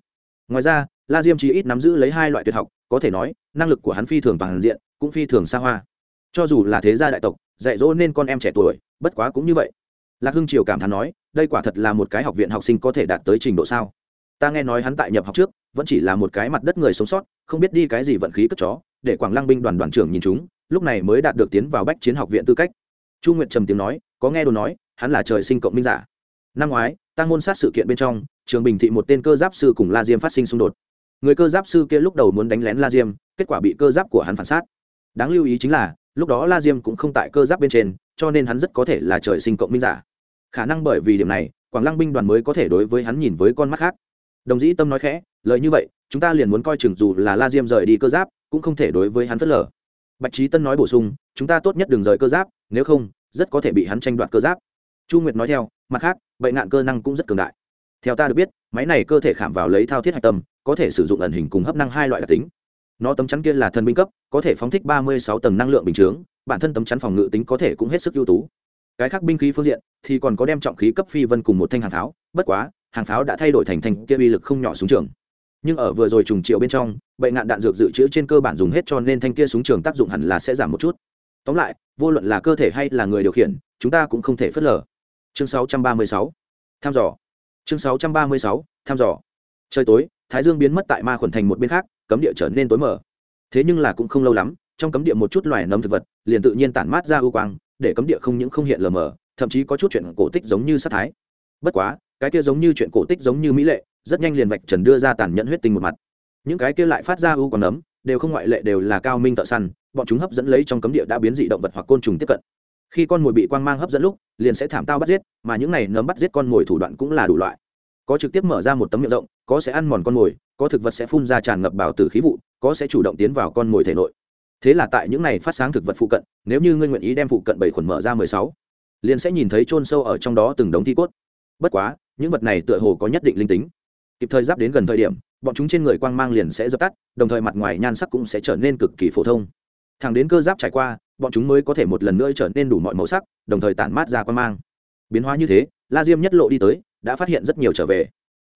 A: Ngoài ra, la diêm chỉ ít nắm giữ lấy hai loại tuyệt học, có thể nói, năng lực của hắn phi thường toàn diện, cũng phi thường xa hoa. Cho dù là thế gia đại tộc dạy dỗ nên con em trẻ tuổi, bất quá cũng như vậy. Lạc hưng triều cảm thán nói, đây quả thật là một cái học viện học sinh có thể đạt tới trình độ sao? Ta nghe nói hắn tại nhập học trước, vẫn chỉ là một cái mặt đất người sống sót, không biết đi cái gì vận khí cất chó, để quảng lăng binh đoàn đoàn trưởng nhìn chúng, lúc này mới đạt được tiến vào bách chiến học viện tư cách. Chu nguyệt trầm tiếng nói, có nghe đồ nói, hắn là trời sinh cộng minh giả. Năm ngoái tăng môn sát sự kiện bên trong, trường bình thị một tên cơ giáp sư cùng la diêm phát sinh xung đột. Người cơ giáp sư kia lúc đầu muốn đánh lén la diêm, kết quả bị cơ giáp của hắn phản sát. Đáng lưu ý chính là lúc đó la diêm cũng không tại cơ giáp bên trên, cho nên hắn rất có thể là trời sinh cộng minh giả. Khả năng bởi vì điểm này, quảng lăng binh đoàn mới có thể đối với hắn nhìn với con mắt khác. Đồng dĩ tâm nói khẽ, lời như vậy, chúng ta liền muốn coi chừng dù là la diêm rời đi cơ giáp, cũng không thể đối với hắn phớt lờ. Bạch trí tân nói bổ sung, chúng ta tốt nhất đừng rời cơ giáp, nếu không, rất có thể bị hắn tranh đoạt cơ giáp. Chu nguyệt nói theo, mặt khác, bệnh nạn cơ năng cũng rất cường đại. Theo ta được biết, máy này cơ thể khảm vào lấy thao thiết hạch tâm, có thể sử dụng ẩn hình cùng hấp năng hai loại đặc tính nó tấm chắn kia là thần binh cấp, có thể phóng thích ba mươi sáu tầng năng lượng bình chướng, bản thân tấm chắn phòng ngự tính có thể cũng hết sức ưu tú cái khác binh khí phương diện thì còn có đem trọng khí cấp phi vân cùng một thanh hàng pháo, bất quá, hàng pháo đã thay đổi thành thanh kia uy lực không nhỏ xuống trường nhưng ở vừa rồi trùng triệu bên trong bệnh nạn đạn dược dự trữ trên cơ bản dùng hết cho nên thanh kia súng trường tác dụng hẳn là sẽ giảm một chút tóm lại, vô luận là cơ thể hay là người điều khiển, chúng ta cũng không thể phớt lờ chương 636. tham dò chương 636. tham dò trời tối, thái dương biến mất tại ma khuẩn thành một bên khác cấm địa trở nên tối mở thế nhưng là cũng không lâu lắm, trong cấm địa một chút loài nấm thực vật liền tự nhiên tản mát ra ưu quang, để cấm địa không những không hiện lờ mờ, thậm chí có chút chuyện cổ tích giống như sát thái. Bất quá, cái kia giống như chuyện cổ tích giống như mỹ lệ, rất nhanh liền vạch trần đưa ra tàn nhẫn huyết tinh một mặt. Những cái kia lại phát ra ưu quang nấm, đều không ngoại lệ đều là cao minh thợ săn, bọn chúng hấp dẫn lấy trong cấm địa đã biến dị động vật hoặc côn trùng tiếp cận. Khi con mồi bị quang mang hấp dẫn lúc, liền sẽ thảm tao bắt giết, mà những này nấm bắt giết con mồi thủ đoạn cũng là đủ loại có trực tiếp mở ra một tấm miệng rộng, có sẽ ăn mòn con mồi, có thực vật sẽ phun ra tràn ngập bảo tử khí vụ, có sẽ chủ động tiến vào con mồi thể nội. Thế là tại những này phát sáng thực vật phụ cận, nếu như ngươi nguyện ý đem phụ cận bảy khuẩn mở ra mười sáu, liền sẽ nhìn thấy chôn sâu ở trong đó từng đống thi cốt. Bất quá, những vật này tựa hồ có nhất định linh tính. Kịp thời giáp đến gần thời điểm, bọn chúng trên người quang mang liền sẽ dập tắt, đồng thời mặt ngoài nhan sắc cũng sẽ trở nên cực kỳ phổ thông. Thẳng đến cơ giáp trải qua, bọn chúng mới có thể một lần nữa trở nên đủ mọi màu sắc, đồng thời tản mát ra quang mang. Biến hóa như thế, la diêm nhất lộ đi tới đã phát hiện rất nhiều trở về.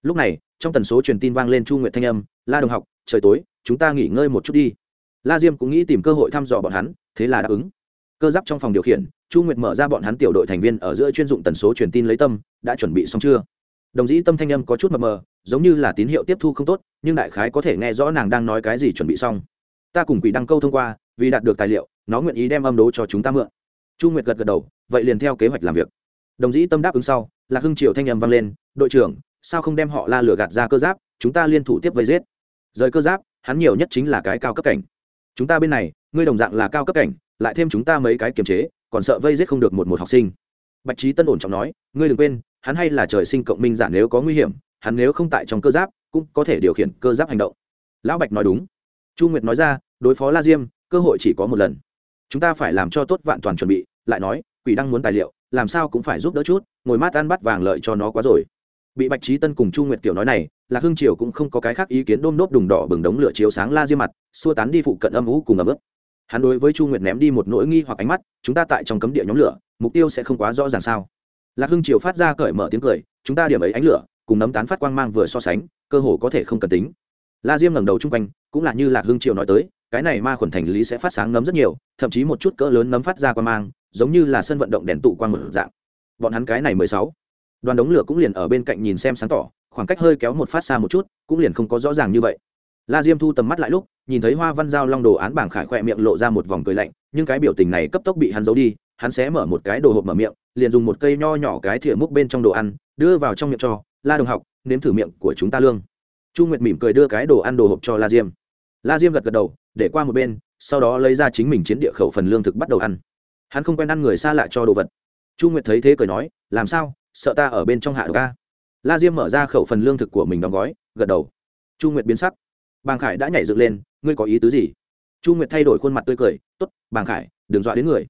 A: Lúc này, trong tần số truyền tin vang lên chu nguyệt thanh âm, la đồng học, trời tối, chúng ta nghỉ ngơi một chút đi. La diêm cũng nghĩ tìm cơ hội thăm dò bọn hắn, thế là đáp ứng. Cơ giáp trong phòng điều khiển, chu nguyệt mở ra bọn hắn tiểu đội thành viên ở giữa chuyên dụng tần số truyền tin lấy tâm, đã chuẩn bị xong chưa? Đồng dĩ tâm thanh âm có chút mờ mờ, giống như là tín hiệu tiếp thu không tốt, nhưng đại khái có thể nghe rõ nàng đang nói cái gì chuẩn bị xong. Ta cùng quỷ đăng câu thông qua, vì đạt được tài liệu, nó nguyện ý đem âm đố cho chúng ta mượn. Chu nguyệt gật gật đầu, vậy liền theo kế hoạch làm việc đồng dĩ tâm đáp ứng sau là hưng triều thanh âm vang lên, đội trưởng, sao không đem họ la lửa gạt ra cơ giáp, chúng ta liên thủ tiếp vây giết? Rời cơ giáp, hắn nhiều nhất chính là cái cao cấp cảnh. Chúng ta bên này, ngươi đồng dạng là cao cấp cảnh, lại thêm chúng ta mấy cái kiềm chế, còn sợ vây giết không được một một học sinh. Bạch trí tân ổn trọng nói, ngươi đừng quên, hắn hay là trời sinh cộng minh giả nếu có nguy hiểm, hắn nếu không tại trong cơ giáp, cũng có thể điều khiển cơ giáp hành động. Lão bạch nói đúng. Chu nguyệt nói ra, đối phó la diêm, cơ hội chỉ có một lần. Chúng ta phải làm cho tốt vạn toàn chuẩn bị, lại nói, quỷ đang muốn tài liệu làm sao cũng phải giúp đỡ chút, ngồi mát ăn bắt vàng lợi cho nó quá rồi. Bị bạch trí tân cùng chu nguyệt tiểu nói này là hương triều cũng không có cái khác ý kiến đôm nốt đùng đỏ bừng đống lửa chiếu sáng la diêm mặt, xua tán đi phụ cận âm ú cùng ấm ức. Hắn đối với chu nguyệt ném đi một nỗi nghi hoặc ánh mắt, chúng ta tại trong cấm địa nhóm lửa, mục tiêu sẽ không quá rõ ràng sao? Lạc hưng triều phát ra cởi mở tiếng cười, chúng ta điểm ấy ánh lửa, cùng nấm tán phát quang mang vừa so sánh, cơ hồ có thể không cần tính. La diêm ngẩng đầu chung quanh, cũng là như lạc hưng triều nói tới cái này ma khuẩn thành lý sẽ phát sáng nấm rất nhiều, thậm chí một chút cỡ lớn nấm phát ra quang mang, giống như là sân vận động đèn tụ quang một dạng. Bọn hắn cái này mười sáu, đoàn đống lửa cũng liền ở bên cạnh nhìn xem sáng tỏ, khoảng cách hơi kéo một phát xa một chút, cũng liền không có rõ ràng như vậy. La diêm thu tầm mắt lại lúc, nhìn thấy hoa văn giao long đồ án bảng khải khoe miệng lộ ra một vòng cười lạnh, nhưng cái biểu tình này cấp tốc bị hắn giấu đi, hắn sẽ mở một cái đồ hộp mở miệng, liền dùng một cây nho nhỏ cái thìa múc bên trong đồ ăn, đưa vào trong miệng cho, la đồng học, nếm thử miệng của chúng ta lương. Chu nguyệt mỉm cười đưa cái đồ ăn đồ hộp cho la diêm. La diêm gật gật đầu để qua một bên, sau đó lấy ra chính mình chiến địa khẩu phần lương thực bắt đầu ăn. Hắn không quen ăn người xa lạ cho đồ vật. Chu nguyệt thấy thế cười nói, làm sao? Sợ ta ở bên trong hạ ga la diêm mở ra khẩu phần lương thực của mình đóng gói, gật đầu. Chu nguyệt biến sắc. Bàng khải đã nhảy dựng lên, ngươi có ý tứ gì? Chu nguyệt thay đổi khuôn mặt tươi cười t ố t bàng khải, đừng dọa đến người.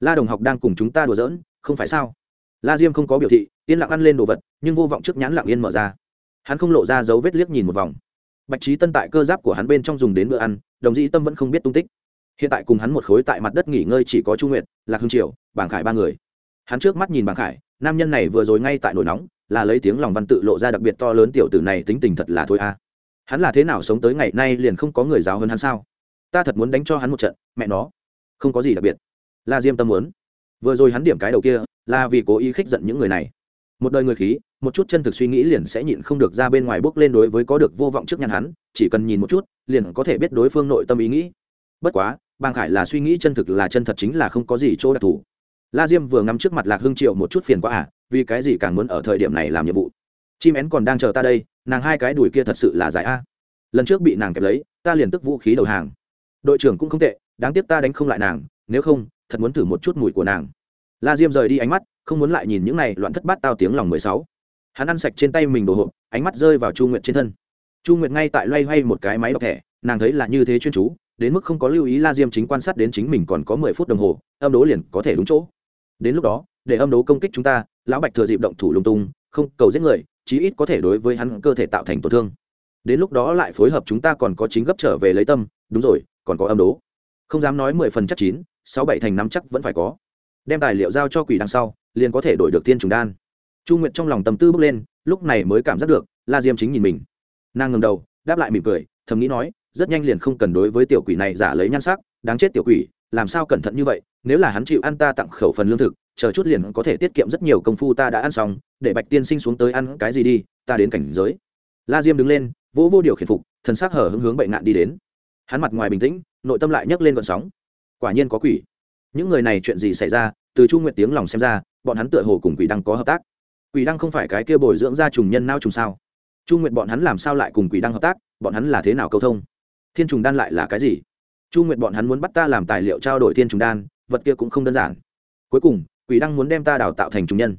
A: La đồng học đang cùng chúng ta đùa giỡn, không phải sao? La diêm không có biểu thị, yên lặng ăn lên đồ vật, nhưng vô vọng trước nhãn lặng yên mở ra. Hắn không lộ ra dấu vết liếc nhìn một vòng. Bạch trí tân tại cơ giáp của hắn bên trong dùng đến bữa ăn đồng dĩ tâm vẫn không biết tung tích. Hiện tại cùng hắn một khối tại mặt đất nghỉ ngơi chỉ có chu nguyệt, lạc hương triều bảng khải ba người. Hắn trước mắt nhìn bảng khải, nam nhân này vừa rồi ngay tại nổi nóng, là lấy tiếng lòng văn tự lộ ra đặc biệt to lớn tiểu tử này tính tình thật là thôi a. À. Hắn là thế nào sống tới ngày nay liền không có người giáo hơn hắn sao? Ta thật muốn đánh cho hắn một trận, mẹ nó. Không có gì đặc biệt. La diêm tâm muốn. Vừa rồi hắn điểm cái đầu kia, là vì cố ý khích giận những người này. Một đời người khí một chút chân thực suy nghĩ liền sẽ nhịn không được ra bên ngoài bước lên đối với có được vô vọng trước nhăn hắn, chỉ cần nhìn một chút, liền có thể biết đối phương nội tâm ý nghĩ. Bất quá, bàng khải là suy nghĩ chân thực là chân thật chính là không có gì chỗ đặc thù. La diêm vừa ngắm trước mặt lạc hưng triệu một chút phiền quá à vì cái gì càng muốn ở thời điểm này làm nhiệm vụ? Chim én còn đang chờ ta đây, nàng hai cái đùi kia thật sự là giải a. Lần trước bị nàng kẹp lấy, ta liền tức vũ khí đầu hàng. Đội trưởng cũng không tệ, đáng tiếc ta đánh không lại nàng, nếu không, thật muốn thử một chút mùi của nàng. La diêm rời đi ánh mắt, không muốn lại nhìn những này loạn thất bát tao tiếng lòng mười sáu hắn ăn sạch trên tay mình đồ hộp, ánh mắt rơi vào chu nguyệt trên thân. Chu nguyệt ngay tại loay hoay một cái máy đọc thẻ, nàng thấy là như thế chuyên chú, đến mức không có lưu ý la diêm chính quan sát đến chính mình còn có mười phút đồng hồ, âm đố liền có thể đúng chỗ. Đến lúc đó, để âm đố công kích chúng ta, lão bạch thừa dịp động thủ lung tung, không cầu giết người, chí ít có thể đối với hắn cơ thể tạo thành tổn thương. Đến lúc đó lại phối hợp chúng ta còn có chính gấp trở về lấy tâm, đúng rồi, còn có âm đố. Không dám nói mười phần chắc chín, sáu bảy thành năm chắc vẫn phải có. Đem tài liệu giao cho quỷ đằng sau, liền có thể đổi được tiên trùng đan chu nguyệt trong lòng tâm tư bước lên, lúc này mới cảm giác được, la diêm chính nhìn mình. Nàng ngầm đầu, đáp lại mỉm cười, thầm nghĩ nói, rất nhanh liền không cần đối với tiểu quỷ này giả lấy nhan sắc, đáng chết tiểu quỷ, làm sao cẩn thận như vậy, nếu là hắn chịu ăn ta tặng khẩu phần lương thực, chờ chút liền có thể tiết kiệm rất nhiều công phu ta đã ăn xong, để bạch tiên sinh xuống tới ăn cái gì đi, ta đến cảnh giới. La diêm đứng lên vỗ vô điều khiển phục, thần s ắ c hở hứng hướng bệnh nạn đi đến. Hắn mặt ngoài bình tĩnh, nội tâm lại nhấc lên vận sóng. Quả nhiên có quỷ. Những người này chuyện gì xảy ra, từ chu nguyện tiếng lòng xem ra, bọn hắn tựa hồ cùng quỷ đang có hợp tác quỷ đăng không phải cái kia bồi dưỡng ra trùng nhân nao trùng sao? Chu nguyện bọn hắn làm sao lại cùng quỷ đăng hợp tác? Bọn hắn là thế nào câu thông? Thiên trùng đan lại là cái gì? Chu nguyện bọn hắn muốn bắt ta làm tài liệu trao đổi thiên trùng đan, vật kia cũng không đơn giản. Cuối cùng, quỷ đăng muốn đem ta đào tạo thành trùng nhân.